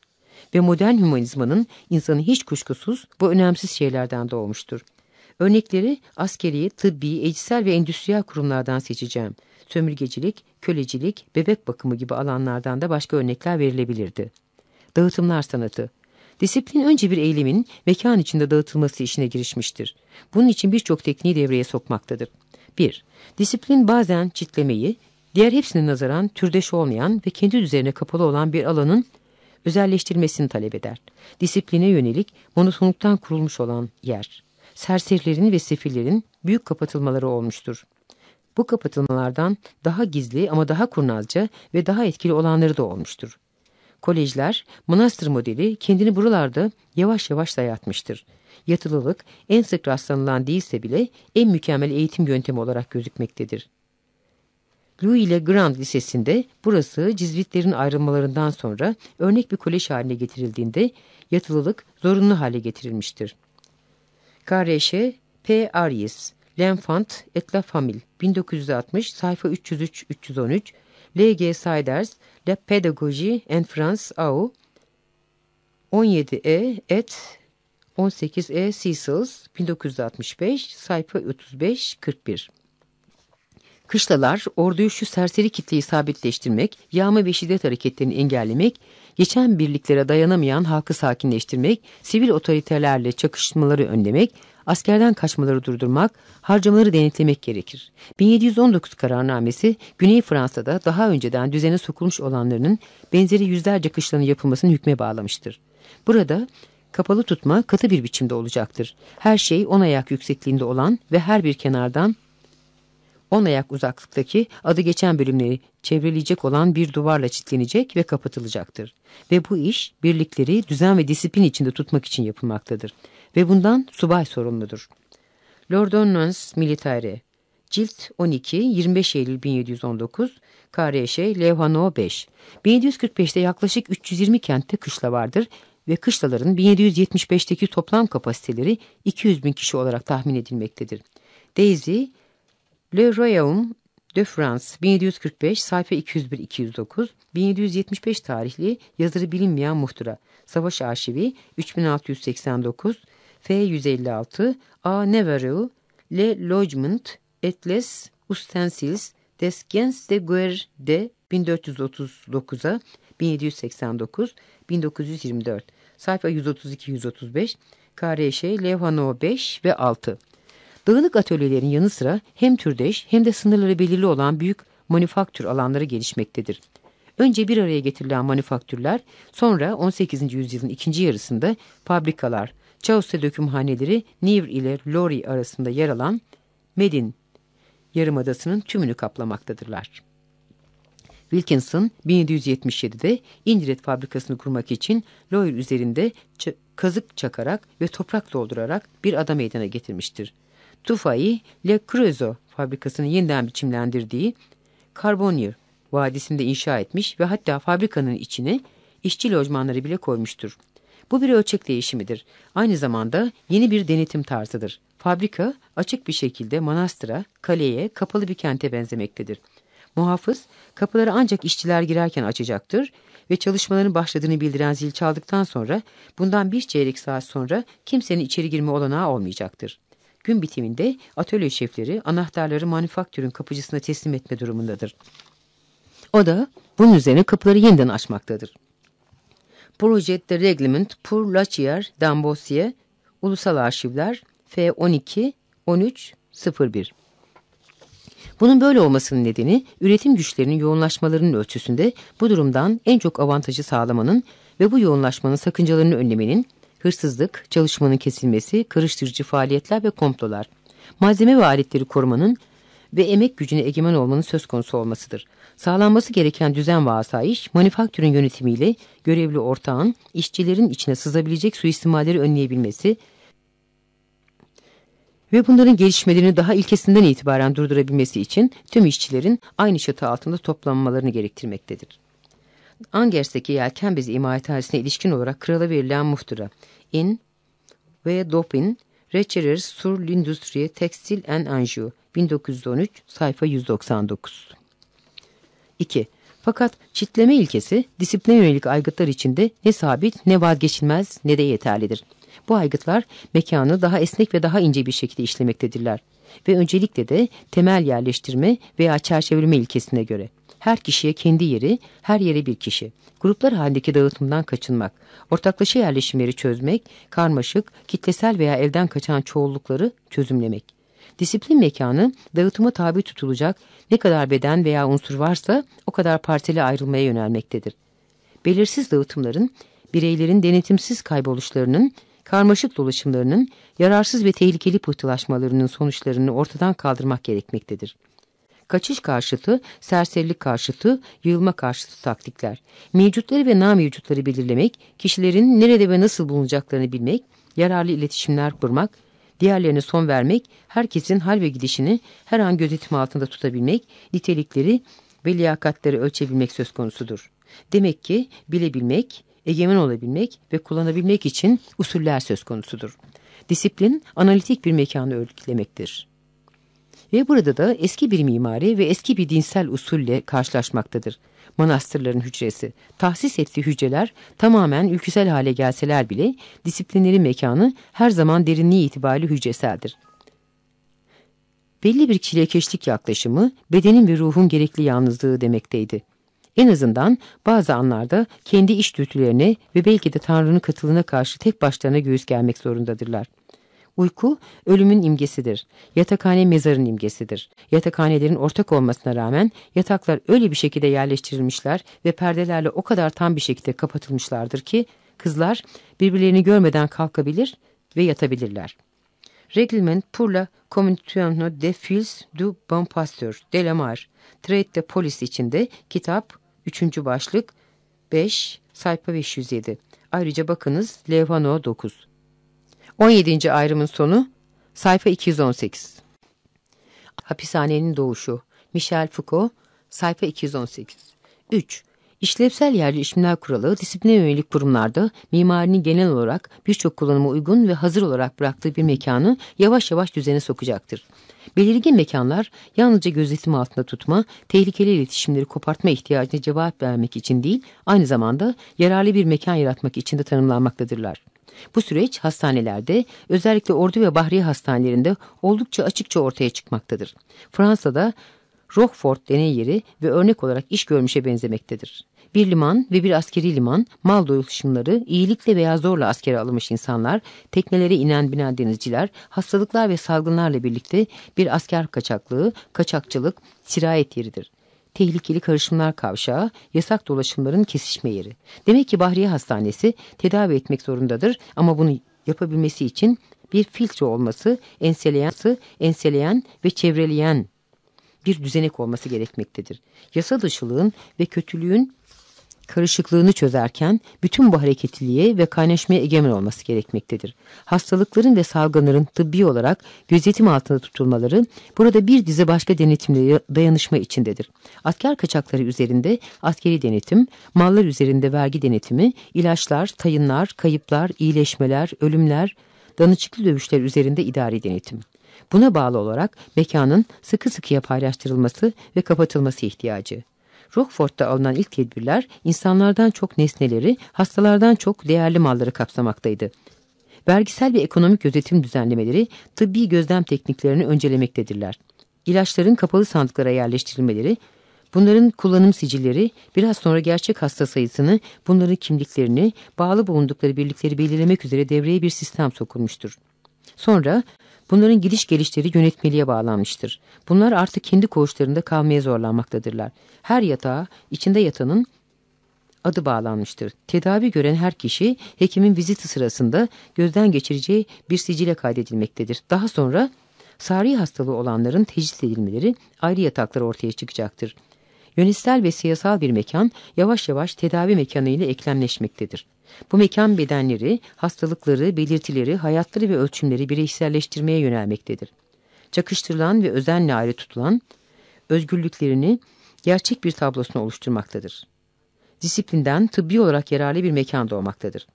Ve modern hümanizmanın insanı hiç kuşkusuz bu önemsiz şeylerden doğmuştur. Örnekleri askeri, tıbbi, eğitsel ve endüstriyel kurumlardan seçeceğim sömürgecilik, kölecilik, bebek bakımı gibi alanlardan da başka örnekler verilebilirdi. Dağıtımlar sanatı. Disiplin önce bir eylemin mekan içinde dağıtılması işine girişmiştir. Bunun için birçok tekniği devreye sokmaktadır. 1. Disiplin bazen çitlemeyi, diğer hepsine nazaran türdeş olmayan ve kendi üzerine kapalı olan bir alanın özelleştirmesini talep eder. Disipline yönelik monotonluktan kurulmuş olan yer. Serserilerin ve sefillerin büyük kapatılmaları olmuştur. Bu kapatılmalardan daha gizli ama daha kurnazca ve daha etkili olanları da olmuştur. Kolejler, manastır modeli kendini buralarda yavaş yavaş dayatmıştır. Yatılılık en sık rastlanılan değilse bile en mükemmel eğitim yöntemi olarak gözükmektedir. Louis ile Grand Lisesi'nde burası cizvitlerin ayrılmalarından sonra örnek bir kolej haline getirildiğinde yatılılık zorunlu hale getirilmiştir. Karreşe P. Aries, L'Enfant et la Famille 1960 sayfa 303-313 L.G. Siders La Pédagogie en France AU 17E et 18E Cecils 1965 sayfa 35-41 Kışlalar orduyu şu serseri kitleyi sabitleştirmek, yağma ve şiddet hareketlerini engellemek, geçen birliklere dayanamayan halkı sakinleştirmek, sivil otoritelerle çakışmaları önlemek, askerden kaçmaları durdurmak, harcamaları denetlemek gerekir. 1719 kararnamesi Güney Fransa'da daha önceden düzene sokulmuş olanlarının benzeri yüzlerce kışlanın yapılmasını hükme bağlamıştır. Burada kapalı tutma katı bir biçimde olacaktır. Her şey on ayak yüksekliğinde olan ve her bir kenardan 10 ayak uzaklıktaki adı geçen bölümleri çevreleyecek olan bir duvarla çitlenecek ve kapatılacaktır. Ve bu iş birlikleri düzen ve disiplin içinde tutmak için yapılmaktadır. Ve bundan subay sorumludur. L'Ordonnance Militaire Cilt 12 25 Eylül 1719 KRŞ Levhano 5 1745'te yaklaşık 320 kentte kışla vardır ve kışlaların 1775'teki toplam kapasiteleri 200 bin kişi olarak tahmin edilmektedir. Daisy Le Royaume de France 1745 sayfa 201-209 1775 tarihli yazarı bilinmeyen muhtıra Savaş Arşivi 3689 F 156 A Nevereux Le Logement et les Ustensiles des Gens de Guerre de 1439'a 1789 1924 sayfa 132-135 KRŞ Levhano 5 ve 6 Dağınık atölyelerin yanı sıra hem türdeş hem de sınırları belirli olan büyük manifaktür alanları gelişmektedir. Önce bir araya getirilen manifaktürler, sonra 18. yüzyılın ikinci yarısında fabrikalar, Chaucer dökümhaneleri Nivre ile Lori arasında yer alan Medin yarımadasının tümünü kaplamaktadırlar. Wilkinson 1777'de indiret fabrikasını kurmak için Loire üzerinde kazık çakarak ve toprak doldurarak bir ada meydana getirmiştir. Tufa'yı Le Creusot fabrikasını yeniden biçimlendirdiği Carbonier Vadisi'nde inşa etmiş ve hatta fabrikanın içine işçi lojmanları bile koymuştur. Bu bir ölçek değişimidir. Aynı zamanda yeni bir denetim tarzıdır. Fabrika açık bir şekilde manastıra, kaleye, kapalı bir kente benzemektedir. Muhafız kapıları ancak işçiler girerken açacaktır ve çalışmaların başladığını bildiren zil çaldıktan sonra bundan bir çeyrek saat sonra kimsenin içeri girme olanağı olmayacaktır. Gün bitiminde atölye şefleri anahtarları manifaktürün kapıcısına teslim etme durumundadır. O da bunun üzerine kapıları yeniden açmaktadır. Projet de Reglement pour l'Achier d'Ambossier Ulusal Arşivler F12 13 01 bunun böyle olmasının nedeni üretim güçlerinin yoğunlaşmalarının ölçüsünde bu durumdan en çok avantajı sağlamanın ve bu yoğunlaşmanın sakıncalarını önlemenin hırsızlık, çalışmanın kesilmesi, karıştırıcı faaliyetler ve komplolar, malzeme ve aletleri korumanın ve emek gücüne egemen olmanın söz konusu olmasıdır. Sağlanması gereken düzen ve asayiş, manifaktürün yönetimiyle görevli ortağın işçilerin içine sızabilecek suistimalleri önleyebilmesi ve bunların gelişmelerini daha ilkesinden itibaren durdurabilmesi için tüm işçilerin aynı çatı altında toplanmalarını gerektirmektedir. Angers'teki yelken bezi imalathanesine ilişkin olarak krala verilen muhtıra in ve dopin Recherers sur l'industrie textile en Anjou 1913 sayfa 199 2. Fakat çitleme ilkesi disipline yönelik aygıtlar içinde ne sabit ne vazgeçilmez ne de yeterlidir. Bu aygıtlar mekanı daha esnek ve daha ince bir şekilde işlemektedirler ve öncelikle de temel yerleştirme veya çerçeveleme ilkesine göre. Her kişiye kendi yeri, her yere bir kişi. Gruplar halindeki dağıtımdan kaçınmak, ortaklaşa yerleşimleri çözmek, karmaşık, kitlesel veya elden kaçan çoğullukları çözümlemek. Disiplin mekanı dağıtıma tabi tutulacak ne kadar beden veya unsur varsa o kadar parsele ayrılmaya yönelmektedir. Belirsiz dağıtımların, bireylerin denetimsiz kayboluşlarının, karmaşık dolaşımlarının, yararsız ve tehlikeli pıhtılaşmalarının sonuçlarını ortadan kaldırmak gerekmektedir. Kaçış karşıtı, serserilik karşıtı, yığılma karşıtı taktikler. Mevcutları ve namevcutları belirlemek, kişilerin nerede ve nasıl bulunacaklarını bilmek, yararlı iletişimler kurmak, Diğerlerine son vermek, herkesin hal ve gidişini her an gözetim altında tutabilmek, nitelikleri ve liyakatleri ölçebilmek söz konusudur. Demek ki bilebilmek, egemen olabilmek ve kullanabilmek için usuller söz konusudur. Disiplin, analitik bir mekanı örgütlemektir. Ve burada da eski bir mimari ve eski bir dinsel usulle karşılaşmaktadır. Manastırların hücresi, tahsis ettiği hücreler tamamen ülküsel hale gelseler bile disiplinlerin mekanı her zaman derinliği itibariyle hücreseldir. Belli bir çilekeşlik yaklaşımı bedenin ve ruhun gerekli yalnızlığı demekteydi. En azından bazı anlarda kendi iş dürtülerine ve belki de Tanrı'nın katılığına karşı tek başlarına göğüs gelmek zorundadırlar. Uyku ölümün imgesidir. Yatakhane mezarın imgesidir. Yatakhanelerin ortak olmasına rağmen yataklar öyle bir şekilde yerleştirilmişler ve perdelerle o kadar tam bir şekilde kapatılmışlardır ki kızlar birbirlerini görmeden kalkabilir ve yatabilirler. Règlement pour la communication des fils du bon pasteur de la Mar, Trade de Polis içinde kitap 3. başlık 5 sayfa 507. Ayrıca bakınız Levhano 9. 17. ayrımın sonu sayfa 218. Hapishanenin doğuşu Michel Foucault sayfa 218. 3. İşlevsel yerleşimler kuralı disipline yönelik kurumlarda mimarinin genel olarak birçok kullanıma uygun ve hazır olarak bıraktığı bir mekanı yavaş yavaş düzene sokacaktır. Belirgin mekanlar yalnızca gözetim altında tutma, tehlikeli iletişimleri kopartma ihtiyacına cevap vermek için değil, aynı zamanda yararlı bir mekan yaratmak için de tanımlanmaktadırlar. Bu süreç hastanelerde özellikle ordu ve bahriye hastanelerinde oldukça açıkça ortaya çıkmaktadır. Fransa'da Roquefort deney yeri ve örnek olarak iş görmüşe benzemektedir. Bir liman ve bir askeri liman, mal dolaşımları, iyilikle veya zorla askere alınmış insanlar, teknelere inen binen denizciler, hastalıklar ve salgınlarla birlikte bir asker kaçaklığı, kaçakçılık, sirayet yeridir tehlikeli karışımlar kavşağı, yasak dolaşımların kesişme yeri. Demek ki Bahriye Hastanesi tedavi etmek zorundadır ama bunu yapabilmesi için bir filtre olması, enseleyen, enseleyen ve çevreleyen bir düzenek olması gerekmektedir. Yasa dışılığın ve kötülüğün karışıklığını çözerken bütün bu hareketliliğe ve kaynaşmaya egemen olması gerekmektedir. Hastalıkların ve salgınların tıbbi olarak gözetim altında tutulmaları burada bir dizi başka denetimle dayanışma içindedir. Asker kaçakları üzerinde askeri denetim, mallar üzerinde vergi denetimi, ilaçlar, tayınlar, kayıplar, iyileşmeler, ölümler, danışıklı dövüşler üzerinde idari denetim. Buna bağlı olarak mekanın sıkı sıkıya paylaştırılması ve kapatılması ihtiyacı. Rockfort'ta alınan ilk tedbirler insanlardan çok nesneleri, hastalardan çok değerli malları kapsamaktaydı. Vergisel ve ekonomik gözetim düzenlemeleri tıbbi gözlem tekniklerini öncelemektedirler. İlaçların kapalı sandıklara yerleştirilmeleri, bunların kullanım sicilleri biraz sonra gerçek hasta sayısını, bunların kimliklerini, bağlı bulundukları birlikleri belirlemek üzere devreye bir sistem sokulmuştur. Sonra Bunların gidiş gelişleri yönetmeliğe bağlanmıştır. Bunlar artık kendi koğuşlarında kalmaya zorlanmaktadırlar. Her yatağa içinde yatanın adı bağlanmıştır. Tedavi gören her kişi hekimin viziti sırasında gözden geçireceği bir sicile kaydedilmektedir. Daha sonra sari hastalığı olanların tecrit edilmeleri ayrı yataklar ortaya çıkacaktır. Yönetsel ve siyasal bir mekan yavaş yavaş tedavi mekanı ile eklemleşmektedir. Bu mekan bedenleri, hastalıkları, belirtileri, hayatları ve ölçümleri bireyselleştirmeye yönelmektedir. Çakıştırılan ve özenle ayrı tutulan özgürlüklerini gerçek bir tablosunu oluşturmaktadır. Disiplinden tıbbi olarak yararlı bir mekan doğmaktadır.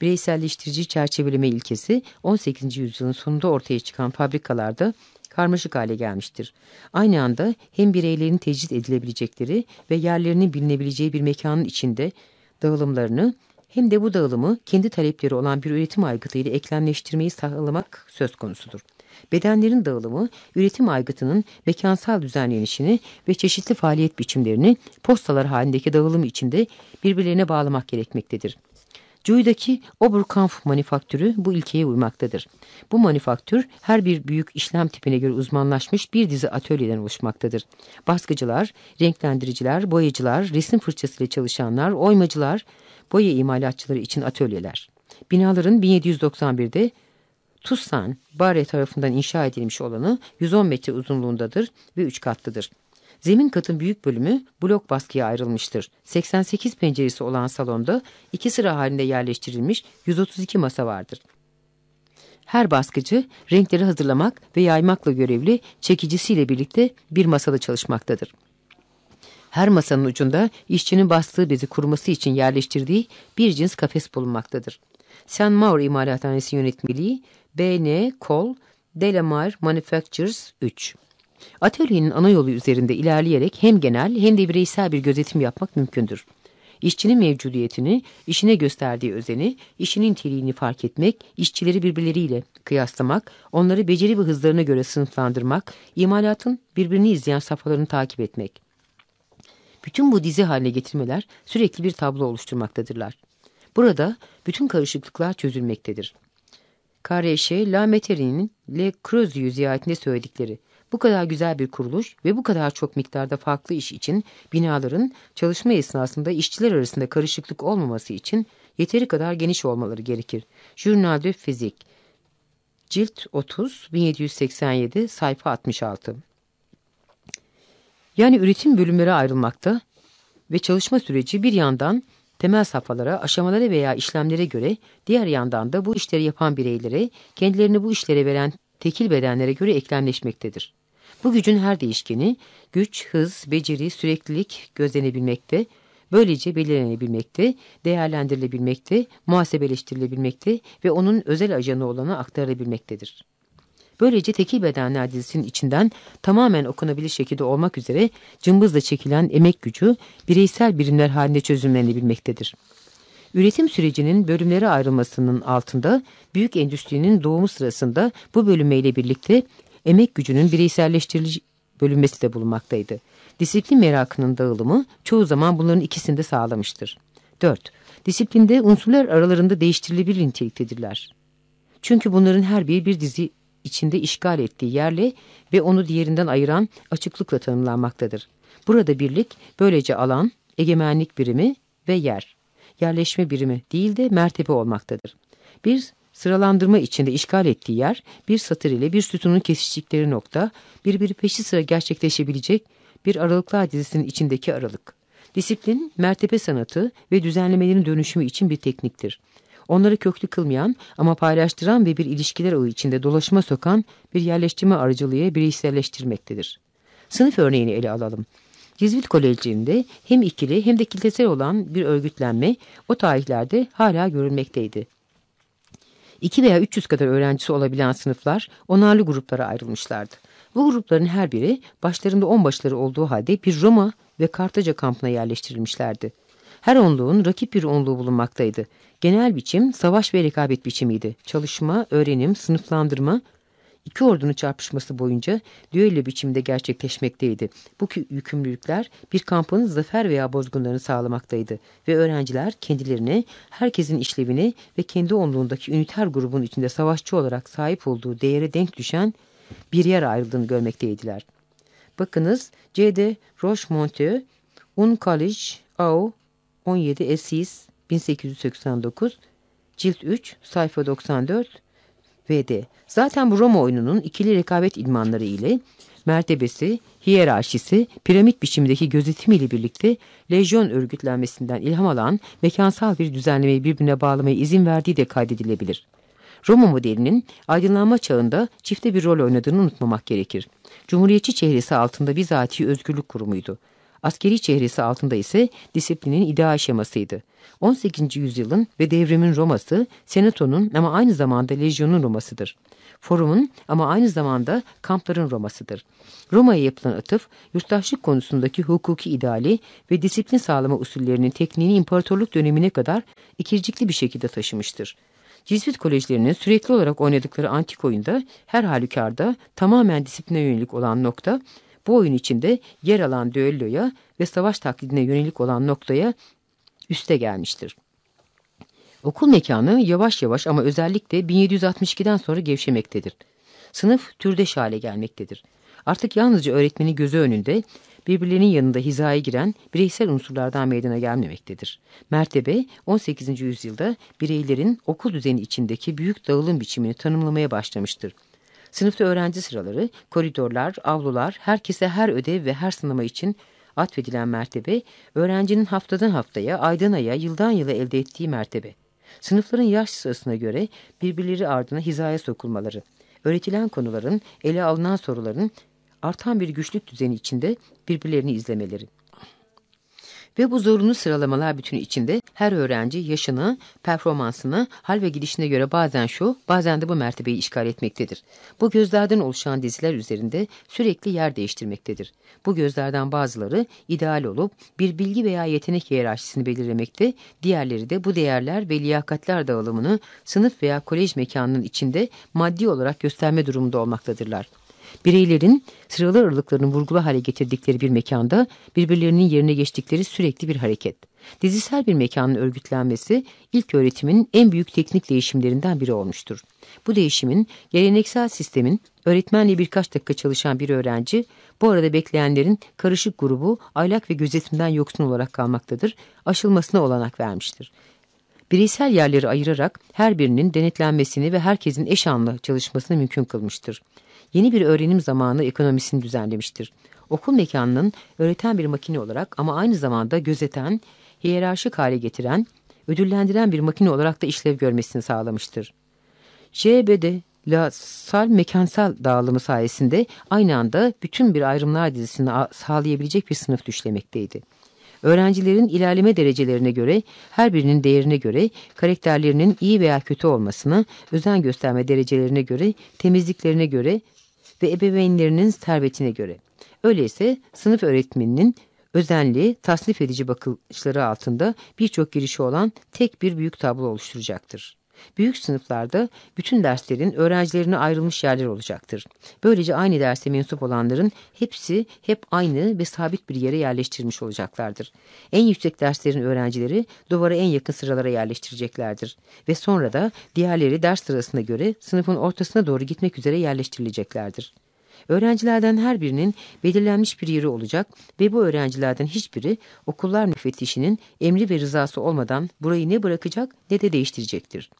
Bireyselleştirici çerçeveleme ilkesi 18. yüzyılın sonunda ortaya çıkan fabrikalarda karmaşık hale gelmiştir. Aynı anda hem bireylerin tecrit edilebilecekleri ve yerlerinin bilinebileceği bir mekanın içinde dağılımlarını hem de bu dağılımı kendi talepleri olan bir üretim aygıtıyla eklemleştirmeyi sağlamak söz konusudur. Bedenlerin dağılımı, üretim aygıtının mekansal düzenlenişini ve çeşitli faaliyet biçimlerini postalar halindeki dağılımı içinde birbirlerine bağlamak gerekmektedir. Cuy'daki Oberkampf manifaktürü bu ilkeye uymaktadır. Bu manifaktür her bir büyük işlem tipine göre uzmanlaşmış bir dizi atölyeden oluşmaktadır. Baskıcılar, renklendiriciler, boyacılar, resim fırçasıyla çalışanlar, oymacılar, boya imalatçıları için atölyeler. Binaların 1791'de Tussan, Bare tarafından inşa edilmiş olanı 110 metre uzunluğundadır ve 3 katlıdır. Zemin katın büyük bölümü blok baskıya ayrılmıştır. 88 penceresi olan salonda iki sıra halinde yerleştirilmiş 132 masa vardır. Her baskıcı renkleri hazırlamak ve yaymakla görevli çekicisiyle birlikte bir masada çalışmaktadır. Her masanın ucunda işçinin bastığı bezi kuruması için yerleştirdiği bir cins kafes bulunmaktadır. Saint Maur İmalathanesi Yönetmeliği B.N. Kol Delamare Manufactures 3 Atölyenin ana yolu üzerinde ilerleyerek hem genel hem de bireysel bir gözetim yapmak mümkündür. İşçinin mevcudiyetini, işine gösterdiği özeni, işinin niteliğini fark etmek, işçileri birbirleriyle kıyaslamak, onları beceri ve hızlarına göre sınıflandırmak, imalatın birbirini izleyen safhalarını takip etmek. Bütün bu dizi haline getirmeler sürekli bir tablo oluşturmaktadırlar. Burada bütün karışıklıklar çözülmektedir. Kareşe, La Meteri'nin Le Creuset'ü ziyaretinde söyledikleri bu kadar güzel bir kuruluş ve bu kadar çok miktarda farklı iş için binaların çalışma esnasında işçiler arasında karışıklık olmaması için yeteri kadar geniş olmaları gerekir. Journal de Fizik Cilt 30 1787 sayfa 66 Yani üretim bölümleri ayrılmakta ve çalışma süreci bir yandan temel safhalara, aşamalara veya işlemlere göre diğer yandan da bu işleri yapan bireylere, kendilerini bu işlere veren tekil bedenlere göre eklemleşmektedir. Bu gücün her değişkeni, güç, hız, beceri, süreklilik gözlenebilmekte, böylece belirlenebilmekte, değerlendirilebilmekte, muhasebeleştirilebilmekte ve onun özel ajanı olana aktarılabilmektedir. Böylece tekil bedenler dizisinin içinden tamamen okunabilir şekilde olmak üzere cımbızla çekilen emek gücü bireysel birimler halinde çözümlenebilmektedir. Üretim sürecinin bölümlere ayrılmasının altında büyük endüstrinin doğumu sırasında bu bölünmeyle birlikte emek gücünün bireyselleştirilici bölünmesi de bulunmaktaydı. Disiplin merakının dağılımı çoğu zaman bunların ikisini de sağlamıştır. 4. Disiplinde unsurlar aralarında değiştirilebilir niteliktedirler. Çünkü bunların her biri bir dizi içinde işgal ettiği yerle ve onu diğerinden ayıran açıklıkla tanımlanmaktadır. Burada birlik böylece alan, egemenlik birimi ve yer, yerleşme birimi değil de mertebe olmaktadır. Bir sıralandırma içinde işgal ettiği yer bir satır ile bir sütunun kesiştikleri nokta, birbiri peşi sıra gerçekleşebilecek bir aralıklar dizisinin içindeki aralık. Disiplin, mertebe sanatı ve düzenlemelerin dönüşümü için bir tekniktir. Onları köklü kılmayan ama paylaştıran ve bir ilişkiler ağı içinde dolaşıma sokan bir yerleştirme aracılığı bireyselleştirmektedir. Sınıf örneğini ele alalım. Cizvit Koleji'nde hem ikili hem de kitlesel olan bir örgütlenme o tarihlerde hala görülmekteydi. 2 veya 300 kadar öğrencisi olabilen sınıflar onarlı gruplara ayrılmışlardı. Bu grupların her biri başlarında onbaşları olduğu halde bir Roma ve Kartaca kampına yerleştirilmişlerdi. Her onluğun rakip bir onluğu bulunmaktaydı. Genel biçim savaş ve rekabet biçimiydi. Çalışma, öğrenim, sınıflandırma iki ordunun çarpışması boyunca düello biçimde gerçekleşmekteydi. Bu yükümlülükler bir kampın zafer veya bozgunlarını sağlamaktaydı ve öğrenciler kendilerini, herkesin işlevini ve kendi onluğundaki üniter grubun içinde savaşçı olarak sahip olduğu değere denk düşen bir yer ayrıldığını görmekteydiler. Bakınız C.D. Rochemonte, Un College Au 17 Esis 1889 Cilt 3 sayfa 94 VD. Zaten bu Roma oyununun ikili rekabet idmanları ile mertebesi, hiyerarşisi, piramit biçimindeki gözetimiyle birlikte lejyon örgütlenmesinden ilham alan mekansal bir düzenlemeyi birbirine bağlamaya izin verdiği de kaydedilebilir. Roma modelinin aydınlanma çağında çifte bir rol oynadığını unutmamak gerekir. Cumhuriyetçi çehresi altında bizatihi özgürlük kurumuydu. Askeri çehresi altında ise disiplinin ideal şemasıydı. 18. yüzyılın ve devrimin Roma'sı, senatonun ama aynı zamanda lejyonun Roma'sıdır. Forumun ama aynı zamanda kampların Roma'sıdır. Roma'ya yapılan atıf, yurttaşlık konusundaki hukuki ideali ve disiplin sağlama usullerinin tekniğini imparatorluk dönemine kadar ikircikli bir şekilde taşımıştır. Cizvit kolejlerinin sürekli olarak oynadıkları antik oyunda her halükarda tamamen disipline yönelik olan nokta, bu oyun içinde yer alan düelloya ve savaş taklidine yönelik olan noktaya üste gelmiştir. Okul mekanı yavaş yavaş ama özellikle 1762'den sonra gevşemektedir. Sınıf türdeş hale gelmektedir. Artık yalnızca öğretmeni gözü önünde birbirlerinin yanında hizaya giren bireysel unsurlardan meydana gelmemektedir. Mertebe 18. yüzyılda bireylerin okul düzeni içindeki büyük dağılım biçimini tanımlamaya başlamıştır. Sınıfta öğrenci sıraları, koridorlar, avlular, herkese her ödev ve her sınama için atfedilen mertebe, öğrencinin haftadan haftaya, aydan aya, yıldan yıla elde ettiği mertebe. Sınıfların yaş sırasına göre birbirleri ardına hizaya sokulmaları, öğretilen konuların, ele alınan soruların artan bir güçlük düzeni içinde birbirlerini izlemeleri. Ve bu zorunlu sıralamalar bütünü içinde her öğrenci yaşını, performansını, hal ve gidişine göre bazen şu, bazen de bu mertebeyi işgal etmektedir. Bu gözlerden oluşan diziler üzerinde sürekli yer değiştirmektedir. Bu gözlerden bazıları ideal olup bir bilgi veya yetenek hiyerarşisini belirlemekte, diğerleri de bu değerler ve liyakatler dağılımını sınıf veya kolej mekanının içinde maddi olarak gösterme durumunda olmaktadırlar. Bireylerin sıralı aralıklarını vurgulu hale getirdikleri bir mekanda birbirlerinin yerine geçtikleri sürekli bir hareket. Dizisel bir mekanın örgütlenmesi ilk öğretimin en büyük teknik değişimlerinden biri olmuştur. Bu değişimin geleneksel sistemin öğretmenle birkaç dakika çalışan bir öğrenci bu arada bekleyenlerin karışık grubu aylak ve gözetimden yoksun olarak kalmaktadır, aşılmasına olanak vermiştir. Bireysel yerleri ayırarak her birinin denetlenmesini ve herkesin eş anlı çalışmasını mümkün kılmıştır yeni bir öğrenim zamanı ekonomisini düzenlemiştir. Okul mekanının öğreten bir makine olarak ama aynı zamanda gözeten, hiyerarşik hale getiren, ödüllendiren bir makine olarak da işlev görmesini sağlamıştır. CBD La Salle mekansal dağılımı sayesinde aynı anda bütün bir ayrımlar dizisini sağlayabilecek bir sınıf düşlemekteydi. Öğrencilerin ilerleme derecelerine göre, her birinin değerine göre, karakterlerinin iyi veya kötü olmasına, özen gösterme derecelerine göre, temizliklerine göre, ve ebeveynlerinin servetine göre. Öyleyse sınıf öğretmeninin özenli, tasnif edici bakışları altında birçok girişi olan tek bir büyük tablo oluşturacaktır. Büyük sınıflarda bütün derslerin öğrencilerine ayrılmış yerler olacaktır. Böylece aynı derse mensup olanların hepsi hep aynı ve sabit bir yere yerleştirilmiş olacaklardır. En yüksek derslerin öğrencileri duvara en yakın sıralara yerleştireceklerdir. Ve sonra da diğerleri ders sırasına göre sınıfın ortasına doğru gitmek üzere yerleştirileceklerdir. Öğrencilerden her birinin belirlenmiş bir yeri olacak ve bu öğrencilerden hiçbiri okullar müfettişinin emri ve rızası olmadan burayı ne bırakacak ne de değiştirecektir.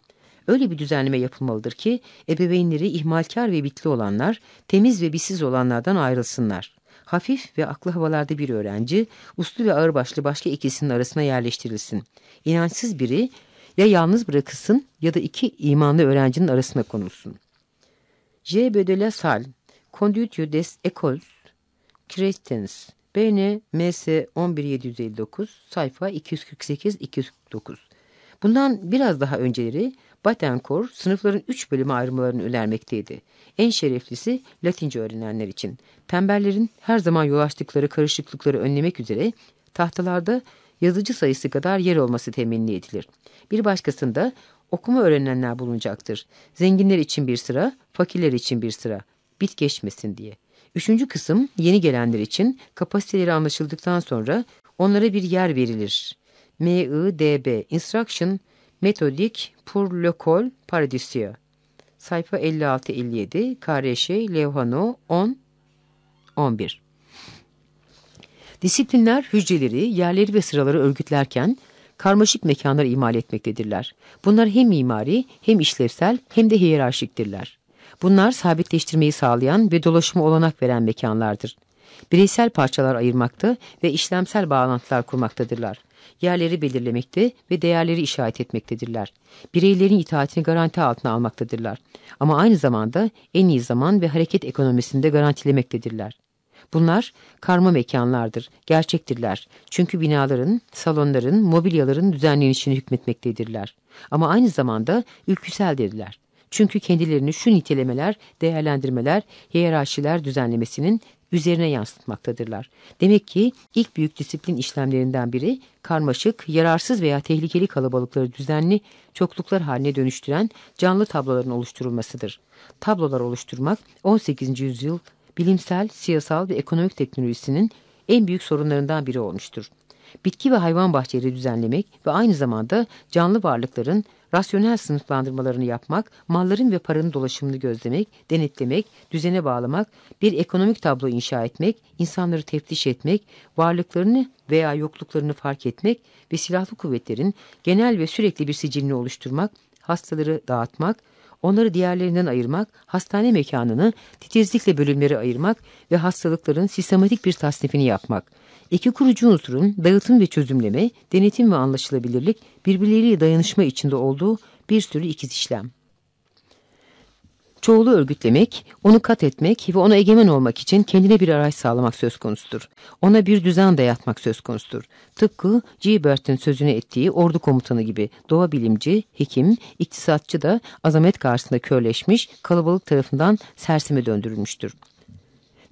Öyle bir düzenleme yapılmalıdır ki ebeveynleri ihmalkar ve bitli olanlar temiz ve bissiz olanlardan ayrılsınlar. Hafif ve aklı havalarda bir öğrenci uslu ve ağırbaşlı başka ikisinin arasına yerleştirilsin. İnançsız biri ya yalnız bırakılsın ya da iki imanlı öğrencinin arasına konulsun. J. Bödele Sal, Conduite des Écoles Chrétiens, BN MS 11759, sayfa 248-249. Bundan biraz daha önceleri Batenkor sınıfların üç bölüme ayrılmalarını önermekteydi. En şereflisi Latince öğrenenler için. Tembellerin her zaman yol açtıkları karışıklıkları önlemek üzere tahtalarda yazıcı sayısı kadar yer olması temenni edilir. Bir başkasında okuma öğrenenler bulunacaktır. Zenginler için bir sıra, fakirler için bir sıra. Bit geçmesin diye. Üçüncü kısım yeni gelenler için kapasiteleri anlaşıldıktan sonra onlara bir yer verilir. M-I-D-B Instruction Metodik pour l'école paradisiaque. Sayfa 56-57, Kareşe, Levhano 10, 11. Disiplinler hücreleri, yerleri ve sıraları örgütlerken karmaşık mekanlar imal etmektedirler. Bunlar hem mimari hem işlevsel hem de hiyerarşiktirler. Bunlar sabitleştirmeyi sağlayan ve dolaşıma olanak veren mekanlardır. Bireysel parçalar ayırmakta ve işlemsel bağlantılar kurmaktadırlar yerleri belirlemekte ve değerleri işaret etmektedirler. Bireylerin itaatini garanti altına almaktadırlar. Ama aynı zamanda en iyi zaman ve hareket ekonomisinde garantilemektedirler. Bunlar karma mekanlardır, gerçektirler. Çünkü binaların, salonların, mobilyaların düzenlenişini hükmetmektedirler. Ama aynı zamanda ülküseldirler. Çünkü kendilerini şu nitelemeler, değerlendirmeler, hiyerarşiler düzenlemesinin üzerine yansıtmaktadırlar. Demek ki ilk büyük disiplin işlemlerinden biri karmaşık, yararsız veya tehlikeli kalabalıkları düzenli çokluklar haline dönüştüren canlı tabloların oluşturulmasıdır. Tablolar oluşturmak 18. yüzyıl bilimsel, siyasal ve ekonomik teknolojisinin en büyük sorunlarından biri olmuştur. Bitki ve hayvan bahçeleri düzenlemek ve aynı zamanda canlı varlıkların rasyonel sınıflandırmalarını yapmak, malların ve paranın dolaşımını gözlemek, denetlemek, düzene bağlamak, bir ekonomik tablo inşa etmek, insanları teftiş etmek, varlıklarını veya yokluklarını fark etmek ve silahlı kuvvetlerin genel ve sürekli bir sicilini oluşturmak, hastaları dağıtmak, onları diğerlerinden ayırmak, hastane mekanını titizlikle bölümlere ayırmak ve hastalıkların sistematik bir tasnifini yapmak, İki kurucu unsurun dağıtım ve çözümleme, denetim ve anlaşılabilirlik birbirleriyle dayanışma içinde olduğu bir sürü ikiz işlem. Çoğulu örgütlemek, onu kat etmek ve ona egemen olmak için kendine bir araç sağlamak söz konusudur. Ona bir düzen dayatmak söz konusudur. Tıpkı Gilbert'in sözünü ettiği ordu komutanı gibi doğa bilimci, hekim, iktisatçı da azamet karşısında körleşmiş, kalabalık tarafından serseme döndürülmüştür.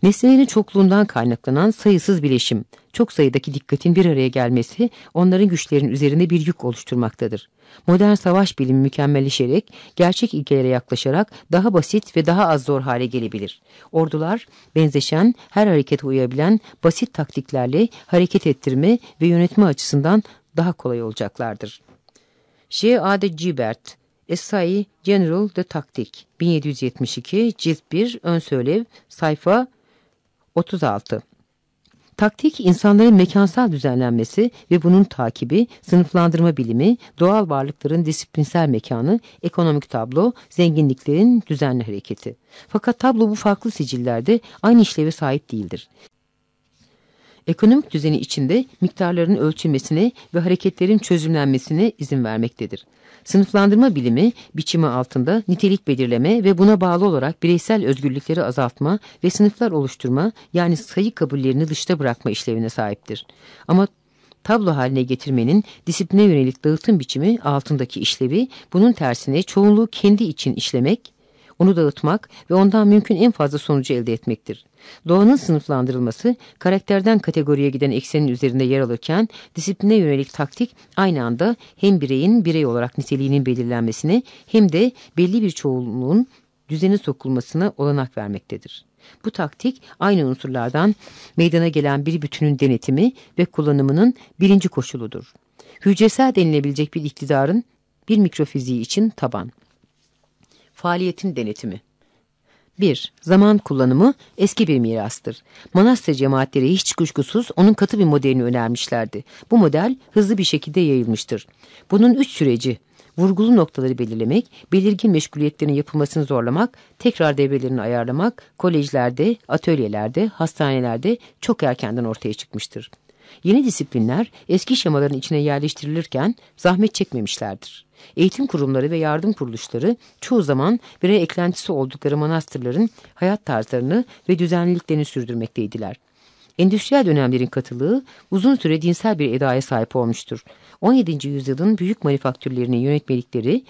Nesnelerin çokluğundan kaynaklanan sayısız bileşim, çok sayıdaki dikkatin bir araya gelmesi onların güçlerin üzerinde bir yük oluşturmaktadır. Modern savaş bilimi mükemmelleşerek, gerçek ilkelere yaklaşarak daha basit ve daha az zor hale gelebilir. Ordular benzeşen, her harekete uyabilen basit taktiklerle hareket ettirme ve yönetme açısından daha kolay olacaklardır. J. A. de Gilbert, Essai General de Taktik, 1772, Cilt 1, Ön Söylev, sayfa 36 Taktik, insanların mekansal düzenlenmesi ve bunun takibi, sınıflandırma bilimi, doğal varlıkların disiplinsel mekanı, ekonomik tablo, zenginliklerin düzenli hareketi. Fakat tablo bu farklı sicillerde aynı işleve sahip değildir. Ekonomik düzeni içinde miktarların ölçülmesine ve hareketlerin çözümlenmesine izin vermektedir. Sınıflandırma bilimi biçimi altında nitelik belirleme ve buna bağlı olarak bireysel özgürlükleri azaltma ve sınıflar oluşturma yani sayı kabullerini dışta bırakma işlevine sahiptir. Ama tablo haline getirmenin disipline yönelik dağıtım biçimi altındaki işlevi bunun tersine çoğunluğu kendi için işlemek onu dağıtmak ve ondan mümkün en fazla sonucu elde etmektir. Doğanın sınıflandırılması karakterden kategoriye giden eksenin üzerinde yer alırken disipline yönelik taktik aynı anda hem bireyin birey olarak niteliğinin belirlenmesine hem de belli bir çoğunluğun düzene sokulmasına olanak vermektedir. Bu taktik aynı unsurlardan meydana gelen bir bütünün denetimi ve kullanımının birinci koşuludur. Hücresel denilebilecek bir iktidarın bir mikrofiziği için taban. Faaliyetin denetimi 1. Zaman kullanımı eski bir mirastır. Manastır cemaatleri hiç kuşkusuz onun katı bir modelini önermişlerdi. Bu model hızlı bir şekilde yayılmıştır. Bunun üç süreci vurgulu noktaları belirlemek, belirgin meşguliyetlerin yapılmasını zorlamak, tekrar devrelerini ayarlamak, kolejlerde, atölyelerde, hastanelerde çok erkenden ortaya çıkmıştır. Yeni disiplinler eski şemaların içine yerleştirilirken zahmet çekmemişlerdir. Eğitim kurumları ve yardım kuruluşları çoğu zaman birey eklentisi oldukları manastırların hayat tarzlarını ve düzenliliklerini sürdürmekteydiler. Endüstriyel dönemlerin katılığı uzun süre dinsel bir edaya sahip olmuştur. 17. yüzyılın büyük manifaktürlerinin yönetmelikleri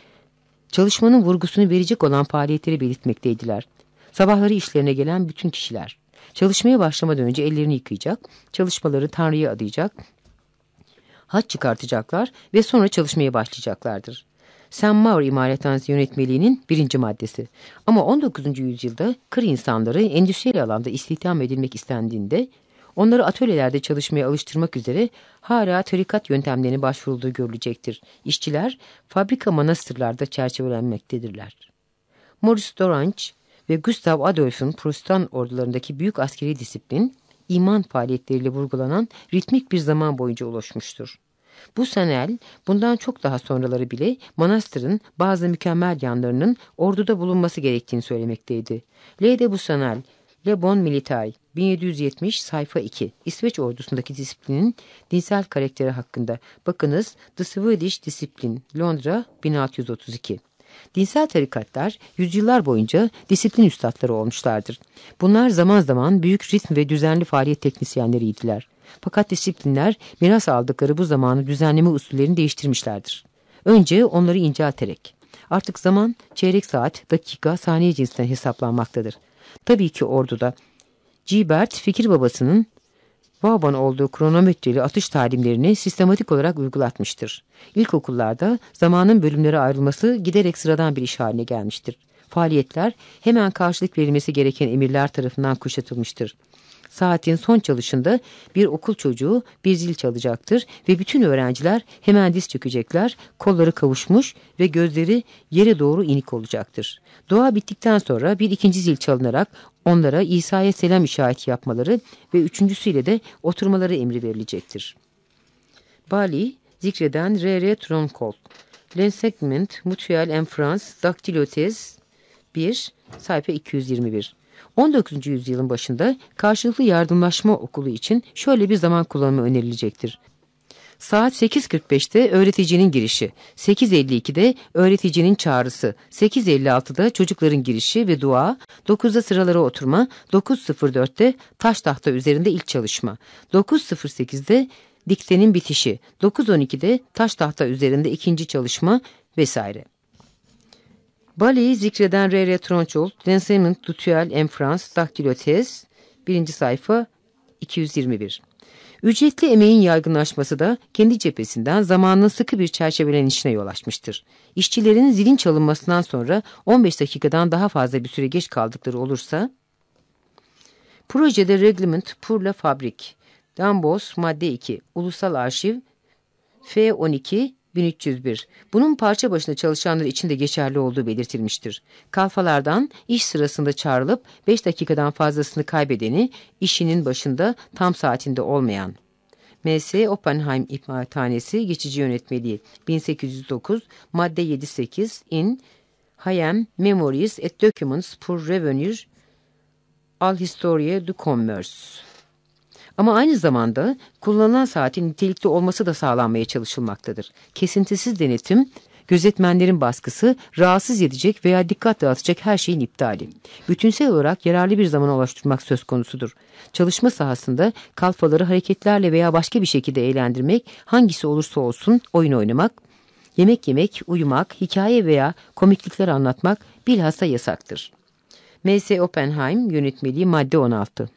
çalışmanın vurgusunu verecek olan faaliyetleri belirtmekteydiler. Sabahları işlerine gelen bütün kişiler. Çalışmaya başlamadan önce ellerini yıkayacak, çalışmaları Tanrı'ya adayacak, haç çıkartacaklar ve sonra çalışmaya başlayacaklardır. St. Maur imalathanesi yönetmeliğinin birinci maddesi. Ama 19. yüzyılda kır insanları endüstriyel alanda istihdam edilmek istendiğinde onları atölyelerde çalışmaya alıştırmak üzere hala tarikat yöntemlerine başvurulduğu görülecektir. İşçiler fabrika manastırlarda çerçevelenmektedirler. Maurice Dorange ve Gustav Adolf'un Protestan ordularındaki büyük askeri disiplin, iman faaliyetleriyle vurgulanan ritmik bir zaman boyunca oluşmuştur. Bu senel bundan çok daha sonraları bile manastırın bazı mükemmel yanlarının orduda bulunması gerektiğini söylemekteydi. L. de Busanel, Le Bon Military, 1770 sayfa 2. İsveç ordusundaki disiplinin dinsel karakteri hakkında. Bakınız The Swedish Discipline, Londra 1632. Dinsel tarikatlar yüzyıllar boyunca disiplin üstadları olmuşlardır. Bunlar zaman zaman büyük ritm ve düzenli faaliyet teknisyenleriydiler. Fakat disiplinler miras aldıkları bu zamanı düzenleme usullerini değiştirmişlerdir. Önce onları incelterek. Artık zaman çeyrek saat, dakika, saniye cinsinden hesaplanmaktadır. Tabii ki orduda. Gilbert fikir babasının Vauban olduğu kronometreli atış talimlerini sistematik olarak uygulatmıştır. İlkokullarda zamanın bölümlere ayrılması giderek sıradan bir iş haline gelmiştir. Faaliyetler hemen karşılık verilmesi gereken emirler tarafından kuşatılmıştır. Saatin son çalışında bir okul çocuğu bir zil çalacaktır ve bütün öğrenciler hemen diz çökecekler, kolları kavuşmuş ve gözleri yere doğru inik olacaktır. Dua bittikten sonra bir ikinci zil çalınarak onlara İsa'ya selam işareti yapmaları ve üçüncüsüyle de oturmaları emri verilecektir. Bali, zikreden R.R. Troncol, L'Ensegment Mutuel en France, Dactylotez 1, sayfa 221. 19. yüzyılın başında karşılıklı yardımlaşma okulu için şöyle bir zaman kullanımı önerilecektir. Saat 8.45'te öğreticinin girişi, 8.52'de öğreticinin çağrısı, 8.56'da çocukların girişi ve dua, 9'da sıralara oturma, 9.04'te taş tahta üzerinde ilk çalışma, 9.08'de diktenin bitişi, 9.12'de taş tahta üzerinde ikinci çalışma vesaire. Bali'yi zikreden R.R. Tronçol, L'enseignement dutuel en France, Daktilotez, birinci sayfa 221. Ücretli emeğin yaygınlaşması da kendi cephesinden zamanın sıkı bir çerçevelenişine yol açmıştır. İşçilerin zilin çalınmasından sonra 15 dakikadan daha fazla bir süre geç kaldıkları olursa, projede Reglement pour la Fabrique, Dambos madde 2, Ulusal Arşiv, F12, 1301. Bunun parça başına çalışanlar için de geçerli olduğu belirtilmiştir. Kalfalardan iş sırasında çağrılıp 5 dakikadan fazlasını kaybedeni, işinin başında tam saatinde olmayan. M.S. Oppenheim İmalathanesi Geçici Yönetmeliği 1809 madde 78 in Hayem Memories et Documents pour revenir al Historie du Commerce. Ama aynı zamanda kullanılan saatin nitelikli olması da sağlanmaya çalışılmaktadır. Kesintisiz denetim, gözetmenlerin baskısı, rahatsız edecek veya dikkat dağıtacak her şeyin iptali. Bütünsel olarak yararlı bir zaman oluşturmak söz konusudur. Çalışma sahasında kalfaları hareketlerle veya başka bir şekilde eğlendirmek, hangisi olursa olsun oyun oynamak, yemek yemek, uyumak, hikaye veya komiklikler anlatmak bilhassa yasaktır. M.S. Oppenheim yönetmeliği madde 16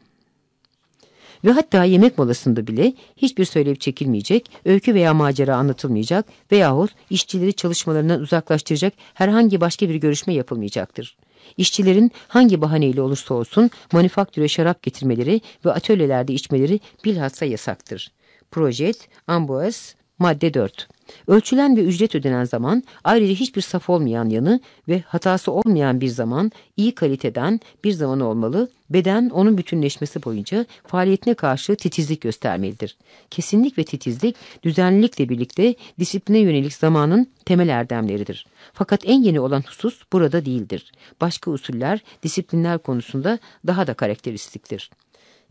ve hatta yemek molasında bile hiçbir söylev çekilmeyecek, öykü veya macera anlatılmayacak veyahut işçileri çalışmalarından uzaklaştıracak herhangi başka bir görüşme yapılmayacaktır. İşçilerin hangi bahaneyle olursa olsun manifaktöre şarap getirmeleri ve atölyelerde içmeleri bilhassa yasaktır. Projet Amboas Madde 4. Ölçülen ve ücret ödenen zaman ayrıca hiçbir saf olmayan yanı ve hatası olmayan bir zaman iyi kaliteden bir zaman olmalı. Beden onun bütünleşmesi boyunca faaliyetine karşı titizlik göstermelidir. Kesinlik ve titizlik düzenlilikle birlikte disipline yönelik zamanın temel erdemleridir. Fakat en yeni olan husus burada değildir. Başka usuller disiplinler konusunda daha da karakteristiktir.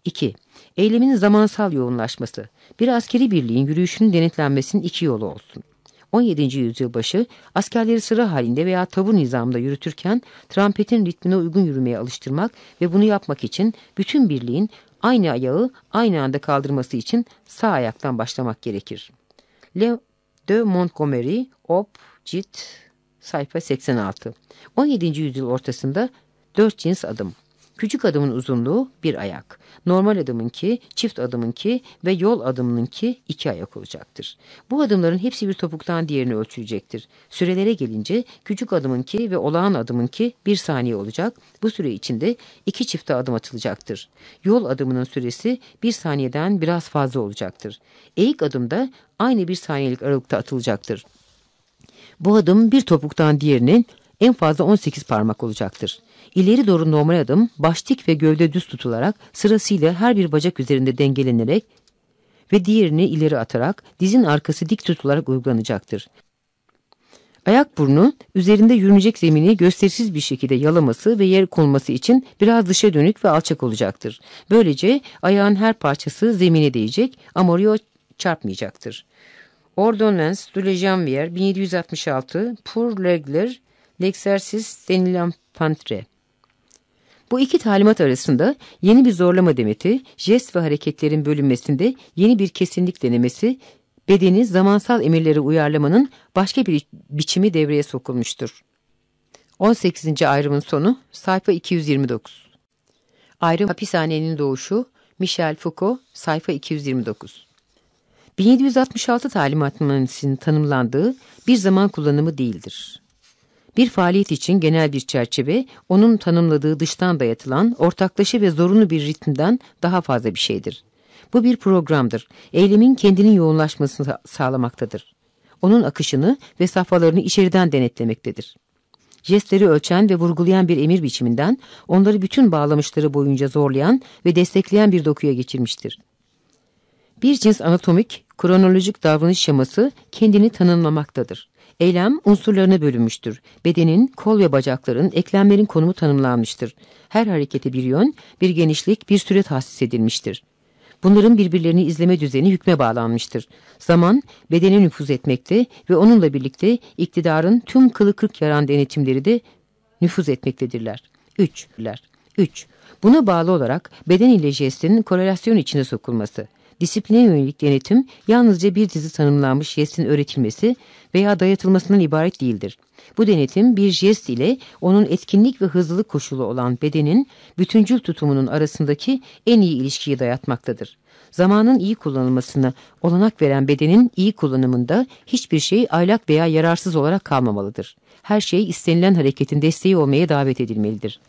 2. Eylemin zamansal yoğunlaşması. Bir askeri birliğin yürüyüşünün denetlenmesinin iki yolu olsun. 17. yüzyıl başı askerleri sıra halinde veya tabur nizamında yürütürken trampetin ritmine uygun yürümeye alıştırmak ve bunu yapmak için bütün birliğin aynı ayağı aynı anda kaldırması için sağ ayaktan başlamak gerekir. Le de Montgomery, Op, Cit, sayfa 86. 17. yüzyıl ortasında dört cins adım. Küçük adımın uzunluğu bir ayak. Normal adımınki, çift adımınki ve yol adımınki iki ayak olacaktır. Bu adımların hepsi bir topuktan diğerine ölçülecektir. Sürelere gelince küçük adımınki ve olağan adımınki bir saniye olacak. Bu süre içinde iki çifte adım atılacaktır. Yol adımının süresi bir saniyeden biraz fazla olacaktır. Eğik adımda aynı bir saniyelik aralıkta atılacaktır. Bu adım bir topuktan diğerinin en fazla 18 parmak olacaktır. İleri doğru normal adım baş dik ve gövde düz tutularak sırasıyla her bir bacak üzerinde dengelenerek ve diğerini ileri atarak dizin arkası dik tutularak uygulanacaktır. Ayak burnu üzerinde yürünecek zemini gösterisiz bir şekilde yalaması ve yer konması için biraz dışa dönük ve alçak olacaktır. Böylece ayağın her parçası zemine değecek ama oraya çarpmayacaktır. Ordonnance de la Janvier 1766 pour Legler l'exercice denilen pantre. Bu iki talimat arasında yeni bir zorlama demeti, jest ve hareketlerin bölünmesinde yeni bir kesinlik denemesi, bedeni zamansal emirlere uyarlamanın başka bir biçimi devreye sokulmuştur. 18. ayrımın sonu sayfa 229. Ayrım hapishanenin doğuşu Michel Foucault sayfa 229. 1766 talimatının tanımlandığı bir zaman kullanımı değildir. Bir faaliyet için genel bir çerçeve, onun tanımladığı dıştan dayatılan, ortaklaşa ve zorunlu bir ritmden daha fazla bir şeydir. Bu bir programdır. Eylemin kendinin yoğunlaşmasını sağlamaktadır. Onun akışını ve safhalarını içeriden denetlemektedir. Jestleri ölçen ve vurgulayan bir emir biçiminden onları bütün bağlamışları boyunca zorlayan ve destekleyen bir dokuya geçirmiştir. Bir cins anatomik, kronolojik davranış şeması kendini tanımlamaktadır. Eylem unsurlarına bölünmüştür. Bedenin, kol ve bacakların, eklemlerin konumu tanımlanmıştır. Her harekete bir yön, bir genişlik, bir süre tahsis edilmiştir. Bunların birbirlerini izleme düzeni hükme bağlanmıştır. Zaman bedene nüfuz etmekte ve onunla birlikte iktidarın tüm kılı kırk yaran denetimleri de nüfuz etmektedirler. 3. 3. Buna bağlı olarak beden ile jestin korelasyon içine sokulması. Disipline yönelik denetim yalnızca bir dizi tanımlanmış jestin öğretilmesi veya dayatılmasından ibaret değildir. Bu denetim bir jest ile onun etkinlik ve hızlılık koşulu olan bedenin bütüncül tutumunun arasındaki en iyi ilişkiyi dayatmaktadır. Zamanın iyi kullanılmasına olanak veren bedenin iyi kullanımında hiçbir şey aylak veya yararsız olarak kalmamalıdır. Her şey istenilen hareketin desteği olmaya davet edilmelidir.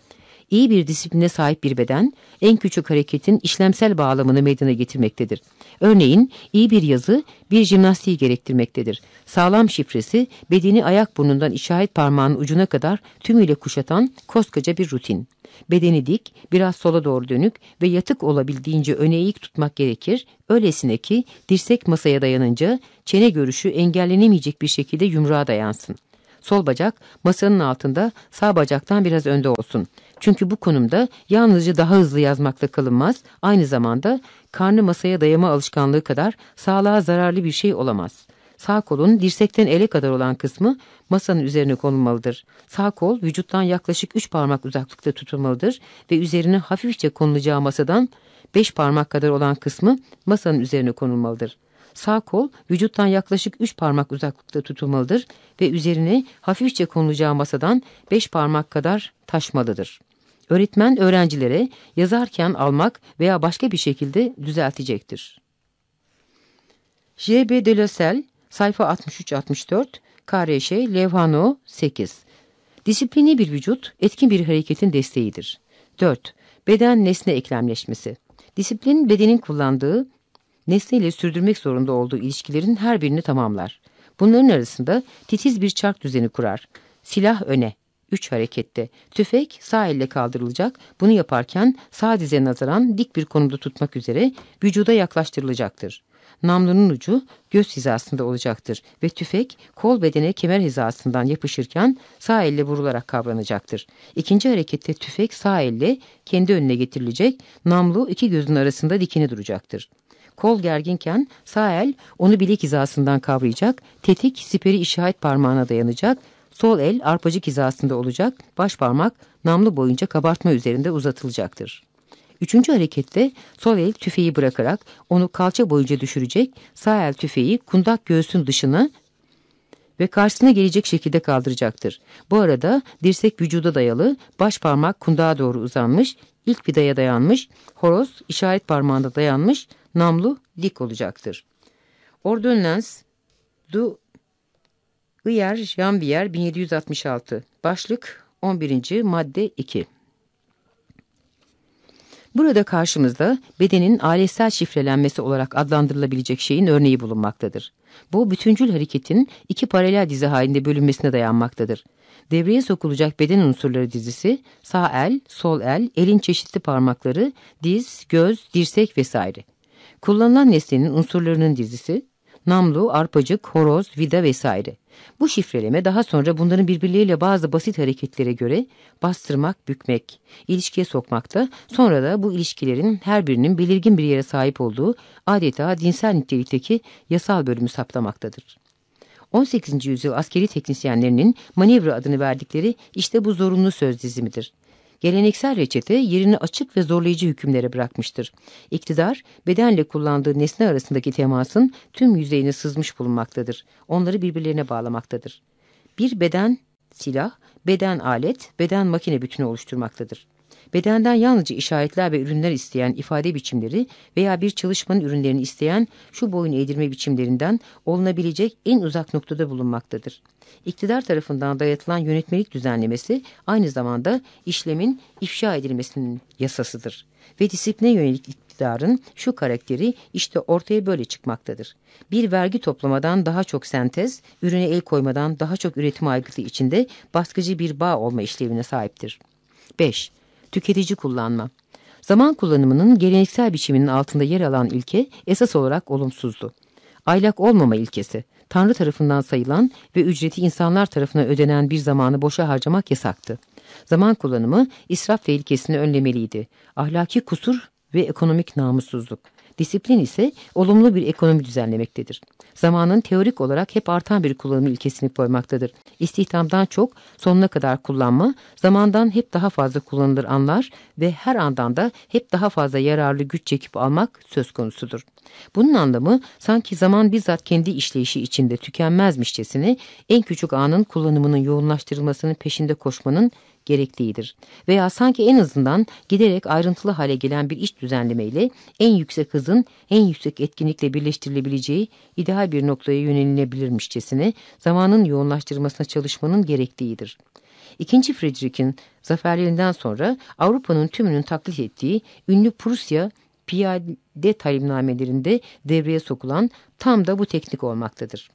İyi bir disipline sahip bir beden, en küçük hareketin işlemsel bağlamını meydana getirmektedir. Örneğin iyi bir yazı bir jimnastiği gerektirmektedir. Sağlam şifresi bedeni ayak burnundan işaret parmağının ucuna kadar tümüyle kuşatan koskoca bir rutin. Bedeni dik, biraz sola doğru dönük ve yatık olabildiğince öne eğik tutmak gerekir. Öylesine ki dirsek masaya dayanınca çene görüşü engellenemeyecek bir şekilde yumruğa dayansın. Sol bacak masanın altında sağ bacaktan biraz önde olsun. Çünkü bu konumda yalnızca daha hızlı yazmakla kalınmaz, aynı zamanda karnı masaya dayama alışkanlığı kadar sağlığa zararlı bir şey olamaz. Sağ kolun dirsekten ele kadar olan kısmı masanın üzerine konulmalıdır. Sağ kol vücuttan yaklaşık 3 parmak uzaklıkta tutulmalıdır ve üzerine hafifçe konulacağı masadan 5 parmak kadar olan kısmı masanın üzerine konulmalıdır. Sağ kol vücuttan yaklaşık 3 parmak uzaklıkta tutulmalıdır ve üzerine hafifçe konulacağı masadan 5 parmak kadar taşmalıdır. Öğretmen öğrencilere yazarken almak veya başka bir şekilde düzeltecektir. J.B. Delacelle, sayfa 63-64, Kareşe, Levhano 8. Disiplini bir vücut, etkin bir hareketin desteğidir. 4. Beden nesne eklemleşmesi. Disiplin bedenin kullandığı nesneyle sürdürmek zorunda olduğu ilişkilerin her birini tamamlar. Bunların arasında titiz bir çark düzeni kurar. Silah öne, üç harekette. Tüfek sağ elle kaldırılacak. Bunu yaparken sağ dize nazaran dik bir konumda tutmak üzere vücuda yaklaştırılacaktır. Namlunun ucu göz hizasında olacaktır ve tüfek kol bedene kemer hizasından yapışırken sağ elle vurularak kavranacaktır. İkinci harekette tüfek sağ elle kendi önüne getirilecek, namlu iki gözün arasında dikini duracaktır. Kol gerginken sağ el onu bilek hizasından kavrayacak, tetik siperi işaret parmağına dayanacak, sol el arpacık hizasında olacak, baş parmak namlu boyunca kabartma üzerinde uzatılacaktır. Üçüncü harekette sol el tüfeği bırakarak onu kalça boyunca düşürecek, sağ el tüfeği kundak göğsün dışına ve karşısına gelecek şekilde kaldıracaktır. Bu arada dirsek vücuda dayalı, baş parmak kundağa doğru uzanmış, ilk vidaya dayanmış, horoz işaret parmağında dayanmış, namlu dik olacaktır. Ordonans du Iyer Jambier 1766 Başlık 11. Madde 2 Burada karşımızda bedenin aletsel şifrelenmesi olarak adlandırılabilecek şeyin örneği bulunmaktadır. Bu bütüncül hareketin iki paralel dizi halinde bölünmesine dayanmaktadır. Devreye sokulacak beden unsurları dizisi sağ el, sol el, elin çeşitli parmakları, diz, göz, dirsek vesaire. Kullanılan nesnenin unsurlarının dizisi namlu, arpacık, horoz, vida vesaire. Bu şifreleme daha sonra bunların birbirleriyle bazı basit hareketlere göre bastırmak, bükmek, ilişkiye sokmakta, sonra da bu ilişkilerin her birinin belirgin bir yere sahip olduğu adeta dinsel nitelikteki yasal bölümü saptamaktadır. 18. yüzyıl askeri teknisyenlerinin manevra adını verdikleri işte bu zorunlu söz dizimidir. Geleneksel reçete yerini açık ve zorlayıcı hükümlere bırakmıştır. İktidar, bedenle kullandığı nesne arasındaki temasın tüm yüzeyine sızmış bulunmaktadır. Onları birbirlerine bağlamaktadır. Bir beden silah, beden alet, beden makine bütünü oluşturmaktadır. Bedenden yalnızca işaretler ve ürünler isteyen ifade biçimleri veya bir çalışmanın ürünlerini isteyen şu boyun eğdirme biçimlerinden olunabilecek en uzak noktada bulunmaktadır. İktidar tarafından dayatılan yönetmelik düzenlemesi aynı zamanda işlemin ifşa edilmesinin yasasıdır. Ve disipline yönelik iktidarın şu karakteri işte ortaya böyle çıkmaktadır. Bir vergi toplamadan daha çok sentez, ürüne el koymadan daha çok üretim aygıtı içinde baskıcı bir bağ olma işlevine sahiptir. 5 tüketici kullanma. Zaman kullanımının geleneksel biçiminin altında yer alan ilke esas olarak olumsuzdu. Aylak olmama ilkesi, Tanrı tarafından sayılan ve ücreti insanlar tarafından ödenen bir zamanı boşa harcamak yasaktı. Zaman kullanımı israf tehlikesini önlemeliydi. Ahlaki kusur ve ekonomik namussuzluk. Disiplin ise olumlu bir ekonomi düzenlemektedir. Zamanın teorik olarak hep artan bir kullanım ilkesini koymaktadır. İstihdamdan çok sonuna kadar kullanma, zamandan hep daha fazla kullanılır anlar ve her andan da hep daha fazla yararlı güç çekip almak söz konusudur. Bunun anlamı sanki zaman bizzat kendi işleyişi içinde tükenmezmişçesine en küçük anın kullanımının yoğunlaştırılmasının peşinde koşmanın gerektiğidir. Veya sanki en azından giderek ayrıntılı hale gelen bir iş düzenlemeyle en yüksek hızın en yüksek etkinlikle birleştirilebileceği ideal bir noktaya yönelilebilirmişçesine zamanın yoğunlaştırılmasına çalışmanın gerektiğidir. İkinci Friedrich'in zaferlerinden sonra Avrupa'nın tümünün taklit ettiği ünlü Prusya piyade talimnamelerinde devreye sokulan tam da bu teknik olmaktadır.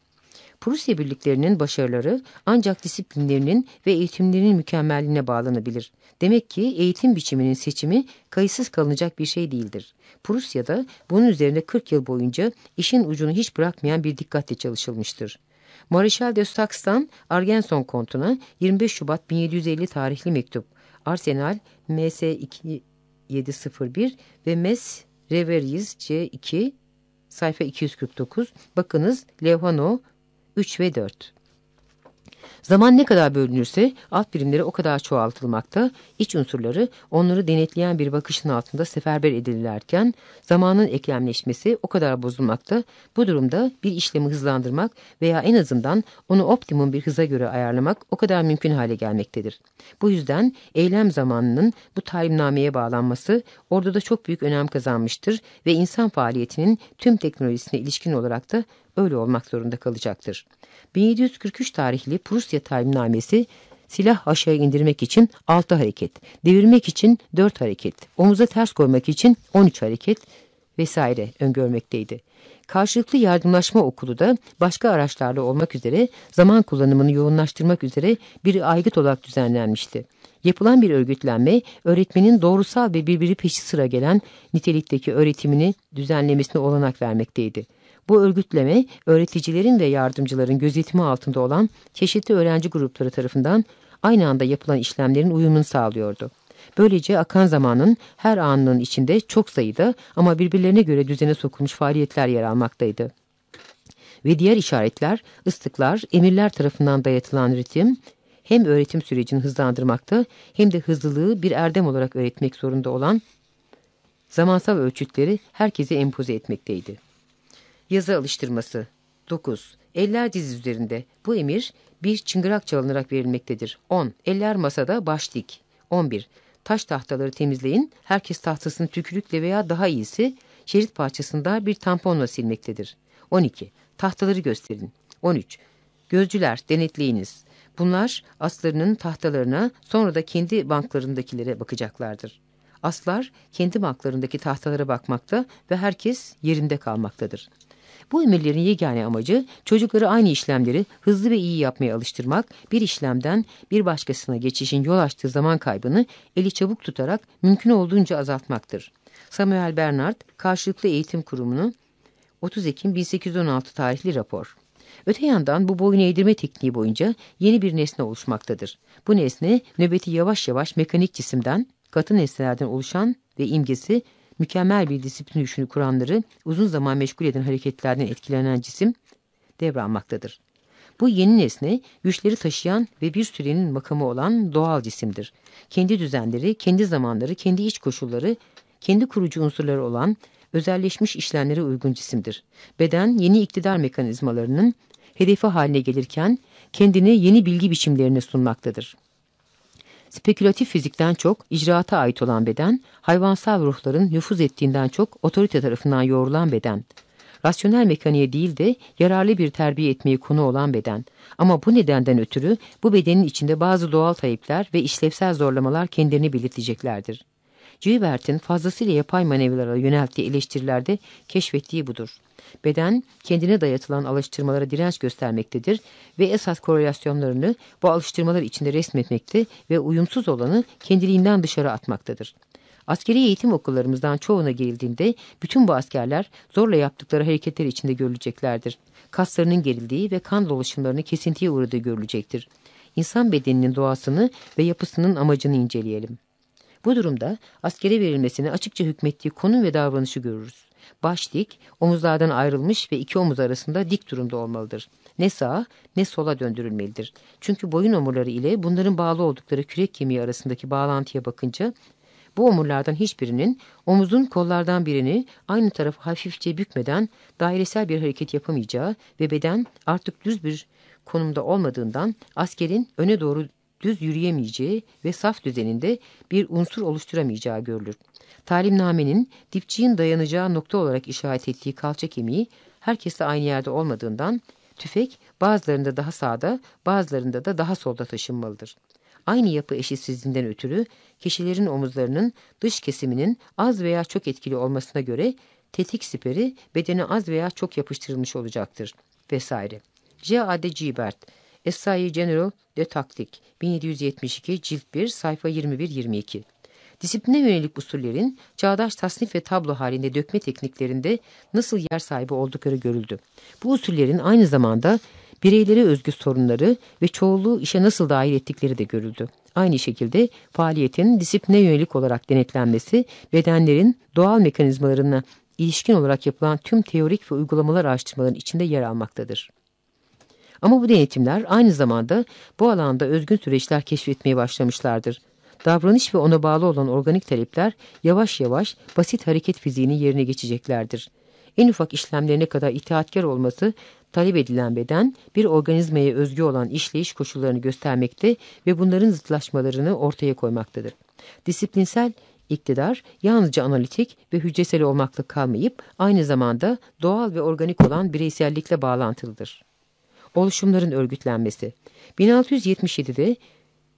Prusya birliklerinin başarıları ancak disiplinlerinin ve eğitimlerinin mükemmelliğine bağlanabilir. Demek ki eğitim biçiminin seçimi kayıtsız kalınacak bir şey değildir. Prusya'da bunun üzerine 40 yıl boyunca işin ucunu hiç bırakmayan bir dikkatle çalışılmıştır. Mareşal de Sax'tan Argenson kontuna 25 Şubat 1750 tarihli mektup. Arsenal MS 2701 ve Mes Reveries C2 sayfa 249. Bakınız Levhano 3 ve 4. Zaman ne kadar bölünürse alt birimleri o kadar çoğaltılmakta, iç unsurları onları denetleyen bir bakışın altında seferber edilirlerken zamanın eklemleşmesi o kadar bozulmakta, bu durumda bir işlemi hızlandırmak veya en azından onu optimum bir hıza göre ayarlamak o kadar mümkün hale gelmektedir. Bu yüzden eylem zamanının bu talimnameye bağlanması orada da çok büyük önem kazanmıştır ve insan faaliyetinin tüm teknolojisine ilişkin olarak da öyle olmak zorunda kalacaktır. 1743 tarihli Prusya talimnamesi silah aşağı indirmek için 6 hareket, devirmek için 4 hareket, omuza ters koymak için 13 hareket vesaire öngörmekteydi. Karşılıklı yardımlaşma okulu da başka araçlarla olmak üzere zaman kullanımını yoğunlaştırmak üzere bir aygıt olarak düzenlenmişti. Yapılan bir örgütlenme öğretmenin doğrusal ve birbiri peşi sıra gelen nitelikteki öğretimini düzenlemesine olanak vermekteydi. Bu örgütleme öğreticilerin ve yardımcıların gözetimi altında olan çeşitli öğrenci grupları tarafından aynı anda yapılan işlemlerin uyumunu sağlıyordu. Böylece akan zamanın her anının içinde çok sayıda ama birbirlerine göre düzene sokulmuş faaliyetler yer almaktaydı. Ve diğer işaretler, ıslıklar, emirler tarafından dayatılan ritim, hem öğretim sürecini hızlandırmakta hem de hızlılığı bir erdem olarak öğretmek zorunda olan zamansal ölçütleri herkese empoze etmekteydi. Yazı alıştırması 9. Eller diz üzerinde. Bu emir bir çıngırak çalınarak verilmektedir. 10. Eller masada baş dik. 11. Taş tahtaları temizleyin. Herkes tahtasını tükürükle veya daha iyisi şerit parçasında bir tamponla silmektedir. 12. Tahtaları gösterin. 13. Gözcüler denetleyiniz. Bunlar aslarının tahtalarına sonra da kendi banklarındakilere bakacaklardır. Aslar kendi banklarındaki tahtalara bakmakta ve herkes yerinde kalmaktadır. Bu emirlerin yegane amacı çocukları aynı işlemleri hızlı ve iyi yapmaya alıştırmak, bir işlemden bir başkasına geçişin yol açtığı zaman kaybını eli çabuk tutarak mümkün olduğunca azaltmaktır. Samuel Bernard, Karşılıklı Eğitim Kurumu'nu 30 Ekim 1816 tarihli rapor. Öte yandan bu boyun eğdirme tekniği boyunca yeni bir nesne oluşmaktadır. Bu nesne nöbeti yavaş yavaş mekanik cisimden, katı nesnelerden oluşan ve imgesi mükemmel bir disiplin düşünü kuranları uzun zaman meşgul eden hareketlerden etkilenen cisim devralmaktadır. Bu yeni nesne güçleri taşıyan ve bir sürenin makamı olan doğal cisimdir. Kendi düzenleri, kendi zamanları, kendi iç koşulları, kendi kurucu unsurları olan özelleşmiş işlemlere uygun cisimdir. Beden yeni iktidar mekanizmalarının hedefi haline gelirken kendini yeni bilgi biçimlerine sunmaktadır. Spekülatif fizikten çok icraata ait olan beden, hayvansal ruhların nüfuz ettiğinden çok otorite tarafından yoğrulan beden. Rasyonel mekaniğe değil de yararlı bir terbiye etmeyi konu olan beden. Ama bu nedenden ötürü bu bedenin içinde bazı doğal tayipler ve işlevsel zorlamalar kendilerini belirteceklerdir. Gilbert'in fazlasıyla yapay manevralara yönelttiği eleştirilerde keşfettiği budur. Beden kendine dayatılan alıştırmalara direnç göstermektedir ve esas korelasyonlarını bu alıştırmalar içinde resmetmekte ve uyumsuz olanı kendiliğinden dışarı atmaktadır. Askeri eğitim okullarımızdan çoğuna gerildiğinde bütün bu askerler zorla yaptıkları hareketler içinde görüleceklerdir. Kaslarının gerildiği ve kan dolaşımlarının kesintiye uğradığı görülecektir. İnsan bedeninin doğasını ve yapısının amacını inceleyelim. Bu durumda askere verilmesine açıkça hükmettiği konum ve davranışı görürüz. Baş dik, omuzlardan ayrılmış ve iki omuz arasında dik durumda olmalıdır. Ne sağa ne sola döndürülmelidir. Çünkü boyun omurları ile bunların bağlı oldukları kürek kemiği arasındaki bağlantıya bakınca bu omurlardan hiçbirinin omuzun kollardan birini aynı tarafı hafifçe bükmeden dairesel bir hareket yapamayacağı ve beden artık düz bir konumda olmadığından askerin öne doğru düz yürüyemeyeceği ve saf düzeninde bir unsur oluşturamayacağı görülür. Talimnamenin dipçiğin dayanacağı nokta olarak işaret ettiği kalça kemiği herkeste aynı yerde olmadığından tüfek bazılarında daha sağda bazılarında da daha solda taşınmalıdır. Aynı yapı eşitsizliğinden ötürü kişilerin omuzlarının dış kesiminin az veya çok etkili olmasına göre tetik siperi bedene az veya çok yapıştırılmış olacaktır vesaire. J. A. D. Gilbert Essai General de Taktik 1772 cilt 1 sayfa 21-22 Disipline yönelik usullerin çağdaş tasnif ve tablo halinde dökme tekniklerinde nasıl yer sahibi oldukları görüldü. Bu usullerin aynı zamanda bireylere özgü sorunları ve çoğunluğu işe nasıl dahil ettikleri de görüldü. Aynı şekilde faaliyetin disipline yönelik olarak denetlenmesi bedenlerin doğal mekanizmalarına ilişkin olarak yapılan tüm teorik ve uygulamalar araştırmaların içinde yer almaktadır. Ama bu denetimler aynı zamanda bu alanda özgün süreçler keşfetmeye başlamışlardır. Davranış ve ona bağlı olan organik talepler yavaş yavaş basit hareket fiziğinin yerine geçeceklerdir. En ufak işlemlerine kadar itaatkar olması talep edilen beden bir organizmaya özgü olan işleyiş koşullarını göstermekte ve bunların zıtlaşmalarını ortaya koymaktadır. Disiplinsel iktidar yalnızca analitik ve hücresel olmakla kalmayıp aynı zamanda doğal ve organik olan bireysellikle bağlantılıdır. Oluşumların örgütlenmesi 1677'de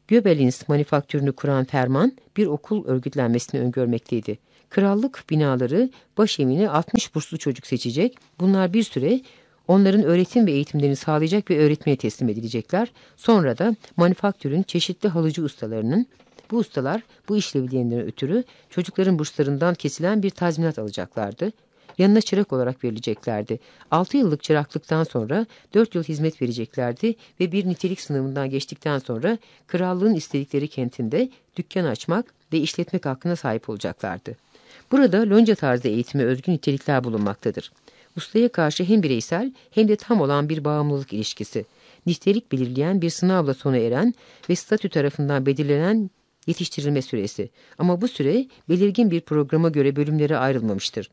Göbelins manifaktürünü kuran ferman bir okul örgütlenmesini öngörmekteydi. Krallık binaları başemini 60 burslu çocuk seçecek. Bunlar bir süre onların öğretim ve eğitimlerini sağlayacak bir öğretmene teslim edilecekler. Sonra da manifaktürün çeşitli halıcı ustalarının bu ustalar bu işlevlerinden ötürü çocukların burslarından kesilen bir tazminat alacaklardı yanına çırak olarak verileceklerdi. 6 yıllık çıraklıktan sonra 4 yıl hizmet vereceklerdi ve bir nitelik sınavından geçtikten sonra krallığın istedikleri kentinde dükkan açmak ve işletmek hakkına sahip olacaklardı. Burada lonca tarzı eğitime özgün nitelikler bulunmaktadır. Ustaya karşı hem bireysel hem de tam olan bir bağımlılık ilişkisi, nitelik belirleyen bir sınavla sona eren ve statü tarafından belirlenen yetiştirilme süresi. Ama bu süre belirgin bir programa göre bölümlere ayrılmamıştır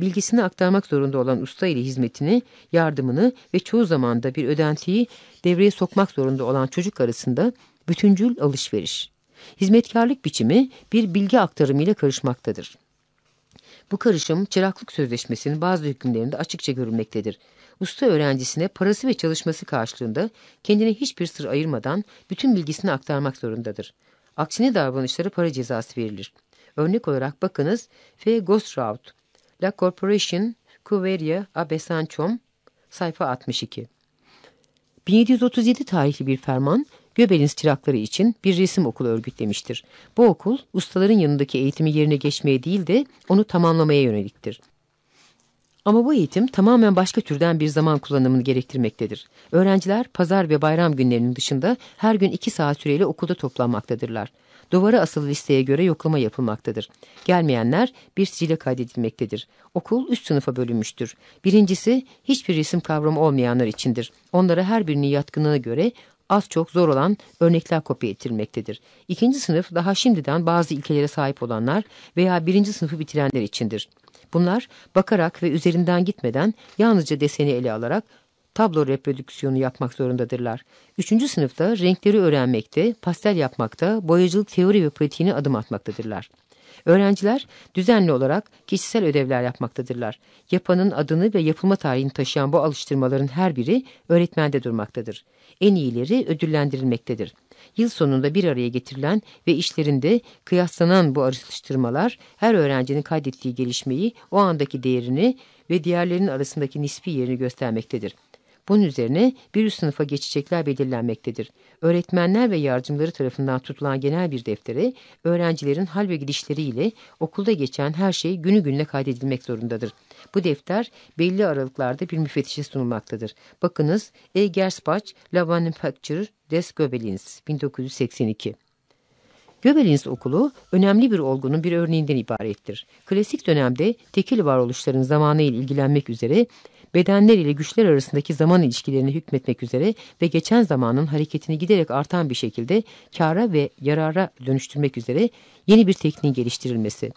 bilgisini aktarmak zorunda olan usta ile hizmetini, yardımını ve çoğu zaman da bir ödentiyi devreye sokmak zorunda olan çocuk arasında bütüncül alışveriş. Hizmetkarlık biçimi bir bilgi aktarımıyla karışmaktadır. Bu karışım çıraklık sözleşmesinin bazı hükümlerinde açıkça görülmektedir. Usta öğrencisine parası ve çalışması karşılığında kendine hiçbir sır ayırmadan bütün bilgisini aktarmak zorundadır. Aksine davranışları para cezası verilir. Örnek olarak bakınız F. Gostrout La Corporation Cuveria a sayfa 62. 1737 tarihli bir ferman Göbel'in çırakları için bir resim okulu örgütlemiştir. Bu okul ustaların yanındaki eğitimi yerine geçmeye değil de onu tamamlamaya yöneliktir. Ama bu eğitim tamamen başka türden bir zaman kullanımını gerektirmektedir. Öğrenciler pazar ve bayram günlerinin dışında her gün iki saat süreyle okulda toplanmaktadırlar. Duvara asılı listeye göre yoklama yapılmaktadır. Gelmeyenler bir sicile kaydedilmektedir. Okul üst sınıfa bölünmüştür. Birincisi hiçbir resim kavramı olmayanlar içindir. Onlara her birinin yatkınlığına göre az çok zor olan örnekler kopya ettirilmektedir. İkinci sınıf daha şimdiden bazı ilkelere sahip olanlar veya birinci sınıfı bitirenler içindir. Bunlar bakarak ve üzerinden gitmeden yalnızca deseni ele alarak tablo reprodüksiyonu yapmak zorundadırlar. Üçüncü sınıfta renkleri öğrenmekte, pastel yapmakta, boyacılık teori ve pratiğine adım atmaktadırlar. Öğrenciler düzenli olarak kişisel ödevler yapmaktadırlar. Yapanın adını ve yapılma tarihini taşıyan bu alıştırmaların her biri öğretmende durmaktadır. En iyileri ödüllendirilmektedir. Yıl sonunda bir araya getirilen ve işlerinde kıyaslanan bu alıştırmalar her öğrencinin kaydettiği gelişmeyi, o andaki değerini ve diğerlerinin arasındaki nispi yerini göstermektedir. Bunun üzerine bir üst sınıfa geçecekler belirlenmektedir. Öğretmenler ve yardımcıları tarafından tutulan genel bir deftere öğrencilerin hal ve gidişleriyle okulda geçen her şey günü gününe kaydedilmek zorundadır. Bu defter belli aralıklarda bir müfettişe sunulmaktadır. Bakınız E. Gersbach, La Manufacture des Gobelins, 1982. Göbelins okulu önemli bir olgunun bir örneğinden ibarettir. Klasik dönemde tekil varoluşların zamanı ile ilgilenmek üzere, bedenler ile güçler arasındaki zaman ilişkilerini hükmetmek üzere ve geçen zamanın hareketini giderek artan bir şekilde kara ve yarara dönüştürmek üzere yeni bir tekniğin geliştirilmesi.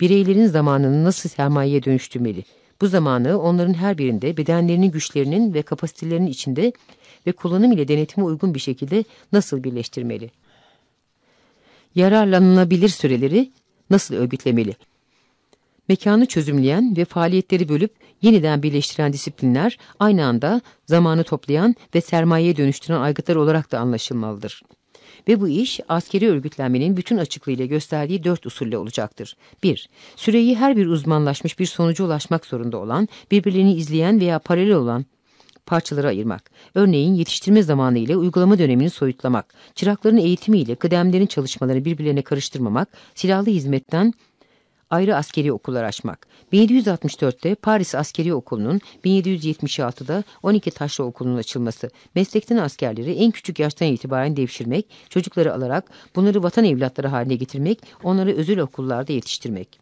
Bireylerin zamanını nasıl sermayeye dönüştürmeli? Bu zamanı onların her birinde bedenlerinin güçlerinin ve kapasitelerinin içinde ve kullanım ile denetime uygun bir şekilde nasıl birleştirmeli? yararlanılabilir süreleri nasıl örgütlemeli? Mekanı çözümleyen ve faaliyetleri bölüp yeniden birleştiren disiplinler aynı anda zamanı toplayan ve sermayeye dönüştüren aygıtlar olarak da anlaşılmalıdır. Ve bu iş askeri örgütlenmenin bütün açıklığıyla gösterdiği dört usulle olacaktır. 1. Süreyi her bir uzmanlaşmış bir sonuca ulaşmak zorunda olan, birbirlerini izleyen veya paralel olan parçalara ayırmak. Örneğin yetiştirme zamanı ile uygulama dönemini soyutlamak, çırakların eğitimi ile kıdemlerin çalışmalarını birbirlerine karıştırmamak, silahlı hizmetten ayrı askeri okullar açmak. 1764'te Paris Askeri Okulu'nun 1776'da 12 taşra okulunun açılması, meslekten askerleri en küçük yaştan itibaren devşirmek, çocukları alarak bunları vatan evlatları haline getirmek, onları özel okullarda yetiştirmek.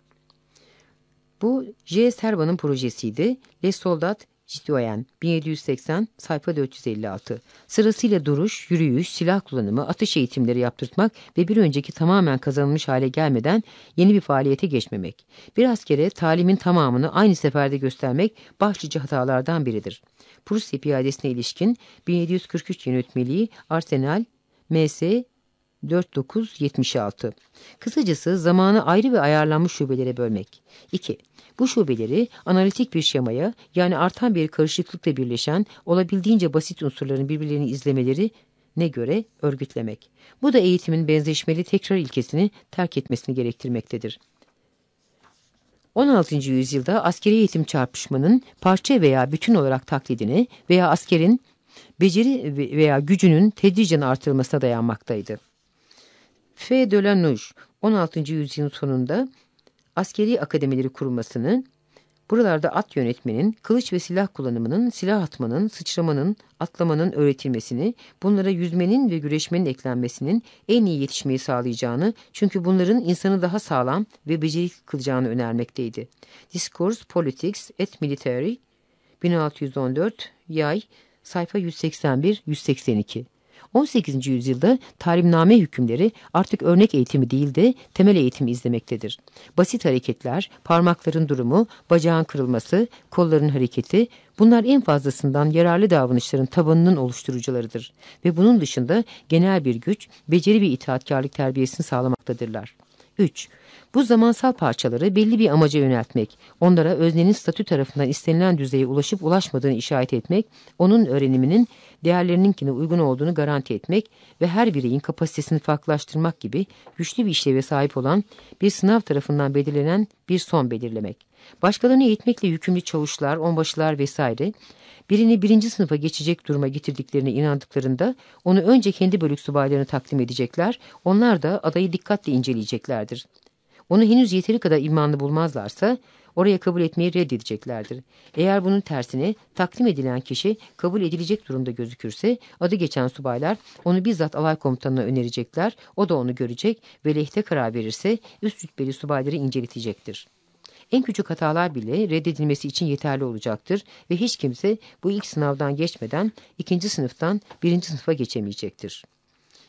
Bu J. Servan'ın projesiydi. Les Soldat Citoyen 1780 sayfa 456 sırasıyla duruş, yürüyüş, silah kullanımı, atış eğitimleri yaptırtmak ve bir önceki tamamen kazanılmış hale gelmeden yeni bir faaliyete geçmemek. Bir askere talimin tamamını aynı seferde göstermek başlıca hatalardan biridir. Prusya piyadesine ilişkin 1743 yönetmeliği Arsenal MS 4976. Kısacası zamanı ayrı ve ayarlanmış şubelere bölmek. 2. Bu şubeleri analitik bir şemaya yani artan bir karışıklıkla birleşen olabildiğince basit unsurların birbirlerini izlemeleri ne göre örgütlemek. Bu da eğitimin benzeşmeli tekrar ilkesini terk etmesini gerektirmektedir. 16. yüzyılda askeri eğitim çarpışmanın parça veya bütün olarak taklidini veya askerin beceri veya gücünün tedricen artırılmasına dayanmaktaydı. F. de la Nouge 16. yüzyılın sonunda askeri akademileri kurulmasını, buralarda at yönetmenin, kılıç ve silah kullanımının, silah atmanın, sıçramanın, atlamanın öğretilmesini, bunlara yüzmenin ve güreşmenin eklenmesinin en iyi yetişmeyi sağlayacağını, çünkü bunların insanı daha sağlam ve becerikli kılacağını önermekteydi. Discourse Politics et Military 1614 Yay sayfa 181-182 18. yüzyılda talimname hükümleri artık örnek eğitimi değil de temel eğitimi izlemektedir. Basit hareketler, parmakların durumu, bacağın kırılması, kolların hareketi bunlar en fazlasından yararlı davranışların tabanının oluşturucularıdır ve bunun dışında genel bir güç, beceri bir itaatkarlık terbiyesini sağlamaktadırlar. 3. Bu zamansal parçaları belli bir amaca yöneltmek, onlara öznenin statü tarafından istenilen düzeye ulaşıp ulaşmadığını işaret etmek, onun öğreniminin diğerlerininkine uygun olduğunu garanti etmek ve her bireyin kapasitesini farklılaştırmak gibi güçlü bir işleve sahip olan bir sınav tarafından belirlenen bir son belirlemek. Başkalarını eğitmekle yükümlü çavuşlar, onbaşılar vesaire birini birinci sınıfa geçecek duruma getirdiklerine inandıklarında onu önce kendi bölük subaylarını takdim edecekler, onlar da adayı dikkatle inceleyeceklerdir. Onu henüz yeteri kadar imanlı bulmazlarsa oraya kabul etmeyi reddedeceklerdir. Eğer bunun tersine takdim edilen kişi kabul edilecek durumda gözükürse adı geçen subaylar onu bizzat alay komutanına önerecekler. O da onu görecek ve lehte karar verirse üst rütbeli subayları inceletecektir. En küçük hatalar bile reddedilmesi için yeterli olacaktır ve hiç kimse bu ilk sınavdan geçmeden ikinci sınıftan birinci sınıfa geçemeyecektir.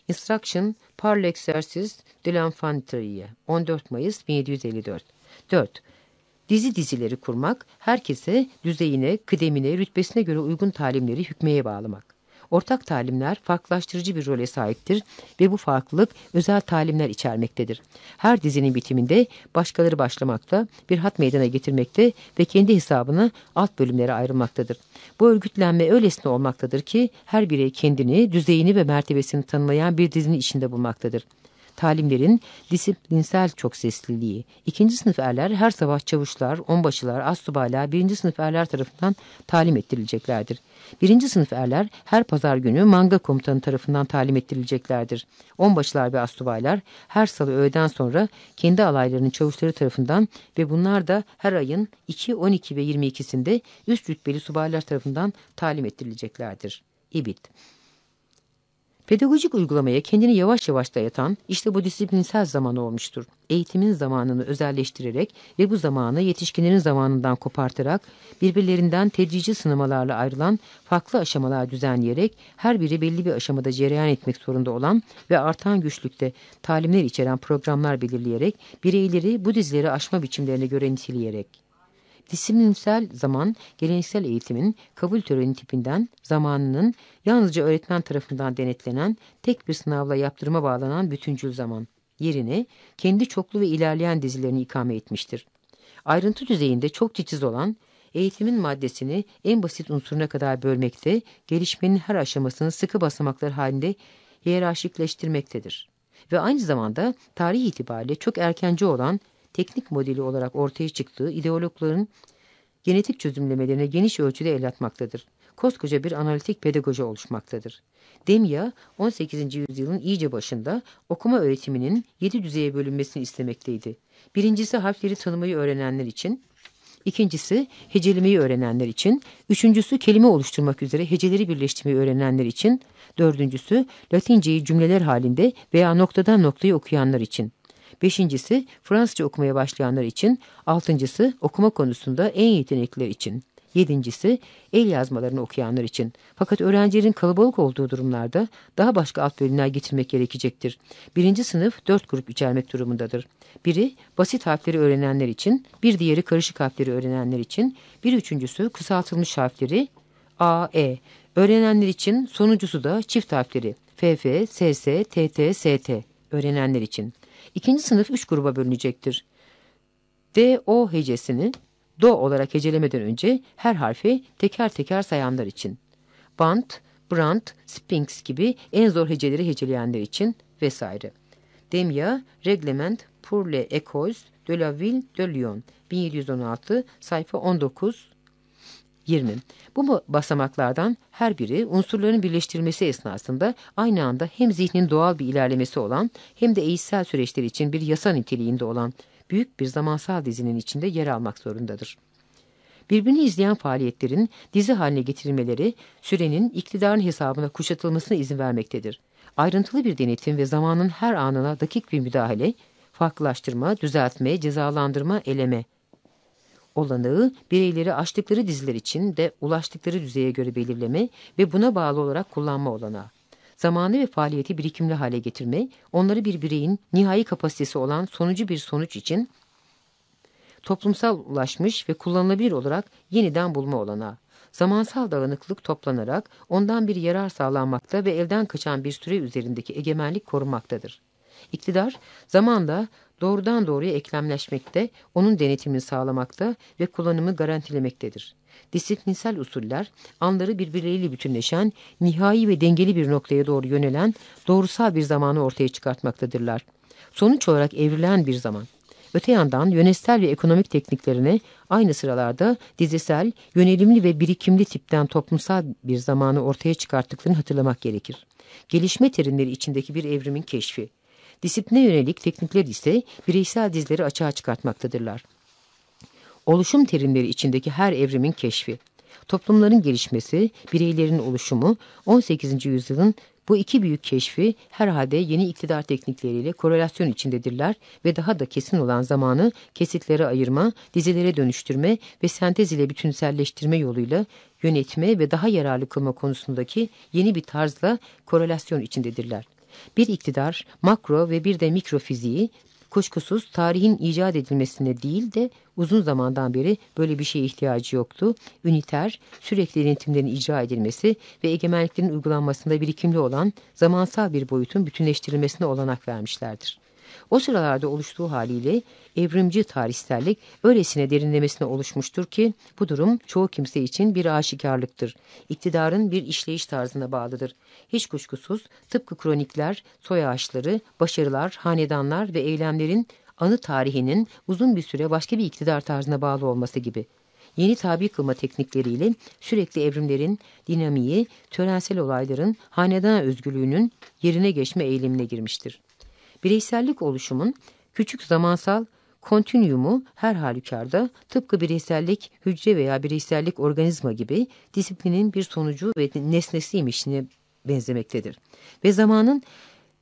Instruction par l'exercice de l'enfanterie 14 Mayıs 1754 4. Dizi dizileri kurmak, herkese düzeyine, kıdemine, rütbesine göre uygun talimleri hükmeye bağlamak. Ortak talimler farklılaştırıcı bir role sahiptir ve bu farklılık özel talimler içermektedir. Her dizinin bitiminde başkaları başlamakta, bir hat meydana getirmekte ve kendi hesabına alt bölümlere ayrılmaktadır. Bu örgütlenme öylesine olmaktadır ki her birey kendini, düzeyini ve mertebesini tanımlayan bir dizinin içinde bulmaktadır. Talimlerin disiplinsel çok sesliliği. İkinci sınıf erler her sabah çavuşlar, onbaşılar, astsubaylar birinci sınıf erler tarafından talim ettirileceklerdir. Birinci sınıf erler her pazar günü manga komutanı tarafından talim ettirileceklerdir. Onbaşılar ve astsubaylar her salı öğleden sonra kendi alaylarının çavuşları tarafından ve bunlar da her ayın 2, 12 ve 22'sinde üst rütbeli subaylar tarafından talim ettirileceklerdir. İbit Pedagojik uygulamaya kendini yavaş yavaş dayatan işte bu disiplinsel zamanı olmuştur. Eğitimin zamanını özelleştirerek ve bu zamanı yetişkinlerin zamanından kopartarak birbirlerinden tedrici sınamalarla ayrılan farklı aşamalar düzenleyerek her biri belli bir aşamada cereyan etmek zorunda olan ve artan güçlükte talimler içeren programlar belirleyerek bireyleri bu dizileri aşma biçimlerine göre niteleyerek Disiplinsel zaman geleneksel eğitimin kabul töreni tipinden zamanının yalnızca öğretmen tarafından denetlenen tek bir sınavla yaptırıma bağlanan bütüncül zaman yerine kendi çoklu ve ilerleyen dizilerini ikame etmiştir. Ayrıntı düzeyinde çok titiz olan eğitimin maddesini en basit unsuruna kadar bölmekte, gelişmenin her aşamasını sıkı basamaklar halinde hiyerarşikleştirmektedir. Ve aynı zamanda tarih itibariyle çok erkenci olan teknik modeli olarak ortaya çıktığı ideologların genetik çözümlemelerine geniş ölçüde el atmaktadır. Koskoca bir analitik pedagoji oluşmaktadır. Demya 18. yüzyılın iyice başında okuma öğretiminin yedi düzeye bölünmesini istemekteydi. Birincisi harfleri tanımayı öğrenenler için, ikincisi hecelemeyi öğrenenler için, üçüncüsü kelime oluşturmak üzere heceleri birleştirmeyi öğrenenler için, dördüncüsü Latinceyi cümleler halinde veya noktadan noktayı okuyanlar için. Beşincisi Fransızca okumaya başlayanlar için. Altıncısı okuma konusunda en yetenekliler için. Yedincisi el yazmalarını okuyanlar için. Fakat öğrencilerin kalabalık olduğu durumlarda daha başka alt bölümler getirmek gerekecektir. Birinci sınıf dört grup içermek durumundadır. Biri basit harfleri öğrenenler için, bir diğeri karışık harfleri öğrenenler için, bir üçüncüsü kısaltılmış harfleri A, E. Öğrenenler için sonuncusu da çift harfleri F, F, S, S, T, T, S, T. Öğrenenler için. İkinci sınıf üç gruba bölünecektir. D, O hecesini do olarak hecelemeden önce her harfi teker teker sayanlar için. Bant, Brand, Sphinx gibi en zor heceleri heceleyenler için vesaire. Demya, Reglement pour les écoles de la ville de Lyon 1716 sayfa 19 20. Bu basamaklardan her biri unsurların birleştirilmesi esnasında aynı anda hem zihnin doğal bir ilerlemesi olan hem de eğitsel süreçler için bir yasa niteliğinde olan büyük bir zamansal dizinin içinde yer almak zorundadır. Birbirini izleyen faaliyetlerin dizi haline getirilmeleri sürenin iktidarın hesabına kuşatılmasına izin vermektedir. Ayrıntılı bir denetim ve zamanın her anına dakik bir müdahale, farklılaştırma, düzeltme, cezalandırma, eleme, olanağı bireyleri açtıkları diziler için de ulaştıkları düzeye göre belirleme ve buna bağlı olarak kullanma olanağı. Zamanı ve faaliyeti birikimli hale getirme, onları bir bireyin nihai kapasitesi olan sonucu bir sonuç için toplumsal ulaşmış ve kullanılabilir olarak yeniden bulma olanağı. Zamansal dağınıklık toplanarak ondan bir yarar sağlanmakta ve elden kaçan bir süre üzerindeki egemenlik korunmaktadır. İktidar zamanda doğrudan doğruya eklemleşmekte, onun denetimini sağlamakta ve kullanımı garantilemektedir. Disiplinsel usuller, anları birbirleriyle bütünleşen, nihai ve dengeli bir noktaya doğru yönelen, doğrusal bir zamanı ortaya çıkartmaktadırlar. Sonuç olarak evrilen bir zaman. Öte yandan yönetsel ve ekonomik tekniklerine aynı sıralarda dizisel, yönelimli ve birikimli tipten toplumsal bir zamanı ortaya çıkarttıklarını hatırlamak gerekir. Gelişme terimleri içindeki bir evrimin keşfi. Disipline yönelik teknikler ise bireysel dizleri açığa çıkartmaktadırlar. Oluşum terimleri içindeki her evrimin keşfi. Toplumların gelişmesi, bireylerin oluşumu 18. yüzyılın bu iki büyük keşfi herhalde yeni iktidar teknikleriyle korelasyon içindedirler ve daha da kesin olan zamanı kesitlere ayırma, dizilere dönüştürme ve sentez ile bütünselleştirme yoluyla yönetme ve daha yararlı kılma konusundaki yeni bir tarzla korelasyon içindedirler. Bir iktidar, makro ve bir de mikro fiziği kuşkusuz tarihin icat edilmesine değil de uzun zamandan beri böyle bir şeye ihtiyacı yoktu. Üniter, sürekli denetimlerin icra edilmesi ve egemenliklerin uygulanmasında birikimli olan zamansal bir boyutun bütünleştirilmesine olanak vermişlerdir. O sıralarda oluştuğu haliyle evrimci tarihsellik öylesine derinlemesine oluşmuştur ki bu durum çoğu kimse için bir aşikarlıktır. İktidarın bir işleyiş tarzına bağlıdır. Hiç kuşkusuz tıpkı kronikler, soy ağaçları, başarılar, hanedanlar ve eylemlerin anı tarihinin uzun bir süre başka bir iktidar tarzına bağlı olması gibi yeni tabi kılma teknikleriyle sürekli evrimlerin, dinamiği, törensel olayların, hanedan özgürlüğünün yerine geçme eğilimine girmiştir. Bireysellik oluşumun küçük zamansal kontinüumu her halükarda tıpkı bireysellik hücre veya bireysellik organizma gibi disiplinin bir sonucu ve nesnesiymişine benzemektedir. Ve zamanın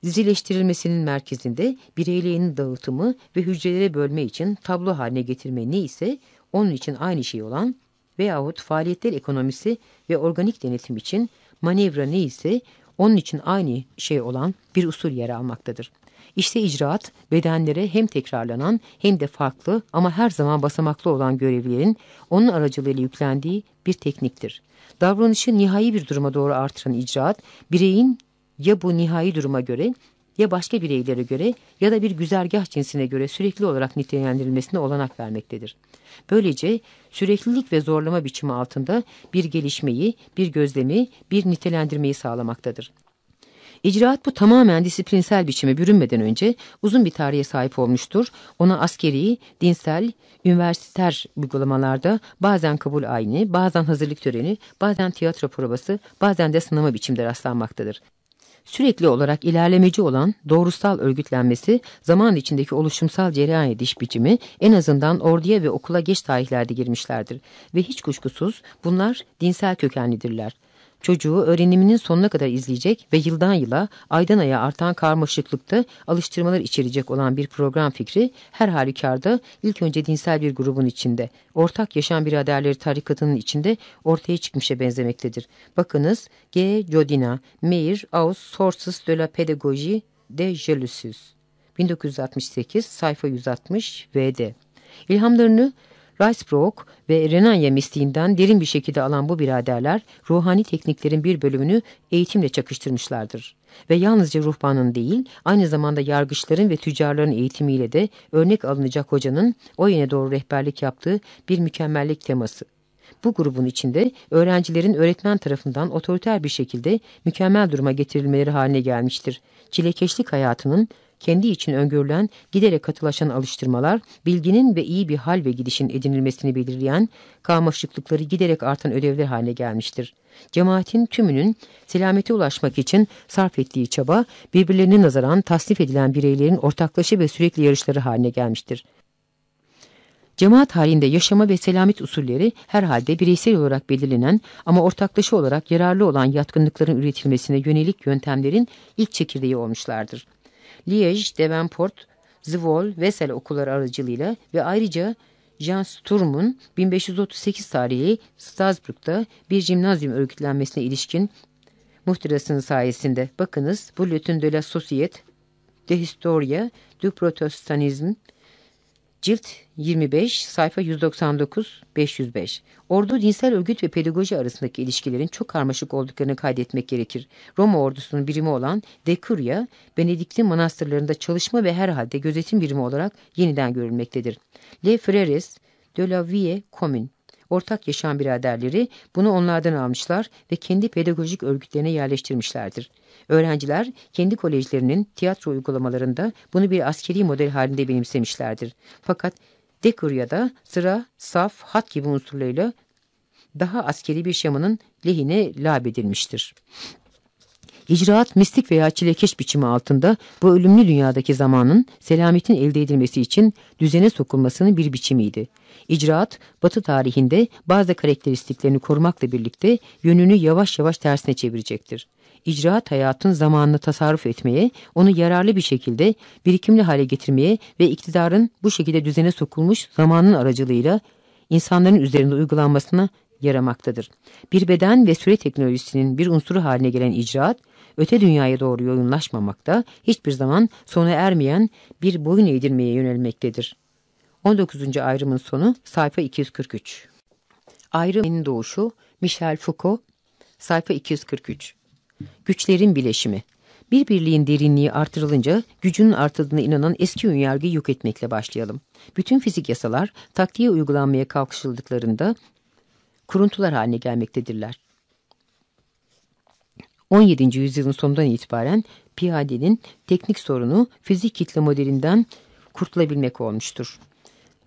dizileştirilmesinin merkezinde bireyliğin dağıtımı ve hücrelere bölme için tablo haline getirme ne ise onun için aynı şey olan veyahut faaliyetler ekonomisi ve organik denetim için manevra ne ise onun için aynı şey olan bir usul yer almaktadır. İşte icraat, bedenlere hem tekrarlanan hem de farklı ama her zaman basamaklı olan görevlilerin onun aracılığıyla yüklendiği bir tekniktir. Davranışı nihai bir duruma doğru artıran icraat, bireyin ya bu nihai duruma göre ya başka bireylere göre ya da bir güzergah cinsine göre sürekli olarak nitelendirilmesine olanak vermektedir. Böylece süreklilik ve zorlama biçimi altında bir gelişmeyi, bir gözlemi, bir nitelendirmeyi sağlamaktadır. İcraat bu tamamen disiplinsel biçime bürünmeden önce uzun bir tarihe sahip olmuştur. Ona askeri, dinsel, üniversiter uygulamalarda bazen kabul ayini, bazen hazırlık töreni, bazen tiyatro provası, bazen de sınama biçimde rastlanmaktadır. Sürekli olarak ilerlemeci olan doğrusal örgütlenmesi, zaman içindeki oluşumsal cereyan ediş biçimi en azından orduya ve okula geç tarihlerde girmişlerdir. Ve hiç kuşkusuz bunlar dinsel kökenlidirler çocuğu öğreniminin sonuna kadar izleyecek ve yıldan yıla, aydan aya artan karmaşıklıkta alıştırmalar içerecek olan bir program fikri her halükarda ilk önce dinsel bir grubun içinde, ortak yaşam biraderleri tarikatının içinde ortaya çıkmışa benzemektedir. Bakınız G. Jodina, Meir aus Sources de la Pédagogie de Jelusius 1968 sayfa 160 vd. İlhamlarını Ricebrook ve Renanya mistiğinden derin bir şekilde alan bu biraderler ruhani tekniklerin bir bölümünü eğitimle çakıştırmışlardır. Ve yalnızca ruhbanın değil, aynı zamanda yargıçların ve tüccarların eğitimiyle de örnek alınacak hocanın o yöne doğru rehberlik yaptığı bir mükemmellik teması. Bu grubun içinde öğrencilerin öğretmen tarafından otoriter bir şekilde mükemmel duruma getirilmeleri haline gelmiştir. Çilekeşlik hayatının kendi için öngörülen giderek katılaşan alıştırmalar, bilginin ve iyi bir hal ve gidişin edinilmesini belirleyen karmaşıklıkları giderek artan ödevler haline gelmiştir. Cemaatin tümünün selamete ulaşmak için sarf ettiği çaba, birbirlerine nazaran tasnif edilen bireylerin ortaklışı ve sürekli yarışları haline gelmiştir. Cemaat halinde yaşama ve selamet usulleri herhalde bireysel olarak belirlenen ama ortaklışı olarak yararlı olan yatkınlıkların üretilmesine yönelik yöntemlerin ilk çekirdeği olmuşlardır. Liège, Devonport, Zwolle, Wesel okulları aracılığıyla ve ayrıca Jean Sturm'un 1538 tarihi Strasbourg'da bir jimnazyum örgütlenmesine ilişkin muhtırasının sayesinde. Bakınız bu Bulletin de la Société de Historia du Protestantisme Cilt 25, sayfa 199-505. Ordu dinsel örgüt ve pedagoji arasındaki ilişkilerin çok karmaşık olduklarını kaydetmek gerekir. Roma ordusunun birimi olan Dekuria, Benediktin manastırlarında çalışma ve herhalde gözetim birimi olarak yeniden görülmektedir. Le Frères de la Vie Commune ortak yaşam biraderleri bunu onlardan almışlar ve kendi pedagojik örgütlerine yerleştirmişlerdir. Öğrenciler kendi kolejlerinin tiyatro uygulamalarında bunu bir askeri model halinde benimsemişlerdir. Fakat Dekurya'da sıra, saf, hat gibi unsurlarıyla daha askeri bir şamanın lehine labedilmiştir. İcraat mistik veya çilekeş biçimi altında bu ölümlü dünyadaki zamanın selametin elde edilmesi için düzene sokulmasının bir biçimiydi. İcraat, Batı tarihinde bazı karakteristiklerini korumakla birlikte yönünü yavaş yavaş tersine çevirecektir. İcraat hayatın zamanını tasarruf etmeye, onu yararlı bir şekilde birikimli hale getirmeye ve iktidarın bu şekilde düzene sokulmuş zamanın aracılığıyla insanların üzerinde uygulanmasına yaramaktadır. Bir beden ve süre teknolojisinin bir unsuru haline gelen icraat, öte dünyaya doğru yoğunlaşmamakta, hiçbir zaman sona ermeyen bir boyun eğdirmeye yönelmektedir. 19. ayrımın sonu sayfa 243. Ayrımın doğuşu Michel Foucault sayfa 243. Güçlerin bileşimi Bir birliğin derinliği artırılınca gücünün artıldığına inanan eski önyargıyı yok etmekle başlayalım. Bütün fizik yasalar taktiğe uygulanmaya kalkışıldıklarında kuruntular haline gelmektedirler. 17. yüzyılın sonundan itibaren piyadenin teknik sorunu fizik kitle modelinden kurtulabilmek olmuştur.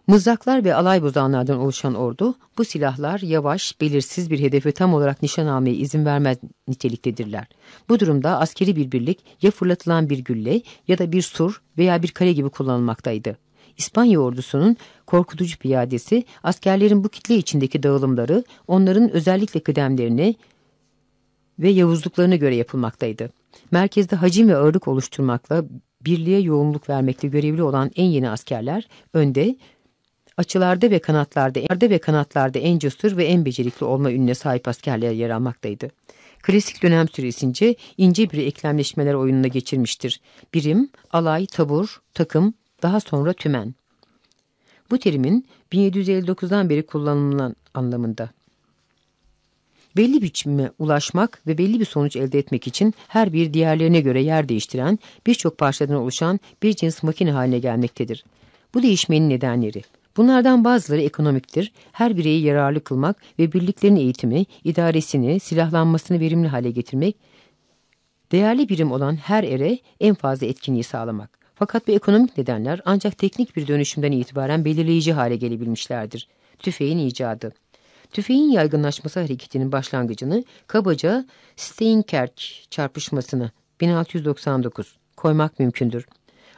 Mızraklar ve alay bozanlardan oluşan ordu, bu silahlar yavaş, belirsiz bir hedefe tam olarak nişan almaya izin vermez niteliktedirler. Bu durumda askeri bir birlik ya fırlatılan bir gülle ya da bir sur veya bir kale gibi kullanılmaktaydı. İspanya ordusunun korkutucu piyadesi, askerlerin bu kitle içindeki dağılımları, onların özellikle kıdemlerini ve yavuzluklarına göre yapılmaktaydı. Merkezde hacim ve ağırlık oluşturmakla birliğe yoğunluk vermekle görevli olan en yeni askerler önde, açılarda ve kanatlarda, erde ve kanatlarda en cesur ve en becerikli olma ününe sahip askerler yer almaktaydı. Klasik dönem süresince ince bir eklemleşmeler oyununa geçirmiştir. Birim, alay, tabur, takım, daha sonra tümen. Bu terimin 1759'dan beri kullanılan anlamında. Belli biçime ulaşmak ve belli bir sonuç elde etmek için her bir diğerlerine göre yer değiştiren birçok parçadan oluşan bir cins makine haline gelmektedir. Bu değişmenin nedenleri Bunlardan bazıları ekonomiktir. Her bireyi yararlı kılmak ve birliklerin eğitimi, idaresini, silahlanmasını verimli hale getirmek, değerli birim olan her ere en fazla etkinliği sağlamak. Fakat bu ekonomik nedenler ancak teknik bir dönüşümden itibaren belirleyici hale gelebilmişlerdir. Tüfeğin icadı. Tüfeğin yaygınlaşması hareketinin başlangıcını kabaca Steinkerk çarpışmasını 1699 koymak mümkündür.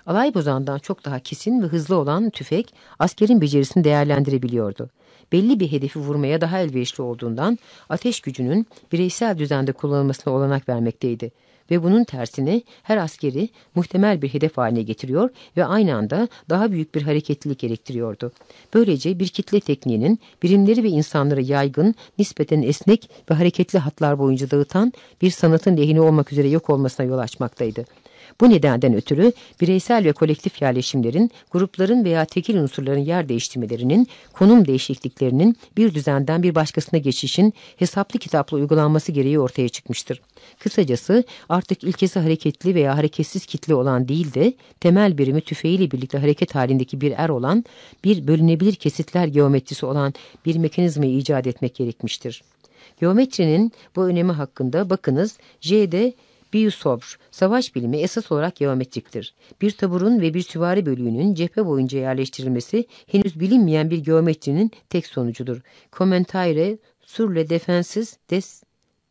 Alay bozandan çok daha kesin ve hızlı olan tüfek askerin becerisini değerlendirebiliyordu. Belli bir hedefi vurmaya daha elverişli olduğundan ateş gücünün bireysel düzende kullanılmasına olanak vermekteydi ve bunun tersini her askeri muhtemel bir hedef haline getiriyor ve aynı anda daha büyük bir hareketlilik gerektiriyordu. Böylece bir kitle tekniğinin birimleri ve insanları yaygın, nispeten esnek ve hareketli hatlar boyunca dağıtan bir sanatın lehine olmak üzere yok olmasına yol açmaktaydı. Bu nedenden ötürü bireysel ve kolektif yerleşimlerin, grupların veya tekil unsurların yer değiştirmelerinin, konum değişikliklerinin bir düzenden bir başkasına geçişin hesaplı kitapla uygulanması gereği ortaya çıkmıştır. Kısacası artık ilkesi hareketli veya hareketsiz kitle olan değil de temel birimi tüfeğiyle birlikte hareket halindeki bir er olan, bir bölünebilir kesitler geometrisi olan bir mekanizmayı icat etmek gerekmiştir. Geometrinin bu önemi hakkında bakınız J'de Biusovr, savaş bilimi esas olarak geometriktir. Bir taburun ve bir süvari bölüğünün cephe boyunca yerleştirilmesi henüz bilinmeyen bir geometrinin tek sonucudur. Commentaire sur les defenses des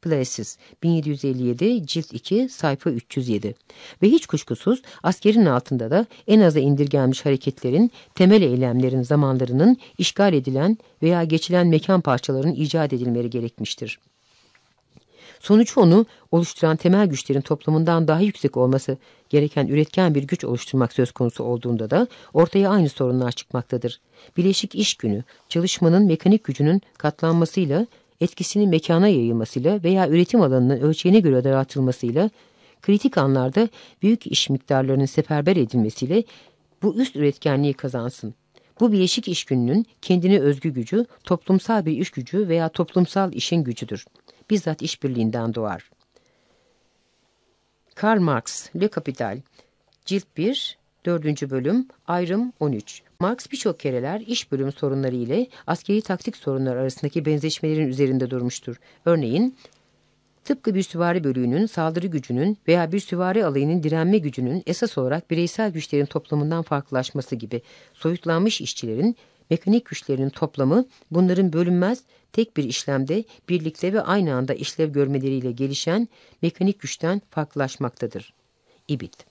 Places 1757 cilt 2 sayfa 307 ve hiç kuşkusuz askerin altında da en aza indirgenmiş hareketlerin temel eylemlerin zamanlarının işgal edilen veya geçilen mekan parçalarının icat edilmeleri gerekmiştir. Sonucu onu oluşturan temel güçlerin toplamından daha yüksek olması gereken üretken bir güç oluşturmak söz konusu olduğunda da ortaya aynı sorunlar çıkmaktadır. Bileşik iş günü, çalışmanın mekanik gücünün katlanmasıyla, etkisinin mekana yayılmasıyla veya üretim alanının ölçeğine göre daraltılmasıyla, kritik anlarda büyük iş miktarlarının seferber edilmesiyle bu üst üretkenliği kazansın. Bu bileşik iş gününün kendine özgü gücü, toplumsal bir iş gücü veya toplumsal işin gücüdür bizzat işbirliğinden doğar. Karl Marx, Le Capital, Cilt 1, 4. bölüm, ayrım 13. Marx birçok kereler iş bölüm sorunları ile askeri taktik sorunlar arasındaki benzeşmelerin üzerinde durmuştur. Örneğin, tıpkı bir süvari bölüğünün saldırı gücünün veya bir süvari alayının direnme gücünün esas olarak bireysel güçlerin toplamından farklılaşması gibi soyutlanmış işçilerin mekanik güçlerinin toplamı bunların bölünmez tek bir işlemde birlikte ve aynı anda işlev görmeleriyle gelişen mekanik güçten farklılaşmaktadır. İbit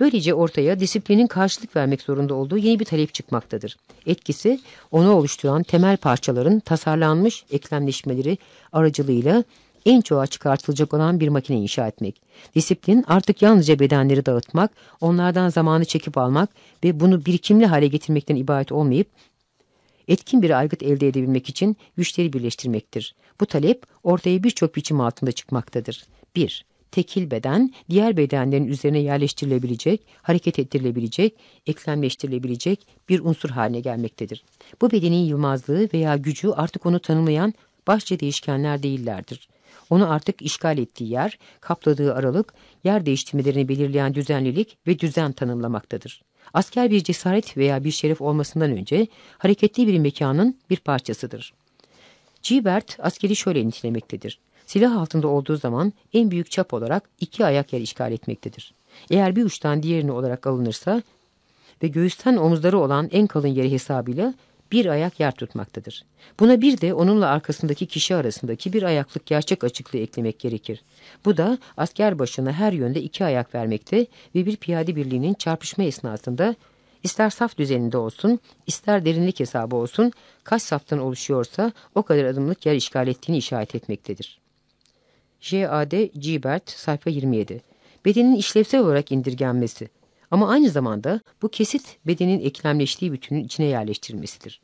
Böylece ortaya disiplinin karşılık vermek zorunda olduğu yeni bir talep çıkmaktadır. Etkisi onu oluşturan temel parçaların tasarlanmış eklemleşmeleri aracılığıyla en çoğa çıkartılacak olan bir makine inşa etmek. Disiplin artık yalnızca bedenleri dağıtmak, onlardan zamanı çekip almak ve bunu birikimli hale getirmekten ibaret olmayıp etkin bir aygıt elde edebilmek için güçleri birleştirmektir. Bu talep ortaya birçok biçim altında çıkmaktadır. 1. Tekil beden, diğer bedenlerin üzerine yerleştirilebilecek, hareket ettirilebilecek, eklemleştirilebilecek bir unsur haline gelmektedir. Bu bedenin yılmazlığı veya gücü artık onu tanımlayan başça değişkenler değillerdir. onu artık işgal ettiği yer, kapladığı aralık, yer değiştirmelerini belirleyen düzenlilik ve düzen tanımlamaktadır. Asker bir cesaret veya bir şeref olmasından önce hareketli bir mekanın bir parçasıdır. Gilbert askeri şöyle nitelemektedir. Silah altında olduğu zaman en büyük çap olarak iki ayak yer işgal etmektedir. Eğer bir uçtan diğerini olarak alınırsa ve göğüsten omuzları olan en kalın yeri hesabıyla bir ayak yer tutmaktadır. Buna bir de onunla arkasındaki kişi arasındaki bir ayaklık gerçek açıklığı eklemek gerekir. Bu da asker başına her yönde iki ayak vermekte ve bir piyade birliğinin çarpışma esnasında ister saf düzeninde olsun, ister derinlik hesabı olsun, kaç saftan oluşuyorsa o kadar adımlık yer işgal ettiğini işaret etmektedir. J.A.D. Gilbert, sayfa 27 Bedenin işlevsel olarak indirgenmesi ama aynı zamanda bu kesit bedenin eklemleştiği bütünün içine yerleştirilmesidir.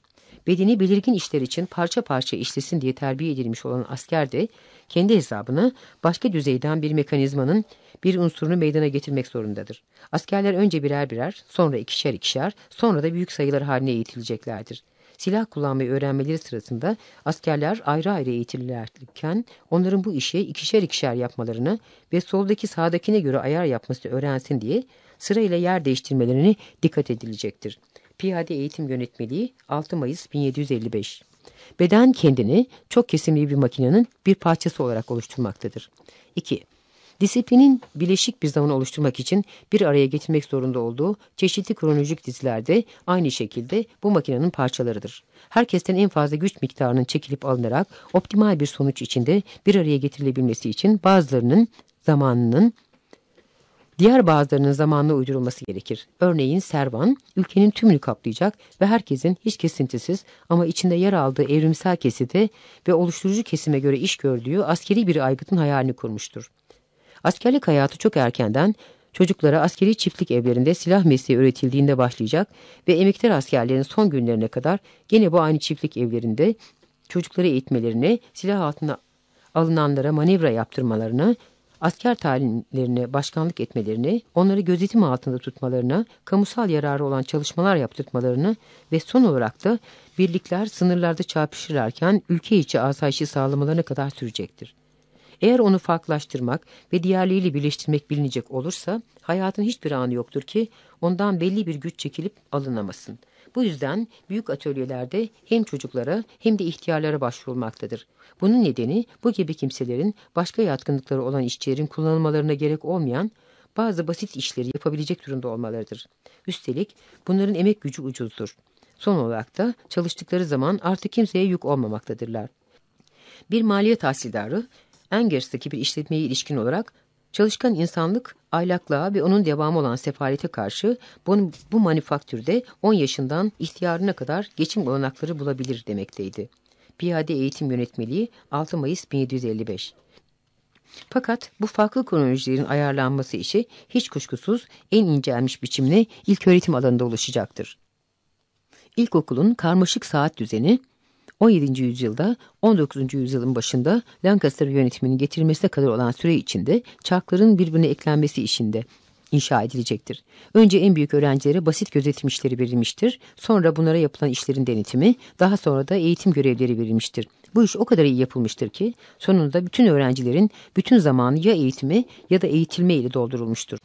Bedeni belirgin işler için parça parça işlesin diye terbiye edilmiş olan asker de kendi hesabını başka düzeyden bir mekanizmanın bir unsurunu meydana getirmek zorundadır. Askerler önce birer birer, sonra ikişer ikişer, sonra da büyük sayılar haline eğitileceklerdir. Silah kullanmayı öğrenmeleri sırasında askerler ayrı ayrı eğitilirlerken onların bu işi ikişer ikişer yapmalarını ve soldaki sağdakine göre ayar yapmasını öğrensin diye sırayla yer değiştirmelerini dikkat edilecektir. Piyade Eğitim Yönetmeliği 6 Mayıs 1755 Beden kendini çok kesimli bir makinenin bir parçası olarak oluşturmaktadır. 2. Disiplinin bileşik bir zaman oluşturmak için bir araya getirmek zorunda olduğu çeşitli kronolojik dizilerde aynı şekilde bu makinenin parçalarıdır. Herkesten en fazla güç miktarının çekilip alınarak optimal bir sonuç içinde bir araya getirilebilmesi için bazılarının zamanının diğer bazılarının zamanına uydurulması gerekir. Örneğin Servan, ülkenin tümünü kaplayacak ve herkesin hiç kesintisiz ama içinde yer aldığı evrimsel keside ve oluşturucu kesime göre iş gördüğü askeri bir aygıtın hayalini kurmuştur. Askerlik hayatı çok erkenden çocuklara askeri çiftlik evlerinde silah mesleği öğretildiğinde başlayacak ve emektar askerlerin son günlerine kadar gene bu aynı çiftlik evlerinde çocukları eğitmelerini, silah altına alınanlara manevra yaptırmalarını, asker talimlerine başkanlık etmelerini, onları gözetim altında tutmalarını, kamusal yararı olan çalışmalar yaptırmalarını ve son olarak da birlikler sınırlarda çarpışırlarken ülke içi asayişi sağlamalarına kadar sürecektir. Eğer onu farklılaştırmak ve diğerleriyle birleştirmek bilinecek olursa hayatın hiçbir anı yoktur ki ondan belli bir güç çekilip alınamasın. Bu yüzden büyük atölyelerde hem çocuklara hem de ihtiyarlara başvurulmaktadır. Bunun nedeni bu gibi kimselerin başka yatkınlıkları olan işçilerin kullanılmalarına gerek olmayan bazı basit işleri yapabilecek durumda olmalarıdır. Üstelik bunların emek gücü ucuzdur. Son olarak da çalıştıkları zaman artık kimseye yük olmamaktadırlar. Bir maliye tahsildarı Engers'teki bir işletmeye ilişkin olarak çalışkan insanlık aylaklığa ve onun devamı olan sefalete karşı bu, bu manifaktürde 10 yaşından ihtiyarına kadar geçim olanakları bulabilir demekteydi. Piyade Eğitim Yönetmeliği 6 Mayıs 1755 fakat bu farklı kronolojilerin ayarlanması işi hiç kuşkusuz en incelmiş biçimle ilk öğretim alanında oluşacaktır. İlkokulun karmaşık saat düzeni 17. yüzyılda 19. yüzyılın başında Lancaster yönetiminin getirilmesine kadar olan süre içinde çarkların birbirine eklenmesi işinde inşa edilecektir. Önce en büyük öğrencilere basit gözetim işleri verilmiştir. Sonra bunlara yapılan işlerin denetimi, daha sonra da eğitim görevleri verilmiştir. Bu iş o kadar iyi yapılmıştır ki sonunda bütün öğrencilerin bütün zamanı ya eğitimi ya da eğitilme ile doldurulmuştur.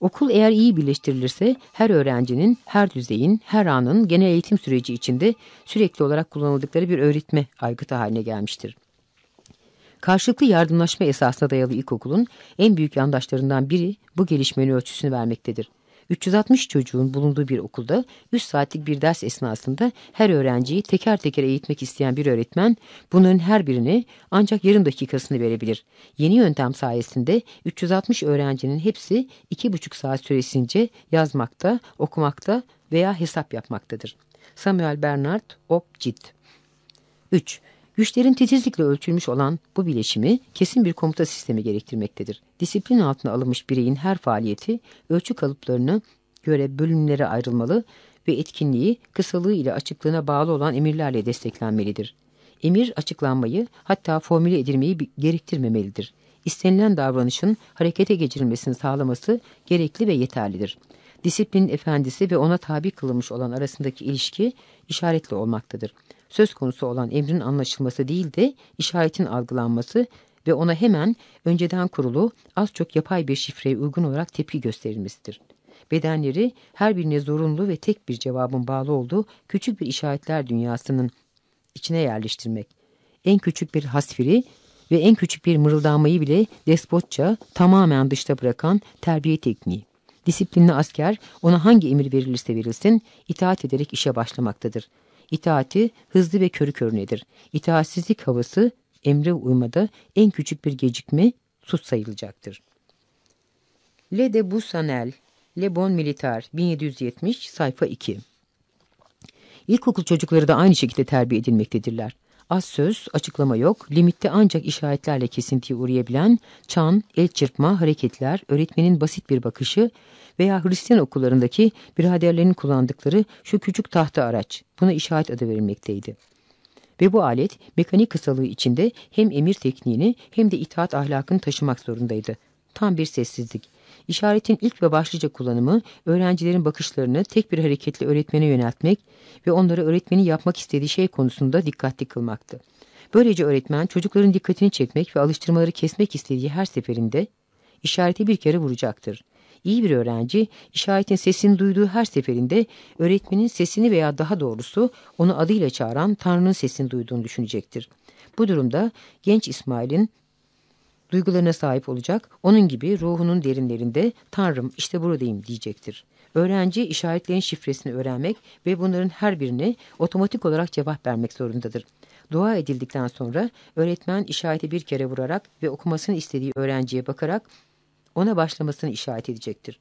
Okul eğer iyi birleştirilirse her öğrencinin, her düzeyin, her anın genel eğitim süreci içinde sürekli olarak kullanıldıkları bir öğretme aygıtı haline gelmiştir. Karşılıklı yardımlaşma esasına dayalı ilkokulun en büyük yandaşlarından biri bu gelişmenin ölçüsünü vermektedir. 360 çocuğun bulunduğu bir okulda 3 saatlik bir ders esnasında her öğrenciyi teker teker eğitmek isteyen bir öğretmen bunların her birini ancak yarım dakikasını verebilir. Yeni yöntem sayesinde 360 öğrencinin hepsi 2,5 saat süresince yazmakta, okumakta veya hesap yapmaktadır. Samuel Bernard Opcid 3. Güçlerin titizlikle ölçülmüş olan bu bileşimi kesin bir komuta sistemi gerektirmektedir. Disiplin altına alınmış bireyin her faaliyeti ölçü kalıplarına göre bölümlere ayrılmalı ve etkinliği kısalığı ile açıklığına bağlı olan emirlerle desteklenmelidir. Emir açıklanmayı hatta formüle edilmeyi gerektirmemelidir. İstenilen davranışın harekete geçirilmesini sağlaması gerekli ve yeterlidir. Disiplinin efendisi ve ona tabi kılınmış olan arasındaki ilişki işaretli olmaktadır söz konusu olan emrin anlaşılması değil de işaretin algılanması ve ona hemen önceden kurulu az çok yapay bir şifreye uygun olarak tepki gösterilmesidir. Bedenleri her birine zorunlu ve tek bir cevabın bağlı olduğu küçük bir işaretler dünyasının içine yerleştirmek. En küçük bir hasfiri ve en küçük bir mırıldanmayı bile despotça tamamen dışta bırakan terbiye tekniği. Disiplinli asker ona hangi emir verilirse verilsin itaat ederek işe başlamaktadır. İtaati hızlı ve körü körünedir. İtaatsizlik havası emre uymada en küçük bir gecikme suç sayılacaktır. Le de Bussanel, Le Bon Militar 1770 sayfa 2 İlkokul çocukları da aynı şekilde terbiye edilmektedirler. Az söz, açıklama yok, limitte ancak işaretlerle kesintiye uğrayabilen çan, el çırpma, hareketler, öğretmenin basit bir bakışı veya Hristiyan okullarındaki biraderlerin kullandıkları şu küçük tahta araç, buna işaret adı verilmekteydi. Ve bu alet mekanik kısalığı içinde hem emir tekniğini hem de itaat ahlakını taşımak zorundaydı. Tam bir sessizlik. İşaretin ilk ve başlıca kullanımı öğrencilerin bakışlarını tek bir hareketle öğretmene yöneltmek ve onları öğretmenin yapmak istediği şey konusunda dikkatli kılmaktı. Böylece öğretmen çocukların dikkatini çekmek ve alıştırmaları kesmek istediği her seferinde işareti bir kere vuracaktır. İyi bir öğrenci işaretin sesini duyduğu her seferinde öğretmenin sesini veya daha doğrusu onu adıyla çağıran Tanrı'nın sesini duyduğunu düşünecektir. Bu durumda genç İsmail'in duygularına sahip olacak, onun gibi ruhunun derinlerinde Tanrım işte buradayım diyecektir. Öğrenci işaretlerin şifresini öğrenmek ve bunların her birine otomatik olarak cevap vermek zorundadır. Dua edildikten sonra öğretmen işareti bir kere vurarak ve okumasını istediği öğrenciye bakarak ona başlamasını işaret edecektir.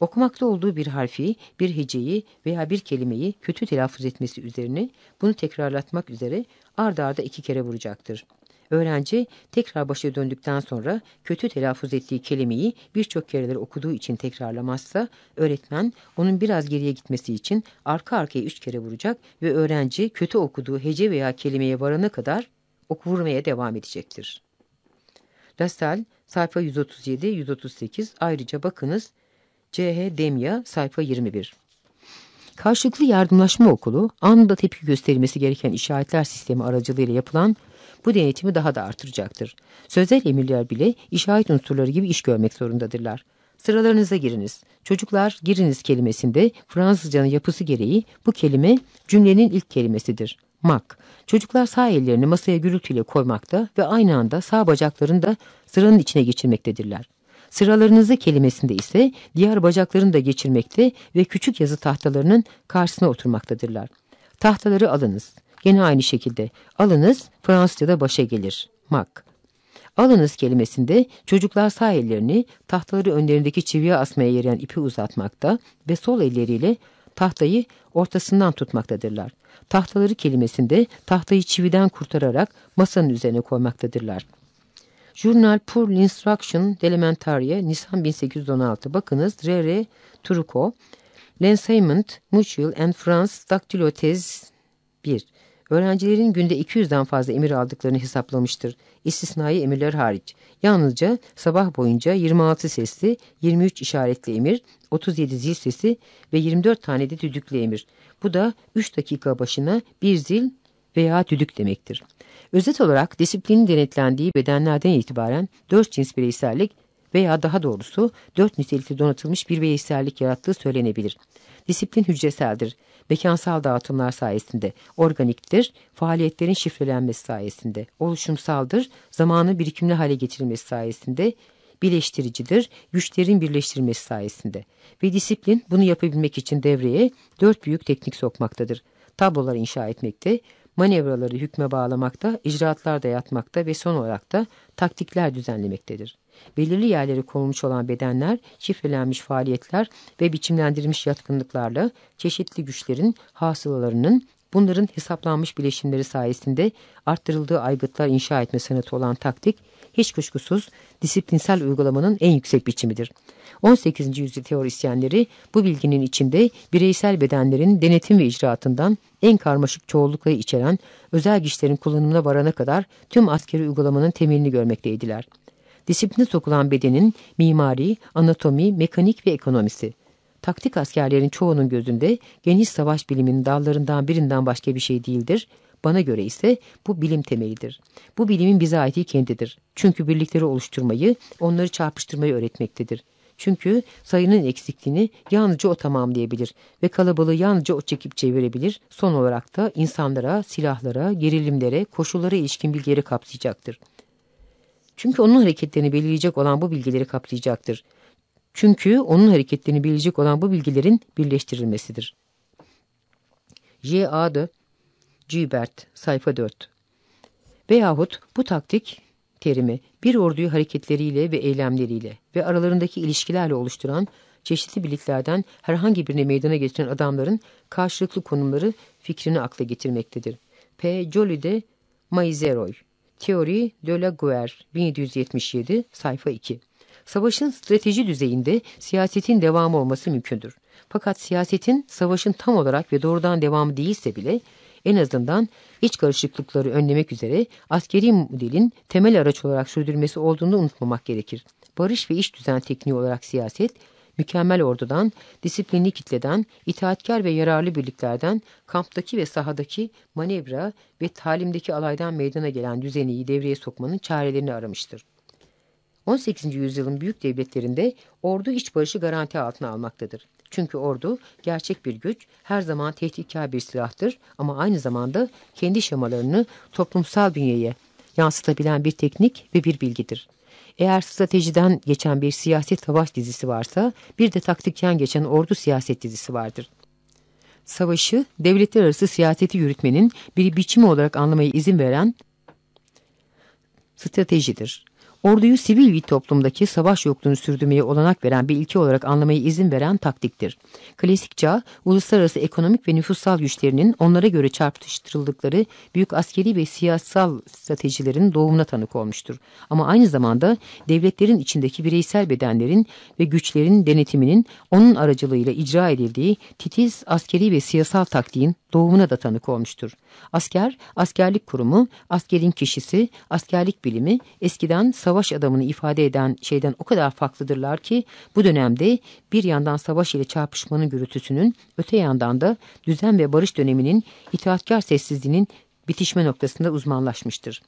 Okumakta olduğu bir harfi, bir heceyi veya bir kelimeyi kötü telaffuz etmesi üzerine bunu tekrarlatmak üzere ardarda arda iki kere vuracaktır. Öğrenci tekrar başa döndükten sonra kötü telaffuz ettiği kelimeyi birçok kereler okuduğu için tekrarlamazsa öğretmen onun biraz geriye gitmesi için arka arkaya üç kere vuracak ve öğrenci kötü okuduğu hece veya kelimeye varana kadar oku vurmaya devam edecektir. Lassalle sayfa 137-138 ayrıca bakınız C.H. Demya sayfa 21. Karşılıklı yardımlaşma okulu anında tepki gösterilmesi gereken işaretler sistemi aracılığıyla yapılan bu denetimi daha da artıracaktır. Sözel emirler bile işaret unsurları gibi iş görmek zorundadırlar. Sıralarınıza giriniz. Çocuklar giriniz kelimesinde Fransızcanın yapısı gereği bu kelime cümlenin ilk kelimesidir. Mak. Çocuklar sağ ellerini masaya gürültüyle koymakta ve aynı anda sağ bacaklarını da sıranın içine geçirmektedirler. Sıralarınızı kelimesinde ise diğer bacaklarını da geçirmekte ve küçük yazı tahtalarının karşısına oturmaktadırlar. Tahtaları alınız. Yine aynı şekilde alınız Fransızca'da başa gelir. Mak. Alınız kelimesinde çocuklar sağ ellerini tahtaları önlerindeki çiviye asmaya yarayan ipi uzatmakta ve sol elleriyle tahtayı ortasından tutmaktadırlar. Tahtaları kelimesinde tahtayı çividen kurtararak masanın üzerine koymaktadırlar. Journal pour l'instruction d'Elementarie Nisan 1816 bakınız R.R. Trucco L'enseignement mutual and France dactylothèse 1 Öğrencilerin günde 200'den fazla emir aldıklarını hesaplamıştır. İstisnai emirler hariç. Yalnızca sabah boyunca 26 sesli, 23 işaretli emir, 37 zil sesi ve 24 tane de düdüklü emir. Bu da 3 dakika başına bir zil veya düdük demektir. Özet olarak disiplinin denetlendiği bedenlerden itibaren 4 cins bireysellik veya daha doğrusu 4 nitelikli donatılmış bir bireysellik yarattığı söylenebilir. Disiplin hücreseldir mekansal dağıtımlar sayesinde, organiktir, faaliyetlerin şifrelenmesi sayesinde, oluşumsaldır, zamanı birikimli hale getirilmesi sayesinde, birleştiricidir, güçlerin birleştirilmesi sayesinde. Ve disiplin bunu yapabilmek için devreye dört büyük teknik sokmaktadır. Tablolar inşa etmekte, manevraları hükme bağlamakta, icraatlar dayatmakta ve son olarak da taktikler düzenlemektedir. Belirli yerlere konulmuş olan bedenler, şifrelenmiş faaliyetler ve biçimlendirilmiş yatkınlıklarla çeşitli güçlerin hasılalarının bunların hesaplanmış bileşimleri sayesinde arttırıldığı aygıtlar inşa etme sanatı olan taktik, hiç kuşkusuz disiplinsel uygulamanın en yüksek biçimidir. 18. yüzyıl teorisyenleri bu bilginin içinde bireysel bedenlerin denetim ve icraatından en karmaşık çoğullukları içeren özel güçlerin kullanımına varana kadar tüm askeri uygulamanın temelini görmekteydiler. Disipline sokulan bedenin mimari, anatomi, mekanik ve ekonomisi. Taktik askerlerin çoğunun gözünde geniş savaş biliminin dallarından birinden başka bir şey değildir. Bana göre ise bu bilim temelidir. Bu bilimin bize aiti kendidir. Çünkü birlikleri oluşturmayı, onları çarpıştırmayı öğretmektedir. Çünkü sayının eksikliğini yalnızca o tamamlayabilir ve kalabalığı yalnızca o çekip çevirebilir. Son olarak da insanlara, silahlara, gerilimlere, koşullara ilişkin bilgileri kapsayacaktır. Çünkü onun hareketlerini belirleyecek olan bu bilgileri kapsayacaktır. Çünkü onun hareketlerini belirleyecek olan bu bilgilerin birleştirilmesidir. J. A'dı, Gilbert, sayfa 4. Veyahut bu taktik terimi bir orduyu hareketleriyle ve eylemleriyle ve aralarındaki ilişkilerle oluşturan çeşitli birliklerden herhangi birine meydana getiren adamların karşılıklı konumları fikrini akla getirmektedir. P. Joly de Maizeroy, Teori de la Guerre, 1777, sayfa 2. Savaşın strateji düzeyinde siyasetin devamı olması mümkündür. Fakat siyasetin savaşın tam olarak ve doğrudan devamı değilse bile en azından iç karışıklıkları önlemek üzere askeri modelin temel araç olarak sürdürülmesi olduğunu unutmamak gerekir. Barış ve iş düzen tekniği olarak siyaset, mükemmel ordudan, disiplinli kitleden, itaatkar ve yararlı birliklerden, kamptaki ve sahadaki manevra ve talimdeki alaydan meydana gelen düzeniyi devreye sokmanın çarelerini aramıştır. 18. yüzyılın büyük devletlerinde ordu iç barışı garanti altına almaktadır. Çünkü ordu gerçek bir güç, her zaman tehditkar bir silahtır ama aynı zamanda kendi şemalarını toplumsal bünyeye yansıtabilen bir teknik ve bir bilgidir. Eğer stratejiden geçen bir siyaset savaş dizisi varsa bir de taktikten geçen ordu siyaset dizisi vardır. Savaşı devletler arası siyaseti yürütmenin bir biçimi olarak anlamaya izin veren stratejidir. Orduyu sivil bir toplumdaki savaş yokluğunu sürdürmeye olanak veren bir ilke olarak anlamaya izin veren taktiktir. Klasik çağ, uluslararası ekonomik ve nüfussal güçlerinin onlara göre çarpıştırıldıkları büyük askeri ve siyasal stratejilerin doğumuna tanık olmuştur. Ama aynı zamanda devletlerin içindeki bireysel bedenlerin ve güçlerin denetiminin onun aracılığıyla icra edildiği titiz askeri ve siyasal taktiğin doğumuna da tanık olmuştur. Asker, askerlik kurumu, askerin kişisi, askerlik bilimi eskiden savaş adamını ifade eden şeyden o kadar farklıdırlar ki bu dönemde bir yandan savaş ile çarpışmanın gürültüsünün öte yandan da düzen ve barış döneminin itaatkar sessizliğinin bitişme noktasında uzmanlaşmıştır.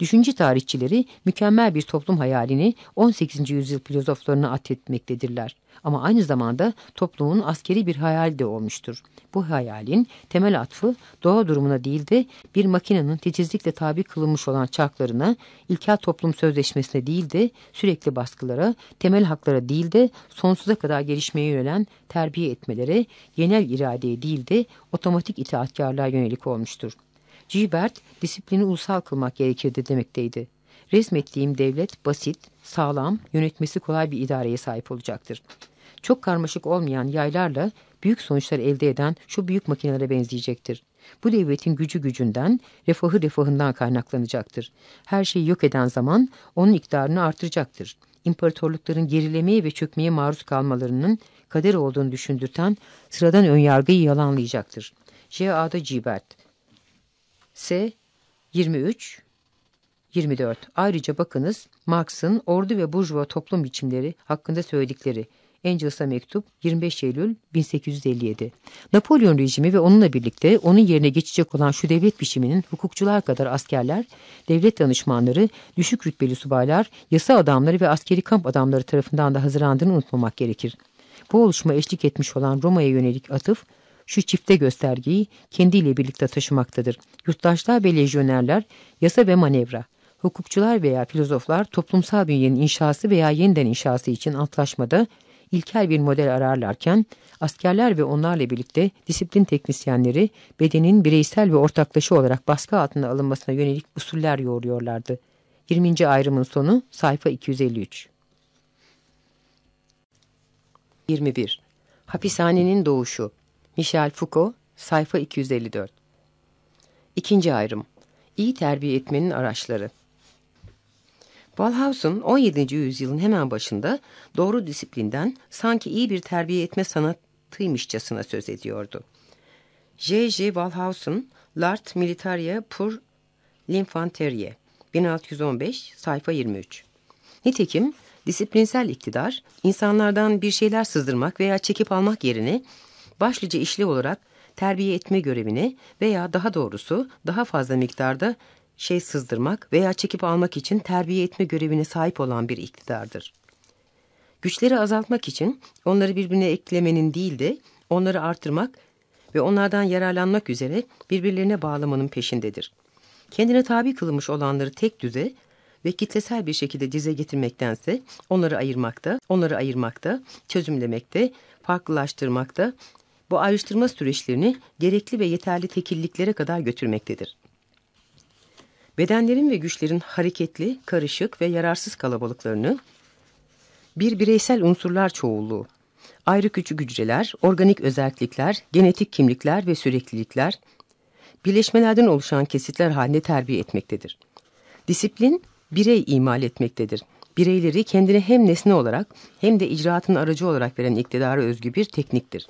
Düşünce tarihçileri mükemmel bir toplum hayalini 18. yüzyıl filozoflarına atfetmektedirler. Ama aynı zamanda toplumun askeri bir hayal de olmuştur. Bu hayalin temel atfı doğa durumuna değil de bir makinenin titizlikle tabi kılınmış olan çarklarına, ilkel toplum sözleşmesine değil de sürekli baskılara, temel haklara değil de sonsuza kadar gelişmeye yönelen terbiye etmelere, genel iradeye değil de otomatik itaatkarlığa yönelik olmuştur. Gilbert disiplini ulusal kılmak gerekirdi demekteydi. Resmettiğim devlet basit, sağlam, yönetmesi kolay bir idareye sahip olacaktır. Çok karmaşık olmayan yaylarla büyük sonuçlar elde eden şu büyük makinelere benzeyecektir. Bu devletin gücü gücünden, refahı refahından kaynaklanacaktır. Her şeyi yok eden zaman onun iktidarını artıracaktır. İmparatorlukların gerilemeye ve çökmeye maruz kalmalarının kader olduğunu düşündürten sıradan önyargıyı yalanlayacaktır. J.A.'da Gilbert S 23 24. Ayrıca bakınız Marx'ın ordu ve burjuva toplum biçimleri hakkında söyledikleri Angels'a mektup 25 Eylül 1857. Napolyon rejimi ve onunla birlikte onun yerine geçecek olan şu devlet biçiminin hukukçular kadar askerler, devlet danışmanları, düşük rütbeli subaylar, yasa adamları ve askeri kamp adamları tarafından da hazırlandığını unutmamak gerekir. Bu oluşuma eşlik etmiş olan Roma'ya yönelik atıf şu çifte göstergeyi kendiyle birlikte taşımaktadır. Yurttaşlar ve lejyonerler, yasa ve manevra. Hukukçular veya filozoflar toplumsal bünyenin inşası veya yeniden inşası için antlaşmada ilkel bir model ararlarken askerler ve onlarla birlikte disiplin teknisyenleri bedenin bireysel ve ortaklaşa olarak baskı altına alınmasına yönelik usuller yoğuruyorlardı. 20. ayrımın sonu sayfa 253. 21. Hapishanenin doğuşu Michel Foucault, sayfa 254. İkinci ayrım. İyi terbiye etmenin araçları. Ballhaus'un 17. yüzyılın hemen başında doğru disiplinden sanki iyi bir terbiye etme sanatıymışçasına söz ediyordu. J. J. Ballhaus'un L'Art Militaire pour l'Infanterie 1615 sayfa 23. Nitekim disiplinsel iktidar insanlardan bir şeyler sızdırmak veya çekip almak yerine başlıca işlev olarak terbiye etme görevine veya daha doğrusu daha fazla miktarda şey sızdırmak veya çekip almak için terbiye etme görevine sahip olan bir iktidardır. Güçleri azaltmak için onları birbirine eklemenin değil de onları artırmak ve onlardan yararlanmak üzere birbirlerine bağlamanın peşindedir. Kendine tabi kılınmış olanları tek düze ve kitlesel bir şekilde dize getirmektense onları ayırmakta, onları ayırmakta, çözümlemekte, farklılaştırmakta, bu ayrıştırma süreçlerini gerekli ve yeterli tekilliklere kadar götürmektedir. Bedenlerin ve güçlerin hareketli, karışık ve yararsız kalabalıklarını bir bireysel unsurlar çoğulluğu, ayrı küçük hücreler, organik özellikler, genetik kimlikler ve süreklilikler, birleşmelerden oluşan kesitler halinde terbiye etmektedir. Disiplin, birey imal etmektedir. Bireyleri kendine hem nesne olarak hem de icraatın aracı olarak veren iktidara özgü bir tekniktir.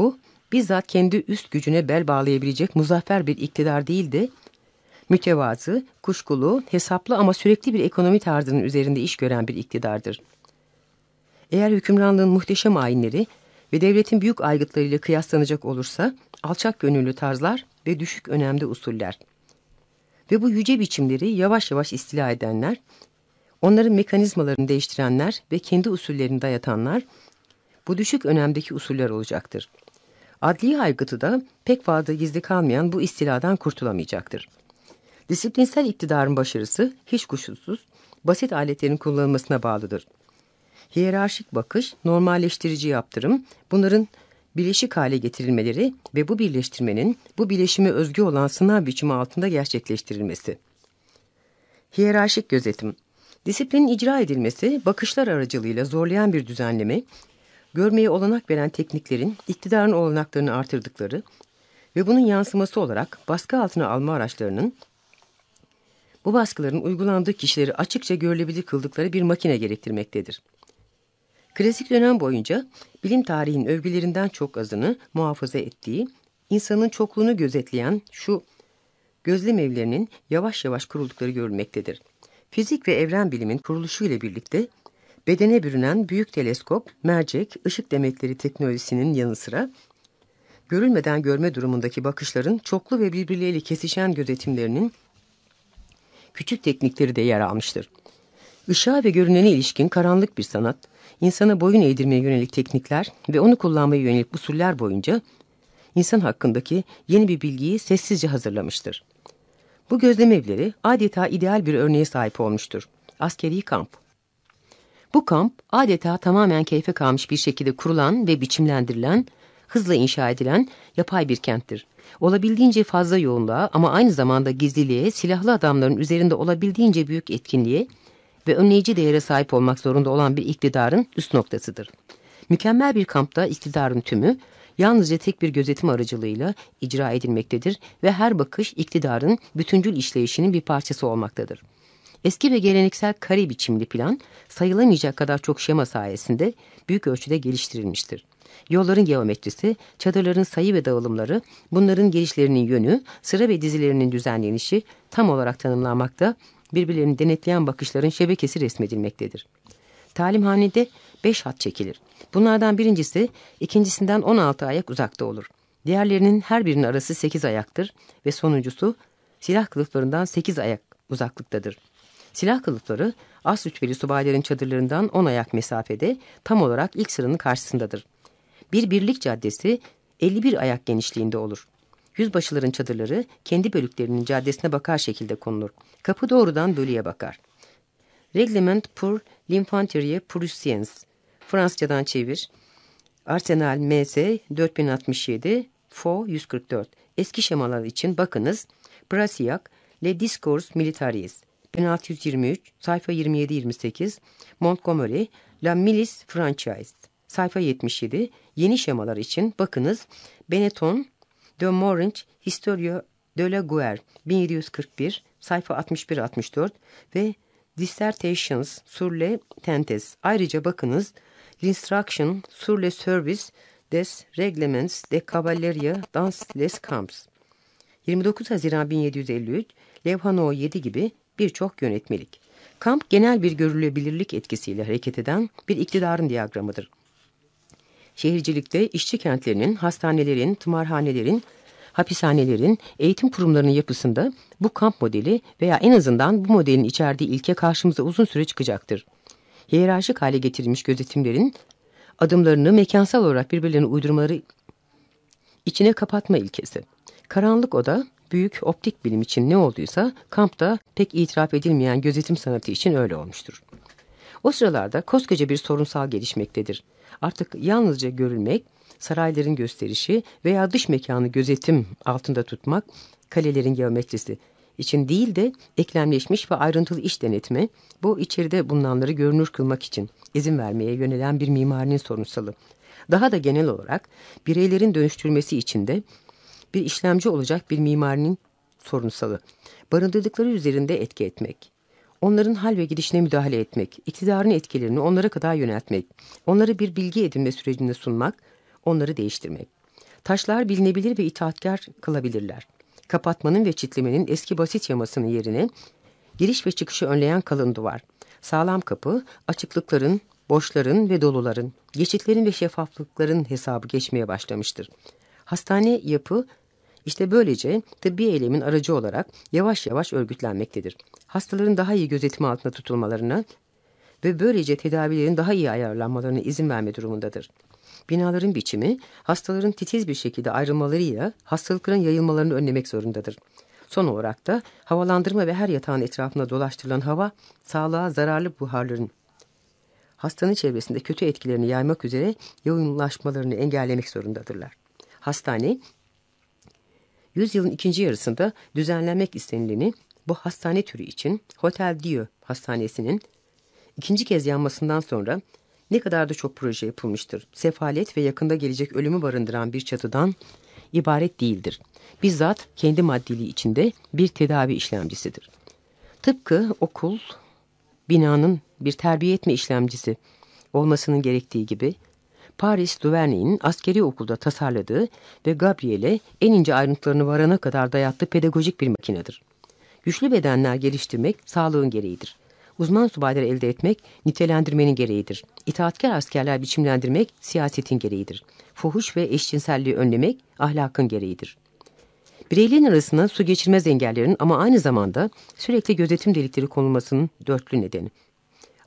Bu, bizzat kendi üst gücüne bel bağlayabilecek muzaffer bir iktidar değil de, mütevazı, kuşkulu, hesaplı ama sürekli bir ekonomi tarzının üzerinde iş gören bir iktidardır. Eğer hükümranlığın muhteşem ayinleri ve devletin büyük aygıtlarıyla kıyaslanacak olursa, alçak gönüllü tarzlar ve düşük önemli usuller. Ve bu yüce biçimleri yavaş yavaş istila edenler, onların mekanizmalarını değiştirenler ve kendi usullerini dayatanlar, bu düşük önemdeki usuller olacaktır. Adli aygıtı da pek fazla gizli kalmayan bu istiladan kurtulamayacaktır. Disiplinsel iktidarın başarısı hiç kuşkusuz basit aletlerin kullanılmasına bağlıdır. Hiyerarşik bakış, normalleştirici yaptırım, bunların bileşik hale getirilmeleri ve bu birleştirmenin bu bileşime özgü olan sınav biçimi altında gerçekleştirilmesi. Hiyerarşik gözetim, disiplinin icra edilmesi, bakışlar aracılığıyla zorlayan bir düzenleme, görmeye olanak veren tekniklerin iktidarın olanaklarını artırdıkları ve bunun yansıması olarak baskı altına alma araçlarının bu baskıların uygulandığı kişileri açıkça görülebilir kıldıkları bir makine gerektirmektedir. Klasik dönem boyunca bilim tarihinin övgülerinden çok azını muhafaza ettiği, insanın çokluğunu gözetleyen şu gözlem evlerinin yavaş yavaş kuruldukları görülmektedir. Fizik ve evren bilimin kuruluşu ile birlikte bedene bürünen büyük teleskop, mercek, ışık demetleri teknolojisinin yanı sıra görülmeden görme durumundaki bakışların çoklu ve birbirleriyle kesişen gözetimlerinin küçük teknikleri de yer almıştır. Işığa ve görünene ilişkin karanlık bir sanat, insana boyun eğdirmeye yönelik teknikler ve onu kullanmaya yönelik usuller boyunca insan hakkındaki yeni bir bilgiyi sessizce hazırlamıştır. Bu gözlem evleri adeta ideal bir örneğe sahip olmuştur. Askeri kamp. Bu kamp adeta tamamen keyfe kalmış bir şekilde kurulan ve biçimlendirilen, hızla inşa edilen yapay bir kenttir. Olabildiğince fazla yoğunluğa ama aynı zamanda gizliliğe, silahlı adamların üzerinde olabildiğince büyük etkinliğe ve önleyici değere sahip olmak zorunda olan bir iktidarın üst noktasıdır. Mükemmel bir kampta iktidarın tümü yalnızca tek bir gözetim aracılığıyla icra edilmektedir ve her bakış iktidarın bütüncül işleyişinin bir parçası olmaktadır. Eski ve geleneksel kare biçimli plan sayılamayacak kadar çok şema sayesinde büyük ölçüde geliştirilmiştir. Yolların geometrisi, çadırların sayı ve dağılımları, bunların gelişlerinin yönü, sıra ve dizilerinin düzenlenişi tam olarak tanımlanmakta, birbirlerini denetleyen bakışların şebekesi resmedilmektedir. Talimhanede beş hat çekilir. Bunlardan birincisi ikincisinden 16 ayak uzakta olur. Diğerlerinin her birinin arası 8 ayaktır ve sonuncusu silah kılıflarından 8 ayak uzaklıktadır. Silah kılıfları az rütbeli subayların çadırlarından 10 ayak mesafede tam olarak ilk sıranın karşısındadır. Bir birlik caddesi 51 ayak genişliğinde olur. Yüzbaşıların çadırları kendi bölüklerinin caddesine bakar şekilde konulur. Kapı doğrudan bölüye bakar. Reglement pour l'infanterie prussiens. Fransızcadan çevir. Arsenal MS 4067 Fo 144. Eski şemalar için bakınız. Brasillac Le Discours Militaris 1623 sayfa 27-28 Montgomery La Milice Franchise sayfa 77 yeni şemalar için bakınız Benetton de Morange Historia de la Guerre 1741 sayfa 61-64 ve Dissertations sur les Tentes. Ayrıca bakınız L'Instruction sur le Service des Reglements de Cavalleria dans les Camps. 29 Haziran 1753 Levha No 7 gibi birçok yönetmelik. Kamp genel bir görülebilirlik etkisiyle hareket eden bir iktidarın diyagramıdır. Şehircilikte işçi kentlerinin, hastanelerin, tımarhanelerin, hapishanelerin, eğitim kurumlarının yapısında bu kamp modeli veya en azından bu modelin içerdiği ilke karşımıza uzun süre çıkacaktır. Hiyerarşik hale getirilmiş gözetimlerin adımlarını mekansal olarak birbirlerine uydurmaları içine kapatma ilkesi. Karanlık oda büyük optik bilim için ne olduysa kampta pek itiraf edilmeyen gözetim sanatı için öyle olmuştur. O sıralarda koskoca bir sorunsal gelişmektedir. Artık yalnızca görülmek, sarayların gösterişi veya dış mekanı gözetim altında tutmak, kalelerin geometrisi için değil de eklemleşmiş ve ayrıntılı iş denetme, bu içeride bulunanları görünür kılmak için izin vermeye yönelen bir mimarinin sorunsalı. Daha da genel olarak bireylerin dönüştürmesi için de bir işlemci olacak bir mimarinin sorunsalı. Barındırdıkları üzerinde etki etmek. Onların hal ve gidişine müdahale etmek, iktidarın etkilerini onlara kadar yöneltmek, onları bir bilgi edinme sürecinde sunmak, onları değiştirmek. Taşlar bilinebilir ve itaatkar kılabilirler. Kapatmanın ve çitlemenin eski basit yamasının yerine giriş ve çıkışı önleyen kalın duvar, sağlam kapı, açıklıkların, boşların ve doluların, geçitlerin ve şeffaflıkların hesabı geçmeye başlamıştır. Hastane yapı işte böylece tıbbi eylemin aracı olarak yavaş yavaş örgütlenmektedir. Hastaların daha iyi gözetim altında tutulmalarına ve böylece tedavilerin daha iyi ayarlanmalarına izin verme durumundadır. Binaların biçimi hastaların titiz bir şekilde ayrılmalarıyla hastalıkların yayılmalarını önlemek zorundadır. Son olarak da havalandırma ve her yatağın etrafında dolaştırılan hava sağlığa zararlı buharların hastanın çevresinde kötü etkilerini yaymak üzere yoğunlaşmalarını engellemek zorundadırlar. Hastane, yüzyılın ikinci yarısında düzenlenmek istenileni bu hastane türü için Hotel Dieu Hastanesi'nin ikinci kez yanmasından sonra ne kadar da çok proje yapılmıştır. Sefalet ve yakında gelecek ölümü barındıran bir çatıdan ibaret değildir. Bizzat kendi maddiliği içinde bir tedavi işlemcisidir. Tıpkı okul, binanın bir terbiye etme işlemcisi olmasının gerektiği gibi, Paris Duvernay'in askeri okulda tasarladığı ve Gabriel'e en ince ayrıntılarını varana kadar dayattığı pedagojik bir makinedir. Güçlü bedenler geliştirmek sağlığın gereğidir. Uzman subayları elde etmek nitelendirmenin gereğidir. İtaatkar askerler biçimlendirmek siyasetin gereğidir. Fuhuş ve eşcinselliği önlemek ahlakın gereğidir. Bireylerin arasına su geçirmez engellerin ama aynı zamanda sürekli gözetim delikleri konulmasının dörtlü nedeni.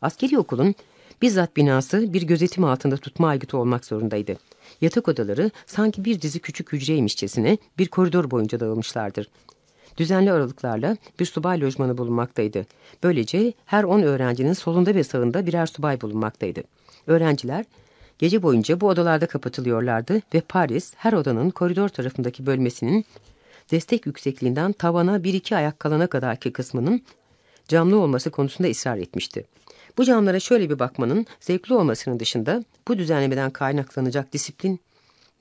Askeri okulun bizzat binası bir gözetim altında tutma aygıtı olmak zorundaydı. Yatak odaları sanki bir dizi küçük hücreymişçesine bir koridor boyunca dağılmışlardır düzenli aralıklarla bir subay lojmanı bulunmaktaydı. Böylece her 10 öğrencinin solunda ve sağında birer subay bulunmaktaydı. Öğrenciler gece boyunca bu odalarda kapatılıyorlardı ve Paris her odanın koridor tarafındaki bölmesinin destek yüksekliğinden tavana bir iki ayak kalana kadarki kısmının camlı olması konusunda ısrar etmişti. Bu camlara şöyle bir bakmanın zevkli olmasının dışında bu düzenlemeden kaynaklanacak disiplin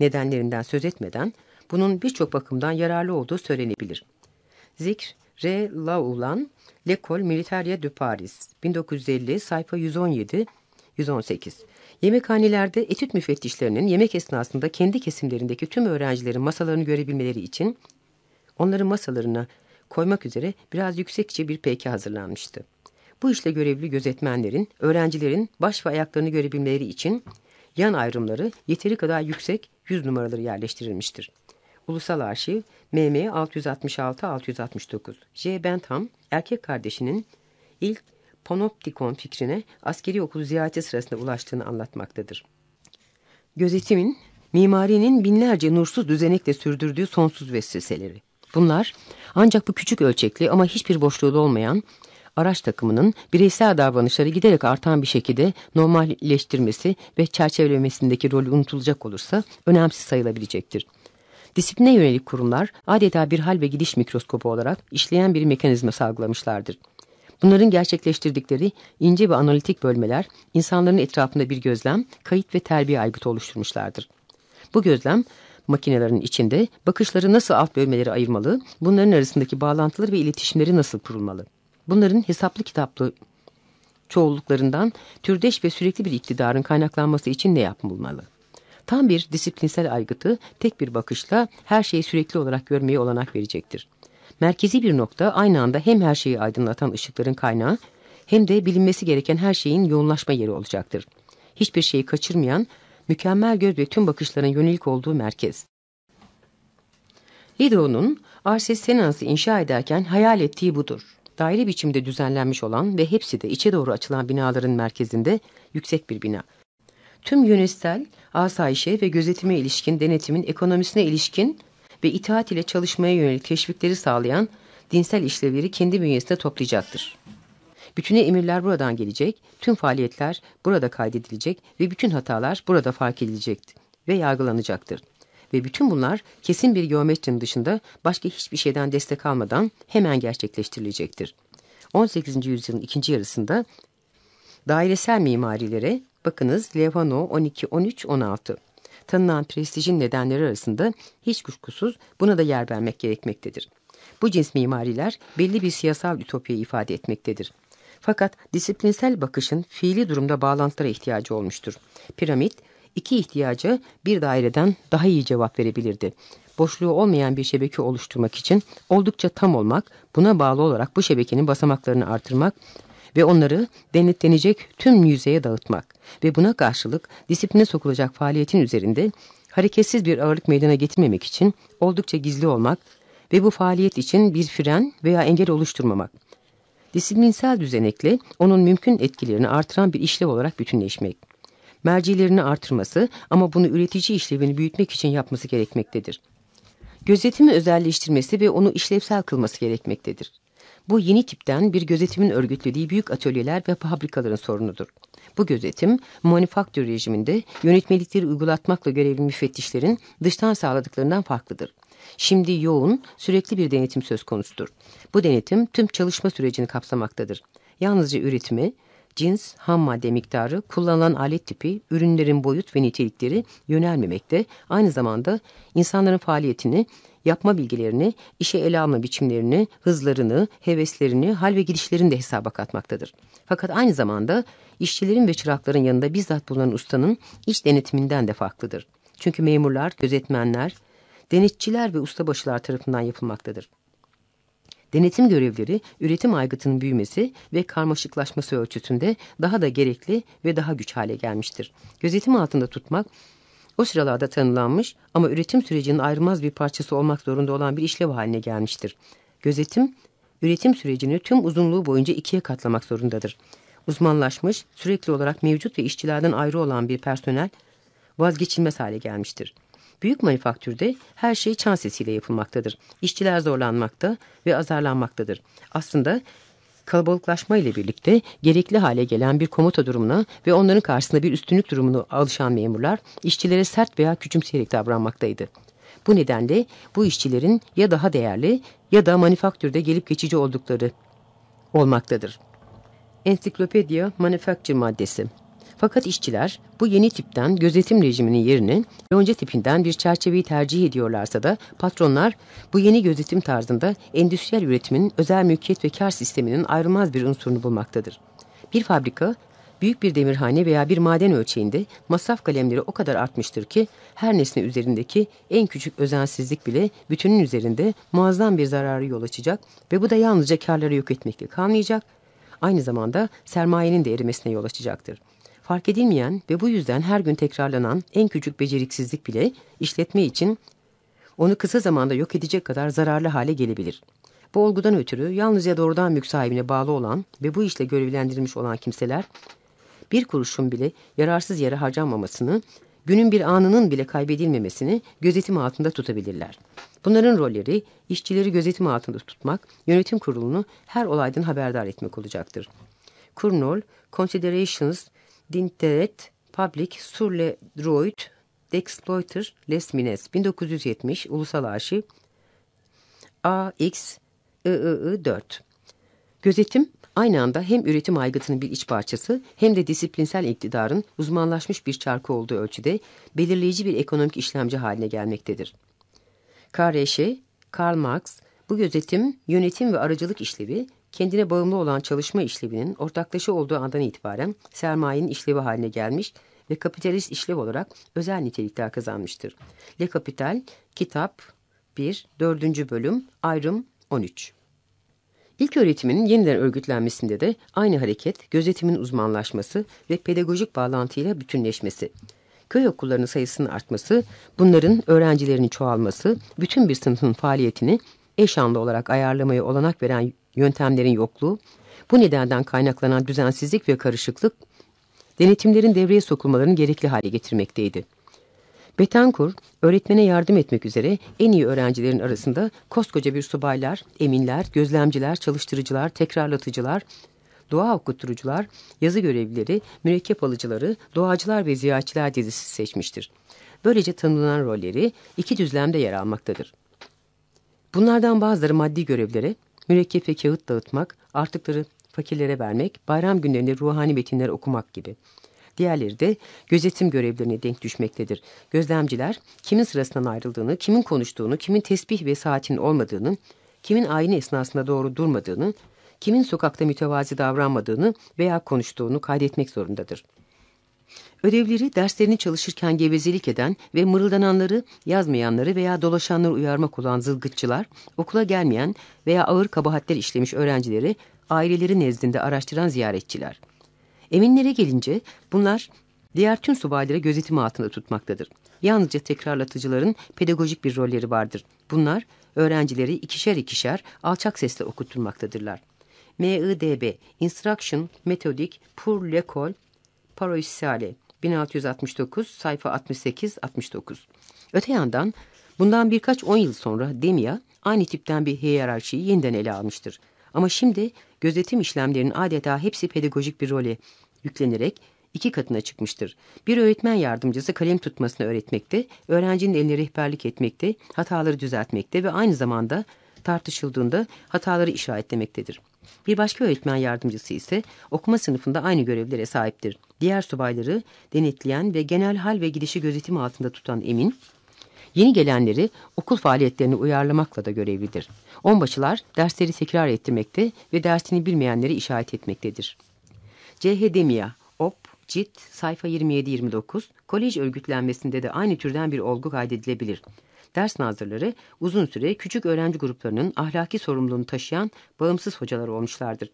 nedenlerinden söz etmeden bunun birçok bakımdan yararlı olduğu söylenebilir. Zikr R. Laulan, L'École Militaire de Paris, 1950, sayfa 117, 118. Yemekhanelerde etüt müfettişlerinin yemek esnasında kendi kesimlerindeki tüm öğrencilerin masalarını görebilmeleri için onların masalarına koymak üzere biraz yüksekçe bir peyke hazırlanmıştı. Bu işle görevli gözetmenlerin, öğrencilerin baş ve ayaklarını görebilmeleri için yan ayrımları yeteri kadar yüksek yüz numaraları yerleştirilmiştir. Ulusal Arşiv MM 666-669 J. Bentham erkek kardeşinin ilk panoptikon fikrine askeri okulu ziyareti sırasında ulaştığını anlatmaktadır. Gözetimin, mimarinin binlerce nursuz düzenekle sürdürdüğü sonsuz vesveseleri. Bunlar ancak bu küçük ölçekli ama hiçbir boşluğu olmayan araç takımının bireysel davranışları giderek artan bir şekilde normalleştirmesi ve çerçevelemesindeki rolü unutulacak olursa önemsiz sayılabilecektir. Disipline yönelik kurumlar adeta bir hal ve gidiş mikroskobu olarak işleyen bir mekanizma salgılamışlardır. Bunların gerçekleştirdikleri ince ve analitik bölmeler insanların etrafında bir gözlem, kayıt ve terbiye aygıtı oluşturmuşlardır. Bu gözlem makinelerin içinde bakışları nasıl alt bölmeleri ayırmalı, bunların arasındaki bağlantıları ve iletişimleri nasıl kurulmalı? Bunların hesaplı kitaplı çoğulluklarından türdeş ve sürekli bir iktidarın kaynaklanması için ne yapılmalı? Tam bir disiplinsel aygıtı tek bir bakışla her şeyi sürekli olarak görmeye olanak verecektir. Merkezi bir nokta aynı anda hem her şeyi aydınlatan ışıkların kaynağı hem de bilinmesi gereken her şeyin yoğunlaşma yeri olacaktır. Hiçbir şeyi kaçırmayan, mükemmel göz ve tüm bakışların yönelik olduğu merkez. Diderot'un Arses Senas'ı inşa ederken hayal ettiği budur. Daire biçimde düzenlenmiş olan ve hepsi de içe doğru açılan binaların merkezinde yüksek bir bina. Tüm yönetsel, asayişe ve gözetime ilişkin denetimin ekonomisine ilişkin ve itaat ile çalışmaya yönelik teşvikleri sağlayan dinsel işlevleri kendi bünyesinde toplayacaktır. Bütüne emirler buradan gelecek, tüm faaliyetler burada kaydedilecek ve bütün hatalar burada fark edilecek ve yargılanacaktır. Ve bütün bunlar kesin bir geometrinin dışında başka hiçbir şeyden destek almadan hemen gerçekleştirilecektir. 18. yüzyılın ikinci yarısında dairesel mimarilere bakınız Levhano 12, 13, 16 tanınan prestijin nedenleri arasında hiç kuşkusuz buna da yer vermek gerekmektedir. Bu cins mimariler belli bir siyasal ütopyayı ifade etmektedir. Fakat disiplinsel bakışın fiili durumda bağlantılara ihtiyacı olmuştur. Piramit, iki ihtiyaca bir daireden daha iyi cevap verebilirdi. Boşluğu olmayan bir şebeke oluşturmak için oldukça tam olmak, buna bağlı olarak bu şebekenin basamaklarını artırmak ve onları denetlenecek tüm yüzeye dağıtmak ve buna karşılık disipline sokulacak faaliyetin üzerinde hareketsiz bir ağırlık meydana getirmemek için oldukça gizli olmak ve bu faaliyet için bir fren veya engel oluşturmamak. Disiplinsel düzenekle onun mümkün etkilerini artıran bir işlev olarak bütünleşmek. Mercilerini artırması ama bunu üretici işlevini büyütmek için yapması gerekmektedir. Gözetimi özelleştirmesi ve onu işlevsel kılması gerekmektedir. Bu yeni tipten bir gözetimin örgütlediği büyük atölyeler ve fabrikaların sorunudur. Bu gözetim, manifaktür rejiminde yönetmelikleri uygulatmakla görevli müfettişlerin dıştan sağladıklarından farklıdır. Şimdi yoğun, sürekli bir denetim söz konusudur. Bu denetim tüm çalışma sürecini kapsamaktadır. Yalnızca üretimi, cins, ham madde miktarı, kullanılan alet tipi, ürünlerin boyut ve nitelikleri yönelmemekte, aynı zamanda insanların faaliyetini, yapma bilgilerini, işe ele alma biçimlerini, hızlarını, heveslerini, hal ve gidişlerini de hesaba katmaktadır. Fakat aynı zamanda işçilerin ve çırakların yanında bizzat bulunan ustanın iş denetiminden de farklıdır. Çünkü memurlar, gözetmenler, denetçiler ve ustabaşılar tarafından yapılmaktadır. Denetim görevleri üretim aygıtının büyümesi ve karmaşıklaşması ölçüsünde daha da gerekli ve daha güç hale gelmiştir. Gözetim altında tutmak o sıralarda tanımlanmış ama üretim sürecinin ayrılmaz bir parçası olmak zorunda olan bir işlev haline gelmiştir. Gözetim, üretim sürecini tüm uzunluğu boyunca ikiye katlamak zorundadır. Uzmanlaşmış, sürekli olarak mevcut ve işçilerden ayrı olan bir personel vazgeçilmez hale gelmiştir. Büyük manifaktürde her şey çan sesiyle yapılmaktadır. İşçiler zorlanmakta ve azarlanmaktadır. Aslında kalabalıklaşma ile birlikte gerekli hale gelen bir komuta durumuna ve onların karşısında bir üstünlük durumunu alışan memurlar işçilere sert veya küçümseyerek davranmaktaydı. Bu nedenle bu işçilerin ya daha değerli ya da manifaktürde gelip geçici oldukları olmaktadır. Ensiklopedia Manufacture maddesi fakat işçiler bu yeni tipten gözetim rejiminin yerini önce tipinden bir çerçeveyi tercih ediyorlarsa da patronlar bu yeni gözetim tarzında endüstriyel üretimin özel mülkiyet ve kar sisteminin ayrılmaz bir unsurunu bulmaktadır. Bir fabrika büyük bir demirhane veya bir maden ölçeğinde masraf kalemleri o kadar artmıştır ki her nesne üzerindeki en küçük özensizlik bile bütünün üzerinde muazzam bir zararı yol açacak ve bu da yalnızca karları yok etmekle kalmayacak, aynı zamanda sermayenin de erimesine yol açacaktır fark edilmeyen ve bu yüzden her gün tekrarlanan en küçük beceriksizlik bile işletme için onu kısa zamanda yok edecek kadar zararlı hale gelebilir. Bu olgudan ötürü yalnızca doğrudan mülk sahibine bağlı olan ve bu işle görevlendirilmiş olan kimseler bir kuruşun bile yararsız yere harcanmamasını, günün bir anının bile kaybedilmemesini gözetim altında tutabilirler. Bunların rolleri işçileri gözetim altında tutmak, yönetim kurulunu her olaydan haberdar etmek olacaktır. Kurnol, Considerations d'intérêt public sur le droit d'exploiter les mines 1970 Ulusal Arşiv AX III 4 Gözetim aynı anda hem üretim aygıtının bir iç parçası hem de disiplinsel iktidarın uzmanlaşmış bir çarkı olduğu ölçüde belirleyici bir ekonomik işlemci haline gelmektedir. KRŞ, Karl Marx, bu gözetim, yönetim ve aracılık işlevi kendine bağımlı olan çalışma işlevinin ortaklaşa olduğu andan itibaren sermayenin işlevi haline gelmiş ve kapitalist işlev olarak özel nitelikler kazanmıştır. Le Capital, Kitap 1, 4. Bölüm, Ayrım 13. İlk öğretiminin yeniden örgütlenmesinde de aynı hareket, gözetimin uzmanlaşması ve pedagojik bağlantıyla bütünleşmesi. Köy okullarının sayısının artması, bunların öğrencilerinin çoğalması, bütün bir sınıfın faaliyetini eş anlı olarak ayarlamaya olanak veren yöntemlerin yokluğu, bu nedenden kaynaklanan düzensizlik ve karışıklık, denetimlerin devreye sokulmalarını gerekli hale getirmekteydi. Betancourt, öğretmene yardım etmek üzere en iyi öğrencilerin arasında koskoca bir subaylar, eminler, gözlemciler, çalıştırıcılar, tekrarlatıcılar, doğa okutturucular, yazı görevlileri, mürekkep alıcıları, doğacılar ve ziyaretçiler dizisi seçmiştir. Böylece tanımlanan rolleri iki düzlemde yer almaktadır. Bunlardan bazıları maddi görevlere, mürekkep ve kağıt dağıtmak, artıkları fakirlere vermek, bayram günlerinde ruhani metinler okumak gibi. Diğerleri de gözetim görevlerine denk düşmektedir. Gözlemciler kimin sırasından ayrıldığını, kimin konuştuğunu, kimin tesbih ve saatin olmadığını, kimin ayini esnasında doğru durmadığını, kimin sokakta mütevazi davranmadığını veya konuştuğunu kaydetmek zorundadır. Ödevleri derslerini çalışırken gevezelik eden ve mırıldananları, yazmayanları veya dolaşanları uyarmak olan zılgıtçılar, okula gelmeyen veya ağır kabahatler işlemiş öğrencileri aileleri nezdinde araştıran ziyaretçiler. Eminlere gelince bunlar diğer tüm subayları gözetim altında tutmaktadır. Yalnızca tekrarlatıcıların pedagojik bir rolleri vardır. Bunlar öğrencileri ikişer ikişer alçak sesle okutturmaktadırlar. MIDB, Instruction Methodic pour l'école paroissiale 1669 sayfa 68-69. Öte yandan bundan birkaç on yıl sonra Demia aynı tipten bir hiyerarşiyi yeniden ele almıştır. Ama şimdi gözetim işlemlerinin adeta hepsi pedagojik bir role yüklenerek iki katına çıkmıştır. Bir öğretmen yardımcısı kalem tutmasını öğretmekte, öğrencinin eline rehberlik etmekte, hataları düzeltmekte ve aynı zamanda tartışıldığında hataları işaretlemektedir. Bir başka öğretmen yardımcısı ise okuma sınıfında aynı görevlere sahiptir. Diğer subayları denetleyen ve genel hal ve gidişi gözetim altında tutan emin, yeni gelenleri okul faaliyetlerini uyarlamakla da görevlidir. Onbaşılar dersleri tekrar ettirmekte ve dersini bilmeyenleri işaret etmektedir. Cehedemia, Op, Cit, sayfa 27-29, kolej örgütlenmesinde de aynı türden bir olgu kaydedilebilir. Ders nazırları uzun süre küçük öğrenci gruplarının ahlaki sorumluluğunu taşıyan bağımsız hocalar olmuşlardır.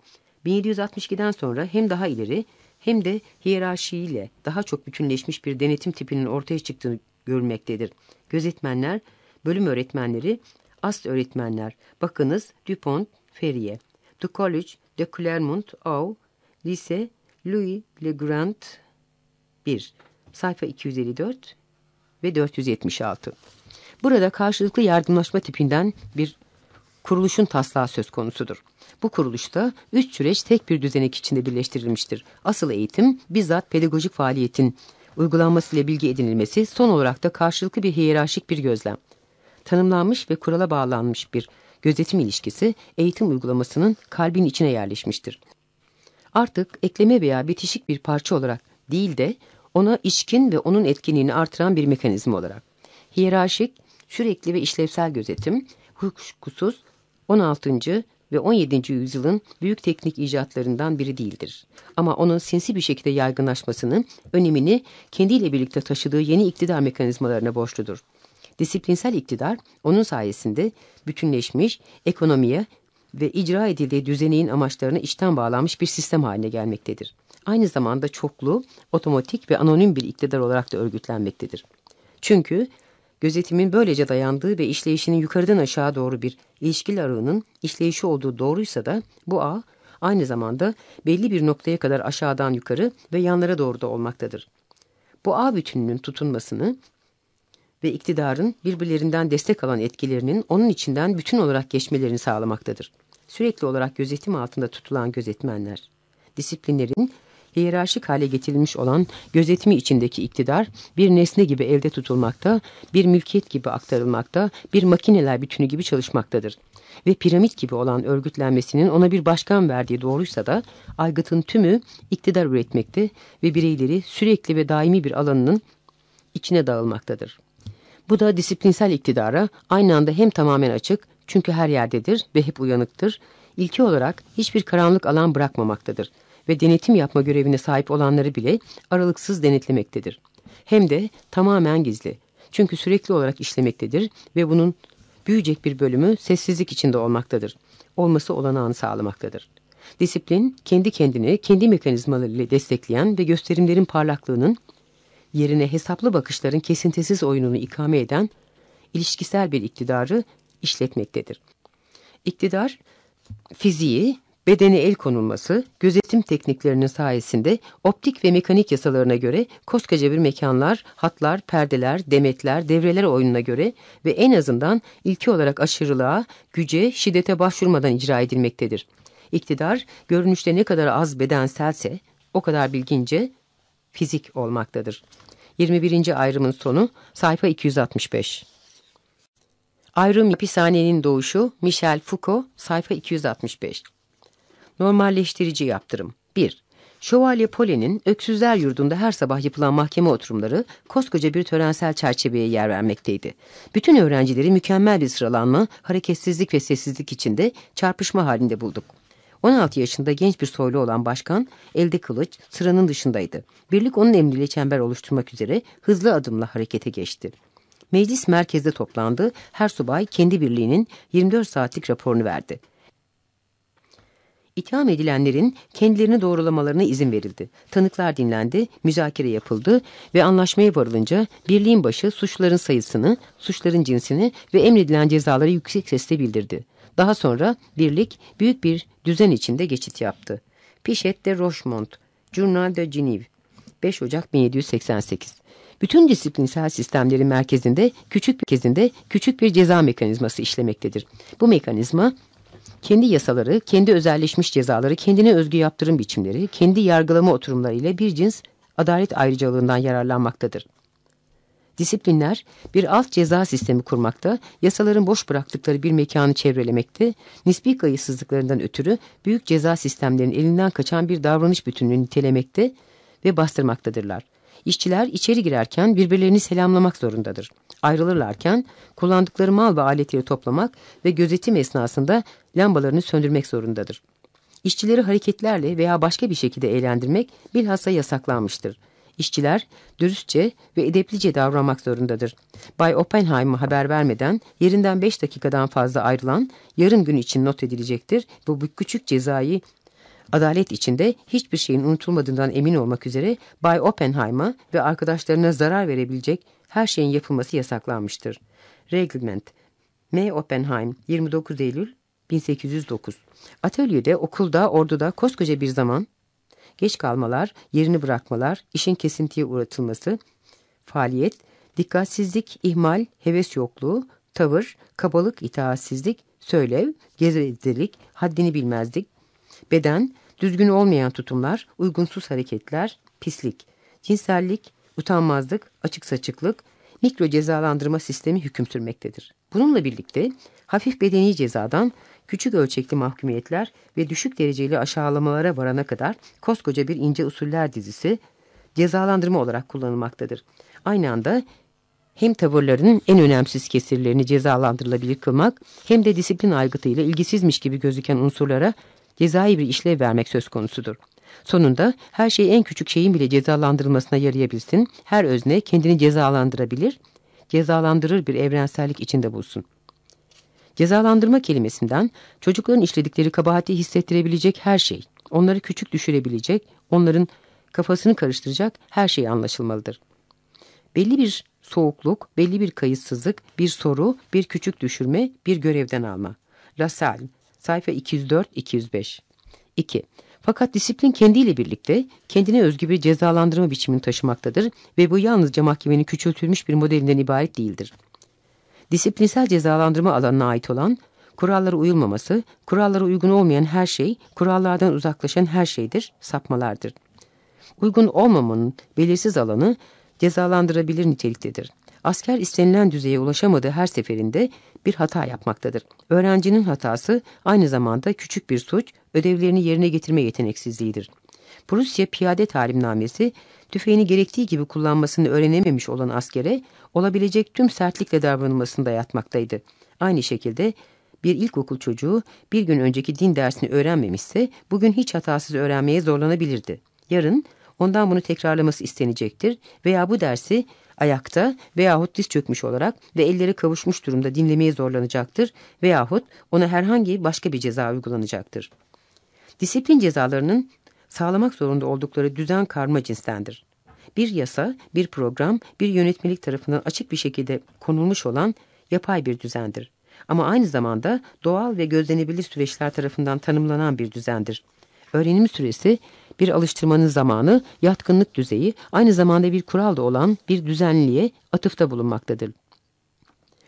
1762'den sonra hem daha ileri hem de hiyerarşiyle daha çok bütünleşmiş bir denetim tipinin ortaya çıktığını görülmektedir. Gözetmenler, bölüm öğretmenleri, ast öğretmenler, bakınız Dupont, Ferrier, The College de Clermont, Au, Lise Louis Le Grand 1, sayfa 254 ve 476. Burada karşılıklı yardımlaşma tipinden bir kuruluşun taslağı söz konusudur. Bu kuruluşta üç süreç tek bir düzenek içinde birleştirilmiştir. Asıl eğitim bizzat pedagojik faaliyetin uygulanmasıyla bilgi edinilmesi, son olarak da karşılıklı bir hiyerarşik bir gözlem. Tanımlanmış ve kurala bağlanmış bir gözetim ilişkisi eğitim uygulamasının kalbin içine yerleşmiştir. Artık ekleme veya bitişik bir parça olarak değil de ona içkin ve onun etkinliğini artıran bir mekanizma olarak. Hiyerarşik, sürekli ve işlevsel gözetim, hukusuz 16. ve 17. yüzyılın büyük teknik icatlarından biri değildir. Ama onun sinsi bir şekilde yaygınlaşmasının önemini kendiyle birlikte taşıdığı yeni iktidar mekanizmalarına borçludur. Disiplinsel iktidar onun sayesinde bütünleşmiş ekonomiye ve icra edildiği düzeneğin amaçlarına içten bağlanmış bir sistem haline gelmektedir. Aynı zamanda çoklu, otomatik ve anonim bir iktidar olarak da örgütlenmektedir. Çünkü Gözetimin böylece dayandığı ve işleyişinin yukarıdan aşağı doğru bir ilişkili arığının işleyişi olduğu doğruysa da bu ağ aynı zamanda belli bir noktaya kadar aşağıdan yukarı ve yanlara doğru da olmaktadır. Bu ağ bütününün tutunmasını ve iktidarın birbirlerinden destek alan etkilerinin onun içinden bütün olarak geçmelerini sağlamaktadır. Sürekli olarak gözetim altında tutulan gözetmenler, disiplinlerin hiyerarşik hale getirilmiş olan gözetimi içindeki iktidar bir nesne gibi elde tutulmakta, bir mülkiyet gibi aktarılmakta, bir makineler bütünü gibi çalışmaktadır. Ve piramit gibi olan örgütlenmesinin ona bir başkan verdiği doğruysa da aygıtın tümü iktidar üretmekte ve bireyleri sürekli ve daimi bir alanının içine dağılmaktadır. Bu da disiplinsel iktidara aynı anda hem tamamen açık çünkü her yerdedir ve hep uyanıktır, ilki olarak hiçbir karanlık alan bırakmamaktadır ve denetim yapma görevine sahip olanları bile aralıksız denetlemektedir. Hem de tamamen gizli. Çünkü sürekli olarak işlemektedir ve bunun büyüyecek bir bölümü sessizlik içinde olmaktadır. Olması olanağını sağlamaktadır. Disiplin, kendi kendini, kendi mekanizmalarıyla destekleyen ve gösterimlerin parlaklığının yerine hesaplı bakışların kesintisiz oyununu ikame eden ilişkisel bir iktidarı işletmektedir. İktidar, fiziği, bedene el konulması, gözetim tekniklerinin sayesinde optik ve mekanik yasalarına göre koskoca bir mekanlar, hatlar, perdeler, demetler, devreler oyununa göre ve en azından ilki olarak aşırılığa, güce, şiddete başvurmadan icra edilmektedir. İktidar, görünüşte ne kadar az bedenselse o kadar bilgince fizik olmaktadır. 21. ayrımın sonu sayfa 265. Ayrım hapishanenin doğuşu Michel Foucault sayfa 265. Normalleştirici yaptırım 1. Şövalye Polen'in Öksüzler Yurdu'nda her sabah yapılan mahkeme oturumları koskoca bir törensel çerçeveye yer vermekteydi. Bütün öğrencileri mükemmel bir sıralanma, hareketsizlik ve sessizlik içinde çarpışma halinde bulduk. 16 yaşında genç bir soylu olan başkan elde kılıç sıranın dışındaydı. Birlik onun emriyle çember oluşturmak üzere hızlı adımla harekete geçti. Meclis merkezde toplandı. Her subay kendi birliğinin 24 saatlik raporunu verdi. İtham edilenlerin kendilerini doğrulamalarına izin verildi. Tanıklar dinlendi, müzakere yapıldı ve anlaşmaya varılınca birliğin başı suçların sayısını, suçların cinsini ve emredilen cezaları yüksek sesle bildirdi. Daha sonra birlik büyük bir düzen içinde geçit yaptı. Pichet de Rochemont, Journal de Genève, 5 Ocak 1788. Bütün disiplinsel sistemlerin merkezinde küçük bir kezinde küçük bir ceza mekanizması işlemektedir. Bu mekanizma kendi yasaları, kendi özelleşmiş cezaları, kendine özgü yaptırım biçimleri, kendi yargılama oturumları ile bir cins adalet ayrıcalığından yararlanmaktadır. Disiplinler bir alt ceza sistemi kurmakta, yasaların boş bıraktıkları bir mekanı çevrelemekte, nispi kayıtsızlıklarından ötürü büyük ceza sistemlerinin elinden kaçan bir davranış bütünlüğünü nitelemekte ve bastırmaktadırlar. İşçiler içeri girerken birbirlerini selamlamak zorundadır. Ayrılırlarken kullandıkları mal ve aletleri toplamak ve gözetim esnasında lambalarını söndürmek zorundadır. İşçileri hareketlerle veya başka bir şekilde eğlendirmek bilhassa yasaklanmıştır. İşçiler dürüstçe ve edeplice davranmak zorundadır. Bay Oppenheim'a haber vermeden yerinden beş dakikadan fazla ayrılan yarım gün için not edilecektir. Bu küçük cezayı adalet içinde hiçbir şeyin unutulmadığından emin olmak üzere Bay Oppenheim'a ve arkadaşlarına zarar verebilecek her şeyin yapılması yasaklanmıştır. Reglement M. Oppenheim 29 Eylül 1809 Atölyede, okulda, orduda koskoca bir zaman geç kalmalar, yerini bırakmalar, işin kesintiye uğratılması, faaliyet, dikkatsizlik, ihmal, heves yokluğu, tavır, kabalık, itaatsizlik, söylev, gevezelilik, haddini bilmezlik, beden, düzgün olmayan tutumlar, uygunsuz hareketler, pislik, cinsellik, utanmazlık, açık saçıklık, mikro cezalandırma sistemi hüküm sürmektedir. Bununla birlikte hafif bedeni cezadan küçük ölçekli mahkumiyetler ve düşük dereceli aşağılamalara varana kadar koskoca bir ince usuller dizisi cezalandırma olarak kullanılmaktadır. Aynı anda hem tavırların en önemsiz kesirlerini cezalandırılabilir kılmak hem de disiplin aygıtıyla ilgisizmiş gibi gözüken unsurlara cezai bir işlev vermek söz konusudur. Sonunda her şey en küçük şeyin bile cezalandırılmasına yarayabilsin, her özne kendini cezalandırabilir, cezalandırır bir evrensellik içinde bulsun. Cezalandırma kelimesinden çocukların işledikleri kabahati hissettirebilecek her şey, onları küçük düşürebilecek, onların kafasını karıştıracak her şey anlaşılmalıdır. Belli bir soğukluk, belli bir kayıtsızlık, bir soru, bir küçük düşürme, bir görevden alma. Lassalle, sayfa 204-205 2. Fakat disiplin kendiyle birlikte kendine özgü bir cezalandırma biçimini taşımaktadır ve bu yalnızca mahkemenin küçültülmüş bir modelinden ibaret değildir. Disiplinsel cezalandırma alanına ait olan, kurallara uyulmaması, kurallara uygun olmayan her şey, kurallardan uzaklaşan her şeydir, sapmalardır. Uygun olmamanın belirsiz alanı cezalandırabilir niteliktedir. Asker istenilen düzeye ulaşamadığı her seferinde bir hata yapmaktadır. Öğrencinin hatası aynı zamanda küçük bir suç, ödevlerini yerine getirme yeteneksizliğidir. Prusya Piyade Talimnamesi, tüfeğini gerektiği gibi kullanmasını öğrenememiş olan askere olabilecek tüm sertlikle davranılmasını dayatmaktaydı. Aynı şekilde bir ilkokul çocuğu bir gün önceki din dersini öğrenmemişse bugün hiç hatasız öğrenmeye zorlanabilirdi. Yarın ondan bunu tekrarlaması istenecektir veya bu dersi ayakta veyahut diz çökmüş olarak ve elleri kavuşmuş durumda dinlemeye zorlanacaktır veyahut ona herhangi başka bir ceza uygulanacaktır. Disiplin cezalarının sağlamak zorunda oldukları düzen karma cinstendir. Bir yasa, bir program, bir yönetmelik tarafından açık bir şekilde konulmuş olan yapay bir düzendir. Ama aynı zamanda doğal ve gözlenebilir süreçler tarafından tanımlanan bir düzendir. Öğrenim süresi bir alıştırmanın zamanı, yatkınlık düzeyi, aynı zamanda bir kural da olan bir düzenliğe atıfta bulunmaktadır.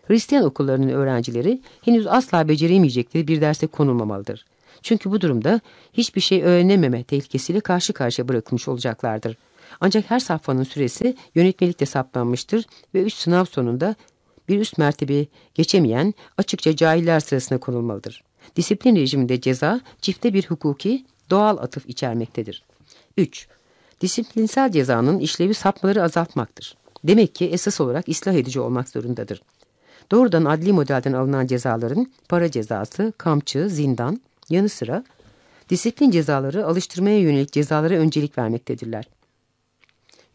Hristiyan okullarının öğrencileri henüz asla beceremeyecekleri bir derse konulmamalıdır. Çünkü bu durumda hiçbir şey öğrenememe tehlikesiyle karşı karşıya bırakılmış olacaklardır. Ancak her safhanın süresi yönetmelikte saptanmıştır ve üst sınav sonunda bir üst mertebe geçemeyen açıkça cahiller sırasına konulmalıdır. Disiplin rejiminde ceza çifte bir hukuki doğal atıf içermektedir. 3. Disiplinsel cezanın işlevi sapmaları azaltmaktır. Demek ki esas olarak ıslah edici olmak zorundadır. Doğrudan adli modelden alınan cezaların para cezası, kamçı, zindan yanı sıra disiplin cezaları alıştırmaya yönelik cezalara öncelik vermektedirler.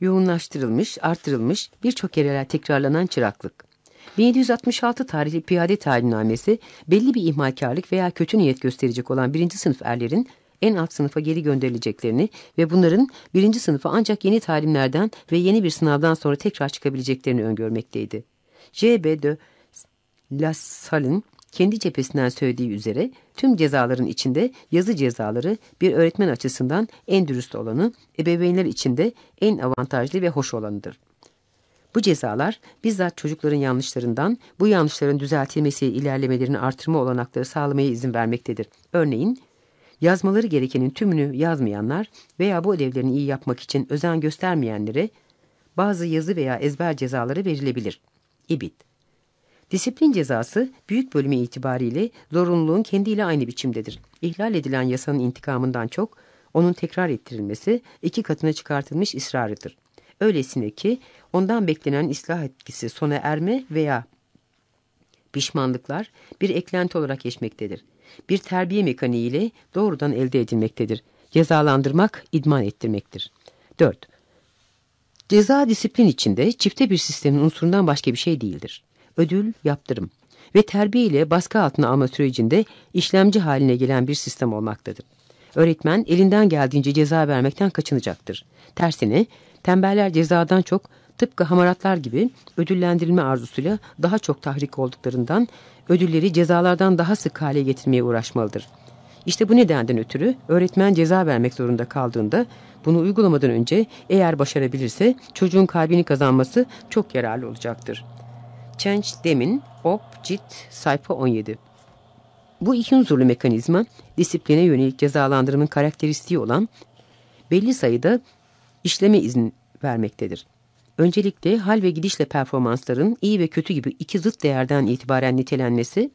Yoğunlaştırılmış, artırılmış birçok kereler tekrarlanan çıraklık. 1766 tarihli piyade talinnamesi belli bir ihmalkarlık veya kötü niyet gösterecek olan birinci sınıf erlerin en alt sınıfa geri gönderileceklerini ve bunların birinci sınıfa ancak yeni talimlerden ve yeni bir sınavdan sonra tekrar çıkabileceklerini öngörmekteydi. J.B. de La Salle'ın kendi cephesinden söylediği üzere tüm cezaların içinde yazı cezaları bir öğretmen açısından en dürüst olanı, ebeveynler içinde en avantajlı ve hoş olanıdır. Bu cezalar bizzat çocukların yanlışlarından bu yanlışların düzeltilmesi ilerlemelerini artırma olanakları sağlamaya izin vermektedir. Örneğin yazmaları gerekenin tümünü yazmayanlar veya bu ödevlerini iyi yapmak için özen göstermeyenlere bazı yazı veya ezber cezaları verilebilir. İbit Disiplin cezası büyük bölümü itibariyle zorunluluğun kendiyle aynı biçimdedir. İhlal edilen yasanın intikamından çok onun tekrar ettirilmesi iki katına çıkartılmış ısrarıdır. Öylesine ki ondan beklenen ıslah etkisi sona erme veya pişmanlıklar bir eklenti olarak geçmektedir. Bir terbiye mekaniğiyle doğrudan elde edilmektedir. Cezalandırmak, idman ettirmektir. 4. Ceza disiplin içinde çifte bir sistemin unsurundan başka bir şey değildir ödül, yaptırım ve terbiye ile baskı altına alma sürecinde işlemci haline gelen bir sistem olmaktadır. Öğretmen elinden geldiğince ceza vermekten kaçınacaktır. Tersine tembeller cezadan çok tıpkı hamaratlar gibi ödüllendirilme arzusuyla daha çok tahrik olduklarından ödülleri cezalardan daha sık hale getirmeye uğraşmalıdır. İşte bu nedenden ötürü öğretmen ceza vermek zorunda kaldığında bunu uygulamadan önce eğer başarabilirse çocuğun kalbini kazanması çok yararlı olacaktır. Change Demin, Op, Cit, sayfa 17. Bu iki unsurlu mekanizma disipline yönelik cezalandırımın karakteristiği olan belli sayıda işleme izin vermektedir. Öncelikle hal ve gidişle performansların iyi ve kötü gibi iki zıt değerden itibaren nitelenmesi,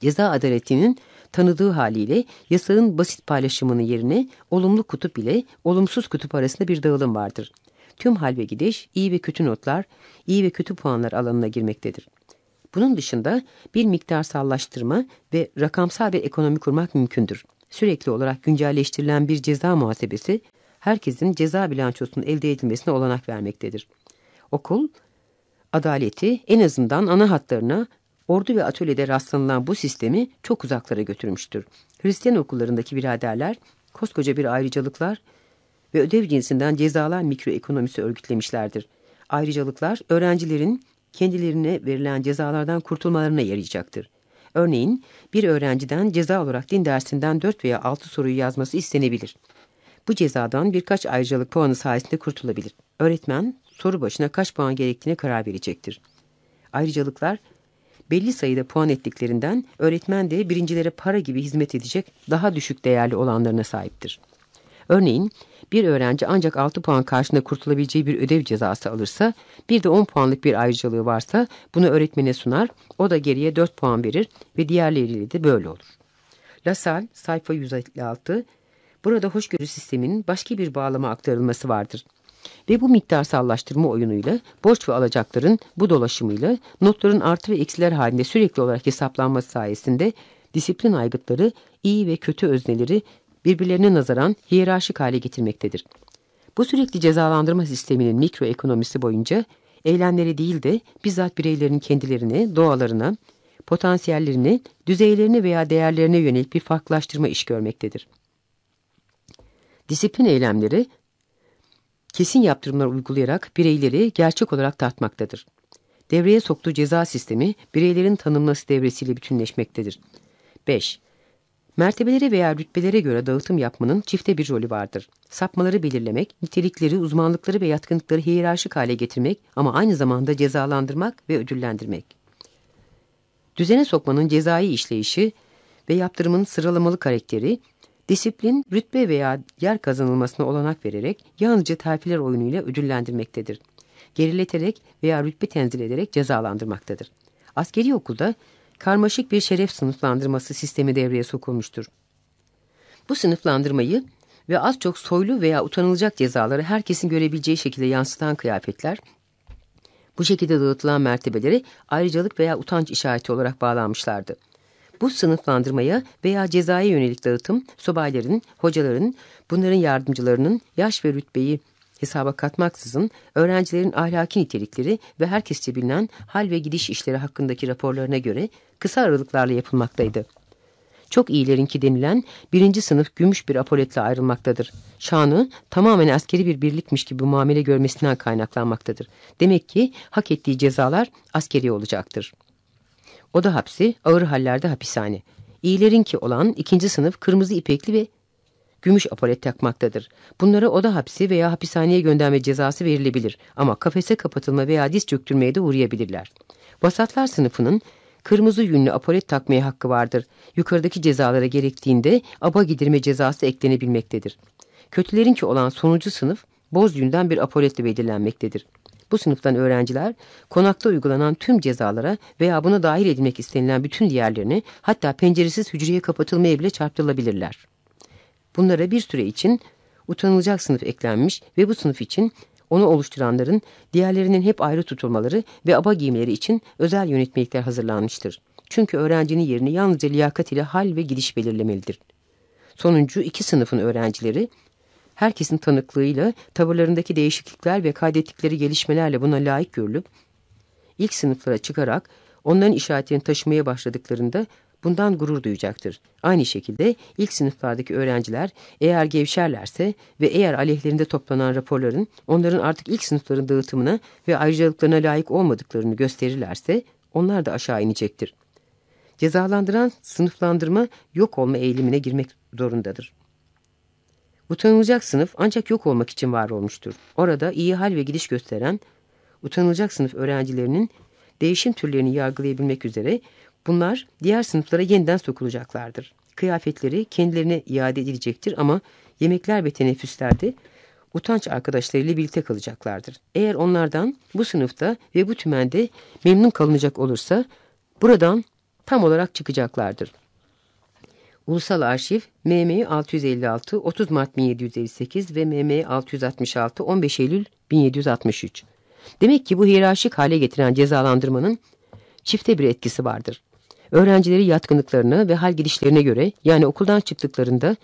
ceza adaletinin tanıdığı haliyle yasağın basit paylaşımının yerine olumlu kutup ile olumsuz kutup arasında bir dağılım vardır tüm hal ve gidiş, iyi ve kötü notlar, iyi ve kötü puanlar alanına girmektedir. Bunun dışında bir miktar sallaştırma ve rakamsal bir ekonomi kurmak mümkündür. Sürekli olarak güncelleştirilen bir ceza muhasebesi, herkesin ceza bilançosunun elde edilmesine olanak vermektedir. Okul, adaleti en azından ana hatlarına ordu ve atölyede rastlanılan bu sistemi çok uzaklara götürmüştür. Hristiyan okullarındaki biraderler, koskoca bir ayrıcalıklar ve ödev cinsinden cezalar mikroekonomisi örgütlemişlerdir. Ayrıcalıklar öğrencilerin kendilerine verilen cezalardan kurtulmalarına yarayacaktır. Örneğin bir öğrenciden ceza olarak din dersinden 4 veya 6 soruyu yazması istenebilir. Bu cezadan birkaç ayrıcalık puanı sayesinde kurtulabilir. Öğretmen soru başına kaç puan gerektiğine karar verecektir. Ayrıcalıklar belli sayıda puan ettiklerinden öğretmen de birincilere para gibi hizmet edecek daha düşük değerli olanlarına sahiptir. Örneğin bir öğrenci ancak 6 puan karşında kurtulabileceği bir ödev cezası alırsa, bir de 10 puanlık bir ayrıcalığı varsa bunu öğretmene sunar, o da geriye 4 puan verir ve diğerleriyle de böyle olur. Lassalle sayfa 156 Burada hoşgörü sisteminin başka bir bağlama aktarılması vardır. Ve bu miktarsallaştırma oyunuyla borç ve alacakların bu dolaşımıyla notların artı ve eksiler halinde sürekli olarak hesaplanması sayesinde disiplin aygıtları iyi ve kötü özneleri birbirlerine nazaran hiyerarşik hale getirmektedir. Bu sürekli cezalandırma sisteminin mikroekonomisi boyunca eylemleri değil de bizzat bireylerin kendilerine, doğalarına, potansiyellerine, düzeylerine veya değerlerine yönelik bir farklılaştırma iş görmektedir. Disiplin eylemleri kesin yaptırımlar uygulayarak bireyleri gerçek olarak tartmaktadır. Devreye soktuğu ceza sistemi bireylerin tanımlaması devresiyle bütünleşmektedir. 5. Mertebelere veya rütbelere göre dağıtım yapmanın çifte bir rolü vardır. Sapmaları belirlemek, nitelikleri, uzmanlıkları ve yatkınlıkları hiyerarşik hale getirmek ama aynı zamanda cezalandırmak ve ödüllendirmek. Düzene sokmanın cezai işleyişi ve yaptırımın sıralamalı karakteri, disiplin, rütbe veya yer kazanılmasına olanak vererek yalnızca terfiler oyunuyla ödüllendirmektedir. Gerileterek veya rütbe tenzil ederek cezalandırmaktadır. Askeri okulda karmaşık bir şeref sınıflandırması sistemi devreye sokulmuştur. Bu sınıflandırmayı ve az çok soylu veya utanılacak cezaları herkesin görebileceği şekilde yansıtan kıyafetler, bu şekilde dağıtılan mertebeleri ayrıcalık veya utanç işareti olarak bağlanmışlardı. Bu sınıflandırmaya veya cezaya yönelik dağıtım, sobayların, hocaların, bunların yardımcılarının yaş ve rütbeyi hesaba katmaksızın öğrencilerin ahlaki nitelikleri ve herkesçe bilinen hal ve gidiş işleri hakkındaki raporlarına göre kısa aralıklarla yapılmaktaydı. Çok iyilerinki denilen birinci sınıf gümüş bir apoletle ayrılmaktadır. Şanı tamamen askeri bir birlikmiş gibi muamele görmesinden kaynaklanmaktadır. Demek ki hak ettiği cezalar askeri olacaktır. Oda hapsi, ağır hallerde hapishane. İyilerinki olan ikinci sınıf kırmızı ipekli ve gümüş apolet takmaktadır. Bunlara oda hapsi veya hapishaneye gönderme cezası verilebilir ama kafese kapatılma veya diz çöktürmeye de uğrayabilirler. Vasatlar sınıfının kırmızı yünlü apolet takmaya hakkı vardır. Yukarıdaki cezalara gerektiğinde aba gidirme cezası eklenebilmektedir. Kötülerinki olan sonuncu sınıf boz yünden bir apoletle belirlenmektedir. Bu sınıftan öğrenciler konakta uygulanan tüm cezalara veya buna dahil edilmek istenilen bütün diğerlerini hatta penceresiz hücreye kapatılmaya bile çarptırılabilirler. Bunlara bir süre için utanılacak sınıf eklenmiş ve bu sınıf için onu oluşturanların diğerlerinin hep ayrı tutulmaları ve aba giyimleri için özel yönetmelikler hazırlanmıştır. Çünkü öğrencinin yerini yalnızca liyakat ile hal ve gidiş belirlemelidir. Sonuncu iki sınıfın öğrencileri herkesin tanıklığıyla tavırlarındaki değişiklikler ve kaydettikleri gelişmelerle buna layık görülüp ilk sınıflara çıkarak onların işaretlerini taşımaya başladıklarında bundan gurur duyacaktır. Aynı şekilde ilk sınıflardaki öğrenciler eğer gevşerlerse ve eğer aleyhlerinde toplanan raporların onların artık ilk sınıfların dağıtımına ve ayrıcalıklarına layık olmadıklarını gösterirlerse onlar da aşağı inecektir. Cezalandıran sınıflandırma yok olma eğilimine girmek zorundadır. Utanılacak sınıf ancak yok olmak için var olmuştur. Orada iyi hal ve gidiş gösteren utanılacak sınıf öğrencilerinin değişim türlerini yargılayabilmek üzere bunlar diğer sınıflara yeniden sokulacaklardır. Kıyafetleri kendilerine iade edilecektir ama yemekler ve teneffüslerde utanç arkadaşlarıyla birlikte kalacaklardır. Eğer onlardan bu sınıfta ve bu tümende memnun kalınacak olursa buradan tam olarak çıkacaklardır. Ulusal Arşiv MM 656 30 Mart 1758 ve MM 666 15 Eylül 1763. Demek ki bu hiyerarşik hale getiren cezalandırmanın çifte bir etkisi vardır. Öğrencileri yatkınlıklarına ve hal gidişlerine göre yani okuldan çıktıklarında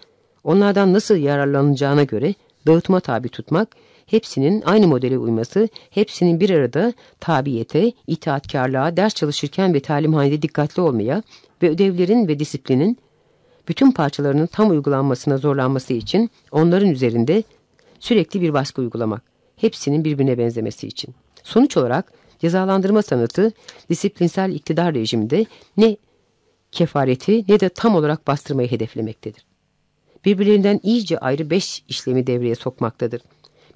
onlardan nasıl yararlanacağına göre dağıtıma tabi tutmak, hepsinin aynı modele uyması, hepsinin bir arada tabiyete, itaatkarlığa, ders çalışırken ve talimhanede dikkatli olmaya ve ödevlerin ve disiplinin bütün parçalarının tam uygulanmasına zorlanması için onların üzerinde sürekli bir baskı uygulamak, hepsinin birbirine benzemesi için. Sonuç olarak cezalandırma sanatı disiplinsel iktidar rejiminde ne kefareti ne de tam olarak bastırmayı hedeflemektedir. Birbirlerinden iyice ayrı beş işlemi devreye sokmaktadır.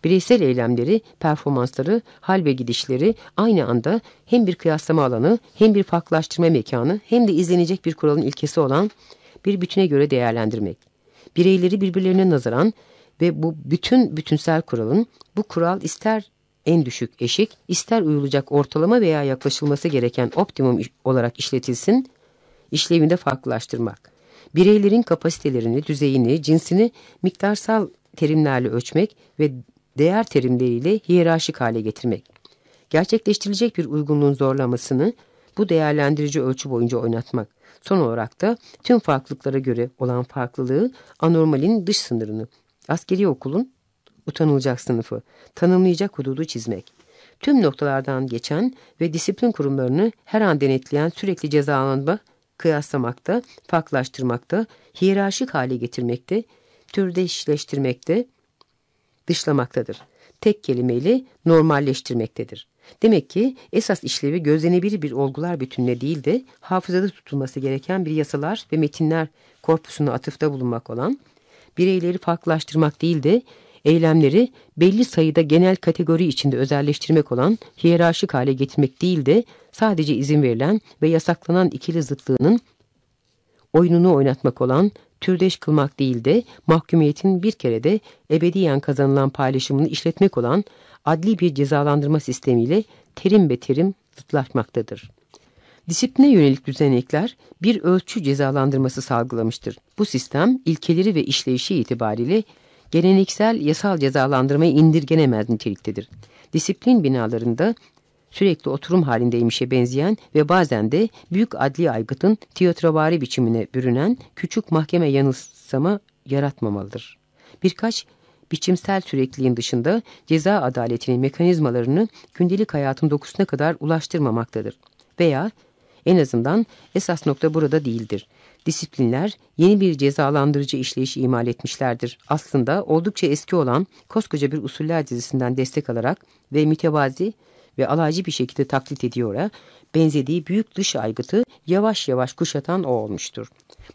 Bireysel eylemleri, performansları, hal ve gidişleri aynı anda hem bir kıyaslama alanı, hem bir farklılaştırma mekanı, hem de izlenecek bir kuralın ilkesi olan bir bütüne göre değerlendirmek. Bireyleri birbirlerine nazaran ve bu bütün bütünsel kuralın, bu kural ister en düşük eşik, ister uyulacak ortalama veya yaklaşılması gereken optimum olarak işletilsin, işlevinde farklılaştırmak. Bireylerin kapasitelerini, düzeyini, cinsini miktarsal terimlerle ölçmek ve değer terimleriyle hiyerarşik hale getirmek. Gerçekleştirilecek bir uygunluğun zorlamasını bu değerlendirici ölçü boyunca oynatmak. Son olarak da tüm farklılıklara göre olan farklılığı anormalin dış sınırını, askeri okulun utanılacak sınıfı, tanımlayacak hududu çizmek. Tüm noktalardan geçen ve disiplin kurumlarını her an denetleyen sürekli cezalanma, kıyaslamakta, farklılaştırmakta, hiyerarşik hale getirmekte, türdeşleştirmekte, dışlamaktadır. tek kelimeyle normalleştirmektedir. Demek ki esas işlevi gözlenebilir bir olgular bütününe değil de hafızada tutulması gereken bir yasalar ve metinler korpusuna atıfta bulunmak olan, bireyleri farklılaştırmak değil de eylemleri belli sayıda genel kategori içinde özelleştirmek olan hiyerarşik hale getirmek değil de sadece izin verilen ve yasaklanan ikili zıtlığının oyununu oynatmak olan türdeş kılmak değil de mahkumiyetin bir kere de ebediyen kazanılan paylaşımını işletmek olan adli bir cezalandırma sistemiyle terim be terim zıtlaşmaktadır. Disipline yönelik düzenekler bir ölçü cezalandırması salgılamıştır. Bu sistem ilkeleri ve işleyişi itibariyle geleneksel yasal cezalandırmayı indirgenemez niteliktedir. Disiplin binalarında sürekli oturum halindeymişe benzeyen ve bazen de büyük adli aygıtın tiyatrovari biçimine bürünen küçük mahkeme yanılsama yaratmamalıdır. Birkaç biçimsel sürekliliğin dışında ceza adaletinin mekanizmalarını gündelik hayatın dokusuna kadar ulaştırmamaktadır. Veya en azından esas nokta burada değildir. Disiplinler yeni bir cezalandırıcı işleyişi imal etmişlerdir. Aslında oldukça eski olan koskoca bir usuller dizisinden destek alarak ve mütevazi ve alaycı bir şekilde taklit ediyor benzediği büyük dış aygıtı yavaş yavaş kuşatan o olmuştur.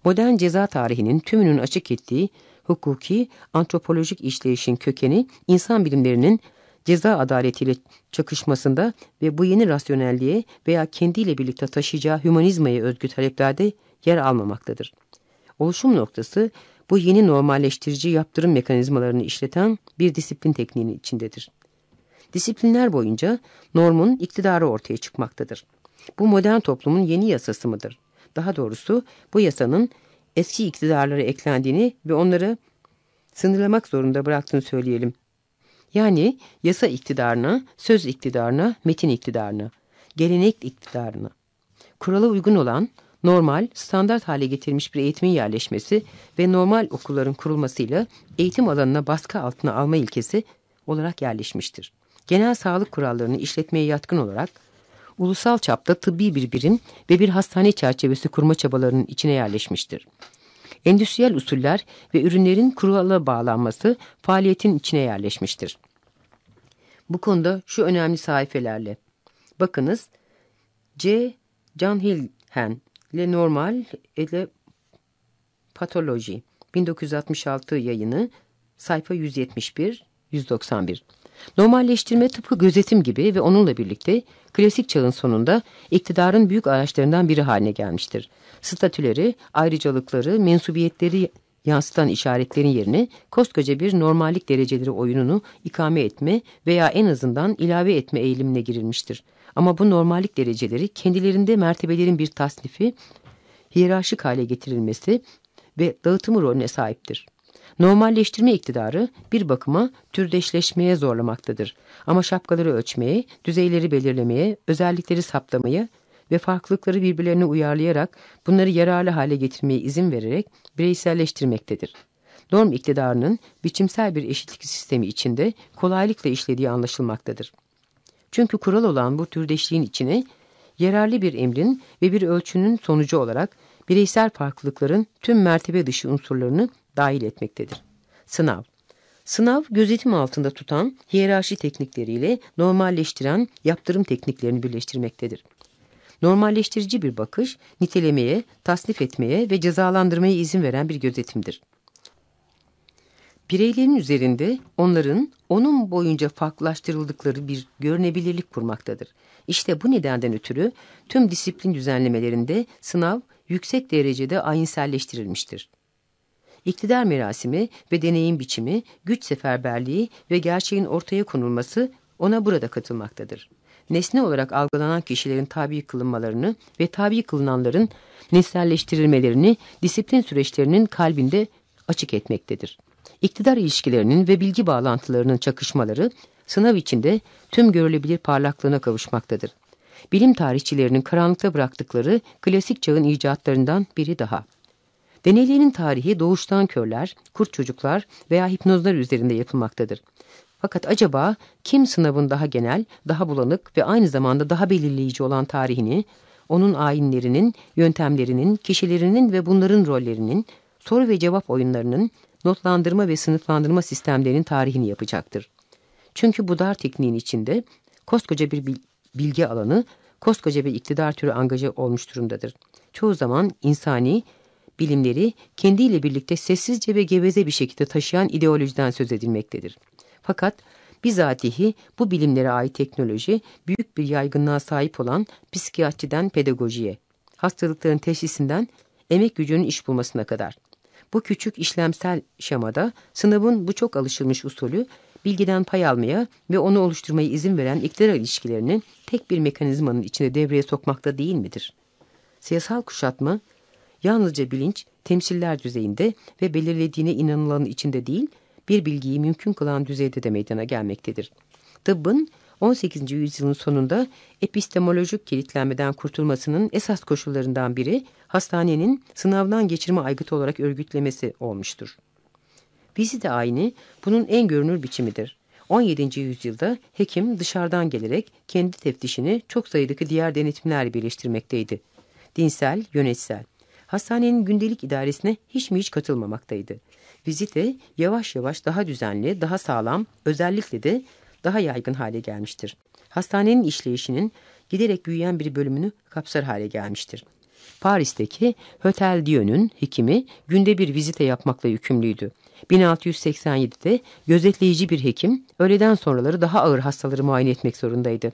Modern ceza tarihinin tümünün açık ettiği hukuki, antropolojik işleyişin kökeni insan bilimlerinin ceza adaletiyle çakışmasında ve bu yeni rasyonelliğe veya kendiyle birlikte taşıyacağı hümanizmaya özgü taleplerde yer almamaktadır. Oluşum noktası bu yeni normalleştirici yaptırım mekanizmalarını işleten bir disiplin tekniğinin içindedir. Disiplinler boyunca normun iktidarı ortaya çıkmaktadır. Bu modern toplumun yeni yasası mıdır? Daha doğrusu bu yasanın eski iktidarlara eklendiğini ve onları sınırlamak zorunda bıraktığını söyleyelim. Yani yasa iktidarına, söz iktidarına, metin iktidarına, gelenek iktidarına. Kurala uygun olan, normal, standart hale getirilmiş bir eğitimin yerleşmesi ve normal okulların kurulmasıyla eğitim alanına baskı altına alma ilkesi olarak yerleşmiştir. Genel sağlık kurallarını işletmeye yatkın olarak ulusal çapta tıbbi bir birim ve bir hastane çerçevesi kurma çabalarının içine yerleşmiştir. Endüstriyel usuller ve ürünlerin kurala bağlanması faaliyetin içine yerleşmiştir. Bu konuda şu önemli sayfelerle. Bakınız C. John Hilhen Le Normal et le Patoloji 1966 yayını sayfa 171-191 Normalleştirme tıpkı gözetim gibi ve onunla birlikte klasik çağın sonunda iktidarın büyük araçlarından biri haline gelmiştir. Statüleri, ayrıcalıkları, mensubiyetleri yansıtan işaretlerin yerine koskoca bir normallik dereceleri oyununu ikame etme veya en azından ilave etme eğilimine girilmiştir. Ama bu normallik dereceleri kendilerinde mertebelerin bir tasnifi, hiyerarşik hale getirilmesi ve dağıtımı rolüne sahiptir. Normalleştirme iktidarı bir bakıma türdeşleşmeye zorlamaktadır. Ama şapkaları ölçmeye, düzeyleri belirlemeye, özellikleri saptamaya ve farklılıkları birbirlerine uyarlayarak bunları yararlı hale getirmeye izin vererek bireyselleştirmektedir. Norm iktidarının biçimsel bir eşitlik sistemi içinde kolaylıkla işlediği anlaşılmaktadır. Çünkü kural olan bu türdeşliğin içine yararlı bir emrin ve bir ölçünün sonucu olarak bireysel farklılıkların tüm mertebe dışı unsurlarını dahil etmektedir. Sınav Sınav, gözetim altında tutan hiyerarşi teknikleriyle normalleştiren yaptırım tekniklerini birleştirmektedir. Normalleştirici bir bakış, nitelemeye, tasnif etmeye ve cezalandırmaya izin veren bir gözetimdir. Bireylerin üzerinde onların onun boyunca farklılaştırıldıkları bir görünebilirlik kurmaktadır. İşte bu nedenden ötürü tüm disiplin düzenlemelerinde sınav yüksek derecede ayinselleştirilmiştir. İktidar merasimi ve deneyim biçimi, güç seferberliği ve gerçeğin ortaya konulması ona burada katılmaktadır. Nesne olarak algılanan kişilerin tabi kılınmalarını ve tabi kılınanların nesnelleştirilmelerini disiplin süreçlerinin kalbinde açık etmektedir. İktidar ilişkilerinin ve bilgi bağlantılarının çakışmaları sınav içinde tüm görülebilir parlaklığına kavuşmaktadır. Bilim tarihçilerinin karanlıkta bıraktıkları klasik çağın icatlarından biri daha. Deneylerin tarihi doğuştan körler, kurt çocuklar veya hipnozlar üzerinde yapılmaktadır. Fakat acaba kim sınavın daha genel, daha bulanık ve aynı zamanda daha belirleyici olan tarihini, onun ayinlerinin, yöntemlerinin, kişilerinin ve bunların rollerinin, soru ve cevap oyunlarının, notlandırma ve sınıflandırma sistemlerinin tarihini yapacaktır. Çünkü bu dar tekniğin içinde koskoca bir bilgi alanı, koskoca bir iktidar türü angaja olmuş durumdadır. Çoğu zaman insani bilimleri kendiyle birlikte sessizce ve geveze bir şekilde taşıyan ideolojiden söz edilmektedir. Fakat bizatihi bu bilimlere ait teknoloji büyük bir yaygınlığa sahip olan psikiyatriden pedagojiye, hastalıkların teşhisinden emek gücünün iş bulmasına kadar. Bu küçük işlemsel şemada sınavın bu çok alışılmış usulü bilgiden pay almaya ve onu oluşturmaya izin veren iktidar ilişkilerini tek bir mekanizmanın içine devreye sokmakta değil midir? Siyasal kuşatma yalnızca bilinç, temsiller düzeyinde ve belirlediğine inanılanın içinde değil, bir bilgiyi mümkün kılan düzeyde de meydana gelmektedir. Tıbbın 18. yüzyılın sonunda epistemolojik kilitlenmeden kurtulmasının esas koşullarından biri hastanenin sınavdan geçirme aygıtı olarak örgütlemesi olmuştur. Vizite ayini bunun en görünür biçimidir. 17. yüzyılda hekim dışarıdan gelerek kendi teftişini çok sayıdaki diğer denetimlerle birleştirmekteydi. Dinsel, yönetsel. Hastanenin gündelik idaresine hiç mi hiç katılmamaktaydı. Vizite yavaş yavaş daha düzenli, daha sağlam, özellikle de daha yaygın hale gelmiştir. Hastanenin işleyişinin giderek büyüyen bir bölümünü kapsar hale gelmiştir. Paris'teki Hotel Dieu'nun hekimi günde bir vizite yapmakla yükümlüydü. 1687'de gözetleyici bir hekim öğleden sonraları daha ağır hastaları muayene etmek zorundaydı.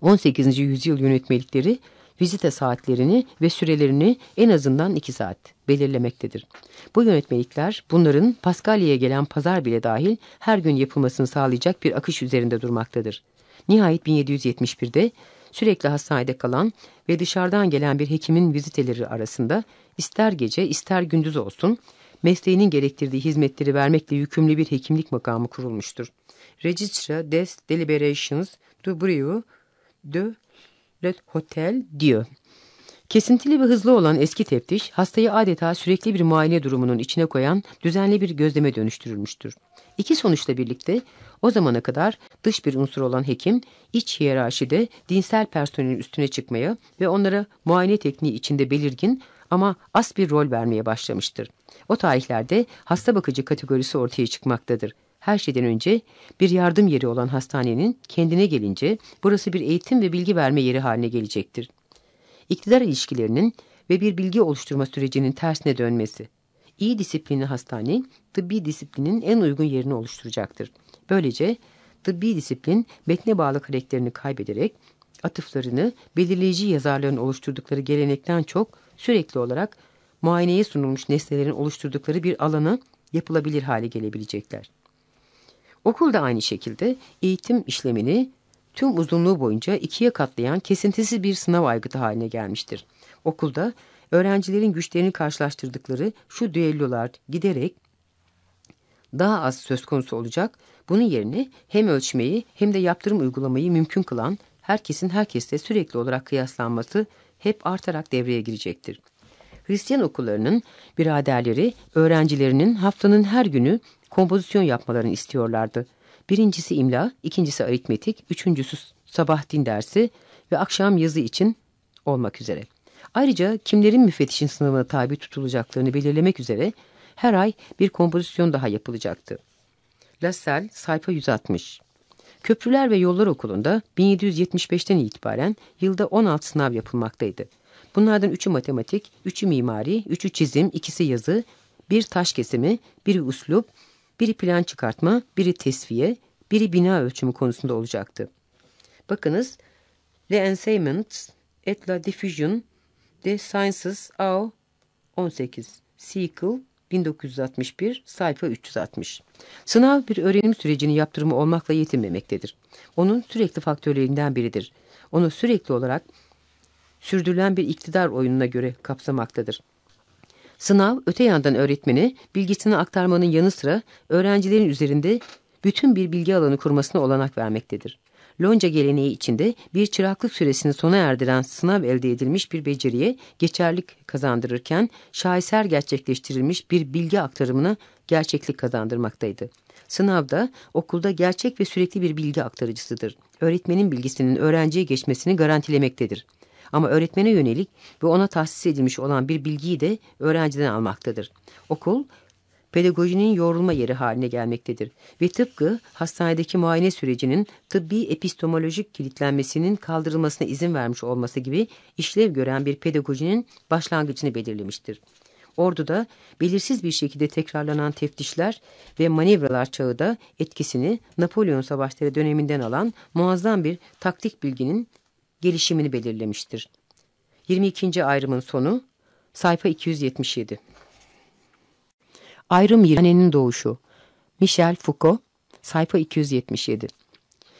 18. yüzyıl yönetmelikleri vizite saatlerini ve sürelerini en azından iki saat belirlemektedir. Bu yönetmelikler bunların Paskalya'ya gelen pazar bile dahil her gün yapılmasını sağlayacak bir akış üzerinde durmaktadır. Nihayet 1771'de sürekli hastanede kalan ve dışarıdan gelen bir hekimin viziteleri arasında ister gece ister gündüz olsun mesleğinin gerektirdiği hizmetleri vermekle yükümlü bir hekimlik makamı kurulmuştur. Registre des Deliberations du Bureau de Le Hotel diyor. Kesintili ve hızlı olan eski teftiş, hastayı adeta sürekli bir muayene durumunun içine koyan düzenli bir gözleme dönüştürülmüştür. İki sonuçla birlikte o zamana kadar dış bir unsur olan hekim, iç hiyerarşide dinsel personelin üstüne çıkmaya ve onlara muayene tekniği içinde belirgin ama az bir rol vermeye başlamıştır. O tarihlerde hasta bakıcı kategorisi ortaya çıkmaktadır. Her şeyden önce bir yardım yeri olan hastanenin kendine gelince burası bir eğitim ve bilgi verme yeri haline gelecektir. İktidar ilişkilerinin ve bir bilgi oluşturma sürecinin tersine dönmesi. İyi disiplinli hastane, tıbbi disiplinin en uygun yerini oluşturacaktır. Böylece tıbbi disiplin metne bağlı karakterini kaybederek atıflarını belirleyici yazarların oluşturdukları gelenekten çok sürekli olarak muayeneye sunulmuş nesnelerin oluşturdukları bir alana yapılabilir hale gelebilecekler. Okul da aynı şekilde eğitim işlemini tüm uzunluğu boyunca ikiye katlayan kesintisiz bir sınav aygıtı haline gelmiştir. Okulda öğrencilerin güçlerini karşılaştırdıkları şu düellolar giderek daha az söz konusu olacak. Bunun yerine hem ölçmeyi hem de yaptırım uygulamayı mümkün kılan herkesin herkesle sürekli olarak kıyaslanması hep artarak devreye girecektir. Hristiyan okullarının biraderleri öğrencilerinin haftanın her günü kompozisyon yapmalarını istiyorlardı. Birincisi imla, ikincisi aritmetik, üçüncüsü sabah din dersi ve akşam yazı için olmak üzere. Ayrıca kimlerin müfettişin sınavına tabi tutulacaklarını belirlemek üzere her ay bir kompozisyon daha yapılacaktı. Lassalle sayfa 160 Köprüler ve Yollar Okulu'nda 1775'ten itibaren yılda 16 sınav yapılmaktaydı. Bunlardan üçü matematik, üçü mimari, üçü çizim, ikisi yazı, bir taş kesimi, biri uslup, biri plan çıkartma, biri tesviye, biri bina ölçümü konusunda olacaktı. Bakınız, Le Enseignement et la Diffusion des Sciences au 18 Siècle 1961 sayfa 360. Sınav bir öğrenim sürecinin yaptırımı olmakla yetinmemektedir. Onun sürekli faktörlerinden biridir. Onu sürekli olarak sürdürülen bir iktidar oyununa göre kapsamaktadır. Sınav öte yandan öğretmeni bilgisini aktarmanın yanı sıra öğrencilerin üzerinde bütün bir bilgi alanı kurmasına olanak vermektedir. Lonca geleneği içinde bir çıraklık süresini sona erdiren sınav elde edilmiş bir beceriye geçerlik kazandırırken şaheser gerçekleştirilmiş bir bilgi aktarımına gerçeklik kazandırmaktaydı. Sınavda okulda gerçek ve sürekli bir bilgi aktarıcısıdır. Öğretmenin bilgisinin öğrenciye geçmesini garantilemektedir. Ama öğretmene yönelik ve ona tahsis edilmiş olan bir bilgiyi de öğrenciden almaktadır. Okul pedagojinin yoğrulma yeri haline gelmektedir ve tıpkı hastanedeki muayene sürecinin tıbbi epistemolojik kilitlenmesinin kaldırılmasına izin vermiş olması gibi işlev gören bir pedagojinin başlangıcını belirlemiştir. Orduda belirsiz bir şekilde tekrarlanan teftişler ve manevralar çağı da etkisini Napolyon savaşları döneminden alan muazzam bir taktik bilginin gelişimini belirlemiştir. 22. ayrımın sonu sayfa 277. Ayrım Yirane'nin doğuşu Michel Foucault sayfa 277.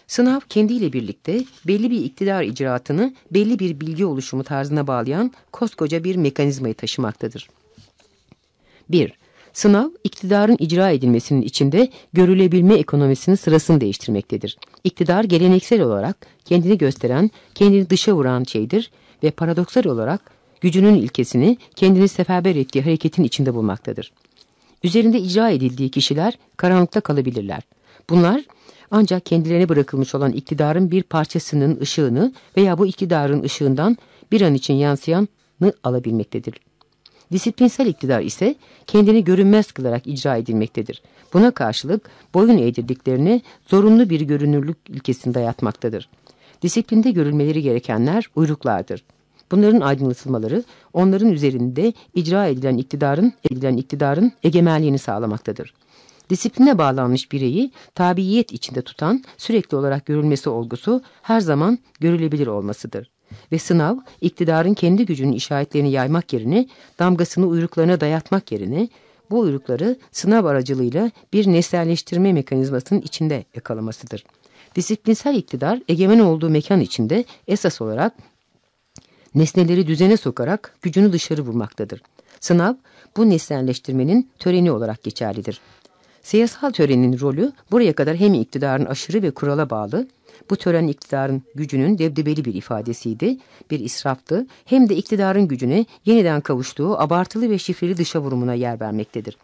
Sınav kendiyle birlikte belli bir iktidar icraatını belli bir bilgi oluşumu tarzına bağlayan koskoca bir mekanizmayı taşımaktadır. 1. Sınav, iktidarın icra edilmesinin içinde görülebilme ekonomisinin sırasını değiştirmektedir. İktidar geleneksel olarak kendini gösteren, kendini dışa vuran şeydir ve paradoksal olarak gücünün ilkesini kendini seferber ettiği hareketin içinde bulmaktadır. Üzerinde icra edildiği kişiler karanlıkta kalabilirler. Bunlar ancak kendilerine bırakılmış olan iktidarın bir parçasının ışığını veya bu iktidarın ışığından bir an için yansıyanı alabilmektedir. Disiplinsel iktidar ise kendini görünmez kılarak icra edilmektedir. Buna karşılık boyun eğdirdiklerini zorunlu bir görünürlük ilkesinde dayatmaktadır. Disiplinde görülmeleri gerekenler uyruklardır. Bunların aydınlatılmaları onların üzerinde icra edilen iktidarın edilen iktidarın egemenliğini sağlamaktadır. Disipline bağlanmış bireyi tabiyet içinde tutan sürekli olarak görülmesi olgusu her zaman görülebilir olmasıdır. Ve sınav iktidarın kendi gücünün işaretlerini yaymak yerine damgasını uyruklarına dayatmak yerine bu uyrukları sınav aracılığıyla bir nesnelleştirme mekanizmasının içinde yakalamasıdır. Disiplinsel iktidar egemen olduğu mekan içinde esas olarak nesneleri düzene sokarak gücünü dışarı vurmaktadır. Sınav bu nesnelleştirmenin töreni olarak geçerlidir. Siyasal törenin rolü buraya kadar hem iktidarın aşırı ve kurala bağlı, bu tören iktidarın gücünün debdebeli bir ifadesiydi, bir israftı, hem de iktidarın gücüne yeniden kavuştuğu abartılı ve şifreli dışa vurumuna yer vermektedir.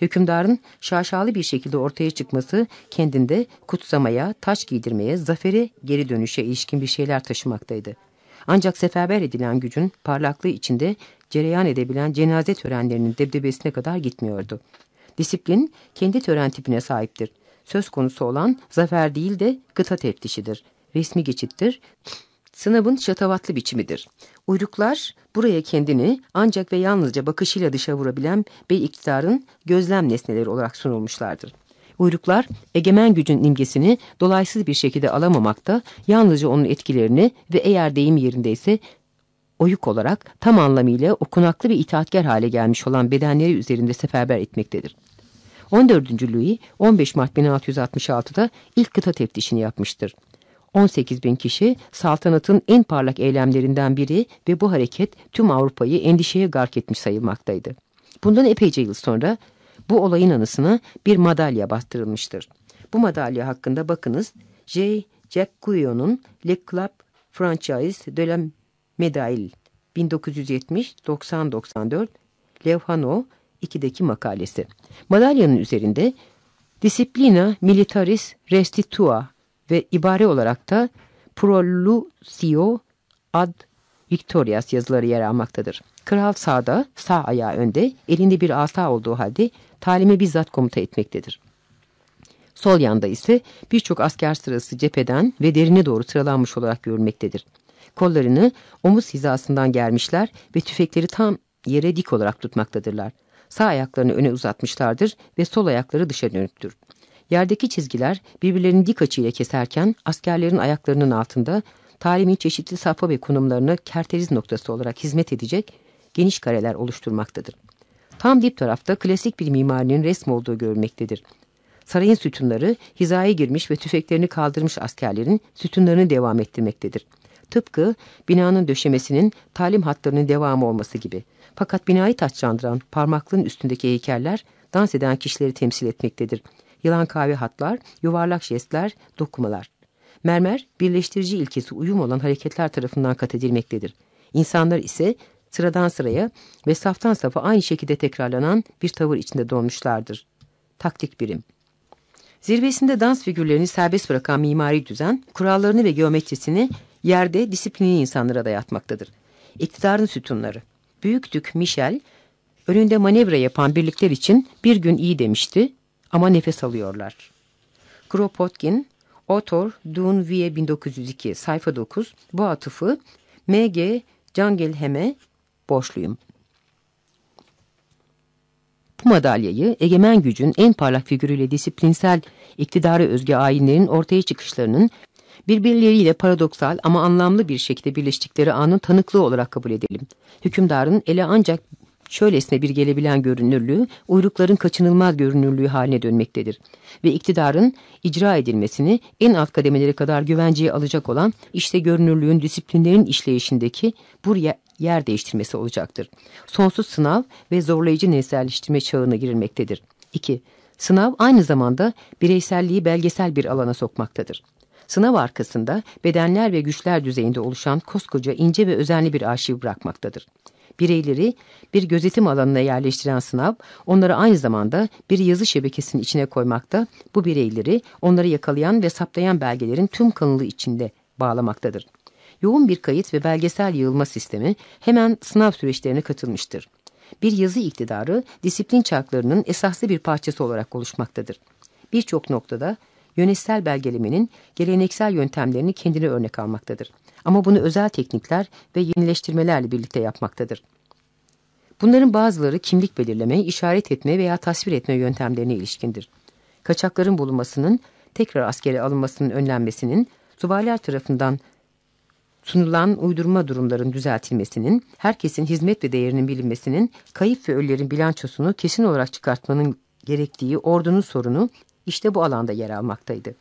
Hükümdarın şaşalı bir şekilde ortaya çıkması kendinde kutsamaya, taş giydirmeye, zafere geri dönüşe ilişkin bir şeyler taşımaktaydı. Ancak seferber edilen gücün parlaklığı içinde cereyan edebilen cenaze törenlerinin debdebesine kadar gitmiyordu. Disiplin kendi tören tipine sahiptir. Söz konusu olan zafer değil de kıta teftişidir. Resmi geçittir. Sınavın şatavatlı biçimidir. Uyruklar buraya kendini ancak ve yalnızca bakışıyla dışa vurabilen bir iktidarın gözlem nesneleri olarak sunulmuşlardır. Uyruklar egemen gücün imgesini dolaysız bir şekilde alamamakta, yalnızca onun etkilerini ve eğer deyim yerindeyse oyuk olarak tam anlamıyla okunaklı ve itaatkar hale gelmiş olan bedenleri üzerinde seferber etmektedir. 14. Louis 15 Mart 1666'da ilk kıta teftişini yapmıştır. 18 bin kişi saltanatın en parlak eylemlerinden biri ve bu hareket tüm Avrupa'yı endişeye gark etmiş sayılmaktaydı. Bundan epeyce yıl sonra bu olayın anısına bir madalya bastırılmıştır. Bu madalya hakkında bakınız J. Jack Guyon'un Le Club Franchise de la Medaille 1970-90-94 Levhano 2'deki makalesi. Madalyanın üzerinde Disciplina Militaris Restitua ve ibare olarak da Prolucio ad Victorias yazıları yer almaktadır. Kral sağda, sağ ayağı önde, elinde bir asa olduğu halde talime bizzat komuta etmektedir. Sol yanda ise birçok asker sırası cepheden ve derine doğru sıralanmış olarak görülmektedir. Kollarını omuz hizasından germişler ve tüfekleri tam yere dik olarak tutmaktadırlar. Sağ ayaklarını öne uzatmışlardır ve sol ayakları dışa dönüktür. Yerdeki çizgiler birbirlerini dik açıyla keserken askerlerin ayaklarının altında talimin çeşitli safha ve konumlarını kerteriz noktası olarak hizmet edecek geniş kareler oluşturmaktadır. Tam dip tarafta klasik bir mimarinin resmi olduğu görülmektedir. Sarayın sütunları hizaya girmiş ve tüfeklerini kaldırmış askerlerin sütunlarını devam ettirmektedir. Tıpkı binanın döşemesinin talim hatlarının devamı olması gibi. Fakat binayı taçlandıran parmaklığın üstündeki heykeller dans eden kişileri temsil etmektedir. Yılan kahve hatlar, yuvarlak jestler, dokumalar. Mermer, birleştirici ilkesi uyum olan hareketler tarafından kat edilmektedir. İnsanlar ise sıradan sıraya ve saftan safa aynı şekilde tekrarlanan bir tavır içinde donmuşlardır. Taktik birim. Zirvesinde dans figürlerini serbest bırakan mimari düzen, kurallarını ve geometrisini yerde disiplinli insanlara dayatmaktadır. İktidarın sütunları. Büyük Dük Michel, Önünde manevra yapan birlikler için bir gün iyi demişti ama nefes alıyorlar. Kropotkin, Otor Dun Vie 1902 sayfa 9 bu atıfı M.G. Cangelhem'e borçluyum. Bu madalyayı egemen gücün en parlak figürüyle disiplinsel iktidara özgü ayinlerin ortaya çıkışlarının birbirleriyle paradoksal ama anlamlı bir şekilde birleştikleri anın tanıklığı olarak kabul edelim. Hükümdarın ele ancak şöylesine bir gelebilen görünürlüğü, uyrukların kaçınılmaz görünürlüğü haline dönmektedir. Ve iktidarın icra edilmesini en alt kademelere kadar güvenceye alacak olan işte görünürlüğün disiplinlerin işleyişindeki bu yer değiştirmesi olacaktır. Sonsuz sınav ve zorlayıcı nesnelleştirme çağına girilmektedir. 2. Sınav aynı zamanda bireyselliği belgesel bir alana sokmaktadır. Sınav arkasında bedenler ve güçler düzeyinde oluşan koskoca ince ve özenli bir arşiv bırakmaktadır. Bireyleri bir gözetim alanına yerleştiren sınav, onları aynı zamanda bir yazı şebekesinin içine koymakta, bu bireyleri onları yakalayan ve saptayan belgelerin tüm kanılı içinde bağlamaktadır. Yoğun bir kayıt ve belgesel yığılma sistemi hemen sınav süreçlerine katılmıştır. Bir yazı iktidarı disiplin çarklarının esaslı bir parçası olarak oluşmaktadır. Birçok noktada yönetsel belgelemenin geleneksel yöntemlerini kendine örnek almaktadır. Ama bunu özel teknikler ve yenileştirmelerle birlikte yapmaktadır. Bunların bazıları kimlik belirleme, işaret etme veya tasvir etme yöntemlerine ilişkindir. Kaçakların bulunmasının, tekrar askere alınmasının önlenmesinin, subaylar tarafından sunulan uydurma durumların düzeltilmesinin, herkesin hizmet ve değerinin bilinmesinin, kayıp ve ölülerin bilançosunu kesin olarak çıkartmanın gerektiği ordunun sorunu işte bu alanda yer almaktaydı.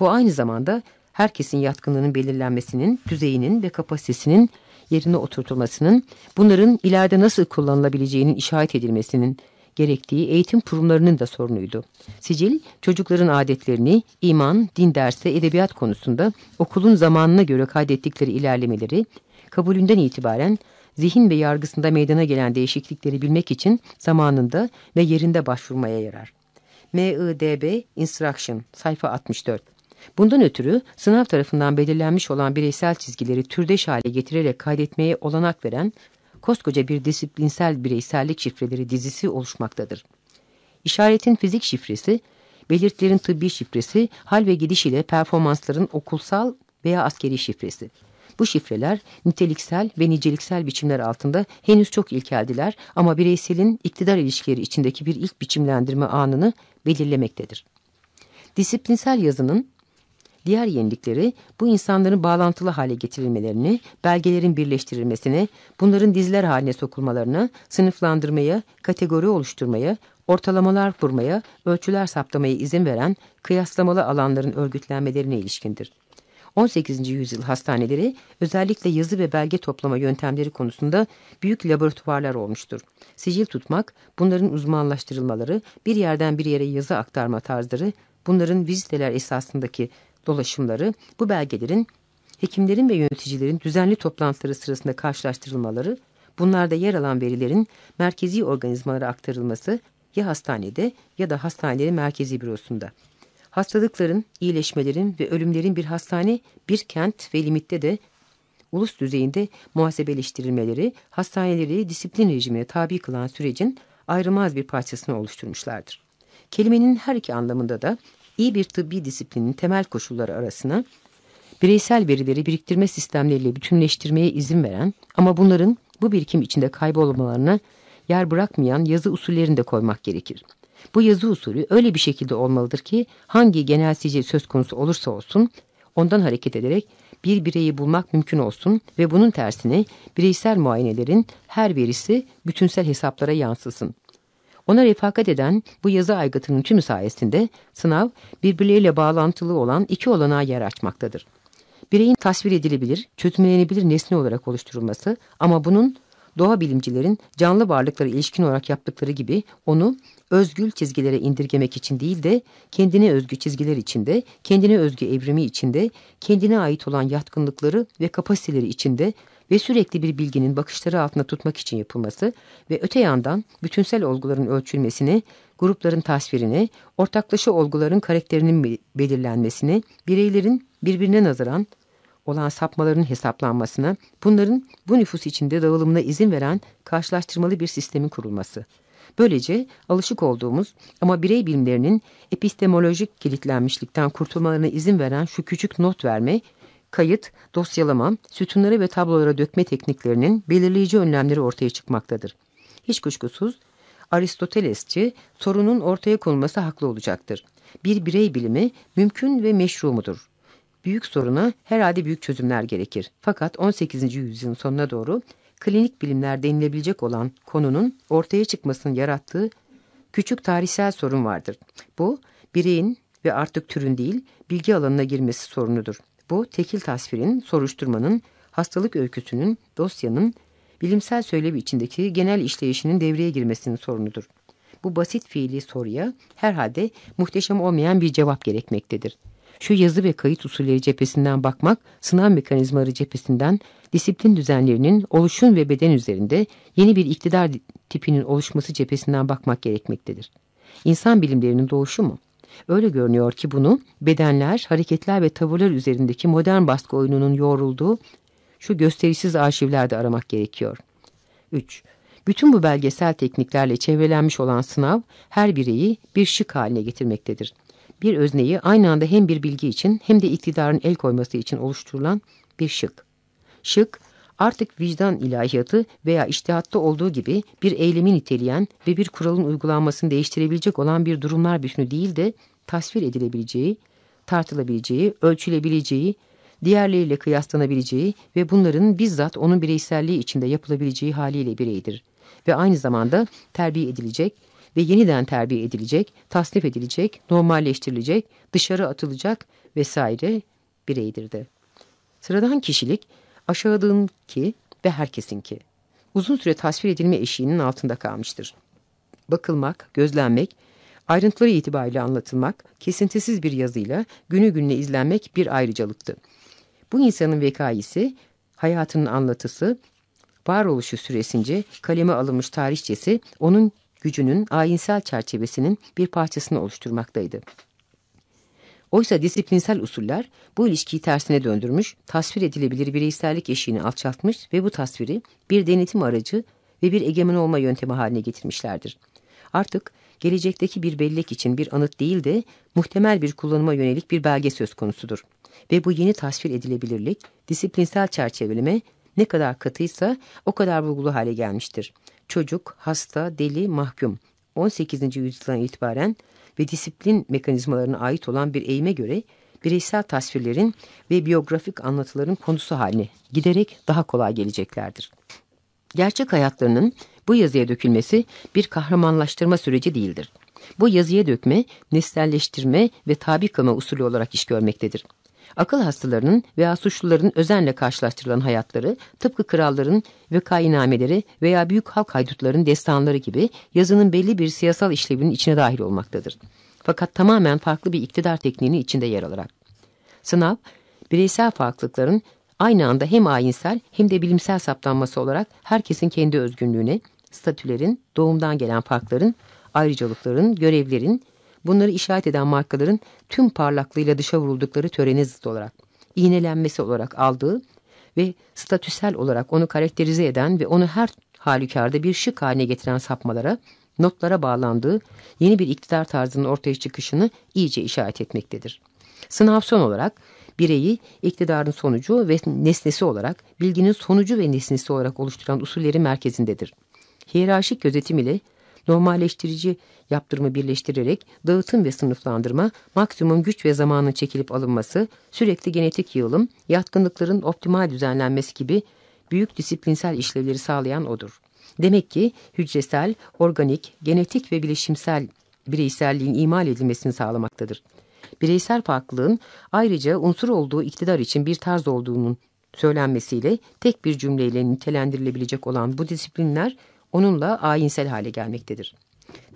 Bu aynı zamanda herkesin yatkınlığının belirlenmesinin, düzeyinin ve kapasitesinin yerine oturtulmasının, bunların ileride nasıl kullanılabileceğinin işaret edilmesinin gerektiği eğitim kurumlarının da sorunuydu. Sicil, çocukların adetlerini, iman, din dersi, edebiyat konusunda okulun zamanına göre kaydettikleri ilerlemeleri, kabulünden itibaren zihin ve yargısında meydana gelen değişiklikleri bilmek için zamanında ve yerinde başvurmaya yarar. MIDB Instruction sayfa 64 Bundan ötürü sınav tarafından belirlenmiş olan bireysel çizgileri türdeş hale getirerek kaydetmeye olanak veren koskoca bir disiplinsel bireysellik şifreleri dizisi oluşmaktadır. İşaretin fizik şifresi, belirtilerin tıbbi şifresi, hal ve gidiş ile performansların okulsal veya askeri şifresi. Bu şifreler niteliksel ve niceliksel biçimler altında henüz çok ilkeldiler ama bireyselin iktidar ilişkileri içindeki bir ilk biçimlendirme anını belirlemektedir. Disiplinsel yazının Diğer yenilikleri bu insanların bağlantılı hale getirilmelerini, belgelerin birleştirilmesine, bunların dizler haline sokulmalarına, sınıflandırmaya, kategori oluşturmaya, ortalamalar kurmaya, ölçüler saptamaya izin veren kıyaslamalı alanların örgütlenmelerine ilişkindir. 18. yüzyıl hastaneleri özellikle yazı ve belge toplama yöntemleri konusunda büyük laboratuvarlar olmuştur. Sicil tutmak, bunların uzmanlaştırılmaları, bir yerden bir yere yazı aktarma tarzları, bunların viziteler esasındaki dolaşımları bu belgelerin hekimlerin ve yöneticilerin düzenli toplantıları sırasında karşılaştırılmaları, bunlarda yer alan verilerin merkezi organizmalara aktarılması ya hastanede ya da hastanelerin merkezi bürosunda. Hastalıkların, iyileşmelerin ve ölümlerin bir hastane, bir kent ve limitte de ulus düzeyinde muhasebeleştirilmeleri, hastaneleri disiplin rejimine tabi kılan sürecin ayrılmaz bir parçasını oluşturmuşlardır. Kelimenin her iki anlamında da iyi bir tıbbi disiplinin temel koşulları arasına bireysel verileri biriktirme sistemleriyle bütünleştirmeye izin veren ama bunların bu birikim içinde kaybolmalarına yer bırakmayan yazı usullerini de koymak gerekir. Bu yazı usulü öyle bir şekilde olmalıdır ki hangi genel sicil söz konusu olursa olsun ondan hareket ederek bir bireyi bulmak mümkün olsun ve bunun tersine bireysel muayenelerin her verisi bütünsel hesaplara yansısın. Ona refakat eden bu yazı aygıtının tümü sayesinde sınav birbirleriyle bağlantılı olan iki olanağa yer açmaktadır. Bireyin tasvir edilebilir, çözümlenebilir nesne olarak oluşturulması ama bunun doğa bilimcilerin canlı varlıklara ilişkin olarak yaptıkları gibi onu özgül çizgilere indirgemek için değil de kendine özgü çizgiler içinde, kendine özgü evrimi içinde, kendine ait olan yatkınlıkları ve kapasiteleri içinde ve sürekli bir bilginin bakışları altında tutmak için yapılması ve öte yandan bütünsel olguların ölçülmesini, grupların tasvirini, ortaklaşa olguların karakterinin belirlenmesini, bireylerin birbirine nazaran olan sapmaların hesaplanmasına, bunların bu nüfus içinde dağılımına izin veren karşılaştırmalı bir sistemin kurulması. Böylece alışık olduğumuz ama birey bilimlerinin epistemolojik kilitlenmişlikten kurtulmalarına izin veren şu küçük not verme, kayıt, dosyalama, sütunlara ve tablolara dökme tekniklerinin belirleyici önlemleri ortaya çıkmaktadır. Hiç kuşkusuz Aristotelesçi sorunun ortaya konulması haklı olacaktır. Bir birey bilimi mümkün ve meşru mudur? Büyük soruna herhalde büyük çözümler gerekir. Fakat 18. yüzyılın sonuna doğru klinik bilimler denilebilecek olan konunun ortaya çıkmasının yarattığı küçük tarihsel sorun vardır. Bu bireyin ve artık türün değil bilgi alanına girmesi sorunudur. Bu tekil tasvirin, soruşturmanın, hastalık öyküsünün, dosyanın bilimsel söylevi içindeki genel işleyişinin devreye girmesinin sorunudur. Bu basit fiili soruya herhalde muhteşem olmayan bir cevap gerekmektedir. Şu yazı ve kayıt usulleri cephesinden bakmak, sınav mekanizmaları cephesinden disiplin düzenlerinin oluşum ve beden üzerinde yeni bir iktidar tipinin oluşması cephesinden bakmak gerekmektedir. İnsan bilimlerinin doğuşu mu? Öyle görünüyor ki bunu bedenler, hareketler ve tavırlar üzerindeki modern baskı oyununun yoğrulduğu şu gösterişsiz arşivlerde aramak gerekiyor. 3. Bütün bu belgesel tekniklerle çevrelenmiş olan sınav her bireyi bir şık haline getirmektedir. Bir özneyi aynı anda hem bir bilgi için hem de iktidarın el koyması için oluşturulan bir şık. Şık, artık vicdan ilahiyatı veya iştihatta olduğu gibi bir eylemi niteleyen ve bir kuralın uygulanmasını değiştirebilecek olan bir durumlar bütünü değil de tasvir edilebileceği, tartılabileceği, ölçülebileceği, diğerleriyle kıyaslanabileceği ve bunların bizzat onun bireyselliği içinde yapılabileceği haliyle bireydir. Ve aynı zamanda terbiye edilecek ve yeniden terbiye edilecek, tasnif edilecek, normalleştirilecek, dışarı atılacak vesaire bireydir de. Sıradan kişilik aşağıdığınki ve herkesinki. Uzun süre tasvir edilme eşiğinin altında kalmıştır. Bakılmak, gözlenmek, ayrıntıları itibariyle anlatılmak, kesintisiz bir yazıyla günü gününe izlenmek bir ayrıcalıktı. Bu insanın vekaisi, hayatının anlatısı, varoluşu süresince kaleme alınmış tarihçesi onun gücünün ayinsel çerçevesinin bir parçasını oluşturmaktaydı. Oysa disiplinsel usuller bu ilişkiyi tersine döndürmüş, tasvir edilebilir bireysellik eşiğini alçaltmış ve bu tasviri bir denetim aracı ve bir egemen olma yöntemi haline getirmişlerdir. Artık gelecekteki bir bellek için bir anıt değil de muhtemel bir kullanıma yönelik bir belge söz konusudur. Ve bu yeni tasvir edilebilirlik, disiplinsel çerçeveleme ne kadar katıysa o kadar vurgulu hale gelmiştir. Çocuk, hasta, deli, mahkum 18. yüzyıldan itibaren ve disiplin mekanizmalarına ait olan bir eğime göre bireysel tasvirlerin ve biyografik anlatıların konusu haline giderek daha kolay geleceklerdir. Gerçek hayatlarının bu yazıya dökülmesi bir kahramanlaştırma süreci değildir. Bu yazıya dökme, nesnelleştirme ve tabi kılma usulü olarak iş görmektedir. Akıl hastalarının veya suçluların özenle karşılaştırılan hayatları tıpkı kralların ve kainameleri veya büyük halk haydutların destanları gibi yazının belli bir siyasal işlevinin içine dahil olmaktadır. Fakat tamamen farklı bir iktidar tekniğinin içinde yer alarak. Sınav, bireysel farklılıkların aynı anda hem ayinsel hem de bilimsel saptanması olarak herkesin kendi özgünlüğüne, statülerin, doğumdan gelen farkların, ayrıcalıkların, görevlerin, bunları işaret eden markaların tüm parlaklığıyla dışa vuruldukları törene zıt olarak, iğnelenmesi olarak aldığı ve statüsel olarak onu karakterize eden ve onu her halükarda bir şık haline getiren sapmalara, notlara bağlandığı yeni bir iktidar tarzının ortaya çıkışını iyice işaret etmektedir. Sınav son olarak bireyi iktidarın sonucu ve nesnesi olarak, bilginin sonucu ve nesnesi olarak oluşturan usulleri merkezindedir. Hiyerarşik gözetim ile normalleştirici yaptırımı birleştirerek dağıtım ve sınıflandırma, maksimum güç ve zamanın çekilip alınması, sürekli genetik yığılım, yatkınlıkların optimal düzenlenmesi gibi büyük disiplinsel işlevleri sağlayan odur. Demek ki hücresel, organik, genetik ve bilişimsel bireyselliğin imal edilmesini sağlamaktadır. Bireysel farklılığın ayrıca unsur olduğu iktidar için bir tarz olduğunun söylenmesiyle tek bir cümleyle nitelendirilebilecek olan bu disiplinler onunla ayinsel hale gelmektedir.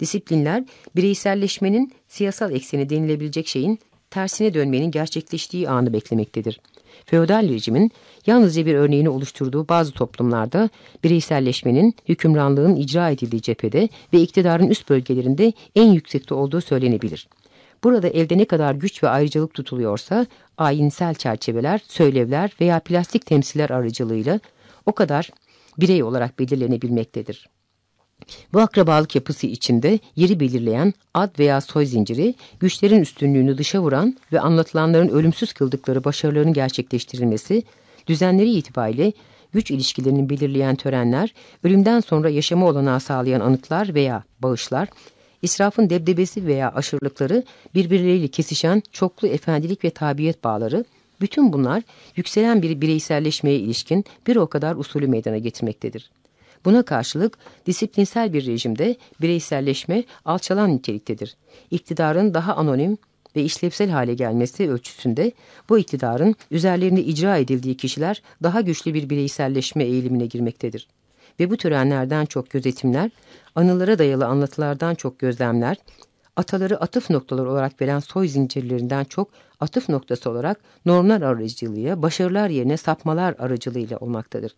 Disiplinler, bireyselleşmenin siyasal ekseni denilebilecek şeyin tersine dönmenin gerçekleştiği anı beklemektedir. Feodal rejimin yalnızca bir örneğini oluşturduğu bazı toplumlarda bireyselleşmenin hükümranlığın icra edildiği cephede ve iktidarın üst bölgelerinde en yüksekte olduğu söylenebilir. Burada elde ne kadar güç ve ayrıcalık tutuluyorsa ayinsel çerçeveler, söylevler veya plastik temsiller aracılığıyla o kadar birey olarak belirlenebilmektedir. Bu akrabalık yapısı içinde yeri belirleyen ad veya soy zinciri, güçlerin üstünlüğünü dışa vuran ve anlatılanların ölümsüz kıldıkları başarıların gerçekleştirilmesi, düzenleri itibariyle güç ilişkilerini belirleyen törenler, ölümden sonra yaşama olanağı sağlayan anıtlar veya bağışlar, israfın debdebesi veya aşırılıkları, birbirleriyle kesişen çoklu efendilik ve tabiyet bağları, bütün bunlar yükselen bir bireyselleşmeye ilişkin bir o kadar usulü meydana getirmektedir. Buna karşılık disiplinsel bir rejimde bireyselleşme alçalan niteliktedir. İktidarın daha anonim ve işlevsel hale gelmesi ölçüsünde bu iktidarın üzerlerinde icra edildiği kişiler daha güçlü bir bireyselleşme eğilimine girmektedir. Ve bu törenlerden çok gözetimler, anılara dayalı anlatılardan çok gözlemler, ataları atıf noktaları olarak veren soy zincirlerinden çok atıf noktası olarak normlar aracılığıyla başarılar yerine sapmalar aracılığıyla olmaktadır.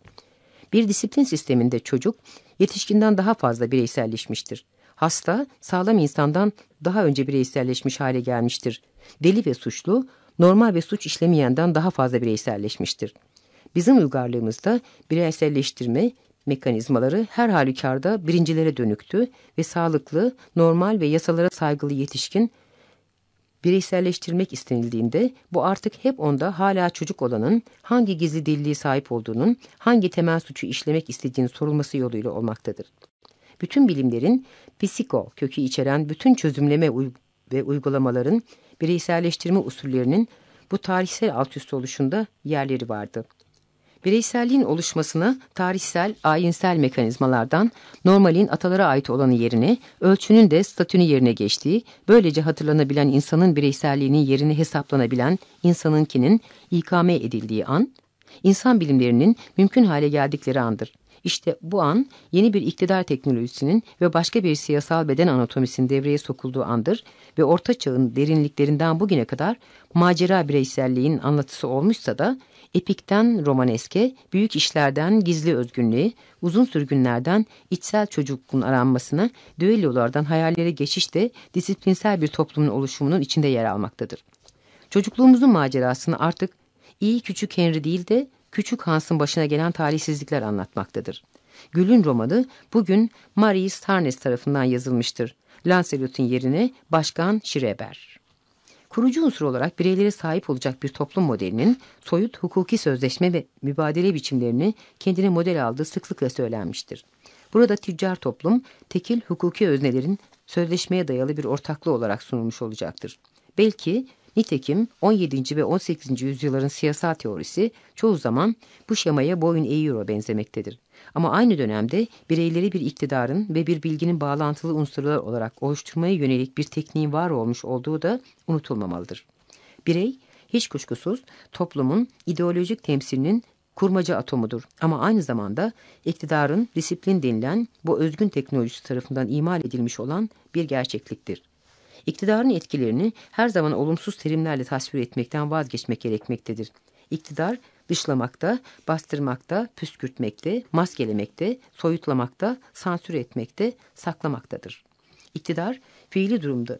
Bir disiplin sisteminde çocuk yetişkinden daha fazla bireyselleşmiştir. Hasta, sağlam insandan daha önce bireyselleşmiş hale gelmiştir. Deli ve suçlu, normal ve suç işlemeyenden daha fazla bireyselleşmiştir. Bizim uygarlığımızda bireyselleştirme mekanizmaları her halükarda birincilere dönüktü ve sağlıklı, normal ve yasalara saygılı yetişkin bireyselleştirmek istenildiğinde bu artık hep onda hala çocuk olanın hangi gizli deliliğe sahip olduğunun, hangi temel suçu işlemek istediğini sorulması yoluyla olmaktadır. Bütün bilimlerin psiko kökü içeren bütün çözümleme ve uygulamaların bireyselleştirme usullerinin bu tarihsel altüstü oluşunda yerleri vardı. Bireyselliğin oluşmasına tarihsel, ayinsel mekanizmalardan normalin atalara ait olanı yerine, ölçünün de statünü yerine geçtiği, böylece hatırlanabilen insanın bireyselliğinin yerini hesaplanabilen insanınkinin ikame edildiği an, insan bilimlerinin mümkün hale geldikleri andır. İşte bu an yeni bir iktidar teknolojisinin ve başka bir siyasal beden anatomisinin devreye sokulduğu andır ve orta çağın derinliklerinden bugüne kadar macera bireyselliğin anlatısı olmuşsa da epikten romaneske, büyük işlerden gizli özgünlüğe, uzun sürgünlerden içsel çocukluğun aranmasına, düellolardan hayallere geçiş de disiplinsel bir toplumun oluşumunun içinde yer almaktadır. Çocukluğumuzun macerasını artık iyi küçük Henry değil de küçük Hans'ın başına gelen talihsizlikler anlatmaktadır. Gül'ün romanı bugün Marie Tarnes tarafından yazılmıştır. Lancelot'un yerine Başkan Schreber. Kurucu unsur olarak bireylere sahip olacak bir toplum modelinin soyut hukuki sözleşme ve mübadele biçimlerini kendine model aldığı sıklıkla söylenmiştir. Burada tüccar toplum, tekil hukuki öznelerin sözleşmeye dayalı bir ortaklığı olarak sunulmuş olacaktır. Belki Nitekim 17. ve 18. yüzyılların siyasal teorisi çoğu zaman bu şemaya boyun eğiyor benzemektedir. Ama aynı dönemde bireyleri bir iktidarın ve bir bilginin bağlantılı unsurlar olarak oluşturmaya yönelik bir tekniğin var olmuş olduğu da unutulmamalıdır. Birey hiç kuşkusuz toplumun ideolojik temsilinin kurmaca atomudur. Ama aynı zamanda iktidarın disiplin denilen bu özgün teknolojisi tarafından imal edilmiş olan bir gerçekliktir. İktidarın etkilerini her zaman olumsuz terimlerle tasvir etmekten vazgeçmek gerekmektedir. İktidar dışlamakta, bastırmakta, püskürtmekte, maskelemekte, soyutlamakta, sansür etmekte, saklamaktadır. İktidar fiili durumda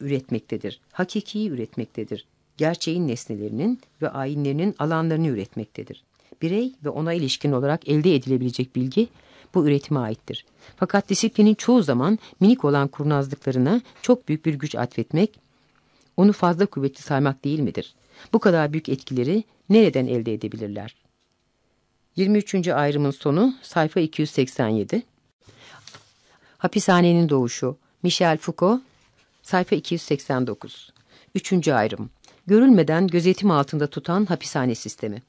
üretmektedir, hakikiyi üretmektedir. Gerçeğin nesnelerinin ve ayinlerinin alanlarını üretmektedir. Birey ve ona ilişkin olarak elde edilebilecek bilgi bu üretime aittir. Fakat disiplinin çoğu zaman minik olan kurnazlıklarına çok büyük bir güç atfetmek, onu fazla kuvvetli saymak değil midir? Bu kadar büyük etkileri nereden elde edebilirler? 23. ayrımın sonu sayfa 287. Hapishanenin doğuşu Michel Foucault sayfa 289. 3. ayrım Görülmeden gözetim altında tutan hapishane sistemi.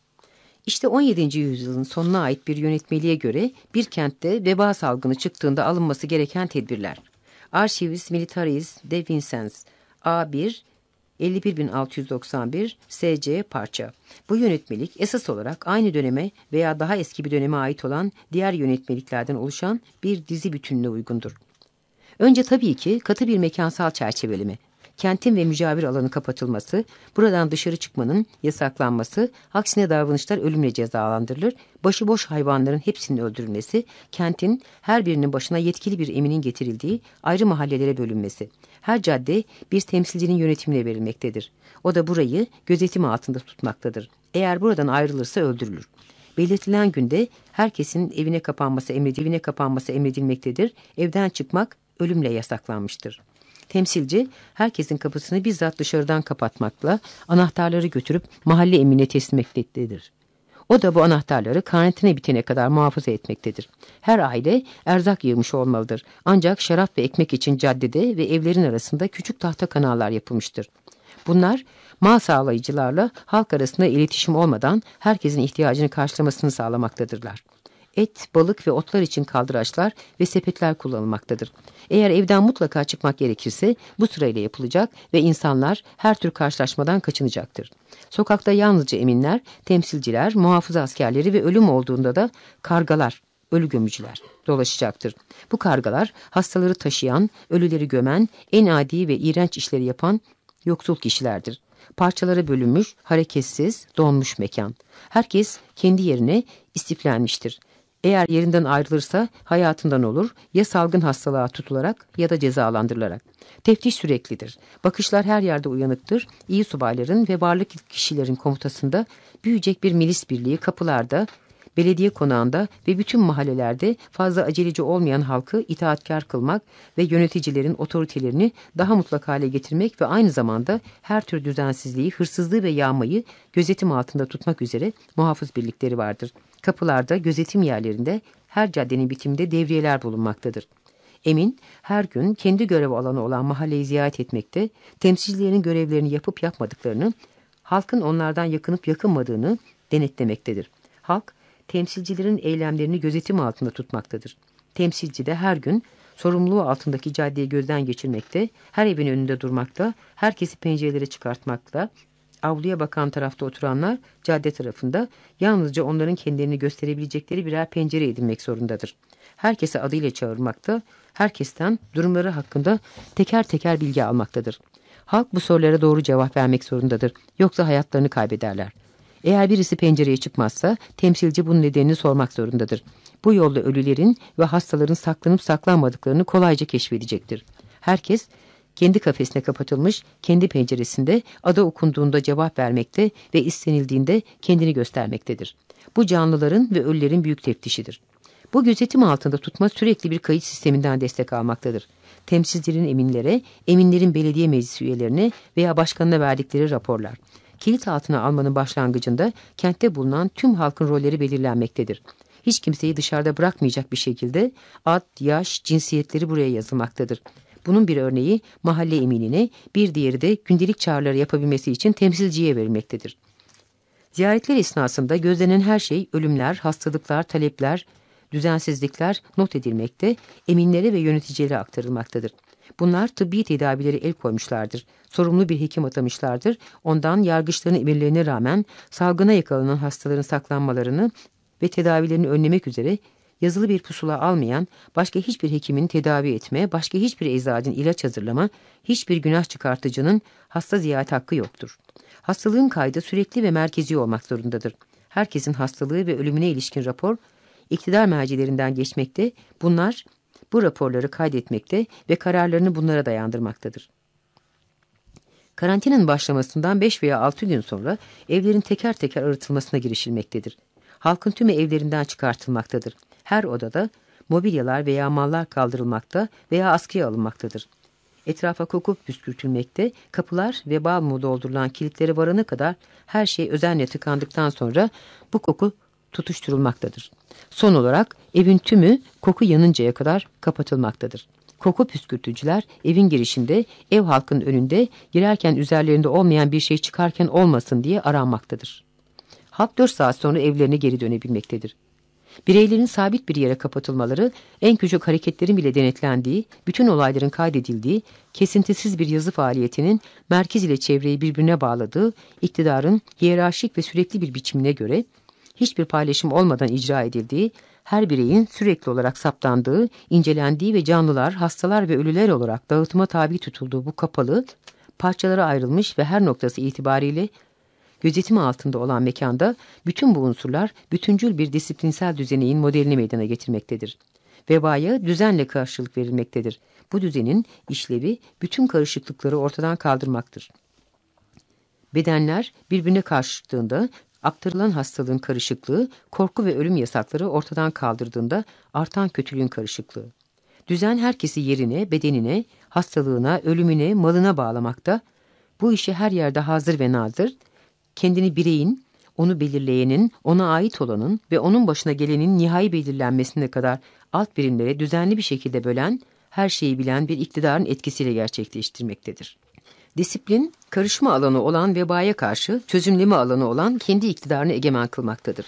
İşte 17. yüzyılın sonuna ait bir yönetmeliğe göre bir kentte veba salgını çıktığında alınması gereken tedbirler. Archivis Militaris de Vincennes A1 51691 SC parça. Bu yönetmelik esas olarak aynı döneme veya daha eski bir döneme ait olan diğer yönetmeliklerden oluşan bir dizi bütününe uygundur. Önce tabii ki katı bir mekansal çerçeveleme, kentin ve mücavir alanı kapatılması, buradan dışarı çıkmanın yasaklanması, aksine davranışlar ölümle cezalandırılır, başıboş hayvanların hepsinin öldürülmesi, kentin her birinin başına yetkili bir eminin getirildiği ayrı mahallelere bölünmesi. Her cadde bir temsilcinin yönetimine verilmektedir. O da burayı gözetim altında tutmaktadır. Eğer buradan ayrılırsa öldürülür. Belirtilen günde herkesin evine kapanması, emredilmektedir. Evden çıkmak ölümle yasaklanmıştır. Temsilci herkesin kapısını bizzat dışarıdan kapatmakla anahtarları götürüp mahalle emine teslim etmektedir. O da bu anahtarları karantina bitene kadar muhafaza etmektedir. Her aile erzak yığmış olmalıdır. Ancak şarap ve ekmek için caddede ve evlerin arasında küçük tahta kanallar yapılmıştır. Bunlar mal sağlayıcılarla halk arasında iletişim olmadan herkesin ihtiyacını karşılamasını sağlamaktadırlar. Et, balık ve otlar için kaldıraçlar ve sepetler kullanılmaktadır. Eğer evden mutlaka çıkmak gerekirse bu sırayla yapılacak ve insanlar her tür karşılaşmadan kaçınacaktır. Sokakta yalnızca eminler, temsilciler, muhafız askerleri ve ölüm olduğunda da kargalar, ölü gömücüler dolaşacaktır. Bu kargalar hastaları taşıyan, ölüleri gömen, en adi ve iğrenç işleri yapan yoksul kişilerdir. Parçalara bölünmüş, hareketsiz, donmuş mekan. Herkes kendi yerine istiflenmiştir. Eğer yerinden ayrılırsa hayatından olur ya salgın hastalığa tutularak ya da cezalandırılarak. Teftiş süreklidir. Bakışlar her yerde uyanıktır. İyi subayların ve varlıklı kişilerin komutasında büyüyecek bir milis birliği kapılarda, belediye konağında ve bütün mahallelerde fazla aceleci olmayan halkı itaatkar kılmak ve yöneticilerin otoritelerini daha mutlak hale getirmek ve aynı zamanda her tür düzensizliği, hırsızlığı ve yağmayı gözetim altında tutmak üzere muhafız birlikleri vardır. Kapılarda, gözetim yerlerinde, her caddenin bitiminde devriyeler bulunmaktadır. Emin her gün kendi görev alanı olan mahalleyi ziyaret etmekte, temsilcilerin görevlerini yapıp yapmadıklarını, halkın onlardan yakınıp yakınmadığını denetlemektedir. Halk temsilcilerin eylemlerini gözetim altında tutmaktadır. Temsilci de her gün sorumluluğu altındaki caddeyi gözden geçirmekte, her evin önünde durmakta, herkesi pencerelere çıkartmakta, avluya bakan tarafta oturanlar cadde tarafında yalnızca onların kendilerini gösterebilecekleri birer pencere edinmek zorundadır. Herkese adıyla çağırmakta, herkesten durumları hakkında teker teker bilgi almaktadır. Halk bu sorulara doğru cevap vermek zorundadır. Yoksa hayatlarını kaybederler. Eğer birisi pencereye çıkmazsa temsilci bunun nedenini sormak zorundadır. Bu yolda ölülerin ve hastaların saklanıp saklanmadıklarını kolayca keşfedecektir. Herkes kendi kafesine kapatılmış, kendi penceresinde ada okunduğunda cevap vermekte ve istenildiğinde kendini göstermektedir. Bu canlıların ve ölülerin büyük teftişidir. Bu gözetim altında tutma sürekli bir kayıt sisteminden destek almaktadır. Temsilcilerin eminlere, eminlerin belediye meclisi üyelerine veya başkanına verdikleri raporlar. Kilit altına almanın başlangıcında kentte bulunan tüm halkın rolleri belirlenmektedir. Hiç kimseyi dışarıda bırakmayacak bir şekilde ad, yaş, cinsiyetleri buraya yazılmaktadır. Bunun bir örneği mahalle eminine, bir diğeri de gündelik çağrıları yapabilmesi için temsilciye verilmektedir. Ziyaretler esnasında gözlenen her şey ölümler, hastalıklar, talepler, düzensizlikler not edilmekte, eminlere ve yöneticilere aktarılmaktadır. Bunlar tıbbi tedavileri el koymuşlardır. Sorumlu bir hekim atamışlardır. Ondan yargıçların emirlerine rağmen salgına yakalanan hastaların saklanmalarını ve tedavilerini önlemek üzere yazılı bir pusula almayan, başka hiçbir hekimin tedavi etme, başka hiçbir eczacının ilaç hazırlama, hiçbir günah çıkartıcının hasta ziyaret hakkı yoktur. Hastalığın kaydı sürekli ve merkezi olmak zorundadır. Herkesin hastalığı ve ölümüne ilişkin rapor, iktidar mercilerinden geçmekte, bunlar bu raporları kaydetmekte ve kararlarını bunlara dayandırmaktadır. Karantinanın başlamasından 5 veya 6 gün sonra evlerin teker teker arıtılmasına girişilmektedir. Halkın tümü evlerinden çıkartılmaktadır. Her odada mobilyalar veya mallar kaldırılmakta veya askıya alınmaktadır. Etrafa koku püskürtülmekte, kapılar ve bal mu doldurulan kilitleri varana kadar her şey özenle tıkandıktan sonra bu koku tutuşturulmaktadır. Son olarak evin tümü koku yanıncaya kadar kapatılmaktadır. Koku püskürtücüler evin girişinde, ev halkının önünde, girerken üzerlerinde olmayan bir şey çıkarken olmasın diye aranmaktadır. Halk 4 saat sonra evlerine geri dönebilmektedir. Bireylerin sabit bir yere kapatılmaları, en küçük hareketlerin bile denetlendiği, bütün olayların kaydedildiği, kesintisiz bir yazı faaliyetinin merkez ile çevreyi birbirine bağladığı, iktidarın hiyerarşik ve sürekli bir biçimine göre, hiçbir paylaşım olmadan icra edildiği, her bireyin sürekli olarak saptandığı, incelendiği ve canlılar, hastalar ve ölüler olarak dağıtıma tabi tutulduğu bu kapalı, parçalara ayrılmış ve her noktası itibariyle gözetim altında olan mekanda bütün bu unsurlar bütüncül bir disiplinsel düzeneğin modelini meydana getirmektedir. Vebaya düzenle karşılık verilmektedir. Bu düzenin işlevi bütün karışıklıkları ortadan kaldırmaktır. Bedenler birbirine karşıtığında aktarılan hastalığın karışıklığı, korku ve ölüm yasakları ortadan kaldırdığında artan kötülüğün karışıklığı. Düzen herkesi yerine, bedenine, hastalığına, ölümüne, malına bağlamakta. Bu işi her yerde hazır ve nazır, kendini bireyin, onu belirleyenin, ona ait olanın ve onun başına gelenin nihai belirlenmesine kadar alt birimlere düzenli bir şekilde bölen, her şeyi bilen bir iktidarın etkisiyle gerçekleştirmektedir. Disiplin, karışma alanı olan vebaya karşı çözümleme alanı olan kendi iktidarını egemen kılmaktadır.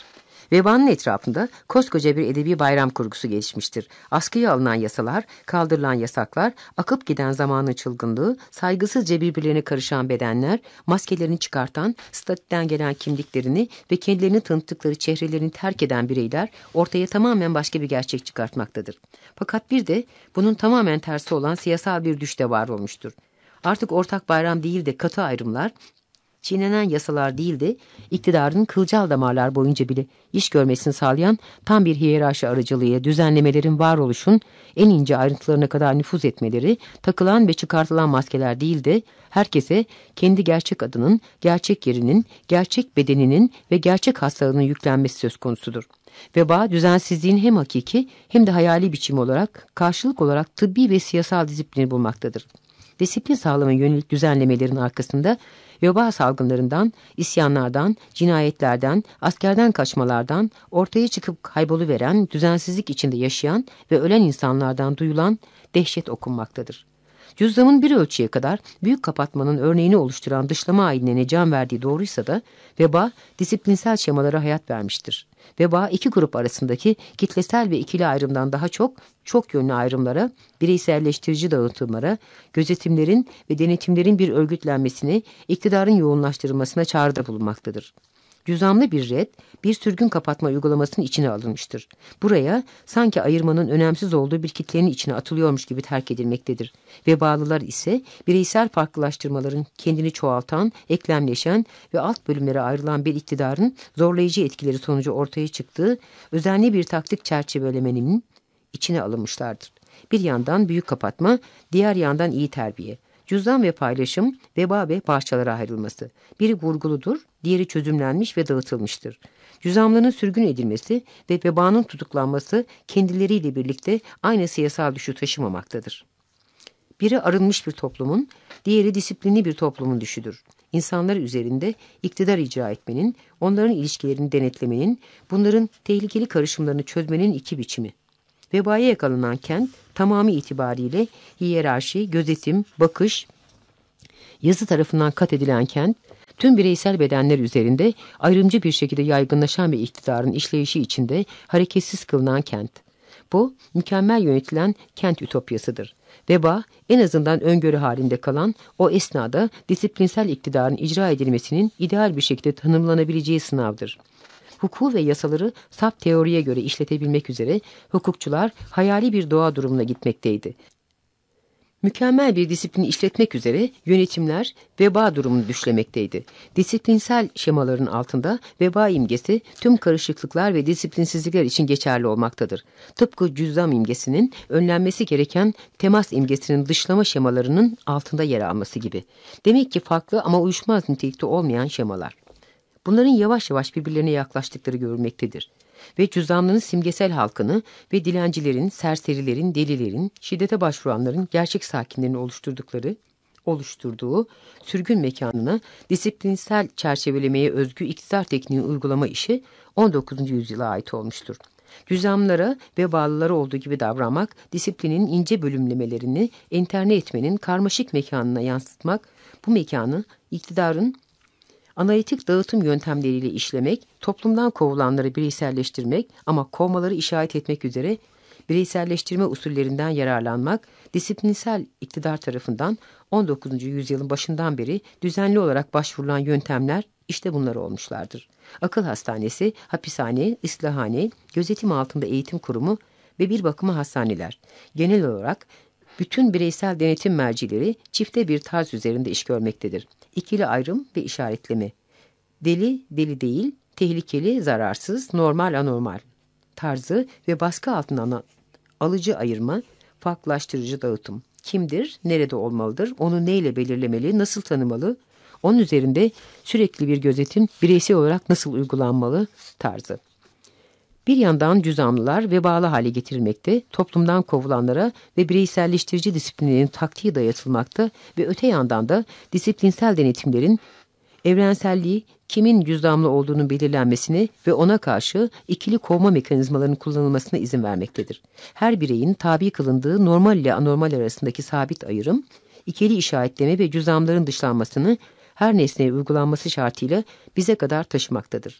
Vebanın etrafında koskoca bir edebi bayram kurgusu gelişmiştir. Askıya alınan yasalar, kaldırılan yasaklar, akıp giden zamanın çılgınlığı, saygısızca birbirlerine karışan bedenler, maskelerini çıkartan, statüden gelen kimliklerini ve kendilerini tanıttıkları çehrelerini terk eden bireyler ortaya tamamen başka bir gerçek çıkartmaktadır. Fakat bir de bunun tamamen tersi olan siyasal bir düşte var olmuştur. Artık ortak bayram değil de katı ayrımlar, çiğnenen yasalar değil de iktidarın kılcal damarlar boyunca bile iş görmesini sağlayan tam bir hiyerarşi aracılığıyla düzenlemelerin varoluşun en ince ayrıntılarına kadar nüfuz etmeleri, takılan ve çıkartılan maskeler değil de herkese kendi gerçek adının, gerçek yerinin, gerçek bedeninin ve gerçek hastalığının yüklenmesi söz konusudur. Veba düzensizliğin hem hakiki hem de hayali biçim olarak karşılık olarak tıbbi ve siyasal disiplini bulmaktadır disiplin sağlama yönelik düzenlemelerin arkasında veba salgınlarından, isyanlardan, cinayetlerden, askerden kaçmalardan, ortaya çıkıp kaybolu veren, düzensizlik içinde yaşayan ve ölen insanlardan duyulan dehşet okunmaktadır. Cüzdanın bir ölçüye kadar büyük kapatmanın örneğini oluşturan dışlama ayinine can verdiği doğruysa da veba disiplinsel şemalara hayat vermiştir. Veba iki grup arasındaki kitlesel ve ikili ayrımdan daha çok çok yönlü ayrımlara, bireyselleştirici dağıtımlara, gözetimlerin ve denetimlerin bir örgütlenmesine, iktidarın yoğunlaştırılmasına çağrıda bulunmaktadır. Cüzamlı bir red, bir sürgün kapatma uygulamasının içine alınmıştır. Buraya sanki ayırmanın önemsiz olduğu bir kitlenin içine atılıyormuş gibi terk edilmektedir. Ve bağlılar ise bireysel farklılaştırmaların kendini çoğaltan, eklemleşen ve alt bölümlere ayrılan bir iktidarın zorlayıcı etkileri sonucu ortaya çıktığı özenli bir taktik çerçevelemenin içine alınmışlardır. Bir yandan büyük kapatma, diğer yandan iyi terbiye. Cüzdan ve paylaşım, veba ve parçalara ayrılması. Biri vurguludur, diğeri çözümlenmiş ve dağıtılmıştır. Cüzamların sürgün edilmesi ve vebanın tutuklanması kendileriyle birlikte aynı siyasal düşü taşımamaktadır. Biri arınmış bir toplumun, diğeri disiplinli bir toplumun düşüdür. İnsanlar üzerinde iktidar icra etmenin, onların ilişkilerini denetlemenin, bunların tehlikeli karışımlarını çözmenin iki biçimi. Vebaya yakalanan kent tamamı itibariyle hiyerarşi, gözetim, bakış, yazı tarafından kat edilen kent, tüm bireysel bedenler üzerinde ayrımcı bir şekilde yaygınlaşan bir iktidarın işleyişi içinde hareketsiz kılınan kent. Bu, mükemmel yönetilen kent ütopyasıdır. Veba, en azından öngörü halinde kalan o esnada disiplinsel iktidarın icra edilmesinin ideal bir şekilde tanımlanabileceği sınavdır hukuku ve yasaları sap teoriye göre işletebilmek üzere hukukçular hayali bir doğa durumuna gitmekteydi. Mükemmel bir disiplini işletmek üzere yönetimler veba durumunu düşlemekteydi. Disiplinsel şemaların altında veba imgesi tüm karışıklıklar ve disiplinsizlikler için geçerli olmaktadır. Tıpkı cüzdan imgesinin önlenmesi gereken temas imgesinin dışlama şemalarının altında yer alması gibi. Demek ki farklı ama uyuşmaz nitelikte olmayan şemalar. Bunların yavaş yavaş birbirlerine yaklaştıkları görülmektedir. Ve cüzdanlının simgesel halkını ve dilencilerin, serserilerin, delilerin, şiddete başvuranların gerçek sakinlerini oluşturdukları, oluşturduğu sürgün mekanına disiplinsel çerçevelemeye özgü iktidar tekniği uygulama işi 19. yüzyıla ait olmuştur. Cüzamlara ve bağlılara olduğu gibi davranmak, disiplinin ince bölümlemelerini enterne etmenin karmaşık mekanına yansıtmak, bu mekanı iktidarın analitik dağıtım yöntemleriyle işlemek, toplumdan kovulanları bireyselleştirmek ama kovmaları işaret etmek üzere bireyselleştirme usullerinden yararlanmak, disiplinsel iktidar tarafından 19. yüzyılın başından beri düzenli olarak başvurulan yöntemler işte bunlar olmuşlardır. Akıl hastanesi, hapishane, ıslahane, gözetim altında eğitim kurumu ve bir bakıma hastaneler. Genel olarak Bütün bireysel denetim mercileri çifte bir tarz üzerinde iş görmektedir. İkili ayrım ve işaretleme. Deli, deli değil, tehlikeli, zararsız, normal, anormal tarzı ve baskı altından alıcı ayırma, farklılaştırıcı dağıtım. Kimdir, nerede olmalıdır, onu neyle belirlemeli, nasıl tanımalı, onun üzerinde sürekli bir gözetim bireysel olarak nasıl uygulanmalı tarzı. Bir yandan cüzamlılar ve bağlı hale getirilmekte, toplumdan kovulanlara ve bireyselleştirici disiplinlerin taktiği dayatılmakta ve öte yandan da disiplinsel denetimlerin evrenselliği kimin cüzdanlı olduğunu belirlenmesini ve ona karşı ikili kovma mekanizmalarının kullanılmasına izin vermektedir. Her bireyin tabi kılındığı normal ile anormal arasındaki sabit ayrım, ikili işaretleme ve cüzdanların dışlanmasını her nesneye uygulanması şartıyla bize kadar taşımaktadır.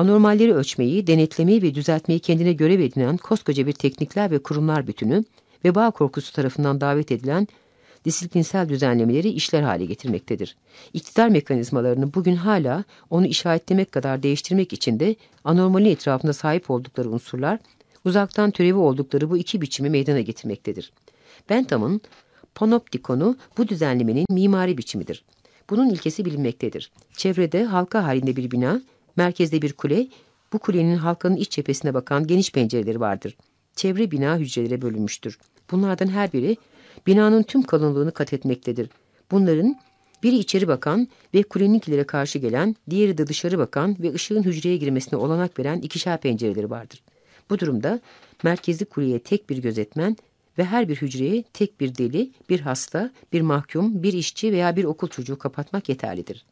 Anormalleri ölçmeyi, denetlemeyi ve düzeltmeyi kendine görev edinen koskoca bir teknikler ve kurumlar bütünü ve bağ korkusu tarafından davet edilen disiplinsel düzenlemeleri işler hale getirmektedir. İktidar mekanizmalarını bugün hala onu işaretlemek kadar değiştirmek için de anormalin etrafında sahip oldukları unsurlar, uzaktan türevi oldukları bu iki biçimi meydana getirmektedir. Bentham'ın panoptikonu bu düzenlemenin mimari biçimidir. Bunun ilkesi bilinmektedir. Çevrede halka halinde bir bina, merkezde bir kule, bu kulenin halkanın iç cephesine bakan geniş pencereleri vardır. Çevre bina hücrelere bölünmüştür. Bunlardan her biri binanın tüm kalınlığını kat etmektedir. Bunların biri içeri bakan ve kuleninkilere karşı gelen, diğeri de dışarı bakan ve ışığın hücreye girmesine olanak veren ikişer pencereleri vardır. Bu durumda merkezi kuleye tek bir gözetmen ve her bir hücreye tek bir deli, bir hasta, bir mahkum, bir işçi veya bir okul çocuğu kapatmak yeterlidir.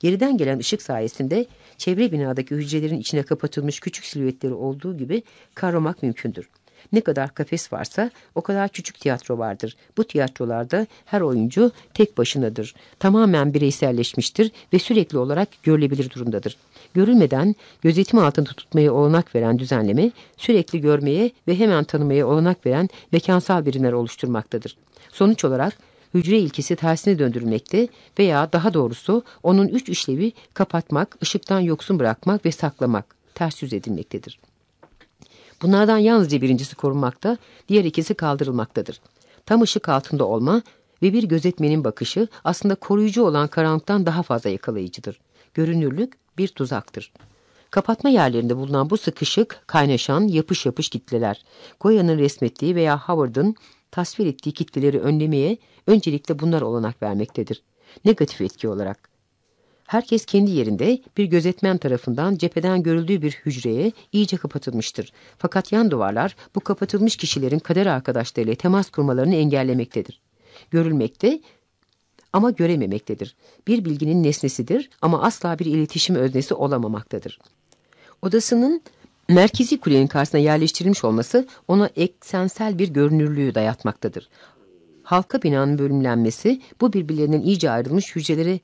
Geriden gelen ışık sayesinde çevre binadaki hücrelerin içine kapatılmış küçük silüetleri olduğu gibi kavramak mümkündür. Ne kadar kafes varsa o kadar küçük tiyatro vardır. Bu tiyatrolarda her oyuncu tek başınadır. Tamamen bireyselleşmiştir ve sürekli olarak görülebilir durumdadır. Görülmeden gözetim altında tutmaya olanak veren düzenleme, sürekli görmeye ve hemen tanımaya olanak veren mekansal birimler oluşturmaktadır. Sonuç olarak hücre ilkesi tersine döndürülmekte veya daha doğrusu onun üç işlevi kapatmak, ışıktan yoksun bırakmak ve saklamak ters yüz edilmektedir. Bunlardan yalnızca birincisi korunmakta, diğer ikisi kaldırılmaktadır. Tam ışık altında olma ve bir gözetmenin bakışı aslında koruyucu olan karanlıktan daha fazla yakalayıcıdır. Görünürlük bir tuzaktır. Kapatma yerlerinde bulunan bu sıkışık, kaynaşan, yapış yapış kitleler, Goya'nın resmettiği veya Howard'ın tasvir ettiği kitleleri önlemeye öncelikle bunlar olanak vermektedir. Negatif etki olarak. Herkes kendi yerinde bir gözetmen tarafından cepheden görüldüğü bir hücreye iyice kapatılmıştır. Fakat yan duvarlar bu kapatılmış kişilerin kader arkadaşlarıyla temas kurmalarını engellemektedir. Görülmekte ama görememektedir. Bir bilginin nesnesidir ama asla bir iletişim öznesi olamamaktadır. Odasının merkezi kulenin karşısına yerleştirilmiş olması ona eksensel bir görünürlüğü dayatmaktadır. Halka binanın bölümlenmesi bu birbirlerinden iyice ayrılmış hücreleri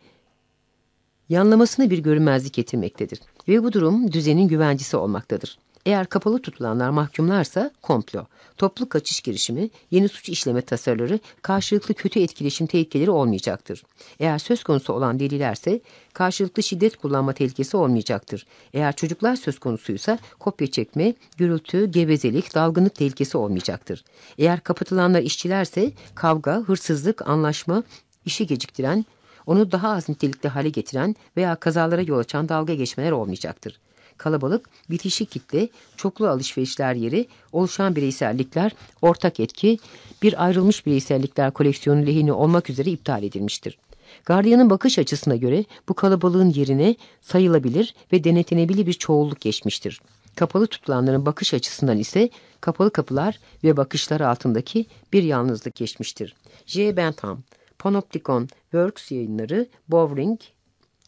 yanlamasına bir görünmezlik getirmektedir ve bu durum düzenin güvencesi olmaktadır. Eğer kapalı tutulanlar mahkumlarsa komplo, toplu kaçış girişimi, yeni suç işleme tasarıları, karşılıklı kötü etkileşim tehlikeleri olmayacaktır. Eğer söz konusu olan delilerse karşılıklı şiddet kullanma tehlikesi olmayacaktır. Eğer çocuklar söz konusuysa kopya çekme, gürültü, gevezelik, dalgınlık tehlikesi olmayacaktır. Eğer kapatılanlar işçilerse kavga, hırsızlık, anlaşma, işi geciktiren, onu daha az nitelikli hale getiren veya kazalara yol açan dalga geçmeler olmayacaktır. Kalabalık, bitişik kitle, çoklu alışverişler yeri, oluşan bireysellikler, ortak etki, bir ayrılmış bireysellikler koleksiyonu lehine olmak üzere iptal edilmiştir. Gardiyanın bakış açısına göre bu kalabalığın yerine sayılabilir ve denetlenebilir bir çoğulluk geçmiştir. Kapalı tutulanların bakış açısından ise kapalı kapılar ve bakışlar altındaki bir yalnızlık geçmiştir. J. Bentham Panopticon Works yayınları Bowring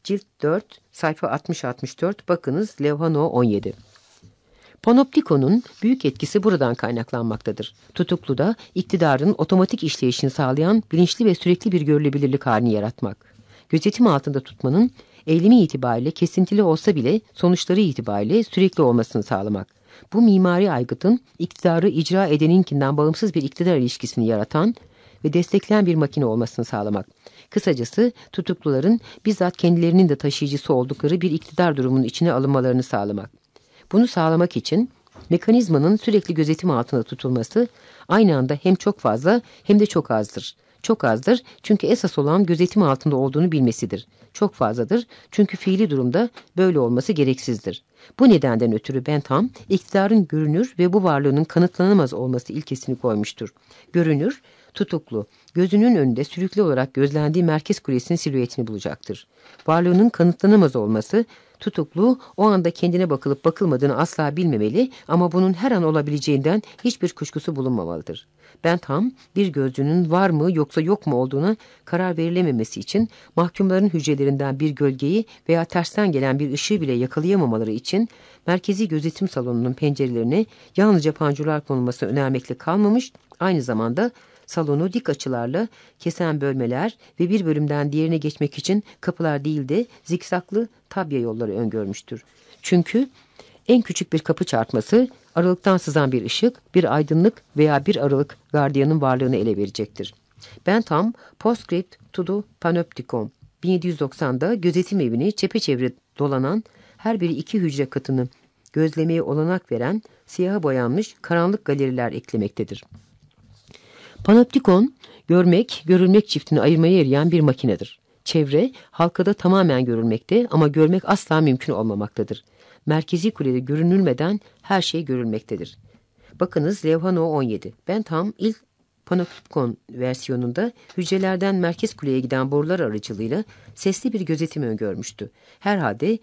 Cilt 4 sayfa 60-64 bakınız Levhano 17. Panoptikon'un büyük etkisi buradan kaynaklanmaktadır. Tutukluda iktidarın otomatik işleyişini sağlayan bilinçli ve sürekli bir görülebilirlik halini yaratmak. Gözetim altında tutmanın eylemi itibariyle kesintili olsa bile sonuçları itibariyle sürekli olmasını sağlamak. Bu mimari aygıtın iktidarı icra edeninkinden bağımsız bir iktidar ilişkisini yaratan ve destekleyen bir makine olmasını sağlamak. Kısacası tutukluların bizzat kendilerinin de taşıyıcısı oldukları bir iktidar durumunun içine alınmalarını sağlamak. Bunu sağlamak için Mekanizmanın sürekli gözetim altında tutulması aynı anda hem çok fazla hem de çok azdır. Çok azdır çünkü esas olan gözetim altında olduğunu bilmesidir. Çok fazladır çünkü fiili durumda böyle olması gereksizdir. Bu nedenden ötürü Bentham iktidarın görünür ve bu varlığının kanıtlanamaz olması ilkesini koymuştur. Görünür, tutuklu, gözünün önünde sürükle olarak gözlendiği merkez kulesinin silüetini bulacaktır. Varlığının kanıtlanamaz olması, tutuklu o anda kendine bakılıp bakılmadığını asla bilmemeli ama bunun her an olabileceğinden hiçbir kuşkusu bulunmamalıdır. Bentham bir gözcünün var mı yoksa yok mu olduğuna karar verilememesi için mahkumların hücrelerinden bir gölgeyi veya tersten gelen bir ışığı bile yakalayamamaları için merkezi gözetim salonunun pencerelerine yalnızca pancurlar konulması önermekle kalmamış, aynı zamanda salonu dik açılarla kesen bölmeler ve bir bölümden diğerine geçmek için kapılar değil de zikzaklı tabya yolları öngörmüştür. Çünkü en küçük bir kapı çarpması aralıktan sızan bir ışık, bir aydınlık veya bir aralık gardiyanın varlığını ele verecektir. Bentham, Postscript to the Panopticon 1790'da gözetim evini çepeçevre dolanan her biri iki hücre katını gözlemeye olanak veren siyaha boyanmış karanlık galeriler eklemektedir. Panoptikon, görmek, görülmek çiftini ayırmaya yarayan bir makinedir. Çevre, halkada tamamen görülmekte ama görmek asla mümkün olmamaktadır. Merkezi kulede görünülmeden her şey görülmektedir. Bakınız Levhano 17. Ben tam ilk Panoptikon versiyonunda hücrelerden merkez kuleye giden borular aracılığıyla sesli bir gözetim öngörmüştü. Herhalde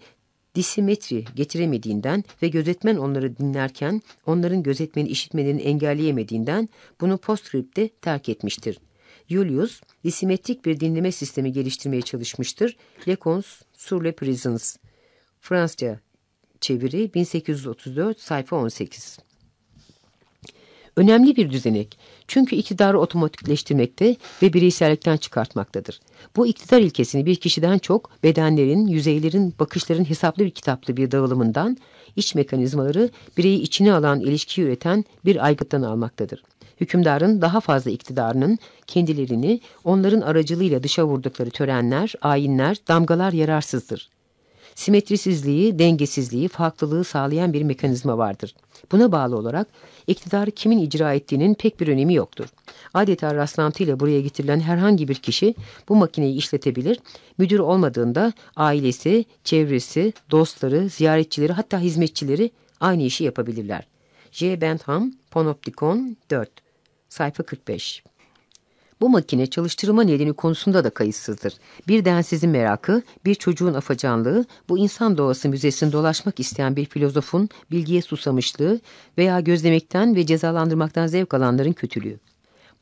disimetri getiremediğinden ve gözetmen onları dinlerken onların gözetmeni işitmelerini engelleyemediğinden bunu postscript'te terk etmiştir. Julius disimetrik bir dinleme sistemi geliştirmeye çalışmıştır. Lecons sur les prisons. Fransızca çeviri 1834 sayfa 18. Önemli bir düzenek. Çünkü iktidarı otomatikleştirmekte ve bireysellikten çıkartmaktadır. Bu iktidar ilkesini bir kişiden çok bedenlerin, yüzeylerin, bakışların hesaplı bir kitaplı bir dağılımından, iç mekanizmaları bireyi içine alan ilişki üreten bir aygıttan almaktadır. Hükümdarın daha fazla iktidarının kendilerini onların aracılığıyla dışa vurdukları törenler, ayinler, damgalar yararsızdır simetrisizliği, dengesizliği, farklılığı sağlayan bir mekanizma vardır. Buna bağlı olarak iktidarı kimin icra ettiğinin pek bir önemi yoktur. Adeta rastlantıyla buraya getirilen herhangi bir kişi bu makineyi işletebilir, müdür olmadığında ailesi, çevresi, dostları, ziyaretçileri hatta hizmetçileri aynı işi yapabilirler. J. Bentham, Panoptikon 4, sayfa 45 bu makine çalıştırma nedeni konusunda da kayıtsızdır. Bir densizin merakı, bir çocuğun afacanlığı, bu insan doğası müzesini dolaşmak isteyen bir filozofun bilgiye susamışlığı veya gözlemekten ve cezalandırmaktan zevk alanların kötülüğü.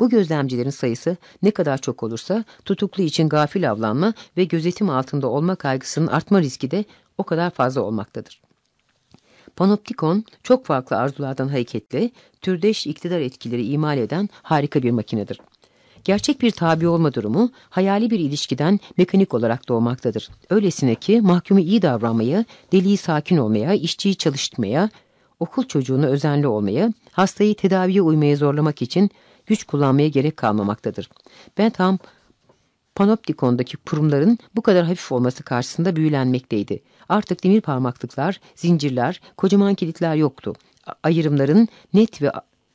Bu gözlemcilerin sayısı ne kadar çok olursa tutuklu için gafil avlanma ve gözetim altında olma kaygısının artma riski de o kadar fazla olmaktadır. Panoptikon çok farklı arzulardan hareketle türdeş iktidar etkileri imal eden harika bir makinedir. Gerçek bir tabi olma durumu hayali bir ilişkiden mekanik olarak doğmaktadır. Öylesine ki mahkumu iyi davranmaya, deliyi sakin olmaya, işçiyi çalıştırmaya, okul çocuğunu özenli olmaya, hastayı tedaviye uymaya zorlamak için güç kullanmaya gerek kalmamaktadır. Ben tam Panoptikon'daki kurumların bu kadar hafif olması karşısında büyülenmekteydi. Artık demir parmaklıklar, zincirler, kocaman kilitler yoktu. Ayırımların net ve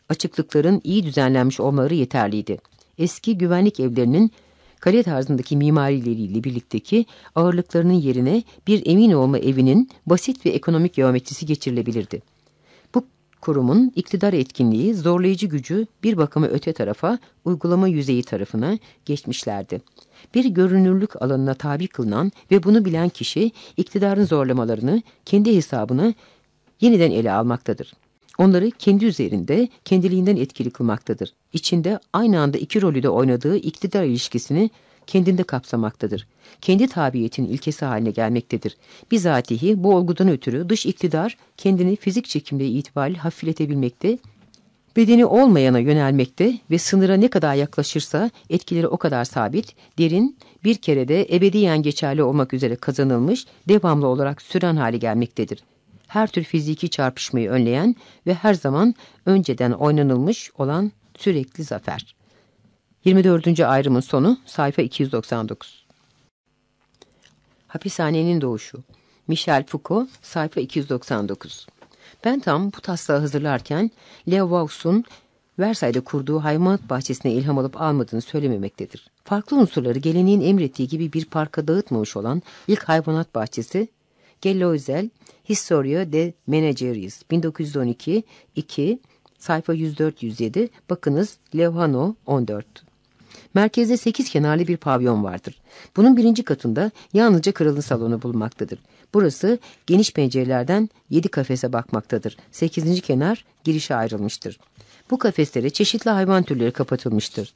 açıklıkların iyi düzenlenmiş olmaları yeterliydi eski güvenlik evlerinin kale tarzındaki mimarileriyle birlikteki ağırlıklarının yerine bir emin olma evinin basit ve ekonomik geometrisi geçirilebilirdi. Bu kurumun iktidar etkinliği, zorlayıcı gücü bir bakıma öte tarafa, uygulama yüzeyi tarafına geçmişlerdi. Bir görünürlük alanına tabi kılınan ve bunu bilen kişi iktidarın zorlamalarını kendi hesabına yeniden ele almaktadır. Onları kendi üzerinde kendiliğinden etkili kılmaktadır. İçinde aynı anda iki rolü de oynadığı iktidar ilişkisini kendinde kapsamaktadır. Kendi tabiyetin ilkesi haline gelmektedir. Bizatihi bu olgudan ötürü dış iktidar kendini fizik çekimle itibariyle hafifletebilmekte, bedeni olmayana yönelmekte ve sınıra ne kadar yaklaşırsa etkileri o kadar sabit, derin, bir kere de ebediyen geçerli olmak üzere kazanılmış, devamlı olarak süren hale gelmektedir her tür fiziki çarpışmayı önleyen ve her zaman önceden oynanılmış olan sürekli zafer. 24. ayrımın sonu sayfa 299. Hapishanenin doğuşu Michel Foucault sayfa 299 Bentham bu taslağı hazırlarken Leo Vaux'un Versay'da kurduğu hayvanat bahçesine ilham alıp almadığını söylememektedir. Farklı unsurları geleneğin emrettiği gibi bir parka dağıtmamış olan ilk hayvanat bahçesi Gellozel Historia de Menageries 1912 2 sayfa 104-107 bakınız Levhano 14 Merkezde sekiz kenarlı bir pavyon vardır. Bunun birinci katında yalnızca kralın salonu bulunmaktadır. Burası geniş pencerelerden yedi kafese bakmaktadır. Sekizinci kenar girişe ayrılmıştır. Bu kafeslere çeşitli hayvan türleri kapatılmıştır.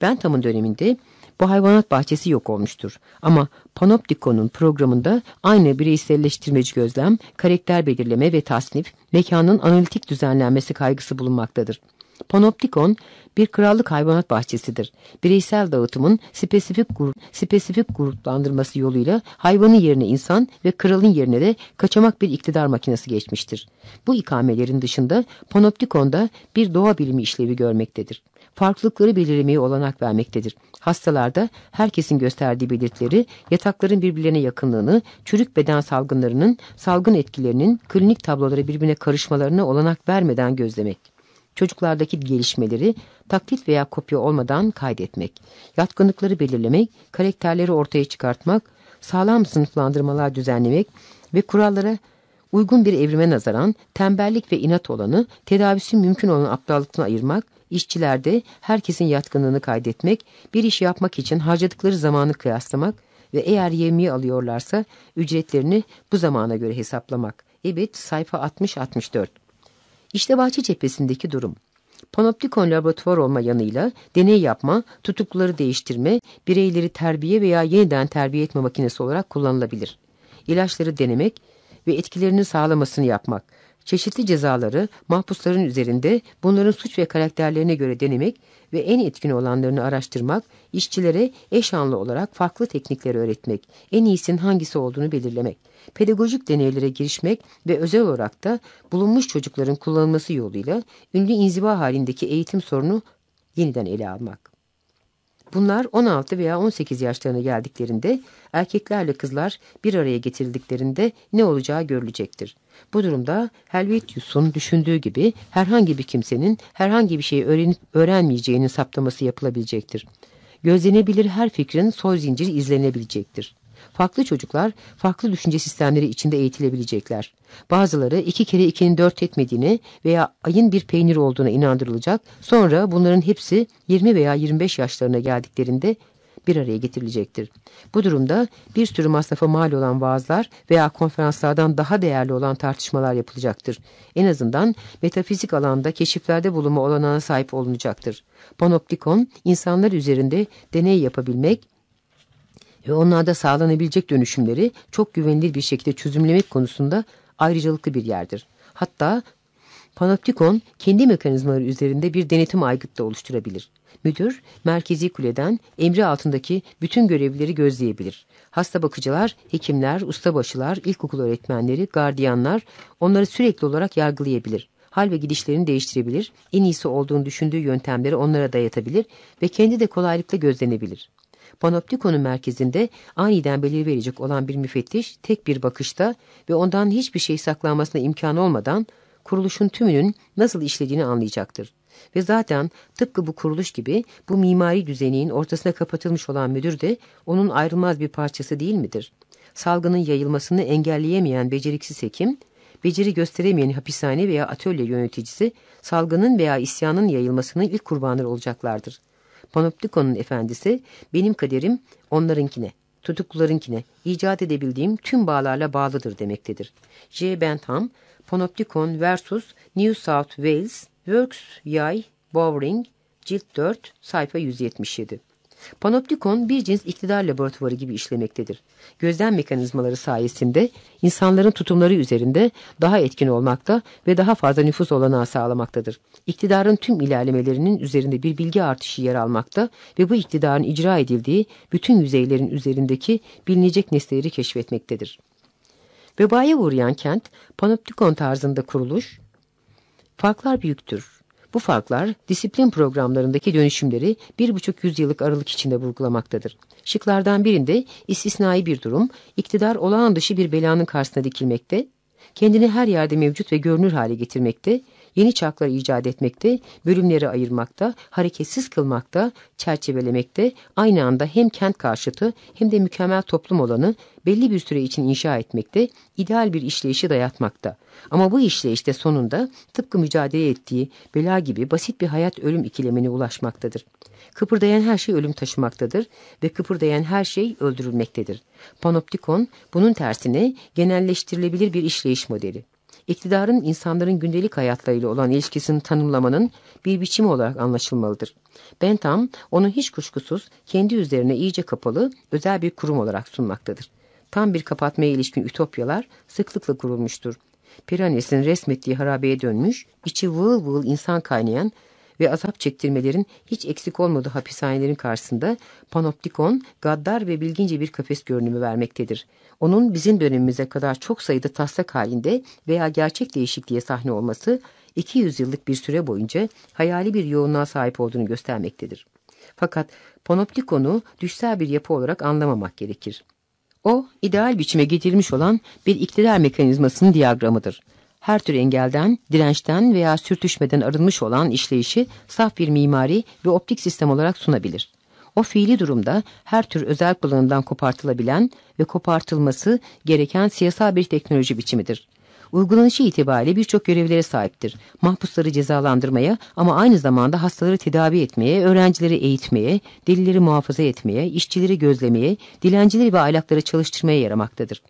Bentham'ın döneminde bu hayvanat bahçesi yok olmuştur. Ama Panoptikon'un programında aynı bireyselleştirmeci gözlem, karakter belirleme ve tasnif, mekanın analitik düzenlenmesi kaygısı bulunmaktadır. Panoptikon bir krallık hayvanat bahçesidir. Bireysel dağıtımın spesifik, grup, spesifik gruplandırması yoluyla hayvanın yerine insan ve kralın yerine de kaçamak bir iktidar makinesi geçmiştir. Bu ikamelerin dışında Panoptikon'da bir doğa bilimi işlevi görmektedir. Farklılıkları belirlemeye olanak vermektedir. Hastalarda herkesin gösterdiği belirtileri, yatakların birbirlerine yakınlığını, çürük beden salgınlarının, salgın etkilerinin klinik tabloları birbirine karışmalarına olanak vermeden gözlemek çocuklardaki gelişmeleri taklit veya kopya olmadan kaydetmek, yatkınlıkları belirlemek, karakterleri ortaya çıkartmak, sağlam sınıflandırmalar düzenlemek ve kurallara uygun bir evrime nazaran tembellik ve inat olanı, tedavisi mümkün olan aptallıktan ayırmak, işçilerde herkesin yatkınlığını kaydetmek, bir iş yapmak için harcadıkları zamanı kıyaslamak ve eğer yemeği alıyorlarsa ücretlerini bu zamana göre hesaplamak. Evet sayfa 60-64 işte bahçe cephesindeki durum. Panoptikon laboratuvar olma yanıyla deney yapma, tutukluları değiştirme, bireyleri terbiye veya yeniden terbiye etme makinesi olarak kullanılabilir. İlaçları denemek ve etkilerini sağlamasını yapmak, çeşitli cezaları mahpusların üzerinde bunların suç ve karakterlerine göre denemek ve en etkin olanlarını araştırmak, işçilere eş anlı olarak farklı teknikleri öğretmek, en iyisinin hangisi olduğunu belirlemek, pedagojik deneylere girişmek ve özel olarak da bulunmuş çocukların kullanılması yoluyla ünlü inziva halindeki eğitim sorunu yeniden ele almak. Bunlar 16 veya 18 yaşlarına geldiklerinde erkeklerle kızlar bir araya getirildiklerinde ne olacağı görülecektir. Bu durumda Helvetius'un düşündüğü gibi herhangi bir kimsenin herhangi bir şeyi öğrenip öğrenmeyeceğinin saptaması yapılabilecektir. Gözlenebilir her fikrin soy zinciri izlenebilecektir. Farklı çocuklar farklı düşünce sistemleri içinde eğitilebilecekler. Bazıları iki kere ikinin dört etmediğini veya ayın bir peynir olduğuna inandırılacak. Sonra bunların hepsi 20 veya 25 yaşlarına geldiklerinde bir araya getirilecektir. Bu durumda bir sürü masrafa mal olan vaazlar veya konferanslardan daha değerli olan tartışmalar yapılacaktır. En azından metafizik alanda keşiflerde bulunma olanağına sahip olunacaktır. Panoptikon, insanlar üzerinde deney yapabilmek onlarda sağlanabilecek dönüşümleri çok güvenilir bir şekilde çözümlemek konusunda ayrıcalıklı bir yerdir. Hatta Panoptikon kendi mekanizmaları üzerinde bir denetim aygıt da oluşturabilir. Müdür, merkezi kuleden emri altındaki bütün görevlileri gözleyebilir. Hasta bakıcılar, hekimler, ustabaşılar, ilkokul öğretmenleri, gardiyanlar onları sürekli olarak yargılayabilir. Hal ve gidişlerini değiştirebilir, en iyisi olduğunu düşündüğü yöntemleri onlara dayatabilir ve kendi de kolaylıkla gözlenebilir. Panoptikonun merkezinde aniden belirverecek olan bir müfettiş tek bir bakışta ve ondan hiçbir şey saklanmasına imkan olmadan kuruluşun tümünün nasıl işlediğini anlayacaktır. Ve zaten tıpkı bu kuruluş gibi bu mimari düzeniğin ortasına kapatılmış olan müdür de onun ayrılmaz bir parçası değil midir? Salgının yayılmasını engelleyemeyen beceriksiz hekim, beceri gösteremeyen hapishane veya atölye yöneticisi salgının veya isyanın yayılmasının ilk kurbanları olacaklardır. Panoptikon'un efendisi benim kaderim onlarınkine, tutuklularınkine icat edebildiğim tüm bağlarla bağlıdır demektedir. J. Bentham, Panoptikon vs. New South Wales, Works Yay, Bowring, Cilt 4, sayfa 177. Panoptikon bir cins iktidar laboratuvarı gibi işlemektedir. Gözlem mekanizmaları sayesinde insanların tutumları üzerinde daha etkin olmakta ve daha fazla nüfus olanağı sağlamaktadır. İktidarın tüm ilerlemelerinin üzerinde bir bilgi artışı yer almakta ve bu iktidarın icra edildiği bütün yüzeylerin üzerindeki bilinecek nesneleri keşfetmektedir. Vebaya uğrayan kent, panoptikon tarzında kuruluş, farklar büyüktür. Bu farklar disiplin programlarındaki dönüşümleri bir buçuk yüzyıllık aralık içinde vurgulamaktadır. Şıklardan birinde istisnai bir durum, iktidar olağan dışı bir belanın karşısına dikilmekte kendini her yerde mevcut ve görünür hale getirmekte, yeni çarklar icat etmekte, bölümleri ayırmakta, hareketsiz kılmakta, çerçevelemekte, aynı anda hem kent karşıtı hem de mükemmel toplum olanı belli bir süre için inşa etmekte, ideal bir işleyişi dayatmakta. Ama bu işleyişte sonunda tıpkı mücadele ettiği bela gibi basit bir hayat ölüm ikilemine ulaşmaktadır. Kıpırdayan her şey ölüm taşımaktadır ve kıpırdayan her şey öldürülmektedir. Panoptikon bunun tersine genelleştirilebilir bir işleyiş modeli. İktidarın insanların gündelik hayatlarıyla olan ilişkisini tanımlamanın bir biçimi olarak anlaşılmalıdır. Bentham onu hiç kuşkusuz kendi üzerine iyice kapalı özel bir kurum olarak sunmaktadır. Tam bir kapatmaya ilişkin ütopyalar sıklıkla kurulmuştur. Piranes'in resmettiği harabeye dönmüş, içi vığıl vığıl insan kaynayan ve azap çektirmelerin hiç eksik olmadığı hapishanelerin karşısında panoptikon, gaddar ve bilgince bir kafes görünümü vermektedir. Onun bizim dönemimize kadar çok sayıda taslak halinde veya gerçek değişikliğe sahne olması 200 yıllık bir süre boyunca hayali bir yoğunluğa sahip olduğunu göstermektedir. Fakat panoptikonu düşsel bir yapı olarak anlamamak gerekir. O, ideal biçime getirilmiş olan bir iktidar mekanizmasının diyagramıdır her tür engelden, dirençten veya sürtüşmeden arınmış olan işleyişi saf bir mimari ve optik sistem olarak sunabilir. O fiili durumda her tür özel kullanımdan kopartılabilen ve kopartılması gereken siyasal bir teknoloji biçimidir. Uygulanışı itibariyle birçok görevlere sahiptir. Mahpusları cezalandırmaya ama aynı zamanda hastaları tedavi etmeye, öğrencileri eğitmeye, delileri muhafaza etmeye, işçileri gözlemeye, dilencileri ve aylakları çalıştırmaya yaramaktadır.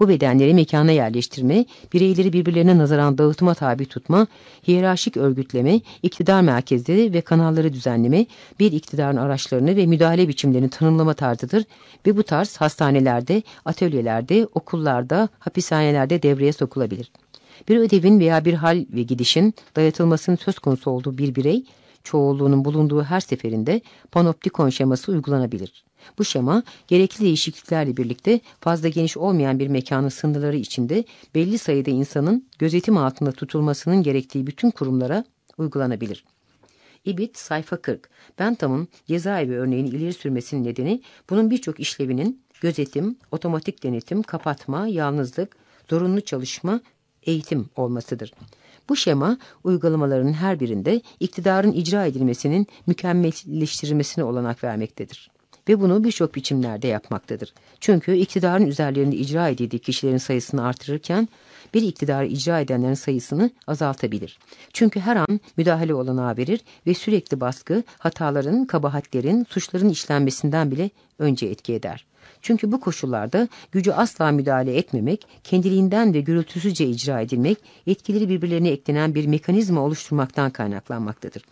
Bu bedenleri mekana yerleştirme, bireyleri birbirlerine nazaran dağıtıma tabi tutma, hiyerarşik örgütleme, iktidar merkezleri ve kanalları düzenleme, bir iktidarın araçlarını ve müdahale biçimlerini tanımlama tarzıdır ve bu tarz hastanelerde, atölyelerde, okullarda, hapishanelerde devreye sokulabilir. Bir ödevin veya bir hal ve gidişin dayatılmasının söz konusu olduğu bir birey, çoğulluğunun bulunduğu her seferinde panoptikon şeması uygulanabilir. Bu şema gerekli değişikliklerle birlikte fazla geniş olmayan bir mekanın sınırları içinde belli sayıda insanın gözetim altında tutulmasının gerektiği bütün kurumlara uygulanabilir. İbit sayfa 40. Bentham'ın cezaevi örneğini ileri sürmesinin nedeni bunun birçok işlevinin gözetim, otomatik denetim, kapatma, yalnızlık, zorunlu çalışma, eğitim olmasıdır. Bu şema uygulamaların her birinde iktidarın icra edilmesinin mükemmelleştirilmesine olanak vermektedir ve bunu birçok biçimlerde yapmaktadır. Çünkü iktidarın üzerlerinde icra edildiği kişilerin sayısını artırırken bir iktidarı icra edenlerin sayısını azaltabilir. Çünkü her an müdahale olanağı verir ve sürekli baskı hataların, kabahatlerin, suçların işlenmesinden bile önce etki eder. Çünkü bu koşullarda gücü asla müdahale etmemek, kendiliğinden ve gürültüsüzce icra edilmek, etkileri birbirlerine eklenen bir mekanizma oluşturmaktan kaynaklanmaktadır.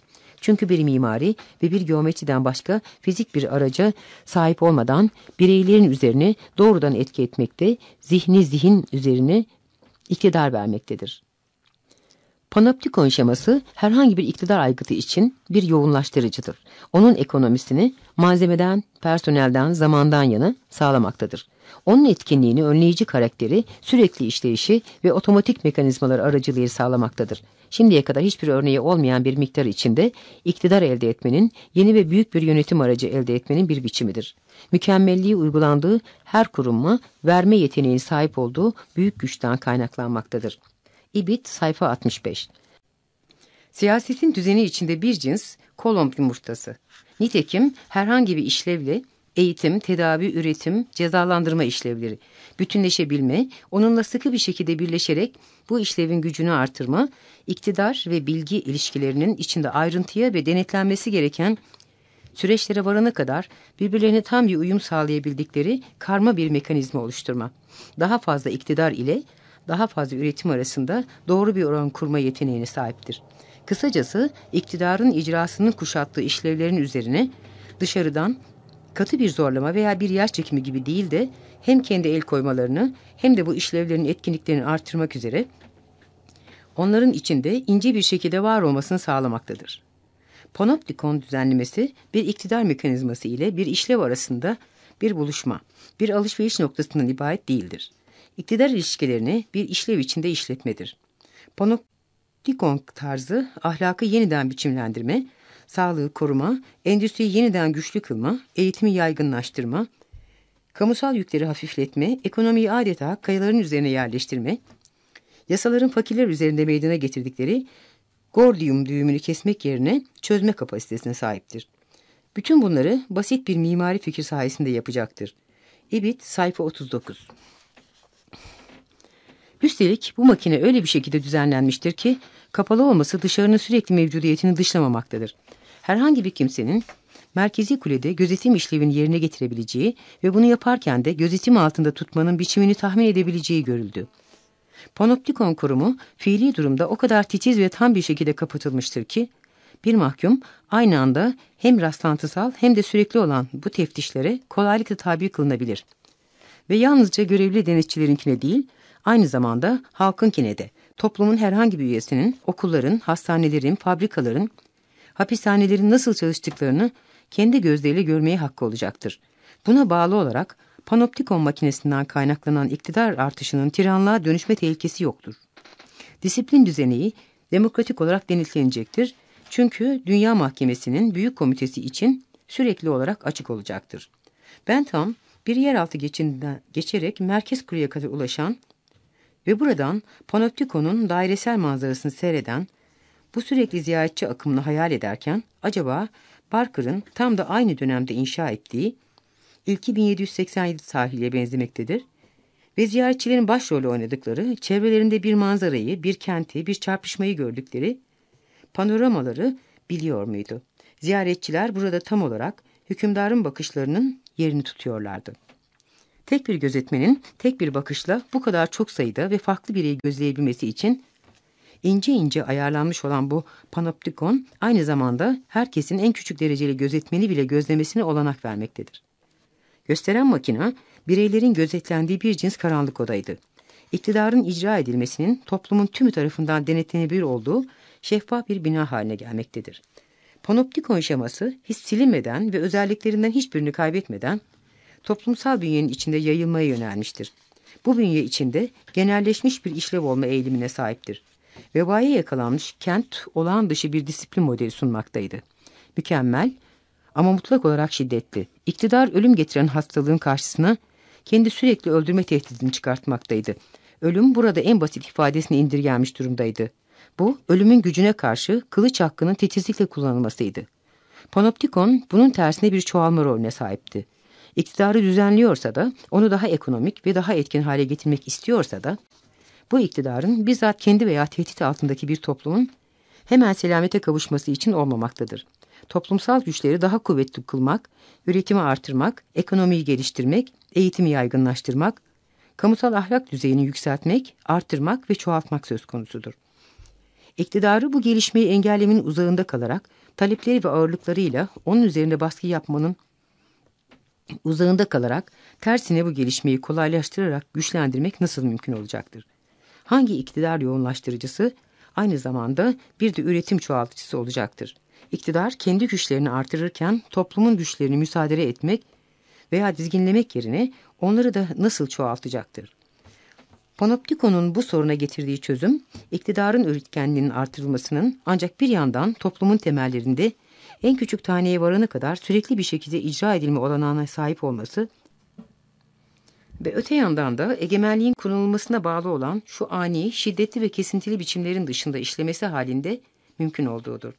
Çünkü bir mimari ve bir geometriden başka fizik bir araca sahip olmadan bireylerin üzerine doğrudan etki etmekte, zihni zihin üzerine iktidar vermektedir. Panoptikon şeması herhangi bir iktidar aygıtı için bir yoğunlaştırıcıdır. Onun ekonomisini malzemeden, personelden, zamandan yana sağlamaktadır. Onun etkinliğini önleyici karakteri, sürekli işleyişi ve otomatik mekanizmalar aracılığıyla sağlamaktadır. Şimdiye kadar hiçbir örneği olmayan bir miktar içinde iktidar elde etmenin, yeni ve büyük bir yönetim aracı elde etmenin bir biçimidir. Mükemmelliği uygulandığı her kurumma verme yeteneğine sahip olduğu büyük güçten kaynaklanmaktadır. İbit sayfa 65 Siyasetin düzeni içinde bir cins kolomb yumurtası. Nitekim herhangi bir işlevle eğitim, tedavi, üretim, cezalandırma işlevleri, bütünleşebilme, onunla sıkı bir şekilde birleşerek bu işlevin gücünü artırma, iktidar ve bilgi ilişkilerinin içinde ayrıntıya ve denetlenmesi gereken süreçlere varana kadar birbirlerine tam bir uyum sağlayabildikleri karma bir mekanizma oluşturma. Daha fazla iktidar ile daha fazla üretim arasında doğru bir oran kurma yeteneğine sahiptir. Kısacası iktidarın icrasının kuşattığı işlevlerin üzerine dışarıdan katı bir zorlama veya bir yaş çekimi gibi değil de hem kendi el koymalarını hem de bu işlevlerin etkinliklerini artırmak üzere onların içinde ince bir şekilde var olmasını sağlamaktadır. Panoptikon düzenlemesi bir iktidar mekanizması ile bir işlev arasında bir buluşma, bir alışveriş noktasından ibaret değildir. İktidar ilişkilerini bir işlev içinde işletmedir. Panoptikon tarzı ahlakı yeniden biçimlendirme, sağlığı koruma, endüstriyi yeniden güçlü kılma, eğitimi yaygınlaştırma, kamusal yükleri hafifletme, ekonomiyi adeta kayaların üzerine yerleştirme, Yasaların fakirler üzerinde meydana getirdikleri Gordium düğümünü kesmek yerine çözme kapasitesine sahiptir. Bütün bunları basit bir mimari fikir sayesinde yapacaktır. İbit sayfa 39 Üstelik bu makine öyle bir şekilde düzenlenmiştir ki kapalı olması dışarının sürekli mevcudiyetini dışlamamaktadır. Herhangi bir kimsenin merkezi kulede gözetim işlevini yerine getirebileceği ve bunu yaparken de gözetim altında tutmanın biçimini tahmin edebileceği görüldü. Panoptikon kurumu fiili durumda o kadar titiz ve tam bir şekilde kapatılmıştır ki bir mahkum aynı anda hem rastlantısal hem de sürekli olan bu teftişlere kolaylıkla tabi kılınabilir. Ve yalnızca görevli denetçilerinkine değil, aynı zamanda halkınkine de, toplumun herhangi bir üyesinin, okulların, hastanelerin, fabrikaların, hapishanelerin nasıl çalıştıklarını kendi gözleriyle görmeye hakkı olacaktır. Buna bağlı olarak panoptikon makinesinden kaynaklanan iktidar artışının tiranlığa dönüşme tehlikesi yoktur. Disiplin düzeneği demokratik olarak denetlenecektir çünkü Dünya Mahkemesi'nin büyük komitesi için sürekli olarak açık olacaktır. Bentham bir yeraltı geçinden geçerek merkez kuleye kadar ulaşan ve buradan Panoptikon'un dairesel manzarasını seyreden bu sürekli ziyaretçi akımını hayal ederken acaba Barker'ın tam da aynı dönemde inşa ettiği ilki 1787 tarihliye benzemektedir ve ziyaretçilerin başrolü oynadıkları, çevrelerinde bir manzarayı, bir kenti, bir çarpışmayı gördükleri panoramaları biliyor muydu? Ziyaretçiler burada tam olarak hükümdarın bakışlarının yerini tutuyorlardı. Tek bir gözetmenin tek bir bakışla bu kadar çok sayıda ve farklı bireyi gözleyebilmesi için ince ince ayarlanmış olan bu panoptikon aynı zamanda herkesin en küçük dereceli gözetmeni bile gözlemesine olanak vermektedir. Gösteren makina bireylerin gözetlendiği bir cins karanlık odaydı. İktidarın icra edilmesinin toplumun tümü tarafından denetlenebilir olduğu şeffaf bir bina haline gelmektedir. Panoptikon şeması hiç silinmeden ve özelliklerinden hiçbirini kaybetmeden toplumsal bünyenin içinde yayılmaya yönelmiştir. Bu bünye içinde genelleşmiş bir işlev olma eğilimine sahiptir. Vebaya yakalanmış kent olağan dışı bir disiplin modeli sunmaktaydı. Mükemmel ama mutlak olarak şiddetli. İktidar ölüm getiren hastalığın karşısına kendi sürekli öldürme tehdidini çıkartmaktaydı. Ölüm burada en basit ifadesine indirgenmiş durumdaydı. Bu, ölümün gücüne karşı kılıç hakkının titizlikle kullanılmasıydı. Panoptikon bunun tersine bir çoğalma rolüne sahipti. İktidarı düzenliyorsa da, onu daha ekonomik ve daha etkin hale getirmek istiyorsa da, bu iktidarın bizzat kendi veya tehdit altındaki bir toplumun hemen selamete kavuşması için olmamaktadır. Toplumsal güçleri daha kuvvetli kılmak, üretimi artırmak, ekonomiyi geliştirmek, eğitimi yaygınlaştırmak, kamusal ahlak düzeyini yükseltmek, artırmak ve çoğaltmak söz konusudur. İktidarı bu gelişmeyi engellemenin uzağında kalarak talepleri ve ağırlıklarıyla onun üzerinde baskı yapmanın uzağında kalarak tersine bu gelişmeyi kolaylaştırarak güçlendirmek nasıl mümkün olacaktır? Hangi iktidar yoğunlaştırıcısı aynı zamanda bir de üretim çoğaltıcısı olacaktır? İktidar kendi güçlerini artırırken toplumun güçlerini müsaade etmek veya dizginlemek yerine onları da nasıl çoğaltacaktır? Panoptikon'un bu soruna getirdiği çözüm, iktidarın üretkenliğinin artırılmasının ancak bir yandan toplumun temellerinde en küçük taneye varana kadar sürekli bir şekilde icra edilme olanağına sahip olması ve öte yandan da egemenliğin kullanılmasına bağlı olan şu ani, şiddetli ve kesintili biçimlerin dışında işlemesi halinde mümkün olduğudur.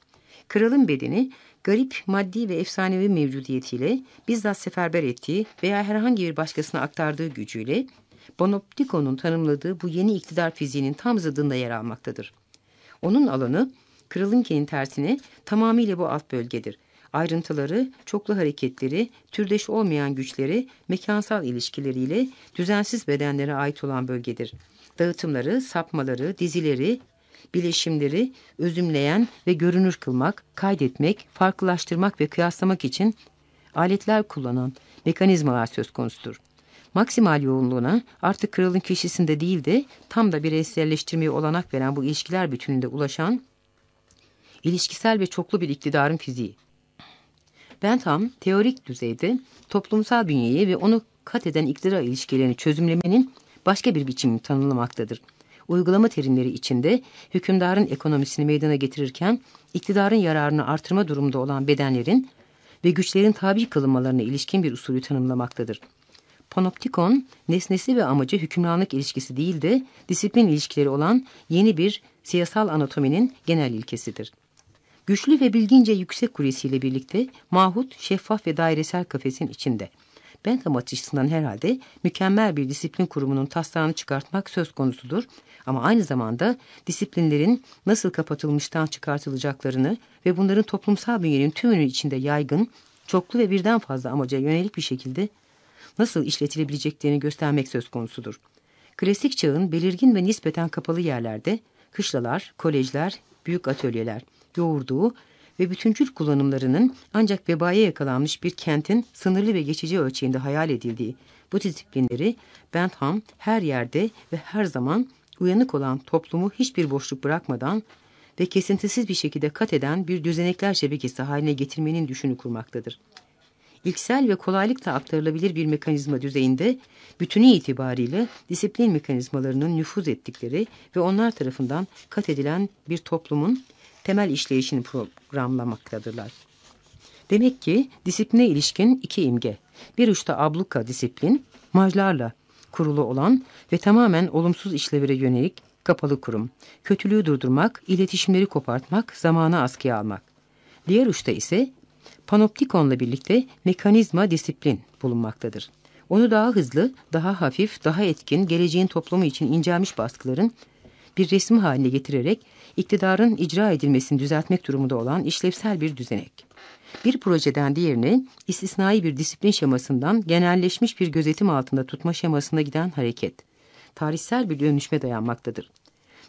Kralın bedeni garip maddi ve efsanevi mevcudiyetiyle bizzat seferber ettiği veya herhangi bir başkasına aktardığı gücüyle Bonoptico'nun tanımladığı bu yeni iktidar fiziğinin tam zıddında yer almaktadır. Onun alanı kralınkenin tersine tamamıyla bu alt bölgedir. Ayrıntıları, çoklu hareketleri, türdeş olmayan güçleri, mekansal ilişkileriyle düzensiz bedenlere ait olan bölgedir. Dağıtımları, sapmaları, dizileri, bileşimleri özümleyen ve görünür kılmak, kaydetmek, farklılaştırmak ve kıyaslamak için aletler kullanan mekanizmalar söz konusudur. Maksimal yoğunluğuna artık kralın kişisinde değil de tam da bireyselleştirmeye olanak veren bu ilişkiler bütününde ulaşan ilişkisel ve çoklu bir iktidarın fiziği. Bentham teorik düzeyde toplumsal bünyeyi ve onu kat eden iktidar ilişkilerini çözümlemenin başka bir biçimini tanımlamaktadır. Uygulama terimleri içinde hükümdarın ekonomisini meydana getirirken iktidarın yararını artırma durumunda olan bedenlerin ve güçlerin tabi kılınmalarına ilişkin bir usulü tanımlamaktadır. Panoptikon, nesnesi ve amacı hükümranlık ilişkisi değil de disiplin ilişkileri olan yeni bir siyasal anatominin genel ilkesidir. Güçlü ve bilgince yüksek kulesiyle birlikte mahut, şeffaf ve dairesel kafesin içinde. Bentham açısından herhalde mükemmel bir disiplin kurumunun taslağını çıkartmak söz konusudur. Ama aynı zamanda disiplinlerin nasıl kapatılmıştan çıkartılacaklarını ve bunların toplumsal bünyenin tümünün içinde yaygın, çoklu ve birden fazla amaca yönelik bir şekilde nasıl işletilebileceklerini göstermek söz konusudur. Klasik çağın belirgin ve nispeten kapalı yerlerde kışlalar, kolejler, büyük atölyeler, yoğurduğu ve bütüncül kullanımlarının ancak vebaya yakalanmış bir kentin sınırlı ve geçici ölçeğinde hayal edildiği bu disiplinleri Bentham her yerde ve her zaman uyanık olan toplumu hiçbir boşluk bırakmadan ve kesintisiz bir şekilde kat eden bir düzenekler şebekesi haline getirmenin düşünü kurmaktadır. İlksel ve kolaylıkla aktarılabilir bir mekanizma düzeyinde bütünü itibariyle disiplin mekanizmalarının nüfuz ettikleri ve onlar tarafından kat edilen bir toplumun temel işleyişini programlamaktadırlar. Demek ki disipline ilişkin iki imge. Bir uçta abluka disiplin, majlarla kurulu olan ve tamamen olumsuz işlevlere yönelik kapalı kurum. Kötülüğü durdurmak, iletişimleri kopartmak, zamanı askıya almak. Diğer uçta ise panoptikonla birlikte mekanizma disiplin bulunmaktadır. Onu daha hızlı, daha hafif, daha etkin, geleceğin toplumu için incelmiş baskıların bir resmi haline getirerek iktidarın icra edilmesini düzeltmek durumunda olan işlevsel bir düzenek. Bir projeden diğerine istisnai bir disiplin şemasından genelleşmiş bir gözetim altında tutma şemasına giden hareket. Tarihsel bir dönüşme dayanmaktadır.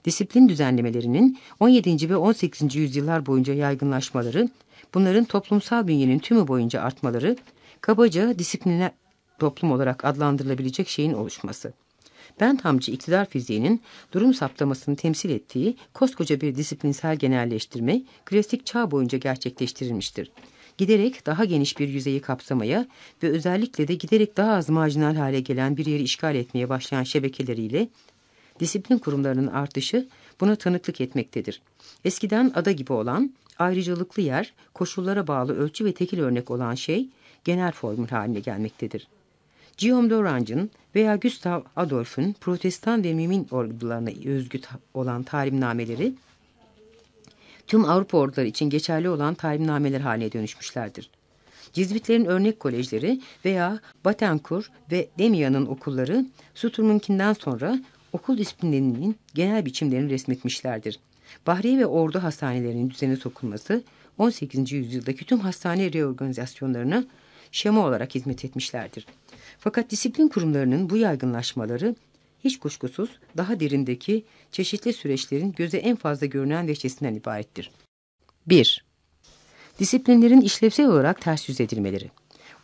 Disiplin düzenlemelerinin 17. ve 18. yüzyıllar boyunca yaygınlaşmaları, bunların toplumsal bünyenin tümü boyunca artmaları, kabaca disiplinler toplum olarak adlandırılabilecek şeyin oluşması. Benthamcı iktidar fiziğinin durum saptamasını temsil ettiği koskoca bir disiplinsel genelleştirme klasik çağ boyunca gerçekleştirilmiştir. Giderek daha geniş bir yüzeyi kapsamaya ve özellikle de giderek daha az marjinal hale gelen bir yeri işgal etmeye başlayan şebekeleriyle disiplin kurumlarının artışı buna tanıklık etmektedir. Eskiden ada gibi olan ayrıcalıklı yer, koşullara bağlı ölçü ve tekil örnek olan şey genel formül haline gelmektedir. Guillaume d'Orange'ın veya Gustav Adolf'un protestan ve mümin ordularına özgü olan talimnameleri tüm Avrupa orduları için geçerli olan talimnameler haline dönüşmüşlerdir. Cizvitlerin örnek kolejleri veya Batencourt ve Demia'nın okulları Suturm'unkinden sonra okul disiplinlerinin genel biçimlerini resmetmişlerdir. Bahriye ve ordu hastanelerinin düzene sokulması 18. yüzyıldaki tüm hastane reorganizasyonlarına şema olarak hizmet etmişlerdir. Fakat disiplin kurumlarının bu yaygınlaşmaları hiç kuşkusuz daha derindeki çeşitli süreçlerin göze en fazla görünen veçesinden ibarettir. 1. Disiplinlerin işlevsel olarak ters yüz edilmeleri.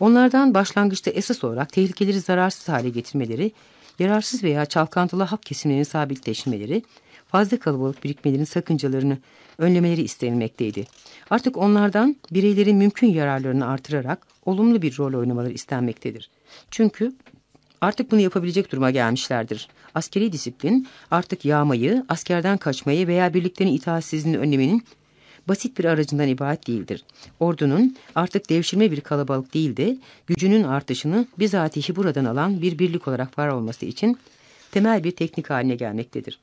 Onlardan başlangıçta esas olarak tehlikeleri zararsız hale getirmeleri, yararsız veya çalkantılı hak kesimlerinin sabitleşmeleri, fazla kalabalık birikmelerin sakıncalarını önlemeleri istenilmekteydi. Artık onlardan bireylerin mümkün yararlarını artırarak olumlu bir rol oynamaları istenmektedir. Çünkü artık bunu yapabilecek duruma gelmişlerdir. Askeri disiplin artık yağmayı, askerden kaçmayı veya birliklerin itaatsizliğini önlemenin basit bir aracından ibaret değildir. Ordunun artık devşirme bir kalabalık değil de gücünün artışını bizatihi buradan alan bir birlik olarak var olması için temel bir teknik haline gelmektedir.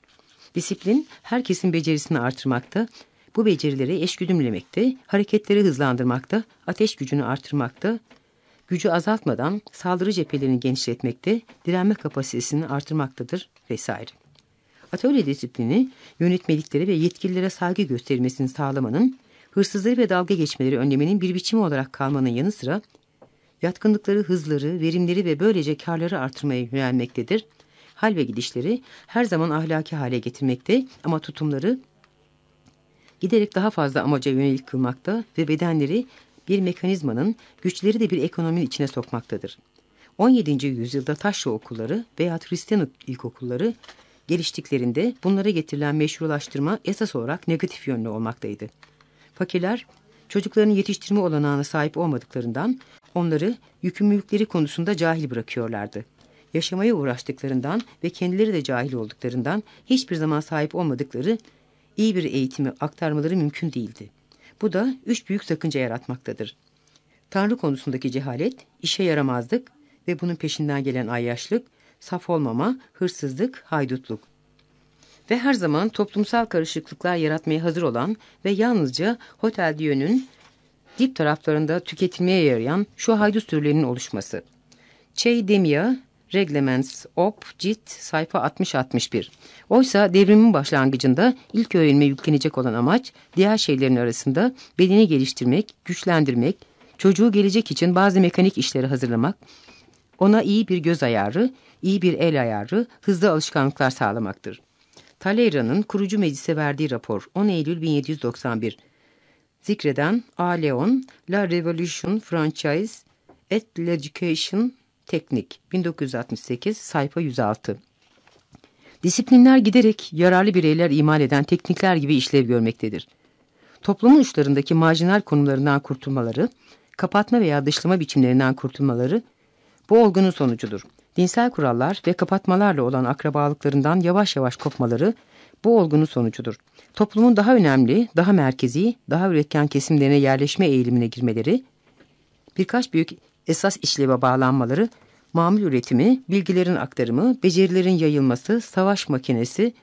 Disiplin herkesin becerisini artırmakta, bu becerileri eşgüdümlemekte, hareketleri hızlandırmakta, ateş gücünü artırmakta, gücü azaltmadan saldırı cephelerini genişletmekte, direnme kapasitesini artırmaktadır vesaire. Atölye disiplini, yönetmeliklere ve yetkililere saygı gösterilmesini sağlamanın, hırsızları ve dalga geçmeleri önlemenin bir biçimi olarak kalmanın yanı sıra, yatkınlıkları, hızları, verimleri ve böylece karları artırmaya yönelmektedir. Hal ve gidişleri her zaman ahlaki hale getirmekte ama tutumları giderek daha fazla amaca yönelik kılmakta ve bedenleri bir mekanizmanın, güçleri de bir ekonominin içine sokmaktadır. 17. yüzyılda taşra okulları veya Hristiyan ilkokulları geliştiklerinde bunlara getirilen meşrulaştırma esas olarak negatif yönlü olmaktaydı. Fakirler çocuklarını yetiştirme olanağına sahip olmadıklarından onları yükümlülükleri konusunda cahil bırakıyorlardı. Yaşamaya uğraştıklarından ve kendileri de cahil olduklarından hiçbir zaman sahip olmadıkları iyi bir eğitimi aktarmaları mümkün değildi. Bu da üç büyük sakınca yaratmaktadır. Tanrı konusundaki cehalet, işe yaramazlık ve bunun peşinden gelen ayyaşlık, saf olmama, hırsızlık, haydutluk. Ve her zaman toplumsal karışıklıklar yaratmaya hazır olan ve yalnızca Hotel Diyon'un dip taraflarında tüketilmeye yarayan şu haydut türlerinin oluşması. Çey Demia, Reglements Op, Cilt, sayfa 60-61. Oysa devrimin başlangıcında ilk öğrenime yüklenecek olan amaç, diğer şeylerin arasında bedeni geliştirmek, güçlendirmek, çocuğu gelecek için bazı mekanik işleri hazırlamak, ona iyi bir göz ayarı, iyi bir el ayarı, hızlı alışkanlıklar sağlamaktır. Talleyrand'ın kurucu meclise verdiği rapor 10 Eylül 1791 zikreden A. Leon, La Revolution Franchise et l'Education Teknik 1968 sayfa 106 Disiplinler giderek yararlı bireyler imal eden teknikler gibi işlev görmektedir. Toplumun uçlarındaki marjinal konularından kurtulmaları, kapatma veya dışlama biçimlerinden kurtulmaları bu olgunun sonucudur. Dinsel kurallar ve kapatmalarla olan akrabalıklarından yavaş yavaş kopmaları bu olgunun sonucudur. Toplumun daha önemli, daha merkezi, daha üretken kesimlerine yerleşme eğilimine girmeleri, birkaç büyük esas işleve bağlanmaları, mamul üretimi, bilgilerin aktarımı, becerilerin yayılması, savaş makinesi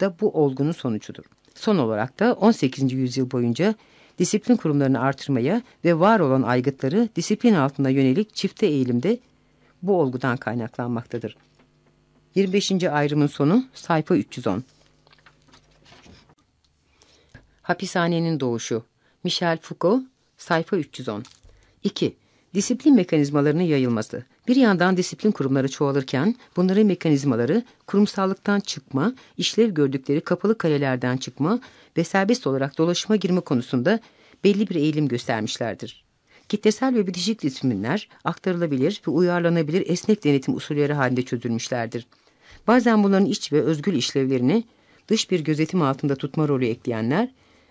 da bu olgunun sonucudur. Son olarak da 18. yüzyıl boyunca disiplin kurumlarını artırmaya ve var olan aygıtları disiplin altına yönelik çifte eğilimde bu olgudan kaynaklanmaktadır. 25. ayrımın sonu sayfa 310. Hapishanenin doğuşu Michel Foucault sayfa 310. 2. Disiplin mekanizmalarının yayılması. Bir yandan disiplin kurumları çoğalırken bunların mekanizmaları kurumsallıktan çıkma, işlev gördükleri kapalı kalelerden çıkma ve serbest olarak dolaşıma girme konusunda belli bir eğilim göstermişlerdir. Kitlesel ve bitişik disiplinler aktarılabilir ve uyarlanabilir esnek denetim usulleri halinde çözülmüşlerdir. Bazen bunların iç ve özgül işlevlerini dış bir gözetim altında tutma rolü ekleyenler,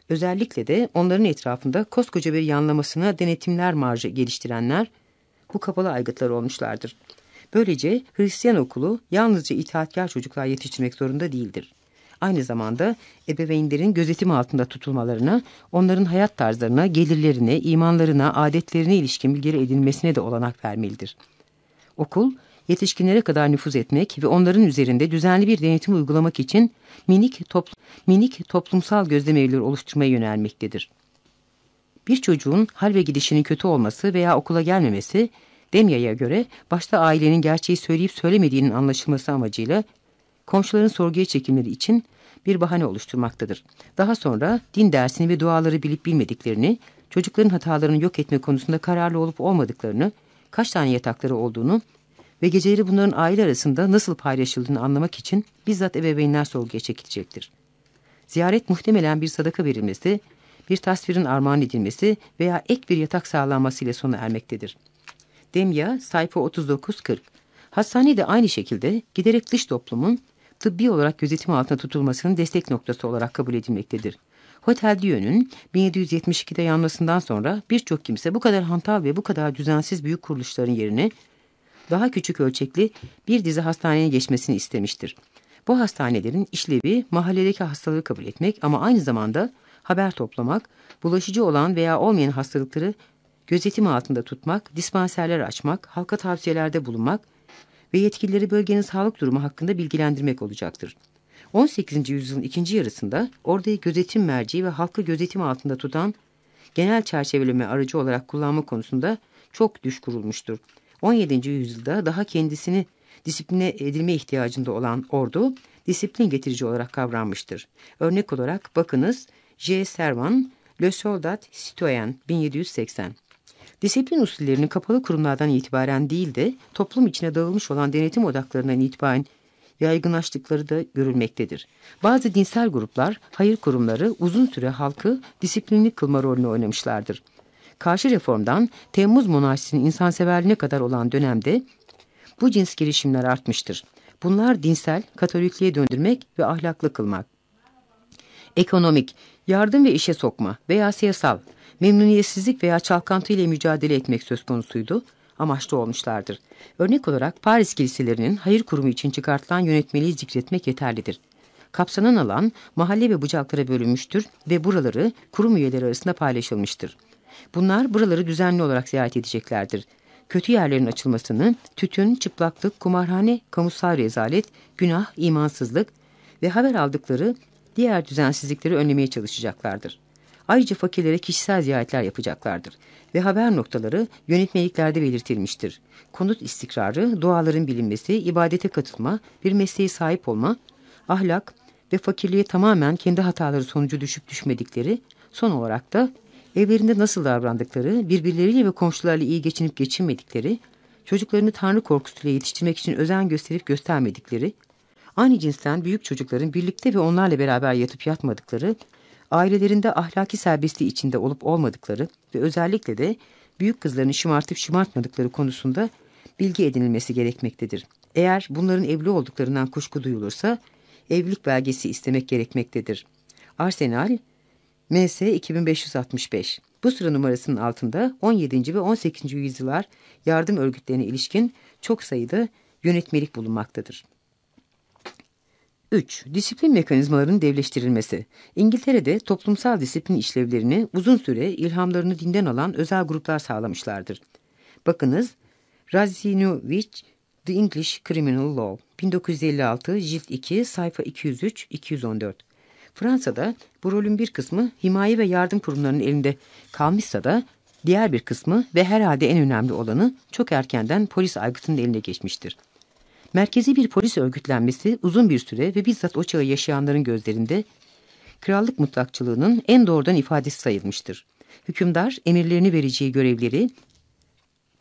özellikle de onların etrafında koskoca bir yanlamasına denetimler marjı geliştirenler, bu kapalı aygıtlar olmuşlardır. Böylece Hristiyan okulu yalnızca itaatkar çocuklar yetiştirmek zorunda değildir. Aynı zamanda ebeveynlerin gözetim altında tutulmalarına, onların hayat tarzlarına, gelirlerine, imanlarına, adetlerine ilişkin bilgileri edinmesine de olanak vermelidir. Okul, yetişkinlere kadar nüfuz etmek ve onların üzerinde düzenli bir denetim uygulamak için minik, topl minik toplumsal gözlem evleri oluşturmaya yönelmektedir. Bir çocuğun hal ve gidişinin kötü olması veya okula gelmemesi, Demya'ya göre başta ailenin gerçeği söyleyip söylemediğinin anlaşılması amacıyla komşuların sorguya çekilmeleri için bir bahane oluşturmaktadır. Daha sonra din dersini ve duaları bilip bilmediklerini, çocukların hatalarını yok etme konusunda kararlı olup olmadıklarını, kaç tane yatakları olduğunu ve geceleri bunların aile arasında nasıl paylaşıldığını anlamak için bizzat ebeveynler sorguya çekilecektir. Ziyaret muhtemelen bir sadaka verilmesi, bir tasvirin armağan edilmesi veya ek bir yatak sağlanması ile sona ermektedir. Demya sayfa 39-40 Hastane de aynı şekilde giderek dış toplumun tıbbi olarak gözetim altında tutulmasının destek noktası olarak kabul edilmektedir. Hotel Diyon'un 1772'de yanmasından sonra birçok kimse bu kadar hantal ve bu kadar düzensiz büyük kuruluşların yerine daha küçük ölçekli bir dizi hastaneye geçmesini istemiştir. Bu hastanelerin işlevi mahalledeki hastalığı kabul etmek ama aynı zamanda haber toplamak, bulaşıcı olan veya olmayan hastalıkları gözetim altında tutmak, dispanserler açmak, halka tavsiyelerde bulunmak ve yetkilileri bölgenin sağlık durumu hakkında bilgilendirmek olacaktır. 18. yüzyılın ikinci yarısında orayı gözetim merci ve halkı gözetim altında tutan genel çerçeveleme aracı olarak kullanma konusunda çok düş kurulmuştur. 17. yüzyılda daha kendisini disipline edilme ihtiyacında olan ordu disiplin getirici olarak kavranmıştır. Örnek olarak bakınız J. Servan, Le Soldat Citoyen 1780. Disiplin usullerinin kapalı kurumlardan itibaren değil de toplum içine dağılmış olan denetim odaklarından itibaren yaygınlaştıkları da görülmektedir. Bazı dinsel gruplar, hayır kurumları uzun süre halkı disiplinli kılma rolünü oynamışlardır. Karşı reformdan Temmuz monarşisinin insanseverliğine kadar olan dönemde bu cins girişimler artmıştır. Bunlar dinsel, katolikliğe döndürmek ve ahlaklı kılmak. Ekonomik, yardım ve işe sokma veya siyasal, memnuniyetsizlik veya çalkantı ile mücadele etmek söz konusuydu, amaçlı olmuşlardır. Örnek olarak Paris kiliselerinin hayır kurumu için çıkartılan yönetmeliği zikretmek yeterlidir. Kapsanan alan mahalle ve bucaklara bölünmüştür ve buraları kurum üyeleri arasında paylaşılmıştır. Bunlar buraları düzenli olarak ziyaret edeceklerdir. kötü yerlerin açılmasını, tütün, çıplaklık, kumarhane, kamusal rezalet, günah, imansızlık ve haber aldıkları diğer düzensizlikleri önlemeye çalışacaklardır. Ayrıca fakirlere kişisel ziyaretler yapacaklardır ve haber noktaları yönetmeliklerde belirtilmiştir. Konut istikrarı, duaların bilinmesi, ibadete katılma, bir mesleğe sahip olma, ahlak ve fakirliğe tamamen kendi hataları sonucu düşüp düşmedikleri, son olarak da evlerinde nasıl davrandıkları, birbirleriyle ve komşularla iyi geçinip geçinmedikleri, çocuklarını tanrı korkusuyla yetiştirmek için özen gösterip göstermedikleri, aynı cinsten büyük çocukların birlikte ve onlarla beraber yatıp yatmadıkları, ailelerinde ahlaki serbestliği içinde olup olmadıkları ve özellikle de büyük kızlarını şımartıp şımartmadıkları konusunda bilgi edinilmesi gerekmektedir. Eğer bunların evli olduklarından kuşku duyulursa evlilik belgesi istemek gerekmektedir. Arsenal MS 2565 bu sıra numarasının altında 17. ve 18. yüzyıllar yardım örgütlerine ilişkin çok sayıda yönetmelik bulunmaktadır. 3. Disiplin mekanizmalarının devleştirilmesi. İngiltere'de toplumsal disiplin işlevlerini uzun süre ilhamlarını dinden alan özel gruplar sağlamışlardır. Bakınız, Razinovich, The English Criminal Law, 1956, cilt 2, sayfa 203-214. Fransa'da bu rolün bir kısmı himaye ve yardım kurumlarının elinde kalmışsa da diğer bir kısmı ve herhalde en önemli olanı çok erkenden polis aygıtının eline geçmiştir. Merkezi bir polis örgütlenmesi uzun bir süre ve bizzat o çağı yaşayanların gözlerinde krallık mutlakçılığının en doğrudan ifadesi sayılmıştır. Hükümdar emirlerini vereceği görevleri,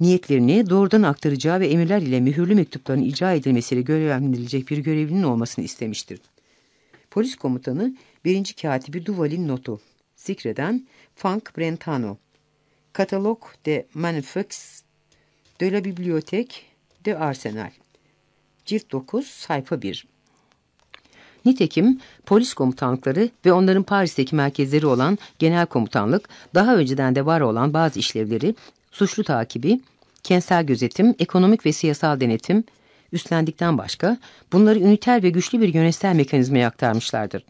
niyetlerini doğrudan aktaracağı ve emirler ile mühürlü mektupların icra edilmesiyle görevlendirilecek bir görevlinin olmasını istemiştir. Polis komutanı 1. katibi Duval'in notu. Zikreden Frank Brentano. Katalog de Manifex de la Bibliothèque de Arsenal. Cilt 9, sayfa 1. Nitekim polis komutanlıkları ve onların Paris'teki merkezleri olan genel komutanlık, daha önceden de var olan bazı işlevleri, suçlu takibi, kentsel gözetim, ekonomik ve siyasal denetim üstlendikten başka bunları üniter ve güçlü bir yönetsel mekanizmaya aktarmışlardır.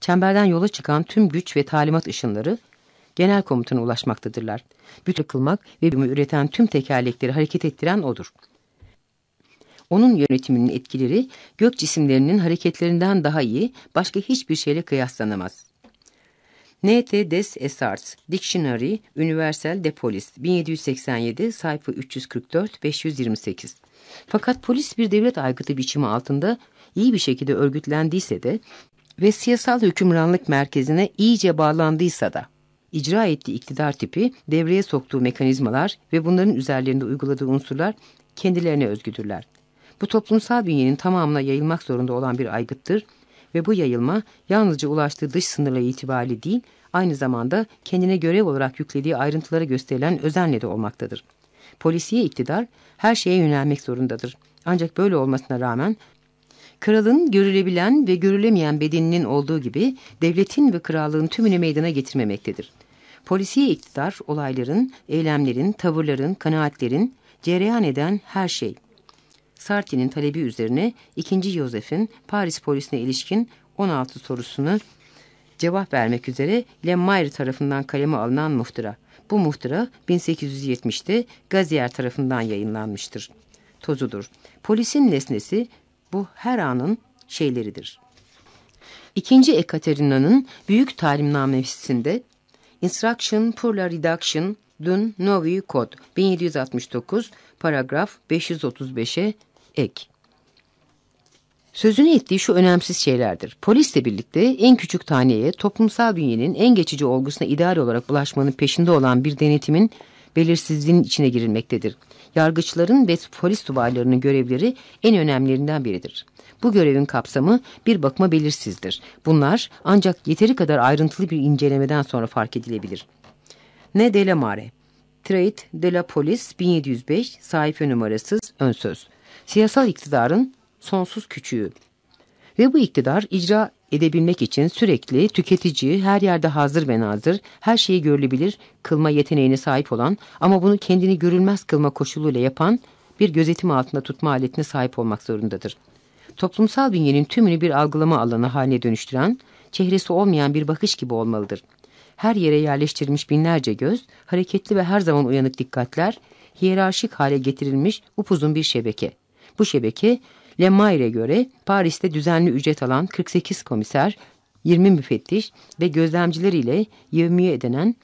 Çemberden yola çıkan tüm güç ve talimat ışınları genel komutana ulaşmaktadırlar. Bütün kılmak ve üreten tüm tekerlekleri hareket ettiren odur. Onun yönetiminin etkileri gök cisimlerinin hareketlerinden daha iyi başka hiçbir şeyle kıyaslanamaz. N.T. Des Essarts, Dictionary Universal de Police, 1787, sayfa 344-528. Fakat polis bir devlet aygıtı biçimi altında iyi bir şekilde örgütlendiyse de ve siyasal hükümranlık merkezine iyice bağlandıysa da, icra ettiği iktidar tipi, devreye soktuğu mekanizmalar ve bunların üzerlerinde uyguladığı unsurlar kendilerine özgüdürler. Bu toplumsal bünyenin tamamına yayılmak zorunda olan bir aygıttır ve bu yayılma yalnızca ulaştığı dış sınırla itibariyle değil, aynı zamanda kendine görev olarak yüklediği ayrıntılara gösterilen özenle de olmaktadır. Polisiye iktidar her şeye yönelmek zorundadır. Ancak böyle olmasına rağmen kralın görülebilen ve görülemeyen bedeninin olduğu gibi devletin ve krallığın tümünü meydana getirmemektedir. Polisiye iktidar olayların, eylemlerin, tavırların, kanaatlerin cereyan eden her şey, Sarti'nin talebi üzerine 2. Yosef'in Paris polisine ilişkin 16 sorusunu cevap vermek üzere Lemmayr tarafından kaleme alınan muhtıra. Bu muhtıra 1870'te Gazier tarafından yayınlanmıştır. Tozudur. Polisin nesnesi bu her anın şeyleridir. İkinci Ekaterina'nın büyük talimnamesinde Instruction pour la Reduction d'un Nouveau Code 1769 paragraf 535'e ek. Sözünü ettiği şu önemsiz şeylerdir. Polisle birlikte en küçük taneye toplumsal bünyenin en geçici olgusuna ideal olarak bulaşmanın peşinde olan bir denetimin belirsizliğinin içine girilmektedir. Yargıçların ve polis subaylarının görevleri en önemlilerinden biridir. Bu görevin kapsamı bir bakıma belirsizdir. Bunlar ancak yeteri kadar ayrıntılı bir incelemeden sonra fark edilebilir. Ne Delamare Trade de la Police 1705 sayfa numarasız ön söz siyasal iktidarın sonsuz küçüğü. Ve bu iktidar icra edebilmek için sürekli tüketici, her yerde hazır ve nazır, her şeyi görülebilir kılma yeteneğine sahip olan ama bunu kendini görülmez kılma koşuluyla yapan bir gözetim altında tutma aletine sahip olmak zorundadır. Toplumsal bünyenin tümünü bir algılama alanı haline dönüştüren, çehresi olmayan bir bakış gibi olmalıdır. Her yere yerleştirilmiş binlerce göz, hareketli ve her zaman uyanık dikkatler, hiyerarşik hale getirilmiş upuzun bir şebeke. Bu şebeke Le Mayre'e göre Paris'te düzenli ücret alan 48 komiser, 20 müfettiş ve gözlemcileriyle yevmiye edinen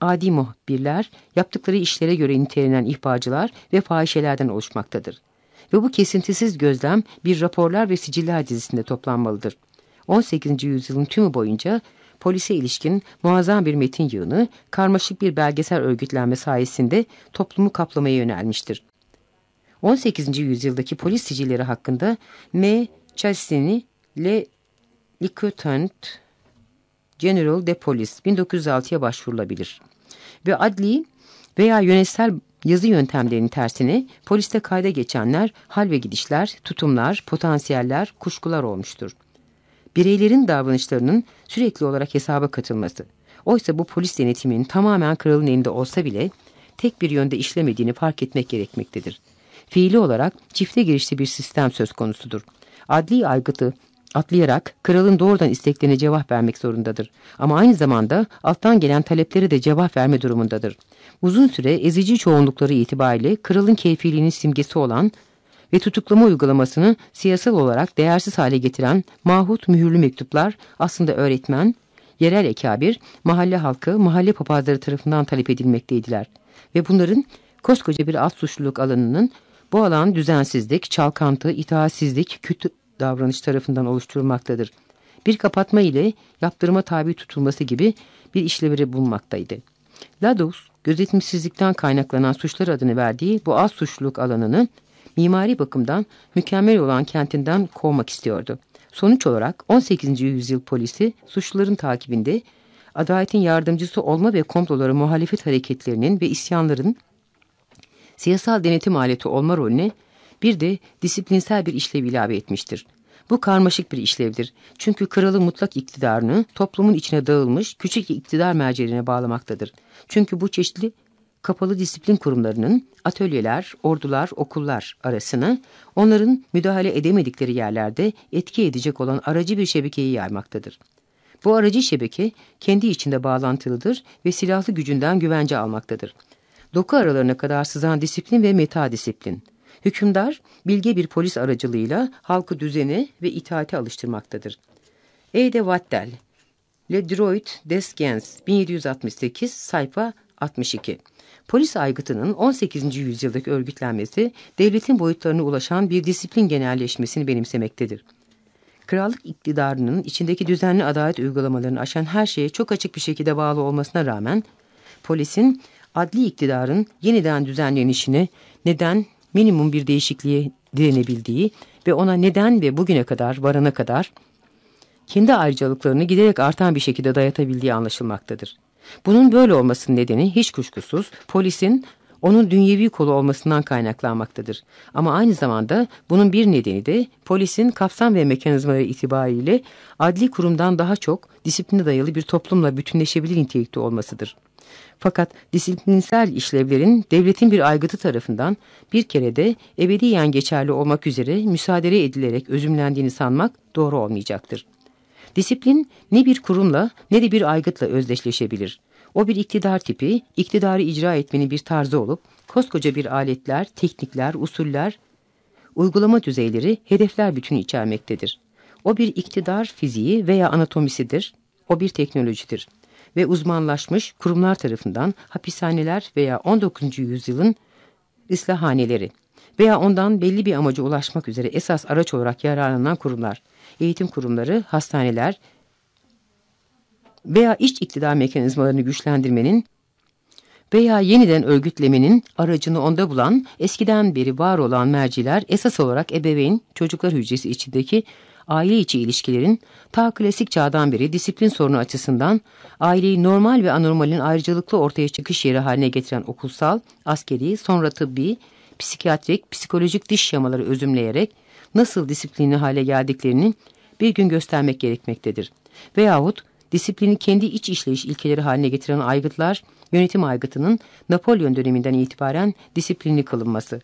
adi muhbirler, yaptıkları işlere göre nitelenen ihbarcılar ve fahişelerden oluşmaktadır. Ve bu kesintisiz gözlem bir raporlar ve siciller dizisinde toplanmalıdır. 18. yüzyılın tümü boyunca polise ilişkin muazzam bir metin yığını, karmaşık bir belgesel örgütlenme sayesinde toplumu kaplamaya yönelmiştir. 18. yüzyıldaki polis sicilleri hakkında M. Chastini Le Lieutenant General de Police 1906'ya başvurulabilir. Ve adli veya yönetsel yazı yöntemlerinin tersine poliste kayda geçenler, hal ve gidişler, tutumlar, potansiyeller, kuşkular olmuştur. Bireylerin davranışlarının sürekli olarak hesaba katılması. Oysa bu polis denetiminin tamamen kralın elinde olsa bile tek bir yönde işlemediğini fark etmek gerekmektedir. Fiili olarak çifte girişli bir sistem söz konusudur. Adli aygıtı atlayarak kralın doğrudan isteklerine cevap vermek zorundadır. Ama aynı zamanda alttan gelen taleplere de cevap verme durumundadır. Uzun süre ezici çoğunlukları itibariyle kralın keyfiliğinin simgesi olan ve tutuklama uygulamasını siyasal olarak değersiz hale getiren mahut mühürlü mektuplar aslında öğretmen, yerel ekabir, mahalle halkı, mahalle papazları tarafından talep edilmekteydiler. Ve bunların koskoca bir alt suçluluk alanının bu alan düzensizlik, çalkantı, itaatsizlik, kötü davranış tarafından oluşturulmaktadır. Bir kapatma ile yaptırıma tabi tutulması gibi bir işlevleri bulunmaktaydı. Lados, gözetimsizlikten kaynaklanan suçlar adını verdiği bu az suçluluk alanını mimari bakımdan mükemmel olan kentinden kovmak istiyordu. Sonuç olarak 18. yüzyıl polisi suçluların takibinde adaletin yardımcısı olma ve komplolara muhalefet hareketlerinin ve isyanların siyasal denetim aleti olma rolüne bir de disiplinsel bir işlev ilave etmiştir. Bu karmaşık bir işlevdir. Çünkü kralı mutlak iktidarını toplumun içine dağılmış küçük iktidar merceğine bağlamaktadır. Çünkü bu çeşitli kapalı disiplin kurumlarının atölyeler, ordular, okullar arasını onların müdahale edemedikleri yerlerde etki edecek olan aracı bir şebekeyi yaymaktadır. Bu aracı şebeke kendi içinde bağlantılıdır ve silahlı gücünden güvence almaktadır. Doku aralarına kadar sızan disiplin ve meta disiplin. Hükümdar bilge bir polis aracılığıyla halkı düzene ve itaate alıştırmaktadır. Eyde Wattel, Le Droit des Gens 1768 sayfa 62 Polis aygıtının 18. yüzyıldaki örgütlenmesi devletin boyutlarına ulaşan bir disiplin genelleşmesini benimsemektedir. Krallık iktidarının içindeki düzenli adalet uygulamalarını aşan her şeye çok açık bir şekilde bağlı olmasına rağmen polisin adli iktidarın yeniden düzenlenişine neden minimum bir değişikliğe direnebildiği ve ona neden ve bugüne kadar varana kadar kendi ayrıcalıklarını giderek artan bir şekilde dayatabildiği anlaşılmaktadır. Bunun böyle olmasının nedeni hiç kuşkusuz polisin onun dünyevi kolu olmasından kaynaklanmaktadır. Ama aynı zamanda bunun bir nedeni de polisin kapsam ve mekanizmaları itibariyle adli kurumdan daha çok disipline dayalı bir toplumla bütünleşebilir nitelikte olmasıdır. Fakat disiplinsel işlevlerin devletin bir aygıtı tarafından bir kere de ebediyen geçerli olmak üzere müsaade edilerek özümlendiğini sanmak doğru olmayacaktır. Disiplin ne bir kurumla ne de bir aygıtla özdeşleşebilir. O bir iktidar tipi, iktidarı icra etmenin bir tarzı olup, koskoca bir aletler, teknikler, usuller, uygulama düzeyleri, hedefler bütünü içermektedir. O bir iktidar fiziği veya anatomisidir. O bir teknolojidir. Ve uzmanlaşmış kurumlar tarafından hapishaneler veya 19. yüzyılın ıslahaneleri veya ondan belli bir amaca ulaşmak üzere esas araç olarak yararlanan kurumlar, eğitim kurumları, hastaneler veya iç iktidar mekanizmalarını güçlendirmenin veya yeniden örgütlemenin aracını onda bulan, eskiden beri var olan merciler esas olarak ebeveyn, çocuklar hücresi içindeki aile içi ilişkilerin ta klasik çağdan beri disiplin sorunu açısından aileyi normal ve anormalin ayrıcalıklı ortaya çıkış yeri haline getiren okulsal, askeri, sonra tıbbi, psikiyatrik, psikolojik diş yamaları özümleyerek nasıl disiplinli hale geldiklerini bir gün göstermek gerekmektedir. Veyahut disiplini kendi iç işleyiş ilkeleri haline getiren aygıtlar, yönetim aygıtının Napolyon döneminden itibaren disiplinli kılınması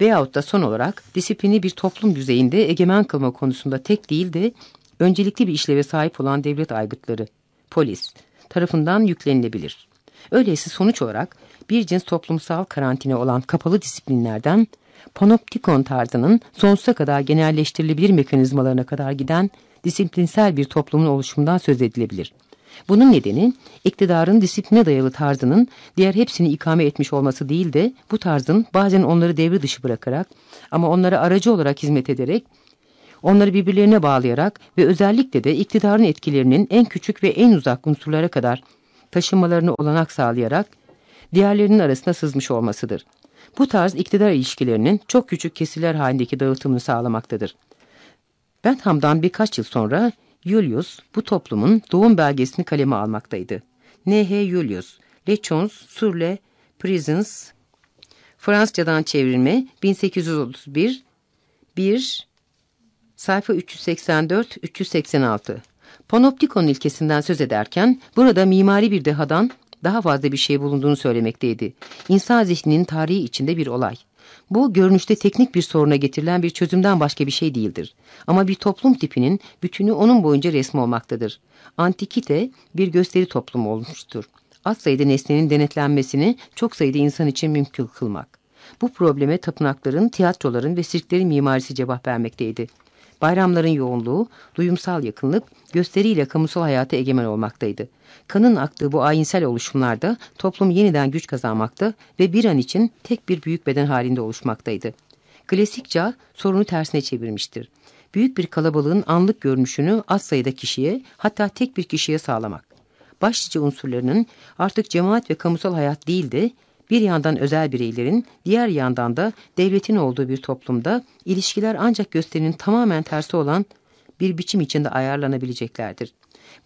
veyahut da son olarak disiplini bir toplum düzeyinde egemen kılma konusunda tek değil de öncelikli bir işleve sahip olan devlet aygıtları, polis tarafından yüklenilebilir. Öyleyse sonuç olarak bir cins toplumsal karantina olan kapalı disiplinlerden panoptikon tarzının sonsuza kadar genelleştirilebilir mekanizmalarına kadar giden disiplinsel bir toplumun oluşumundan söz edilebilir. Bunun nedeni iktidarın disipline dayalı tarzının diğer hepsini ikame etmiş olması değil de bu tarzın bazen onları devre dışı bırakarak ama onlara aracı olarak hizmet ederek onları birbirlerine bağlayarak ve özellikle de iktidarın etkilerinin en küçük ve en uzak unsurlara kadar taşınmalarını olanak sağlayarak diğerlerinin arasına sızmış olmasıdır. Bu tarz iktidar ilişkilerinin çok küçük kesirler halindeki dağıtımını sağlamaktadır. Bentham'dan birkaç yıl sonra Julius bu toplumun doğum belgesini kaleme almaktaydı. N.H. Julius, Lechons sur les prisons, Fransızcadan çevrilme 1831, 1, sayfa 384-386. Panoptikon ilkesinden söz ederken burada mimari bir dehadan daha fazla bir şey bulunduğunu söylemekteydi. İnsan zihninin tarihi içinde bir olay. Bu görünüşte teknik bir soruna getirilen bir çözümden başka bir şey değildir. Ama bir toplum tipinin bütünü onun boyunca resmi olmaktadır. Antikite bir gösteri toplumu olmuştur. Az sayıda nesnenin denetlenmesini çok sayıda insan için mümkün kılmak. Bu probleme tapınakların, tiyatroların ve sirklerin mimarisi cevap vermekteydi. Bayramların yoğunluğu, duyumsal yakınlık, gösteriyle kamusal hayata egemen olmaktaydı. Kanın aktığı bu ayinsel oluşumlarda toplum yeniden güç kazanmakta ve bir an için tek bir büyük beden halinde oluşmaktaydı. Klasik çağ sorunu tersine çevirmiştir. Büyük bir kalabalığın anlık görünüşünü az sayıda kişiye hatta tek bir kişiye sağlamak. Başlıca unsurlarının artık cemaat ve kamusal hayat değil de bir yandan özel bireylerin, diğer yandan da devletin olduğu bir toplumda ilişkiler ancak gösterinin tamamen tersi olan bir biçim içinde ayarlanabileceklerdir.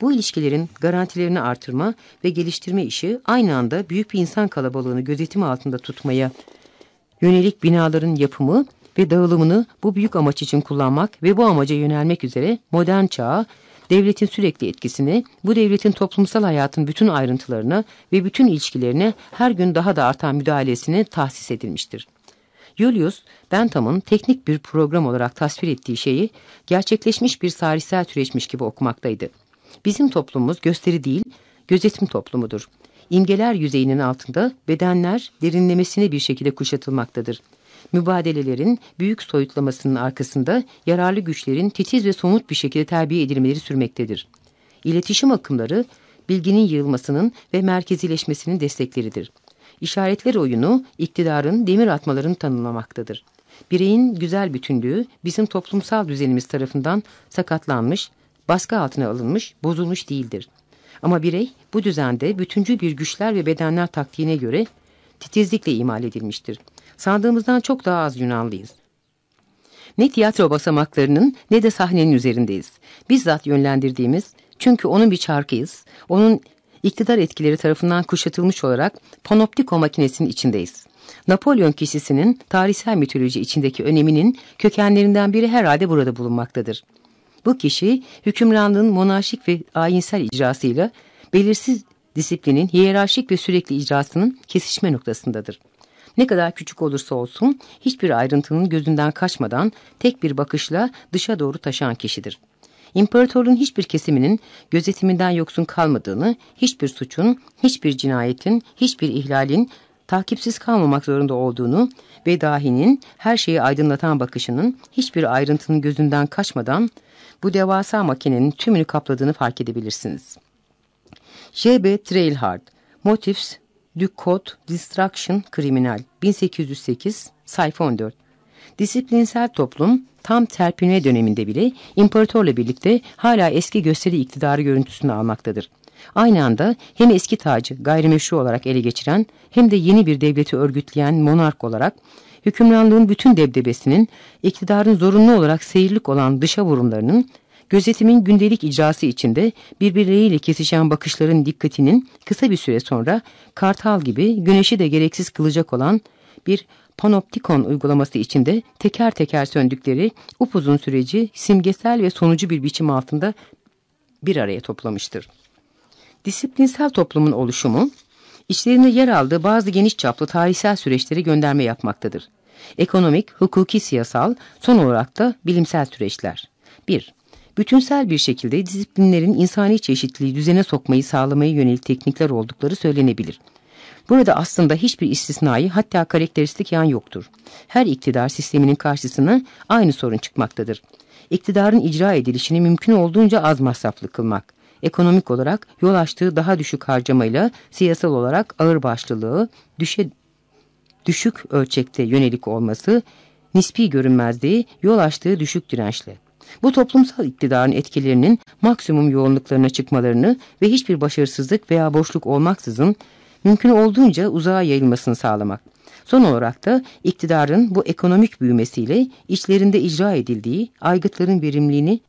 Bu ilişkilerin garantilerini artırma ve geliştirme işi aynı anda büyük bir insan kalabalığını gözetimi altında tutmaya yönelik binaların yapımı ve dağılımını bu büyük amaç için kullanmak ve bu amaca yönelmek üzere modern çağa devletin sürekli etkisini, bu devletin toplumsal hayatın bütün ayrıntılarına ve bütün ilişkilerine her gün daha da artan müdahalesini tahsis edilmiştir. Julius, Bentham'ın teknik bir program olarak tasvir ettiği şeyi gerçekleşmiş bir tarihsel süreçmiş gibi okumaktaydı. Bizim toplumumuz gösteri değil, gözetim toplumudur. İmgeler yüzeyinin altında bedenler derinlemesine bir şekilde kuşatılmaktadır mübadelelerin büyük soyutlamasının arkasında yararlı güçlerin titiz ve somut bir şekilde terbiye edilmeleri sürmektedir. İletişim akımları bilginin yığılmasının ve merkezileşmesinin destekleridir. İşaretler oyunu iktidarın demir atmalarını tanımlamaktadır. Bireyin güzel bütünlüğü bizim toplumsal düzenimiz tarafından sakatlanmış, baskı altına alınmış, bozulmuş değildir. Ama birey bu düzende bütüncül bir güçler ve bedenler taktiğine göre titizlikle imal edilmiştir. Sandığımızdan çok daha az Yunanlıyız. Ne tiyatro basamaklarının ne de sahnenin üzerindeyiz. Bizzat yönlendirdiğimiz çünkü onun bir çarkıyız. Onun iktidar etkileri tarafından kuşatılmış olarak panoptiko makinesinin içindeyiz. Napolyon kişisinin tarihsel mitoloji içindeki öneminin kökenlerinden biri herhalde burada bulunmaktadır. Bu kişi hükümranlığın monarşik ve ayinsel icrasıyla belirsiz disiplinin hiyerarşik ve sürekli icrasının kesişme noktasındadır. Ne kadar küçük olursa olsun hiçbir ayrıntının gözünden kaçmadan tek bir bakışla dışa doğru taşan kişidir. İmparatorluğun hiçbir kesiminin gözetiminden yoksun kalmadığını, hiçbir suçun, hiçbir cinayetin, hiçbir ihlalin takipsiz kalmamak zorunda olduğunu ve dahinin her şeyi aydınlatan bakışının hiçbir ayrıntının gözünden kaçmadan bu devasa makinenin tümünü kapladığını fark edebilirsiniz. J.B. Trailhard, Motifs Du Code Distraction Kriminal 1808 sayfa 14 Disiplinsel toplum tam terpinme döneminde bile imparatorla birlikte hala eski gösteri iktidarı görüntüsünü almaktadır. Aynı anda hem eski tacı gayrimeşru olarak ele geçiren hem de yeni bir devleti örgütleyen monark olarak hükümranlığın bütün debdebesinin iktidarın zorunlu olarak seyirlik olan dışa vurumlarının Gözetimin gündelik icrası içinde birbirleriyle kesişen bakışların dikkatinin kısa bir süre sonra kartal gibi güneşi de gereksiz kılacak olan bir panoptikon uygulaması içinde teker teker söndükleri upuzun süreci simgesel ve sonucu bir biçim altında bir araya toplamıştır. Disiplinsel toplumun oluşumu, içlerinde yer aldığı bazı geniş çaplı tarihsel süreçleri gönderme yapmaktadır. Ekonomik, hukuki, siyasal, son olarak da bilimsel süreçler. 1 bütünsel bir şekilde disiplinlerin insani çeşitliliği düzene sokmayı sağlamaya yönelik teknikler oldukları söylenebilir. Burada aslında hiçbir istisnai hatta karakteristik yan yoktur. Her iktidar sisteminin karşısına aynı sorun çıkmaktadır. İktidarın icra edilişini mümkün olduğunca az masraflı kılmak. Ekonomik olarak yol açtığı daha düşük harcamayla siyasal olarak ağır başlılığı, düşe, düşük ölçekte yönelik olması, nispi görünmezliği, yol açtığı düşük dirençli. Bu toplumsal iktidarın etkilerinin maksimum yoğunluklarına çıkmalarını ve hiçbir başarısızlık veya boşluk olmaksızın mümkün olduğunca uzağa yayılmasını sağlamak. Son olarak da iktidarın bu ekonomik büyümesiyle içlerinde icra edildiği aygıtların verimliliğini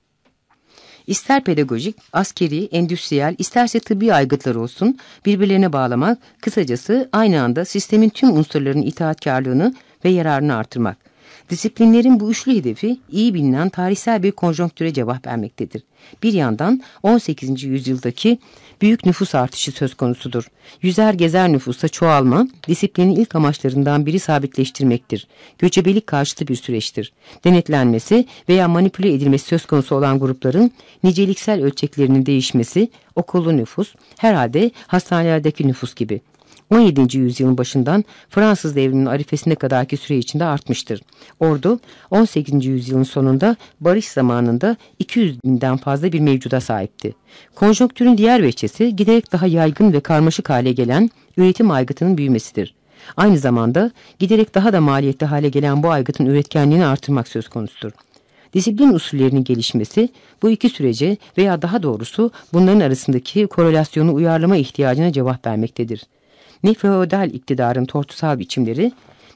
ister pedagojik, askeri, endüstriyel, isterse tıbbi aygıtlar olsun birbirlerine bağlamak, kısacası aynı anda sistemin tüm unsurlarının itaatkarlığını ve yararını artırmak. Disiplinlerin bu üçlü hedefi iyi bilinen tarihsel bir konjonktüre cevap vermektedir. Bir yandan 18. yüzyıldaki büyük nüfus artışı söz konusudur. Yüzer gezer nüfusta çoğalma, disiplinin ilk amaçlarından biri sabitleştirmektir. Göçebelik karşıtı bir süreçtir. Denetlenmesi veya manipüle edilmesi söz konusu olan grupların niceliksel ölçeklerinin değişmesi, okullu nüfus, herhalde hastanelerdeki nüfus gibi. 17. yüzyılın başından Fransız devriminin arifesine kadarki süre içinde artmıştır. Ordu 18. yüzyılın sonunda barış zamanında 200 binden fazla bir mevcuda sahipti. Konjonktürün diğer veçesi giderek daha yaygın ve karmaşık hale gelen üretim aygıtının büyümesidir. Aynı zamanda giderek daha da maliyetli hale gelen bu aygıtın üretkenliğini artırmak söz konusudur. Disiplin usullerinin gelişmesi bu iki sürece veya daha doğrusu bunların arasındaki korelasyonu uyarlama ihtiyacına cevap vermektedir ne feodal iktidarın tortusal biçimleri,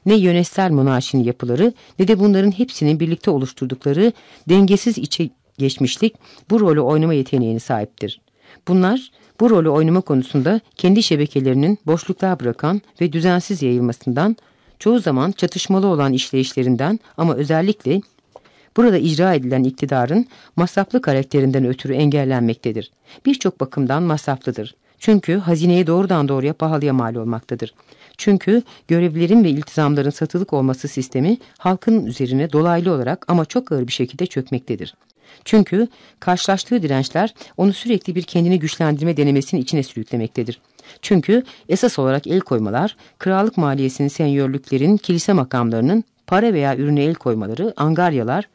ne yönetsel monarşinin yapıları ne de bunların hepsinin birlikte oluşturdukları dengesiz içe geçmişlik bu rolü oynama yeteneğine sahiptir. Bunlar bu rolü oynama konusunda kendi şebekelerinin boşluklar bırakan ve düzensiz yayılmasından, çoğu zaman çatışmalı olan işleyişlerinden ama özellikle burada icra edilen iktidarın masraflı karakterinden ötürü engellenmektedir. Birçok bakımdan masraflıdır. Çünkü hazineye doğrudan doğruya pahalıya mal olmaktadır. Çünkü görevlilerin ve iltizamların satılık olması sistemi halkın üzerine dolaylı olarak ama çok ağır bir şekilde çökmektedir. Çünkü karşılaştığı dirençler onu sürekli bir kendini güçlendirme denemesinin içine sürüklemektedir. Çünkü esas olarak el koymalar, krallık maliyesinin senyörlüklerin, kilise makamlarının para veya ürüne el koymaları, angaryalar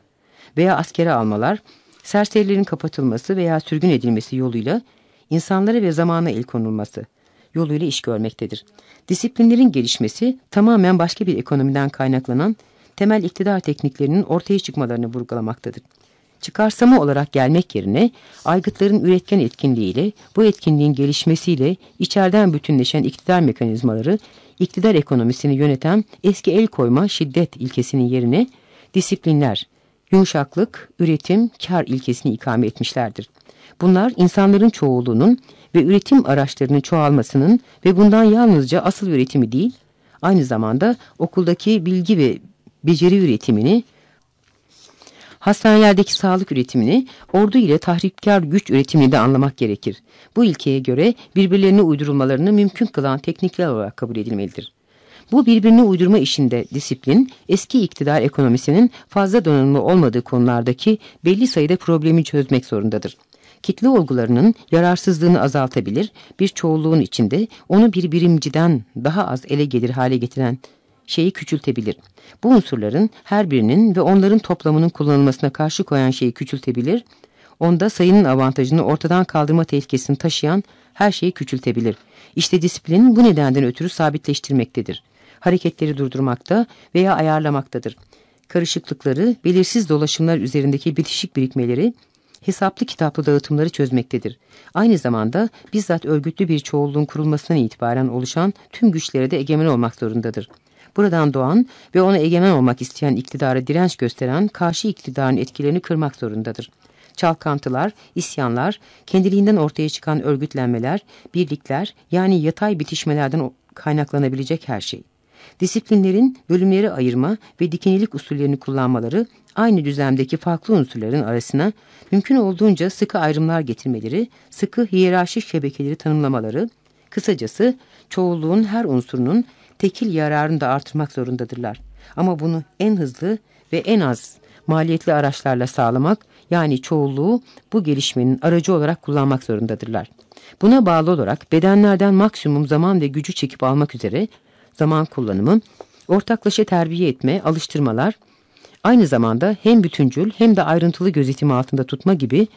veya askere almalar, serserilerin kapatılması veya sürgün edilmesi yoluyla insanlara ve zamana el konulması yoluyla iş görmektedir. Disiplinlerin gelişmesi tamamen başka bir ekonomiden kaynaklanan temel iktidar tekniklerinin ortaya çıkmalarını vurgulamaktadır. Çıkarsama olarak gelmek yerine aygıtların üretken etkinliğiyle, bu etkinliğin gelişmesiyle içeriden bütünleşen iktidar mekanizmaları, iktidar ekonomisini yöneten eski el koyma şiddet ilkesinin yerine disiplinler, yumuşaklık, üretim, kar ilkesini ikame etmişlerdir. Bunlar insanların çoğunluğunun ve üretim araçlarının çoğalmasının ve bundan yalnızca asıl üretimi değil, aynı zamanda okuldaki bilgi ve beceri üretimini, hastanelerdeki sağlık üretimini, ordu ile tahrikkar güç üretimini de anlamak gerekir. Bu ilkeye göre birbirlerine uydurulmalarını mümkün kılan teknikler olarak kabul edilmelidir. Bu birbirine uydurma işinde disiplin, eski iktidar ekonomisinin fazla donanımlı olmadığı konulardaki belli sayıda problemi çözmek zorundadır kitle olgularının yararsızlığını azaltabilir, bir çoğulluğun içinde onu bir birimciden daha az ele gelir hale getiren şeyi küçültebilir. Bu unsurların her birinin ve onların toplamının kullanılmasına karşı koyan şeyi küçültebilir, onda sayının avantajını ortadan kaldırma tehlikesini taşıyan her şeyi küçültebilir. İşte disiplin bu nedenden ötürü sabitleştirmektedir. Hareketleri durdurmakta veya ayarlamaktadır. Karışıklıkları, belirsiz dolaşımlar üzerindeki bitişik birikmeleri, hesaplı kitaplı dağıtımları çözmektedir. Aynı zamanda bizzat örgütlü bir çoğulluğun kurulmasından itibaren oluşan tüm güçlere de egemen olmak zorundadır. Buradan doğan ve ona egemen olmak isteyen iktidara direnç gösteren karşı iktidarın etkilerini kırmak zorundadır. Çalkantılar, isyanlar, kendiliğinden ortaya çıkan örgütlenmeler, birlikler yani yatay bitişmelerden kaynaklanabilecek her şey. Disiplinlerin bölümleri ayırma ve dikinilik usullerini kullanmaları aynı düzlemdeki farklı unsurların arasına mümkün olduğunca sıkı ayrımlar getirmeleri, sıkı hiyerarşik şebekeleri tanımlamaları, kısacası çoğulluğun her unsurunun tekil yararını da artırmak zorundadırlar. Ama bunu en hızlı ve en az maliyetli araçlarla sağlamak yani çoğulluğu bu gelişmenin aracı olarak kullanmak zorundadırlar. Buna bağlı olarak bedenlerden maksimum zaman ve gücü çekip almak üzere zaman kullanımı, ortaklaşa terbiye etme, alıştırmalar, aynı zamanda hem bütüncül hem de ayrıntılı gözetim altında tutma gibi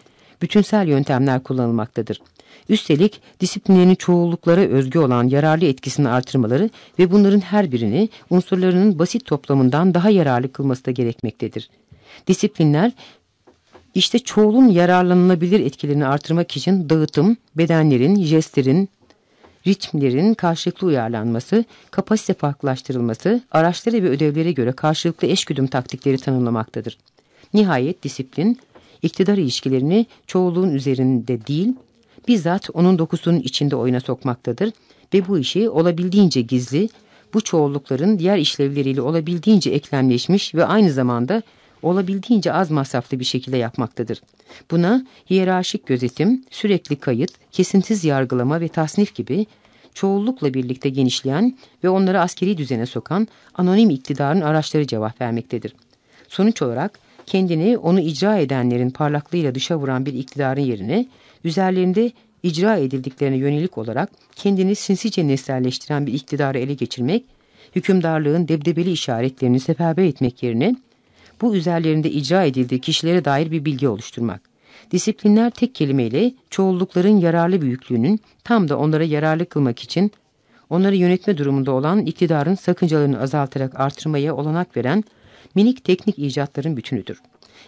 bütünsel yöntemler kullanılmaktadır. Üstelik disiplinlerin çoğulluklara özgü olan yararlı etkisini artırmaları ve bunların her birini unsurlarının basit toplamından daha yararlı kılması da gerekmektedir. Disiplinler işte çoğulun yararlanılabilir etkilerini artırmak için dağıtım, bedenlerin, jestlerin, ritmlerin karşılıklı uyarlanması, kapasite farklılaştırılması, araçları ve ödevlere göre karşılıklı eşgüdüm taktikleri tanımlamaktadır. Nihayet disiplin, iktidar ilişkilerini çoğulluğun üzerinde değil, bizzat onun dokusunun içinde oyuna sokmaktadır ve bu işi olabildiğince gizli, bu çoğullukların diğer işlevleriyle olabildiğince eklemleşmiş ve aynı zamanda olabildiğince az masraflı bir şekilde yapmaktadır. Buna hiyerarşik gözetim, sürekli kayıt, kesintisiz yargılama ve tasnif gibi çoğullukla birlikte genişleyen ve onları askeri düzene sokan anonim iktidarın araçları cevap vermektedir. Sonuç olarak kendini onu icra edenlerin parlaklığıyla dışa vuran bir iktidarın yerine üzerlerinde icra edildiklerine yönelik olarak kendini sinsice nesnelleştiren bir iktidarı ele geçirmek, hükümdarlığın debdebeli işaretlerini seferber etmek yerine bu üzerlerinde icra edildiği kişilere dair bir bilgi oluşturmak. Disiplinler tek kelimeyle çoğullukların yararlı büyüklüğünün tam da onlara yararlı kılmak için onları yönetme durumunda olan iktidarın sakıncalarını azaltarak artırmaya olanak veren minik teknik icatların bütünüdür.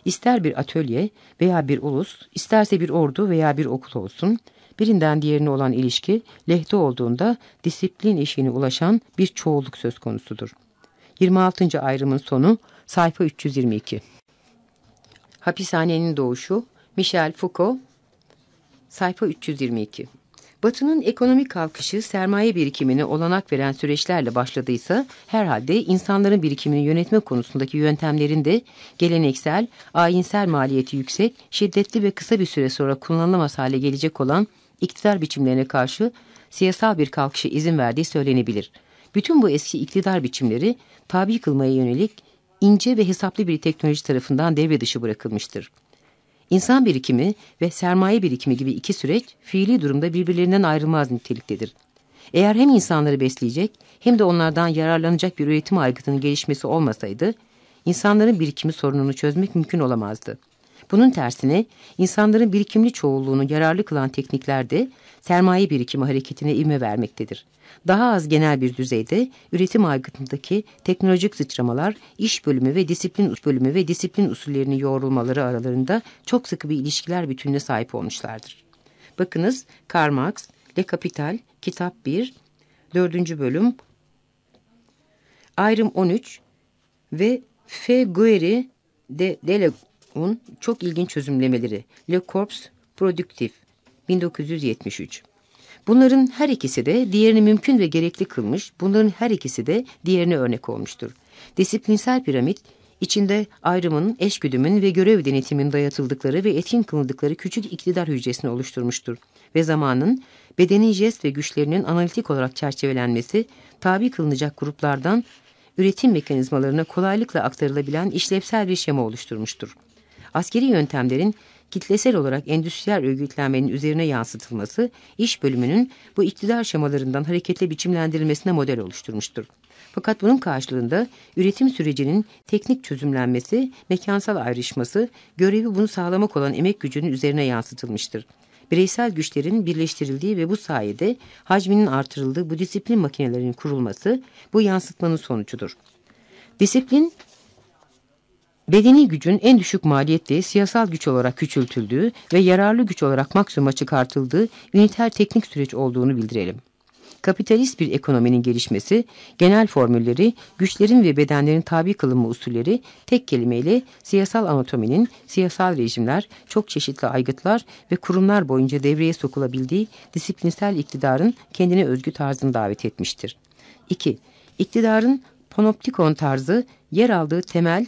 İster bir atölye veya bir ulus, isterse bir ordu veya bir okul olsun, birinden diğerine olan ilişki lehte olduğunda disiplin eşiğine ulaşan bir çoğulluk söz konusudur. 26. ayrımın sonu sayfa 322. Hapishanenin doğuşu Michel Foucault sayfa 322. Batı'nın ekonomik kalkışı sermaye birikimine olanak veren süreçlerle başladıysa herhalde insanların birikimini yönetme konusundaki yöntemlerin de geleneksel, ayinsel maliyeti yüksek, şiddetli ve kısa bir süre sonra kullanılamaz hale gelecek olan iktidar biçimlerine karşı siyasal bir kalkışa izin verdiği söylenebilir. Bütün bu eski iktidar biçimleri tabi kılmaya yönelik ince ve hesaplı bir teknoloji tarafından devre dışı bırakılmıştır. İnsan birikimi ve sermaye birikimi gibi iki süreç fiili durumda birbirlerinden ayrılmaz niteliktedir. Eğer hem insanları besleyecek hem de onlardan yararlanacak bir üretim aygıtının gelişmesi olmasaydı, insanların birikimi sorununu çözmek mümkün olamazdı. Bunun tersine insanların birikimli çoğulluğunu yararlı kılan teknikler de sermaye birikimi hareketine ivme vermektedir. Daha az genel bir düzeyde üretim aygıtındaki teknolojik sıçramalar iş bölümü ve disiplin bölümü ve disiplin usullerini yoğrulmaları aralarında çok sıkı bir ilişkiler bütününe sahip olmuşlardır. Bakınız Karl Marx, Le Capital, Kitap 1, 4. bölüm, Ayrım 13 ve F. Guerre de Delegun çok ilginç çözümlemeleri. Le Corps Productif 1973 Bunların her ikisi de diğerini mümkün ve gerekli kılmış, bunların her ikisi de diğerine örnek olmuştur. Disiplinsel piramit, içinde ayrımın, eşgüdümün ve görev denetimin dayatıldıkları ve etkin kılındıkları küçük iktidar hücresini oluşturmuştur. Ve zamanın, bedenin jest ve güçlerinin analitik olarak çerçevelenmesi, tabi kılınacak gruplardan üretim mekanizmalarına kolaylıkla aktarılabilen işlevsel bir şema oluşturmuştur. Askeri yöntemlerin kitlesel olarak endüstriyel örgütlenmenin üzerine yansıtılması, iş bölümünün bu iktidar şemalarından hareketle biçimlendirilmesine model oluşturmuştur. Fakat bunun karşılığında üretim sürecinin teknik çözümlenmesi, mekansal ayrışması, görevi bunu sağlamak olan emek gücünün üzerine yansıtılmıştır. Bireysel güçlerin birleştirildiği ve bu sayede hacminin artırıldığı bu disiplin makinelerinin kurulması bu yansıtmanın sonucudur. Disiplin Bedeni gücün en düşük maliyetli siyasal güç olarak küçültüldüğü ve yararlı güç olarak maksimuma çıkartıldığı üniter teknik süreç olduğunu bildirelim. Kapitalist bir ekonominin gelişmesi, genel formülleri, güçlerin ve bedenlerin tabi kılınma usulleri tek kelimeyle siyasal anatominin, siyasal rejimler, çok çeşitli aygıtlar ve kurumlar boyunca devreye sokulabildiği disiplinsel iktidarın kendine özgü tarzını davet etmiştir. 2. İktidarın panoptikon tarzı yer aldığı temel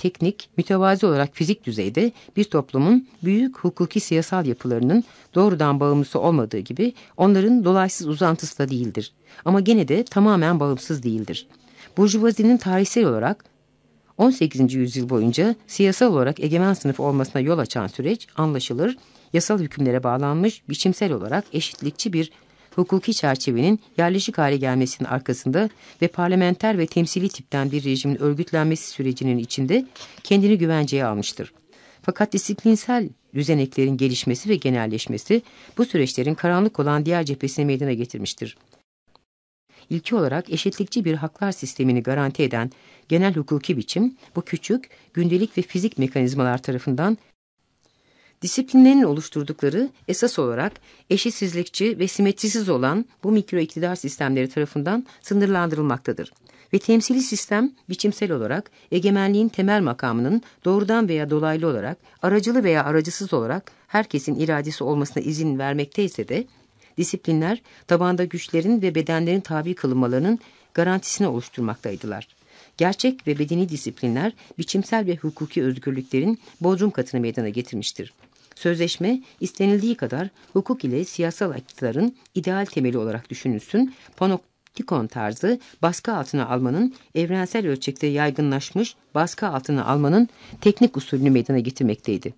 teknik, mütevazi olarak fizik düzeyde bir toplumun büyük hukuki siyasal yapılarının doğrudan bağımlısı olmadığı gibi onların dolaysız uzantısı da değildir. Ama gene de tamamen bağımsız değildir. Burjuvazinin tarihsel olarak 18. yüzyıl boyunca siyasal olarak egemen sınıf olmasına yol açan süreç anlaşılır, yasal hükümlere bağlanmış, biçimsel olarak eşitlikçi bir hukuki çerçevenin yerleşik hale gelmesinin arkasında ve parlamenter ve temsili tipten bir rejimin örgütlenmesi sürecinin içinde kendini güvenceye almıştır. Fakat disiplinsel düzeneklerin gelişmesi ve genelleşmesi bu süreçlerin karanlık olan diğer cephesini meydana getirmiştir. İlki olarak eşitlikçi bir haklar sistemini garanti eden genel hukuki biçim, bu küçük, gündelik ve fizik mekanizmalar tarafından disiplinlerin oluşturdukları esas olarak eşitsizlikçi ve simetrisiz olan bu mikro iktidar sistemleri tarafından sınırlandırılmaktadır. Ve temsili sistem biçimsel olarak egemenliğin temel makamının doğrudan veya dolaylı olarak aracılı veya aracısız olarak herkesin iradesi olmasına izin vermekte ise de disiplinler tabanda güçlerin ve bedenlerin tabi kılınmalarının garantisini oluşturmaktaydılar. Gerçek ve bedeni disiplinler biçimsel ve hukuki özgürlüklerin bodrum katını meydana getirmiştir. Sözleşme istenildiği kadar hukuk ile siyasal iktidarın ideal temeli olarak düşünülsün, panoptikon tarzı baskı altına almanın evrensel ölçekte yaygınlaşmış baskı altına almanın teknik usulünü meydana getirmekteydi.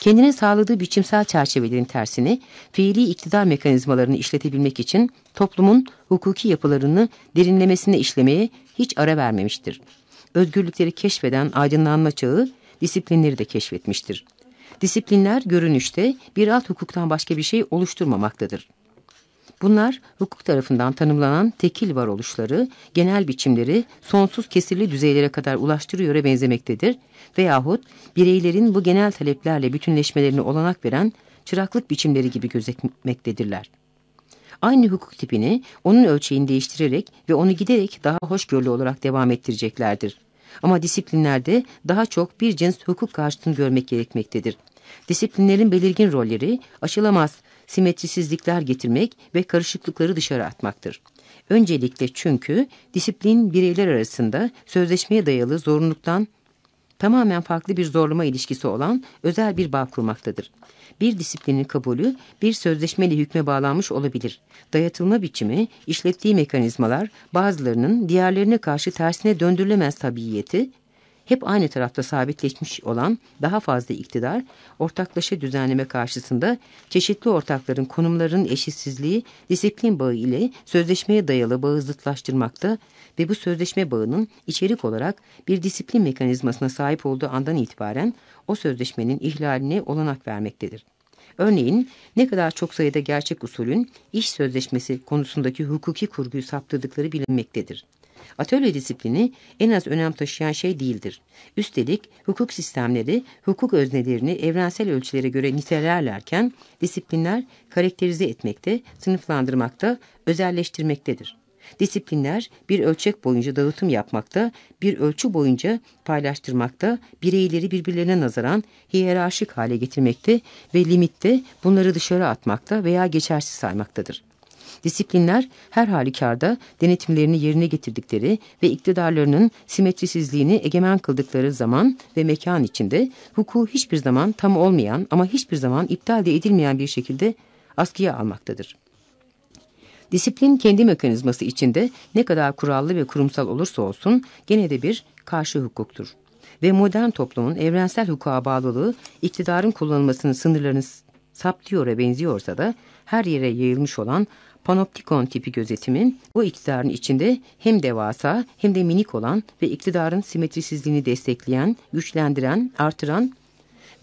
Kendine sağladığı biçimsel çerçevelerin tersini, fiili iktidar mekanizmalarını işletebilmek için toplumun hukuki yapılarını derinlemesine işlemeye hiç ara vermemiştir. Özgürlükleri keşfeden aydınlanma çağı disiplinleri de keşfetmiştir. Disiplinler görünüşte bir alt hukuktan başka bir şey oluşturmamaktadır. Bunlar hukuk tarafından tanımlanan tekil varoluşları, genel biçimleri sonsuz kesirli düzeylere kadar ulaştırıyor'a benzemektedir veyahut bireylerin bu genel taleplerle bütünleşmelerini olanak veren çıraklık biçimleri gibi gözetmektedirler. Aynı hukuk tipini onun ölçeğini değiştirerek ve onu giderek daha hoşgörülü olarak devam ettireceklerdir. Ama disiplinlerde daha çok bir cins hukuk karşıtını görmek gerekmektedir. Disiplinlerin belirgin rolleri aşılamaz simetrisizlikler getirmek ve karışıklıkları dışarı atmaktır. Öncelikle çünkü disiplin bireyler arasında sözleşmeye dayalı zorunluluktan tamamen farklı bir zorlama ilişkisi olan özel bir bağ kurmaktadır. Bir disiplinin kabulü bir sözleşmeyle hükme bağlanmış olabilir. Dayatılma biçimi, işlettiği mekanizmalar bazılarının diğerlerine karşı tersine döndürülemez tabiiyeti hep aynı tarafta sabitleşmiş olan daha fazla iktidar, ortaklaşa düzenleme karşısında çeşitli ortakların konumlarının eşitsizliği disiplin bağı ile sözleşmeye dayalı bağı zıtlaştırmakta ve bu sözleşme bağının içerik olarak bir disiplin mekanizmasına sahip olduğu andan itibaren o sözleşmenin ihlaline olanak vermektedir. Örneğin ne kadar çok sayıda gerçek usulün iş sözleşmesi konusundaki hukuki kurguyu saptırdıkları bilinmektedir. Atölye disiplini en az önem taşıyan şey değildir. Üstelik hukuk sistemleri hukuk öznelerini evrensel ölçülere göre nitelerlerken disiplinler karakterize etmekte, sınıflandırmakta, özelleştirmektedir. Disiplinler bir ölçek boyunca dağıtım yapmakta, bir ölçü boyunca paylaştırmakta, bireyleri birbirlerine nazaran hiyerarşik hale getirmekte ve limitte bunları dışarı atmakta veya geçersiz saymaktadır. Disiplinler her halükarda denetimlerini yerine getirdikleri ve iktidarlarının simetrisizliğini egemen kıldıkları zaman ve mekan içinde hukuku hiçbir zaman tam olmayan ama hiçbir zaman iptal de edilmeyen bir şekilde askıya almaktadır. Disiplin kendi mekanizması içinde ne kadar kurallı ve kurumsal olursa olsun gene de bir karşı hukuktur. Ve modern toplumun evrensel hukuka bağlılığı iktidarın kullanılmasının sınırlarını saptıyor'a benziyorsa da her yere yayılmış olan panoptikon tipi gözetimin bu iktidarın içinde hem devasa hem de minik olan ve iktidarın simetrisizliğini destekleyen, güçlendiren, artıran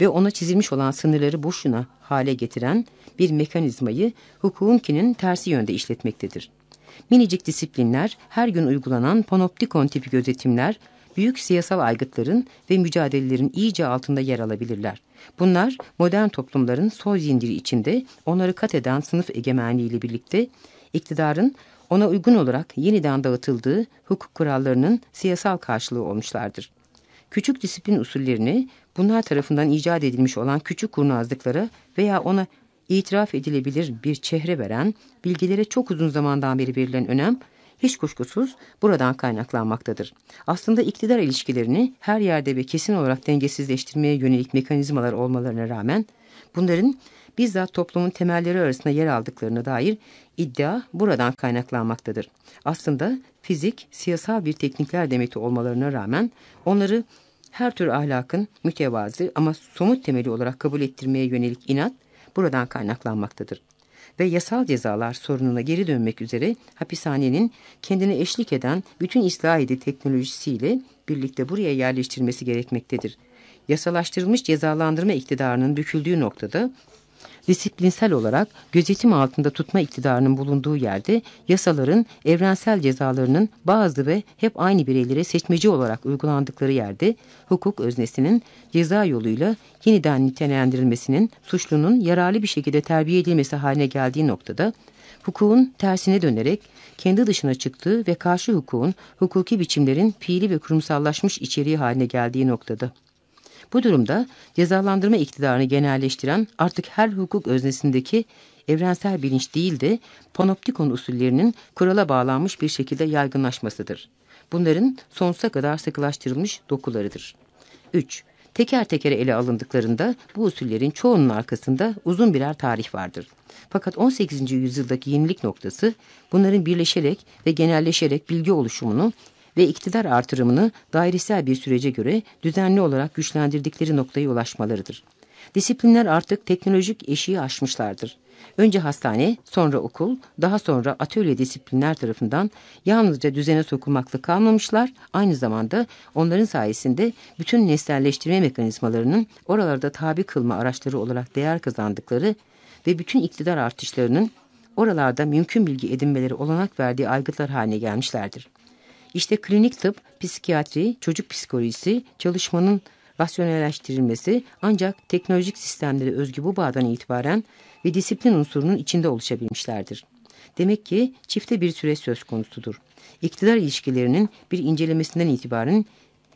ve ona çizilmiş olan sınırları boşuna hale getiren bir mekanizmayı hukukunkinin tersi yönde işletmektedir. Minicik disiplinler, her gün uygulanan panoptikon tipi gözetimler, büyük siyasal aygıtların ve mücadelelerin iyice altında yer alabilirler. Bunlar modern toplumların sol zinciri içinde onları kat eden sınıf egemenliğiyle birlikte iktidarın ona uygun olarak yeniden dağıtıldığı hukuk kurallarının siyasal karşılığı olmuşlardır. Küçük disiplin usullerini bunlar tarafından icat edilmiş olan küçük kurnazlıklara veya ona itiraf edilebilir bir çehre veren, bilgilere çok uzun zamandan beri verilen önem hiç kuşkusuz buradan kaynaklanmaktadır. Aslında iktidar ilişkilerini her yerde ve kesin olarak dengesizleştirmeye yönelik mekanizmalar olmalarına rağmen bunların bizzat toplumun temelleri arasında yer aldıklarına dair iddia buradan kaynaklanmaktadır. Aslında fizik, siyasal bir teknikler demeti olmalarına rağmen onları her tür ahlakın mütevazı ama somut temeli olarak kabul ettirmeye yönelik inat buradan kaynaklanmaktadır. Ve yasal cezalar sorununa geri dönmek üzere hapishanenin kendine eşlik eden bütün edi teknolojisiyle birlikte buraya yerleştirmesi gerekmektedir. Yasalaştırılmış cezalandırma iktidarının büküldüğü noktada disiplinsel olarak gözetim altında tutma iktidarının bulunduğu yerde yasaların evrensel cezalarının bazı ve hep aynı bireylere seçmeci olarak uygulandıkları yerde hukuk öznesinin ceza yoluyla yeniden nitelendirilmesinin suçlunun yararlı bir şekilde terbiye edilmesi haline geldiği noktada hukukun tersine dönerek kendi dışına çıktığı ve karşı hukukun hukuki biçimlerin fiili ve kurumsallaşmış içeriği haline geldiği noktada. Bu durumda cezalandırma iktidarını genelleştiren artık her hukuk öznesindeki evrensel bilinç değil de panoptikon usullerinin kurala bağlanmış bir şekilde yaygınlaşmasıdır. Bunların sonsuza kadar sıkılaştırılmış dokularıdır. 3. Teker teker ele alındıklarında bu usullerin çoğunun arkasında uzun birer tarih vardır. Fakat 18. yüzyıldaki yenilik noktası bunların birleşerek ve genelleşerek bilgi oluşumunu ve iktidar artırımını dairesel bir sürece göre düzenli olarak güçlendirdikleri noktaya ulaşmalarıdır. Disiplinler artık teknolojik eşiği aşmışlardır. Önce hastane, sonra okul, daha sonra atölye disiplinler tarafından yalnızca düzene sokulmakla kalmamışlar, aynı zamanda onların sayesinde bütün nesnelleştirme mekanizmalarının oralarda tabi kılma araçları olarak değer kazandıkları ve bütün iktidar artışlarının oralarda mümkün bilgi edinmeleri olanak verdiği aygıtlar haline gelmişlerdir. İşte klinik tıp, psikiyatri, çocuk psikolojisi, çalışmanın rasyonelleştirilmesi ancak teknolojik sistemlere özgü bu bağdan itibaren ve disiplin unsurunun içinde oluşabilmişlerdir. Demek ki çifte bir süreç söz konusudur. İktidar ilişkilerinin bir incelemesinden itibaren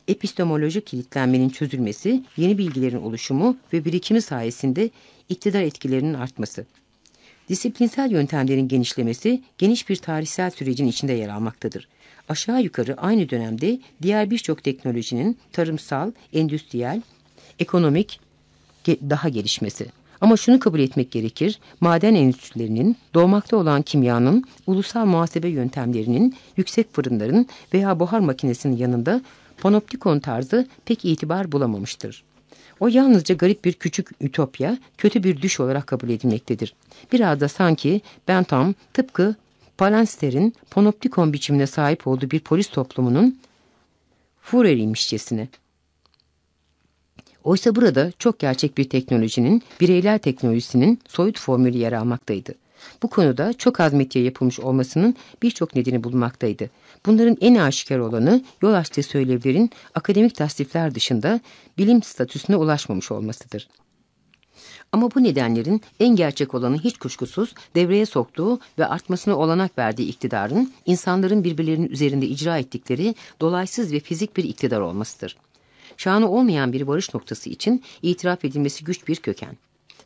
epistemolojik kilitlenmenin çözülmesi, yeni bilgilerin oluşumu ve birikimi sayesinde iktidar etkilerinin artması. Disiplinsel yöntemlerin genişlemesi geniş bir tarihsel sürecin içinde yer almaktadır. Aşağı yukarı aynı dönemde diğer birçok teknolojinin tarımsal, endüstriyel, ekonomik daha gelişmesi. Ama şunu kabul etmek gerekir, maden endüstrilerinin, doğmakta olan kimyanın, ulusal muhasebe yöntemlerinin, yüksek fırınların veya buhar makinesinin yanında panoptikon tarzı pek itibar bulamamıştır. O yalnızca garip bir küçük ütopya, kötü bir düş olarak kabul edilmektedir. Biraz da sanki Bentham tıpkı Palanster'in panoptikon biçimine sahip olduğu bir polis toplumunun Führer'iymişçesine. Oysa burada çok gerçek bir teknolojinin, bireysel teknolojisinin soyut formülü yer almaktaydı. Bu konuda çok az metye yapılmış olmasının birçok nedeni bulunmaktaydı. Bunların en aşikar olanı yol açtığı söylevlerin akademik tasdifler dışında bilim statüsüne ulaşmamış olmasıdır. Ama bu nedenlerin en gerçek olanı hiç kuşkusuz devreye soktuğu ve artmasına olanak verdiği iktidarın insanların birbirlerinin üzerinde icra ettikleri dolaysız ve fizik bir iktidar olmasıdır. Şanı olmayan bir varış noktası için itiraf edilmesi güç bir köken.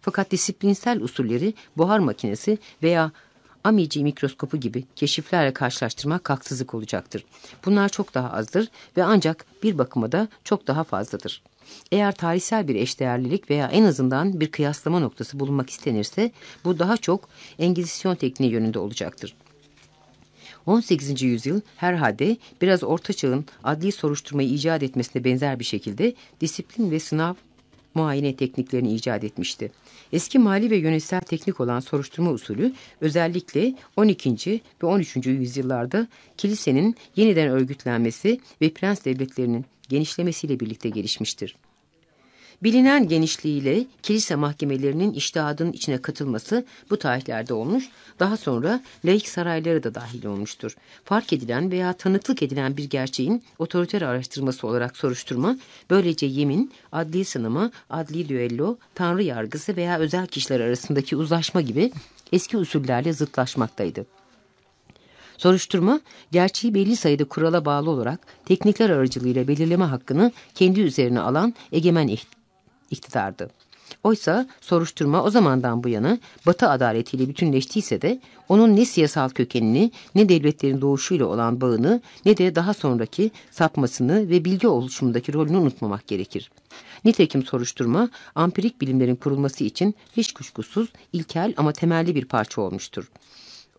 Fakat disiplinsel usulleri buhar makinesi veya amici mikroskopu gibi keşiflerle karşılaştırmak haksızlık olacaktır. Bunlar çok daha azdır ve ancak bir bakıma da çok daha fazladır. Eğer tarihsel bir eşdeğerlilik veya en azından bir kıyaslama noktası bulunmak istenirse bu daha çok Engizisyon tekniği yönünde olacaktır. 18. yüzyıl herhalde biraz orta çağın adli soruşturmayı icat etmesine benzer bir şekilde disiplin ve sınav muayene tekniklerini icat etmişti. Eski mali ve yönetsel teknik olan soruşturma usulü özellikle 12. ve 13. yüzyıllarda kilisenin yeniden örgütlenmesi ve prens devletlerinin genişlemesiyle birlikte gelişmiştir. Bilinen genişliğiyle kilise mahkemelerinin iştihadının içine katılması bu tarihlerde olmuş, daha sonra laik sarayları da dahil olmuştur. Fark edilen veya tanıklık edilen bir gerçeğin otoriter araştırması olarak soruşturma, böylece yemin, adli sınama, adli düello, tanrı yargısı veya özel kişiler arasındaki uzlaşma gibi eski usullerle zıtlaşmaktaydı. Soruşturma, gerçeği belli sayıda kurala bağlı olarak teknikler aracılığıyla belirleme hakkını kendi üzerine alan egemen iktidardı. Oysa soruşturma o zamandan bu yana Batı adaletiyle bütünleştiyse de onun ne siyasal kökenini ne devletlerin doğuşuyla olan bağını ne de daha sonraki sapmasını ve bilgi oluşumundaki rolünü unutmamak gerekir. Nitekim soruşturma, ampirik bilimlerin kurulması için hiç kuşkusuz ilkel ama temelli bir parça olmuştur.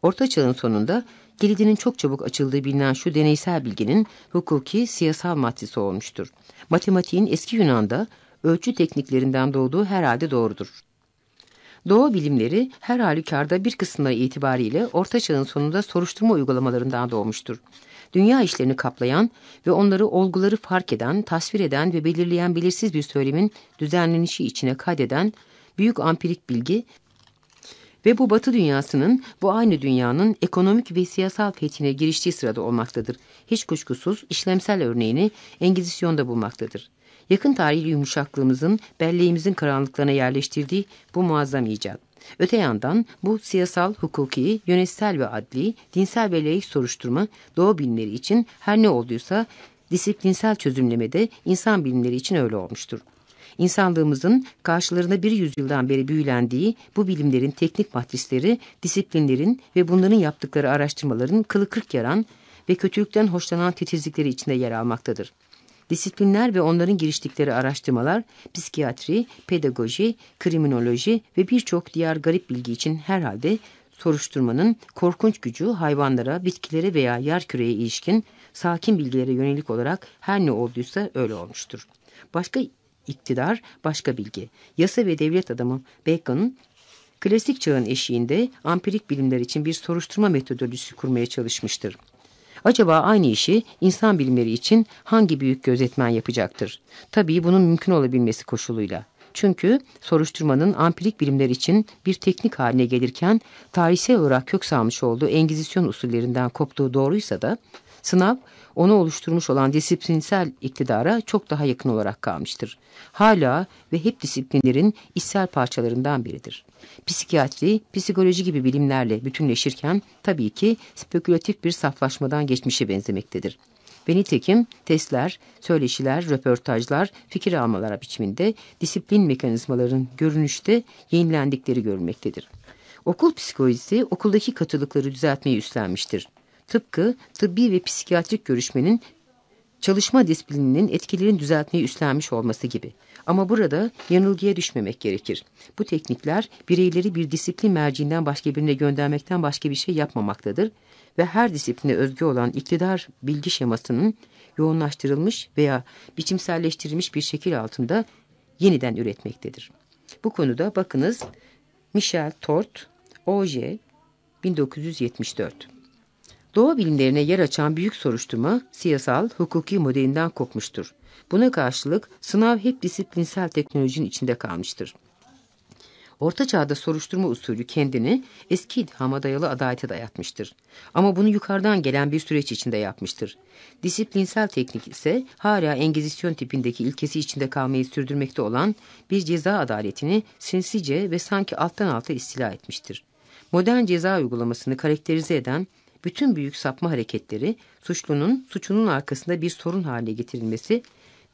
Orta çağın sonunda kilidinin çok çabuk açıldığı bilinen şu deneysel bilginin hukuki, siyasal maddesi olmuştur. Matematiğin eski Yunan'da ölçü tekniklerinden doğduğu herhalde doğrudur. Doğu bilimleri her halükarda bir kısımları itibariyle Orta Çağ'ın sonunda soruşturma uygulamalarından doğmuştur. Dünya işlerini kaplayan ve onları olguları fark eden, tasvir eden ve belirleyen belirsiz bir söylemin düzenlenişi içine kaydeden büyük ampirik bilgi ve bu batı dünyasının bu aynı dünyanın ekonomik ve siyasal fethine giriştiği sırada olmaktadır. Hiç kuşkusuz işlemsel örneğini Engizisyon'da bulmaktadır. Yakın tarihli yumuşaklığımızın belleğimizin karanlıklarına yerleştirdiği bu muazzam icat. Öte yandan bu siyasal, hukuki, yönetsel ve adli, dinsel ve laik soruşturma doğu bilimleri için her ne olduysa disiplinsel çözümlemede insan bilimleri için öyle olmuştur. İnsanlığımızın karşılarında bir yüzyıldan beri büyülendiği bu bilimlerin teknik matrisleri, disiplinlerin ve bunların yaptıkları araştırmaların kılı kırk yaran ve kötülükten hoşlanan titizlikleri içinde yer almaktadır. Disiplinler ve onların giriştikleri araştırmalar, psikiyatri, pedagoji, kriminoloji ve birçok diğer garip bilgi için herhalde soruşturmanın korkunç gücü hayvanlara, bitkilere veya yer küreye ilişkin sakin bilgilere yönelik olarak her ne olduysa öyle olmuştur. Başka iktidar, başka bilgi. Yasa ve devlet adamı Bacon'ın klasik çağın eşiğinde ampirik bilimler için bir soruşturma metodolojisi kurmaya çalışmıştır. Acaba aynı işi insan bilimleri için hangi büyük gözetmen yapacaktır? Tabii bunun mümkün olabilmesi koşuluyla. Çünkü soruşturmanın ampirik bilimler için bir teknik haline gelirken tarihsel olarak kök salmış olduğu Engizisyon usullerinden koptuğu doğruysa da sınav onu oluşturmuş olan disiplinsel iktidara çok daha yakın olarak kalmıştır. Hala ve hep disiplinlerin içsel parçalarından biridir. Psikiyatri, psikoloji gibi bilimlerle bütünleşirken tabii ki spekülatif bir saflaşmadan geçmişe benzemektedir. Ve nitekim testler, söyleşiler, röportajlar, fikir almalar biçiminde disiplin mekanizmaların görünüşte yenilendikleri görülmektedir. Okul psikolojisi okuldaki katılıkları düzeltmeyi üstlenmiştir. Tıpkı tıbbi ve psikiyatrik görüşmenin çalışma disiplininin etkilerini düzeltmeyi üstlenmiş olması gibi. Ama burada yanılgıya düşmemek gerekir. Bu teknikler bireyleri bir disiplin merciinden başka birine göndermekten başka bir şey yapmamaktadır ve her disipline özgü olan iktidar bilgi şemasının yoğunlaştırılmış veya biçimselleştirilmiş bir şekil altında yeniden üretmektedir. Bu konuda bakınız Michel Tort, O.J. 1974 Doğa bilimlerine yer açan büyük soruşturma siyasal, hukuki modelinden kopmuştur. Buna karşılık sınav hep disiplinsel teknolojinin içinde kalmıştır. Orta çağda soruşturma usulü kendini eski idhama dayalı adalete dayatmıştır. Ama bunu yukarıdan gelen bir süreç içinde yapmıştır. Disiplinsel teknik ise hala Engizisyon tipindeki ilkesi içinde kalmayı sürdürmekte olan bir ceza adaletini sinsice ve sanki alttan alta istila etmiştir. Modern ceza uygulamasını karakterize eden bütün büyük sapma hareketleri suçlunun suçunun arkasında bir sorun haline getirilmesi,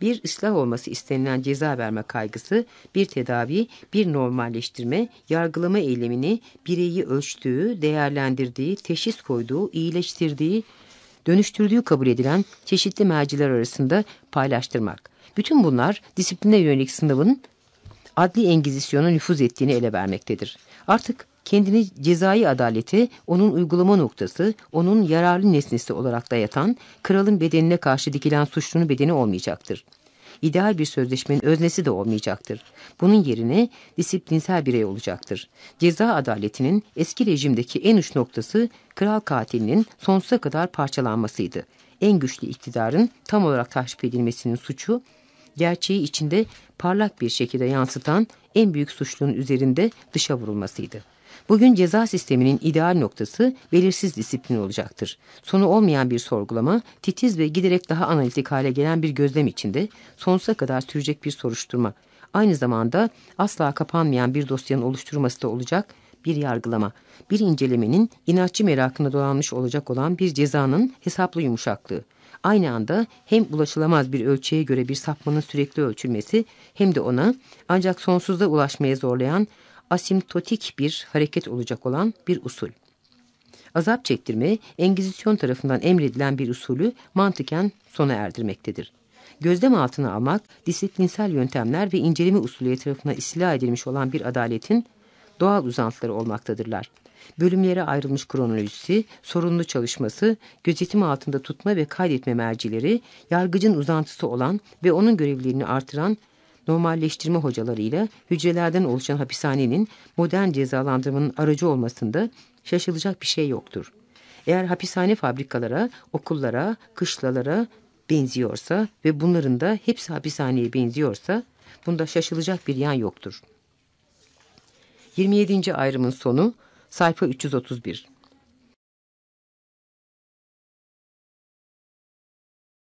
bir ıslah olması istenilen ceza verme kaygısı, bir tedavi, bir normalleştirme, yargılama eylemini bireyi ölçtüğü, değerlendirdiği, teşhis koyduğu, iyileştirdiği, dönüştürdüğü kabul edilen çeşitli merciler arasında paylaştırmak. Bütün bunlar disipline yönelik sınavın adli engizisyona nüfuz ettiğini ele vermektedir. Artık kendini cezai adaleti onun uygulama noktası, onun yararlı nesnesi olarak dayatan, kralın bedenine karşı dikilen suçlunun bedeni olmayacaktır. İdeal bir sözleşmenin öznesi de olmayacaktır. Bunun yerine disiplinsel birey olacaktır. Ceza adaletinin eski rejimdeki en uç noktası kral katilinin sonsuza kadar parçalanmasıydı. En güçlü iktidarın tam olarak taşrif edilmesinin suçu, gerçeği içinde parlak bir şekilde yansıtan en büyük suçlunun üzerinde dışa vurulmasıydı. Bugün ceza sisteminin ideal noktası belirsiz disiplin olacaktır. Sonu olmayan bir sorgulama, titiz ve giderek daha analitik hale gelen bir gözlem içinde sonsuza kadar sürecek bir soruşturma. Aynı zamanda asla kapanmayan bir dosyanın oluşturulması da olacak bir yargılama, bir incelemenin inatçı merakına dolanmış olacak olan bir cezanın hesaplı yumuşaklığı. Aynı anda hem ulaşılamaz bir ölçüye göre bir sapmanın sürekli ölçülmesi hem de ona ancak sonsuzda ulaşmaya zorlayan asimptotik bir hareket olacak olan bir usul. Azap çektirme, Engizisyon tarafından emredilen bir usulü mantıken sona erdirmektedir. Gözlem altına almak, disiplinsel yöntemler ve inceleme usulü etrafına istila edilmiş olan bir adaletin doğal uzantıları olmaktadırlar. Bölümlere ayrılmış kronolojisi, sorumlu çalışması, gözetim altında tutma ve kaydetme mercileri, yargıcın uzantısı olan ve onun görevlerini artıran normalleştirme hocalarıyla hücrelerden oluşan hapishanenin modern cezalandırmanın aracı olmasında şaşılacak bir şey yoktur. Eğer hapishane fabrikalara, okullara, kışlalara benziyorsa ve bunların da hepsi hapishaneye benziyorsa bunda şaşılacak bir yan yoktur. 27. ayrımın sonu sayfa 331